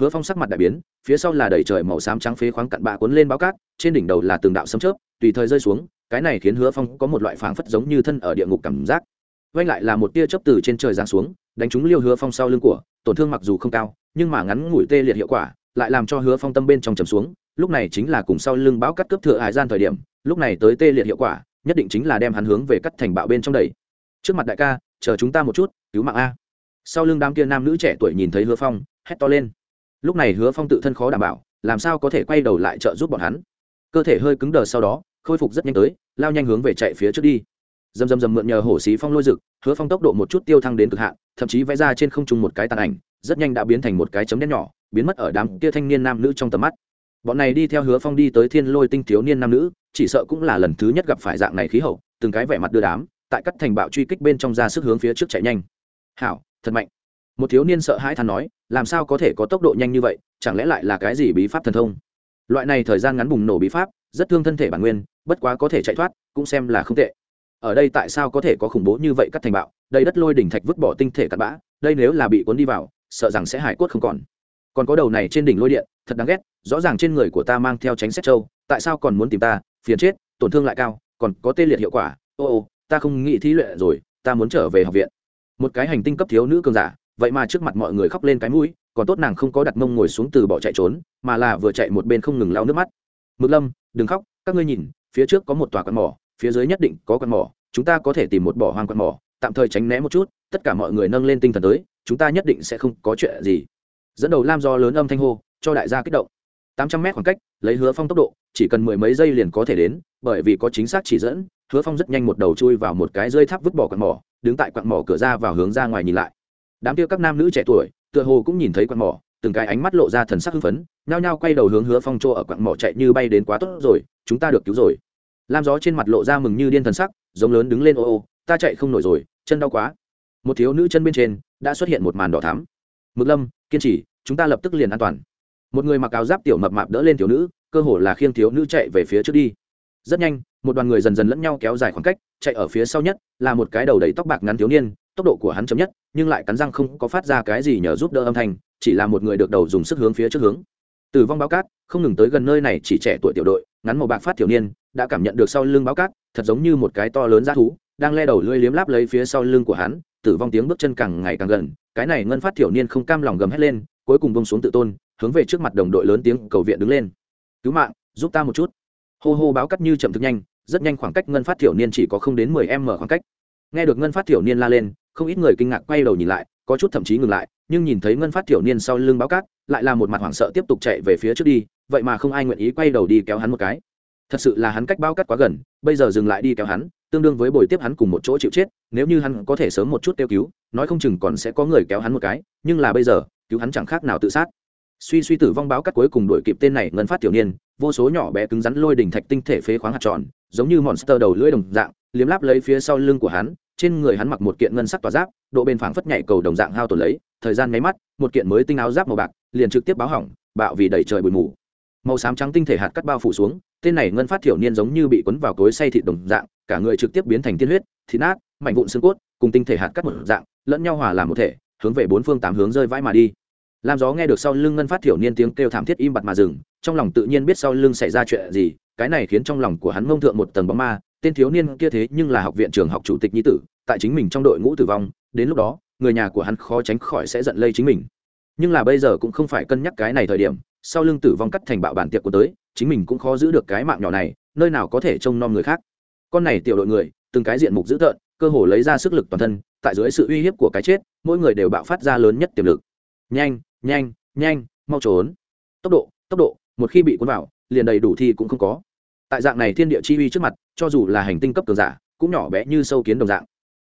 Hứa phong sắc mặt đại biến, phía sau là đầy trời màu xám trắng phế khoáng cặn bạ cuốn lên báo cát, trên đỉnh đầu là từng đạo sấm chớp, tùy thời rơi xuống, cái này khiến hứa phong có một loại phảng phất giống như thân ở địa ngục cảm giác. Vanh lại là một tia chớp từ trên trời giáng xuống, đánh trúng liêu hứa phong sau lưng của, tổn thương mặc dù không cao nhưng mà ngắn ngủi tê liệt hiệu quả, lại làm cho hứa phong tâm bên trong trầm xuống, lúc này chính là cùng sau lưng báo cắt cướp thừa hải gian thời điểm, lúc này tới tê liệt hiệu quả, nhất định chính là đem hắn hướng về cắt thành bạo bên trong đầy. Trước mặt đại ca, chờ chúng ta một chút, cứu mạng a. Sau lưng đám kia nam nữ trẻ tuổi nhìn thấy hứa phong, hét to lên. Lúc này hứa phong tự thân khó đảm bảo, làm sao có thể quay đầu lại trợ giúp bọn hắn? Cơ thể hơi cứng đờ sau đó, khôi phục rất nhanh tới, lao nhanh hướng về chạy phía trước đi dầm dầm dầm mượn nhờ hổ xí phong lôi rực, hứa phong tốc độ một chút tiêu thăng đến cực hạn, thậm chí vẽ ra trên không trung một cái tàn ảnh, rất nhanh đã biến thành một cái chấm đen nhỏ, biến mất ở đám kia thanh niên nam nữ trong tầm mắt. Bọn này đi theo hứa phong đi tới thiên lôi tinh thiếu niên nam nữ, chỉ sợ cũng là lần thứ nhất gặp phải dạng này khí hậu, từng cái vẻ mặt đưa đám, tại các thành bạo truy kích bên trong ra sức hướng phía trước chạy nhanh. Hảo, thật mạnh. Một thiếu niên sợ hãi thắn nói, làm sao có thể có tốc độ nhanh như vậy, chẳng lẽ lại là cái gì bí pháp thần thông? Loại này thời gian ngắn bùng nổ bí pháp, rất thương thân thể bản nguyên, bất quá có thể chạy thoát, cũng xem là không tệ ở đây tại sao có thể có khủng bố như vậy cắt thành bạo? Đây đất lôi đỉnh thạch vứt bỏ tinh thể cắt bã, đây nếu là bị cuốn đi vào, sợ rằng sẽ hải cốt không còn. Còn có đầu này trên đỉnh lôi điện, thật đáng ghét, rõ ràng trên người của ta mang theo tránh xét châu, tại sao còn muốn tìm ta? Phiền chết, tổn thương lại cao, còn có tê liệt hiệu quả. Ô ô, ta không nghĩ thí luyện rồi, ta muốn trở về học viện. Một cái hành tinh cấp thiếu nữ cường giả, vậy mà trước mặt mọi người khóc lên cái mũi, còn tốt nàng không có đặt mông ngồi xuống từ bỏ chạy trốn, mà là vừa chạy một bên không ngừng lau nước mắt. Mực lâm, đừng khóc, các ngươi nhìn, phía trước có một tòa quạt mỏ, phía dưới nhất định có quạt mỏ chúng ta có thể tìm một bỏ hoang quạt mỏ, tạm thời tránh né một chút, tất cả mọi người nâng lên tinh thần tới, chúng ta nhất định sẽ không có chuyện gì. Dẫn đầu lam do lớn âm thanh hô, cho đại gia kích động. Tám trăm mét khoảng cách, lấy hứa phong tốc độ, chỉ cần mười mấy giây liền có thể đến, bởi vì có chính xác chỉ dẫn, hứa phong rất nhanh một đầu chui vào một cái rơi tháp vứt bỏ quạt mỏ, đứng tại quạt mỏ cửa ra vào hướng ra ngoài nhìn lại. Đám kia các nam nữ trẻ tuổi, tựa hồ cũng nhìn thấy quạt mỏ, từng cái ánh mắt lộ ra thần sắc hưng phấn, nhao nhao quay đầu hướng hứa phong chỗ ở quạt mỏ chạy như bay đến quá tốt rồi, chúng ta được cứu rồi. Lam gió trên mặt lộ ra mừng như điên thần sắc giống lớn đứng lên ô ô, ta chạy không nổi rồi, chân đau quá. Một thiếu nữ chân bên trên đã xuất hiện một màn đỏ thắm. Mực lâm, kiên trì, chúng ta lập tức liền an toàn. Một người mặc áo giáp tiểu mập mạp đỡ lên thiếu nữ, cơ hồ là khiêng thiếu nữ chạy về phía trước đi. Rất nhanh, một đoàn người dần dần lẫn nhau kéo dài khoảng cách, chạy ở phía sau nhất là một cái đầu đầy tóc bạc ngắn thiếu niên, tốc độ của hắn chấm nhất, nhưng lại cắn răng không có phát ra cái gì nhờ giúp đỡ âm thanh, chỉ là một người được đầu dùng sức hướng phía trước hướng. Tử vong báo cát, không ngừng tới gần nơi này chỉ trẻ tuổi tiểu đội ngắn màu bạc phát thiểu niên, đã cảm nhận được sau lưng báo cát, thật giống như một cái to lớn g thú, đang le đầu lưỡi liếm láp lấy phía sau lưng của hắn, tử vong tiếng bước chân càng ngày càng gần, cái này ngân phát thiểu niên không cam lòng gầm hét lên, cuối cùng bông xuống tự tôn, hướng về trước mặt đồng đội lớn tiếng cầu viện đứng lên. Cứu mạng, giúp ta một chút. Hô hô báo cắt như chậm thực nhanh, rất nhanh khoảng cách ngân phát thiểu niên chỉ có không đến mười m khoảng cách. Nghe được ngân phát thiểu niên la lên, không ít người kinh ngạc quay đầu nhìn lại, có chút thậm chí ngừng lại, nhưng nhìn thấy ngân phát thiểu niên sau lưng báo cát, lại là một mặt hoảng sợ tiếp tục chạy về phía trước đi vậy mà không ai nguyện ý quay đầu đi kéo hắn một cái. Thật sự là hắn cách bao cắt quá gần, bây giờ dừng lại đi kéo hắn, tương đương với bồi tiếp hắn cùng một chỗ chịu chết, nếu như hắn có thể sớm một chút kêu cứu, nói không chừng còn sẽ có người kéo hắn một cái, nhưng là bây giờ, cứu hắn chẳng khác nào tự sát. Suy suy tử vong báo cắt cuối cùng đuổi kịp tên này ngân phát tiểu niên, vô số nhỏ bé cứng rắn lôi đỉnh thạch tinh thể phế khoáng hạt tròn, giống như monster đầu lưỡi đồng dạng, liếm láp lấy phía sau lưng của hắn, trên người hắn mặc một kiện ngân sắc tỏa giáp, độ bên phảng phất nhảy cầu đồng dạng hao tổn lấy, thời gian nháy mắt, một kiện mới tinh áo giáp màu bạc, liền trực tiếp báo hỏng, bạo vì đẩy trời bụi mù màu xám trắng tinh thể hạt cắt bao phủ xuống, tên này ngân phát thiểu niên giống như bị cuốn vào cối say thịt đồng dạng, cả người trực tiếp biến thành tiên huyết, thịt nát, mảnh vụn xương cốt, cùng tinh thể hạt cắt một dạng, lẫn nhau hòa làm một thể, hướng về bốn phương tám hướng rơi vãi mà đi. Lam gió nghe được sau lưng ngân phát thiểu niên tiếng kêu thảm thiết im bặt mà dừng, trong lòng tự nhiên biết sau lưng xảy ra chuyện gì, cái này khiến trong lòng của hắn mông thượng một tầng bóng ma, tên thiếu niên kia thế nhưng là học viện trường học chủ tịch nhi tử, tại chính mình trong đội ngũ tử vong, đến lúc đó, người nhà của hắn khó tránh khỏi sẽ giận lây chính mình. Nhưng là bây giờ cũng không phải cân nhắc cái này thời điểm sau lưng tử vong cắt thành bạo bản tiệc của tới, chính mình cũng khó giữ được cái mạng nhỏ này, nơi nào có thể trông nom người khác. Con này tiểu đội người, từng cái diện mục dữ tợn, cơ hồ lấy ra sức lực toàn thân, tại dưới sự uy hiếp của cái chết, mỗi người đều bạo phát ra lớn nhất tiềm lực. Nhanh nhanh nhanh, mau trốn. Tốc độ tốc độ, một khi bị cuốn vào, liền đầy đủ thi cũng không có. Tại dạng này thiên địa chi uy trước mặt, cho dù là hành tinh cấp cường giả, cũng nhỏ bé như sâu kiến đồng dạng.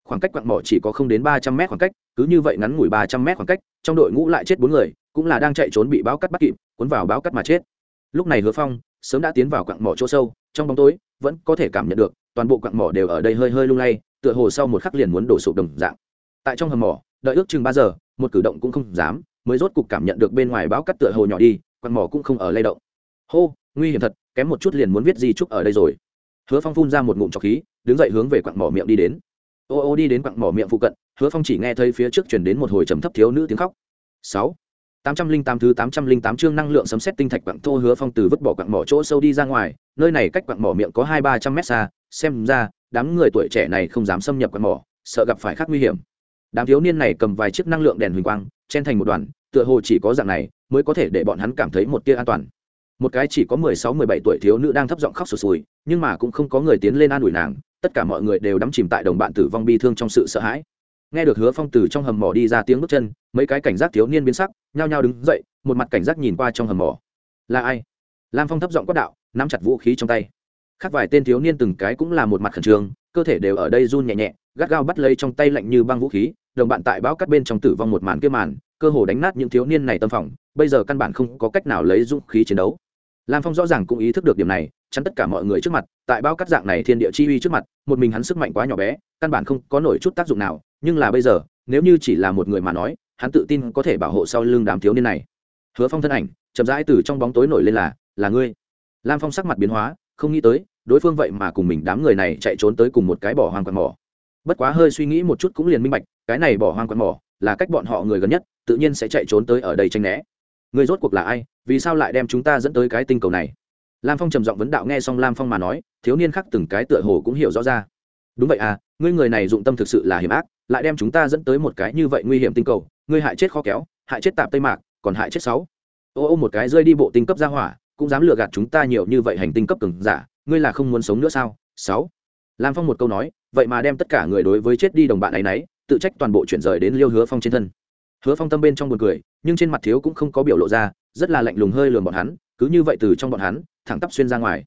Khoảng cách quặng mỏ chỉ có không đến ba trăm mét khoảng cách cứ như vậy ngắn ngủi ba trăm mét khoảng cách, trong đội ngũ lại chết bốn người, cũng là đang chạy trốn bị báo cắt bắt kịp, cuốn vào báo cắt mà chết. Lúc này hứa phong sớm đã tiến vào quặng mỏ chỗ sâu, trong bóng tối vẫn có thể cảm nhận được, toàn bộ quặng mỏ đều ở đây hơi hơi lung lay, tựa hồ sau một khắc liền muốn đổ sụp đồng dạng. Tại trong hầm mỏ, đợi ước chừng ba giờ, một cử động cũng không dám, mới rốt cục cảm nhận được bên ngoài báo cắt tựa hồ nhỏ đi, quặng mỏ cũng không ở lay động. Hô, nguy hiểm thật, kém một chút liền muốn viết di trúc ở đây rồi. Hứa phong phun ra một ngụm trọc khí, đứng dậy hướng về quặng mỏ miệng đi đến. Ô ô đi đến quặng mỏ miệng phụ cận hứa phong chỉ nghe thấy phía trước chuyển đến một hồi trầm thấp thiếu nữ tiếng khóc. Sáu. Tám trăm linh tám thứ tám trăm linh tám chương năng lượng sấm xét tinh thạch quặng thô hứa phong từ vứt bỏ quặng mỏ chỗ sâu đi ra ngoài, nơi này cách quặng mỏ miệng có hai ba trăm mét xa, xem ra, đám người tuổi trẻ này không dám xâm nhập quặng mỏ, sợ gặp phải khác nguy hiểm. Đám thiếu niên này cầm vài chiếc năng lượng đèn huỳnh quang, chen thành một đoàn, tựa hồ chỉ có dạng này mới có thể để bọn hắn cảm thấy một tia an toàn. Một cái chỉ có mười sáu, mười bảy tuổi thiếu nữ đang thấp giọng khóc sụt sùi, nhưng mà cũng không có người tiến lên an ủi nàng, tất cả mọi người đều đắm chìm tại đồng bạn tử vong bi thương trong sự sợ hãi nghe được hứa phong từ trong hầm mỏ đi ra tiếng bước chân, mấy cái cảnh giác thiếu niên biến sắc, nhao nhao đứng dậy, một mặt cảnh giác nhìn qua trong hầm mỏ. Là ai? Lam phong thấp giọng quát đạo, nắm chặt vũ khí trong tay. Khác vài tên thiếu niên từng cái cũng là một mặt khẩn trương, cơ thể đều ở đây run nhẹ nhẹ, gắt gao bắt lấy trong tay lạnh như băng vũ khí, đồng bạn tại bão cắt bên trong tử vong một màn kia màn, cơ hồ đánh nát những thiếu niên này tâm phòng, bây giờ căn bản không có cách nào lấy dũng khí chiến đấu. Lam phong rõ ràng cũng ý thức được điểm này chắn tất cả mọi người trước mặt, tại bao cắt dạng này thiên địa chi uy trước mặt, một mình hắn sức mạnh quá nhỏ bé, căn bản không có nổi chút tác dụng nào, nhưng là bây giờ, nếu như chỉ là một người mà nói, hắn tự tin có thể bảo hộ sau lưng đám thiếu niên này. Hứa phong thân ảnh, chậm rãi từ trong bóng tối nổi lên là là ngươi. Lam phong sắc mặt biến hóa, không nghĩ tới, đối phương vậy mà cùng mình đám người này chạy trốn tới cùng một cái bỏ hoang quạt mỏ. Bất quá hơi suy nghĩ một chút cũng liền minh bạch, cái này bỏ hoang quạt mỏ là cách bọn họ người gần nhất, tự nhiên sẽ chạy trốn tới ở đây tranh né. Người rốt cuộc là ai? Vì sao lại đem chúng ta dẫn tới cái tinh cầu này? Lam phong trầm giọng vấn đạo nghe xong lam phong mà nói, thiếu niên khác từng cái tựa hồ cũng hiểu rõ ra. Đúng vậy à ngươi người này dụng tâm thực sự là hiểm ác, lại đem chúng ta dẫn tới một cái như vậy nguy hiểm tinh cầu, ngươi hại chết khó kéo, hại chết tạp tây mạc, còn hại chết sáu. Ô ô, một cái rơi đi bộ tinh cấp ra hỏa, cũng dám lừa gạt chúng ta nhiều như vậy hành tinh cấp cường giả, ngươi là không muốn sống nữa sao? Sáu. Lam phong một câu nói, vậy mà đem tất cả người đối với chết đi đồng bạn ấy nấy, tự trách toàn bộ chuyển rời đến liêu hứa phong trên thân. Hứa phong tâm bên trong buồn cười, nhưng trên mặt thiếu cũng không có biểu lộ ra, rất là lạnh lùng hơi lườm bọn hắn, cứ như vậy từ trong bọn hắn thẳng tắp xuyên ra ngoài.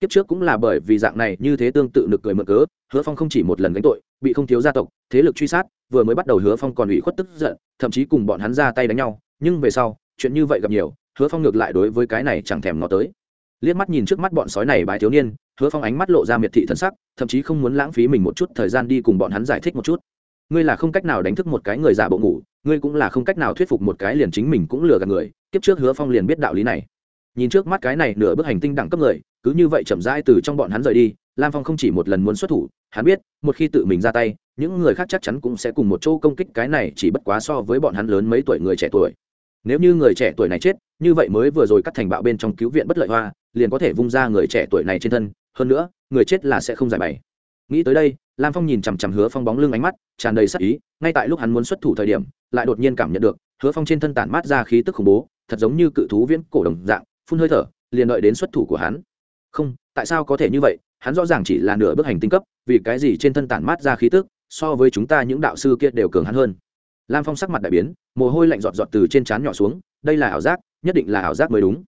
Kiếp trước cũng là bởi vì dạng này như thế tương tự nực cười mượn cớ, hứa phong không chỉ một lần gánh tội, bị không thiếu gia tộc, thế lực truy sát, vừa mới bắt đầu hứa phong còn ủy khuất tức giận, thậm chí cùng bọn hắn ra tay đánh nhau, nhưng về sau, chuyện như vậy gặp nhiều, hứa phong ngược lại đối với cái này chẳng thèm ngó tới. Liếc mắt nhìn trước mắt bọn sói này bài thiếu niên, hứa phong ánh mắt lộ ra miệt thị thân sắc, thậm chí không muốn lãng phí mình một chút thời gian đi cùng bọn hắn giải thích một chút. Ngươi là không cách nào đánh thức một cái người già bộ ngủ, ngươi cũng là không cách nào thuyết phục một cái liền chính mình cũng lừa gạt người, kiếp trước hứa phong liền biết đạo lý này nhìn trước mắt cái này nửa bước hành tinh đẳng cấp người, cứ như vậy chậm rãi từ trong bọn hắn rời đi, lam phong không chỉ một lần muốn xuất thủ, hắn biết, một khi tự mình ra tay, những người khác chắc chắn cũng sẽ cùng một chỗ công kích cái này chỉ bất quá so với bọn hắn lớn mấy tuổi người trẻ tuổi. Nếu như người trẻ tuổi này chết, như vậy mới vừa rồi cắt thành bạo bên trong cứu viện bất lợi hoa, liền có thể vung ra người trẻ tuổi này trên thân, hơn nữa, người chết là sẽ không giải bày. Nghĩ tới đây, lam phong nhìn chằm chằm hứa phong bóng lưng ánh mắt, tràn đầy sắc ý, ngay tại lúc hắn muốn xuất thủ thời điểm, lại đột nhiên cảm nhận được, hứa phong trên thân tản mát ra khí tức khủng bố, thật giống như cự thú viễn cổ đồng dạng phun hơi thở, liền đợi đến xuất thủ của hắn. Không, tại sao có thể như vậy? Hắn rõ ràng chỉ là nửa bước hành tinh cấp, vì cái gì trên thân tản mát ra khí tức, so với chúng ta những đạo sư kia đều cường hắn hơn. Lam phong sắc mặt đại biến, mồ hôi lạnh giọt giọt từ trên trán nhỏ xuống, đây là ảo giác, nhất định là ảo giác mới đúng.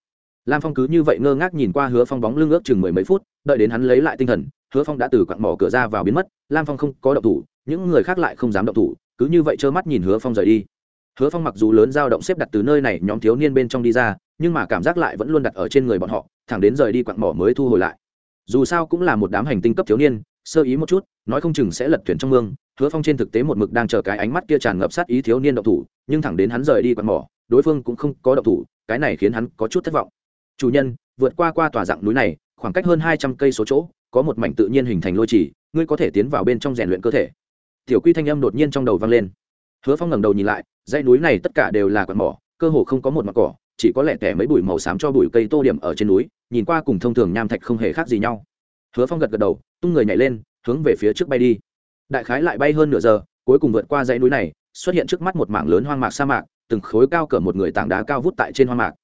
Lam phong cứ như vậy ngơ ngác nhìn qua hứa phong bóng lưng ước chừng mười mấy phút, đợi đến hắn lấy lại tinh thần, hứa phong đã từ quặng mỏ cửa ra vào biến mất, lam phong không có động thủ, những người khác lại không dám động thủ, cứ như vậy trơ mắt nhìn hứa phong rời đi hứa phong mặc dù lớn dao động xếp đặt từ nơi này nhóm thiếu niên bên trong đi ra, nhưng mà cảm giác lại vẫn luôn đặt ở trên người bọn họ, thẳng đến rời đi quặng mỏ mới thu hồi lại. Dù sao cũng là một đám hành tinh cấp thiếu niên, sơ ý một chút, nói không chừng sẽ lật thuyền trong mương, hứa phong trên thực tế một mực đang chờ cái ánh mắt kia tràn ngập sát ý thiếu niên động thủ, nhưng thẳng đến hắn rời đi quặng mỏ, đối phương cũng không có động thủ, cái này khiến hắn có chút thất vọng. Chủ nhân, vượt qua qua tòa dạng núi này, khoảng cách hơn hai trăm cây số chỗ, có một mảnh tự nhiên hình thành lôi trì, ngươi có thể tiến vào bên trong rèn luyện cơ thể. Tiểu quy thanh âm đột nhiên trong đầu vang lên hứa phong ngẩng đầu nhìn lại, dãy núi này tất cả đều là quạt mỏ, cơ hồ không có một mặt cỏ, chỉ có lẻ tẻ mấy bụi màu xám cho bụi cây tô điểm ở trên núi, nhìn qua cùng thông thường nham thạch không hề khác gì nhau. Hứa phong gật gật đầu, tung người nhảy lên, hướng về phía trước bay đi. Đại khái lại bay hơn nửa giờ, cuối cùng vượt qua dãy núi này, xuất hiện trước mắt một mảng lớn hoang mạc sa mạc, từng khối cao cỡ một người tảng đá cao vút tại trên hoang mạc.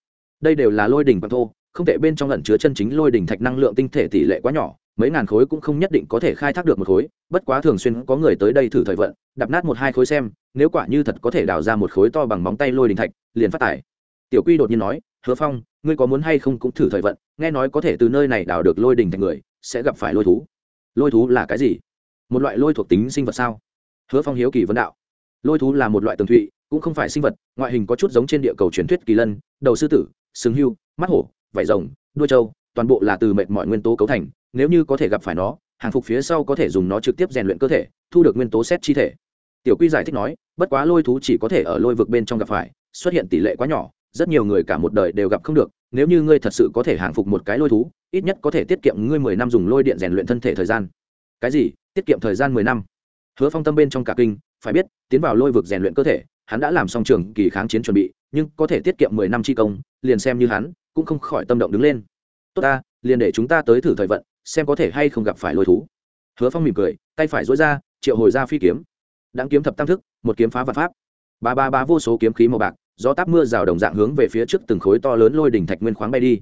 Đây đều là lôi đỉnh bằng thô, không thể bên trong lẩn chứa chân chính lôi đỉnh thạch năng lượng tinh thể tỷ lệ quá nhỏ mấy ngàn khối cũng không nhất định có thể khai thác được một khối, bất quá thường xuyên có người tới đây thử thời vận đập nát một hai khối xem, nếu quả như thật có thể đào ra một khối to bằng móng tay lôi đình thạch, liền phát tải. Tiểu quy đột nhiên nói, hứa phong, ngươi có muốn hay không cũng thử thời vận, nghe nói có thể từ nơi này đào được lôi đình thạch người, sẽ gặp phải lôi thú. Lôi thú là cái gì? Một loại lôi thuộc tính sinh vật sao? Hứa phong hiếu kỳ vấn đạo. Lôi thú là một loại tường thụy, cũng không phải sinh vật, ngoại hình có chút giống trên địa cầu truyền thuyết kỳ lân, đầu sư tử, sừng hưu, mắt hổ vải rồng, đuôi trâu, toàn bộ là từ mệt mọi nguyên tố cấu thành nếu như có thể gặp phải nó, hàng phục phía sau có thể dùng nó trực tiếp rèn luyện cơ thể, thu được nguyên tố xét chi thể. Tiểu quy giải thích nói, bất quá lôi thú chỉ có thể ở lôi vực bên trong gặp phải, xuất hiện tỷ lệ quá nhỏ, rất nhiều người cả một đời đều gặp không được, nếu như ngươi thật sự có thể hàng phục một cái lôi thú, ít nhất có thể tiết kiệm ngươi mười năm dùng lôi điện rèn luyện thân thể thời gian. Cái gì? Tiết kiệm thời gian mười năm? Hứa phong tâm bên trong cả kinh, phải biết, tiến vào lôi vực rèn luyện cơ thể, hắn đã làm xong trường kỳ kháng chiến chuẩn bị, nhưng có thể tiết kiệm mười năm chi công, liền xem như hắn, cũng không khỏi tâm động đứng lên. Tốt ta, liền để chúng ta tới thử thời vận xem có thể hay không gặp phải lôi thú. Hứa phong mỉm cười, tay phải dối ra, triệu hồi ra phi kiếm. Đáng kiếm thập tam thức, một kiếm phá vật pháp. Ba ba ba vô số kiếm khí màu bạc do táp mưa rào đồng dạng hướng về phía trước từng khối to lớn lôi đỉnh thạch nguyên khoáng bay đi.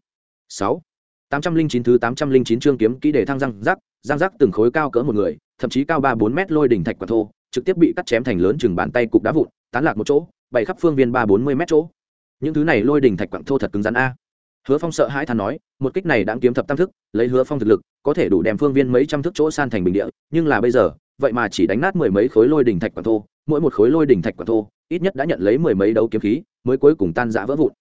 Sáu. Tám trăm linh chín thứ tám trăm linh chín chương kiếm kỹ để thăng răng rắc răng rắc từng khối cao cỡ một người, thậm chí cao ba bốn mét lôi đỉnh thạch quả thô, trực tiếp bị cắt chém thành lớn chừng bàn tay cục đá vụn, tán lạc một chỗ bày khắp phương viên ba bốn mươi mét chỗ. Những thứ này lôi đỉnh thạch quặng thô thật cứng rắn a hứa phong sợ hãi thán nói, một kích này đã kiếm thập tam thức, lấy hứa phong thực lực, có thể đủ đem phương viên mấy trăm thước chỗ san thành bình địa, nhưng là bây giờ, vậy mà chỉ đánh nát mười mấy khối lôi đỉnh thạch quả thô, mỗi một khối lôi đỉnh thạch quả thô, ít nhất đã nhận lấy mười mấy đấu kiếm khí, mới cuối cùng tan rã vỡ vụn.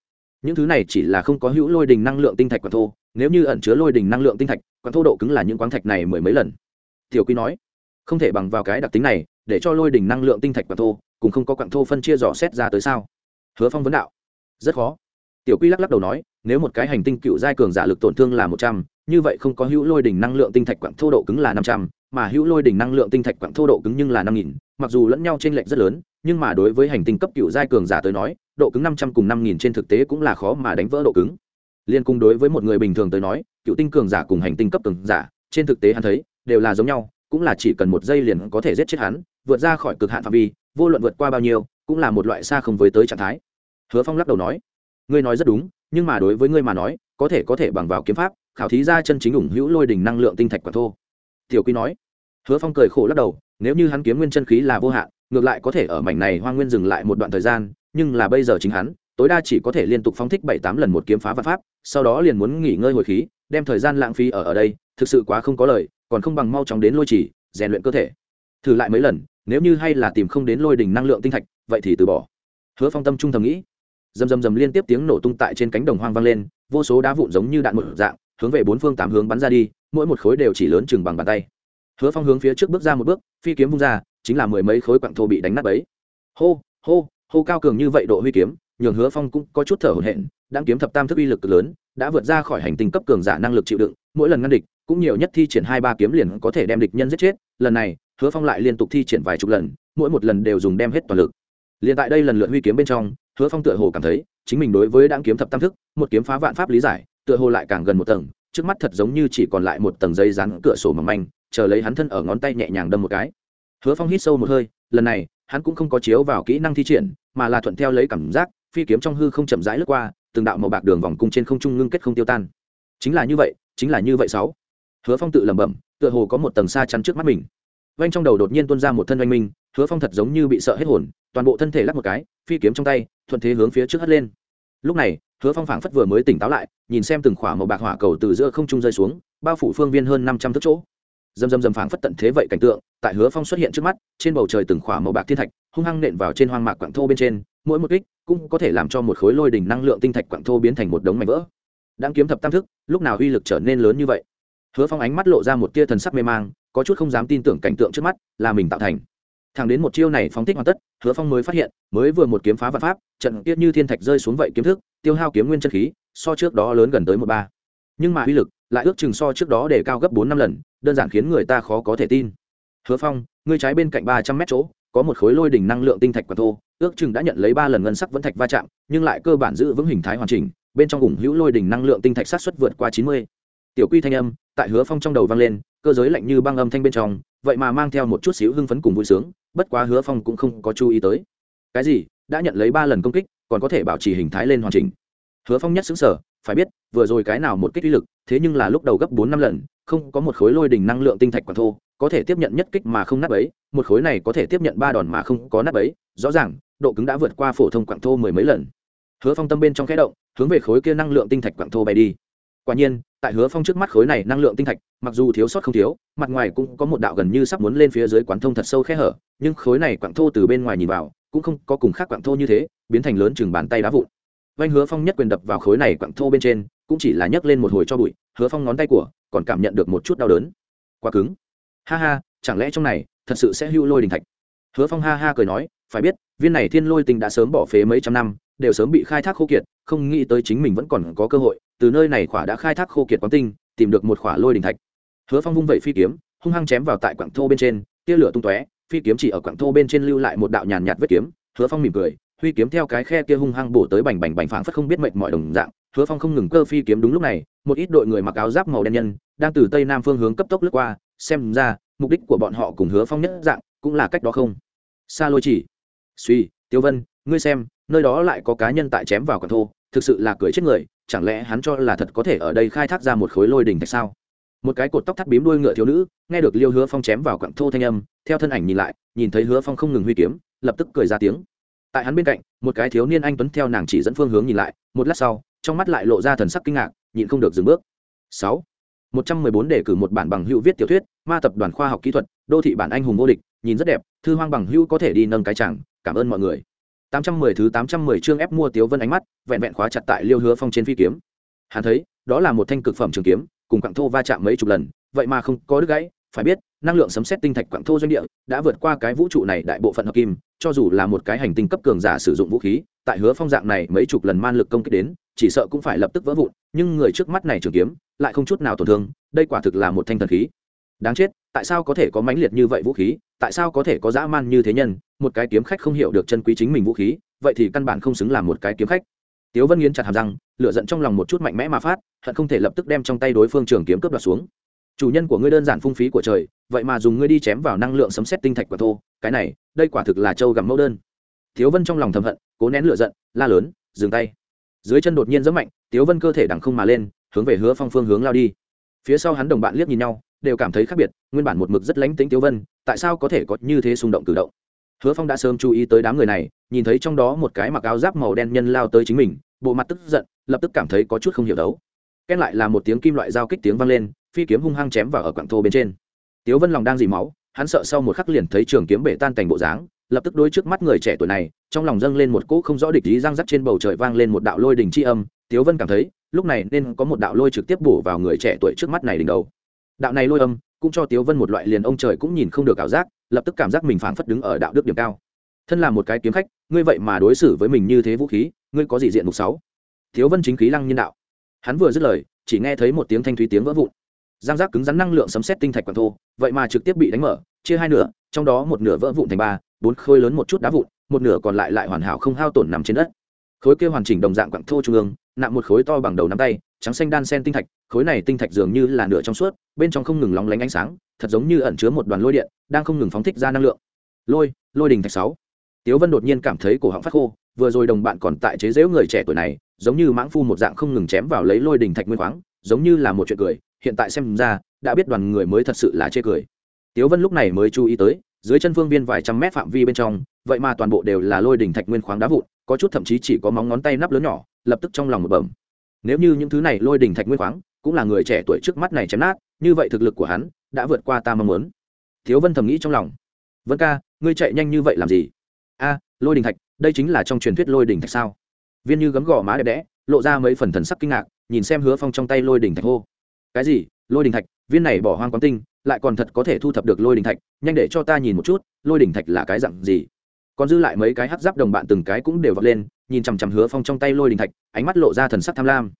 Những thứ này chỉ là không có hữu lôi đỉnh năng lượng tinh thạch quả thô, nếu như ẩn chứa lôi đỉnh năng lượng tinh thạch quả thô độ cứng là những quáng thạch này mười mấy lần. Tiểu quy nói, không thể bằng vào cái đặc tính này, để cho lôi đỉnh năng lượng tinh thạch quả thô, cùng không có quản thô phân chia dò xét ra tới sao? Hứa phong vấn đạo, rất khó tiểu quy lắc lắc đầu nói, nếu một cái hành tinh cựu giai cường giả lực tổn thương là một trăm, như vậy không có hữu lôi đỉnh năng lượng tinh thạch quặng thô độ cứng là năm trăm, mà hữu lôi đỉnh năng lượng tinh thạch quặng thô độ cứng nhưng là năm nghìn, mặc dù lẫn nhau t r ê n lệch rất lớn, nhưng mà đối với hành tinh cấp cựu giai cường giả tới nói, độ cứng năm trăm cùng năm nghìn trên thực tế cũng là khó mà đánh vỡ độ cứng. Liên cung đối với một người bình thường tới nói, cựu tinh cường giả cùng hành tinh cấp cường giả, trên thực tế hắn thấy, đều là giống nhau, cũng là chỉ cần một giây liền có thể giết chết hắn, vượt ra khỏi cực hạn phạm vi, vô luận vượt qua bao nhiêu, cũng là một loại xa không với tới trạng thái. Hứa phong lắc đầu nói ngươi nói rất đúng, nhưng mà đối với ngươi mà nói, có thể có thể bằng vào kiếm pháp, khảo thí ra chân chính ủng hữu lôi đỉnh năng lượng tinh thạch quả thô. Tiểu quy nói. Hứa phong cười khổ lắc đầu, nếu như hắn kiếm nguyên chân khí là vô hạn, ngược lại có thể ở mảnh này hoa nguyên dừng lại một đoạn thời gian, nhưng là bây giờ chính hắn, tối đa chỉ có thể liên tục phóng thích bảy tám lần một kiếm phá vật pháp, sau đó liền muốn nghỉ ngơi hồi khí, đem thời gian lãng phí ở ở đây, thực sự quá không có lời, còn không bằng mau chóng đến lôi chỉ, rèn luyện cơ thể. Thử lại mấy lần, nếu như hay là tìm không đến lôi đỉnh năng lượng tinh thạch, vậy thì từ bỏ. Hứa phong tâm trung thầm nghĩ rầm rầm rầm liên tiếp tiếng nổ tung tại trên cánh đồng hoang vang lên, vô số đá vụn giống như đạn một dạng, hướng về bốn phương tám hướng bắn ra đi, mỗi một khối đều chỉ lớn chừng bằng bàn tay. Hứa phong hướng phía trước bước ra một bước, phi kiếm vung ra, chính là mười mấy khối quặng thô bị đánh nát ấy hô hô hô cao cường như vậy độ huy kiếm, nhường hứa phong cũng có chút thở hổn hển, đang kiếm thập tam thức uy lực lớn, đã vượt ra khỏi hành tinh cấp cường giả năng lực chịu đựng, mỗi lần ngăn địch, cũng nhiều nhất thi triển hai ba kiếm liền có thể đem địch nhân giết chết, lần này, hứa phong lại liên tục thi triển vài chục lần, mỗi một lần đều dùng đem hết toàn lực. Liền tại đây lần lượt huy kiếm bên trong hứa phong tựa hồ cảm thấy, chính mình đối với đáng kiếm thập tam thức, một kiếm phá vạn pháp lý giải, tựa hồ lại càng gần một tầng, trước mắt thật giống như chỉ còn lại một tầng dây rắn cửa sổ mỏng manh, chờ lấy hắn thân ở ngón tay nhẹ nhàng đâm một cái. Hứa phong hít sâu một hơi, lần này, hắn cũng không có chiếu vào kỹ năng thi triển, mà là thuận theo lấy cảm giác, phi kiếm trong hư không chậm rãi lướt qua, từng đạo màu bạc đường vòng cung trên không trung ngưng kết không tiêu tan. Chính là như vậy, chính là như vậy sáu. Hứa phong tự lẩm bẩm, tựa hồ có một tầng xa chắn trước mắt mình. Vanh trong đầu đột nhiên tuôn ra một thân oanh minh hứa phong thật giống như bị sợ hết hồn, toàn bộ thân thể lắc một cái, phi kiếm trong tay, thuận thế hướng phía trước hất lên. Lúc này, hứa phong phảng phất vừa mới tỉnh táo lại, nhìn xem từng khỏa màu bạc hỏa cầu từ giữa không trung rơi xuống, bao phủ phương viên hơn năm trăm thước chỗ. Dầm dầm dầm phảng phất tận thế vậy cảnh tượng, tại hứa phong xuất hiện trước mắt, trên bầu trời từng khỏa màu bạc thiên thạch, hung hăng nện vào trên hoang mạc quảng thô bên trên, mỗi một kích cũng có thể làm cho một khối lôi đỉnh năng lượng tinh thạch quảng thô biến thành một đống mảnh vỡ. Đang kiếm thập tam thức, lúc nào uy lực trở nên lớn như vậy? Hứa phong ánh mắt lộ ra một tia thần sắc mê mang, có chút không dám tin tưởng cảnh tượng trước mắt, là mình tạo thành thẳng đến một chiêu này phóng thích hoàn tất, hứa phong mới phát hiện, mới vừa một kiếm phá vạn pháp, trận tiết như thiên thạch rơi xuống vậy kiếm thức, tiêu hao kiếm nguyên chân khí, so trước đó lớn gần tới một ba. Nhưng mà uy lực lại ước chừng so trước đó để cao gấp bốn năm lần, đơn giản khiến người ta khó có thể tin. Hứa phong, ngươi trái bên cạnh ba trăm mét chỗ, có một khối lôi đỉnh năng lượng tinh thạch quả thô, ước chừng đã nhận lấy ba lần ngân sắc vẫn thạch va chạm, nhưng lại cơ bản giữ vững hình thái hoàn chỉnh, bên trong ủng hữu lôi đỉnh năng lượng tinh thạch sát xuất vượt qua chín mươi. Tiểu quy thanh âm, tại hứa phong trong đầu vang lên, cơ giới lạnh như băng âm thanh bên trong, vậy mà mang theo một chút xíu hưng phấn cùng vui sướng bất quá hứa phong cũng không có chú ý tới. Cái gì? Đã nhận lấy ba lần công kích, còn có thể bảo trì hình thái lên hoàn chỉnh. Hứa phong nhất xứng sở phải biết, vừa rồi cái nào một kích uy lực, thế nhưng là lúc đầu gấp bốn năm lần, không có một khối lôi đỉnh năng lượng tinh thạch quản thô, có thể tiếp nhận nhất kích mà không nắp ấy một khối này có thể tiếp nhận ba đòn mà không có nắp ấy rõ ràng, độ cứng đã vượt qua phổ thông quặng thô mười mấy lần. Hứa phong tâm bên trong khẽ động, hướng về khối kia năng lượng tinh thạch quặng thô bay đi. Quả nhiên tại hứa phong trước mắt khối này năng lượng tinh thạch, mặc dù thiếu sót không thiếu, mặt ngoài cũng có một đạo gần như sắp muốn lên phía dưới quán thông thật sâu khe hở, nhưng khối này quặng thô từ bên ngoài nhìn vào, cũng không có cùng khác quặng thô như thế, biến thành lớn chừng bàn tay đá vụn. Vanh hứa phong nhất quyền đập vào khối này quặng thô bên trên, cũng chỉ là nhấc lên một hồi cho bụi, hứa phong ngón tay của còn cảm nhận được một chút đau đớn. Quá cứng. Ha ha, chẳng lẽ trong này thật sự sẽ hưu lôi đình thạch? Hứa phong ha ha cười nói, phải biết, viên này thiên lôi tinh đã sớm bỏ phế mấy trăm năm, đều sớm bị khai thác khô kiệt, không nghĩ tới chính mình vẫn còn có cơ hội từ nơi này khỏa đã khai thác khô kiệt quán tinh, tìm được một khỏa lôi đình thạch. Hứa phong vung vẩy phi kiếm, hung hăng chém vào tại quảng thô bên trên, tia lửa tung tóe, phi kiếm chỉ ở quảng thô bên trên lưu lại một đạo nhàn nhạt vết kiếm. Hứa phong mỉm cười, huy kiếm theo cái khe kia hung hăng bổ tới bành bành bành phảng phất không biết mệnh mọi đồng dạng. Hứa phong không ngừng cơ phi kiếm đúng lúc này, một ít đội người mặc áo giáp màu đen nhân, đang từ tây nam phương hướng cấp tốc lướt qua, xem ra, mục đích của bọn họ cùng hứa phong nhất dạng, cũng là cách đó không. Xa lôi chỉ. Suy, tiêu vân, ngươi xem, nơi đó lại có cá nhân tại chém vào quảng thô, thực sự là cười chết người chẳng lẽ hắn cho là thật có thể ở đây khai thác ra một khối lôi đỉnh thạch sao? Một cái cột tóc thắt bím đuôi ngựa thiếu nữ, nghe được liêu hứa phong chém vào quặng thô thanh âm, theo thân ảnh nhìn lại, nhìn thấy hứa phong không ngừng huy kiếm, lập tức cười ra tiếng. Tại hắn bên cạnh, một cái thiếu niên anh tuấn theo nàng chỉ dẫn phương hướng nhìn lại, một lát sau, trong mắt lại lộ ra thần sắc kinh ngạc, nhịn không được dừng bước. Sáu. Một trăm mười bốn đề cử một bản bằng hữu viết tiểu thuyết, ma tập đoàn khoa học kỹ thuật, đô thị bản anh hùng vô địch, nhìn rất đẹp, thư hoang bằng hữu có thể đi nâng cái chẳng, cảm ơn mọi người tám trăm mười thứ tám trăm mười chương ép mua tiếu vân ánh mắt, vẹn vẹn khóa chặt tại liêu hứa phong trên phi kiếm. Hắn thấy, đó là một thanh cực phẩm trường kiếm, cùng quặng thô va chạm mấy chục lần, vậy mà không có đứt gãy. Phải biết, năng lượng sấm sét tinh thạch quặng thô doanh địa đã vượt qua cái vũ trụ này đại bộ phận hợp kim, cho dù là một cái hành tinh cấp cường giả sử dụng vũ khí, tại hứa phong dạng này mấy chục lần man lực công kích đến, chỉ sợ cũng phải lập tức vỡ vụn, nhưng người trước mắt này trường kiếm lại không chút nào tổn thương, đây quả thực là một thanh thần khí. Đáng chết, tại sao có thể có mãnh liệt như vậy vũ khí? Tại sao có thể có dã man như thế nhân, một cái kiếm khách không hiểu được chân quý chính mình vũ khí, vậy thì căn bản không xứng làm một cái kiếm khách. Tiếu vân nghiến chặt hàm răng lựa giận trong lòng một chút mạnh mẽ mà phát, hận không thể lập tức đem trong tay đối phương trường kiếm cướp đoạt xuống. Chủ nhân của ngươi đơn giản phung phí của trời, vậy mà dùng ngươi đi chém vào năng lượng sấm xét tinh thạch và thô, cái này, đây quả thực là trâu gặm mẫu đơn. Tiếu vân trong lòng thầm hận, cố nén lựa giận, la lớn, dừng tay. Dưới chân đột nhiên rất mạnh, tiếu vân cơ thể đằng không mà lên, hướng về hứa phong phương hướng lao đi. Phía sau hắn đồng bạn liếc nhìn nhau, đều cảm thấy khác biệt, nguyên bản một mực rất lánh tính tiếu vân tại sao có thể có như thế xung động cử động? Hứa phong đã sớm chú ý tới đám người này, nhìn thấy trong đó một cái mặc áo giáp màu đen nhân lao tới chính mình, bộ mặt tức giận, lập tức cảm thấy có chút không hiểu đấu. Ken lại là một tiếng kim loại giao kích tiếng vang lên, phi kiếm hung hăng chém vào ở quặng thô bên trên. Tiếu vân lòng đang dì máu, hắn sợ sau một khắc liền thấy trường kiếm bể tan thành bộ dáng, lập tức đôi trước mắt người trẻ tuổi này, trong lòng dâng lên một cỗ không rõ địch ý răng rắc trên bầu trời vang lên một đạo lôi đình c âm, tiếu vân cảm thấy, lúc này nên có một đạo lôi trực tiếp bổ vào người trẻ tuổi trước mắt này đỉnh đầu. Đạo này lôi âm cũng cho tiếu vân một loại liền ông trời cũng nhìn không được ảo giác, lập tức cảm giác mình phảng phất đứng ở đạo đức điểm cao. Thân là một cái kiếm khách, ngươi vậy mà đối xử với mình như thế vũ khí, ngươi có gì diện mục sáu tiếu vân chính khí lăng nhân đạo. Hắn vừa dứt lời, chỉ nghe thấy một tiếng thanh thúy tiếng vỡ vụn. Giang giác cứng rắn năng lượng sấm xét tinh thạch quảng thô, vậy mà trực tiếp bị đánh mở, chia hai nửa, trong đó một nửa vỡ vụn thành ba, bốn khối lớn một chút đá vụn, một nửa còn lại lại hoàn hảo không hao tổn nằm trên đất khối kia hoàn chỉnh đồng dạng quặng thô trung ương nặng một khối to bằng đầu nắm tay, trắng xanh đan sen tinh thạch, khối này tinh thạch dường như là nửa trong suốt, bên trong không ngừng lóng lánh ánh sáng, thật giống như ẩn chứa một đoàn lôi điện, đang không ngừng phóng thích ra năng lượng. Lôi lôi đình thạch sáu. Tiếu vân đột nhiên cảm thấy cổ họng phát khô, vừa rồi đồng bạn còn tại chế giễu người trẻ tuổi này, giống như mãng phu một dạng không ngừng chém vào lấy lôi đình thạch nguyên khoáng, giống như là một chuyện cười, hiện tại xem ra, đã biết đoàn người mới thật sự là chê cười. Tiếu vân lúc này mới chú ý tới, dưới chân phương viên vài trăm mét phạm vi bên trong, vậy mà toàn bộ đều là lôi đình thạch nguyên khoáng đá vụn có chút thậm chí chỉ có móng ngón tay nắp lớn nhỏ, lập tức trong lòng một bẩm. Nếu như những thứ này lôi đình thạch nguyên khoáng, cũng là người trẻ tuổi trước mắt này chém nát, như vậy thực lực của hắn đã vượt qua ta mong muốn. Thiếu vân thầm nghĩ trong lòng. Vân ca, ngươi chạy nhanh như vậy làm gì? A, lôi đình thạch, đây chính là trong truyền thuyết lôi đình thạch sao? Viên như gấm gò má đẹp đẽ, lộ ra mấy phần thần sắc kinh ngạc, nhìn xem hứa phong trong tay lôi đình thạch hô. Cái gì? Lôi đình thạch, viên này bỏ hoang quán tinh, lại còn thật có thể thu thập được lôi đình thạch, nhanh để cho ta nhìn một chút, lôi đình thạch là cái dặn gì? Còn dư lại mấy cái hắc giáp đồng bạn từng cái cũng đều vọt lên, nhìn chằm chằm hứa phong trong tay lôi đình thạch, ánh mắt lộ ra thần sắc tham lam.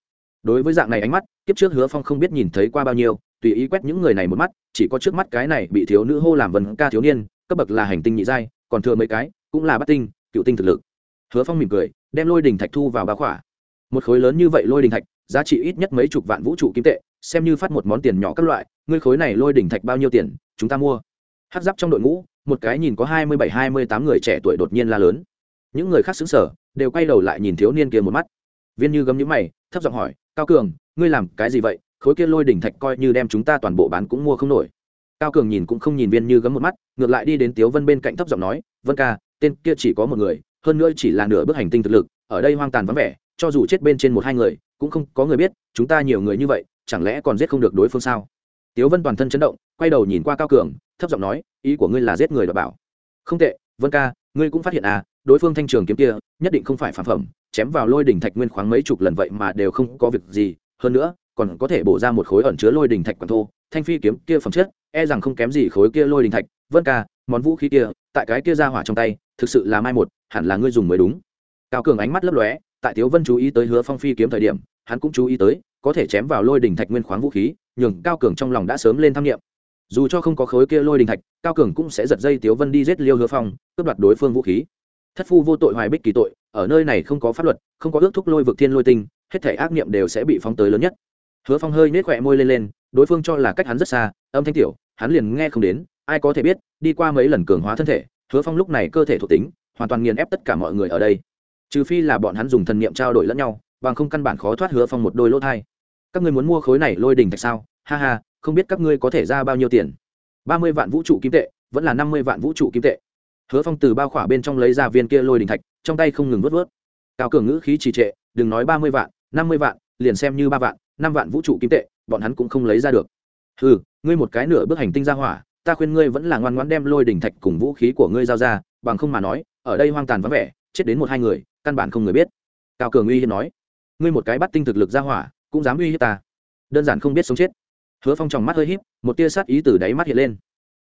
Đối với dạng này ánh mắt, kiếp trước hứa phong không biết nhìn thấy qua bao nhiêu, tùy ý quét những người này một mắt, chỉ có trước mắt cái này bị thiếu nữ hô làm vần ca thiếu niên, cấp bậc là hành tinh nhị giai, còn thừa mấy cái, cũng là bắt tinh, cựu tinh thực lực. Hứa phong mỉm cười, đem lôi đình thạch thu vào bá khỏa. Một khối lớn như vậy lôi đình thạch, giá trị ít nhất mấy chục vạn vũ trụ kim tệ, xem như phát một món tiền nhỏ các loại, ngươi khối này lôi đình thạch bao nhiêu tiền, chúng ta mua. Hát giáp trong đội ngũ một cái nhìn có hai mươi bảy, hai mươi tám người trẻ tuổi đột nhiên la lớn. Những người khác xứng sở đều quay đầu lại nhìn thiếu niên kia một mắt. Viên như gấm nhũ mày, thấp giọng hỏi, cao cường, ngươi làm cái gì vậy? Khối kia lôi đỉnh thạch coi như đem chúng ta toàn bộ bán cũng mua không nổi. Cao cường nhìn cũng không nhìn viên như gấm một mắt, ngược lại đi đến tiếu vân bên cạnh thấp giọng nói, vân ca, tên kia chỉ có một người, hơn nữa chỉ là nửa bước hành tinh thực lực, ở đây hoang tàn vắng vẻ, cho dù chết bên trên một hai người, cũng không có người biết, chúng ta nhiều người như vậy, chẳng lẽ còn giết không được đối phương sao? Tiếu vân toàn thân chấn động, quay đầu nhìn qua cao cường thấp giọng nói, ý của ngươi là giết người đ bảo. Không tệ, vân ca, ngươi cũng phát hiện à đối phương thanh trường kiếm kia, nhất định không phải phản phẩm, chém vào lôi đỉnh thạch nguyên khoáng mấy chục lần vậy mà đều không có việc gì, hơn nữa, còn có thể bổ ra một khối ẩn chứa lôi đỉnh thạch còn thô, thanh phi kiếm kia phẩm chất e rằng không kém gì khối kia lôi đỉnh thạch. Vân ca, món vũ khí kia, tại cái kia ra hỏa trong tay, thực sự là mai một, hẳn là ngươi dùng mới đúng. Cao cường ánh mắt lấp lóe, tại tiếu vân chú ý tới hứa phong phi kiếm thời điểm, hắn cũng chú ý tới, có thể chém vào lôi đỉnh thạch nguyên khoáng vũ khí, nhường cao cường trong lòng đã sớm lên tham nghiệm dù cho không có khối kia lôi đỉnh thạch, cao cường cũng sẽ giật dây tiếu vân đi giết liêu hứa phong, cướp đoạt đối phương vũ khí. Thất phu vô tội hoài bích kỳ tội, ở nơi này không có pháp luật, không có ước thúc lôi vực thiên lôi tinh, hết thể ác niệm đều sẽ bị phóng tới lớn nhất. Hứa phong hơi nết khỏe môi lên lên, đối phương cho là cách hắn rất xa, âm thanh tiểu, hắn liền nghe không đến, ai có thể biết, đi qua mấy lần cường hóa thân thể, hứa phong lúc này cơ thể thuộc tính, hoàn toàn nghiền ép tất cả mọi người ở đây. Trừ phi là bọn hắn dùng thần niệm trao đổi lẫn nhau, bằng không căn bản khó thoát hứa phong một đôi lỗ thai. Các ngươi muốn mua khối này lôi đình thạch sao? Ha ha không biết các ngươi có thể ra bao nhiêu tiền. Ba mươi vạn vũ trụ kim tệ, vẫn là năm mươi vạn vũ trụ kim tệ. Hứa phong từ bao khỏa bên trong lấy ra viên kia lôi đình thạch, trong tay không ngừng vớt vớt. Cao cường ngữ khí trì trệ, đừng nói ba mươi vạn, năm mươi vạn, liền xem như ba vạn, năm vạn vũ trụ kim tệ, bọn hắn cũng không lấy ra được. Ừ ngươi một cái nửa bước hành tinh ra hỏa, ta khuyên ngươi vẫn là ngoan ngoãn đem lôi đỉnh thạch cùng vũ khí của ngươi giao ra, bằng không mà nói, ở đây hoang tàn vắng vẻ, chết đến một hai người, căn bản không người biết. Cao cường uy hiếp nói. Ngươi một cái bắt tinh thực lực ra hỏa, cũng dám uy hiếp ta. Đơn giản không biết sống chết hứa phong tròng mắt hơi híp, một tia sát ý từ đáy mắt hiện lên.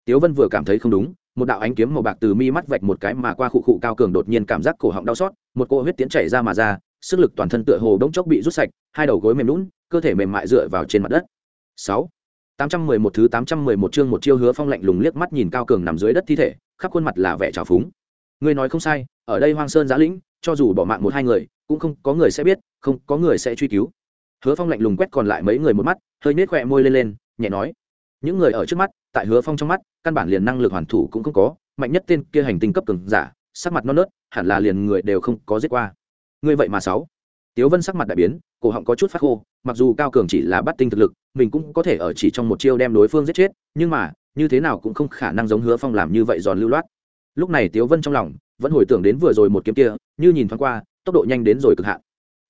Tiếu vân vừa cảm thấy không đúng, một đạo ánh kiếm màu bạc từ mi mắt vạch một cái mà qua khụ khụ cao cường đột nhiên cảm giác cổ họng đau xót, một cỗ huyết tiến chảy ra mà ra, sức lực toàn thân tựa hồ đống chốc bị rút sạch, hai đầu gối mềm lún, cơ thể mềm mại dựa vào trên mặt đất. Sáu. Tám trăm mười một thứ tám trăm mười một chương một chiêu hứa phong lạnh lùng liếc mắt nhìn cao cường nằm dưới đất thi thể, khắp khuôn mặt là vẻ trào phúng. Ngươi nói không sai, ở đây hoang sơn giã lĩnh, cho dù bỏ mạng một hai người, cũng không có người sẽ biết, không có người sẽ truy cứu hứa phong lạnh lùng quét còn lại mấy người một mắt, hơi nết khoe môi lên lên, nhẹ nói. Những người ở trước mắt, tại hứa phong trong mắt, căn bản liền năng lực hoàn thủ cũng không có, mạnh nhất tên kia hành tinh cấp cường giả, sắc mặt non nớt, hẳn là liền người đều không có giết qua. Ngươi vậy mà sáu. Tiếu vân sắc mặt đại biến, cổ họng có chút phát khô, mặc dù cao cường chỉ là bắt tinh thực lực, mình cũng có thể ở chỉ trong một chiêu đem đối phương giết chết, nhưng mà, như thế nào cũng không khả năng giống hứa phong làm như vậy giòn lưu loát. Lúc này tiếu vân trong lòng, vẫn hồi tưởng đến vừa rồi một kiếm kia, như nhìn thoáng qua, tốc độ nhanh đến rồi cực hạn.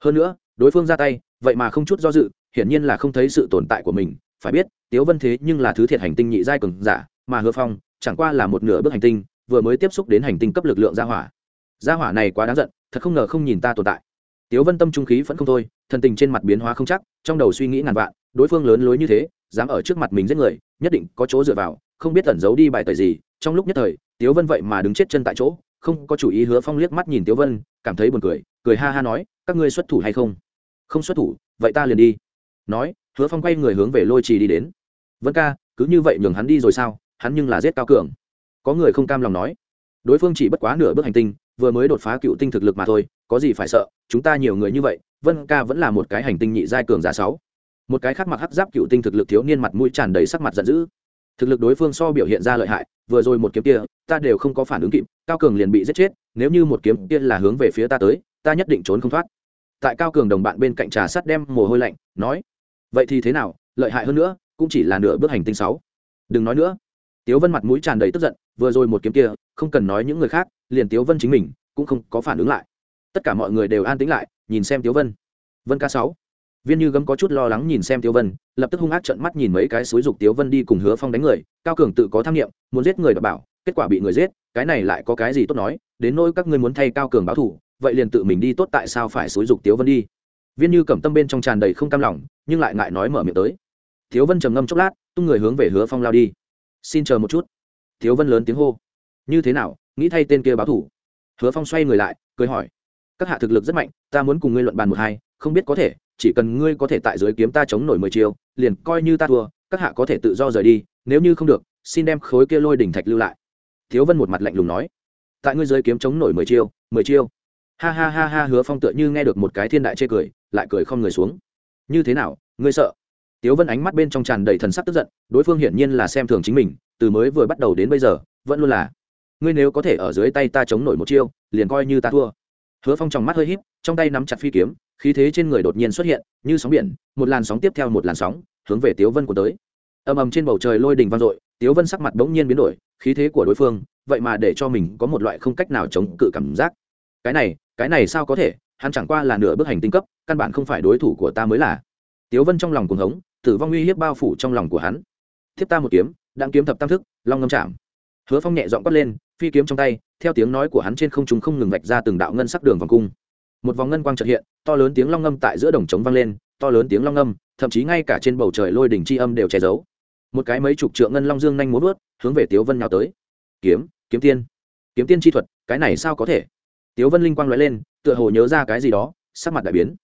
Hơn nữa, đối phương ra tay vậy mà không chút do dự, hiển nhiên là không thấy sự tồn tại của mình. Phải biết, tiếu vân thế nhưng là thứ thiệt hành tinh nhị giai cường giả, mà hứa phong, chẳng qua là một nửa bước hành tinh, vừa mới tiếp xúc đến hành tinh cấp lực lượng gia hỏa. Gia hỏa này quá đáng giận, thật không ngờ không nhìn ta tồn tại. Tiếu vân tâm trung khí vẫn không thôi, thần tình trên mặt biến hóa không chắc, trong đầu suy nghĩ ngàn vạn, đối phương lớn lối như thế, dám ở trước mặt mình giết người, nhất định có chỗ dựa vào, không biết ẩn giấu đi bài tời gì. Trong lúc nhất thời, tiếu vân vậy mà đứng chết chân tại chỗ, không có chủ ý hứa phong liếc mắt nhìn tiếu vân, cảm thấy buồn cười cười ha ha nói, các ngươi xuất thủ hay không? Không xuất thủ, vậy ta liền đi. Nói, hứa phong quay người hướng về lôi trì đi đến. Vân ca, cứ như vậy nhường hắn đi rồi sao? Hắn nhưng là giết cao cường. Có người không cam lòng nói. Đối phương chỉ bất quá nửa bước hành tinh, vừa mới đột phá cựu tinh thực lực mà thôi, có gì phải sợ? Chúng ta nhiều người như vậy, vân ca vẫn là một cái hành tinh nhị giai cường giả sáu. Một cái khác mặc hắc giáp cựu tinh thực lực thiếu niên mặt mũi tràn đầy sắc mặt giận dữ. Thực lực đối phương so biểu hiện ra lợi hại, vừa rồi một kiếm kia, ta đều không có phản ứng kịp, cao cường liền bị giết chết, nếu như một kiếm kia là hướng về phía ta tới, ta nhất định trốn không thoát tại cao cường đồng bạn bên cạnh trà sắt đem mồ hôi lạnh, nói, vậy thì thế nào, lợi hại hơn nữa, cũng chỉ là nửa bước hành tinh sáu. Đừng nói nữa. Tiếu vân mặt mũi tràn đầy tức giận, vừa rồi một kiếm kia, không cần nói những người khác, liền tiếu vân chính mình, cũng không có phản ứng lại. Tất cả mọi người đều an tĩnh lại, nhìn xem tiếu vân. Vân ca sáu. Viên như gấm có chút lo lắng nhìn xem tiếu vân, lập tức hung ác trận mắt nhìn mấy cái xúi dục tiếu vân đi cùng hứa phong đánh người, cao cường tự có tham nghiệm muốn giết người đảm bảo, kết quả bị người giết, cái này lại có cái gì tốt nói, đến nỗi các ngươi muốn thay cao cường báo thủ vậy liền tự mình đi tốt tại sao phải xúi dục tiếu vân đi? Viên như cẩm tâm bên trong tràn đầy không cam lòng, nhưng lại ngại nói mở miệng tới. Thiếu vân trầm ngâm chốc lát, tung người hướng về hứa phong lao đi. Xin chờ một chút. Thiếu vân lớn tiếng hô. Như thế nào? Nghĩ thay tên kia báo thủ. Hứa phong xoay người lại, cười hỏi. Các hạ thực lực rất mạnh, ta muốn cùng ngươi luận bàn một hai, không biết có thể, chỉ cần ngươi có thể tại dưới kiếm ta chống nổi mười chiêu, liền coi như ta thua, các hạ có thể tự do rời đi, nếu như không được, xin đem khối kia lôi đỉnh thạch lưu lại. Thiếu vân một mặt lạnh lùng nói. Tại ngươi dưới kiếm chống nổi mười chiêu mười chiêu ha ha ha ha hứa phong tựa như nghe được một cái thiên đại chê cười lại cười không người xuống như thế nào ngươi sợ tiếu vân ánh mắt bên trong tràn đầy thần sắc tức giận đối phương hiển nhiên là xem thường chính mình từ mới vừa bắt đầu đến bây giờ vẫn luôn là ngươi nếu có thể ở dưới tay ta chống nổi một chiêu liền coi như ta thua hứa phong trong mắt hơi híp trong tay nắm chặt phi kiếm khí thế trên người đột nhiên xuất hiện như sóng biển một làn sóng tiếp theo một làn sóng hướng về tiếu vân của tới ầm ầm trên bầu trời lôi đình vang dội tiếu vân sắc mặt bỗng nhiên biến đổi khí thế của đối phương vậy mà để cho mình có một loại không cách nào chống cự cảm giác cái này cái này sao có thể? Hắn chẳng qua là nửa bước hành tinh cấp, căn bản không phải đối thủ của ta mới là. Tiếu vân trong lòng cuồng hống, tử vong uy hiếp bao phủ trong lòng của hắn. Thiếp ta một kiếm, đang kiếm thập tam thức, long ngâm chạm. Hứa phong nhẹ dọn quát lên, phi kiếm trong tay, theo tiếng nói của hắn trên không trung không ngừng vạch ra từng đạo ngân sắc đường vòng cung. Một vòng ngân quang trật hiện, to lớn tiếng long ngâm tại giữa đồng trống vang lên, to lớn tiếng long ngâm, thậm chí ngay cả trên bầu trời lôi đỉnh chi âm đều che giấu. Một cái mấy chục trượng ngân long dương nhanh muốn vớt hướng về tiếu vân nhào tới. Kiếm kiếm tiên. Kiếm tiên chi thuật, cái này sao có thể? Tiếu vân linh quang lóe lên, tựa hồ nhớ ra cái gì đó, sắc mặt đại biến.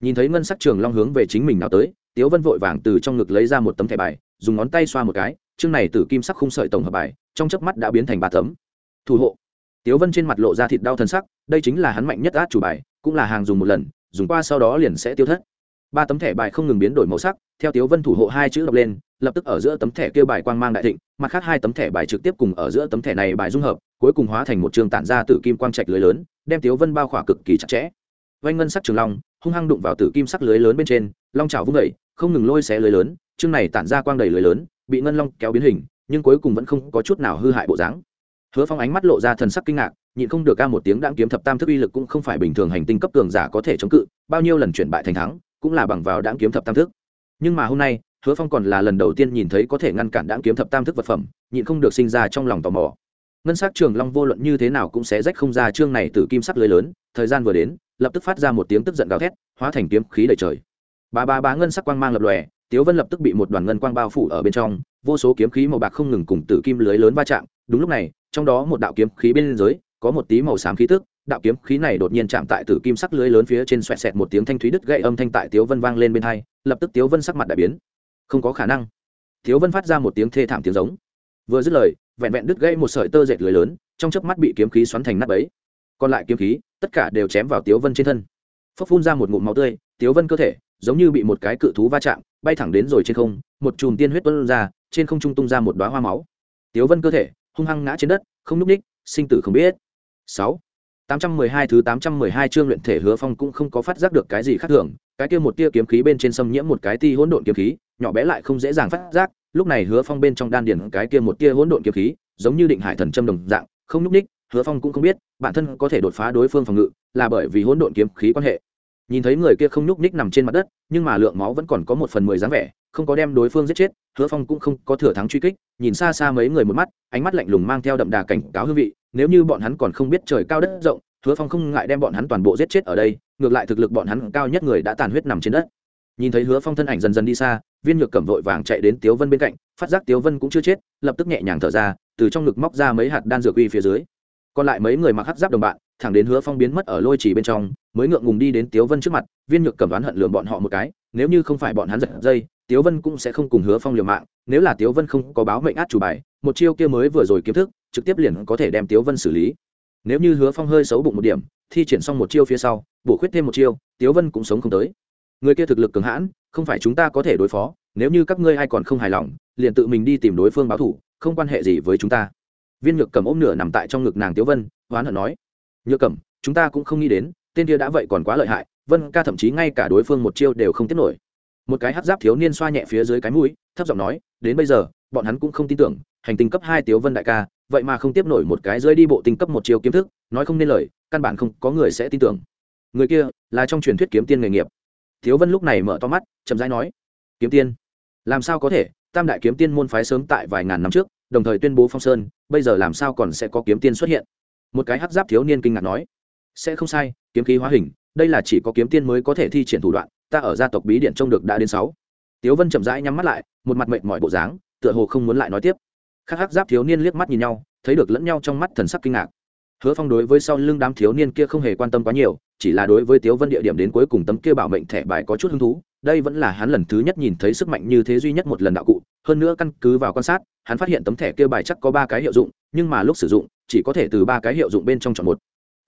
Nhìn thấy ngân sắc trường long hướng về chính mình nào tới, tiếu vân vội vàng từ trong ngực lấy ra một tấm thẻ bài, dùng ngón tay xoa một cái, chương này từ kim sắc khung sợi tổng hợp bài, trong chớp mắt đã biến thành ba tấm. Thủ hộ. Tiếu vân trên mặt lộ ra thịt đau thân sắc, đây chính là hắn mạnh nhất át chủ bài, cũng là hàng dùng một lần, dùng qua sau đó liền sẽ tiêu thất ba tấm thẻ bài không ngừng biến đổi màu sắc, theo tiếu vân thủ hộ hai chữ đọc lên, lập tức ở giữa tấm thẻ kêu bài quang mang đại thịnh, mặt khác hai tấm thẻ bài trực tiếp cùng ở giữa tấm thẻ này bài dung hợp, cuối cùng hóa thành một trường tản ra từ kim quang trạch lưới lớn, đem tiếu vân bao khỏa cực kỳ chặt chẽ. Vanh ngân sắc trường long, hung hăng đụng vào tử kim sắc lưới lớn bên trên, long trào vung vẩy không ngừng lôi xé lưới lớn, chương này tản ra quang đầy lưới lớn, bị ngân long kéo biến hình, nhưng cuối cùng vẫn không có chút nào hư hại bộ dáng. Hứa phong ánh mắt lộ ra thần sắc kinh ngạc, nhịn không được ca một tiếng đãng kiếm thập tam thức uy lực cũng không phải bình thường hành tinh cấp cường giả có thể chống cự, bao nhiêu lần chuyển bại thành thắng cũng là bằng vào đáng kiếm thập tam thức. Nhưng mà hôm nay, hứa phong còn là lần đầu tiên nhìn thấy có thể ngăn cản đáng kiếm thập tam thức vật phẩm, nhịn không được sinh ra trong lòng tò mò. Ngân s á c trường long vô luận như thế nào cũng sẽ rách không ra chương này từ kim sắc lưới lớn, thời gian vừa đến, lập tức phát ra một tiếng tức giận gào thét, hóa thành kiếm khí đầy trời. Ba ba bá ngân sắc quang mang lập lòe, tiếu vân lập tức bị một đoàn ngân quang bao phủ ở bên trong, vô số kiếm khí màu bạc không ngừng cùng tử kim lưới lớn va chạm. Đúng lúc này, trong đó một đạo kiếm khí bên dưới, có một tí màu xám khí tức đạo kiếm khí này đột nhiên chạm tại tử kim sắc lưới lớn phía trên xoẹt xẹt một tiếng thanh thúy đứt gậy âm thanh tại tiếu vân vang lên bên hai, lập tức tiếu vân sắc mặt đại biến. Không có khả năng. Tiếu vân phát ra một tiếng thê thảm tiếng giống. Vừa dứt lời, vẹn vẹn đứt gãy một sợi tơ dệt lưới lớn, trong chớp mắt bị kiếm khí xoắn thành nắp ấy còn lại kiếm khí, tất cả đều chém vào tiếu vân trên thân. Phốc phun ra một ngụm máu tươi, tiếu vân cơ thể, giống như bị một cái cự thú va chạm, bay thẳng đến rồi trên không, một chùm tiên huyết tuôn ra, trên không trung tung ra một đóa hoa máu. Tiếu vân cơ thể, hung hăng ngã trên đất, không núp ních sinh tử không biết. Sáu tám trăm mười hai thứ tám trăm mười hai chương luyện thể hứa phong cũng không có phát giác được cái gì khác thường, cái kia một tia kiếm khí bên trên xâm nhiễm một cái ti hỗn độn kiếm khí, nhỏ bé lại không dễ dàng phát giác, lúc này hứa phong bên trong đan điền cái kia một tia hỗn độn kiếm khí, giống như định hải thần châm đồng dạng, không lúc ních hứa phong cũng không biết, bản thân có thể đột phá đối phương phòng ngự, là bởi vì hỗn độn kiếm khí quan hệ nhìn thấy người kia không nhúc ních nằm trên mặt đất, nhưng mà lượng máu vẫn còn có một phần mười dáng vẻ, không có đem đối phương giết chết, hứa phong cũng không có thừa thắng truy kích, nhìn xa xa mấy người một mắt, ánh mắt lạnh lùng mang theo đậm đà cảnh cáo hương vị, nếu như bọn hắn còn không biết trời cao đất rộng, hứa phong không ngại đem bọn hắn toàn bộ giết chết ở đây, ngược lại thực lực bọn hắn cao nhất người đã tàn huyết nằm trên đất. Nhìn thấy hứa phong thân ảnh dần dần đi xa, viên nhược cẩm vội vàng chạy đến tiếu vân bên cạnh, phát giác tiếu vân cũng chưa chết, lập tức nhẹ nhàng thở ra, từ trong ngực móc ra mấy hạt đan dược uy phía dưới. Còn lại mấy người mặc hắt giáp đồng bạn thẳng đến hứa phong biến mất ở lôi trì bên trong, mới ngượng ngùng đi đến tiếu vân trước mặt, viên nhược cầm đoán hận lường bọn họ một cái, nếu như không phải bọn hắn giật dây, tiếu vân cũng sẽ không cùng hứa phong liều mạng, nếu là tiếu vân không có báo mệnh át chủ bài, một chiêu kia mới vừa rồi kiếm thức, trực tiếp liền có thể đem tiếu vân xử lý. Nếu như hứa phong hơi xấu bụng một điểm, thi triển xong một chiêu phía sau, bổ khuyết thêm một chiêu, tiếu vân cũng sống không tới. Người kia thực lực cường hãn, không phải chúng ta có thể đối phó, nếu như các ngươi ai còn không hài lòng, liền tự mình đi tìm đối phương báo thủ, không quan hệ gì với chúng ta. Viên nhược cầm ôm nửa nằm tại trong ngực nàng tiếu vân hoán hận nói nhược cầm chúng ta cũng không nghĩ đến, tên kia đã vậy còn quá lợi hại, vân ca thậm chí ngay cả đối phương một chiêu đều không tiếp nổi. Một cái hát giáp thiếu niên xoa nhẹ phía dưới cái mũi, thấp giọng nói, đến bây giờ, bọn hắn cũng không tin tưởng, hành tinh cấp hai tiếu vân đại ca, vậy mà không tiếp nổi một cái rơi đi bộ tinh cấp một chiêu kiếm thức, nói không nên lời, căn bản không có người sẽ tin tưởng. Người kia là trong truyền thuyết kiếm tiên nghề nghiệp. Thiếu vân lúc này mở to mắt, chậm rãi nói, kiếm tiên? Làm sao có thể? Tam đại kiếm tiên môn phái sớm tại vài ngàn năm trước, đồng thời tuyên bố phong sơn, bây giờ làm sao còn sẽ có kiếm tiên xuất hiện? Một cái hắc giáp thiếu niên kinh ngạc nói, sẽ không sai, kiếm khí hóa hình, đây là chỉ có kiếm tiên mới có thể thi triển thủ đoạn, ta ở gia tộc bí điện trông được đã đến sáu. Tiếu vân chậm rãi nhắm mắt lại, một mặt mệnh mọi bộ dáng, tựa hồ không muốn lại nói tiếp. Khắc hắc giáp thiếu niên liếc mắt nhìn nhau, thấy được lẫn nhau trong mắt thần sắc kinh ngạc. Hứa phong đối với sau lưng đám thiếu niên kia không hề quan tâm quá nhiều, chỉ là đối với tiếu vân địa điểm đến cuối cùng tấm kia bảo mệnh thẻ bài có chút hứng thú, đây vẫn là hắn lần thứ nhất nhìn thấy sức mạnh như thế duy nhất một lần đạo cụ, hơn nữa căn cứ vào quan sát, hắn phát hiện tấm thẻ kia bài chắc có ba cái hiệu dụng, nhưng mà lúc sử dụng chỉ có thể từ ba cái hiệu dụng bên trong chọn một.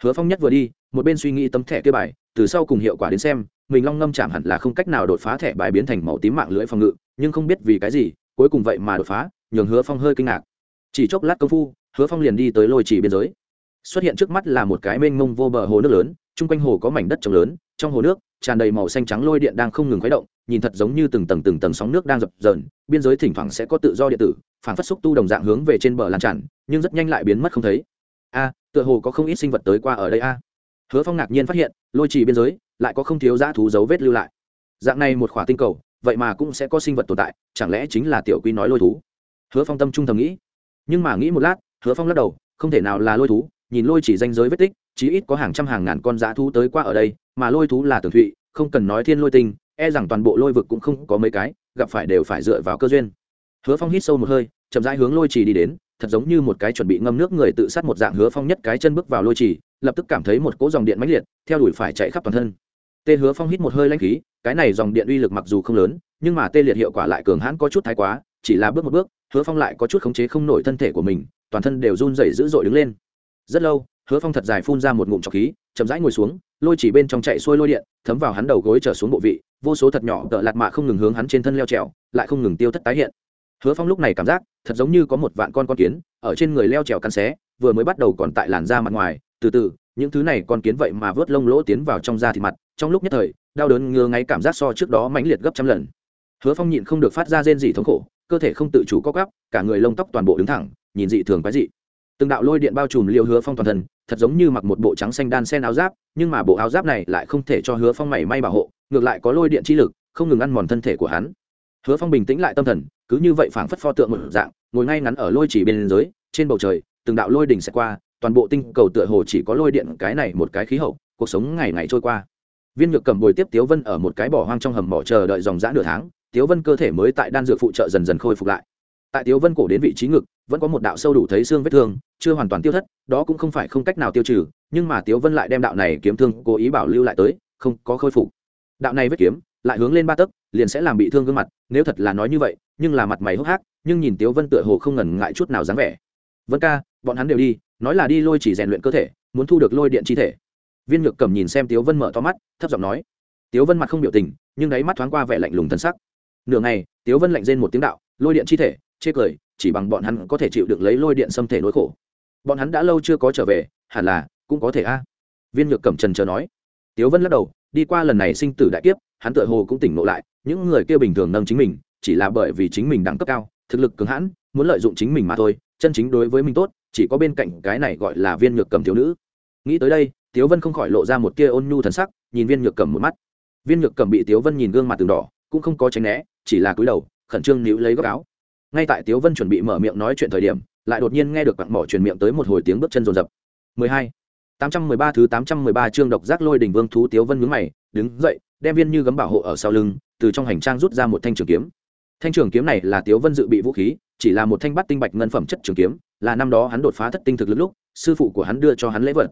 Hứa phong nhất vừa đi, một bên suy nghĩ tấm thẻ kia bài, từ sau cùng hiệu quả đến xem, mình long ngâm chạm hẳn là không cách nào đột phá thẻ bài biến thành màu tím mạng lưỡi phòng ngự, nhưng không biết vì cái gì, cuối cùng vậy mà đột phá, nhường hứa phong hơi kinh ngạc. Chỉ chốc lát công phu, hứa phong liền đi tới lôi chỉ biên giới. Xuất hiện trước mắt là một cái mênh mông vô bờ hồ nước lớn, chung quanh hồ có mảnh đất trồng lớn, trong hồ nước, tràn đầy màu xanh trắng lôi điện đang không ngừng khuấy động, nhìn thật giống như từng tầng từng tầng sóng nước đang dập dờn, biên giới thỉnh thoảng sẽ có tự do điện tử phản phát xúc tu đồng dạng hướng về trên bờ lan tràn, nhưng rất nhanh lại biến mất không thấy. A, tựa hồ có không ít sinh vật tới qua ở đây a. Hứa phong ngạc nhiên phát hiện, lôi trì biên giới, lại có không thiếu dã thú dấu vết lưu lại. Dạng này một khỏa tinh cầu, vậy mà cũng sẽ có sinh vật tồn tại, chẳng lẽ chính là tiểu quy nói lôi thú? Hứa phong tâm trung thầm nghĩ. Nhưng mà nghĩ một lát, hứa phong lắc đầu, không thể nào là lôi thú, nhìn lôi chỉ danh giới vết tích, chí ít có hàng trăm hàng ngàn con dã thú tới qua ở đây, mà lôi thú là tường thụy, không cần nói thiên lôi tinh e rằng toàn bộ lôi vực cũng không có mấy cái, gặp phải đều phải dựa vào cơ duyên hứa phong hít sâu một hơi, chậm rãi hướng lôi trì đi đến, thật giống như một cái chuẩn bị ngâm nước người tự sát một dạng hứa phong nhất cái chân bước vào lôi trì, lập tức cảm thấy một cỗ dòng điện mãnh liệt, theo đuổi phải chạy khắp toàn thân. Tê hứa phong hít một hơi lanh khí, cái này dòng điện uy lực mặc dù không lớn, nhưng mà tê liệt hiệu quả lại cường hãn có chút thái quá, chỉ là bước một bước, hứa phong lại có chút khống chế không nổi thân thể của mình, toàn thân đều run rẩy dữ dội đứng lên. Rất lâu, hứa phong thật dài phun ra một ngụm trọc khí, chậm rãi ngồi xuống, lôi chỉ bên trong chạy xuôi lôi điện, thấm vào hắn đầu gối trở xuống bộ vị, vô số thật nhỏ tợ lạt mạ không ngừng hướng hắn trên thân leo trèo, lại không ngừng tiêu thất tái hiện hứa phong lúc này cảm giác, thật giống như có một vạn con con kiến ở trên người leo trèo cắn xé, vừa mới bắt đầu còn tại làn da mặt ngoài. Từ từ, những thứ này con kiến vậy mà vớt lông lỗ tiến vào trong da thịt mặt, trong lúc nhất thời, đau đớn ngứa ngáy cảm giác so trước đó mãnh liệt gấp trăm lần. Hứa phong nhịn không được phát ra rên dị thống khổ, cơ thể không tự chủ co gắp cả người lông tóc toàn bộ đứng thẳng, nhìn dị thường quái dị. Từng đạo lôi điện bao trùm liều hứa phong toàn thân, thật giống như mặc một bộ trắng xanh đan sen áo giáp, nhưng mà bộ áo giáp này lại không thể cho hứa phong mảy may bảo hộ, ngược lại có lôi điện chi lực, không ngừng ăn mòn thân thể của hắn hứa phong bình tĩnh lại tâm thần, cứ như vậy phảng phất pho tượng một dạng, ngồi ngay ngắn ở lôi chỉ bên dưới, trên bầu trời, từng đạo lôi đỉnh sẽ qua, toàn bộ tinh cầu tựa hồ chỉ có lôi điện cái này một cái khí hậu, cuộc sống ngày ngày trôi qua. Viên nhược cầm bồi tiếp tiếu vân ở một cái bỏ hoang trong hầm mỏ chờ đợi dòng dã nửa tháng, tiếu vân cơ thể mới tại đan dược phụ trợ dần dần khôi phục lại. Tại tiếu vân cổ đến vị trí ngực, vẫn có một đạo sâu đủ thấy xương vết thương, chưa hoàn toàn tiêu thất, đó cũng không phải không cách nào tiêu trừ, nhưng mà tiếu vân lại đem đạo này kiếm thương cố ý bảo lưu lại tới, không có khôi phục. Đạo này vết kiếm, lại hướng lên ba tấc liền sẽ làm bị thương gương mặt, nếu thật là nói như vậy, nhưng là mặt mày hốc hác, nhưng nhìn tiếu vân tựa hồ không ngần ngại chút nào dáng vẻ. Vân ca, bọn hắn đều đi, nói là đi lôi chỉ rèn luyện cơ thể, muốn thu được lôi điện chi thể. Viên nhược cầm nhìn xem tiếu vân mở to mắt, thấp giọng nói. Tiếu vân mặt không biểu tình, nhưng đáy mắt thoáng qua vẻ lạnh lùng thân sắc. Nửa ngày, tiếu vân lạnh rên một tiếng đạo, lôi điện chi thể, chê cười, chỉ bằng bọn hắn có thể chịu được lấy lôi điện xâm thể nỗi khổ. Bọn hắn đã lâu chưa có trở về, hẳn là cũng có thể a. Viên nhược cẩm trần chờ nói. Tiếu vân lắc đầu, đi qua lần này sinh tử đại kiếp, hắn tựa hồ cũng tỉnh ngộ lại những người kia bình thường nâng chính mình, chỉ là bởi vì chính mình đẳng cấp cao, thực lực cứng hãn, muốn lợi dụng chính mình mà thôi, chân chính đối với mình tốt, chỉ có bên cạnh cái này gọi là viên nhược cầm thiếu nữ. Nghĩ tới đây, tiếu vân không khỏi lộ ra một tia ôn nhu thần sắc, nhìn viên nhược cầm một mắt. Viên nhược cầm bị tiếu vân nhìn gương mặt từng đỏ, cũng không có tránh né, chỉ là cúi đầu, khẩn trương níu lấy góc áo. Ngay tại tiếu vân chuẩn bị mở miệng nói chuyện thời điểm, lại đột nhiên nghe được bạn mỏ truyền miệng tới một hồi tiếng bước chân rồn rập. 12. 813 thứ 813 chương độc giác lôi đỉnh vương thú tiếu vân nhướng mày, đứng dậy, đem viên như gấm bảo hộ ở sau lưng từ trong hành trang rút ra một thanh trường kiếm. Thanh trường kiếm này là tiếu vân dự bị vũ khí, chỉ là một thanh bắt tinh bạch ngân phẩm chất trường kiếm, là năm đó hắn đột phá thất tinh thực lực lúc, sư phụ của hắn đưa cho hắn lễ vật.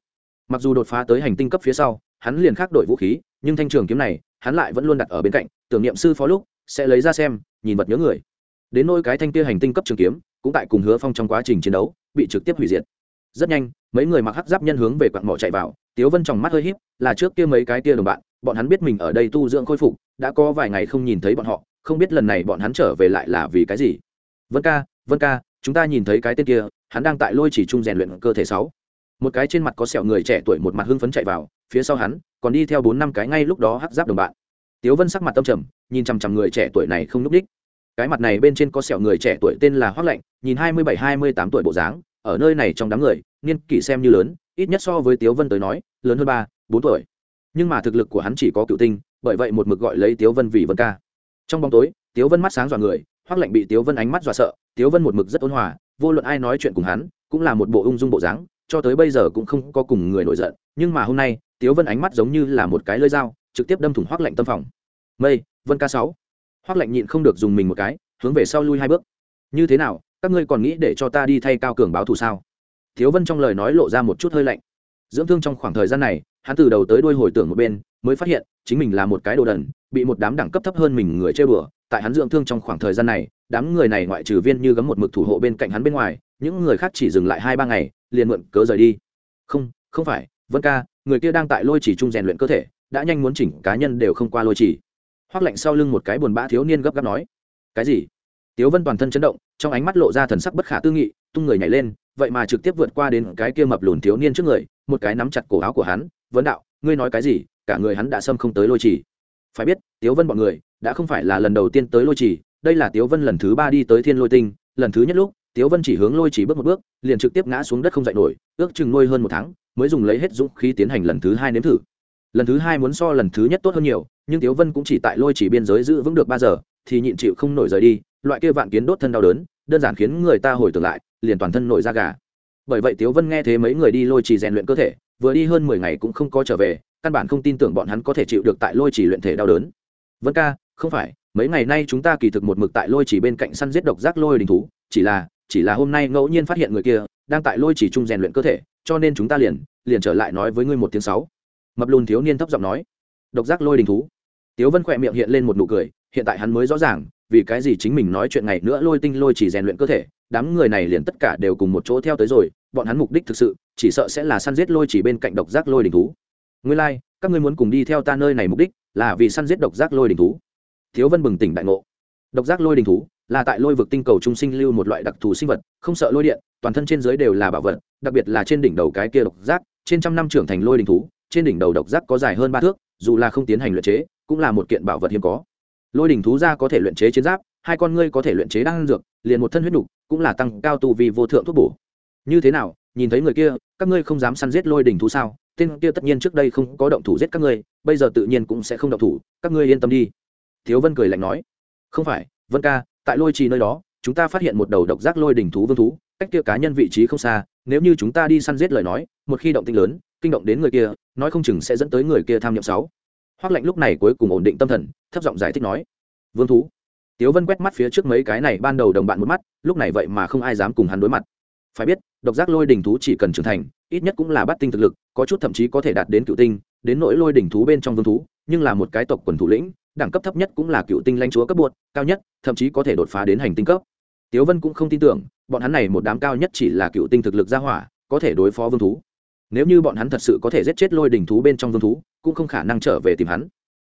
Mặc dù đột phá tới hành tinh cấp phía sau, hắn liền khác đổi vũ khí, nhưng thanh trường kiếm này, hắn lại vẫn luôn đặt ở bên cạnh, tưởng niệm sư phó lúc, sẽ lấy ra xem, nhìn vật nhớ người. Đến nôi cái thanh kia hành tinh cấp trường kiếm, cũng tại cùng hứa phong trong quá trình chiến đấu, bị trực tiếp hủy diệt. Rất nhanh mấy người mặc hắc giáp nhân hướng về quặng mỏ chạy vào, tiếu vân trong mắt hơi híp, là trước kia mấy cái kia đồng bạn, bọn hắn biết mình ở đây tu dưỡng khôi phục, đã có vài ngày không nhìn thấy bọn họ, không biết lần này bọn hắn trở về lại là vì cái gì. Vân ca vân ca, chúng ta nhìn thấy cái tên kia, hắn đang tại lôi chỉ trung rèn luyện cơ thể sáu. Một cái trên mặt có sẹo người trẻ tuổi một mặt hưng phấn chạy vào, phía sau hắn, còn đi theo bốn năm cái ngay lúc đó hắc giáp đồng bạn. Tiếu vân sắc mặt tâm trầm, nhìn chằm chằm người trẻ tuổi này không núp đích. Cái mặt này bên trên có sẹo người trẻ tuổi tên là hoác lạnh nhìn hai mươi bảy, hai mươi tám tuổi bộ dáng, ở nơi này trong đám người niên kỷ xem như lớn, ít nhất so với tiếu vân tới nói, lớn hơn ba, bốn tuổi. Nhưng mà thực lực của hắn chỉ có cựu tinh, bởi vậy một mực gọi lấy tiếu vân vì vân ca. Trong bóng tối, tiếu vân mắt sáng dọa người, hoác Lệnh bị tiếu vân ánh mắt dọa sợ, tiếu vân một mực rất ôn hòa, vô luận ai nói chuyện cùng hắn, cũng là một bộ ung dung bộ dáng, cho tới bây giờ cũng không có cùng người nổi giận. Nhưng mà hôm nay, tiếu vân ánh mắt giống như là một cái lơi dao, trực tiếp đâm thủng hoác Lệnh tâm phòng. Mây, vân ca sáu. Hoác Lệnh nhịn không được dùng mình một cái, hướng về sau lui hai bước. Như thế nào, các ngươi còn nghĩ để cho ta đi thay cao cường báo thù sao? Thiếu vân trong lời nói lộ ra một chút hơi lạnh. Dưỡng thương trong khoảng thời gian này, hắn từ đầu tới đuôi hồi tưởng một bên, mới phát hiện, chính mình là một cái đồ đần, bị một đám đẳng cấp thấp hơn mình người chơi bừa tại hắn dưỡng thương trong khoảng thời gian này, đám người này ngoại trừ viên như gấm một mực thủ hộ bên cạnh hắn bên ngoài, những người khác chỉ dừng lại hai ba ngày, liền mượn cớ rời đi. Không không phải, vân ca, người kia đang tại lôi chỉ trung rèn luyện cơ thể, đã nhanh muốn chỉnh cá nhân đều không qua lôi chỉ. Hoác lạnh sau lưng một cái buồn bã thiếu niên gấp gáp nói, cái gì? Tiếu vân toàn thân chấn động trong ánh mắt lộ ra thần sắc bất khả tư nghị, tung người nhảy lên, vậy mà trực tiếp vượt qua đến cái kia mập lùn thiếu niên trước người, một cái nắm chặt cổ áo của hắn, vấn đạo, ngươi nói cái gì? Cả người hắn đã xâm không tới lôi trì. Phải biết, tiếu vân bọn người, đã không phải là lần đầu tiên tới lôi trì, đây là tiếu vân lần thứ ba đi tới thiên lôi tinh, lần thứ nhất lúc, tiếu vân chỉ hướng lôi trì bước một bước, liền trực tiếp ngã xuống đất không dậy nổi, ước chừng nuôi hơn một tháng, mới dùng lấy hết dũng khí tiến hành lần thứ hai nếm thử. Lần thứ hai muốn so lần thứ nhất tốt hơn nhiều, nhưng tiếu vân cũng chỉ tại lôi chỉ biên giới giữ vững được ba giờ, thì nhịn chịu không nổi rời đi, loại kia vạn kiến đốt thân đau đớn đơn giản khiến người ta hồi tưởng lại, liền toàn thân nổi da gà. Bởi vậy tiếu vân nghe thế mấy người đi lôi chỉ rèn luyện cơ thể, vừa đi hơn mười ngày cũng không có trở về, căn bản không tin tưởng bọn hắn có thể chịu được tại lôi chỉ luyện thể đau đớn. Vân ca, không phải, mấy ngày nay chúng ta kỳ thực một mực tại lôi chỉ bên cạnh săn giết độc giác lôi đình thú, chỉ là chỉ là hôm nay ngẫu nhiên phát hiện người kia, đang tại lôi chỉ chung rèn luyện cơ thể, cho nên chúng ta liền liền trở lại nói với ngươi một tiếng sáu. Mập lùn thiếu niên thấp giọng nói. Độc giác lôi đình thú. Tiếu vân khỏe miệng hiện lên một nụ cười, hiện tại hắn mới rõ ràng vì cái gì chính mình nói chuyện ngày nữa lôi tinh lôi chỉ rèn luyện cơ thể đám người này liền tất cả đều cùng một chỗ theo tới rồi bọn hắn mục đích thực sự chỉ sợ sẽ là săn giết lôi chỉ bên cạnh độc giác lôi đình thú. Ngươi lai、like, các ngươi muốn cùng đi theo ta nơi này mục đích là vì săn giết độc giác lôi đình thú. Thiếu vân bừng tỉnh đại ngộ. Độc giác lôi đình thú là tại lôi vực tinh cầu trung sinh lưu một loại đặc thù sinh vật không sợ lôi điện toàn thân trên dưới đều là bảo vật đặc biệt là trên đỉnh đầu cái kia độc giác trên trăm năm trưởng thành lôi đình thú trên đỉnh đầu độc giác có dài hơn ba thước dù là không tiến hành luyện chế cũng là một kiện bảo vật hiếm có lôi đình thú ra có thể luyện chế chiến giáp, hai con ngươi có thể luyện chế đan dược, liền một thân huyết đục cũng là tăng cao tu vì vô thượng thuốc bổ. Như thế nào, nhìn thấy người kia, các ngươi không dám săn giết lôi đình thú sao? Tên kia tất nhiên trước đây không có động thủ giết các ngươi, bây giờ tự nhiên cũng sẽ không động thủ, các ngươi yên tâm đi. Thiếu vân cười lạnh nói. Không phải, vân ca, tại lôi trì nơi đó, chúng ta phát hiện một đầu độc giác lôi đình thú vương thú, cách kia cá nhân vị trí không xa, nếu như chúng ta đi săn giết lời nói, một khi động tinh lớn, kinh động đến người kia, nói không chừng sẽ dẫn tới người kia tham nhậm sáu hoắc lệnh lúc này cuối cùng ổn định tâm thần, thấp giọng giải thích nói, vương thú. Tiếu vân quét mắt phía trước mấy cái này ban đầu đồng bạn một mắt, lúc này vậy mà không ai dám cùng hắn đối mặt. Phải biết, độc giác lôi đỉnh thú chỉ cần trưởng thành, ít nhất cũng là bắt tinh thực lực, có chút thậm chí có thể đạt đến cựu tinh, đến nỗi lôi đỉnh thú bên trong vương thú, nhưng là một cái tộc quần thủ lĩnh, đẳng cấp thấp nhất cũng là cựu tinh lãnh chúa cấp buộc cao nhất, thậm chí có thể đột phá đến hành tinh cấp. Tiếu vân cũng không tin tưởng, bọn hắn này một đám cao nhất chỉ là cựu tinh thực lực gia hỏa, có thể đối phó vương thú nếu như bọn hắn thật sự có thể giết chết lôi đỉnh thú bên trong vương thú, cũng không khả năng trở về tìm hắn.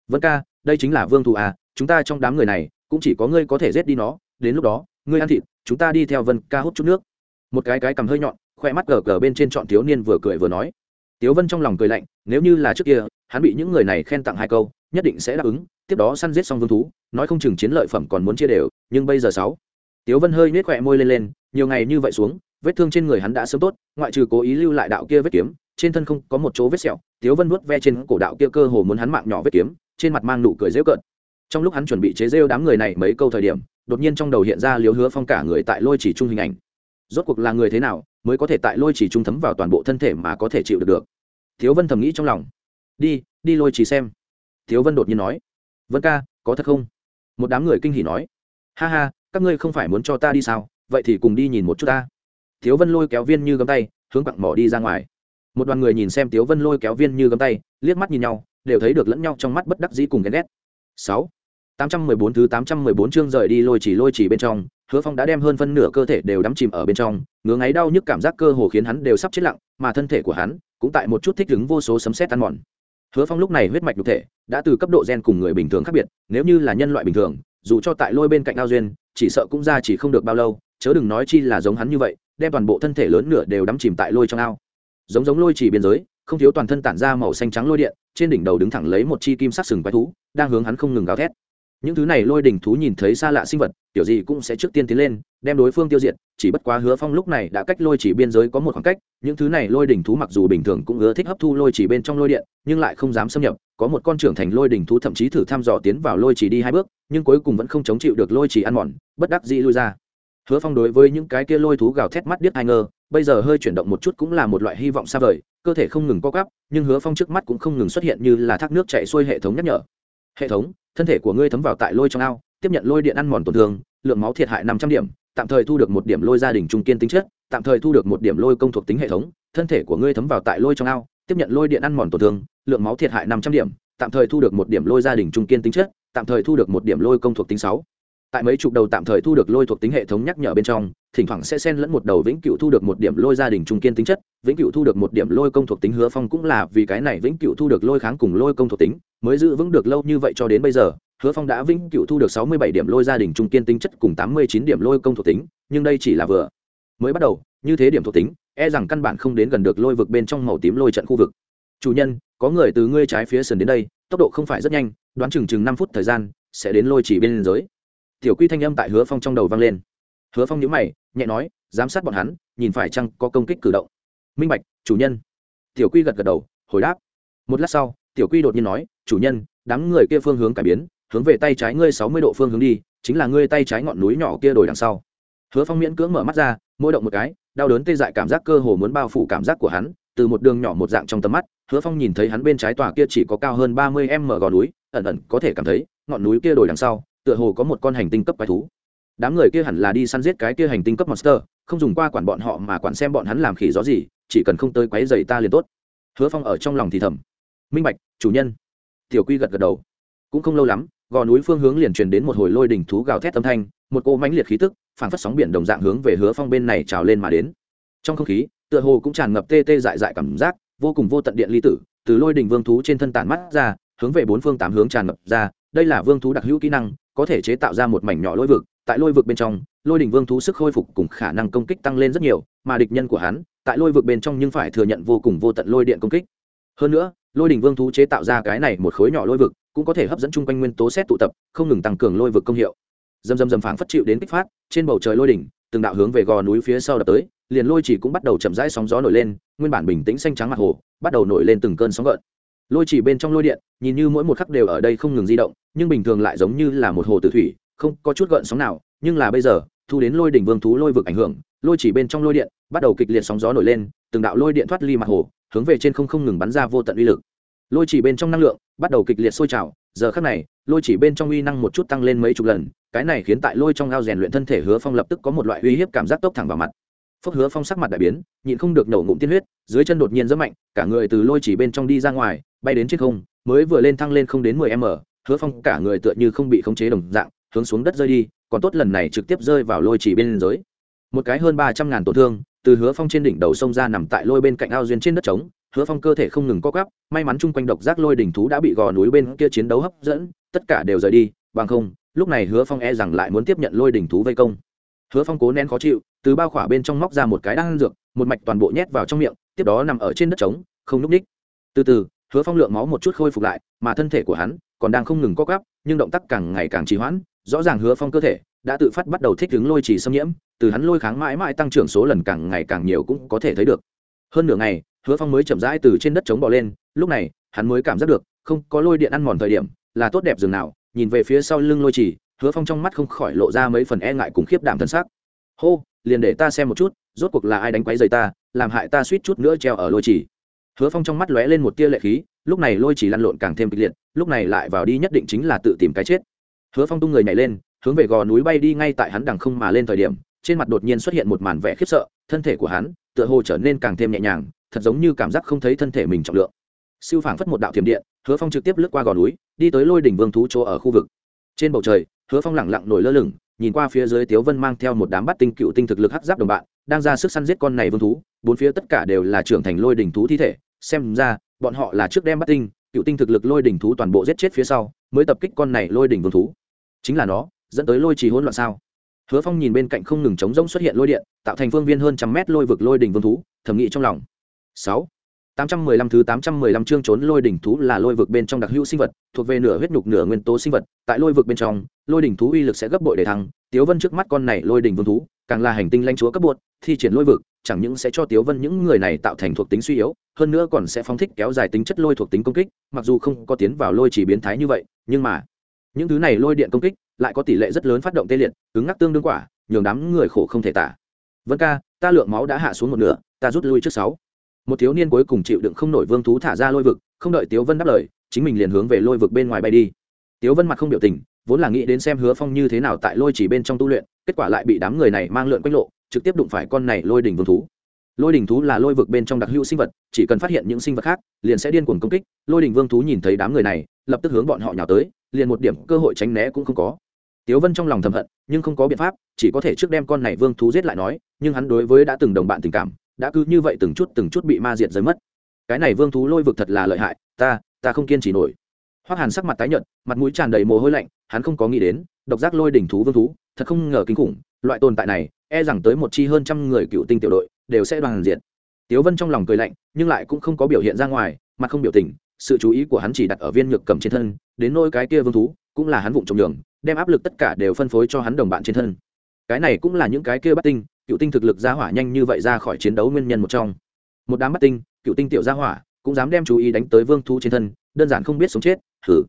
Vân ca, đây chính là vương thú à chúng ta trong đám người này, cũng chỉ có ngươi có thể giết đi nó, đến lúc đó, ngươi ăn thịt, chúng ta đi theo vân ca hút chút nước. Một cái cái cầm hơi nhọn, khoe mắt gờ gờ bên trên trọn thiếu niên vừa cười vừa nói. Tiếu vân trong lòng cười lạnh, nếu như là trước kia, hắn bị những người này khen tặng hai câu, nhất định sẽ đáp ứng, tiếp đó săn giết xong vương thú, nói không chừng chiến lợi phẩm còn muốn chia đều, nhưng bây giờ sáu. Tiếu vân hơi nhếch khoe môi lên lên, nhiều ngày như vậy xuống vết thương trên người hắn đã sớm tốt, ngoại trừ cố ý lưu lại đạo kia vết kiếm, trên thân không có một chỗ vết sẹo, tiếu vân vuốt ve trên cổ đạo kia cơ hồ muốn hắn mạng nhỏ vết kiếm, trên mặt mang nụ cười rêu cợt. Trong lúc hắn chuẩn bị chế rêu đám người này mấy câu thời điểm, đột nhiên trong đầu hiện ra liếu hứa phong cả người tại lôi chỉ trung hình ảnh. Rốt cuộc là người thế nào mới có thể tại lôi chỉ trung thấm vào toàn bộ thân thể mà có thể chịu được được? Thiếu vân thầm nghĩ trong lòng. Đi đi lôi chỉ xem. Thiếu vân đột nhiên nói. Vân ca, có thật không? Một đám người kinh hỉ nói. Ha ha, các ngươi không phải muốn cho ta đi sao? Vậy thì cùng đi nhìn một chút ta thiếu vân lôi kéo viên như gấm tay, hướng quặng mỏ đi ra ngoài. Một đoàn người nhìn xem tiếu vân lôi kéo viên như gấm tay, liếc mắt nhìn nhau, đều thấy được lẫn nhau trong mắt bất đắc dĩ cùng ghen ghét. Sáu. Tám trăm mười bốn thứ tám trăm mười bốn chương rời đi lôi chỉ lôi chỉ bên trong, hứa phong đã đem hơn phân nửa cơ thể đều đắm chìm ở bên trong, ngứa ngáy đau nhức cảm giác cơ hồ khiến hắn đều sắp chết lặng, mà thân thể của hắn cũng tại một chút thích ứng vô số sấm sét tan mòn. Hứa phong lúc này huyết mạch nhục thể đã từ cấp độ gen cùng người bình thường khác biệt, nếu như là nhân loại bình thường, dù cho tại lôi bên cạnh ao duyên, chỉ sợ cũng ra chỉ không được bao lâu, chớ đừng nói chi là giống hắn như vậy đem toàn bộ thân thể lớn nửa đều đắm chìm tại lôi trong ao. Giống giống lôi chỉ biên giới, không thiếu toàn thân tản ra màu xanh trắng lôi điện, trên đỉnh đầu đứng thẳng lấy một chi kim sắc sừng quái thú, đang hướng hắn không ngừng gào thét. Những thứ này lôi đỉnh thú nhìn thấy xa lạ sinh vật kiểu gì cũng sẽ trước tiên tiến lên, đem đối phương tiêu diệt, chỉ bất quá hứa phong lúc này đã cách lôi chỉ biên giới có một khoảng cách, những thứ này lôi đỉnh thú mặc dù bình thường cũng ưa thích hấp thu lôi chỉ bên trong lôi điện, nhưng lại không dám xâm nhập, có một con trưởng thành lôi đỉnh thú thậm chí thử thăm dò tiến vào lôi chỉ đi hai bước, nhưng cuối cùng vẫn không chống chịu được lôi chỉ ăn mòn, bất đắc dĩ lui ra hứa phong đối với những cái kia lôi thú gào thét mắt điếc hai ngơ bây giờ hơi chuyển động một chút cũng là một loại hy vọng xa vời, cơ thể không ngừng co cắp nhưng hứa phong trước mắt cũng không ngừng xuất hiện như là thác nước chạy xuôi hệ thống nhắc nhở. Hệ thống, thân thể của ngươi thấm vào tại lôi trong ao, tiếp nhận lôi điện ăn mòn tổn thương, lượng máu thiệt hại năm trăm điểm, tạm thời thu được một điểm lôi gia đình trung kiên tính chất, tạm thời thu được một điểm lôi công thuộc tính hệ thống, thân thể của ngươi thấm vào tại lôi trong ao, tiếp nhận lôi điện ăn mòn tổn thương, lượng máu thiệt hại năm trăm điểm, tạm thời thu được một điểm lôi gia đình trung kiên tính chất, tạm thời thu được một điểm lôi công thuộc tính sáu tại mấy chục đầu tạm thời thu được lôi thuộc tính hệ thống nhắc nhở bên trong, thỉnh thoảng sẽ xen lẫn một đầu vĩnh cửu thu được một điểm lôi gia đình trung kiên tính chất, vĩnh cửu thu được một điểm lôi công thuộc tính hứa phong cũng là vì cái này vĩnh cửu thu được lôi kháng cùng lôi công thuộc tính, mới giữ vững được lâu như vậy cho đến bây giờ, hứa phong đã vĩnh cửu thu được sáu mươi bảy điểm lôi gia đình trung kiên tính chất cùng tám mươi chín điểm lôi công thuộc tính, nhưng đây chỉ là vừa mới bắt đầu, như thế điểm thuộc tính e rằng căn bản không đến gần được lôi vực bên trong màu tím lôi trận khu vực. Chủ nhân, có người từ ngươi trái phía sườn đến đây, tốc độ không phải rất nhanh, đoán chừng chừng năm phút thời gian, sẽ đến lôi chỉ bên giới tiểu quy thanh âm tại hứa phong trong đầu vang lên. Hứa phong nhữ mày, nhẹ nói, giám sát bọn hắn, nhìn phải chăng có công kích cử động. Minh bạch, chủ nhân. Tiểu quy gật gật đầu, hồi đáp. Một lát sau, tiểu quy đột nhiên nói, chủ nhân, đám người kia phương hướng cải biến, hướng về tay trái ngươi sáu mươi độ phương hướng đi, chính là ngươi tay trái ngọn núi nhỏ kia đổi đằng sau. Hứa phong miễn cưỡng mở mắt ra, mỗi động một cái, đau đớn tê dại cảm giác cơ hồ muốn bao phủ cảm giác của hắn, từ một đường nhỏ một dạng trong tầm mắt, hứa phong nhìn thấy hắn bên trái tòa kia chỉ có cao hơn ba mươi m gò núi, ẩn ẩn có thể cảm thấy, ngọn núi kia đổi đằng sau tựa hồ có một con hành tinh cấp quái thú. Đám người kia hẳn là đi săn giết cái kia hành tinh cấp monster, không dùng qua quản bọn họ mà quản xem bọn hắn làm khỉ gió gì, chỉ cần không tới quấy dày ta liền tốt. Hứa phong ở trong lòng thì thầm. Minh bạch, chủ nhân. Tiểu quy gật gật đầu. Cũng không lâu lắm, gò núi phương hướng liền truyền đến một hồi lôi đỉnh thú gào thét âm thanh, một cô mãnh liệt khí tức, phảng phất sóng biển đồng dạng hướng về hứa phong bên này trào lên mà đến. Trong không khí, tựa hồ cũng tràn ngập tê tê dại dại cảm giác, vô cùng vô tận điện ly tử, từ lôi đỉnh vương thú trên thân tản mắt ra, hướng về bốn phương tám hướng tràn ngập ra, đây là vương thú đặc hữu kỹ năng có thể chế tạo ra một mảnh nhỏ lôi vực, tại lôi vực bên trong, lôi đỉnh vương thú sức khôi phục cùng khả năng công kích tăng lên rất nhiều, mà địch nhân của hắn, tại lôi vực bên trong nhưng phải thừa nhận vô cùng vô tận lôi điện công kích. Hơn nữa, lôi đỉnh vương thú chế tạo ra cái này một khối nhỏ lôi vực, cũng có thể hấp dẫn chung quanh nguyên tố xét tụ tập, không ngừng tăng cường lôi vực công hiệu. Dầm dầm dầm phảng phất chịu đến kích phát, trên bầu trời lôi đỉnh, từng đạo hướng về gò núi phía sau đập tới, liền lôi chỉ cũng bắt đầu chậm rãi sóng gió nổi lên, nguyên bản bình tĩnh xanh trắng mặt hồ, bắt đầu nổi lên từng cơn sóng gợn. Lôi chỉ bên trong lôi điện, nhìn như mỗi một khắc đều ở đây không ngừng di động nhưng bình thường lại giống như là một hồ tử thủy, không có chút gợn sóng nào, nhưng là bây giờ, thu đến lôi đỉnh vương thú lôi vực ảnh hưởng, lôi chỉ bên trong lôi điện bắt đầu kịch liệt sóng gió nổi lên, từng đạo lôi điện thoát ly mặt hồ, hướng về trên không không ngừng bắn ra vô tận uy lực. Lôi chỉ bên trong năng lượng bắt đầu kịch liệt sôi trào, giờ khắc này, lôi chỉ bên trong uy năng một chút tăng lên mấy chục lần, cái này khiến tại lôi trong ao rèn luyện thân thể hứa phong lập tức có một loại uy hiếp cảm giác tốc thẳng vào mặt. Phốc hứa phong sắc mặt đại biến, nhịn không được nổ ngụm tiên huyết, dưới chân đột nhiên rất mạnh, cả người từ lôi chỉ bên trong đi ra ngoài, bay đến trên không, mới vừa lên thăng lên không đến mười m hứa phong cả người tựa như không bị khống chế đồng dạng, hướng xuống đất rơi đi, còn tốt lần này trực tiếp rơi vào lôi chỉ bên dưới. Một cái hơn ba trăm ngàn tổn thương, từ hứa phong trên đỉnh đầu sông ra nằm tại lôi bên cạnh ao duyên trên đất trống, hứa phong cơ thể không ngừng co gắp may mắn chung quanh độc giác lôi đỉnh thú đã bị gò núi bên kia chiến đấu hấp dẫn, tất cả đều rời đi, bằng không, lúc này hứa phong e rằng lại muốn tiếp nhận lôi đỉnh thú vây công. Hứa phong cố nén khó chịu, từ bao khỏa bên trong móc ra một cái đan dược, một mạch toàn bộ nhét vào trong miệng, tiếp đó nằm ở trên đất trống, không núp ních. Từ từ, hứa phong lượng máu một chút khôi phục lại, mà thân thể của hắn còn đang không ngừng co gắp nhưng động tác càng ngày càng trì hoãn, rõ ràng hứa phong cơ thể đã tự phát bắt đầu thích ứng lôi trì xâm nhiễm, từ hắn lôi kháng mãi mãi tăng trưởng số lần càng ngày càng nhiều cũng có thể thấy được. Hơn nửa ngày, hứa phong mới chậm rãi từ trên đất chống bỏ lên, lúc này, hắn mới cảm giác được, không có lôi điện ăn mòn thời điểm, là tốt đẹp dường nào, nhìn về phía sau lưng lôi trì, hứa phong trong mắt không khỏi lộ ra mấy phần e ngại cùng khiếp đảm thân xác hô, liền để ta xem một chút, rốt cuộc là ai đánh quấy rầy ta, làm hại ta suýt chút nữa treo ở lôi trì hứa phong trong mắt lóe lên một tia lệ khí, lúc này lôi chỉ lăn lộn càng thêm kịch liệt, lúc này lại vào đi nhất định chính là tự tìm cái chết. Hứa phong tung người nhảy lên, hướng về gò núi bay đi ngay tại hắn đằng không mà lên thời điểm, trên mặt đột nhiên xuất hiện một màn vẻ khiếp sợ, thân thể của hắn tựa hồ trở nên càng thêm nhẹ nhàng, thật giống như cảm giác không thấy thân thể mình trọng lượng. Siêu phảng phất một đạo thiểm điện, hứa phong trực tiếp lướt qua gò núi, đi tới lôi đỉnh vương thú chỗ ở khu vực. Trên bầu trời, hứa phong lẳng lặng nổi lơ lửng nhìn qua phía dưới tiếu vân mang theo một đám bắt tinh cựu tinh thực lực hắc giáp đồng bạn, đang ra sức săn giết con này vương thú, bốn phía tất cả đều là trưởng thành lôi đỉnh thú thi thể. Xem ra, bọn họ là trước đem bắt tinh, cựu tinh thực lực lôi đỉnh thú toàn bộ giết chết phía sau, mới tập kích con này lôi đỉnh vương thú. Chính là nó, dẫn tới lôi trì hỗn loạn sao? Hứa phong nhìn bên cạnh không ngừng trống rỗng xuất hiện lôi điện, tạo thành phương viên hơn trăm mét lôi vực lôi đỉnh vương thú, thầm nghĩ trong lòng. Sáu tám trăm mười lăm thứ tám trăm mười lăm chương trốn lôi đỉnh thú là lôi vực bên trong đặc hữu sinh vật, thuộc về nửa huyết nhục nửa nguyên tố sinh vật. Tại lôi vực bên trong, lôi đỉnh thú uy lực sẽ gấp bội để thăng. Tiếu vân trước mắt con này lôi đỉnh vương thú, càng là hành tinh lãnh chúa cấp bột, thi triển lôi vực, chẳng những sẽ cho tiếu vân những người này tạo thành thuộc tính suy yếu, hơn nữa còn sẽ phóng thích kéo dài tính chất lôi thuộc tính công kích, mặc dù không có tiến vào lôi chỉ biến thái như vậy, nhưng mà những thứ này lôi điện công kích lại có tỷ lệ rất lớn phát động tê liệt cứng ngắc tương đương quả, nhường đám người khổ không thể tả. Vân ca, ta lượng máu đã hạ xuống một nửa, ta rút lui trước sáu một thiếu niên cuối cùng chịu đựng không nổi vương thú thả ra lôi vực, không đợi tiếu vân đáp lời, chính mình liền hướng về lôi vực bên ngoài bay đi. Tiếu vân mặt không biểu tình, vốn là nghĩ đến xem hứa phong như thế nào tại lôi chỉ bên trong tu luyện, kết quả lại bị đám người này mang lượn quanh lộ, trực tiếp đụng phải con này lôi đỉnh vương thú. Lôi đỉnh thú là lôi vực bên trong đặc hữu sinh vật, chỉ cần phát hiện những sinh vật khác, liền sẽ điên cuồng công kích. Lôi đỉnh vương thú nhìn thấy đám người này, lập tức hướng bọn họ nhào tới, liền một điểm cơ hội tránh né cũng không có. Tiếu vân trong lòng thầm hận, nhưng không có biện pháp, chỉ có thể trước đem con này vương thú giết lại nói, nhưng hắn đối với đã từng đồng bạn tình cảm đã cứ như vậy từng chút từng chút bị ma diệt rơi mất. Cái này vương thú lôi vực thật là lợi hại, ta ta không kiên trì nổi. Hoắc hàn sắc mặt tái nhợt, mặt mũi tràn đầy mồ hôi lạnh, hắn không có nghĩ đến, độc giác lôi đỉnh thú vương thú, thật không ngờ kinh khủng, loại tồn tại này e rằng tới một chi hơn trăm người cựu tinh tiểu đội, đều sẽ đoàn diện. tiếu vân trong lòng cười lạnh, nhưng lại cũng không có biểu hiện ra ngoài, mặt không biểu tình, sự chú ý của hắn chỉ đặt ở viên nhược cầm trên thân, đến nôi cái kia vương thú, cũng là hắn vụng trồng đường đem áp lực tất cả đều phân phối cho hắn đồng bạn trên thân. Cái này cũng là những cái kia bắt tinh cựu tinh thực lực ra hỏa nhanh như vậy ra khỏi chiến đấu nguyên nhân một trong. Một đám bắt tinh, cựu tinh tiểu ra hỏa, cũng dám đem chú ý đánh tới vương thú trên thân, đơn giản không biết sống chết thử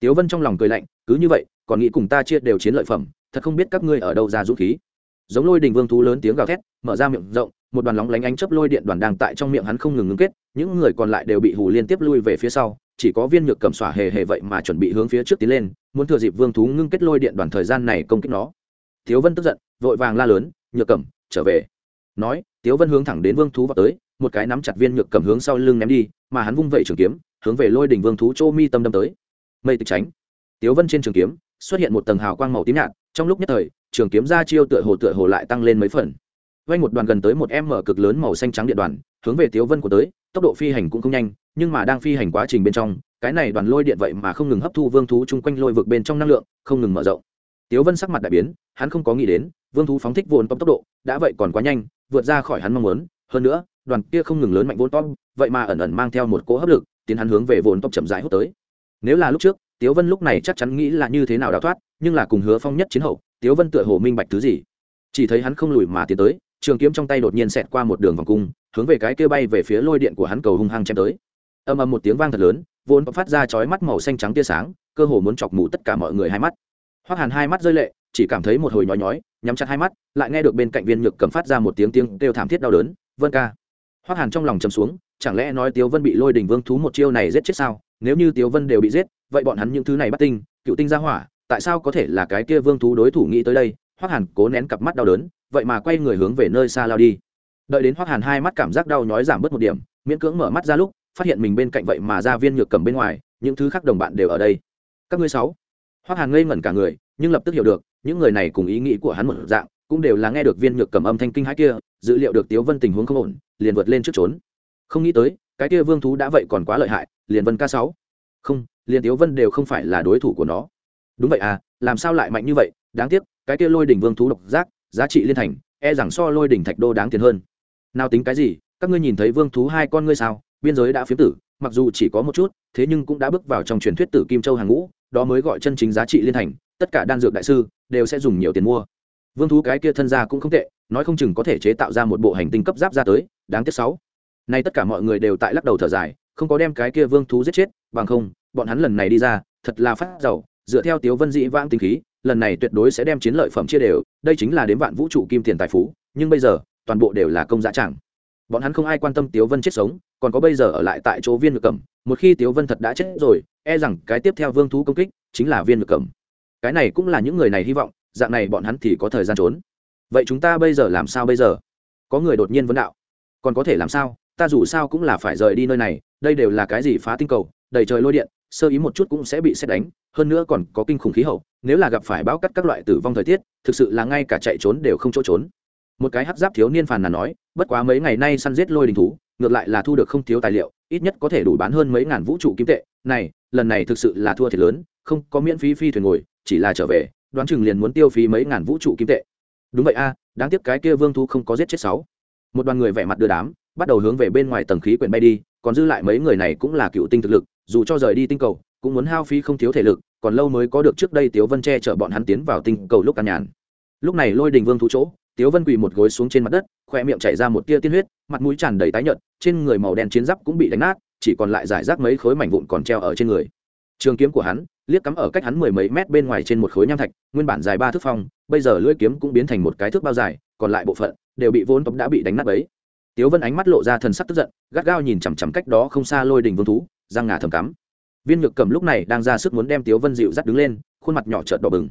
tiếu vân trong lòng cười lạnh, cứ như vậy, còn nghĩ cùng ta chia đều chiến lợi phẩm, thật không biết các ngươi ở đâu ra dũng khí. Giống lôi đình vương thú lớn tiếng gào thét, mở ra miệng rộng, một đoàn lóng lánh ánh chấp lôi điện đoàn đang tại trong miệng hắn không ngừng ngưng kết, những người còn lại đều bị hù liên tiếp lui về phía sau, chỉ có viên nhược cầm xỏa hề hề vậy mà chuẩn bị hướng phía trước tiến lên, muốn thừa dịp vương thú ngưng kết lôi điện đoàn thời gian này công kích nó. Thiếu vân tức giận, vội vàng la lớn, nhược cầm trở về. Nói, tiếu vân hướng thẳng đến vương thú vào tới, một cái nắm chặt viên nhược cầm hướng sau lưng ném đi, mà hắn vung vẩy trường kiếm, hướng về lôi đỉnh vương thú chỗ mi tâm đâm tới. Mây tịch tránh. Tiếu vân trên trường kiếm, xuất hiện một tầng hào quang màu tím nhạt, trong lúc nhất thời, trường kiếm ra chiêu tựa hồ tựa hồ lại tăng lên mấy phần. Vay một đoàn gần tới một em mở cực lớn màu xanh trắng điện đoàn, hướng về tiếu vân của tới, tốc độ phi hành cũng không nhanh, nhưng mà đang phi hành quá trình bên trong, cái này đoàn lôi điện vậy mà không ngừng hấp thu vương thú chung quanh lôi vực bên trong năng lượng, không ngừng mở rộng. Tiếu vân sắc mặt đại biến, hắn không có nghĩ đến vương thú phóng thích vốn tốc độ, đã vậy còn quá nhanh, vượt ra khỏi hắn mong muốn. Hơn nữa, đoàn kia không ngừng lớn mạnh vốn tốc, vậy mà ẩn ẩn mang theo một cỗ hấp lực, tiến hắn hướng về vốn tốc chậm rãi hút tới. Nếu là lúc trước, tiếu vân lúc này chắc chắn nghĩ là như thế nào đào thoát, nhưng là cùng hứa phong nhất chiến hậu, tiếu vân tựa hồ minh bạch thứ gì. Chỉ thấy hắn không lùi mà tiến tới, trường kiếm trong tay đột nhiên xẹt qua một đường vòng cung, hướng về cái kia bay về phía lôi điện của hắn cầu hung hăng chém tới. Âm âm một tiếng vang thật lớn, vốn phát ra chói mắt màu xanh trắng tia sáng, cơ hồ muốn chọc mù tất cả mọi người hai mắt. Hoắc hàn hai mắt rơi lệ chỉ cảm thấy một hồi nhói nhói, nhắm chặt hai mắt, lại nghe được bên cạnh viên nhược cầm phát ra một tiếng tiếng kêu thảm thiết đau đớn, vân ca. Hoắc hàn trong lòng chầm xuống, chẳng lẽ nói tiếu vân bị lôi Đình vương thú một chiêu này giết chết sao? Nếu như tiếu vân đều bị giết, vậy bọn hắn những thứ này bắt tinh, cựu tinh ra hỏa, tại sao có thể là cái kia vương thú đối thủ nghĩ tới đây? Hoắc hàn cố nén cặp mắt đau đớn, vậy mà quay người hướng về nơi xa lao đi. Đợi đến hoắc hàn hai mắt cảm giác đau nhói giảm bớt một điểm, miễn cưỡng mở mắt ra lúc, phát hiện mình bên cạnh vậy mà ra viên nhược cầm bên ngoài, những thứ khác đồng bạn đều ở đây. Các ngươi sáu hoắc hàn ngây ngẩn cả người, nhưng lập tức hiểu được, những người này cùng ý nghĩ của hắn một dạng, cũng đều là nghe được viên nhược cầm âm thanh kinh hãi kia, dự liệu được tiếu vân tình huống không ổn, liền vượt lên trước trốn. Không nghĩ tới, cái kia vương thú đã vậy còn quá lợi hại, liền vân ca sáu. Không, liền tiếu vân đều không phải là đối thủ của nó. Đúng vậy à làm sao lại mạnh như vậy, đáng tiếc, cái kia lôi đỉnh vương thú độc giác, giá trị liên thành e rằng so lôi đỉnh thạch đô đáng tiền hơn. Nào tính cái gì, các ngươi nhìn thấy vương thú hai con ngươi sao, biên giới đã phiếm tử, mặc dù chỉ có một chút, thế nhưng cũng đã bước vào trong truyền thuyết tử kim châu hàng ngũ đó mới gọi chân chính giá trị liên thành, tất cả đan dược đại sư đều sẽ dùng nhiều tiền mua. Vương thú cái kia thân ra cũng không tệ, nói không chừng có thể chế tạo ra một bộ hành tinh cấp giáp ra tới, đáng tiếc sáu. Nay tất cả mọi người đều tại lắc đầu thở dài, không có đem cái kia vương thú giết chết, bằng không, bọn hắn lần này đi ra, thật là phát giàu, dựa theo tiếu vân dĩ vãng tinh khí, lần này tuyệt đối sẽ đem chiến lợi phẩm chia đều, đây chính là đến vạn vũ trụ kim tiền tài phú, nhưng bây giờ, toàn bộ đều là công giá chẳng. Bọn hắn không ai quan tâm tiếu vân chết sống còn có bây giờ ở lại tại chỗ viên ngược cẩm, một khi tiếu vân thật đã chết rồi e rằng cái tiếp theo vương thú công kích chính là viên ngược cẩm. Cái này cũng là những người này hy vọng, dạng này bọn hắn thì có thời gian trốn. Vậy chúng ta bây giờ làm sao bây giờ? Có người đột nhiên vấn đạo. Còn có thể làm sao? Ta dù sao cũng là phải rời đi nơi này, đây đều là cái gì phá tinh cầu, đầy trời lôi điện, sơ ý một chút cũng sẽ bị xét đánh, hơn nữa còn có kinh khủng khí hậu, nếu là gặp phải bão cắt các loại tử vong thời tiết, thực sự là ngay cả chạy trốn đều không chỗ trốn. Một cái hắc giáp thiếu niên phàn là nói, bất quá mấy ngày nay săn giết lôi đình thú ngược lại là thu được không thiếu tài liệu, ít nhất có thể đủ bán hơn mấy ngàn vũ trụ kim tệ. Này, lần này thực sự là thua thiệt lớn, không có miễn phí phi thuyền ngồi, chỉ là trở về, đoán chừng liền muốn tiêu phí mấy ngàn vũ trụ kim tệ. Đúng vậy a, đáng tiếc cái kia vương thu không có giết chết sáu. Một đoàn người vẻ mặt đưa đám, bắt đầu hướng về bên ngoài tầng khí quyển bay đi, còn dư lại mấy người này cũng là cựu tinh thực lực, dù cho rời đi tinh cầu, cũng muốn hao phí không thiếu thể lực, còn lâu mới có được trước đây tiếu vân che chở bọn hắn tiến vào tinh cầu lúc an nhàn. Lúc này lôi đình vương thú chỗ tiếu vân quỳ một gối xuống trên mặt đất khoe miệng chảy ra một tia tiên huyết, mặt mũi tràn đầy tái nhợt, trên người màu đen chiến giáp cũng bị đánh nát, chỉ còn lại giải rác mấy khối mảnh vụn còn treo ở trên người. Trường kiếm của hắn, liếc cắm ở cách hắn mười mấy mét bên ngoài trên một khối nham thạch, nguyên bản dài ba thước phong, bây giờ lưỡi kiếm cũng biến thành một cái thước bao dài, còn lại bộ phận đều bị vốn tống đã bị đánh nát ấy tiếu vân ánh mắt lộ ra thần sắc tức giận, gắt gao nhìn chằm chằm cách đó không xa lôi đình vương thú, răng ngà thầm cắm. Viên nhược cầm lúc này đang ra sức muốn đem tiếu vân dịu dắt đứng lên, khuôn mặt nhỏ trợt đỏ bừng.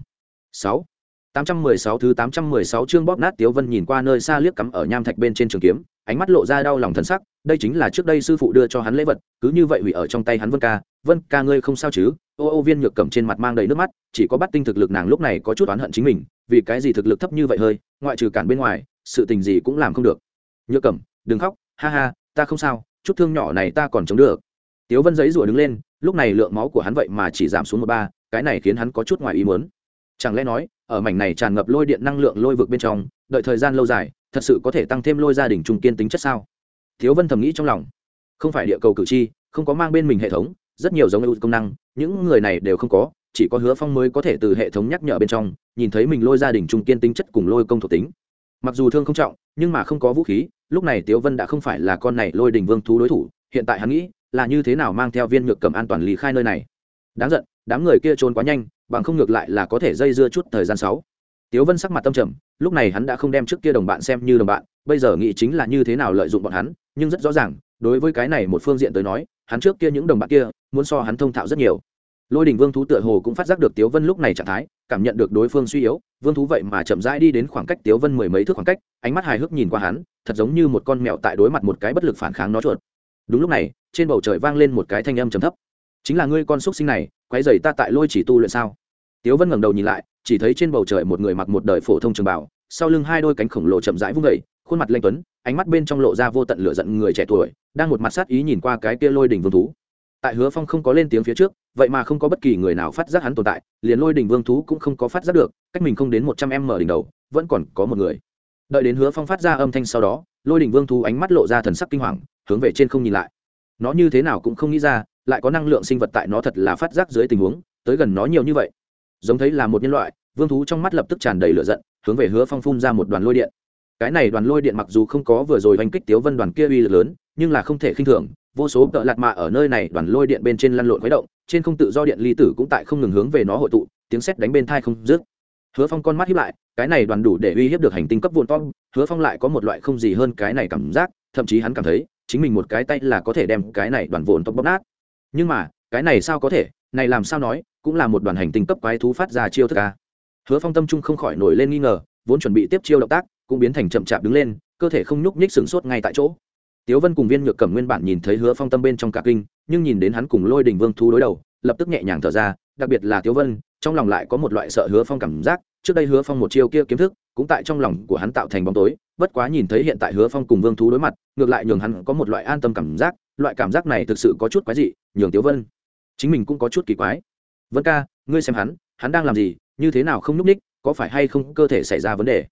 Sáu tám trăm mười sáu thứ tám trăm mười sáu chương bóp nát tiếu vân nhìn qua nơi xa liếc cắm ở nham thạch bên trên trường kiếm, ánh mắt lộ ra đau lòng thần sắc, đây chính là trước đây sư phụ đưa cho hắn lễ vật, cứ như vậy hủy ở trong tay hắn vân ca vân ca ngươi không sao chứ? Ô ô viên nhược cầm trên mặt mang đầy nước mắt, chỉ có bắt tinh thực lực nàng lúc này có chút oán hận chính mình, vì cái gì thực lực thấp như vậy hơi, ngoại trừ cản bên ngoài, sự tình gì cũng làm không được. Nhược cầm đừng khóc, ha ha, ta không sao, chút thương nhỏ này ta còn chống được. Tiếu vân giấy rủa đứng lên, lúc này lượng máu của hắn vậy mà chỉ giảm xuống một ba, cái này khiến hắn có chút ngoài ý muốn. Chẳng lẽ nói ở mảnh này tràn ngập lôi điện năng lượng lôi vực bên trong, đợi thời gian lâu dài, thật sự có thể tăng thêm lôi gia đình trung kiên tính chất sao? Thiếu vân thầm nghĩ trong lòng. Không phải địa cầu cử tri, không có mang bên mình hệ thống, rất nhiều giống ưu công năng, những người này đều không có, chỉ có hứa phong mới có thể từ hệ thống nhắc nhở bên trong, nhìn thấy mình lôi gia đình trung kiên tính chất cùng lôi công thuộc tính. Mặc dù thương không trọng, nhưng mà không có vũ khí, lúc này tiếu vân đã không phải là con này lôi đình vương thú đối thủ, hiện tại hắn nghĩ là như thế nào mang theo viên nhược cầm an toàn lý khai nơi này. Đáng giận, đám người kia trốn quá nhanh bằng không ngược lại là có thể dây dưa chút thời gian sáu. Tiếu vân sắc mặt tâm trầm, lúc này hắn đã không đem trước kia đồng bạn xem như đồng bạn, bây giờ nghĩ chính là như thế nào lợi dụng bọn hắn, nhưng rất rõ ràng, đối với cái này một phương diện tới nói, hắn trước kia những đồng bạn kia, muốn so hắn thông thạo rất nhiều. Lôi đình vương thú tựa hồ cũng phát giác được tiếu vân lúc này trạng thái, cảm nhận được đối phương suy yếu, vương thú vậy mà chậm rãi đi đến khoảng cách tiếu vân mười mấy thước khoảng cách, ánh mắt hài hước nhìn qua hắn, thật giống như một con mèo tại đối mặt một cái bất lực phản kháng nó chuột. Đúng lúc này, trên bầu trời vang lên một cái thanh âm trầm thấp. Chính là ngươi con xúc sinh này quay dày ta tại lôi chỉ tu luyện sao? Tiếu vân ngẩng đầu nhìn lại, chỉ thấy trên bầu trời một người mặc một đời phổ thông trường bảo, sau lưng hai đôi cánh khổng lồ chậm rãi vung vẩy khuôn mặt lanh tuấn, ánh mắt bên trong lộ ra vô tận lửa giận người trẻ tuổi, đang một mặt sát ý nhìn qua cái kia lôi đỉnh vương thú. Tại hứa phong không có lên tiếng phía trước, vậy mà không có bất kỳ người nào phát giác hắn tồn tại, liền lôi đỉnh vương thú cũng không có phát giác được, cách mình không đến một trăm em mở đỉnh đầu, vẫn còn có một người. Đợi đến hứa phong phát ra âm thanh sau đó, lôi đỉnh vương thú ánh mắt lộ ra thần sắc kinh hoàng, hướng về trên không nhìn lại. Nó như thế nào cũng không nghĩ ra lại có năng lượng sinh vật tại nó thật là phát giác dưới tình huống, tới gần nó nhiều như vậy. Giống thấy là một nhân loại, vương thú trong mắt lập tức tràn đầy lửa giận, hướng về hứa phong phun ra một đoàn lôi điện. Cái này đoàn lôi điện mặc dù không có vừa rồi oanh kích tiếu vân đoàn kia uy lực lớn, nhưng là không thể khinh thường, vô số tợ lạt mạ ở nơi này đoàn lôi điện bên trên lăn lộn khuấy động, trên không tự do điện ly tử cũng tại không ngừng hướng về nó hội tụ, tiếng sét đánh bên thai không dứt. Hứa phong con mắt hiếp lại, cái này đoàn đủ để uy hiếp được hành tinh cấp vụn to, hứa phong lại có một loại không gì hơn cái này cảm giác, thậm chí hắn cảm thấy, chính mình một cái tay là có thể đem cái này đoàn vụn to bóp nát nhưng mà, cái này sao có thể? Này làm sao nói, cũng là một đoàn hành tinh cấp quái thú phát ra chiêu thức ca hứa phong tâm trung không khỏi nổi lên nghi ngờ, vốn chuẩn bị tiếp chiêu động tác, cũng biến thành chậm chạp đứng lên, cơ thể không nhúc nhích sửng sốt ngay tại chỗ. Tiếu vân cùng viên nhược cẩm nguyên bản nhìn thấy hứa phong tâm bên trong cả kinh, nhưng nhìn đến hắn cùng lôi đình vương thú đối đầu, lập tức nhẹ nhàng thở ra, đặc biệt là tiếu vân, trong lòng lại có một loại sợ hứa phong cảm giác, trước đây hứa phong một chiêu kia kiếm thức, cũng tại trong lòng của hắn tạo thành bóng tối, bất quá nhìn thấy hiện tại hứa phong cùng vương thú đối mặt, ngược lại nhường hắn có một loại an tâm cảm giác, loại cảm giác này thực sự có chút quái dị nhường tiếu vân. Chính mình cũng có chút kỳ quái. Vân ca, ngươi xem hắn hắn đang làm gì, như thế nào không n ú c ních có phải hay không cơ thể xảy ra vấn đề?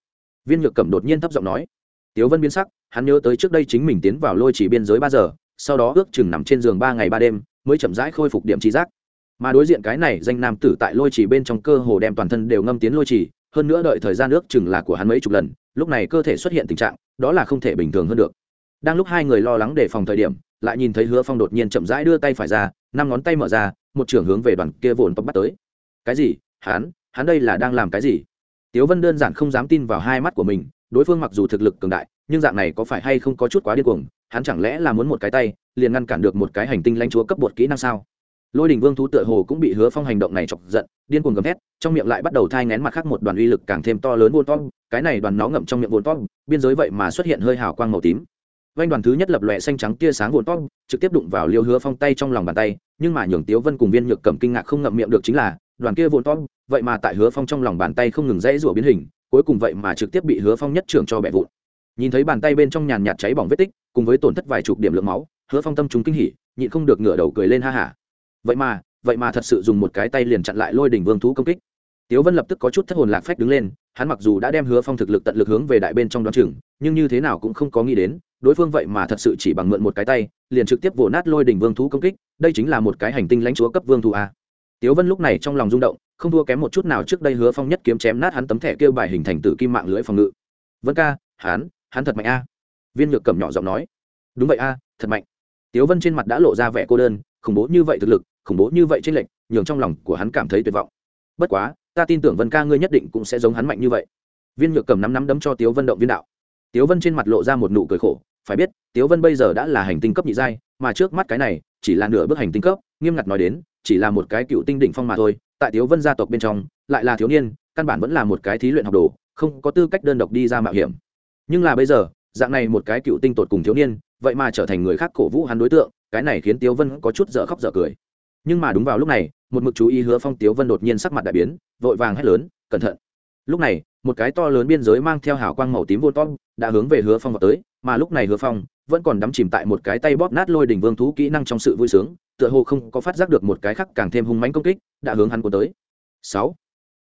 Viên nhược cẩm đột nhiên thấp giọng nói. Tiếu vân biến sắc, hắn nhớ tới trước đây chính mình tiến vào lôi chỉ biên giới ba giờ, sau đó ước chừng nằm trên giường ba ngày ba đêm, mới chậm rãi khôi phục điểm trí giác. Mà đối diện cái này danh nam tử tại lôi chỉ bên trong cơ hồ đem toàn thân đều ngâm tiến lôi chỉ, hơn nữa đợi thời gian ước chừng là của hắn mấy chục lần, lúc này cơ thể xuất hiện tình trạng, đó là không thể bình thường hơn được. Đang lúc hai người lo lắng đề phòng thời điểm lại nhìn thấy hứa phong đột nhiên chậm rãi đưa tay phải ra, năm ngón tay mở ra, một trưởng hướng về đoàn kia vồn tóc bắt tới. Cái gì? Hắn? Hắn đây là đang làm cái gì? Tiếu vân đơn giản không dám tin vào hai mắt của mình, đối phương mặc dù thực lực cường đại, nhưng dạng này có phải hay không có chút quá điên cuồng, hắn chẳng lẽ là muốn một cái tay, liền ngăn cản được một cái hành tinh lãnh chúa cấp bột kỹ năng sao? Lôi đình vương thú tựa hồ cũng bị hứa phong hành động này chọc giận, điên cuồng gầm hét trong miệng lại bắt đầu thai ngén mặt khác một đoàn uy lực càng thêm to lớn vôn to, cái này đoàn nó ngậm trong miệng vôn to, biên giới vậy mà xuất hiện hơi hào quang màu tím vanh đoàn thứ nhất lập lòe xanh trắng tia sáng vồn to trực tiếp đụng vào liêu hứa phong tay trong lòng bàn tay, nhưng mà nhường tiếu vân cùng viên nhược cầm kinh ngạc không ngậm miệng được chính là, đoàn kia vồn to vậy mà tại hứa phong trong lòng bàn tay không ngừng dãy rủa biến hình, cuối cùng vậy mà trực tiếp bị hứa phong nhất trưởng cho bẻ vụn. Nhìn thấy bàn tay bên trong nhàn nhạt cháy bỏng vết tích, cùng với tổn thất vài chục điểm lượng máu, hứa phong tâm chúng kinh hỉ, nhịn không được ngửa đầu cười lên ha hả. Vậy mà vậy mà thật sự dùng một cái tay liền chặn lại lôi đỉnh vương thú công kích. Tiếu vân lập tức có chút thất hồn lạc phách đứng lên, hắn mặc dù đã đem hứa phong thực lực tận lực hướng về đại bên trong đoán chừng, nhưng như thế nào cũng không có nghĩ đến đối phương vậy mà thật sự chỉ bằng mượn một cái tay, liền trực tiếp vỗ nát lôi đỉnh vương thú công kích, đây chính là một cái hành tinh lãnh chúa cấp vương thú a. Tiếu vân lúc này trong lòng rung động, không thua kém một chút nào trước đây hứa phong nhất kiếm chém nát hắn tấm thẻ kêu bài hình thành tử kim mạng lưỡi phòng ngự. Vân ca, hắn hắn thật mạnh a. Viên nhược cẩm nhỏ giọng nói. Đúng vậy a, thật mạnh. Tiếu vân trên mặt đã lộ ra vẻ cô đơn, khủng bố như vậy thực lực, khủng bố như vậy trên lệnh nhường trong lòng của hắn cảm thấy tuyệt vọng. Bất quá, ta tin tưởng vân ca ngươi nhất định cũng sẽ giống hắn mạnh như vậy. Viên nhược cầm nắm nắm đấm cho tiếu vân động viên đạo. Tiếu vân trên mặt lộ ra một nụ cười khổ phải biết, tiếu vân bây giờ đã là hành tinh cấp nhị giai, mà trước mắt cái này, chỉ là nửa bước hành tinh cấp, nghiêm ngặt nói đến, chỉ là một cái cựu tinh đỉnh phong mà thôi. Tại tiếu vân gia tộc bên trong, lại là thiếu niên, căn bản vẫn là một cái thí luyện học đồ, không có tư cách đơn độc đi ra mạo hiểm. Nhưng là bây giờ, dạng này một cái cựu tinh tột cùng thiếu niên, vậy mà trở thành người khác cổ vũ hắn đối tượng, cái này khiến tiếu vân có chút dở khóc dở cười. Nhưng mà đúng vào lúc này, một mực chú ý hứa phong tiếu vân đột nhiên sắc mặt đại biến, vội vàng hét lớn, cẩn thận! Lúc này, một cái to lớn biên giới mang theo hào quang màu tím vô to đã hướng về hứa phong vào tới mà lúc này hứa phong vẫn còn đắm chìm tại một cái tay bóp nát lôi đỉnh vương thú kỹ năng trong sự vui sướng, tựa hồ không có phát giác được một cái khác càng thêm hung mánh công kích đã hướng hắn cuốn tới. Sáu.